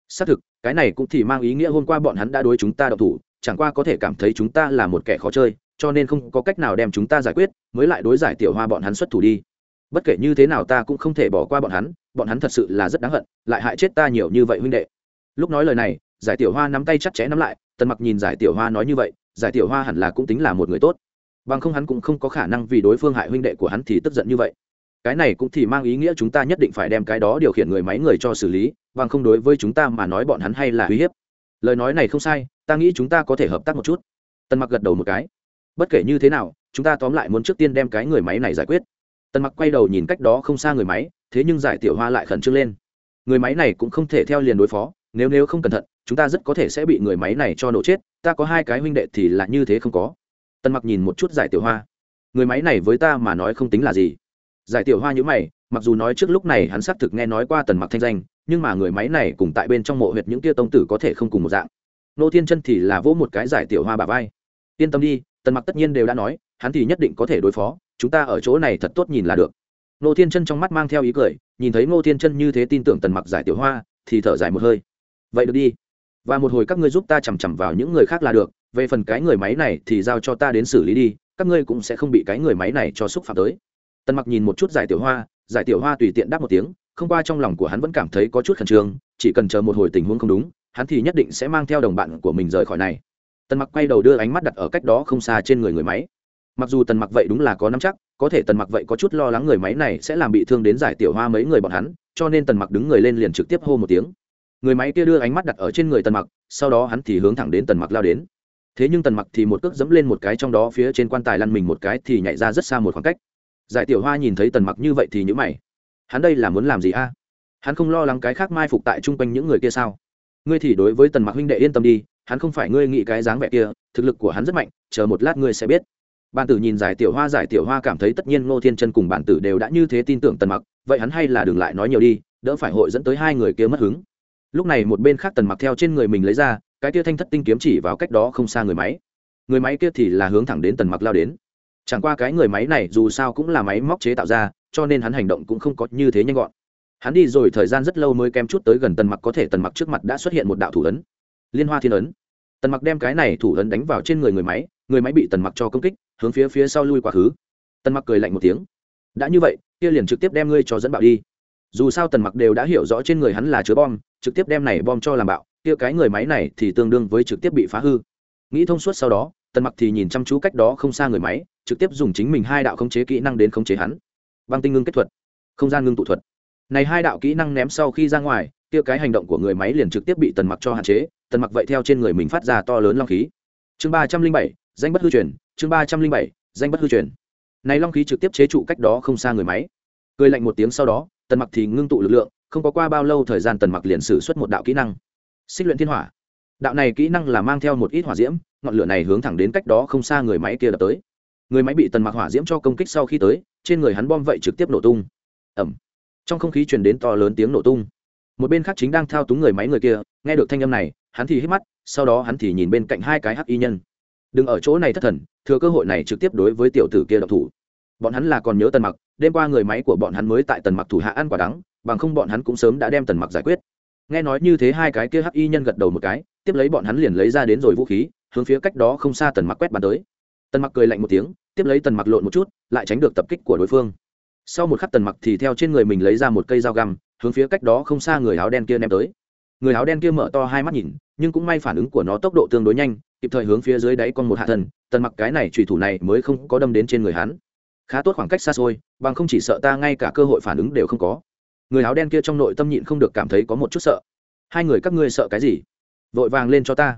Xác thực, cái này cũng thì mang ý nghĩa hôm qua bọn hắn đã đối chúng ta đậu thủ chẳng qua có thể cảm thấy chúng ta là một kẻ khó chơi, cho nên không có cách nào đem chúng ta giải quyết, mới lại đối giải tiểu hoa bọn hắn xuất thủ đi. Bất kể như thế nào ta cũng không thể bỏ qua bọn hắn bọn hắn thật sự là rất đáng hận, lại hại chết ta nhiều như vậy huynh đệ. Lúc nói lời này, giải tiểu hoa nắm tay chặt chẽ nắm lại, tần mặc nhìn giải tiểu hoa nói như vậy, giải tiểu hoa hẳn là cũng tính là một người tốt. Bằng không hắn cũng không có khả năng vì đối phương hại huynh đệ của hắn thì tức giận như vậy. Cái này cũng thì mang ý nghĩa chúng ta nhất định phải đem cái đó điều khiển người máy người cho xử lý, bằng không đối với chúng ta mà nói bọn hắn hay là uy hiếp. Lời nói này không sai ta nghĩ chúng ta có thể hợp tác một chút. Tần mặc gật đầu một cái. Bất kể như thế nào, chúng ta tóm lại muốn trước tiên đem cái người máy này giải quyết. Tần mặc quay đầu nhìn cách đó không xa người máy, thế nhưng giải tiểu hoa lại khẩn trương lên. Người máy này cũng không thể theo liền đối phó, nếu nếu không cẩn thận, chúng ta rất có thể sẽ bị người máy này cho nổ chết, ta có hai cái huynh đệ thì là như thế không có. Tần mặc nhìn một chút giải tiểu hoa. Người máy này với ta mà nói không tính là gì. Giải tiểu hoa nhữ mày, mặc dù nói trước lúc này hắn xác thực nghe nói qua tần mặc thanh danh, nhưng mà người máy này cùng tại bên trong mộ huyệt những tia tông tử có thể không cùng một dạng nô thiên chân thì là vỗ một cái giải tiểu hoa bà vai. Yên tâm đi, tần mặc tất nhiên đều đã nói, hắn thì nhất định có thể đối phó, chúng ta ở chỗ này thật tốt nhìn là được. Nô thiên chân trong mắt mang theo ý cười, nhìn thấy nô thiên chân như thế tin tưởng tần mặc giải tiểu hoa, thì thở dài một hơi. Vậy được đi. Và một hồi các ngươi giúp ta chằm chằm vào những người khác là được, về phần cái người máy này thì giao cho ta đến xử lý đi, các ngươi cũng sẽ không bị cái người máy này cho xúc phạm tới. Tần mặc nhìn một chút giải tiểu hoa, giải tiểu hoa tùy tiện đáp một tiếng, không qua trong lòng của hắn vẫn cảm thấy có chút khẩn trương, chỉ cần chờ một hồi tình huống không đúng hắn thì nhất định sẽ mang theo đồng bạn của mình rời khỏi này. Tần mặc quay đầu đưa ánh mắt đặt ở cách đó không xa trên người người máy. Mặc dù tần mặc vậy đúng là có nắm chắc, có thể tần mặc vậy có chút lo lắng người máy này sẽ làm bị thương đến giải tiểu hoa mấy người bọn hắn, cho nên tần mặc đứng người lên liền trực tiếp hô một tiếng. Người máy kia đưa ánh mắt đặt ở trên người tần mặc, sau đó hắn thì hướng thẳng đến tần mặc lao đến. Thế nhưng tần mặc thì một cước dẫm lên một cái trong đó phía trên quan tài lăn mình một cái thì nhảy ra rất xa một khoảng cách. Giải tiểu hoa nhìn thấy tần mặc như vậy thì nhữ mày. Hắn đây là muốn làm gì a? Hắn không lo lắng cái khác mai phục tại chung quanh những người kia sao? Ngươi thì đối với tần mặc huynh đệ yên tâm đi, hắn không phải ngươi nghĩ cái dáng vẻ kia, thực lực của hắn rất mạnh, chờ một lát ngươi sẽ biết. Bản tử nhìn giải tiểu hoa, giải tiểu hoa cảm thấy tất nhiên ngô thiên chân cùng bản tử đều đã như thế tin tưởng tần mặc, vậy hắn hay là đừng lại nói nhiều đi, đỡ phải hội dẫn tới hai người kia mất hứng. Lúc này một bên khác tần mặc theo trên người mình lấy ra, cái kia thanh thất tinh kiếm chỉ vào cách đó không xa người máy. Người máy kia thì là hướng thẳng đến tần mặc lao đến. Chẳng qua cái người máy này dù sao cũng là máy móc chế tạo ra, cho nên hắn hành động cũng không có như thế nhanh gọn hắn đi rồi thời gian rất lâu mới kem chút tới gần tần mặc có thể tần mặc trước mặt đã xuất hiện một đạo thủ ấn. Liên hoa thiên ấn. Tần mặc đem cái này thủ ấn đánh vào trên người người máy người máy bị tần mặc cho công kích, hướng phía phía sau lui quá khứ. Tần mặc cười lạnh một tiếng. Đã như vậy, kia liền trực tiếp đem ngươi cho dẫn bạo đi. Dù sao tần mặc đều đã hiểu rõ trên người hắn là chứa bom, trực tiếp đem này bom cho làm bạo, kia cái người máy này thì tương đương với trực tiếp bị phá hư. Nghĩ thông suốt sau đó, tần mặc thì nhìn chăm chú cách đó không xa người máy, trực tiếp dùng chính mình hai đạo khống chế kỹ năng đến khống chế hắn. Băng tinh ngưng kết thuật. Không gian ngưng tụ thuật này hai đạo kỹ năng ném sau khi ra ngoài, kia cái hành động của người máy liền trực tiếp bị tần mặc cho hạn chế, tần mặc vậy theo trên người mình phát ra to lớn long khí. Chương ba trăm linh bảy, danh bất hư truyền, chương ba trăm linh bảy, danh bất hư truyền. Này long khí trực tiếp chế trụ cách đó không xa người máy. Cười lạnh một tiếng sau đó, tần mặc thì ngưng tụ lực lượng, không có qua bao lâu thời gian tần mặc liền sử xuất một đạo kỹ năng. Xích luyện thiên hỏa. Đạo này kỹ năng là mang theo một ít hỏa diễm, ngọn lửa này hướng thẳng đến cách đó không xa người máy kia đập tới. Người máy bị tần mặc hỏa diễm cho công kích sau khi tới, trên người hắn bom vậy trực tiếp nổ tung. Ẩm trong không khí truyền đến to lớn tiếng nổ tung. Một bên khác chính đang thao túng người máy người kia, nghe được thanh âm này, hắn thì hít mắt, sau đó hắn thì nhìn bên cạnh hai cái hắc y nhân. Đừng ở chỗ này thất thần, thừa cơ hội này trực tiếp đối với tiểu tử kia độc thủ. Bọn hắn là còn nhớ tần mặc, đêm qua người máy của bọn hắn mới tại tần mặc thủ hạ ăn quả đắng, bằng không bọn hắn cũng sớm đã đem tần mặc giải quyết. Nghe nói như thế hai cái kia hắc y nhân gật đầu một cái, tiếp lấy bọn hắn liền lấy ra đến rồi vũ khí, hướng phía cách đó không xa tần mặc quét bàn tới. Tần mặc cười lạnh một tiếng, tiếp lấy tần mặc lộn một chút, lại tránh được tập kích của đối phương sau một khắc tần mặc thì theo trên người mình lấy ra một cây dao găm, hướng phía cách đó không xa người áo đen kia ném tới. Người áo đen kia mở to hai mắt nhìn, nhưng cũng may phản ứng của nó tốc độ tương đối nhanh, kịp thời hướng phía dưới đáy con một hạ thần, tần mặc cái này trùy thủ này mới không có đâm đến trên người hắn. Khá tốt khoảng cách xa xôi, bằng không chỉ sợ ta ngay cả cơ hội phản ứng đều không có. Người áo đen kia trong nội tâm nhịn không được cảm thấy có một chút sợ. Hai người các ngươi sợ cái gì? Vội vàng lên cho ta.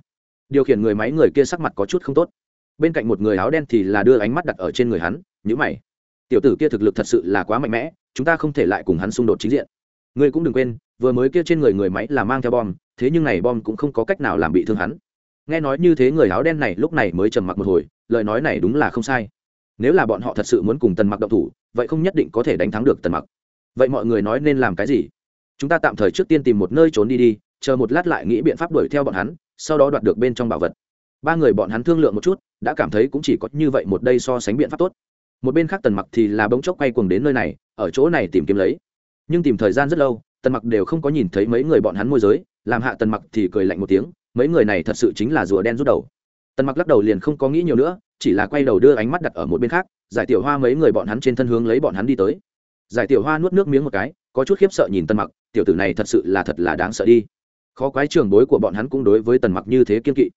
Điều khiển người máy người kia sắc mặt có chút không tốt. Bên cạnh một người áo đen thì là đưa ánh mắt đặt ở trên người hắn nhữ mày tiểu tử kia thực lực thật sự là quá mạnh mẽ, chúng ta không thể lại cùng hắn xung đột chính diện. Ngươi cũng đừng quên, vừa mới kia trên người người máy là mang theo bom, thế nhưng này bom cũng không có cách nào làm bị thương hắn. Nghe nói như thế người áo đen này lúc này mới trầm mặc một hồi, lời nói này đúng là không sai. Nếu là bọn họ thật sự muốn cùng tần mặc động thủ, vậy không nhất định có thể đánh thắng được tần mặc. Vậy mọi người nói nên làm cái gì? Chúng ta tạm thời trước tiên tìm một nơi trốn đi đi, chờ một lát lại nghĩ biện pháp đuổi theo bọn hắn, sau đó đoạt được bên trong bảo vật. Ba người bọn hắn thương lượng một chút, đã cảm thấy cũng chỉ có như vậy một đây so sánh biện pháp tốt một bên khác tần mặc thì là bỗng chốc quay cuồng đến nơi này, ở chỗ này tìm kiếm lấy. Nhưng tìm thời gian rất lâu, tần mặc đều không có nhìn thấy mấy người bọn hắn môi giới, làm hạ tần mặc thì cười lạnh một tiếng, mấy người này thật sự chính là rùa đen rút đầu. Tần mặc lắc đầu liền không có nghĩ nhiều nữa, chỉ là quay đầu đưa ánh mắt đặt ở một bên khác, giải tiểu hoa mấy người bọn hắn trên thân hướng lấy bọn hắn đi tới. Giải tiểu hoa nuốt nước miếng một cái, có chút khiếp sợ nhìn tần mặc, tiểu tử này thật sự là thật là đáng sợ đi. Khó quái trường bối của bọn hắn cũng đối với tần mặc như thế kiên kỵ.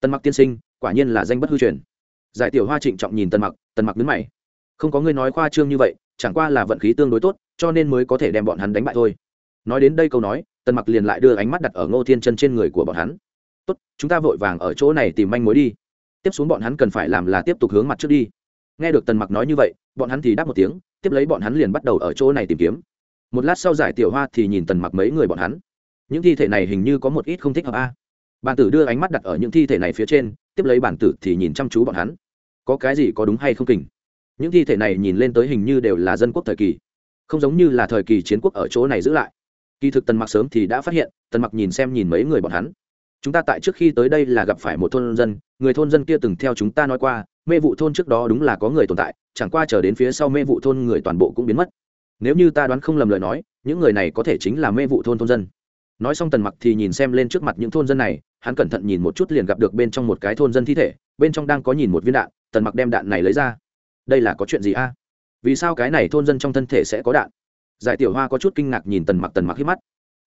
Tần mặc tiên sinh, quả nhiên là danh bất hư truyền. Giải tiểu hoa trịnh trọng nhìn tần mặc tần mặc đứng mày không có người nói khoa trương như vậy, chẳng qua là vận khí tương đối tốt, cho nên mới có thể đem bọn hắn đánh bại thôi. Nói đến đây câu nói, tần mặc liền lại đưa ánh mắt đặt ở ngô thiên chân trên người của bọn hắn. Tốt, chúng ta vội vàng ở chỗ này tìm manh mối đi. Tiếp xuống bọn hắn cần phải làm là tiếp tục hướng mặt trước đi. Nghe được tần mặc nói như vậy, bọn hắn thì đáp một tiếng, tiếp lấy bọn hắn liền bắt đầu ở chỗ này tìm kiếm. Một lát sau giải tiểu hoa thì nhìn tần mặc mấy người bọn hắn. Những thi thể này hình như có một ít không thích hợp a. À. bản tử đưa ánh mắt đặt ở những thi thể này phía trên, tiếp lấy bản tử thì nhìn chăm chú bọn hắn. Có cái gì có đúng hay không kình? Những thi thể này nhìn lên tới hình như đều là dân quốc thời kỳ, không giống như là thời kỳ chiến quốc ở chỗ này giữ lại. Kỳ thực tần mặc sớm thì đã phát hiện, tần mặc nhìn xem nhìn mấy người bọn hắn. Chúng ta tại trước khi tới đây là gặp phải một thôn dân, người thôn dân kia từng theo chúng ta nói qua, mê vụ thôn trước đó đúng là có người tồn tại, chẳng qua chờ đến phía sau mê vụ thôn người toàn bộ cũng biến mất. Nếu như ta đoán không lầm lời nói, những người này có thể chính là mê vụ thôn thôn dân. Nói xong tần mặc thì nhìn xem lên trước mặt những thôn dân này, hắn cẩn thận nhìn một chút liền gặp được bên trong một cái thôn dân thi thể, bên trong đang có nhìn một viên đạn, tần mặc đem đạn này lấy ra đây là có chuyện gì a? Vì sao cái này thôn dân trong thân thể sẽ có đạn? Giải tiểu hoa có chút kinh ngạc nhìn tần mặc tần mặc hít mắt.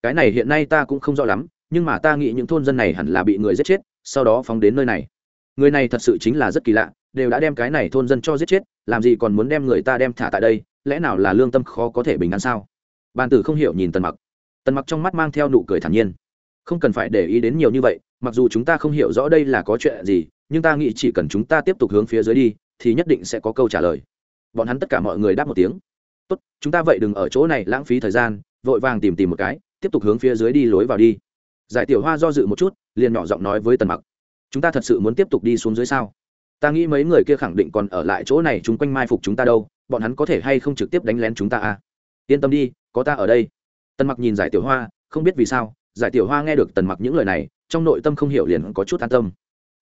Cái này hiện nay ta cũng không rõ lắm, nhưng mà ta nghĩ những thôn dân này hẳn là bị người giết chết, sau đó phóng đến nơi này. Người này thật sự chính là rất kỳ lạ, đều đã đem cái này thôn dân cho giết chết, làm gì còn muốn đem người ta đem thả tại đây, lẽ nào là lương tâm khó có thể bình an sao? Bàn tử không hiểu nhìn tần mặc. Tần mặc trong mắt mang theo nụ cười thản nhiên. Không cần phải để ý đến nhiều như vậy, mặc dù chúng ta không hiểu rõ đây là có chuyện gì, nhưng ta nghĩ chỉ cần chúng ta tiếp tục hướng phía dưới đi thì nhất định sẽ có câu trả lời. Bọn hắn tất cả mọi người đáp một tiếng. Tốt, chúng ta vậy đừng ở chỗ này lãng phí thời gian, vội vàng tìm tìm một cái, tiếp tục hướng phía dưới đi lối vào đi. Giải tiểu hoa do dự một chút, liền nhỏ giọng nói với tần mặc. Chúng ta thật sự muốn tiếp tục đi xuống dưới sao? Ta nghĩ mấy người kia khẳng định còn ở lại chỗ này chúng quanh mai phục chúng ta đâu, bọn hắn có thể hay không trực tiếp đánh lén chúng ta à? Yên tâm đi, có ta ở đây. Tần mặc nhìn giải tiểu hoa, không biết vì sao, giải tiểu hoa nghe được tần mặc những lời này, trong nội tâm không hiểu liền có chút an tâm.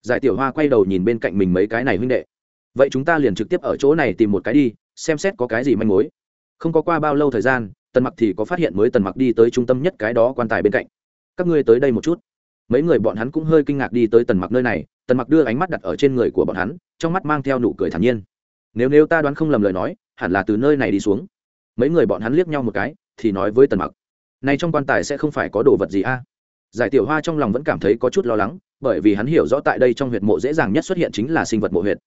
Giải tiểu hoa quay đầu nhìn bên cạnh mình mấy cái này huynh đệ vậy chúng ta liền trực tiếp ở chỗ này tìm một cái đi, xem xét có cái gì manh mối. Không có qua bao lâu thời gian, tần mặc thì có phát hiện mới tần mặc đi tới trung tâm nhất cái đó quan tài bên cạnh. Các ngươi tới đây một chút. Mấy người bọn hắn cũng hơi kinh ngạc đi tới tần mặc nơi này, tần mặc đưa ánh mắt đặt ở trên người của bọn hắn, trong mắt mang theo nụ cười thản nhiên. Nếu nếu ta đoán không lầm lời nói, hẳn là từ nơi này đi xuống. Mấy người bọn hắn liếc nhau một cái, thì nói với tần mặc, này trong quan tài sẽ không phải có đồ vật gì a? Giải tiểu hoa trong lòng vẫn cảm thấy có chút lo lắng, bởi vì hắn hiểu rõ tại đây trong huyệt mộ dễ dàng nhất xuất hiện chính là sinh vật mộ huyệt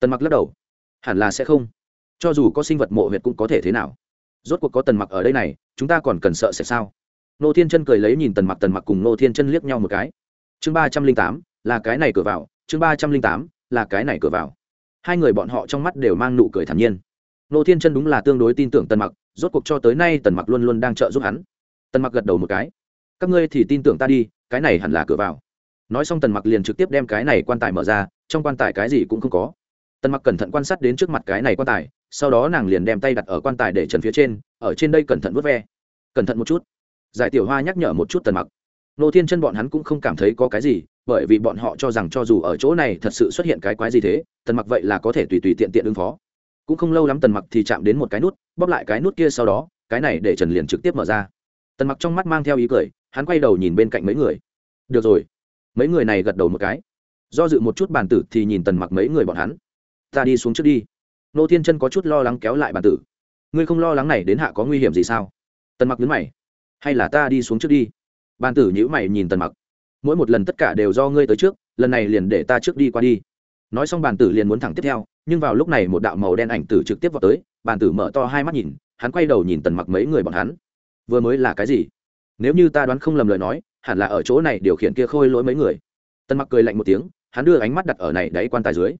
tần mặc lắc đầu. Hẳn là sẽ không. Cho dù có sinh vật mộ huyệt cũng có thể thế nào? Rốt cuộc có tần mặc ở đây này, chúng ta còn cần sợ sẽ sao? Nô thiên chân cười lấy nhìn tần mặc tần mặc cùng nô thiên chân liếc nhau một cái. Chương ba trăm linh tám, là cái này cửa vào. Chương ba trăm linh tám, là cái này cửa vào. Hai người bọn họ trong mắt đều mang nụ cười thản nhiên. Nô thiên chân đúng là tương đối tin tưởng tần mặc, rốt cuộc cho tới nay tần mặc luôn luôn đang trợ giúp hắn. Tần mặc gật đầu một cái. Các ngươi thì tin tưởng ta đi, cái này hẳn là cửa vào. Nói xong tần mặc liền trực tiếp đem cái này quan tài mở ra, trong quan tài cái gì cũng không có tần mặc cẩn thận quan sát đến trước mặt cái này quan tài, sau đó nàng liền đem tay đặt ở quan tài để trần phía trên, ở trên đây cẩn thận vớt ve. Cẩn thận một chút. Giải tiểu hoa nhắc nhở một chút tần mặc. Nô thiên chân bọn hắn cũng không cảm thấy có cái gì, bởi vì bọn họ cho rằng cho dù ở chỗ này thật sự xuất hiện cái quái gì thế, tần mặc vậy là có thể tùy tùy tiện tiện ứng phó. Cũng không lâu lắm tần mặc thì chạm đến một cái nút, bóp lại cái nút kia sau đó, cái này để trần liền trực tiếp mở ra. Tần mặc trong mắt mang theo ý cười, hắn quay đầu nhìn bên cạnh mấy người. Được rồi. Mấy người này gật đầu một cái. Do dự một chút bàn tử thì nhìn tần mặc mấy người bọn hắn ta đi xuống trước đi. Nô thiên chân có chút lo lắng kéo lại bàn tử. Ngươi không lo lắng này đến hạ có nguy hiểm gì sao? Tần mặc nhấn mày. Hay là ta đi xuống trước đi? Bàn tử nhữ mày nhìn tần mặc. Mỗi một lần tất cả đều do ngươi tới trước, lần này liền để ta trước đi qua đi. Nói xong bàn tử liền muốn thẳng tiếp theo, nhưng vào lúc này một đạo màu đen ảnh tử trực tiếp vào tới bàn tử mở to hai mắt nhìn, hắn quay đầu nhìn tần mặc mấy người bọn hắn. Vừa mới là cái gì? Nếu như ta đoán không lầm lời nói, hẳn là ở chỗ này điều khiển kia khôi lỗi mấy người. Tần mặc cười lạnh một tiếng, hắn đưa ánh mắt đặt ở này đáy quan tài dưới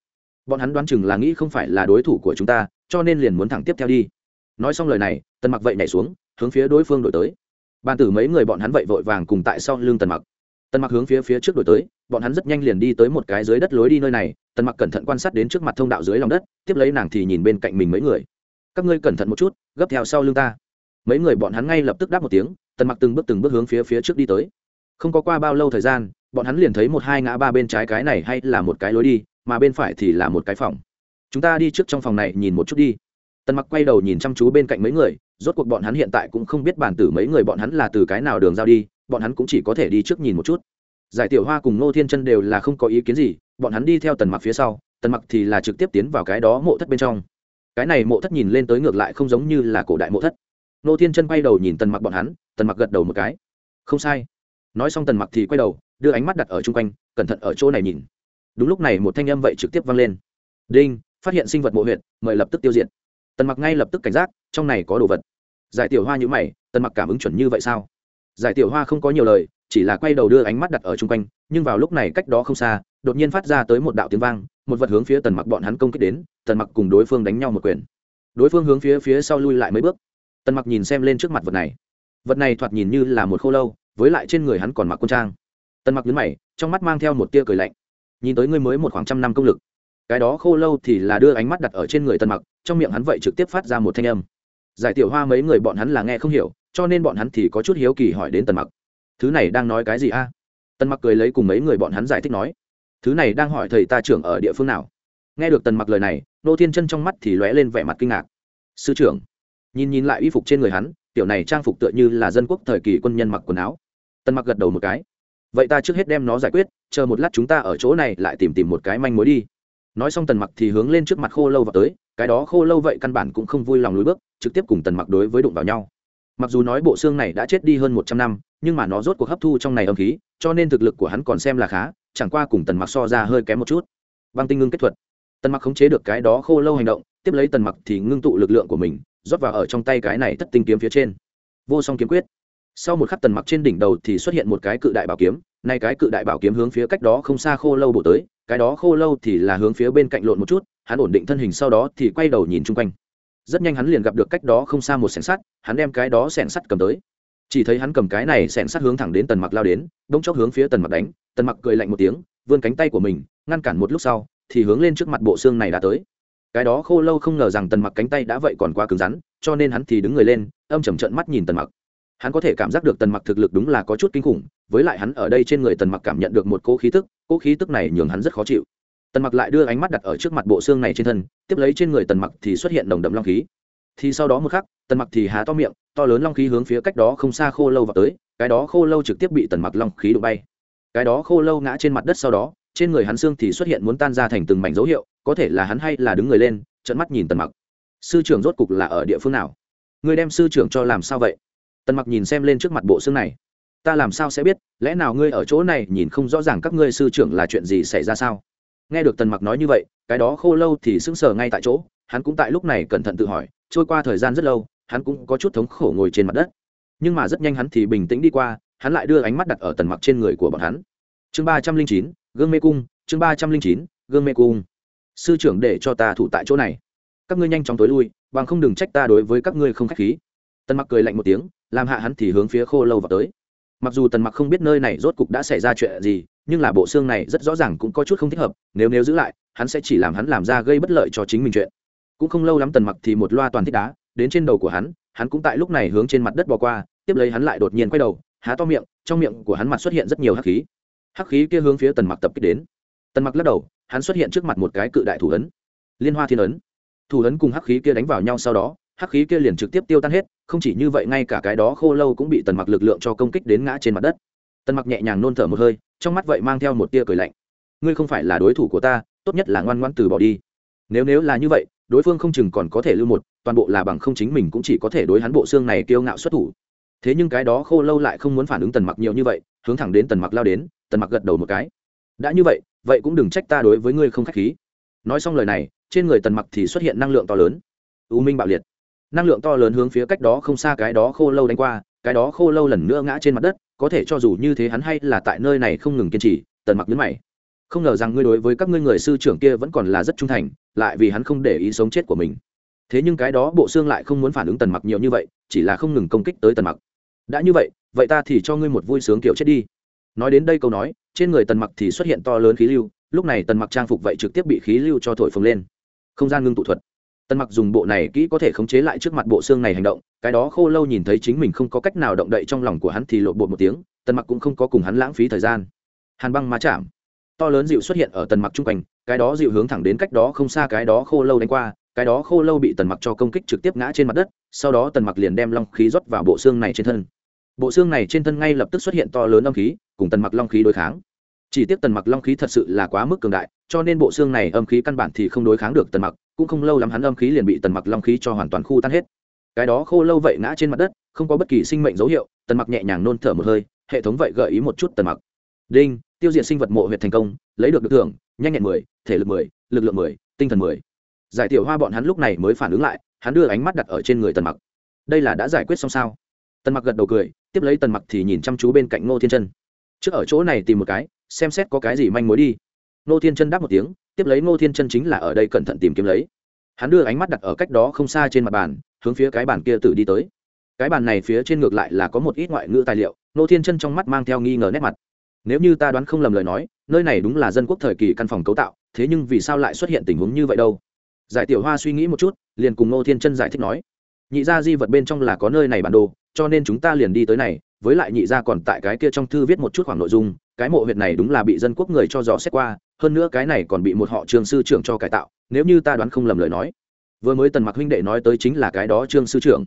bọn hắn đoán chừng là nghĩ không phải là đối thủ của chúng ta, cho nên liền muốn thẳng tiếp theo đi. Nói xong lời này, tần mặc vậy nhảy xuống, hướng phía đối phương đổi tới. Bàn tử mấy người bọn hắn vậy vội vàng cùng tại sau lưng tần mặc. Tần mặc hướng phía phía trước đổi tới, bọn hắn rất nhanh liền đi tới một cái dưới đất lối đi nơi này, tần mặc cẩn thận quan sát đến trước mặt thông đạo dưới lòng đất, tiếp lấy nàng thì nhìn bên cạnh mình mấy người. Các ngươi cẩn thận một chút, gấp theo sau lưng ta. Mấy người bọn hắn ngay lập tức đáp một tiếng, tần mặc từng bước từng bước hướng phía phía trước đi tới. Không có qua bao lâu thời gian, bọn hắn liền thấy một hai ngã ba bên trái cái này hay là một cái lối đi mà bên phải thì là một cái phòng. Chúng ta đi trước trong phòng này nhìn một chút đi. Tần mặc quay đầu nhìn chăm chú bên cạnh mấy người, rốt cuộc bọn hắn hiện tại cũng không biết bản tử mấy người bọn hắn là từ cái nào đường giao đi, bọn hắn cũng chỉ có thể đi trước nhìn một chút. Giải tiểu hoa cùng ngô thiên chân đều là không có ý kiến gì, bọn hắn đi theo tần mặc phía sau, tần mặc thì là trực tiếp tiến vào cái đó mộ thất bên trong. Cái này mộ thất nhìn lên tới ngược lại không giống như là cổ đại mộ thất. Ngô thiên chân quay đầu nhìn tần mặc bọn hắn, tần mặc gật đầu một cái. Không sai. Nói xong tần mặc thì quay đầu, đưa ánh mắt đặt ở chung quanh, cẩn thận ở chỗ này nhìn đúng lúc này một thanh âm vậy trực tiếp vang lên. Đinh, phát hiện sinh vật mộ huyện mời lập tức tiêu diệt. Tần mặc ngay lập tức cảnh giác, trong này có đồ vật. Giải tiểu hoa nhữ mày, tần mặc cảm ứng chuẩn như vậy sao? Giải tiểu hoa không có nhiều lời, chỉ là quay đầu đưa ánh mắt đặt ở chung quanh, nhưng vào lúc này cách đó không xa, đột nhiên phát ra tới một đạo tiếng vang, một vật hướng phía tần mặc bọn hắn công kích đến, tần mặc cùng đối phương đánh nhau một quyền. Đối phương hướng phía phía sau lui lại mấy bước. Tần mặc nhìn xem lên trước mặt vật này. Vật này thoạt nhìn như là một khô lâu, với lại trên người hắn còn mặc quân trang. Tần mặc nhấn mày, trong mắt mang theo một tia cười lạnh nhìn tới ngươi mới một khoảng trăm năm công lực. Cái đó khô lâu thì là đưa ánh mắt đặt ở trên người tần mặc, trong miệng hắn vậy trực tiếp phát ra một thanh âm. Giải tiểu hoa mấy người bọn hắn là nghe không hiểu, cho nên bọn hắn thì có chút hiếu kỳ hỏi đến tần mặc. Thứ này đang nói cái gì a? Tần mặc cười lấy cùng mấy người bọn hắn giải thích nói. Thứ này đang hỏi thầy ta trưởng ở địa phương nào? Nghe được tần mặc lời này, nô thiên chân trong mắt thì lóe lên vẻ mặt kinh ngạc. Sư trưởng, nhìn nhìn lại y phục trên người hắn, tiểu này trang phục tựa như là dân quốc thời kỳ quân nhân mặc quần áo. Tần mặc gật đầu một cái vậy ta trước hết đem nó giải quyết, chờ một lát chúng ta ở chỗ này lại tìm tìm một cái manh mối đi. Nói xong tần mặc thì hướng lên trước mặt khô lâu vào tới, cái đó khô lâu vậy căn bản cũng không vui lòng lùi bước, trực tiếp cùng tần mặc đối với đụng vào nhau. Mặc dù nói bộ xương này đã chết đi hơn một trăm năm, nhưng mà nó rốt cuộc hấp thu trong này âm khí, cho nên thực lực của hắn còn xem là khá, chẳng qua cùng tần mặc so ra hơi kém một chút. Băng tinh ngưng kết thuật. Tần mặc khống chế được cái đó khô lâu hành động, tiếp lấy tần mặc thì ngưng tụ lực lượng của mình, rót vào ở trong tay cái này thất tinh kiếm phía trên. Vô song kiếm quyết sau một khắc tần mặc trên đỉnh đầu thì xuất hiện một cái cự đại bảo kiếm, nay cái cự đại bảo kiếm hướng phía cách đó không xa khô lâu bổ tới, cái đó khô lâu thì là hướng phía bên cạnh lộn một chút, hắn ổn định thân hình sau đó thì quay đầu nhìn chung quanh. Rất nhanh hắn liền gặp được cách đó không xa một sẻng sắt, hắn đem cái đó sẻng sắt cầm tới. Chỉ thấy hắn cầm cái này sẻng sắt hướng thẳng đến tần mặc lao đến đông chốc hướng phía tần mặc đánh, tần mặc cười lạnh một tiếng, vươn cánh tay của mình, ngăn cản một lúc sau, thì hướng lên trước mặt bộ xương này đã tới. Cái đó khô lâu không ngờ rằng tần mặc cánh tay đã vậy còn quá cứng rắn, cho nên hắn thì đứng người lên, âm chầm trợn mắt nhìn tần mặc hắn có thể cảm giác được tần mặc thực lực đúng là có chút kinh khủng, với lại hắn ở đây trên người tần mặc cảm nhận được một cỗ khí tức, cỗ khí tức này nhường hắn rất khó chịu. Tần mặc lại đưa ánh mắt đặt ở trước mặt bộ xương này trên thân, tiếp lấy trên người tần mặc thì xuất hiện nồng đậm long khí. Thì sau đó một khắc, tần mặc thì há to miệng, to lớn long khí hướng phía cách đó không xa khô lâu vào tới, cái đó khô lâu trực tiếp bị tần mặc long khí đụng bay. Cái đó khô lâu ngã trên mặt đất sau đó, trên người hắn xương thì xuất hiện muốn tan ra thành từng mảnh dấu hiệu, có thể là hắn hay là đứng người lên trận mắt nhìn tần mặc. Sư trưởng rốt cục là ở địa phương nào? Người đem sư trưởng cho làm sao vậy? Tần mặc nhìn xem lên trước mặt bộ xương này. Ta làm sao sẽ biết, lẽ nào ngươi ở chỗ này nhìn không rõ ràng các ngươi sư trưởng là chuyện gì xảy ra sao? Nghe được tần mặc nói như vậy, cái đó khô lâu thì sững sờ ngay tại chỗ, hắn cũng tại lúc này cẩn thận tự hỏi, trôi qua thời gian rất lâu, hắn cũng có chút thống khổ ngồi trên mặt đất. Nhưng mà rất nhanh hắn thì bình tĩnh đi qua, hắn lại đưa ánh mắt đặt ở tần mặc trên người của bọn hắn. Chương ba trăm linh chín, gương mê cung, chương ba trăm linh chín, gương mê cung. Sư trưởng để cho ta thủ tại chỗ này. Các ngươi nhanh chóng tối lui, bằng không đừng trách ta đối với các ngươi không khách khí. Tần mặc cười lạnh một tiếng làm hạ hắn thì hướng phía khô lâu vào tới. Mặc dù tần mặc không biết nơi này rốt cục đã xảy ra chuyện gì, nhưng là bộ xương này rất rõ ràng cũng có chút không thích hợp, nếu nếu giữ lại, hắn sẽ chỉ làm hắn làm ra gây bất lợi cho chính mình chuyện. Cũng không lâu lắm tần mặc thì một loa toàn thích đá đến trên đầu của hắn hắn cũng tại lúc này hướng trên mặt đất bỏ qua, tiếp lấy hắn lại đột nhiên quay đầu, há to miệng, trong miệng của hắn mặt xuất hiện rất nhiều hắc khí. Hắc khí kia hướng phía tần mặc tập kích đến. Tần mặc lắc đầu, hắn xuất hiện trước mặt một cái cự đại thủ ấn. Liên hoa thiên ấn. Thủ ấn cùng hắc khí kia đánh vào nhau sau đó, hắc khí kia liền trực tiếp tiêu tan hết không chỉ như vậy, ngay cả cái đó khô lâu cũng bị tần mặc lực lượng cho công kích đến ngã trên mặt đất. Tần mặc nhẹ nhàng nôn thở một hơi, trong mắt vậy mang theo một tia cười lạnh. Ngươi không phải là đối thủ của ta, tốt nhất là ngoan ngoan từ bỏ đi. Nếu nếu là như vậy, đối phương không chừng còn có thể lưu một, toàn bộ là bằng không chính mình cũng chỉ có thể đối hắn bộ xương này kiêu ngạo xuất thủ. Thế nhưng cái đó khô lâu lại không muốn phản ứng tần mặc nhiều như vậy, hướng thẳng đến tần mặc lao đến, tần mặc gật đầu một cái. Đã như vậy vậy cũng đừng trách ta đối với ngươi không khách khí. Nói xong lời này, trên người tần mặc thì xuất hiện năng lượng to lớn. U minh bạo liệt năng lượng to lớn hướng phía cách đó không xa cái đó khô lâu đánh qua, cái đó khô lâu lần nữa ngã trên mặt đất, có thể cho dù như thế hắn hay là tại nơi này không ngừng kiên trì, tần mặc nhấn mày. Không ngờ rằng ngươi đối với các ngươi người sư trưởng kia vẫn còn là rất trung thành, lại vì hắn không để ý sống chết của mình. Thế nhưng cái đó bộ xương lại không muốn phản ứng tần mặc nhiều như vậy, chỉ là không ngừng công kích tới tần mặc. Đã như vậy vậy ta thì cho ngươi một vui sướng kiểu chết đi. Nói đến đây câu nói, trên người tần mặc thì xuất hiện to lớn khí lưu, lúc này tần mặc trang phục vậy trực tiếp bị khí lưu cho thổi phồng lên. Không gian ngưng tụ thuật tần mặc dùng bộ này kỹ có thể khống chế lại trước mặt bộ xương này hành động, cái đó khô lâu nhìn thấy chính mình không có cách nào động đậy trong lòng của hắn thì lộ bột một tiếng, tần mặc cũng không có cùng hắn lãng phí thời gian. Hàn băng má chạm. To lớn dịu xuất hiện ở tần mặc chung quanh, cái đó dịu hướng thẳng đến cách đó không xa cái đó khô lâu đánh qua, cái đó khô lâu bị tần mặc cho công kích trực tiếp ngã trên mặt đất, sau đó tần mặc liền đem long khí rót vào bộ xương này trên thân. Bộ xương này trên thân ngay lập tức xuất hiện to lớn âm khí, cùng tần mặc long khí đối kháng chỉ tiếc tần mặc long khí thật sự là quá mức cường đại, cho nên bộ xương này âm khí căn bản thì không đối kháng được tần mặc, cũng không lâu lắm hắn âm khí liền bị tần mặc long khí cho hoàn toàn khu tan hết. Cái đó khô lâu vậy ngã trên mặt đất, không có bất kỳ sinh mệnh dấu hiệu, tần mặc nhẹ nhàng nôn thở một hơi, hệ thống vậy gợi ý một chút tần mặc. Đinh, tiêu diệt sinh vật mộ huyệt thành công, lấy được được thưởng, nhanh nhẹn mười, thể lực mười, lực lượng mười, tinh thần mười. Giải tiểu hoa bọn hắn lúc này mới phản ứng lại, hắn đưa ánh mắt đặt ở trên người tần mặc. Đây là đã giải quyết xong sao? Tần mặc gật đầu cười, tiếp lấy tần mặc thì nhìn chăm chú bên cạnh ngô thiên chân. Trước ở chỗ này tìm một cái xem xét có cái gì manh mối đi. Ngô thiên chân đáp một tiếng, tiếp lấy ngô thiên chân chính là ở đây cẩn thận tìm kiếm lấy. Hắn đưa ánh mắt đặt ở cách đó không xa trên mặt bàn, hướng phía cái bàn kia tự đi tới. Cái bàn này phía trên ngược lại là có một ít ngoại ngữ tài liệu, ngô thiên chân trong mắt mang theo nghi ngờ nét mặt. Nếu như ta đoán không lầm lời nói, nơi này đúng là dân quốc thời kỳ căn phòng cấu tạo, thế nhưng vì sao lại xuất hiện tình huống như vậy đâu? Giải tiểu hoa suy nghĩ một chút, liền cùng ngô thiên chân giải thích nói, nhị gia di vật bên trong là có nơi này bản đồ, cho nên chúng ta liền đi tới này, với lại nhị gia còn tại cái kia trong thư viết một chút khoảng nội dung cái mộ huyệt này đúng là bị dân quốc người cho dò xét qua, hơn nữa cái này còn bị một họ trường sư trưởng cho cải tạo, nếu như ta đoán không lầm lời nói. Vừa mới tần mặc huynh đệ nói tới chính là cái đó trương sư trưởng.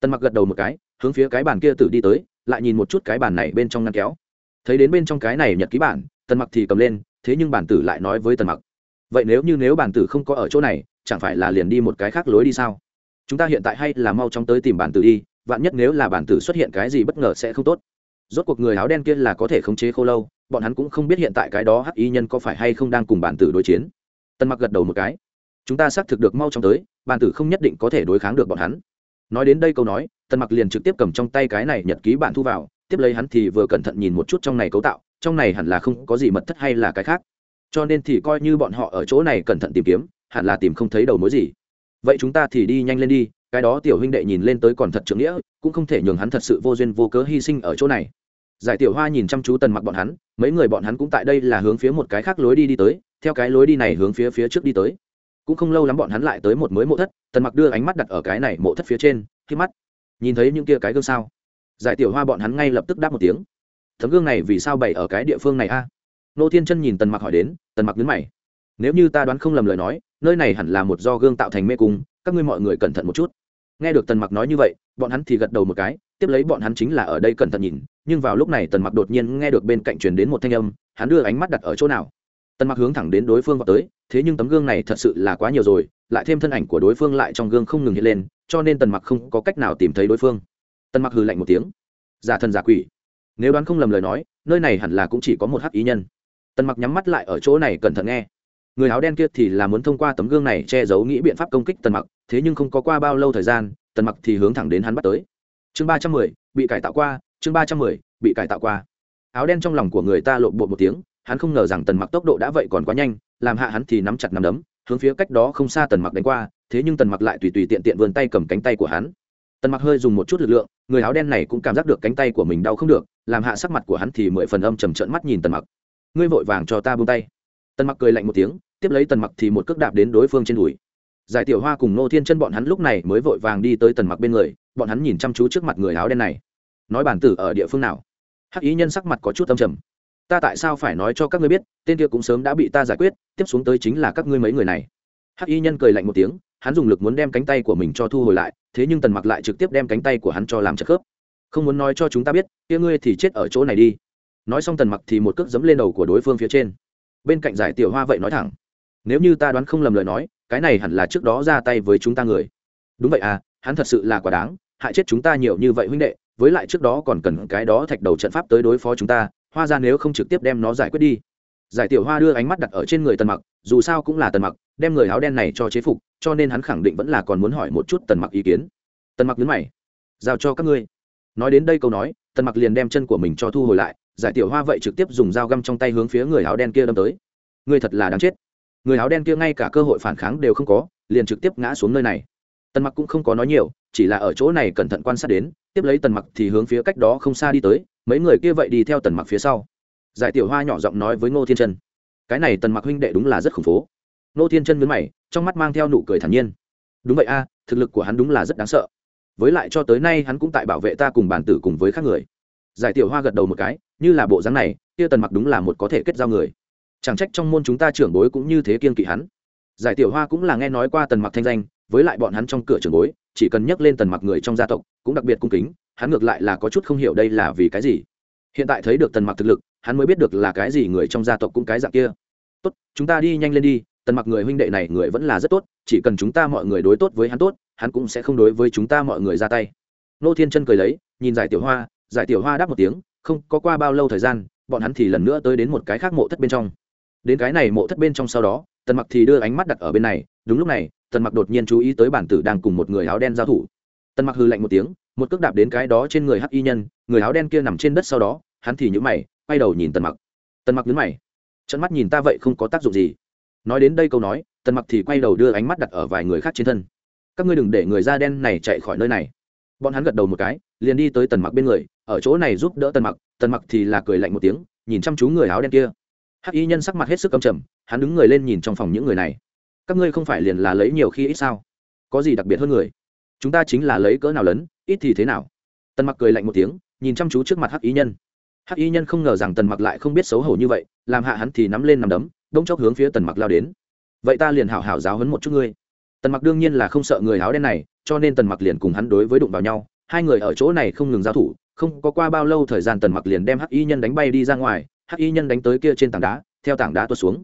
Tần mặc gật đầu một cái, hướng phía cái bàn kia tử đi tới, lại nhìn một chút cái bàn này bên trong ngăn kéo. Thấy đến bên trong cái này nhật ký bản, tần mặc thì cầm lên, thế nhưng bản tử lại nói với tần mặc, vậy nếu như nếu bản tử không có ở chỗ này, chẳng phải là liền đi một cái khác lối đi sao? Chúng ta hiện tại hay là mau chóng tới tìm bản tử đi, vạn nhất nếu là bản tử xuất hiện cái gì bất ngờ sẽ không tốt rốt cuộc người áo đen kia là có thể khống chế khô lâu, bọn hắn cũng không biết hiện tại cái đó hắc y nhân có phải hay không đang cùng bản tử đối chiến. Tần mặc gật đầu một cái. Chúng ta xác thực được mau chóng tới, bản tử không nhất định có thể đối kháng được bọn hắn. Nói đến đây câu nói, tần mặc liền trực tiếp cầm trong tay cái này nhật ký bản thu vào, tiếp lấy hắn thì vừa cẩn thận nhìn một chút trong này cấu tạo, trong này hẳn là không có gì mật thất hay là cái khác. Cho nên thì coi như bọn họ ở chỗ này cẩn thận tìm kiếm, hẳn là tìm không thấy đầu mối gì. Vậy chúng ta thì đi nhanh lên đi, cái đó tiểu huynh đệ nhìn lên tới còn thật trưởng nghĩa, cũng không thể nhường hắn thật sự vô duyên vô cớ hy sinh ở chỗ này giải tiểu hoa nhìn chăm chú tần mặc bọn hắn, mấy người bọn hắn cũng tại đây là hướng phía một cái khác lối đi đi tới, theo cái lối đi này hướng phía phía trước đi tới. Cũng không lâu lắm bọn hắn lại tới một mới mộ thất, tần mặc đưa ánh mắt đặt ở cái này mộ thất phía trên, khi mắt nhìn thấy những kia cái gương sao. Giải tiểu hoa bọn hắn ngay lập tức đáp một tiếng. Tấm gương này vì sao bày ở cái địa phương này a? Nô thiên chân nhìn tần mặc hỏi đến, tần mặc nhấn mày. Nếu như ta đoán không lầm lời nói, nơi này hẳn là một do gương tạo thành mê cung, các ngươi mọi người cẩn thận một chút. Nghe được tần mặc nói như vậy, bọn hắn thì gật đầu một cái tiếp lấy bọn hắn chính là ở đây cẩn thận nhìn, nhưng vào lúc này tần mặc đột nhiên nghe được bên cạnh truyền đến một thanh âm, hắn đưa ánh mắt đặt ở chỗ nào? Tần mặc hướng thẳng đến đối phương vào tới, thế nhưng tấm gương này thật sự là quá nhiều rồi, lại thêm thân ảnh của đối phương lại trong gương không ngừng hiện lên, cho nên tần mặc không có cách nào tìm thấy đối phương. Tần mặc hừ lạnh một tiếng. Giả thần giả quỷ. Nếu đoán không lầm lời nói, nơi này hẳn là cũng chỉ có một hắc ý nhân. Tần mặc nhắm mắt lại ở chỗ này cẩn thận nghe. Người áo đen kia thì là muốn thông qua tấm gương này che giấu nghĩ biện pháp công kích tần mặc, thế nhưng không có qua bao lâu thời gian, tần mặc thì hướng thẳng đến hắn bắt tới chương ba trăm mười, bị cải tạo qua, chương ba trăm mười, bị cải tạo qua. Áo đen trong lòng của người ta lộn bộ một tiếng, hắn không ngờ rằng tần mặc tốc độ đã vậy còn quá nhanh, làm hạ hắn thì nắm chặt nắm đấm, hướng phía cách đó không xa tần mặc đánh qua, thế nhưng tần mặc lại tùy tùy tiện tiện vươn tay cầm cánh tay của hắn. Tần mặc hơi dùng một chút lực lượng, người áo đen này cũng cảm giác được cánh tay của mình đau không được, làm hạ sắc mặt của hắn thì mười phần âm trầm trợn mắt nhìn tần mặc. Ngươi vội vàng cho ta buông tay. Tần mặc cười lạnh một tiếng, tiếp lấy tần mặc thì một cước đạp đến đối phương trên đùi giải tiểu hoa cùng nô thiên chân bọn hắn lúc này mới vội vàng đi tới tần mặc bên người, bọn hắn nhìn chăm chú trước mặt người áo đen này. Nói bản tử ở địa phương nào? Hắc ý nhân sắc mặt có chút âm trầm. Ta tại sao phải nói cho các ngươi biết, tên kia cũng sớm đã bị ta giải quyết, tiếp xuống tới chính là các ngươi mấy người này. Hắc y nhân cười lạnh một tiếng, hắn dùng lực muốn đem cánh tay của mình cho thu hồi lại, thế nhưng tần mặc lại trực tiếp đem cánh tay của hắn cho làm chật khớp. Không muốn nói cho chúng ta biết, kia ngươi thì chết ở chỗ này đi. Nói xong tần mặc thì một cước dẫm lên đầu của đối phương phía trên. Bên cạnh giải tiểu hoa vậy nói thẳng nếu như ta đoán không lầm lời nói, cái này hẳn là trước đó ra tay với chúng ta người. Đúng vậy à hắn thật sự là quá đáng, hại chết chúng ta nhiều như vậy huynh đệ, với lại trước đó còn cần cái đó thạch đầu trận pháp tới đối phó chúng ta, hoa ra nếu không trực tiếp đem nó giải quyết đi. Giải tiểu hoa đưa ánh mắt đặt ở trên người tần mặc, dù sao cũng là tần mặc, đem người áo đen này cho chế phục, cho nên hắn khẳng định vẫn là còn muốn hỏi một chút tần mặc ý kiến. Tần mặc nhấn mày. Giao cho các ngươi. Nói đến đây câu nói, tần mặc liền đem chân của mình cho thu hồi lại, giải tiểu hoa vậy trực tiếp dùng dao găm trong tay hướng phía người áo đen kia đâm tới. Ngươi thật là đáng chết người áo đen kia ngay cả cơ hội phản kháng đều không có, liền trực tiếp ngã xuống nơi này. Tần mặc cũng không có nói nhiều, chỉ là ở chỗ này cẩn thận quan sát đến, tiếp lấy tần mặc thì hướng phía cách đó không xa đi tới, mấy người kia vậy đi theo tần mặc phía sau. Giải tiểu hoa nhỏ giọng nói với ngô thiên trân cái này tần mặc huynh đệ đúng là rất khủng phố. Ngô thiên trân mướn mày, trong mắt mang theo nụ cười thản nhiên. Đúng vậy a, thực lực của hắn đúng là rất đáng sợ. Với lại cho tới nay hắn cũng tại bảo vệ ta cùng bản tử cùng với các người. Giải tiểu hoa gật đầu một cái, như là bộ dáng này, kia tần mặc đúng là một có thể kết giao người chẳng trách trong môn chúng ta trưởng bối cũng như thế kiên kỵ hắn. Giải tiểu hoa cũng là nghe nói qua tần mặc thanh danh, với lại bọn hắn trong cửa trưởng bối, chỉ cần nhắc lên tần mặc người trong gia tộc, cũng đặc biệt cung kính, hắn ngược lại là có chút không hiểu đây là vì cái gì. Hiện tại thấy được tần mặc thực lực, hắn mới biết được là cái gì người trong gia tộc cũng cái dạng kia. Tốt, chúng ta đi nhanh lên đi, tần mặc người huynh đệ này người vẫn là rất tốt, chỉ cần chúng ta mọi người đối tốt với hắn tốt, hắn cũng sẽ không đối với chúng ta mọi người ra tay. Nô thiên chân cười lấy, nhìn giải tiểu hoa, giải tiểu hoa đáp một tiếng, không có qua bao lâu thời gian, bọn hắn thì lần nữa tới đến một cái khác mộ thất bên trong đến cái này mộ thất bên trong sau đó, tần mặc thì đưa ánh mắt đặt ở bên này. Đúng lúc này, tần mặc đột nhiên chú ý tới bản tử đang cùng một người áo đen giao thủ. Tần mặc hư lạnh một tiếng, một cước đạp đến cái đó trên người hắc y nhân, người áo đen kia nằm trên đất sau đó, hắn thì nhữ mày, quay đầu nhìn tần mặc. Tần mặc nhữ mày trận mắt nhìn ta vậy không có tác dụng gì. Nói đến đây câu nói, tần mặc thì quay đầu đưa ánh mắt đặt ở vài người khác trên thân. Các ngươi đừng để người da đen này chạy khỏi nơi này. Bọn hắn gật đầu một cái, liền đi tới tần mặc bên người, ở chỗ này giúp đỡ tần mặc. Tần mặc thì là cười lạnh một tiếng, nhìn chăm chú người áo đen kia hắc y nhân sắc mặt hết sức cầm trầm, hắn đứng người lên nhìn trong phòng những người này. Các ngươi không phải liền là lấy nhiều khi ít sao? Có gì đặc biệt hơn người? Chúng ta chính là lấy cỡ nào lớn, ít thì thế nào? Tần mặc cười lạnh một tiếng, nhìn chăm chú trước mặt hắc y nhân. Hắc y nhân không ngờ rằng tần mặc lại không biết xấu hổ như vậy, làm hạ hắn thì nắm lên nằm đấm, đông chốc hướng phía tần mặc lao đến. Vậy ta liền hảo hảo giáo hấn một chút ngươi. Tần mặc đương nhiên là không sợ người áo đen này, cho nên tần mặc liền cùng hắn đối với đụng vào nhau. Hai người ở chỗ này không ngừng giao thủ, không có qua bao lâu thời gian tần mặc liền đem hắc y nhân đánh bay đi ra ngoài hắc y nhân đánh tới kia trên tảng đá, theo tảng đá tuột xuống.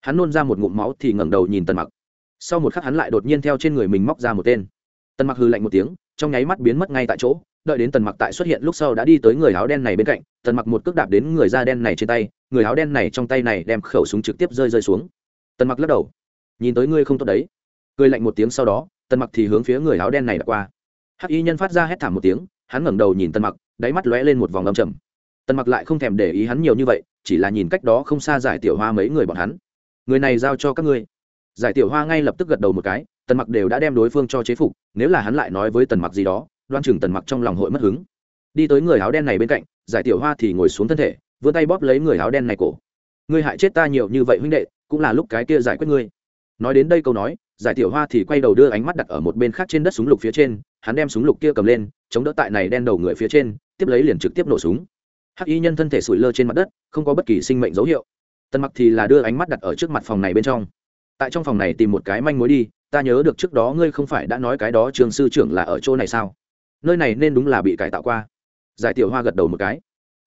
Hắn nôn ra một ngụm máu thì ngẩng đầu nhìn tần mặc. Sau một khắc hắn lại đột nhiên theo trên người mình móc ra một tên. Tần mặc hư lạnh một tiếng, trong nháy mắt biến mất ngay tại chỗ. Đợi đến tần mặc tại xuất hiện lúc sau đã đi tới người áo đen này bên cạnh, tần mặc một cước đạp đến người da đen này trên tay, người áo đen này trong tay này đem khẩu súng trực tiếp rơi rơi xuống. Tần mặc lắc đầu. Nhìn tới ngươi không tốt đấy. Cười lạnh một tiếng sau đó, tần mặc thì hướng phía người áo đen này đã qua. Hắc y nhân phát ra hét thảm một tiếng, hắn ngẩng đầu nhìn tần mặc, đáy mắt lóe lên một vòng âm trầm tần mặc lại không thèm để ý hắn nhiều như vậy, chỉ là nhìn cách đó không xa giải tiểu hoa mấy người bọn hắn. Người này giao cho các ngươi. Giải tiểu hoa ngay lập tức gật đầu một cái, tần mặc đều đã đem đối phương cho chế phục, nếu là hắn lại nói với tần mặc gì đó, đoan chừng tần mặc trong lòng hội mất hứng. Đi tới người áo đen này bên cạnh, giải tiểu hoa thì ngồi xuống thân thể, vươn tay bóp lấy người áo đen này cổ. Ngươi hại chết ta nhiều như vậy huynh đệ, cũng là lúc cái kia giải quyết ngươi. Nói đến đây câu nói, giải tiểu hoa thì quay đầu đưa ánh mắt đặt ở một bên khác trên đất súng lục phía trên, hắn đem súng lục kia cầm lên, chống đỡ tại này đen đầu người phía trên, tiếp lấy liền trực tiếp nổ súng hắc y nhân thân thể sủi lơ trên mặt đất, không có bất kỳ sinh mệnh dấu hiệu. Tần mặc thì là đưa ánh mắt đặt ở trước mặt phòng này bên trong. Tại trong phòng này tìm một cái manh mối đi, ta nhớ được trước đó ngươi không phải đã nói cái đó trường sư trưởng là ở chỗ này sao? Nơi này nên đúng là bị cải tạo qua. Giải tiểu hoa gật đầu một cái.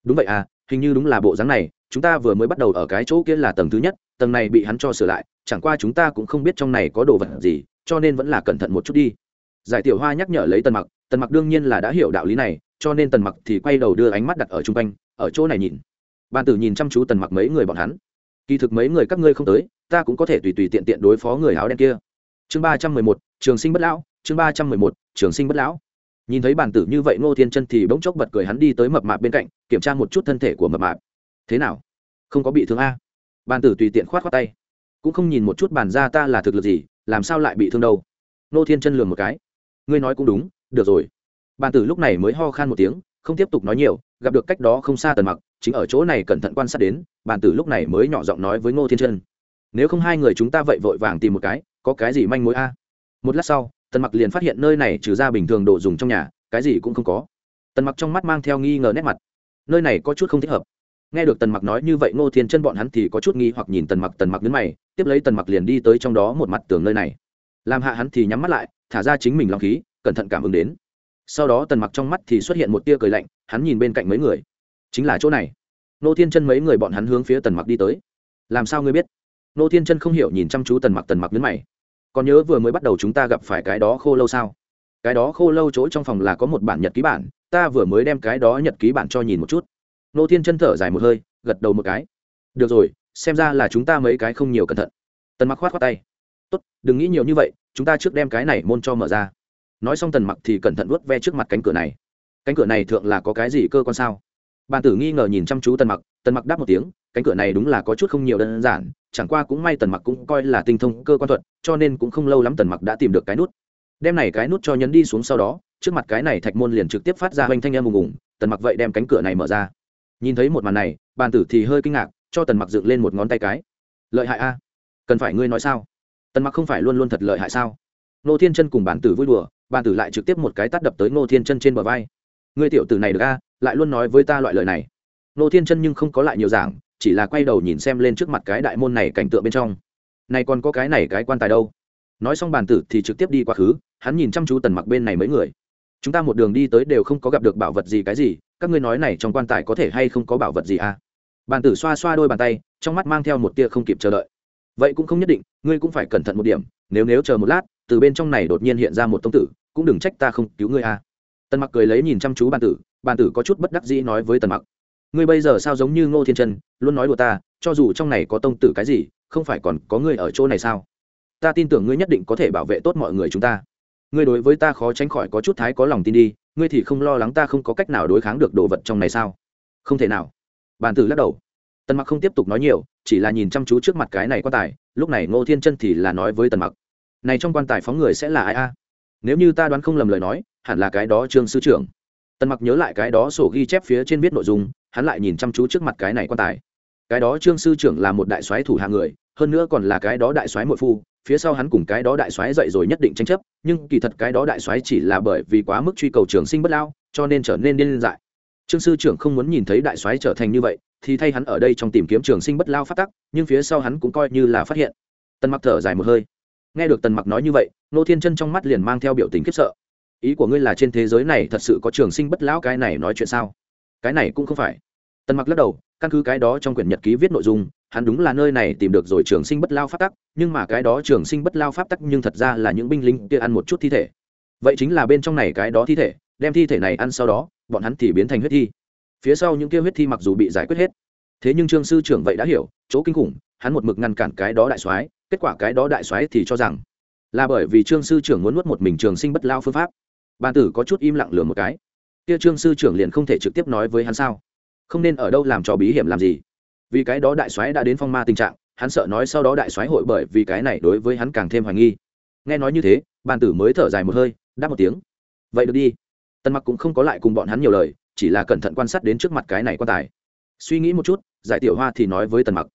Đúng vậy à hình như đúng là bộ dáng này, chúng ta vừa mới bắt đầu ở cái chỗ kia là tầng thứ nhất, tầng này bị hắn cho sửa lại, chẳng qua chúng ta cũng không biết trong này có đồ vật gì, cho nên vẫn là cẩn thận một chút đi. Giải tiểu hoa nhắc nhở lấy tần mặc tần mặc đương nhiên là đã hiểu đạo lý này cho nên tần mặc thì quay đầu đưa ánh mắt đặt ở chung quanh, ở chỗ này nhìn. Ban tử nhìn chăm chú tần mặc mấy người bọn hắn. Kỳ thực mấy người các ngươi không tới, ta cũng có thể tùy tùy tiện tiện đối phó người áo đen kia. Chương ba trăm mười một, trường sinh bất lão, chương ba trăm mười một, trường sinh bất lão. Nhìn thấy bản tử như vậy ngô thiên chân thì bỗng chốc bật cười hắn đi tới mập mạp bên cạnh, kiểm tra một chút thân thể của mập mạp. Thế nào? Không có bị thương a? Bản tử tùy tiện khoát khoát tay. Cũng không nhìn một chút bàn ra ta là thực lực gì, làm sao lại bị thương đâu? Ngô thiên chân lường một cái. Ngươi nói cũng đúng, được rồi bàn tử lúc này mới ho khan một tiếng, không tiếp tục nói nhiều, gặp được cách đó không xa tần mặc, chính ở chỗ này cẩn thận quan sát đến, bàn tử lúc này mới nhỏ giọng nói với ngô thiên chân. Nếu không hai người chúng ta vậy vội vàng tìm một cái, có cái gì manh mối a? Một lát sau, tần mặc liền phát hiện nơi này trừ ra bình thường đồ dùng trong nhà, cái gì cũng không có. Tần mặc trong mắt mang theo nghi ngờ nét mặt. Nơi này có chút không thích hợp. Nghe được tần mặc nói như vậy ngô thiên chân bọn hắn thì có chút nghi hoặc nhìn tần mặc tần mặc đến mày, tiếp lấy tần mặc liền đi tới trong đó một mặt tường nơi này. Làm hạ hắn thì nhắm mắt lại, thả ra chính mình lòng khí, cẩn thận cảm ứng đến sau đó tần mặc trong mắt thì xuất hiện một tia cười lạnh, hắn nhìn bên cạnh mấy người. Chính là chỗ này. Nô thiên chân mấy người bọn hắn hướng phía tần mặc đi tới. Làm sao ngươi biết? Nô thiên chân không hiểu nhìn chăm chú tần mặc tần mặc nhấn mày. Còn nhớ vừa mới bắt đầu chúng ta gặp phải cái đó khô lâu sao? Cái đó khô lâu chỗ trong phòng là có một bản nhật ký bản, ta vừa mới đem cái đó nhật ký bản cho nhìn một chút. Nô thiên chân thở dài một hơi, gật đầu một cái. Được rồi, xem ra là chúng ta mấy cái không nhiều cẩn thận. Tần mặc khoát khoát tay. Tốt, đừng nghĩ nhiều như vậy, chúng ta trước đem cái này môn cho mở ra nói xong tần mặc thì cẩn thận vuốt ve trước mặt cánh cửa này. Cánh cửa này thượng là có cái gì cơ quan sao? Bàn tử nghi ngờ nhìn chăm chú tần mặc tần mặc đáp một tiếng, cánh cửa này đúng là có chút không nhiều đơn giản, chẳng qua cũng may tần mặc cũng coi là tinh thông cơ quan thuật, cho nên cũng không lâu lắm tần mặc đã tìm được cái nút. Đem này cái nút cho nhấn đi xuống sau đó, trước mặt cái này thạch môn liền trực tiếp phát ra hoành thanh em ùng ùng, tần mặc vậy đem cánh cửa này mở ra. Nhìn thấy một màn này, bàn tử thì hơi kinh ngạc, cho tần mặc dựng lên một ngón tay cái. Lợi hại a, cần phải ngươi nói sao? Tần mặc không phải luôn luôn thật lợi hại sao? Nô thiên chân cùng bản tử vui đùa bàn tử lại trực tiếp một cái tát đập tới nô thiên chân trên bờ vai. Người tiểu tử này được a, lại luôn nói với ta loại lời này. Nô thiên chân nhưng không có lại nhiều giảng, chỉ là quay đầu nhìn xem lên trước mặt cái đại môn này cảnh tượng bên trong. Này còn có cái này cái quan tài đâu? Nói xong bàn tử thì trực tiếp đi quá khứ, hắn nhìn chăm chú tần mặc bên này mấy người. Chúng ta một đường đi tới đều không có gặp được bảo vật gì cái gì, các ngươi nói này trong quan tài có thể hay không có bảo vật gì à? Bàn tử xoa xoa đôi bàn tay, trong mắt mang theo một tia không kịp chờ đợi. Vậy cũng không nhất định, ngươi cũng phải cẩn thận một điểm, nếu nếu chờ một lát từ bên trong này đột nhiên hiện ra một tông tử, cũng đừng trách ta không cứu ngươi à tần mặc cười lấy nhìn chăm chú bàn tử bàn tử có chút bất đắc dĩ nói với tần mặc, ngươi bây giờ sao giống như ngô thiên trân luôn nói đùa ta, cho dù trong này có tông tử cái gì, không phải còn có ngươi ở chỗ này sao? Ta tin tưởng ngươi nhất định có thể bảo vệ tốt mọi người chúng ta. Ngươi đối với ta khó tránh khỏi có chút thái có lòng tin đi, ngươi thì không lo lắng ta không có cách nào đối kháng được đồ vật trong này sao? Không thể nào. Bàn tử lắc đầu. Tần mặc không tiếp tục nói nhiều, chỉ là nhìn chăm chú trước mặt cái này quan tài, lúc này ngô thiên chân thì là nói với tần mặc này trong quan tài phóng người sẽ là ai a? Nếu như ta đoán không lầm lời nói, hẳn là cái đó trương sư trưởng. Tần mặc nhớ lại cái đó sổ ghi chép phía trên viết nội dung, hắn lại nhìn chăm chú trước mặt cái này quan tài. Cái đó trương sư trưởng là một đại soái thủ hạ người, hơn nữa còn là cái đó đại soái mội phu, phía sau hắn cùng cái đó đại soái dậy rồi nhất định tranh chấp, nhưng kỳ thật cái đó đại soái chỉ là bởi vì quá mức truy cầu trường sinh bất lao, cho nên trở nên điên dại. Trương sư trưởng không muốn nhìn thấy đại soái trở thành như vậy, thì thay hắn ở đây trong tìm kiếm trường sinh bất lao phát tắc, nhưng phía sau hắn cũng coi như là phát hiện. Tần mặc thở dài một hơi nghe được tần mặc nói như vậy, nô thiên chân trong mắt liền mang theo biểu tình khiếp sợ. Ý của ngươi là trên thế giới này thật sự có trường sinh bất lão cái này nói chuyện sao? Cái này cũng không phải. Tần mặc lắc đầu, căn cứ cái đó trong quyển nhật ký viết nội dung, hắn đúng là nơi này tìm được rồi trường sinh bất lao pháp tắc, nhưng mà cái đó trường sinh bất lao pháp tắc nhưng thật ra là những binh lính kia ăn một chút thi thể. Vậy chính là bên trong này cái đó thi thể, đem thi thể này ăn sau đó, bọn hắn thì biến thành huyết thi. Phía sau những kia huyết thi mặc dù bị giải quyết hết. Thế nhưng trương sư trưởng vậy đã hiểu, chỗ kinh khủng, hắn một mực ngăn cản cái đó đại soái kết quả cái đó đại soái thì cho rằng là bởi vì trương sư trưởng muốn nuốt một mình trường sinh bất lao phương pháp. Ban tử có chút im lặng lừa một cái. Kia trương sư trưởng liền không thể trực tiếp nói với hắn sao? Không nên ở đâu làm trò bí hiểm làm gì? Vì cái đó đại soái đã đến phong ma tình trạng, hắn sợ nói sau đó đại soái hội bởi vì cái này đối với hắn càng thêm hoài nghi. Nghe nói như thế, bàn tử mới thở dài một hơi, đáp một tiếng. Vậy được đi. Tần mặc cũng không có lại cùng bọn hắn nhiều lời, chỉ là cẩn thận quan sát đến trước mặt cái này quan tài. Suy nghĩ một chút, giải tiểu hoa thì nói với tần mặc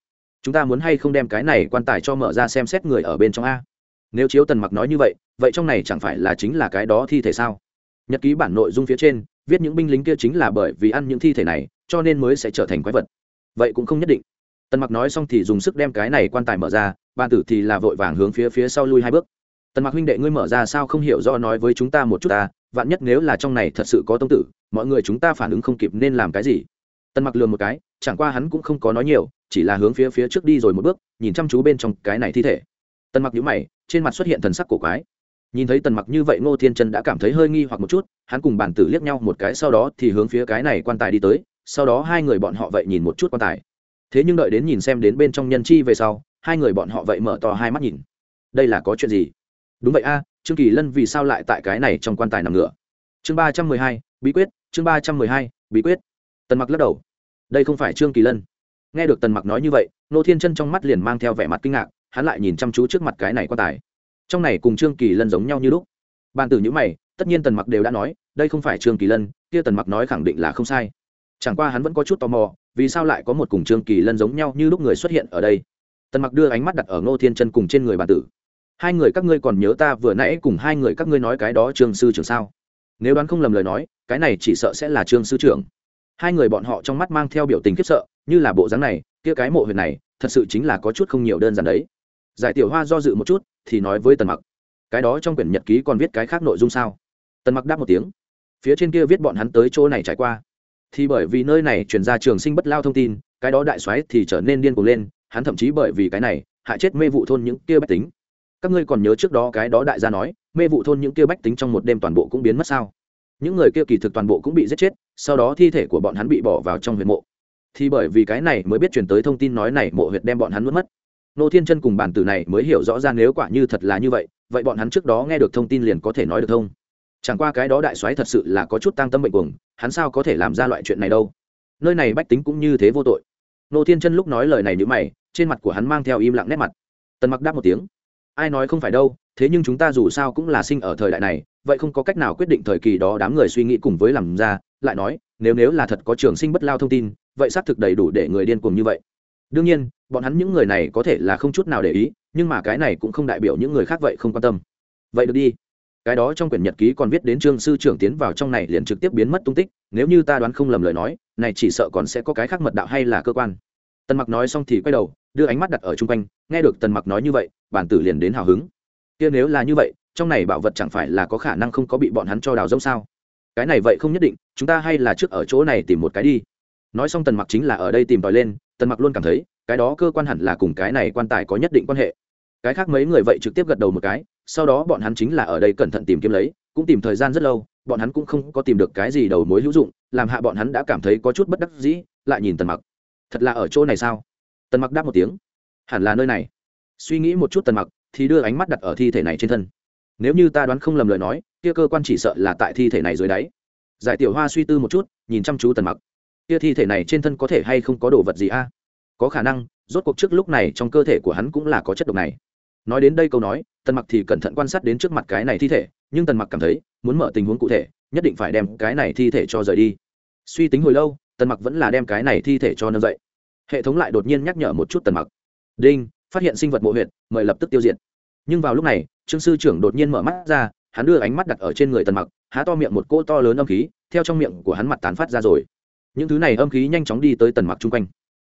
chúng ta muốn hay không đem cái này quan tài cho mở ra xem xét người ở bên trong a? Nếu chiếu tần mặc nói như vậy vậy trong này chẳng phải là chính là cái đó thi thể sao? Nhật ký bản nội dung phía trên, viết những binh lính kia chính là bởi vì ăn những thi thể này, cho nên mới sẽ trở thành quái vật. Vậy cũng không nhất định. Tần mặc nói xong thì dùng sức đem cái này quan tài mở ra ban tử thì là vội vàng hướng phía phía sau lui hai bước. Tần mặc huynh đệ ngươi mở ra sao không hiểu do nói với chúng ta một chút ta, vạn nhất nếu là trong này thật sự có tông tử, mọi người chúng ta phản ứng không kịp nên làm cái gì? Tần mặc lừa một cái, chẳng qua hắn cũng không có nói nhiều chỉ là hướng phía phía trước đi rồi một bước, nhìn chăm chú bên trong cái này thi thể. Tần mặc nhũ mày, trên mặt xuất hiện thần sắc cổ quái. Nhìn thấy tần mặc như vậy, ngô thiên chân đã cảm thấy hơi nghi hoặc một chút, hắn cùng bản tử liếc nhau một cái, sau đó thì hướng phía cái này quan tài đi tới, sau đó hai người bọn họ vậy nhìn một chút quan tài. Thế nhưng đợi đến nhìn xem đến bên trong nhân chi về sau, hai người bọn họ vậy mở to hai mắt nhìn. Đây là có chuyện gì? Đúng vậy a, trương kỳ lân vì sao lại tại cái này trong quan tài nằm ngửa? Chương ba trăm mười hai, bí quyết, chương ba trăm mười hai, bí quyết. Tần mặc lắc đầu. Đây không phải trương kỳ lân nghe được tần mặc nói như vậy, nô thiên chân trong mắt liền mang theo vẻ mặt kinh ngạc, hắn lại nhìn chăm chú trước mặt cái này quan tài. Trong này cùng trương kỳ lân giống nhau như lúc. Bàn tử nhữ mày, tất nhiên tần mặc đều đã nói, đây không phải trương kỳ lân, kia tần mặc nói khẳng định là không sai. Chẳng qua hắn vẫn có chút tò mò, vì sao lại có một cùng trương kỳ lân giống nhau như lúc người xuất hiện ở đây? Tần mặc đưa ánh mắt đặt ở ngô thiên chân cùng trên người bàn tử. Hai người các ngươi còn nhớ ta vừa nãy cùng hai người các ngươi nói cái đó trương sư trưởng sao? Nếu đoán không lầm lời nói, cái này chỉ sợ sẽ là trương sư trưởng. Hai người bọn họ trong mắt mang theo biểu tình khiếp sợ như là bộ dáng này, kia cái mộ huyệt này, thật sự chính là có chút không nhiều đơn giản đấy. Giải tiểu hoa do dự một chút, thì nói với tần mặc, cái đó trong quyển nhật ký còn viết cái khác nội dung sao? Tần mặc đáp một tiếng, phía trên kia viết bọn hắn tới chỗ này trải qua. Thì bởi vì nơi này chuyển ra trường sinh bất lao thông tin, cái đó đại soái thì trở nên điên cuồng lên, hắn thậm chí bởi vì cái này, hại chết mê vụ thôn những kia bách tính. Các ngươi còn nhớ trước đó cái đó đại gia nói, mê vụ thôn những kia bách tính trong một đêm toàn bộ cũng biến mất sao? Những người kia kỳ thực toàn bộ cũng bị giết chết, sau đó thi thể của bọn hắn bị bỏ vào trong huyệt mộ thì bởi vì cái này mới biết chuyển tới thông tin nói này mộ huyệt đem bọn hắn mất mất. Nô thiên chân cùng bản tử này mới hiểu rõ ra nếu quả như thật là như vậy vậy bọn hắn trước đó nghe được thông tin liền có thể nói được thông. Chẳng qua cái đó đại soái thật sự là có chút tăng tâm bệnh cuồng, hắn sao có thể làm ra loại chuyện này đâu? Nơi này bách tính cũng như thế vô tội. Nô thiên chân lúc nói lời này như mày, trên mặt của hắn mang theo im lặng nét mặt. Tần mặc đáp một tiếng. Ai nói không phải đâu, thế nhưng chúng ta dù sao cũng là sinh ở thời đại này, vậy không có cách nào quyết định thời kỳ đó đám người suy nghĩ cùng với làm ra, lại nói, nếu nếu là thật có trường sinh bất lao thông tin vậy xác thực đầy đủ để người điên cuồng như vậy. Đương nhiên, bọn hắn những người này có thể là không chút nào để ý, nhưng mà cái này cũng không đại biểu những người khác vậy không quan tâm. Vậy được đi. Cái đó trong quyển nhật ký còn viết đến trương sư trưởng tiến vào trong này liền trực tiếp biến mất tung tích, nếu như ta đoán không lầm lời nói, này chỉ sợ còn sẽ có cái khác mật đạo hay là cơ quan. Tần mặc nói xong thì quay đầu, đưa ánh mắt đặt ở chung quanh, nghe được tần mặc nói như vậy, bản tử liền đến hào hứng. Kia nếu là như vậy, trong này bảo vật chẳng phải là có khả năng không có bị bọn hắn cho đào rông sao? Cái này vậy không nhất định, chúng ta hay là trước ở chỗ này tìm một cái đi nói xong tần mặc chính là ở đây tìm tòi lên, tần mặc luôn cảm thấy, cái đó cơ quan hẳn là cùng cái này quan tài có nhất định quan hệ. Cái khác mấy người vậy trực tiếp gật đầu một cái, sau đó bọn hắn chính là ở đây cẩn thận tìm kiếm lấy, cũng tìm thời gian rất lâu, bọn hắn cũng không có tìm được cái gì đầu mối hữu dụng, làm hạ bọn hắn đã cảm thấy có chút bất đắc dĩ, lại nhìn tần mặc. Thật là ở chỗ này sao? Tần mặc đáp một tiếng. Hẳn là nơi này. Suy nghĩ một chút tần mặc, thì đưa ánh mắt đặt ở thi thể này trên thân. Nếu như ta đoán không lầm lời nói, kia cơ quan chỉ sợ là tại thi thể này dưới đáy. Giải tiểu hoa suy tư một chút, nhìn chăm chú tần mặc kia thi thể này trên thân có thể hay không có đồ vật gì a? Có khả năng, rốt cuộc trước lúc này trong cơ thể của hắn cũng là có chất độc này. Nói đến đây câu nói, tần mặc thì cẩn thận quan sát đến trước mặt cái này thi thể, nhưng tần mặc cảm thấy, muốn mở tình huống cụ thể, nhất định phải đem cái này thi thể cho rời đi. Suy tính hồi lâu, tần mặc vẫn là đem cái này thi thể cho nâng dậy. Hệ thống lại đột nhiên nhắc nhở một chút tần mặc. Đinh, phát hiện sinh vật mộ huyện mời lập tức tiêu diệt. Nhưng vào lúc này, trương sư trưởng đột nhiên mở mắt ra, hắn đưa ánh mắt đặt ở trên người tần mặc, há to miệng một cỗ to lớn âm khí, theo trong miệng của hắn mặt tán phát ra rồi những thứ này âm khí nhanh chóng đi tới tần mặc chung quanh.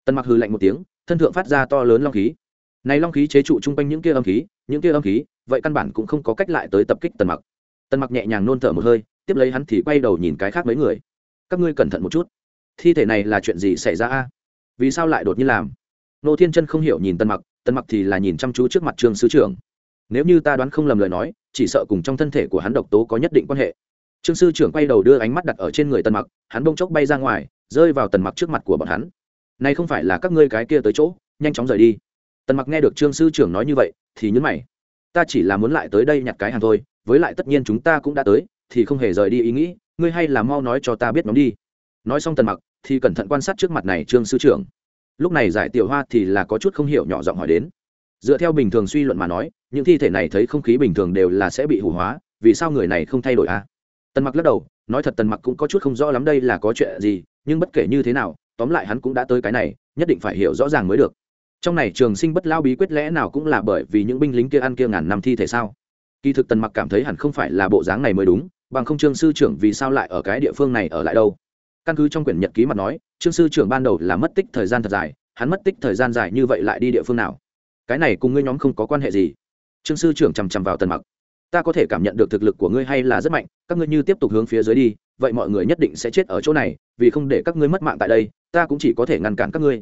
Tần mặc hừ lạnh một tiếng, thân thượng phát ra to lớn long khí. Này long khí chế trụ chung quanh những kia âm khí, những kia âm khí, vậy căn bản cũng không có cách lại tới tập kích tần mặc. Tần mặc nhẹ nhàng nôn thở một hơi, tiếp lấy hắn thì quay đầu nhìn cái khác mấy người. Các ngươi cẩn thận một chút. Thi thể này là chuyện gì xảy ra a? Vì sao lại đột nhiên làm? Nô thiên chân không hiểu nhìn tần mặc tần mặc thì là nhìn chăm chú trước mặt trương sứ trưởng nếu như ta đoán không lầm lời nói, chỉ sợ cùng trong thân thể của hắn độc tố có nhất định quan hệ trương sư trưởng quay đầu đưa ánh mắt đặt ở trên người tần mặc, hắn bông chốc bay ra ngoài, rơi vào tần mặc trước mặt của bọn hắn. Này không phải là các ngươi cái kia tới chỗ, nhanh chóng rời đi. Tần mặc nghe được trương sư trưởng nói như vậy, thì nhấn mày. Ta chỉ là muốn lại tới đây nhặt cái hàng thôi, với lại tất nhiên chúng ta cũng đã tới, thì không hề rời đi ý nghĩ, ngươi hay là mau nói cho ta biết nhóm đi. Nói xong tần mặc, thì cẩn thận quan sát trước mặt này trương sư trưởng. Lúc này giải tiểu hoa thì là có chút không hiểu nhỏ giọng hỏi đến. Dựa theo bình thường suy luận mà nói, những thi thể này thấy không khí bình thường đều là sẽ bị hủ hóa, vì sao người này không thay đổi a à? Tần mặc lắc đầu, nói thật tần mặc cũng có chút không rõ lắm đây là có chuyện gì, nhưng bất kể như thế nào, tóm lại hắn cũng đã tới cái này, nhất định phải hiểu rõ ràng mới được. Trong này trường sinh bất lao bí quyết lẽ nào cũng là bởi vì những binh lính kia ăn kia ngàn năm thi thể sao? Kỳ thực tần mặc cảm thấy hẳn không phải là bộ dáng này mới đúng, bằng không trương sư trưởng vì sao lại ở cái địa phương này ở lại đâu? Căn cứ trong quyển nhật ký mặt nói, trương sư trưởng ban đầu là mất tích thời gian thật dài, hắn mất tích thời gian dài như vậy lại đi địa phương nào? Cái này cùng ngươi nhóm không có quan hệ gì. Trương sư trưởng chằm chằm vào tần mặc ta có thể cảm nhận được thực lực của ngươi hay là rất mạnh, các ngươi như tiếp tục hướng phía dưới đi, vậy mọi người nhất định sẽ chết ở chỗ này, vì không để các ngươi mất mạng tại đây, ta cũng chỉ có thể ngăn cản các ngươi.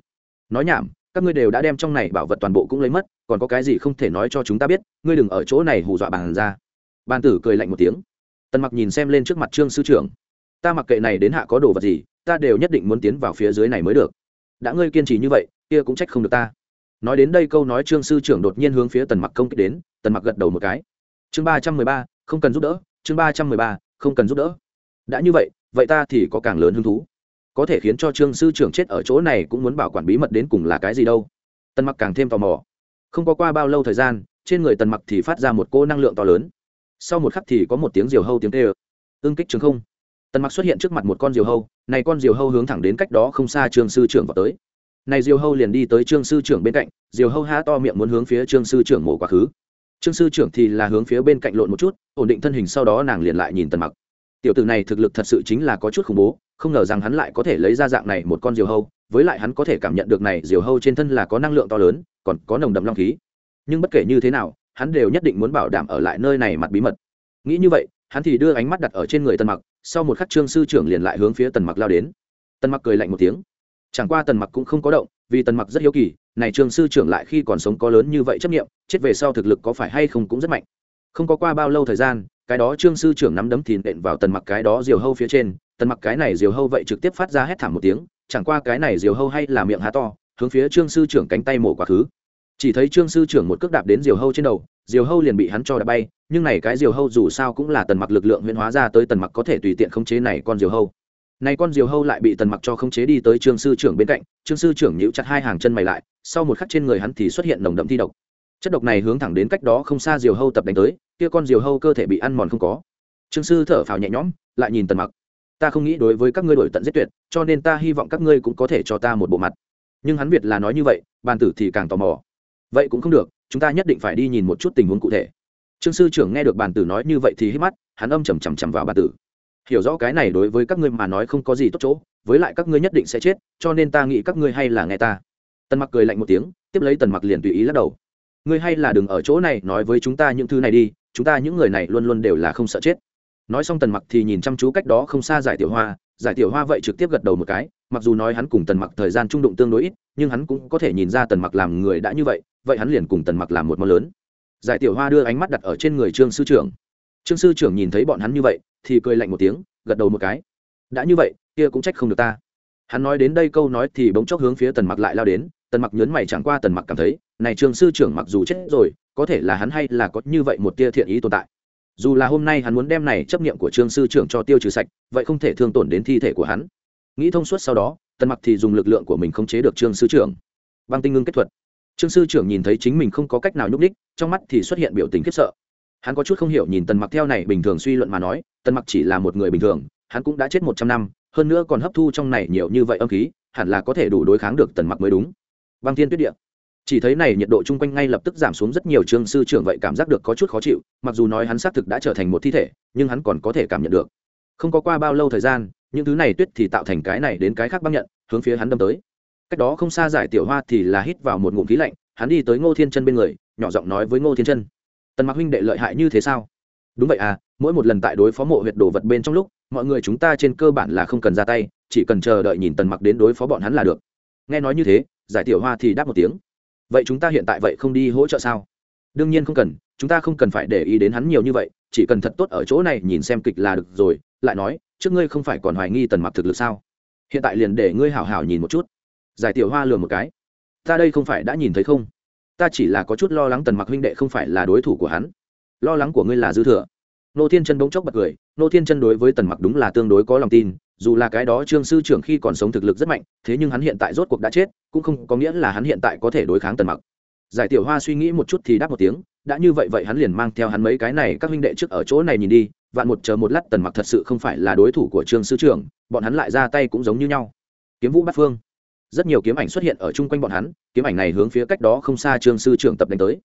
Nói nhảm, các ngươi đều đã đem trong này bảo vật toàn bộ cũng lấy mất, còn có cái gì không thể nói cho chúng ta biết, ngươi đừng ở chỗ này hù dọa bàn ra. Bàn tử cười lạnh một tiếng. Tần mặc nhìn xem lên trước mặt trương sư trưởng. Ta mặc kệ này đến hạ có đồ vật gì, ta đều nhất định muốn tiến vào phía dưới này mới được. Đã ngươi kiên trì như vậy, kia cũng trách không được ta. Nói đến đây câu nói trương sư trưởng đột nhiên hướng phía tần mặc công kích đến, tần mặc gật đầu một cái chương ba trăm mười ba, không cần giúp đỡ. Chương ba trăm mười ba, không cần giúp đỡ. Đã như vậy vậy ta thì có càng lớn hứng thú. Có thể khiến cho trương sư trưởng chết ở chỗ này cũng muốn bảo quản bí mật đến cùng là cái gì đâu. Tần mặc càng thêm tò mò. Không có qua bao lâu thời gian, trên người tần mặc thì phát ra một cô năng lượng to lớn. Sau một khắc thì có một tiếng diều hâu tiếng tê ơ ương kích trường không. Tần mặc xuất hiện trước mặt một con diều hâu. Này con diều hâu hướng thẳng đến cách đó không xa trương sư trưởng vào tới. Này diều hâu liền đi tới trương sư trưởng bên cạnh. Diều hâu há to miệng muốn hướng phía trương sư trưởng mổ quá khứ trương sư trưởng thì là hướng phía bên cạnh lộn một chút, ổn định thân hình sau đó nàng liền lại nhìn tần mặc. Tiểu tử này thực lực thật sự chính là có chút khủng bố, không ngờ rằng hắn lại có thể lấy ra dạng này một con diều hâu, với lại hắn có thể cảm nhận được này diều hâu trên thân là có năng lượng to lớn, còn có nồng đậm long khí. Nhưng bất kể như thế nào, hắn đều nhất định muốn bảo đảm ở lại nơi này mặt bí mật. Nghĩ như vậy, hắn thì đưa ánh mắt đặt ở trên người tần mặc, sau một khắc trương sư trưởng liền lại hướng phía tần mặc lao đến. Tần mặc cười lạnh một tiếng. Chẳng qua tần mặc cũng không có động, vì tần mặc rất hiếu kỳ này trương sư trưởng lại khi còn sống có lớn như vậy chấp nghiệm chết về sau thực lực có phải hay không cũng rất mạnh. Không có qua bao lâu thời gian, cái đó trương sư trưởng nắm đấm thìn đện vào tần mặc cái đó diều hâu phía trên, tần mặc cái này diều hâu vậy trực tiếp phát ra hét thảm một tiếng, chẳng qua cái này diều hâu hay là miệng há to, hướng phía trương sư trưởng cánh tay mổ quá khứ. Chỉ thấy trương sư trưởng một cước đạp đến diều hâu trên đầu, diều hâu liền bị hắn cho đã bay, nhưng này cái diều hâu dù sao cũng là tần mặc lực lượng huyễn hóa ra tới tần mặc có thể tùy tiện khống chế này con diều hâu này con diều hâu lại bị tần mặc cho khống chế đi tới trương sư trưởng bên cạnh, trương sư trưởng nhíu chặt hai hàng chân mày lại, sau một khắc trên người hắn thì xuất hiện nồng đậm thi độc. Chất độc này hướng thẳng đến cách đó không xa diều hâu tập đánh tới, kia con diều hâu cơ thể bị ăn mòn không có. Trương sư thở phào nhẹ nhõm, lại nhìn tần mặc. Ta không nghĩ đối với các ngươi đổi tận giết tuyệt, cho nên ta hy vọng các ngươi cũng có thể cho ta một bộ mặt. Nhưng hắn việt là nói như vậy, bàn tử thì càng tò mò. Vậy cũng không được, chúng ta nhất định phải đi nhìn một chút tình huống cụ thể. Trương sư trưởng nghe được bàn tử nói như vậy thì hít mắt, hắn âm chầm chằm chằm vào bàn tử hiểu rõ cái này đối với các ngươi mà nói không có gì tốt chỗ, với lại các ngươi nhất định sẽ chết, cho nên ta nghĩ các ngươi hay là nghe ta. Tần mặc cười lạnh một tiếng, tiếp lấy tần mặc liền tùy ý lắc đầu. Ngươi hay là đừng ở chỗ này, nói với chúng ta những thứ này đi, chúng ta những người này luôn luôn đều là không sợ chết. Nói xong tần mặc thì nhìn chăm chú cách đó không xa giải tiểu hoa, giải tiểu hoa vậy trực tiếp gật đầu một cái, mặc dù nói hắn cùng tần mặc thời gian trung đụng tương đối ít, nhưng hắn cũng có thể nhìn ra tần mặc làm người đã như vậy vậy hắn liền cùng tần mặc làm một món lớn. Giải tiểu hoa đưa ánh mắt đặt ở trên người trương sư trưởng trương sư trưởng nhìn thấy bọn hắn như vậy, thì cười lạnh một tiếng, gật đầu một cái. Đã như vậy, kia cũng trách không được ta. Hắn nói đến đây câu nói thì bỗng chốc hướng phía tần mặc lại lao đến, tần mặc nhớn mày chẳng qua tần mặc cảm thấy, này trương sư trưởng mặc dù chết rồi, có thể là hắn hay là có như vậy một tia thiện ý tồn tại. Dù là hôm nay hắn muốn đem này chấp niệm của trương sư trưởng cho tiêu trừ sạch, vậy không thể thương tổn đến thi thể của hắn. Nghĩ thông suốt sau đó, tần mặc thì dùng lực lượng của mình khống chế được trương sư trưởng. Băng tinh ngưng kết thuật. Trương sư trưởng nhìn thấy chính mình không có cách nào nhúc đích trong mắt thì xuất hiện biểu tình khiếp sợ hắn có chút không hiểu nhìn tần mặc theo này bình thường suy luận mà nói, tần mặc chỉ là một người bình thường, hắn cũng đã chết một trăm năm, hơn nữa còn hấp thu trong này nhiều như vậy âm khí, hẳn là có thể đủ đối kháng được tần mặc mới đúng. Băng thiên tuyết địa. Chỉ thấy này nhiệt độ chung quanh ngay lập tức giảm xuống rất nhiều, trương sư trưởng vậy cảm giác được có chút khó chịu, mặc dù nói hắn xác thực đã trở thành một thi thể, nhưng hắn còn có thể cảm nhận được. Không có qua bao lâu thời gian, những thứ này tuyết thì tạo thành cái này đến cái khác băng nhận, hướng phía hắn đâm tới. Cách đó không xa giải tiểu hoa thì là hít vào một ngụm khí lạnh, hắn đi tới ngô thiên chân bên người, nhỏ giọng nói với ngô thiên chân tần mặc huynh đệ lợi hại như thế sao? Đúng vậy à mỗi một lần tại đối phó mộ huyệt đồ vật bên trong lúc, mọi người chúng ta trên cơ bản là không cần ra tay, chỉ cần chờ đợi nhìn tần mặc đến đối phó bọn hắn là được. Nghe nói như thế, giải tiểu hoa thì đáp một tiếng. Vậy chúng ta hiện tại vậy không đi hỗ trợ sao? Đương nhiên không cần, chúng ta không cần phải để ý đến hắn nhiều như vậy, chỉ cần thật tốt ở chỗ này nhìn xem kịch là được rồi, lại nói, trước ngươi không phải còn hoài nghi tần mặc thực lực sao? Hiện tại liền để ngươi hảo hảo nhìn một chút. Giải tiểu hoa lừa một cái. Ta đây không phải đã nhìn thấy không? Ta chỉ là có chút lo lắng tần mặc huynh đệ không phải là đối thủ của hắn. Lo lắng của ngươi là dư thừa. Nô thiên chân bỗng chốc bật cười. Nô thiên chân đối với tần mặc đúng là tương đối có lòng tin, dù là cái đó trương sư trưởng khi còn sống thực lực rất mạnh, thế nhưng hắn hiện tại rốt cuộc đã chết, cũng không có nghĩa là hắn hiện tại có thể đối kháng tần mặc. Giải tiểu hoa suy nghĩ một chút thì đáp một tiếng, đã như vậy vậy hắn liền mang theo hắn mấy cái này, các huynh đệ trước ở chỗ này nhìn đi, vạn một chờ một lát tần mặc thật sự không phải là đối thủ của trương sư trưởng, bọn hắn lại ra tay cũng giống như nhau. Kiếm vũ bát phương rất nhiều kiếm ảnh xuất hiện ở chung quanh bọn hắn, kiếm ảnh này hướng phía cách đó không xa trương sư trưởng tập đánh tới.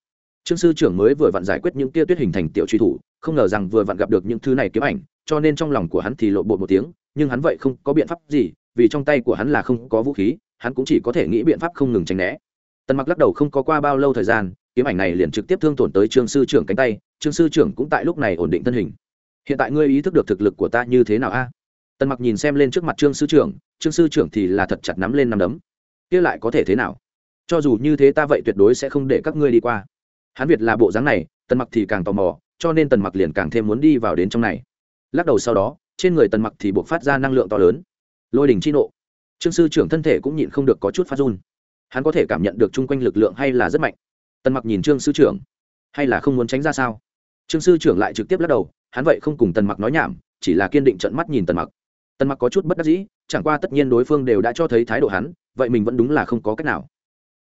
Trương sư trưởng mới vừa vặn giải quyết những tia tuyết hình thành tiểu truy thủ, không ngờ rằng vừa vặn gặp được những thứ này kiếm ảnh, cho nên trong lòng của hắn thì lộ bộ một tiếng, nhưng hắn vậy không có biện pháp gì, vì trong tay của hắn là không có vũ khí, hắn cũng chỉ có thể nghĩ biện pháp không ngừng tránh né. Tần mặc lắc đầu không có qua bao lâu thời gian, kiếm ảnh này liền trực tiếp thương tổn tới trương sư trưởng cánh tay, trương sư trưởng cũng tại lúc này ổn định thân hình. Hiện tại ngươi ý thức được thực lực của ta như thế nào a? Tần mặc nhìn xem lên trước mặt trương sư trưởng, trương sư trưởng thì là thật chặt nắm lên nắm đấm. Kia lại có thể thế nào? Cho dù như thế ta vậy tuyệt đối sẽ không để các ngươi đi qua. Hắn việt là bộ dáng này, tần mặc thì càng tò mò, cho nên tần mặc liền càng thêm muốn đi vào đến trong này. Lắc đầu sau đó, trên người tần mặc thì buộc phát ra năng lượng to lớn. Lôi đình chi nộ. Trương sư trưởng thân thể cũng nhịn không được có chút phát run. Hắn có thể cảm nhận được chung quanh lực lượng hay là rất mạnh. Tần mặc nhìn trương sư trưởng. Hay là không muốn tránh ra sao? Trương sư trưởng lại trực tiếp lắc đầu, hắn vậy không cùng tần mặc nói nhảm, chỉ là kiên định trận mắt nhìn tần mặc tần mặc có chút bất đắc dĩ, chẳng qua tất nhiên đối phương đều đã cho thấy thái độ hắn, vậy mình vẫn đúng là không có cách nào.